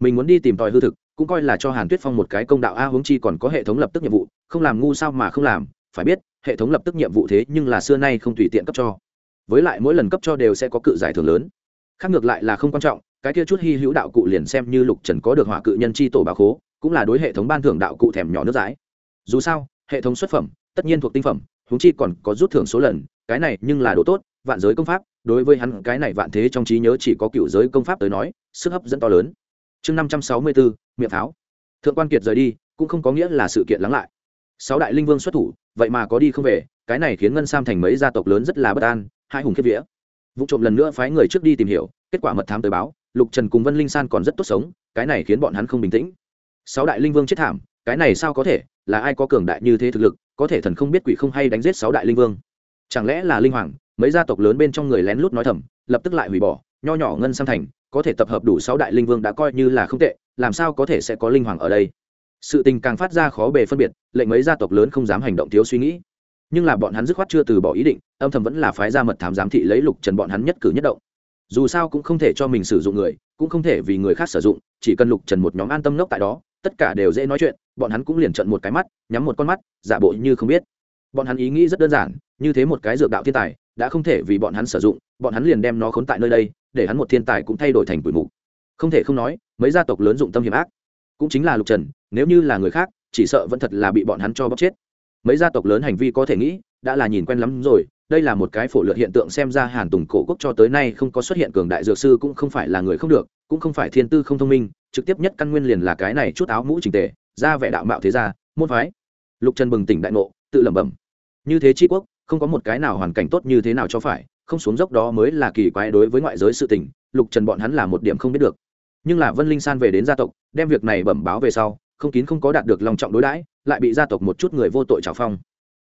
Mình muốn đi tìm tòi hư thực, cũng coi là cho hàn tuyết phong một cái công đạo a Huống chi còn có hệ thống lập tức nhiệm vụ, không làm ngu sao mà không làm, phải biết, hệ thống lập tức nhiệm vụ thế nhưng là xưa nay không tùy tiện cấp cho với lại mỗi lần cấp cho đều sẽ có cự giải thưởng lớn. Khác ngược lại là không quan trọng, cái kia chút hy hữu đạo cụ liền xem như lục trần có được hỏa cự nhân chi tổ bà khố, cũng là đối hệ thống ban thưởng đạo cụ thèm nhỏ nước dãi. Dù sao, hệ thống xuất phẩm, tất nhiên thuộc tinh phẩm húng chi còn có rút thưởng số lần, cái này nhưng là đồ tốt, vạn giới công pháp, đối với hắn cái này vạn thế trong trí nhớ chỉ có cựu giới công pháp tới nói, sức hấp dẫn to lớn. Chương năm trăm sáu mươi bốn, miệng pháo. Thượng quan kiệt rời đi, cũng không có nghĩa là sự kiện lắng lại. Sáu đại linh vương xuất thủ, vậy mà có đi không về, cái này khiến ngân sam thành mấy gia tộc lớn rất là bất an hai hùng kiếp vía. Vụ trộm lần nữa phái người trước đi tìm hiểu, kết quả mật thám tới báo, lục trần cùng vân linh san còn rất tốt sống, cái này khiến bọn hắn không bình tĩnh. Sáu đại linh vương chết thảm, cái này sao có thể, là ai có cường đại như thế thực lực, có thể thần không biết quỷ không hay đánh giết sáu đại linh vương. Chẳng lẽ là linh hoàng, mấy gia tộc lớn bên trong người lén lút nói thầm, lập tức lại hủy bỏ, nho nhỏ ngân sang thành, có thể tập hợp đủ sáu đại linh vương đã coi như là không tệ, làm sao có thể sẽ có linh hoàng ở đây? Sự tình càng phát ra khó bề phân biệt, lệnh mấy gia tộc lớn không dám hành động thiếu suy nghĩ nhưng là bọn hắn dứt khoát chưa từ bỏ ý định, âm thầm vẫn là phái ra mật thám giám thị lấy lục trần bọn hắn nhất cử nhất động. Dù sao cũng không thể cho mình sử dụng người, cũng không thể vì người khác sử dụng, chỉ cần lục trần một nhóm an tâm nốc tại đó, tất cả đều dễ nói chuyện, bọn hắn cũng liền trận một cái mắt, nhắm một con mắt, giả bộ như không biết. Bọn hắn ý nghĩ rất đơn giản, như thế một cái dược đạo thiên tài, đã không thể vì bọn hắn sử dụng, bọn hắn liền đem nó khốn tại nơi đây, để hắn một thiên tài cũng thay đổi thành quỷ mục không thể không nói, mấy gia tộc lớn dụng tâm hiểm ác. Cũng chính là lục trần, nếu như là người khác, chỉ sợ vẫn thật là bị bọn hắn cho bóc chết mấy gia tộc lớn hành vi có thể nghĩ, đã là nhìn quen lắm rồi, đây là một cái phổ lượt hiện tượng xem ra hàn tùng cổ quốc cho tới nay không có xuất hiện cường đại dược sư cũng không phải là người không được, cũng không phải thiên tư không thông minh, trực tiếp nhất căn nguyên liền là cái này chút áo mũ trình tề, ra vẻ đạo mạo thế gia, môn phái. Lục trần bừng tỉnh đại ngộ, tự lẩm bẩm. Như thế tri quốc, không có một cái nào hoàn cảnh tốt như thế nào cho phải, không xuống dốc đó mới là kỳ quái đối với ngoại giới sự tình, lục trần bọn hắn là một điểm không biết được. Nhưng là vân linh san về đến gia tộc, đem việc này bẩm báo về sau, không kín không có đạt được lòng trọng đối đãi lại bị gia tộc một chút người vô tội trào phong.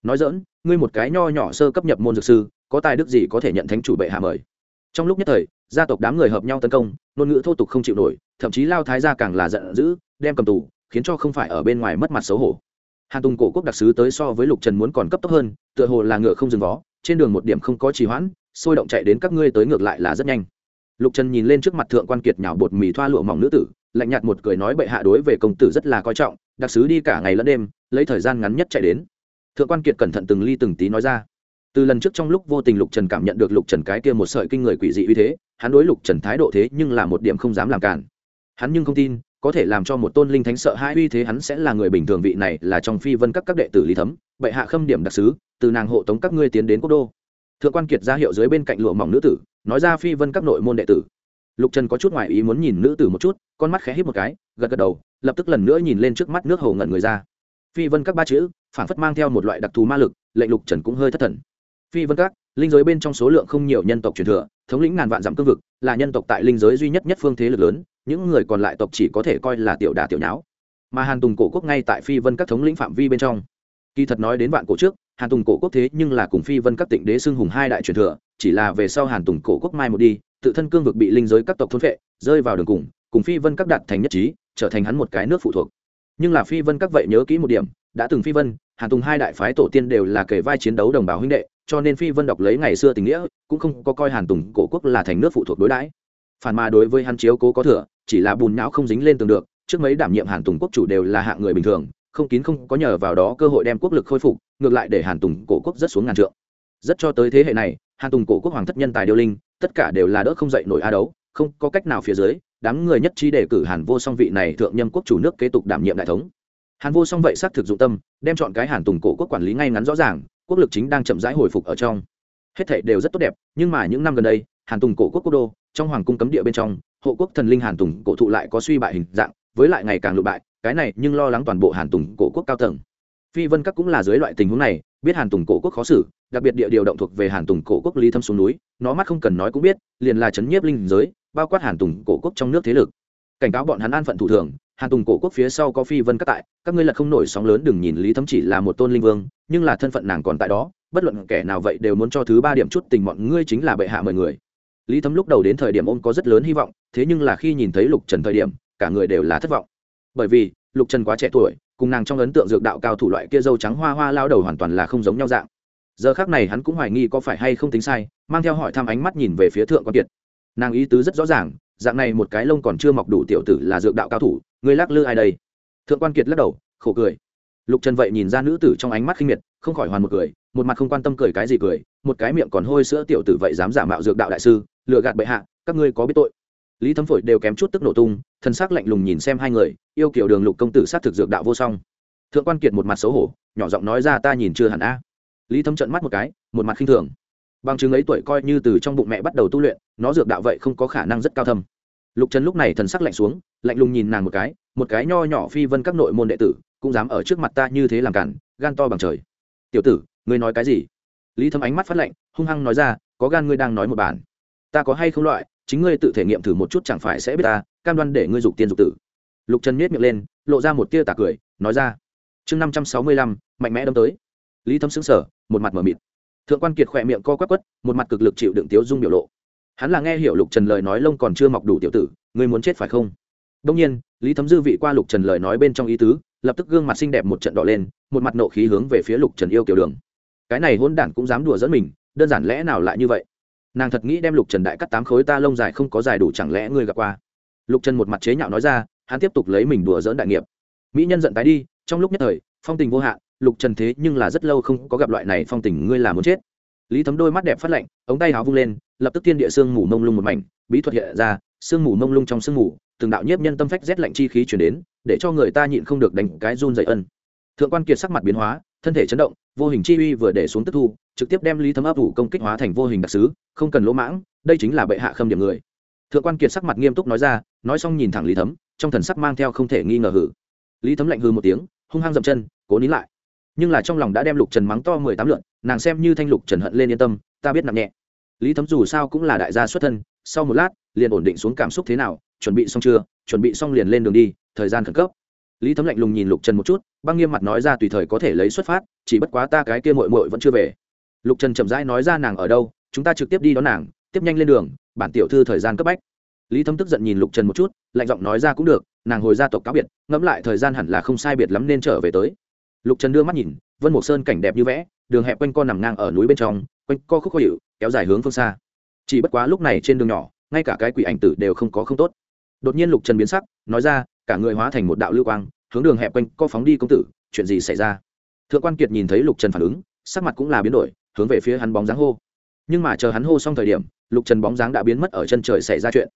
Nói dỡn ngươi một cái nho nhỏ sơ cấp nhập môn dược sư, có tài đức gì có thể nhận thánh chủ bệ hạ mời? Trong lúc nhất thời, gia tộc đám người hợp nhau tấn công, ngôn ngữ thô tục không chịu nổi, thậm chí lao thái gia càng là giận dữ, đem cầm tù, khiến cho không phải ở bên ngoài mất mặt xấu hổ. Hàn tùng cổ quốc đặc sứ tới so với lục trần muốn còn cấp tốc hơn, tựa hồ là ngựa không dừng vó, trên đường một điểm không có trì hoãn, sôi động chạy đến các ngươi tới ngược lại là rất nhanh lục trần nhìn lên trước mặt thượng quan kiệt nhào bột mì thoa lụa mỏng nữ tử, lạnh nhạt một cười nói bệ hạ đối về công tử rất là coi trọng, đặc sứ đi cả ngày lẫn đêm, lấy thời gian ngắn nhất chạy đến. Thượng quan kiệt cẩn thận từng ly từng tí nói ra. Từ lần trước trong lúc vô tình lục trần cảm nhận được lục trần cái kia một sợi kinh người quỷ dị uy thế, hắn đối lục trần thái độ thế nhưng là một điểm không dám làm cản. Hắn nhưng không tin, có thể làm cho một tôn linh thánh sợ hai uy thế hắn sẽ là người bình thường vị này là trong phi vân các các đệ tử lý thấm, bệ hạ khâm điểm đặc sứ, từ nàng hộ tống các ngươi tiến đến quốc đô. Thượng quan kiệt ra hiệu dưới bên cạnh lụa mỏng nữ tử nói ra phi vân các nội môn đệ tử. Lục trần có chút ngoại ý muốn nhìn nữ tử một chút, con mắt khẽ hít một cái, gật gật đầu, lập tức lần nữa nhìn lên trước mắt nước hồ ngẩn người ra. Phi vân các ba chữ phản phất mang theo một loại đặc thù ma lực, lệnh lục trần cũng hơi thất thần. Phi vân các, linh giới bên trong số lượng không nhiều nhân tộc truyền thừa, thống lĩnh ngàn vạn dặm cương vực, là nhân tộc tại linh giới duy nhất nhất phương thế lực lớn, những người còn lại tộc chỉ có thể coi là tiểu đà tiểu nháo. Mà hàn tùng cổ quốc ngay tại phi vân các thống lĩnh phạm vi bên trong. Kỳ thật nói đến vạn cổ trước hàn tùng cổ quốc thế nhưng là cùng phi vân các tịnh đế xưng hùng hai đại truyền thừa, chỉ là về sau hàn tùng cổ quốc mai một đi, tự thân cương vực bị linh giới các tộc thôn vệ rơi vào đường cùng cùng phi vân các đạt thành nhất trí, trở thành hắn một cái nước phụ thuộc. Nhưng là phi vân các vậy nhớ kỹ một điểm, đã từng phi vân, hàn tùng hai đại phái tổ tiên đều là kể vai chiến đấu đồng bào huynh đệ, cho nên phi vân đọc lấy ngày xưa tình nghĩa, cũng không có coi hàn tùng cổ quốc là thành nước phụ thuộc đối đãi. Phản mà đối với hắn chiếu cố có thừa, chỉ là bùn não không dính lên tường được, trước mấy đảm nhiệm hàn tùng quốc chủ đều là hạng người bình thường, không kín không có nhờ vào đó cơ hội đem quốc lực khôi phục ngược lại để hàn tùng cổ quốc rất xuống ngàn trượng. Rất cho tới thế hệ này, hàn tùng cổ quốc hoàng thất nhân tài điêu linh, tất cả đều là đỡ không dậy nổi a đấu, không có cách nào phía dưới, đám người nhất trí đề cử hàn vô song vị này thượng nhâm quốc chủ nước kế tục đảm nhiệm đại thống. Hàn vô song vậy xác thực dụng tâm, đem chọn cái hàn tùng cổ quốc quản lý ngay ngắn rõ ràng, quốc lực chính đang chậm rãi hồi phục ở trong. Hết thảy đều rất tốt đẹp, nhưng mà những năm gần đây, hàn tùng cổ quốc quốc đô, trong hoàng cung cấm địa bên trong, hộ quốc thần linh hàn tùng cổ thụ lại có suy bại hình dạng, với lại ngày càng lụ bại, cái này nhưng lo lắng toàn bộ hàn tùng cổ quốc cao tầng phi vân các cũng là dưới loại tình huống này, biết hàn tùng cổ quốc khó xử, đặc biệt địa điều động thuộc về hàn tùng cổ quốc lý thâm xuống núi, nó mắt không cần nói cũng biết, liền là chấn nhiếp linh giới, bao quát hàn tùng cổ quốc trong nước thế lực. Cảnh cáo bọn hắn an phận thủ thường, hàn tùng cổ quốc phía sau có phi vân các tại, các ngươi lật không nổi sóng lớn, đừng nhìn lý Thâm chỉ là một tôn linh vương, nhưng là thân phận nàng còn tại đó, bất luận kẻ nào vậy đều muốn cho thứ ba điểm chút tình bọn ngươi chính là bệ hạ mời người. Lý thấm lúc đầu đến thời điểm ôm có rất lớn hy vọng, thế nhưng là khi nhìn thấy lục trần thời điểm, cả người đều là thất vọng. Bởi vì, lục trần quá trẻ tuổi cùng nàng trong ấn tượng dược đạo cao thủ loại kia dâu trắng hoa hoa lao đầu hoàn toàn là không giống nhau dạng. Giờ khác này hắn cũng hoài nghi có phải hay không tính sai, mang theo hỏi thăm ánh mắt nhìn về phía thượng quan kiệt. Nàng ý tứ rất rõ ràng, dạng này một cái lông còn chưa mọc đủ tiểu tử là dược đạo cao thủ người lắc lư ai đây? Thượng quan kiệt lắc đầu, khổ cười. Lục trần vậy nhìn ra nữ tử trong ánh mắt khinh miệt, không khỏi hoàn một cười, một mặt không quan tâm cười cái gì cười, một cái miệng còn hôi sữa tiểu tử vậy dám giả mạo dược đạo đại sư, lừa gạt bệ hạ, các ngươi có biết tội. Lý thấm phổi đều kém chút tức nổ tung thân xác lạnh lùng nhìn xem hai người, yêu kiểu đường lục công tử sát thực dược đạo vô song. Thượng quan kiệt một mặt xấu hổ, nhỏ giọng nói ra ta nhìn chưa hẳn a. Lý thấm trận mắt một cái, một mặt khinh thường. Bằng chứng ấy tuổi coi như từ trong bụng mẹ bắt đầu tu luyện, nó dược đạo vậy không có khả năng rất cao thâm. Lục trần lúc này thần sắc lạnh xuống, lạnh lùng nhìn nàng một cái một cái nho nhỏ phi vân các nội môn đệ tử, cũng dám ở trước mặt ta như thế làm cản, gan to bằng trời. Tiểu tử, ngươi nói cái gì? Lý thâm ánh mắt phát lạnh, hung hăng nói ra, có gan ngươi đang nói một bản ta có hay không loại, chính ngươi tự thể nghiệm thử một chút chẳng phải sẽ biết ta, cam đoan để ngươi dục tiên dục tử. Lục trần miết miệng lên, lộ ra một tia tà cười, nói ra, chương năm trăm sáu mươi lăm, mạnh mẽ đâm tới. Lý thâm xứng sở một mặt m ở mịt. Thượng quan kiệt khỏe miệng co quắc quất một mặt cực lực chịu đựng tiếu dung biểu lộ. Hắn là nghe hiểu lục trần lời nói lông còn chưa mọc đủ tiểu tử, ngươi muốn chết phải không? Đông nhiên, lý thấm dư vị qua lục trần lời nói bên trong ý tứ, lập tức gương mặt xinh đẹp một trận đỏ lên, một mặt nộ khí hướng về phía lục trần yêu kiểu đường. Cái này hôn đản cũng dám đùa dẫn mình, đơn giản lẽ nào lại như vậy? Nàng thật nghĩ đem lục trần đại cắt tám khối ta lông dài không có dài đủ chẳng lẽ ngươi gặp qua? Lục trần một mặt chế nhạo nói ra, hắn tiếp tục lấy mình đùa dỡn đại nghiệp. Mỹ nhân giận tái đi, trong lúc nhất thời, phong tình vô hạn, lục trần thế nhưng là rất lâu không có gặp loại này phong tình ngươi là muốn chết. Lý thấm đôi mắt đẹp phát lạnh, ống tay áo vung lên, lập tức thiên địa sương mù mông lung một mảnh, bí thuật hiện ra, sương mù mông lung trong sương mù, từng đạo nhiếp nhân tâm phách rét lạnh chi khí chuyển đến, để cho người ta nhịn không được đánh cái run dậy ân. Thượng quan kiệt sắc mặt biến hóa thân thể chấn động, vô hình chi uy vừa để xuống tức thu, trực tiếp đem lý thấm ấp ủ công kích hóa thành vô hình đặc sứ, không cần lỗ mãng, đây chính là bệ hạ khâm điểm người. Thượng quan kiệt sắc mặt nghiêm túc nói ra, nói xong nhìn thẳng lý thấm, trong thần sắc mang theo không thể nghi ngờ hử. Lý thấm lạnh hư một tiếng, hung hăng dậm chân, cố nín lại. Nhưng là trong lòng đã đem lục trần mắng to mười tám lượn, nàng xem như thanh lục trần hận lên yên tâm, ta biết nặng nhẹ. Lý thấm dù sao cũng là đại gia xuất thân, sau một lát, liền ổn định xuống cảm xúc thế nào, chuẩn bị xong chưa, chuẩn bị xong liền lên đường đi, thời gian khẩn cấp lý thấm lạnh lùng nhìn lục trần một chút, băng nghiêm mặt nói ra tùy thời có thể lấy xuất phát, chỉ bất quá ta cái kia mội mội vẫn chưa về. Lục trần chậm rãi nói ra nàng ở đâu, chúng ta trực tiếp đi đón nàng, tiếp nhanh lên đường, bản tiểu thư thời gian cấp bách. Lý thấm tức giận nhìn lục trần một chút, lạnh giọng nói ra cũng được, nàng hồi gia tộc cáo biệt, ngẫm lại thời gian hẳn là không sai biệt lắm nên trở về tới. Lục trần đưa mắt nhìn, vân mộc sơn cảnh đẹp như vẽ, đường hẹp quanh co nằm ngang ở núi bên trong, quanh co khúc khó hiệu kéo dài hướng phương xa. Chỉ bất quá lúc này trên đường nhỏ, ngay cả cái quỷ ảnh tử đều không có không tốt. Đột nhiên lục trần biến sắc, nói ra cả người hóa thành một đạo lưu quang, hướng đường hẹp quanh, co phóng đi công tử, chuyện gì xảy ra? Thượng quan kiệt nhìn thấy lục trần phản ứng, sắc mặt cũng là biến đổi, hướng về phía hắn bóng dáng hô. Nhưng mà chờ hắn hô xong thời điểm, lục trần bóng dáng đã biến mất ở chân trời xảy ra chuyện.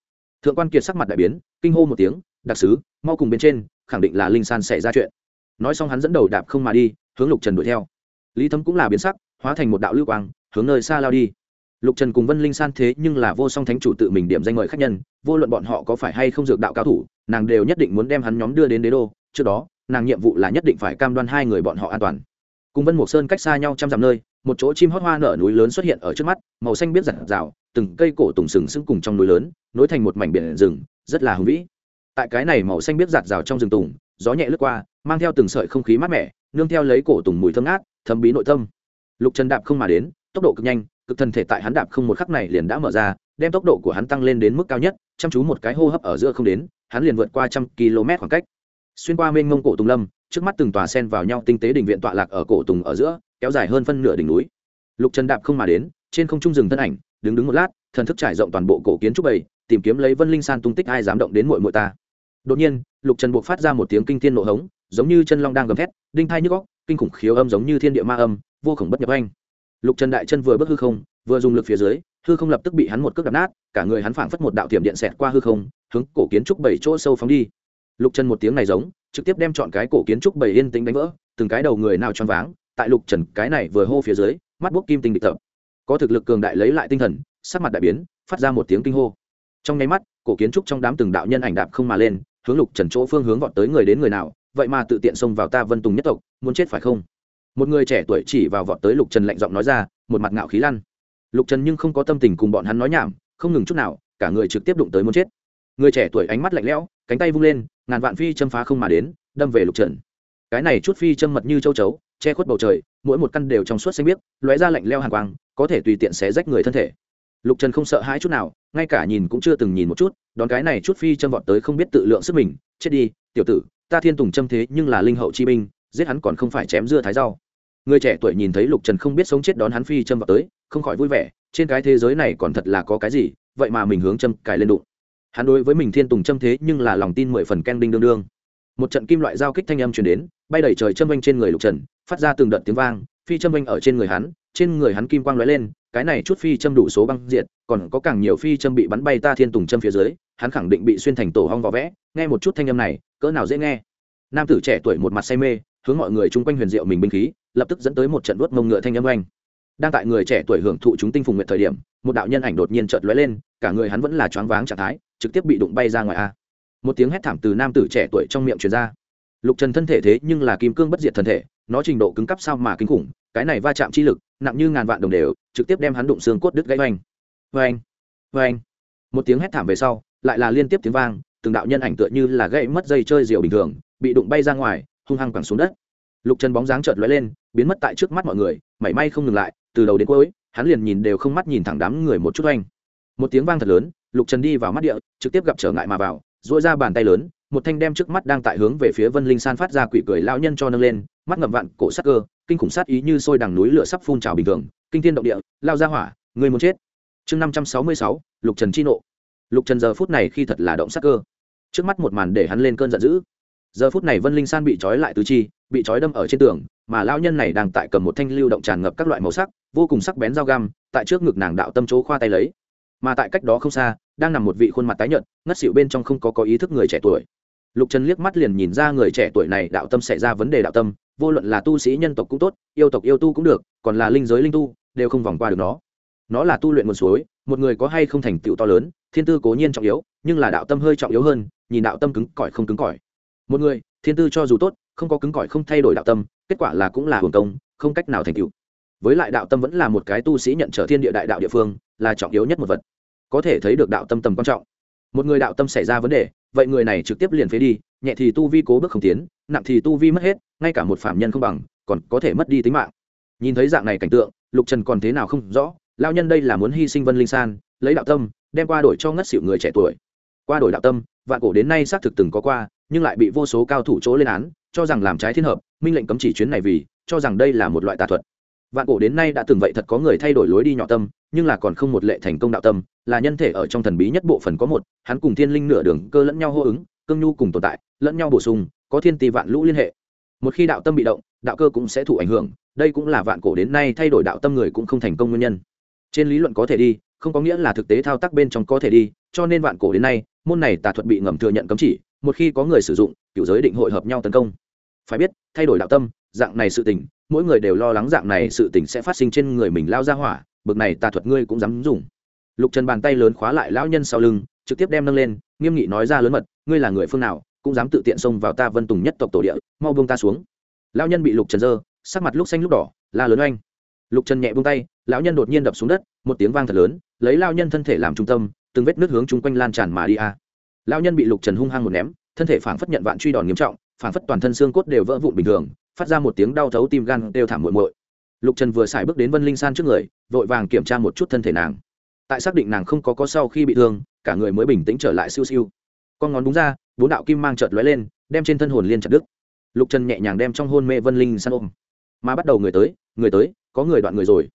Thượng quan kiệt sắc mặt đại biến, kinh hô một tiếng, đặc sứ, mau cùng bên trên, khẳng định là linh san xảy ra chuyện. Nói xong hắn dẫn đầu đạp không mà đi, hướng lục trần đuổi theo. Lý thấm cũng là biến sắc, hóa thành một đạo lưu quang, hướng nơi xa lao đi lục trần cùng vân linh san thế nhưng là vô song thánh chủ tự mình điểm danh mời khách nhân, vô luận bọn họ có phải hay không dược đạo cao thủ, nàng đều nhất định muốn đem hắn nhóm đưa đến đế đô. Trước đó, nàng nhiệm vụ là nhất định phải cam đoan hai người bọn họ an toàn. Cùng vân mộc sơn cách xa nhau trăm dặm nơi, một chỗ chim hót hoa nở núi lớn xuất hiện ở trước mắt, màu xanh biết giản rào từng cây cổ tùng sừng sững cùng trong núi lớn, nối thành một mảnh biển rừng, rất là hùng vĩ. Tại cái này màu xanh biết giạt rào trong rừng tùng, gió nhẹ lướt qua, mang theo từng sợi không khí mát mẻ, nương theo lấy cổ tùng mùi thơm ngát, thấm bí nội tâm. Lục trần đạp không mà đến, tốc độ cực nhanh cực thân thể tại hắn đạp không một khắc này liền đã mở ra, đem tốc độ của hắn tăng lên đến mức cao nhất, chăm chú một cái hô hấp ở giữa không đến, hắn liền vượt qua trăm km khoảng cách. Xuyên qua mênh mông cổ tùng lâm, trước mắt từng tòa sen vào nhau tinh tế đỉnh viện tọa lạc ở cổ tùng ở giữa, kéo dài hơn phân nửa đỉnh núi. Lục trần đạp không mà đến, trên không trung rừng thân ảnh, đứng đứng một lát, thần thức trải rộng toàn bộ cổ kiến trúc bầy, tìm kiếm lấy vân linh san tung tích ai dám động đến muội muội ta. Đột nhiên, lục trần buộc phát ra một tiếng kinh thiên nộ hống, giống như chân long đang gầm thét, đinh thai nhức góc kinh khủng khiếu âm giống như thiên địa ma âm, vô khổng bất nhập anh lục trần đại chân vừa bước hư không, vừa dùng lực phía dưới, hư không lập tức bị hắn một cước đập nát, cả người hắn phảng phất một đạo tiệm điện xẹt qua hư không, hướng cổ kiến trúc bảy chỗ sâu phóng đi. Lục trần một tiếng này giống, trực tiếp đem chọn cái cổ kiến trúc bảy yên tĩnh đánh vỡ, từng cái đầu người nào choáng váng, tại lục trần cái này vừa hô phía dưới, mắt bút kim tinh địch tập. Có thực lực cường đại lấy lại tinh thần, sắc mặt đại biến, phát ra một tiếng kinh hô. Trong nháy mắt, cổ kiến trúc trong đám từng đạo nhân ảnh đạp không mà lên, hướng lục trần chỗ phương hướng vọt tới người đến người nào, vậy mà tự tiện xông vào ta vân tùng nhất tộc, muốn chết phải không? Một người trẻ tuổi chỉ vào vọt tới lục trần lạnh giọng nói ra, một mặt ngạo khí lăn. Lục trần nhưng không có tâm tình cùng bọn hắn nói nhảm, không ngừng chút nào, cả người trực tiếp đụng tới muốn chết. Người trẻ tuổi ánh mắt lạnh lẽo, cánh tay vung lên, ngàn vạn phi châm phá không mà đến, đâm về lục trần. Cái này chút phi châm mật như châu chấu, che khuất bầu trời, mỗi một căn đều trong suốt xanh biếc, lóe ra lạnh leo hàng quang, có thể tùy tiện xé rách người thân thể. Lục trần không sợ hãi chút nào, ngay cả nhìn cũng chưa từng nhìn một chút, đón cái này chút phi châm vọt tới không biết tự lượng sức mình, chết đi, tiểu tử, ta thiên tùng châm thế nhưng là linh hậu chi binh, giết hắn còn không phải chém dưa thái rau người trẻ tuổi nhìn thấy lục trần không biết sống chết đón hắn phi châm vào tới, không khỏi vui vẻ, trên cái thế giới này còn thật là có cái gì, vậy mà mình hướng châm cài lên đụng. Hắn đối với mình thiên tùng châm thế nhưng là lòng tin mười phần ken đinh đương đương. Một trận kim loại giao kích thanh âm truyền đến, bay đẩy trời châm oanh trên người lục trần, phát ra từng đợt tiếng vang, phi châm oanh ở trên người hắn, trên người hắn kim quang lóe lên, cái này chút phi châm đủ số băng diệt, còn có càng nhiều phi châm bị bắn bay ta thiên tùng châm phía dưới, hắn khẳng định bị xuyên thành tổ hong vỏ vẽ, nghe một chút thanh âm này, cỡ nào dễ nghe. Nam tử trẻ tuổi một mặt say mê, hướng mọi người chung quanh huyền diệu mình binh khí lập tức dẫn tới một trận đuốt mông ngựa thanh âm oanh. Đang tại người trẻ tuổi hưởng thụ chúng tinh phùng nguyện thời điểm, một đạo nhân ảnh đột nhiên chợt lóe lên, cả người hắn vẫn là choáng váng trạng thái, trực tiếp bị đụng bay ra ngoài a. Một tiếng hét thảm từ nam tử trẻ tuổi trong miệng truyền ra. Lục trần thân thể thế nhưng là kim cương bất diệt thân thể, nó trình độ cứng cấp sao mà kinh khủng, cái này va chạm chi lực, nặng như ngàn vạn đồng đều, trực tiếp đem hắn đụng xương cốt đứt gãy oanh. Oanh oanh. Một tiếng hét thảm về sau, lại là liên tiếp tiếng vang, từng đạo nhân ảnh tựa như là gãy mất dây chơi diều bình thường, bị đụng bay ra ngoài, hung hăng quẳng xuống đất lục trần bóng dáng chợt lóe lên, biến mất tại trước mắt mọi người, mảy may không ngừng lại, từ đầu đến cuối, hắn liền nhìn đều không mắt nhìn thẳng đám người một chút oanh. Một tiếng vang thật lớn, lục trần đi vào mắt địa, trực tiếp gặp trở ngại mà vào dội ra bàn tay lớn, một thanh đem trước mắt đang tại hướng về phía vân linh san phát ra quỷ cười lao nhân cho nâng lên, mắt ngậm vạn cổ sắc cơ, kinh khủng sát ý như sôi đằng núi lửa sắp phun trào bình thường, kinh thiên động địa, lao ra hỏa, người muốn chết. Chương năm trăm sáu mươi sáu, lục trần chi nộ. Lục trần giờ phút này khi thật là động sắc cơ. Trước mắt một màn để hắn lên cơn giận dữ giờ phút này vân linh san bị trói lại tứ chi, bị trói đâm ở trên tường, mà lao nhân này đang tại cầm một thanh lưu động tràn ngập các loại màu sắc, vô cùng sắc bén dao găm, tại trước ngực nàng đạo tâm chỗ khoa tay lấy. Mà tại cách đó không xa, đang nằm một vị khuôn mặt tái nhợt, ngất xỉu bên trong không có có ý thức người trẻ tuổi. Lục trần liếc mắt liền nhìn ra người trẻ tuổi này đạo tâm xảy ra vấn đề đạo tâm, vô luận là tu sĩ nhân tộc cũng tốt, yêu tộc yêu tu cũng được, còn là linh giới linh tu, đều không vòng qua được nó. Nó là tu luyện nguồn suối, một người có hay không thành tựu to lớn, thiên tư cố nhiên trọng yếu, nhưng là đạo tâm hơi trọng yếu hơn, nhìn đạo tâm cứng cỏi không cứng cỏi một người, thiên tư cho dù tốt, không có cứng cỏi không thay đổi đạo tâm, kết quả là cũng là hưởng công, không cách nào thành tựu. Với lại đạo tâm vẫn là một cái tu sĩ nhận trở thiên địa đại đạo địa phương, là trọng yếu nhất một vật. Có thể thấy được đạo tâm tầm quan trọng. Một người đạo tâm xảy ra vấn đề, vậy người này trực tiếp liền phế đi, nhẹ thì tu vi cố bước không tiến, nặng thì tu vi mất hết, ngay cả một phạm nhân không bằng, còn có thể mất đi tính mạng. Nhìn thấy dạng này cảnh tượng, lục trần còn thế nào không rõ lao nhân đây là muốn hy sinh vân linh san, lấy đạo tâm, đem qua đổi cho ngất xỉu người trẻ tuổi qua đổi đạo tâm, vạn cổ đến nay xác thực từng có qua, nhưng lại bị vô số cao thủ chỗ lên án, cho rằng làm trái thiên hợp, minh lệnh cấm chỉ chuyến này vì, cho rằng đây là một loại tà thuật. Vạn cổ đến nay đã từng vậy thật có người thay đổi lối đi nhỏ tâm, nhưng là còn không một lệ thành công đạo tâm, là nhân thể ở trong thần bí nhất bộ phần có một, hắn cùng thiên linh nửa đường cơ lẫn nhau hô ứng, cương nhu cùng tồn tại, lẫn nhau bổ sung, có thiên tỷ vạn lũ liên hệ. Một khi đạo tâm bị động, đạo cơ cũng sẽ thụ ảnh hưởng, đây cũng là vạn cổ đến nay thay đổi đạo tâm người cũng không thành công nguyên nhân. Trên lý luận có thể đi, không có nghĩa là thực tế thao tác bên trong có thể đi, cho nên vạn cổ đến nay môn này tà thuật bị ngầm thừa nhận cấm chỉ, một khi có người sử dụng cựu giới định hội hợp nhau tấn công. Phải biết, thay đổi đạo tâm, dạng này sự tình, mỗi người đều lo lắng dạng này sự tình sẽ phát sinh trên người mình lao ra hỏa, bực này tà thuật ngươi cũng dám dùng. Lục trần bàn tay lớn khóa lại lão nhân sau lưng, trực tiếp đem nâng lên, nghiêm nghị nói ra lớn mật, ngươi là người phương nào, cũng dám tự tiện xông vào ta vân tùng nhất tộc tổ địa, mau buông ta xuống. Lão nhân bị lục trần dơ sắc mặt lúc xanh lúc đỏ, la lớn oanh. Lục trần nhẹ buông tay, lão nhân đột nhiên đập xuống đất, một tiếng vang thật lớn, lấy lao nhân thân thể làm trung tâm từng vết nước hướng chung quanh lan tràn mà đi a. À. lão nhân bị lục trần hung hăng một ném, thân thể phảng phất nhận vạn truy đòn nghiêm trọng, phảng phất toàn thân xương cốt đều vỡ vụn bình thường, phát ra một tiếng đau thấu tim gan đều thảm muội muội. Lục trần vừa xài bước đến vân linh san trước người, vội vàng kiểm tra một chút thân thể nàng. Tại xác định nàng không có có sau khi bị thương, cả người mới bình tĩnh trở lại siêu siêu. Con ngón đúng ra, bốn đạo kim mang chợt lóe lên, đem trên thân hồn liên chặt đứt. Lục trần nhẹ nhàng đem trong hôn mê vân linh san ôm. Mà bắt đầu người tới người tới, có người đoạn người rồi.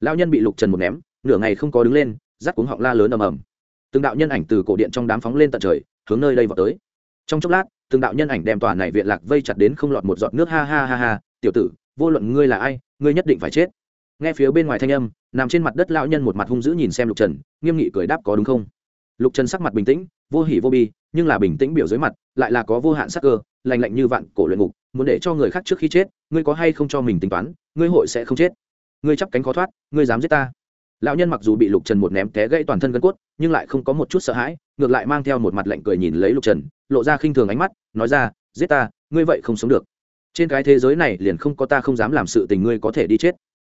Lao nhân bị lục trần một ném, nửa ngày không có đứng lên, rắc cuống họng la lớn ầm ầm từng đạo nhân ảnh từ cổ điện trong đám phóng lên tận trời, hướng nơi đây vào tới. Trong chốc lát, từng đạo nhân ảnh đem tòa này viện lạc vây chặt đến không lọt một giọt nước, ha ha ha ha. Tiểu tử, vô luận ngươi là ai, ngươi nhất định phải chết. Nghe phía bên ngoài thanh âm, nằm trên mặt đất lão nhân một mặt hung dữ nhìn xem lục trần, nghiêm nghị cười đáp có đúng không? Lục trần sắc mặt bình tĩnh, vô hỉ vô bi, nhưng là bình tĩnh biểu dưới mặt, lại là có vô hạn sắc cơ lành lạnh như vạn cổ luyện ngục, muốn để cho người khác trước khi chết, ngươi có hay không cho mình tính toán, ngươi hội sẽ không chết. Ngươi chắp cánh khó thoát, ngươi dám giết ta lão nhân mặc dù bị lục trần một ném té gãy toàn thân gân cốt, nhưng lại không có một chút sợ hãi, ngược lại mang theo một mặt lạnh cười nhìn lấy lục trần, lộ ra khinh thường ánh mắt, nói ra, giết ta, ngươi vậy không sống được. Trên cái thế giới này liền không có ta không dám làm sự tình ngươi có thể đi chết.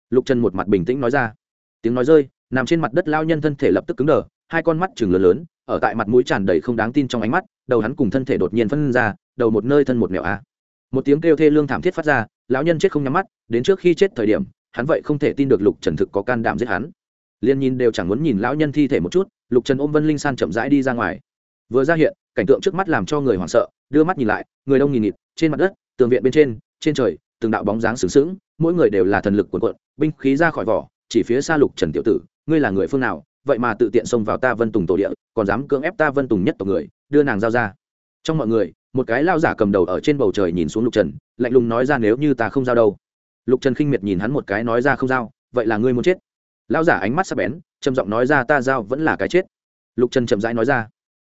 Lục trần một mặt bình tĩnh nói ra. Tiếng nói rơi, nằm trên mặt đất lao nhân thân thể lập tức cứng đờ, hai con mắt chừng lớn lớn, ở tại mặt mũi tràn đầy không đáng tin trong ánh mắt, đầu hắn cùng thân thể đột nhiên phân ra, đầu một nơi thân một mẹo a. Một tiếng kêu thê lương thảm thiết phát ra, lão nhân chết không nhắm mắt, đến trước khi chết thời điểm, hắn vậy không thể tin được lục trần thực có can đảm giết hắn liên nhìn đều chẳng muốn nhìn lão nhân thi thể một chút, lục trần ôm vân linh san chậm rãi đi ra ngoài. Vừa ra hiện, cảnh tượng trước mắt làm cho người hoảng sợ, đưa mắt nhìn lại, người đông nghìn nghịt, trên mặt đất, tường viện bên trên trên trời, từng đạo bóng dáng sướng sững, mỗi người đều là thần lực cuồn cuộn, binh khí ra khỏi vỏ, chỉ phía xa lục trần tiểu tử, ngươi là người phương nào, vậy mà tự tiện xông vào ta vân tùng tổ địa, còn dám cưỡng ép ta vân tùng nhất tộc người, đưa nàng giao ra. Trong mọi người, một cái lao giả cầm đầu ở trên bầu trời nhìn xuống lục trần, lạnh lùng nói ra, nếu như ta không giao đâu. Lục trần khinh miệt nhìn hắn một cái, nói ra, không giao, vậy là ngươi muốn chết lão giả ánh mắt sắp bén, trầm giọng nói ra, ta giao vẫn là cái chết. Lục trần chậm rãi nói ra,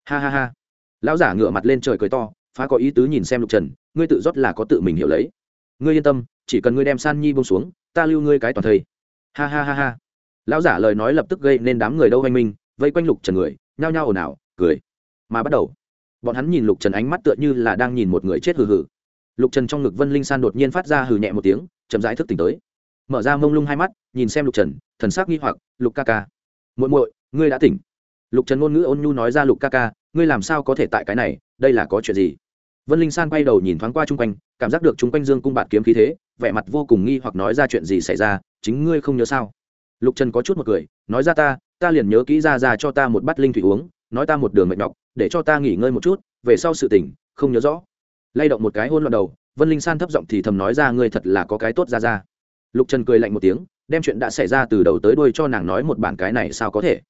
ha ha ha. Lão giả ngửa mặt lên trời cười to, phá có ý tứ nhìn xem lục trần, ngươi tự rót là có tự mình hiểu lấy. Ngươi yên tâm, chỉ cần ngươi đem san nhi bông xuống, ta lưu ngươi cái toàn thây. Ha ha ha ha. Lão giả lời nói lập tức gây nên đám người đâu anh minh, vây quanh lục trần người, nhao nhao ồn ào, cười. Mà bắt đầu, bọn hắn nhìn lục trần ánh mắt tựa như là đang nhìn một người chết hừ hừ. Lục trần trong ngực vân linh san đột nhiên phát ra hừ nhẹ một tiếng, chậm rãi thức tỉnh tới mở ra mông lung hai mắt, nhìn xem lục trần, thần sắc nghi hoặc, lục ca ca, muội muội, ngươi đã tỉnh. Lục trần ngôn ngữ ôn nhu nói ra, lục ca ca, ngươi làm sao có thể tại cái này, đây là có chuyện gì? Vân linh san quay đầu nhìn thoáng qua chung quanh, cảm giác được chung quanh dương cung bạt kiếm khí thế, vẻ mặt vô cùng nghi hoặc nói ra chuyện gì xảy ra, chính ngươi không nhớ sao? Lục trần có chút một cười, nói ra, ta ta liền nhớ kỹ ra ra cho ta một bát linh thủy uống, nói ta một đường mệt nhọc, để cho ta nghỉ ngơi một chút, về sau sự tỉnh, không nhớ rõ. Lay động một cái hôn loạn đầu, vân linh san thấp giọng thì thầm nói ra, ngươi thật là có cái tốt ra ra lục trần cười lạnh một tiếng, đem chuyện đã xảy ra từ đầu tới đuôi cho nàng nói một bản cái này sao có thể.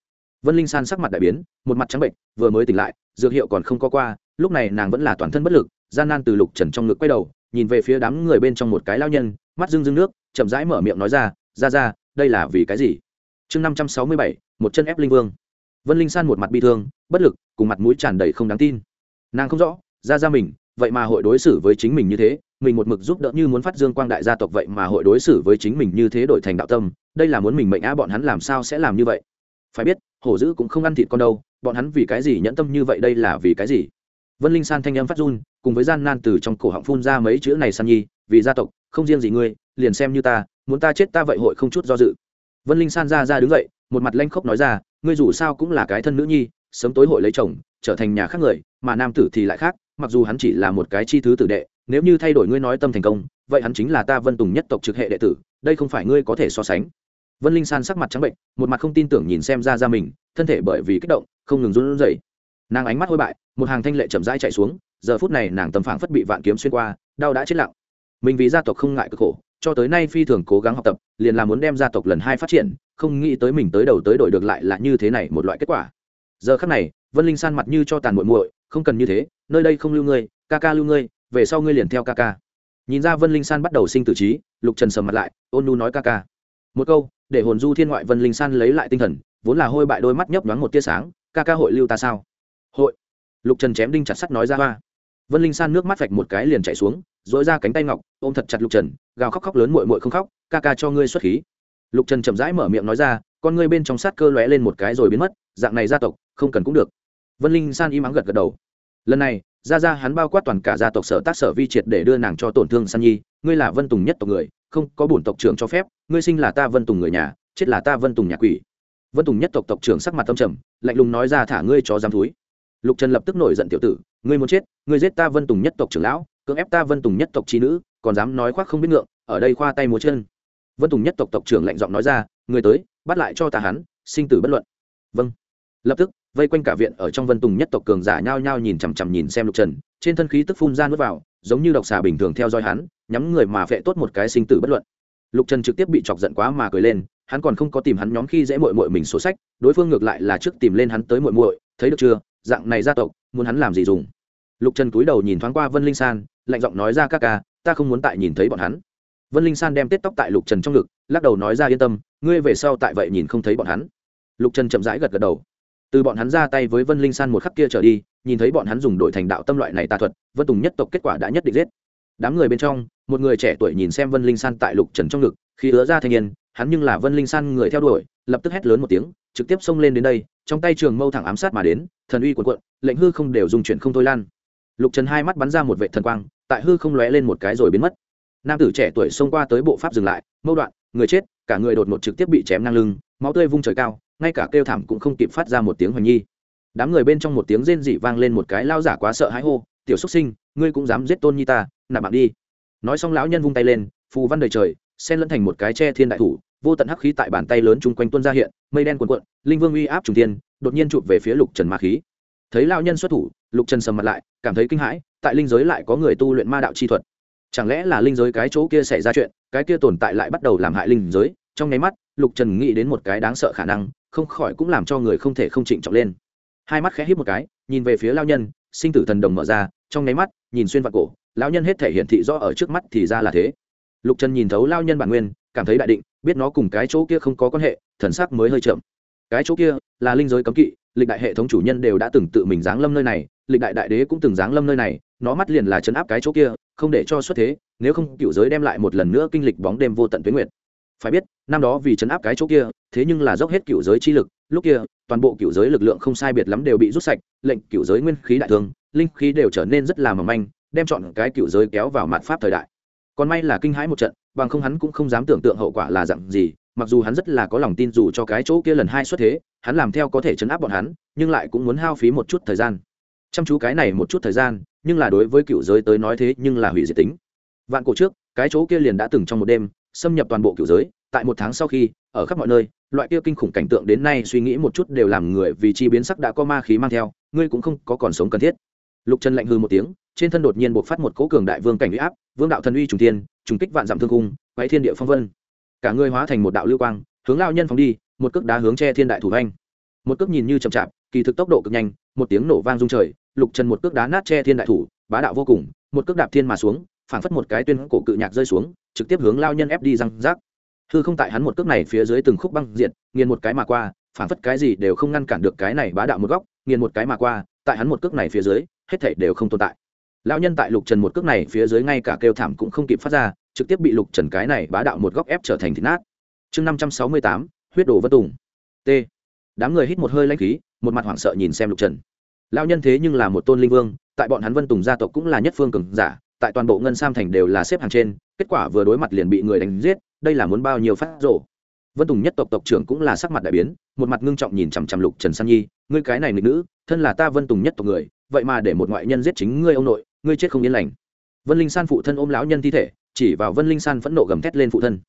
Vân linh san sắc mặt đại biến, một mặt trắng bệnh, vừa mới tỉnh lại, dược hiệu còn không có qua, lúc này nàng vẫn là toàn thân bất lực, gian nan từ lục trần trong ngực quay đầu, nhìn về phía đám người bên trong một cái lao nhân, mắt rưng rưng nước, chậm rãi mở miệng nói ra ra ra, đây là vì cái gì? Chương năm trăm sáu mươi bảy, một chân ép linh vương. Vân linh san một mặt bi thương, bất lực, cùng mặt mũi tràn đầy không đáng tin. Nàng không rõ, ra ra mình, vậy mà hội đối xử với chính mình như thế mình một mực giúp đỡ như muốn phát dương quang đại gia tộc vậy mà hội đối xử với chính mình như thế đổi thành đạo tâm, đây là muốn mình mệnh á, bọn hắn làm sao sẽ làm như vậy? Phải biết, hổ dữ cũng không ăn thịt con đâu, bọn hắn vì cái gì nhẫn tâm như vậy đây là vì cái gì? Vân linh san thanh âm phát run, cùng với gian nan từ trong cổ họng phun ra mấy chữ này san nhi, vì gia tộc, không riêng gì ngươi, liền xem như ta, muốn ta chết ta vậy hội không chút do dự. Vân linh san ra ra đứng dậy, một mặt lanh khốc nói ra, ngươi dù sao cũng là cái thân nữ nhi, sớm tối hội lấy chồng, trở thành nhà khác người, mà nam tử thì lại khác mặc dù hắn chỉ là một cái chi thứ tử đệ, nếu như thay đổi ngươi nói tâm thành công, vậy hắn chính là ta vân tùng nhất tộc trực hệ đệ tử, đây không phải ngươi có thể so sánh. Vân linh san sắc mặt trắng bệnh, một mặt không tin tưởng nhìn xem ra ra mình, thân thể bởi vì kích động, không ngừng run rẩy. Nàng ánh mắt hôi bại, một hàng thanh lệ chậm rãi chạy xuống, giờ phút này nàng tầm phảng phất bị vạn kiếm xuyên qua, đau đã chết lặng. Mình vì gia tộc không ngại cực khổ, cho tới nay phi thường cố gắng học tập, liền là muốn đem gia tộc lần hai phát triển, không nghĩ tới mình tới đầu tới đổi được lại là như thế này một loại kết quả. Giờ khắc này, vân linh san mặt như cho tàn muội muội không cần như thế, nơi đây không lưu ngươi, ca ca lưu ngươi, về sau ngươi liền theo ca ca. Nhìn ra vân linh san bắt đầu sinh tử trí, lục trần sầm mặt lại, ôn nu nói ca ca. Một câu, để hồn du thiên ngoại vân linh san lấy lại tinh thần, vốn là hôi bại đôi mắt nhấp nhoáng một tia sáng, ca ca hội lưu ta sao? Hội. Lục trần chém đinh chặt sắt nói ra hoa. Vân linh san nước mắt vạch một cái liền chạy xuống dỗi ra cánh tay ngọc, ôm thật chặt lục trần, gào khóc khóc lớn mội mội không khóc, ca ca cho ngươi xuất khí. Lục trần chậm rãi mở miệng nói ra, con ngươi bên trong sát cơ lóe lên một cái rồi biến mất, dạng này gia tộc, không cần cũng được vân linh san im ắng gật gật đầu. Lần này ra ra hắn bao quát toàn cả gia tộc sở tác sở vi triệt để đưa nàng cho tổn thương san nhi, ngươi là vân tùng nhất tộc người, không có bổn tộc trưởng cho phép, ngươi sinh là ta vân tùng người nhà, chết là ta vân tùng nhà quỷ. Vân tùng nhất tộc tộc trưởng sắc mặt tâm trầm, lạnh lùng nói ra thả ngươi cho giam thúi. Lục trần lập tức nổi giận tiểu tử, ngươi muốn chết, ngươi giết ta vân tùng nhất tộc trưởng lão, cưỡng ép ta vân tùng nhất tộc trí nữ, còn dám nói khoác không biết ngượng, ở đây khoa tay múa chân. Vân tùng nhất tộc tộc trưởng lạnh giọng nói ra người tới, bắt lại cho ta hắn, sinh tử bất luận. Vâng. Lập tức vây quanh cả viện ở trong vân tùng nhất tộc cường giả nhao nhao nhìn chằm chằm nhìn xem lục trần, trên thân khí tức phun ra nuốt vào, giống như độc xà bình thường theo dõi hắn, nhắm người mà vệ tốt một cái sinh tử bất luận. Lục trần trực tiếp bị chọc giận quá mà cười lên, hắn còn không có tìm hắn nhóm khi dễ mội mội mình số sách, đối phương ngược lại là trước tìm lên hắn tới mội mội thấy được chưa, dạng này gia tộc, muốn hắn làm gì dùng. Lục trần cúi đầu nhìn thoáng qua vân linh san, lạnh giọng nói ra, các ca, ta không muốn tại nhìn thấy bọn hắn. Vân linh san đem tết tóc tại lục trần trong ngực, lắc đầu nói ra, yên tâm, ngươi về sau tại vậy nhìn không thấy bọn hắn. Lục trần chậm rãi gật gật đầu từ bọn hắn ra tay với vân linh san một khắc kia trở đi, nhìn thấy bọn hắn dùng đội thành đạo tâm loại này tà thuật, vân tùng nhất tộc kết quả đã nhất định giết. Đám người bên trong, một người trẻ tuổi nhìn xem vân linh san tại lục trần trong ngực, khi ứa ra thanh niên, hắn nhưng là vân linh san người theo đuổi, lập tức hét lớn một tiếng, trực tiếp xông lên đến đây, trong tay trường mâu thẳng ám sát mà đến, thần uy quần quận lệnh hư không đều dùng chuyển không thôi lan. Lục trần hai mắt bắn ra một vệ thần quang, tại hư không lóe lên một cái rồi biến mất. Nam tử trẻ tuổi xông qua tới bộ pháp dừng lại, mâu đoạn, người chết, cả người đột ngột trực tiếp bị chém ngang lưng, máu tươi vung trời cao ngay cả kêu thảm cũng không kịp phát ra một tiếng hoành nhi. Đám người bên trong một tiếng rên dị vang lên một cái lao giả quá sợ hãi hô, tiểu xuất sinh, ngươi cũng dám giết tôn nhi ta, nạp mạng đi. Nói xong lão nhân vung tay lên, phù văn đời trời, xen lẫn thành một cái che thiên đại thủ, vô tận hắc khí tại bàn tay lớn chung quanh tuôn ra hiện, mây đen cuồn cuộn, linh vương uy áp trùng tiên đột nhiên chụp về phía lục trần ma khí. Thấy lao nhân xuất thủ, lục trần sầm mặt lại, cảm thấy kinh hãi, tại linh giới lại có người tu luyện ma đạo chi thuật. Chẳng lẽ là linh giới cái chỗ kia xảy ra chuyện, cái kia tồn tại lại bắt đầu làm hại linh giới? Trong nháy mắt, lục trần nghĩ đến một cái đáng sợ khả năng, không khỏi cũng làm cho người không thể không trịnh trọng lên. Hai mắt khẽ hít một cái, nhìn về phía lao nhân, sinh tử thần đồng mở ra, trong nháy mắt, nhìn xuyên vạn cổ lao nhân hết thể hiển thị rõ ở trước mắt thì ra là thế. Lục trần nhìn thấu lao nhân bản nguyên, cảm thấy đại định, biết nó cùng cái chỗ kia không có quan hệ, thần sắc mới hơi chậm. Cái chỗ kia là linh giới cấm kỵ, lịch đại hệ thống chủ nhân đều đã từng tự mình giáng lâm nơi này, lịch đại đại đế cũng từng giáng lâm nơi này, nó mắt liền là chấn áp cái chỗ kia, không để cho xuất thế, nếu không cựu giới đem lại một lần nữa kinh lịch bóng đêm vô tận tuyến nguyệt phải biết, năm đó vì chấn áp cái chỗ kia, thế nhưng là dốc hết cựu giới chi lực, lúc kia, toàn bộ cựu giới lực lượng không sai biệt lắm đều bị rút sạch, lệnh cựu giới nguyên khí đại thương, linh khí đều trở nên rất là mỏng manh, đem chọn cái cựu giới kéo vào mạn pháp thời đại. Còn may là kinh hãi một trận, bằng không hắn cũng không dám tưởng tượng hậu quả là dặn gì, mặc dù hắn rất là có lòng tin dù cho cái chỗ kia lần hai xuất thế, hắn làm theo có thể chấn áp bọn hắn, nhưng lại cũng muốn hao phí một chút thời gian. Chăm chú cái này một chút thời gian, nhưng là đối với cựu giới tới nói thế nhưng là hủy diệt tính. Vạn cổ trước, cái chỗ kia liền đã từng trong một đêm xâm nhập toàn bộ cựu giới, tại một tháng sau khi, ở khắp mọi nơi, loại kia kinh khủng cảnh tượng đến nay suy nghĩ một chút đều làm người vì chi biến sắc đã có ma khí mang theo, ngươi cũng không có còn sống cần thiết. Lục trần lạnh hư một tiếng, trên thân đột nhiên bộc phát một cỗ cường đại vương cảnh uy áp, vương đạo thần uy trùng tiên trùng kích vạn dặm thương cung, quái thiên địa phong vân. Cả ngươi hóa thành một đạo lưu quang, hướng lao nhân phóng đi, một cước đá hướng che thiên đại thủ anh một cước nhìn như chậm chạp, kỳ thực tốc độ cực nhanh, một tiếng nổ vang rung trời, lục trần một cước đá nát che thiên đại thủ, bá đạo vô cùng, một cước đạp thiên mà xuống, phảng phất một cái tuyên cổ cự nhạc rơi xuống trực tiếp hướng lao nhân ép đi răng rác. Hư không tại hắn một cước này phía dưới từng khúc băng diện nghiền một cái mà qua, phản phất cái gì đều không ngăn cản được cái này bá đạo một góc, nghiền một cái mà qua, tại hắn một cước này phía dưới, hết thảy đều không tồn tại. Lão nhân tại lục trần một cước này phía dưới ngay cả kêu thảm cũng không kịp phát ra, trực tiếp bị lục trần cái này bá đạo một góc ép trở thành thịt nát. Chương năm trăm sáu mươi tám, huyết đồ vân tùng. T. Đám người hít một hơi lanh khí, một mặt hoảng sợ nhìn xem lục trần. Lão nhân thế nhưng là một tôn linh vương, tại bọn hắn vân tùng gia tộc cũng là nhất phương cường giả, tại toàn bộ ngân sam thành đều là xếp hàng trên kết quả vừa đối mặt liền bị người đánh giết, đây là muốn bao nhiêu phát rổ vân tùng nhất tộc tộc trưởng cũng là sắc mặt đại biến, một mặt ngưng trọng nhìn chằm chằm lục trần san nhi, ngươi cái này nghịch nữ, thân là ta vân tùng nhất tộc người, vậy mà để một ngoại nhân giết chính ngươi ông nội, ngươi chết không yên lành. Vân linh san phụ thân ôm lão nhân thi thể, chỉ vào vân linh san phẫn nộ gầm thét lên phụ thân.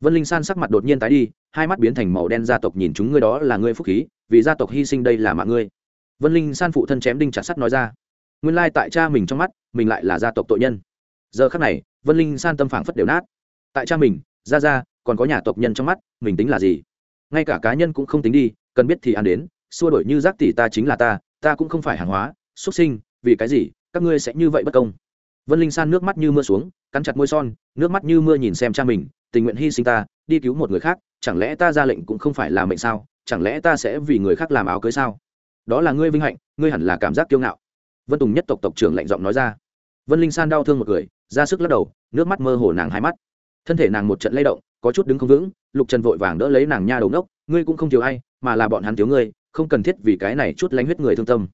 Vân linh san sắc mặt đột nhiên tái đi, hai mắt biến thành màu đen, gia tộc nhìn chúng ngươi đó là ngươi phúc khí, vì gia tộc hy sinh đây là mạng ngươi. Vân linh san phụ thân chém đinh chặt sắt nói ra. Nguyên lai tại cha mình trong mắt, mình lại là gia tộc tội nhân giờ khắc này, vân linh san tâm phảng phất đều nát. Tại cha mình ra ra còn có nhà tộc nhân trong mắt, mình tính là gì? Ngay cả cá nhân cũng không tính đi, cần biết thì ăn đến, xua đổi như giác tỷ ta chính là ta ta cũng không phải hàng hóa, xuất sinh, vì cái gì, các ngươi sẽ như vậy bất công. Vân linh san nước mắt như mưa xuống, cắn chặt môi son, nước mắt như mưa nhìn xem cha mình, tình nguyện hy sinh ta, đi cứu một người khác, chẳng lẽ ta ra lệnh cũng không phải là mệnh sao? Chẳng lẽ ta sẽ vì người khác làm áo cưới sao? Đó là ngươi vinh hạnh, ngươi hẳn là cảm giác kiêu ngạo. Vân tùng nhất tộc tộc trưởng lạnh giọng nói ra. Vân linh san đau thương một người ra sức lắc đầu, nước mắt mơ hồ nàng hai mắt. Thân thể nàng một trận lay động, có chút đứng không vững, lục trần vội vàng đỡ lấy nàng nha đầu ngốc, ngươi cũng không thiếu ai, mà là bọn hắn thiếu ngươi, không cần thiết vì cái này chút lánh huyết người thương tâm.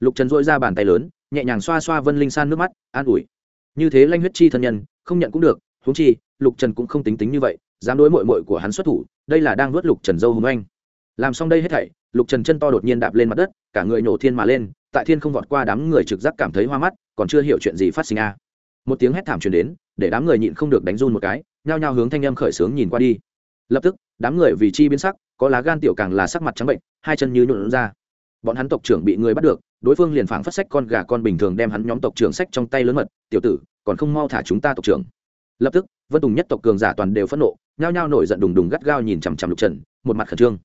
Lục trần dội ra bàn tay lớn, nhẹ nhàng xoa xoa vân linh san nước mắt, an ủi. Như thế lanh huyết chi thân nhân, không nhận cũng được, huống chi, lục trần cũng không tính tính như vậy, dám đối mội mội của hắn xuất thủ, đây là đang vớt lục trần dâu hùng anh. Làm xong đây hết thảy, lục trần chân to đột nhiên đạp lên mặt đất, cả người nhổ thiên mà lên, tại thiên không vọt qua đám người trực giác cảm thấy hoa mắt, còn chưa hiểu chuyện gì phát sinh a một tiếng hét thảm truyền đến, để đám người nhịn không được đánh run một cái, nhao nhao hướng thanh âm khởi sướng nhìn qua đi. Lập tức, đám người vì chi biến sắc, có lá gan tiểu càng là sắc mặt trắng bệnh, hai chân như nhuộn ra. Bọn hắn tộc trưởng bị người bắt được, đối phương liền phảng phất sách con gà con bình thường đem hắn nhóm tộc trưởng sách trong tay lớn mật, tiểu tử, còn không mau thả chúng ta tộc trưởng. Lập tức, vân tùng nhất tộc cường giả toàn đều phẫn nộ, nhao nhao nổi giận đùng đùng gắt gao nhìn chằm chằm lục trần, một mặt khẩn trương.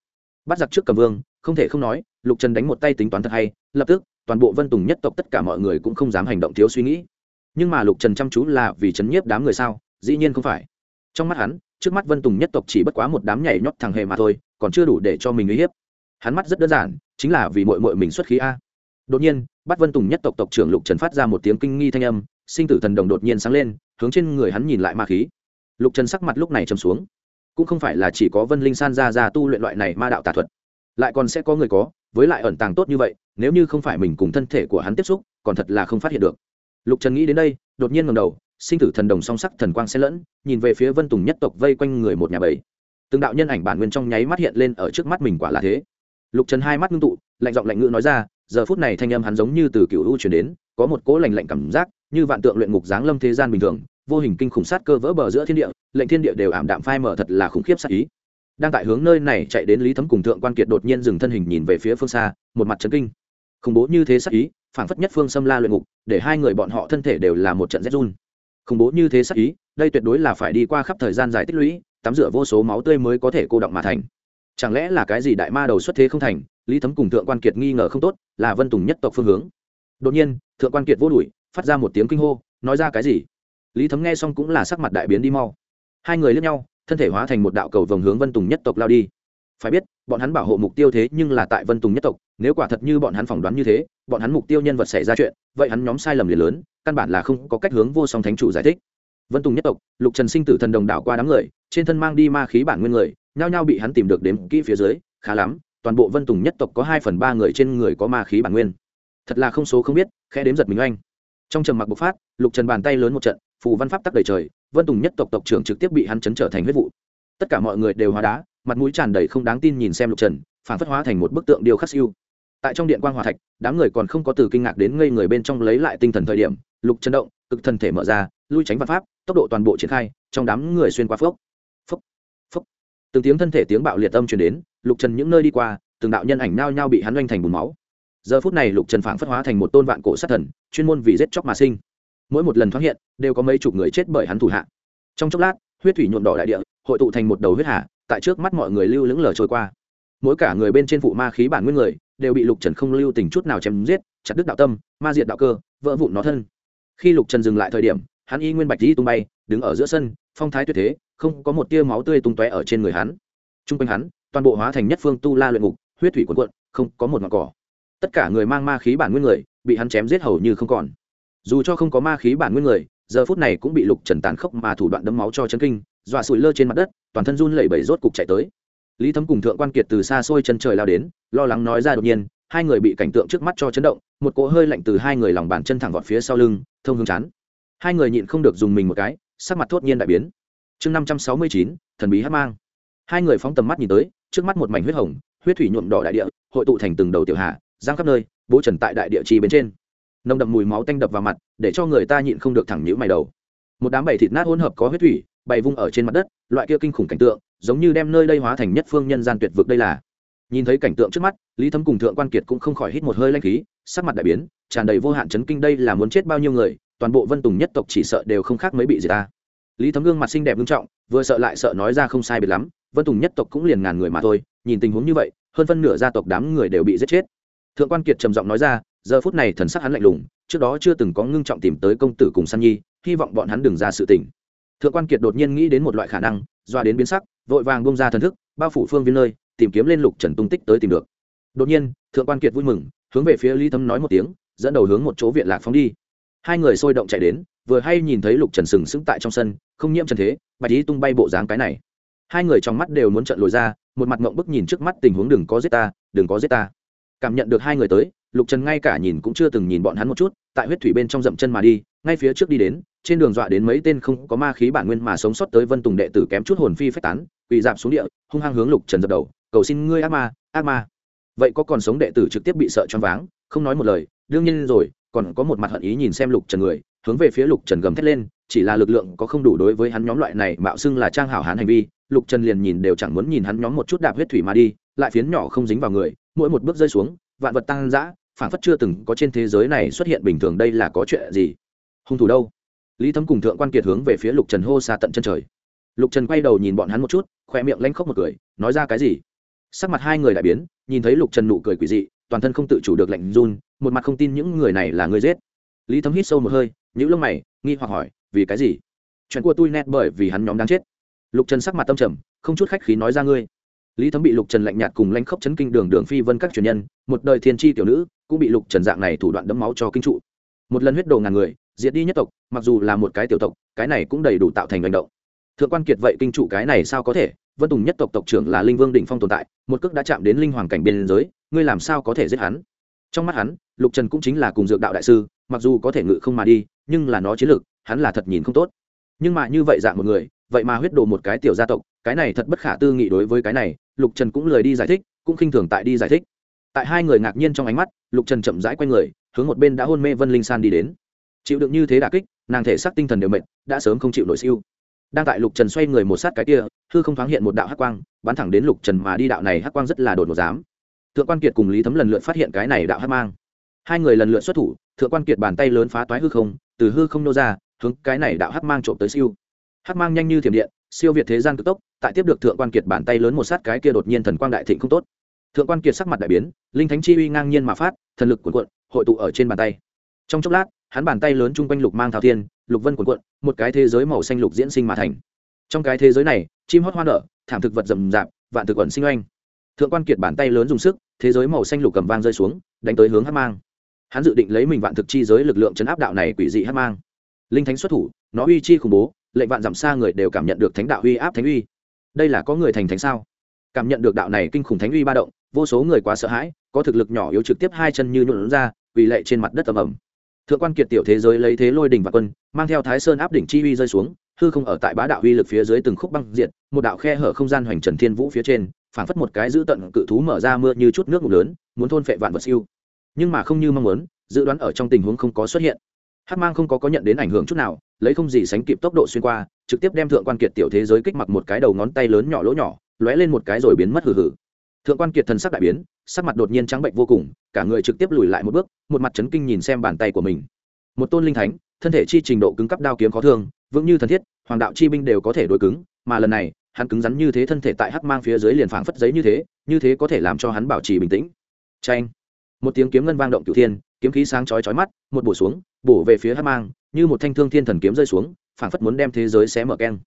Bắt giặc trước cầm vương, không thể không nói, lục trần đánh một tay tính toán thật hay, lập tức, toàn bộ vân tùng nhất tộc tất cả mọi người cũng không dám hành động thiếu suy nghĩ nhưng mà lục trần chăm chú là vì chấn nhiếp đám người sao? Dĩ nhiên không phải. Trong mắt hắn, trước mắt vân tùng nhất tộc chỉ bất quá một đám nhảy nhót thằng hề mà thôi, còn chưa đủ để cho mình uy hiếp. Hắn mắt rất đơn giản, chính là vì mội mội mình xuất khí a. Đột nhiên, bắt vân tùng nhất tộc tộc trưởng lục trần phát ra một tiếng kinh nghi thanh âm, sinh tử thần đồng đột nhiên sáng lên, hướng trên người hắn nhìn lại ma khí. Lục trần sắc mặt lúc này trầm xuống. Cũng không phải là chỉ có vân linh san ra ra tu luyện loại này ma đạo tà thuật. Lại còn sẽ có người có, với lại ẩn tàng tốt như vậy, nếu như không phải mình cùng thân thể của hắn tiếp xúc, còn thật là không phát hiện được lục trần nghĩ đến đây, đột nhiên ngầm đầu, sinh tử thần đồng song sắc thần quang xen lẫn, nhìn về phía vân tùng nhất tộc vây quanh người một nhà bảy. Từng đạo nhân ảnh bản nguyên trong nháy mắt hiện lên ở trước mắt mình quả là thế. Lục trần hai mắt ngưng tụ, lạnh giọng lạnh ngữ nói ra, giờ phút này thanh âm hắn giống như từ cựu u chuyển đến, có một cỗ lạnh lạnh cảm giác, như vạn tượng luyện ngục giáng lâm thế gian bình thường, vô hình kinh khủng sát cơ vỡ bờ giữa thiên địa, lệnh thiên địa đều ảm đạm phai mở thật là khủng khiếp sát ý. Đang tại hướng nơi này chạy đến lý thấm cùng thượng quan kiệt đột nhiên dừng thân hình nhìn về phía phương xa, một mặt trấn kinh khủng bố như thế sắc ý, phảng phất nhất phương xâm la luyện ngục, để hai người bọn họ thân thể đều là một trận rét run. Khủng bố như thế sắc ý, đây tuyệt đối là phải đi qua khắp thời gian dài tích lũy, tắm rửa vô số máu tươi mới có thể cô động mà thành. Chẳng lẽ là cái gì đại ma đầu xuất thế không thành, lý thấm cùng thượng quan kiệt nghi ngờ không tốt, là vân tùng nhất tộc phương hướng. Đột nhiên, thượng quan kiệt vô đuổi, phát ra một tiếng kinh hô, nói ra cái gì? Lý thấm nghe xong cũng là sắc mặt đại biến đi mau. Hai người lướt nhau, thân thể hóa thành một đạo cầu vồng hướng vân tùng nhất tộc lao đi phải biết, bọn hắn bảo hộ mục tiêu thế nhưng là tại vân tùng nhất tộc, nếu quả thật như bọn hắn phỏng đoán như thế, bọn hắn mục tiêu nhân vật xảy ra chuyện, vậy hắn nhóm sai lầm liền lớn, căn bản là không có cách hướng vô song thánh chủ giải thích. Vân tùng nhất tộc, lục trần sinh tử thần đồng đảo qua đám người, trên thân mang đi ma khí bản nguyên người, nhao nhao bị hắn tìm được đếm kỹ phía dưới, khá lắm, toàn bộ vân tùng nhất tộc có hai phần ba người trên người có ma khí bản nguyên. Thật là không số không biết, khẽ đếm giật mình oanh. Trong trầm mặc bộc phát, lục trần bàn tay lớn một trận, phù văn pháp tắc đầy trời, vân tùng nhất tộc tộc trưởng trực tiếp bị hắn chấn trở thành huyết vụ. Tất cả mọi người đều hóa đá mặt mũi tràn đầy không đáng tin nhìn xem lục trần, phản phất hóa thành một bức tượng điêu khắc siêu. Tại trong điện quan hòa thạch, đám người còn không có từ kinh ngạc đến ngây người bên trong lấy lại tinh thần thời điểm, lục trần động, cực thần thể mở ra, lui tránh văn pháp, tốc độ toàn bộ triển khai, trong đám người xuyên qua phốc phốc phốc. Từng tiếng thân thể tiếng bạo liệt âm truyền đến, lục trần những nơi đi qua, từng đạo nhân ảnh nao nhao bị hắn oanh thành bùn máu. Giờ phút này lục trần phảng phất hóa thành một tôn vạn cổ sát thần, chuyên môn vì giết chóc mà sinh. Mỗi một lần thoáng hiện, đều có mấy chục người chết bởi hắn thủ hạ. Trong chốc lát, huyết thủy nhuộm đỏ đại địa, hội tụ thành một đầu huyết hạ tại trước mắt mọi người lưu lững lờ trôi qua. Mỗi cả người bên trên phụ ma khí bản nguyên người, đều bị lục trần không lưu tình chút nào chém giết, chặt đứt đạo tâm, ma diệt đạo cơ, vỡ vụn nó thân. Khi lục trần dừng lại thời điểm, hắn y nguyên bạch dĩ tung bay, đứng ở giữa sân, phong thái tuyệt thế, không có một tia máu tươi tung tóe ở trên người hắn. T r u n g quanh hắn, toàn bộ hóa thành nhất phương tu la luyện ngục, huyết thủy quần quận không có một ngọn cỏ. Tất cả người mang ma khí bản nguyên người, bị hắn chém giết hầu như không còn. Dù cho không có ma khí bản nguyên người, giờ phút này cũng bị lục trần tàn khốc mà thủ đoạn đấm máu cho chân kinh dọa sủi lơ trên mặt đất, toàn thân run lẩy bẩy rốt cục chạy tới. Lý thấm cùng thượng quan kiệt từ xa xôi chân trời lao đến, lo lắng nói ra đột nhiên, hai người bị cảnh tượng trước mắt cho chấn động, một cỗ hơi lạnh từ hai người lòng bàn chân thẳng vọt phía sau lưng, thông hướng chán. Hai người nhịn không được dùng mình một cái, sắc mặt thốt nhiên đại biến. Chương năm trăm sáu mươi chín, thần bí hát mang. Hai người phóng tầm mắt nhìn tới, trước mắt một mảnh huyết hồng, huyết thủy nhuộm đỏ đại địa, hội tụ thành từng đầu tiểu hạ, giang khắp nơi, bố trần tại đại địa chi bên trên. Nồng đậm mùi máu tanh đập vào mặt, để cho người ta nhịn không được thẳng nhữ mày đầu. Một đám bầy thịt nát hỗn hợp có huyết thủy bày vung ở trên mặt đất, loại kia kinh khủng cảnh tượng, giống như đem nơi đây hóa thành nhất phương nhân gian tuyệt vực đây là. Nhìn thấy cảnh tượng trước mắt, lý thấm cùng thượng quan kiệt cũng không khỏi hít một hơi lanh khí, sắc mặt đại biến, tràn đầy vô hạn chấn kinh đây là muốn chết bao nhiêu người, toàn bộ vân tùng nhất tộc chỉ sợ đều không khác mấy bị gì ta. Lý thấm gương mặt xinh đẹp nghiêm trọng, vừa sợ lại sợ nói ra không sai biệt lắm, vân tùng nhất tộc cũng liền ngàn người mà thôi, nhìn tình huống như vậy, hơn phân nửa gia tộc đám người đều bị giết chết. Thượng quan kiệt trầm giọng nói ra, giờ phút này thần sắc hắn lạnh lùng, trước đó chưa từng có ngưng trọng tìm tới công tử cùng san nhi, hy vọng bọn hắn đừng ra sự tình thượng quan kiệt đột nhiên nghĩ đến một loại khả năng, doa đến biến sắc, vội vàng bông ra thần thức, bao phủ phương viên nơi, tìm kiếm lên lục trần tung tích tới tìm được. Đột nhiên, thượng quan kiệt vui mừng, hướng về phía lý thấm nói một tiếng, dẫn đầu hướng một chỗ viện lạc phóng đi. Hai người sôi động chạy đến, vừa hay nhìn thấy lục trần sừng sững tại trong sân, không nhiễm trần thế, bạch ý tung bay bộ dáng cái này. Hai người trong mắt đều muốn trận lồi ra, một mặt mộng bức nhìn trước mắt tình huống đừng có giết ta, đừng có giết ta. Cảm nhận được hai người tới, lục trần ngay cả nhìn cũng chưa từng nhìn bọn hắn một chút tại huyết thủy bên trong dậm chân mà đi, ngay phía trước đi đến, trên đường dọa đến mấy tên không có ma khí bản nguyên mà sống sót tới vân tùng đệ tử kém chút hồn phi phách tán, quỳ dạp xuống địa, hung hăng hướng lục trần dập đầu, cầu xin ngươi ác ma ác ma. Vậy có còn sống đệ tử trực tiếp bị sợ choáng váng? Không nói một lời, đương nhiên rồi, còn có một mặt hận ý nhìn xem lục trần người, hướng về phía lục trần gầm thét lên, chỉ là lực lượng có không đủ đối với hắn nhóm loại này mạo xưng là trang hảo hán hành vi, lục trần liền nhìn đều chẳng muốn nhìn hắn nhóm một chút đạp huyết thủy mà đi, lại phiến nhỏ không dính vào người, mỗi một bước rơi xuống, vạn vật tăng dã phản phất chưa từng có trên thế giới này xuất hiện bình thường đây là có chuyện gì? Hung thủ đâu? Lý thấm cùng thượng quan kiệt hướng về phía lục trần hô xa tận chân trời. Lục trần quay đầu nhìn bọn hắn một chút khoe miệng lanh khóc một cười, nói ra cái gì? Sắc mặt hai người đại biến, nhìn thấy lục trần nụ cười quỷ dị, toàn thân không tự chủ được lạnh run, một mặt không tin những người này là người giết. Lý thấm hít sâu một hơi những lông mày, nghi hoặc hỏi, vì cái gì? Chuyện của tôi nét bởi vì hắn nhóm đáng chết. Lục trần sắc mặt tâm trầm, không chút khách khí nói ra ngươi. Lý thấm bị lục trần lạnh nhạt cùng lanh khóc chấn kinh đường đường phi vân các truyền nhân, một đời thiên tri tiểu nữ cũng bị lục trần dạng này thủ đoạn đấm máu cho kinh trụ. Một lần huyết đồ ngàn người, diệt đi nhất tộc, mặc dù là một cái tiểu tộc, cái này cũng đầy đủ tạo thành hành động. Thượng quan kiệt vậy kinh trụ cái này sao có thể? Vân tùng nhất tộc tộc trưởng là linh vương đỉnh phong tồn tại, một cước đã chạm đến linh hoàng cảnh biên giới, ngươi làm sao có thể giết hắn? Trong mắt hắn, lục trần cũng chính là cùng dược đạo đại sư, mặc dù có thể ngự không mà đi, nhưng là nó chiến lược, hắn là thật nhìn không tốt. Nhưng mà như vậy dạng một người, vậy mà huyết đồ một cái tiểu gia tộc, cái này thật bất khả tư nghị đối với cái này, lục trần cũng lời đi giải thích, cũng khinh thường tại đi giải thích tại hai người ngạc nhiên trong ánh mắt, lục trần chậm rãi q u a y người, hướng một bên đã hôn mê vân linh san đi đến. Chịu đựng như thế đà kích, nàng thể xác tinh thần đều mệt, đã sớm không chịu nổi siêu. Đang tại lục trần xoay người một sát cái kia, hư không thoáng hiện một đạo hắc quang, bắn thẳng đến lục trần mà đi đạo này hắc quang rất là đột một dám. Thượng quan kiệt cùng lý thấm lần lượt phát hiện cái này đạo hắc mang. Hai người lần lượt xuất thủ, thượng quan kiệt bàn tay lớn phá toái hư không, từ hư không nô ra, hướng cái này đạo hắc mang trộm tới siêu. Hắc mang nhanh như thiểm điện, siêu việt thế gian cực tốc, tại tiếp được thượng quan kiệt bàn tay lớn một sát cái kia đột nhiên thần quang đại thịnh không tốt thượng quan kiệt sắc mặt đại biến, linh thánh chi uy ngang nhiên mà phát, thần lực cuộn cuộn, hội tụ ở trên bàn tay. Trong chốc lát, hắn bàn tay lớn chung quanh lục mang thao thiên, lục vân cuộn cuộn, một cái thế giới màu xanh lục diễn sinh mà thành. Trong cái thế giới này, chim hót hoa nở, thảm thực vật rầm rạp, vạn thực ẩn sinh oanh. Thượng quan kiệt bàn tay lớn dùng sức, thế giới màu xanh lục cầm vang rơi xuống, đánh tới hướng hát mang. Hắn dự định lấy mình vạn thực chi giới lực lượng chấn áp đạo này quỷ dị hát mang. Linh thánh xuất thủ, nó uy chi khủng bố, lệnh vạn giảm xa người đều cảm nhận được thánh đạo uy áp thánh uy. Đây là có người thành thánh sao? Cảm nhận được đạo này kinh khủng thánh uy ba động vô số người quá sợ hãi, có thực lực nhỏ yếu trực tiếp hai chân như nhuộn ra vì lệ trên mặt đất ầm ầm. Thượng quan kiệt tiểu thế giới lấy thế lôi đỉnh và quân, mang theo thái sơn áp đỉnh chi uy rơi xuống, hư không ở tại bá đạo uy lực phía dưới từng khúc băng diện một đạo khe hở không gian hoành trần thiên vũ phía trên, phảng phất một cái giữ tận cự thú mở ra mưa như chút nước ngủ lớn, muốn thôn phệ vạn vật siêu. Nhưng mà không như mong muốn, dự đoán ở trong tình huống không có xuất hiện. Hát mang không có có nhận đến ảnh hưởng chút nào, lấy không gì sánh kịp tốc độ xuyên qua, trực tiếp đem thượng quan kiệt tiểu thế giới kích mặc một cái đầu ngón tay lớn nhỏ lỗ nhỏ, lóe lên một cái rồi biến mất hừ hừ thượng quan kiệt thần sắc đại biến, sắc mặt đột nhiên trắng bệnh vô cùng, cả người trực tiếp lùi lại một bước, một mặt chấn kinh nhìn xem bàn tay của mình. Một tôn linh thánh, thân thể chi trình độ cứng cắp đao kiếm khó thương, vững như thần thiết, hoàng đạo chi binh đều có thể đối cứng, mà lần này, hắn cứng rắn như thế thân thể tại hắc mang phía dưới liền phảng phất giấy như thế như thế có thể làm cho hắn bảo trì bình tĩnh. Tranh một tiếng kiếm ngân vang động cửu thiên, kiếm khí sáng chói chói mắt, một bổ xuống, bổ về phía hắc mang, như một thanh thương thiên thần kiếm rơi xuống, phảng phất muốn đem thế giới xé mở keng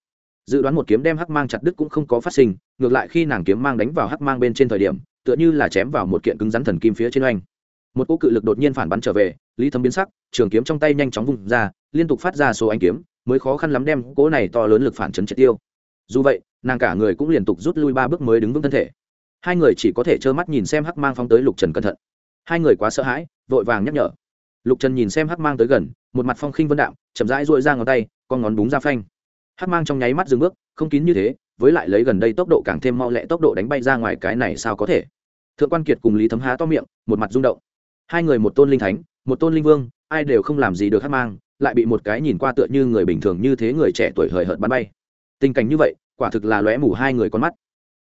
dự đoán một kiếm đem hắc mang chặt đứt cũng không có phát sinh, ngược lại khi nàng kiếm mang đánh vào hắc mang bên trên thời điểm, tựa như là chém vào một kiện cứng rắn thần kim phía trên oanh. Một cỗ cự lực đột nhiên phản bắn trở về, lý thấm biến sắc, trường kiếm trong tay nhanh chóng vùng ra, liên tục phát ra số anh kiếm, mới khó khăn lắm đem cỗ này to lớn lực phản chấn triệt tiêu. Dù vậy, nàng cả người cũng liên tục rút lui ba bước mới đứng vững thân thể. Hai người chỉ có thể trơ mắt nhìn xem hắc mang phóng tới lục trần cẩn thận. Hai người quá sợ hãi, vội vàng nhắc nhở. Lục trần nhìn xem hắc mang tới gần, một mặt phong khinh vân đạm, chậm rãi dội ra ngón tay, con ngón búng ra phanh. Hát mang trong nháy mắt dừng bước, không kín như thế, với lại lấy gần đây tốc độ càng thêm mau lẹ tốc độ đánh bay ra ngoài cái này sao có thể? Thượng quan kiệt cùng lý thấm há to miệng, một mặt rung động. Hai người một tôn linh thánh, một tôn linh vương, ai đều không làm gì được hát mang, lại bị một cái nhìn qua tựa như người bình thường như thế người trẻ tuổi hời hợt bắn bay. Tình cảnh như vậy, quả thực là lóe mù hai người con mắt.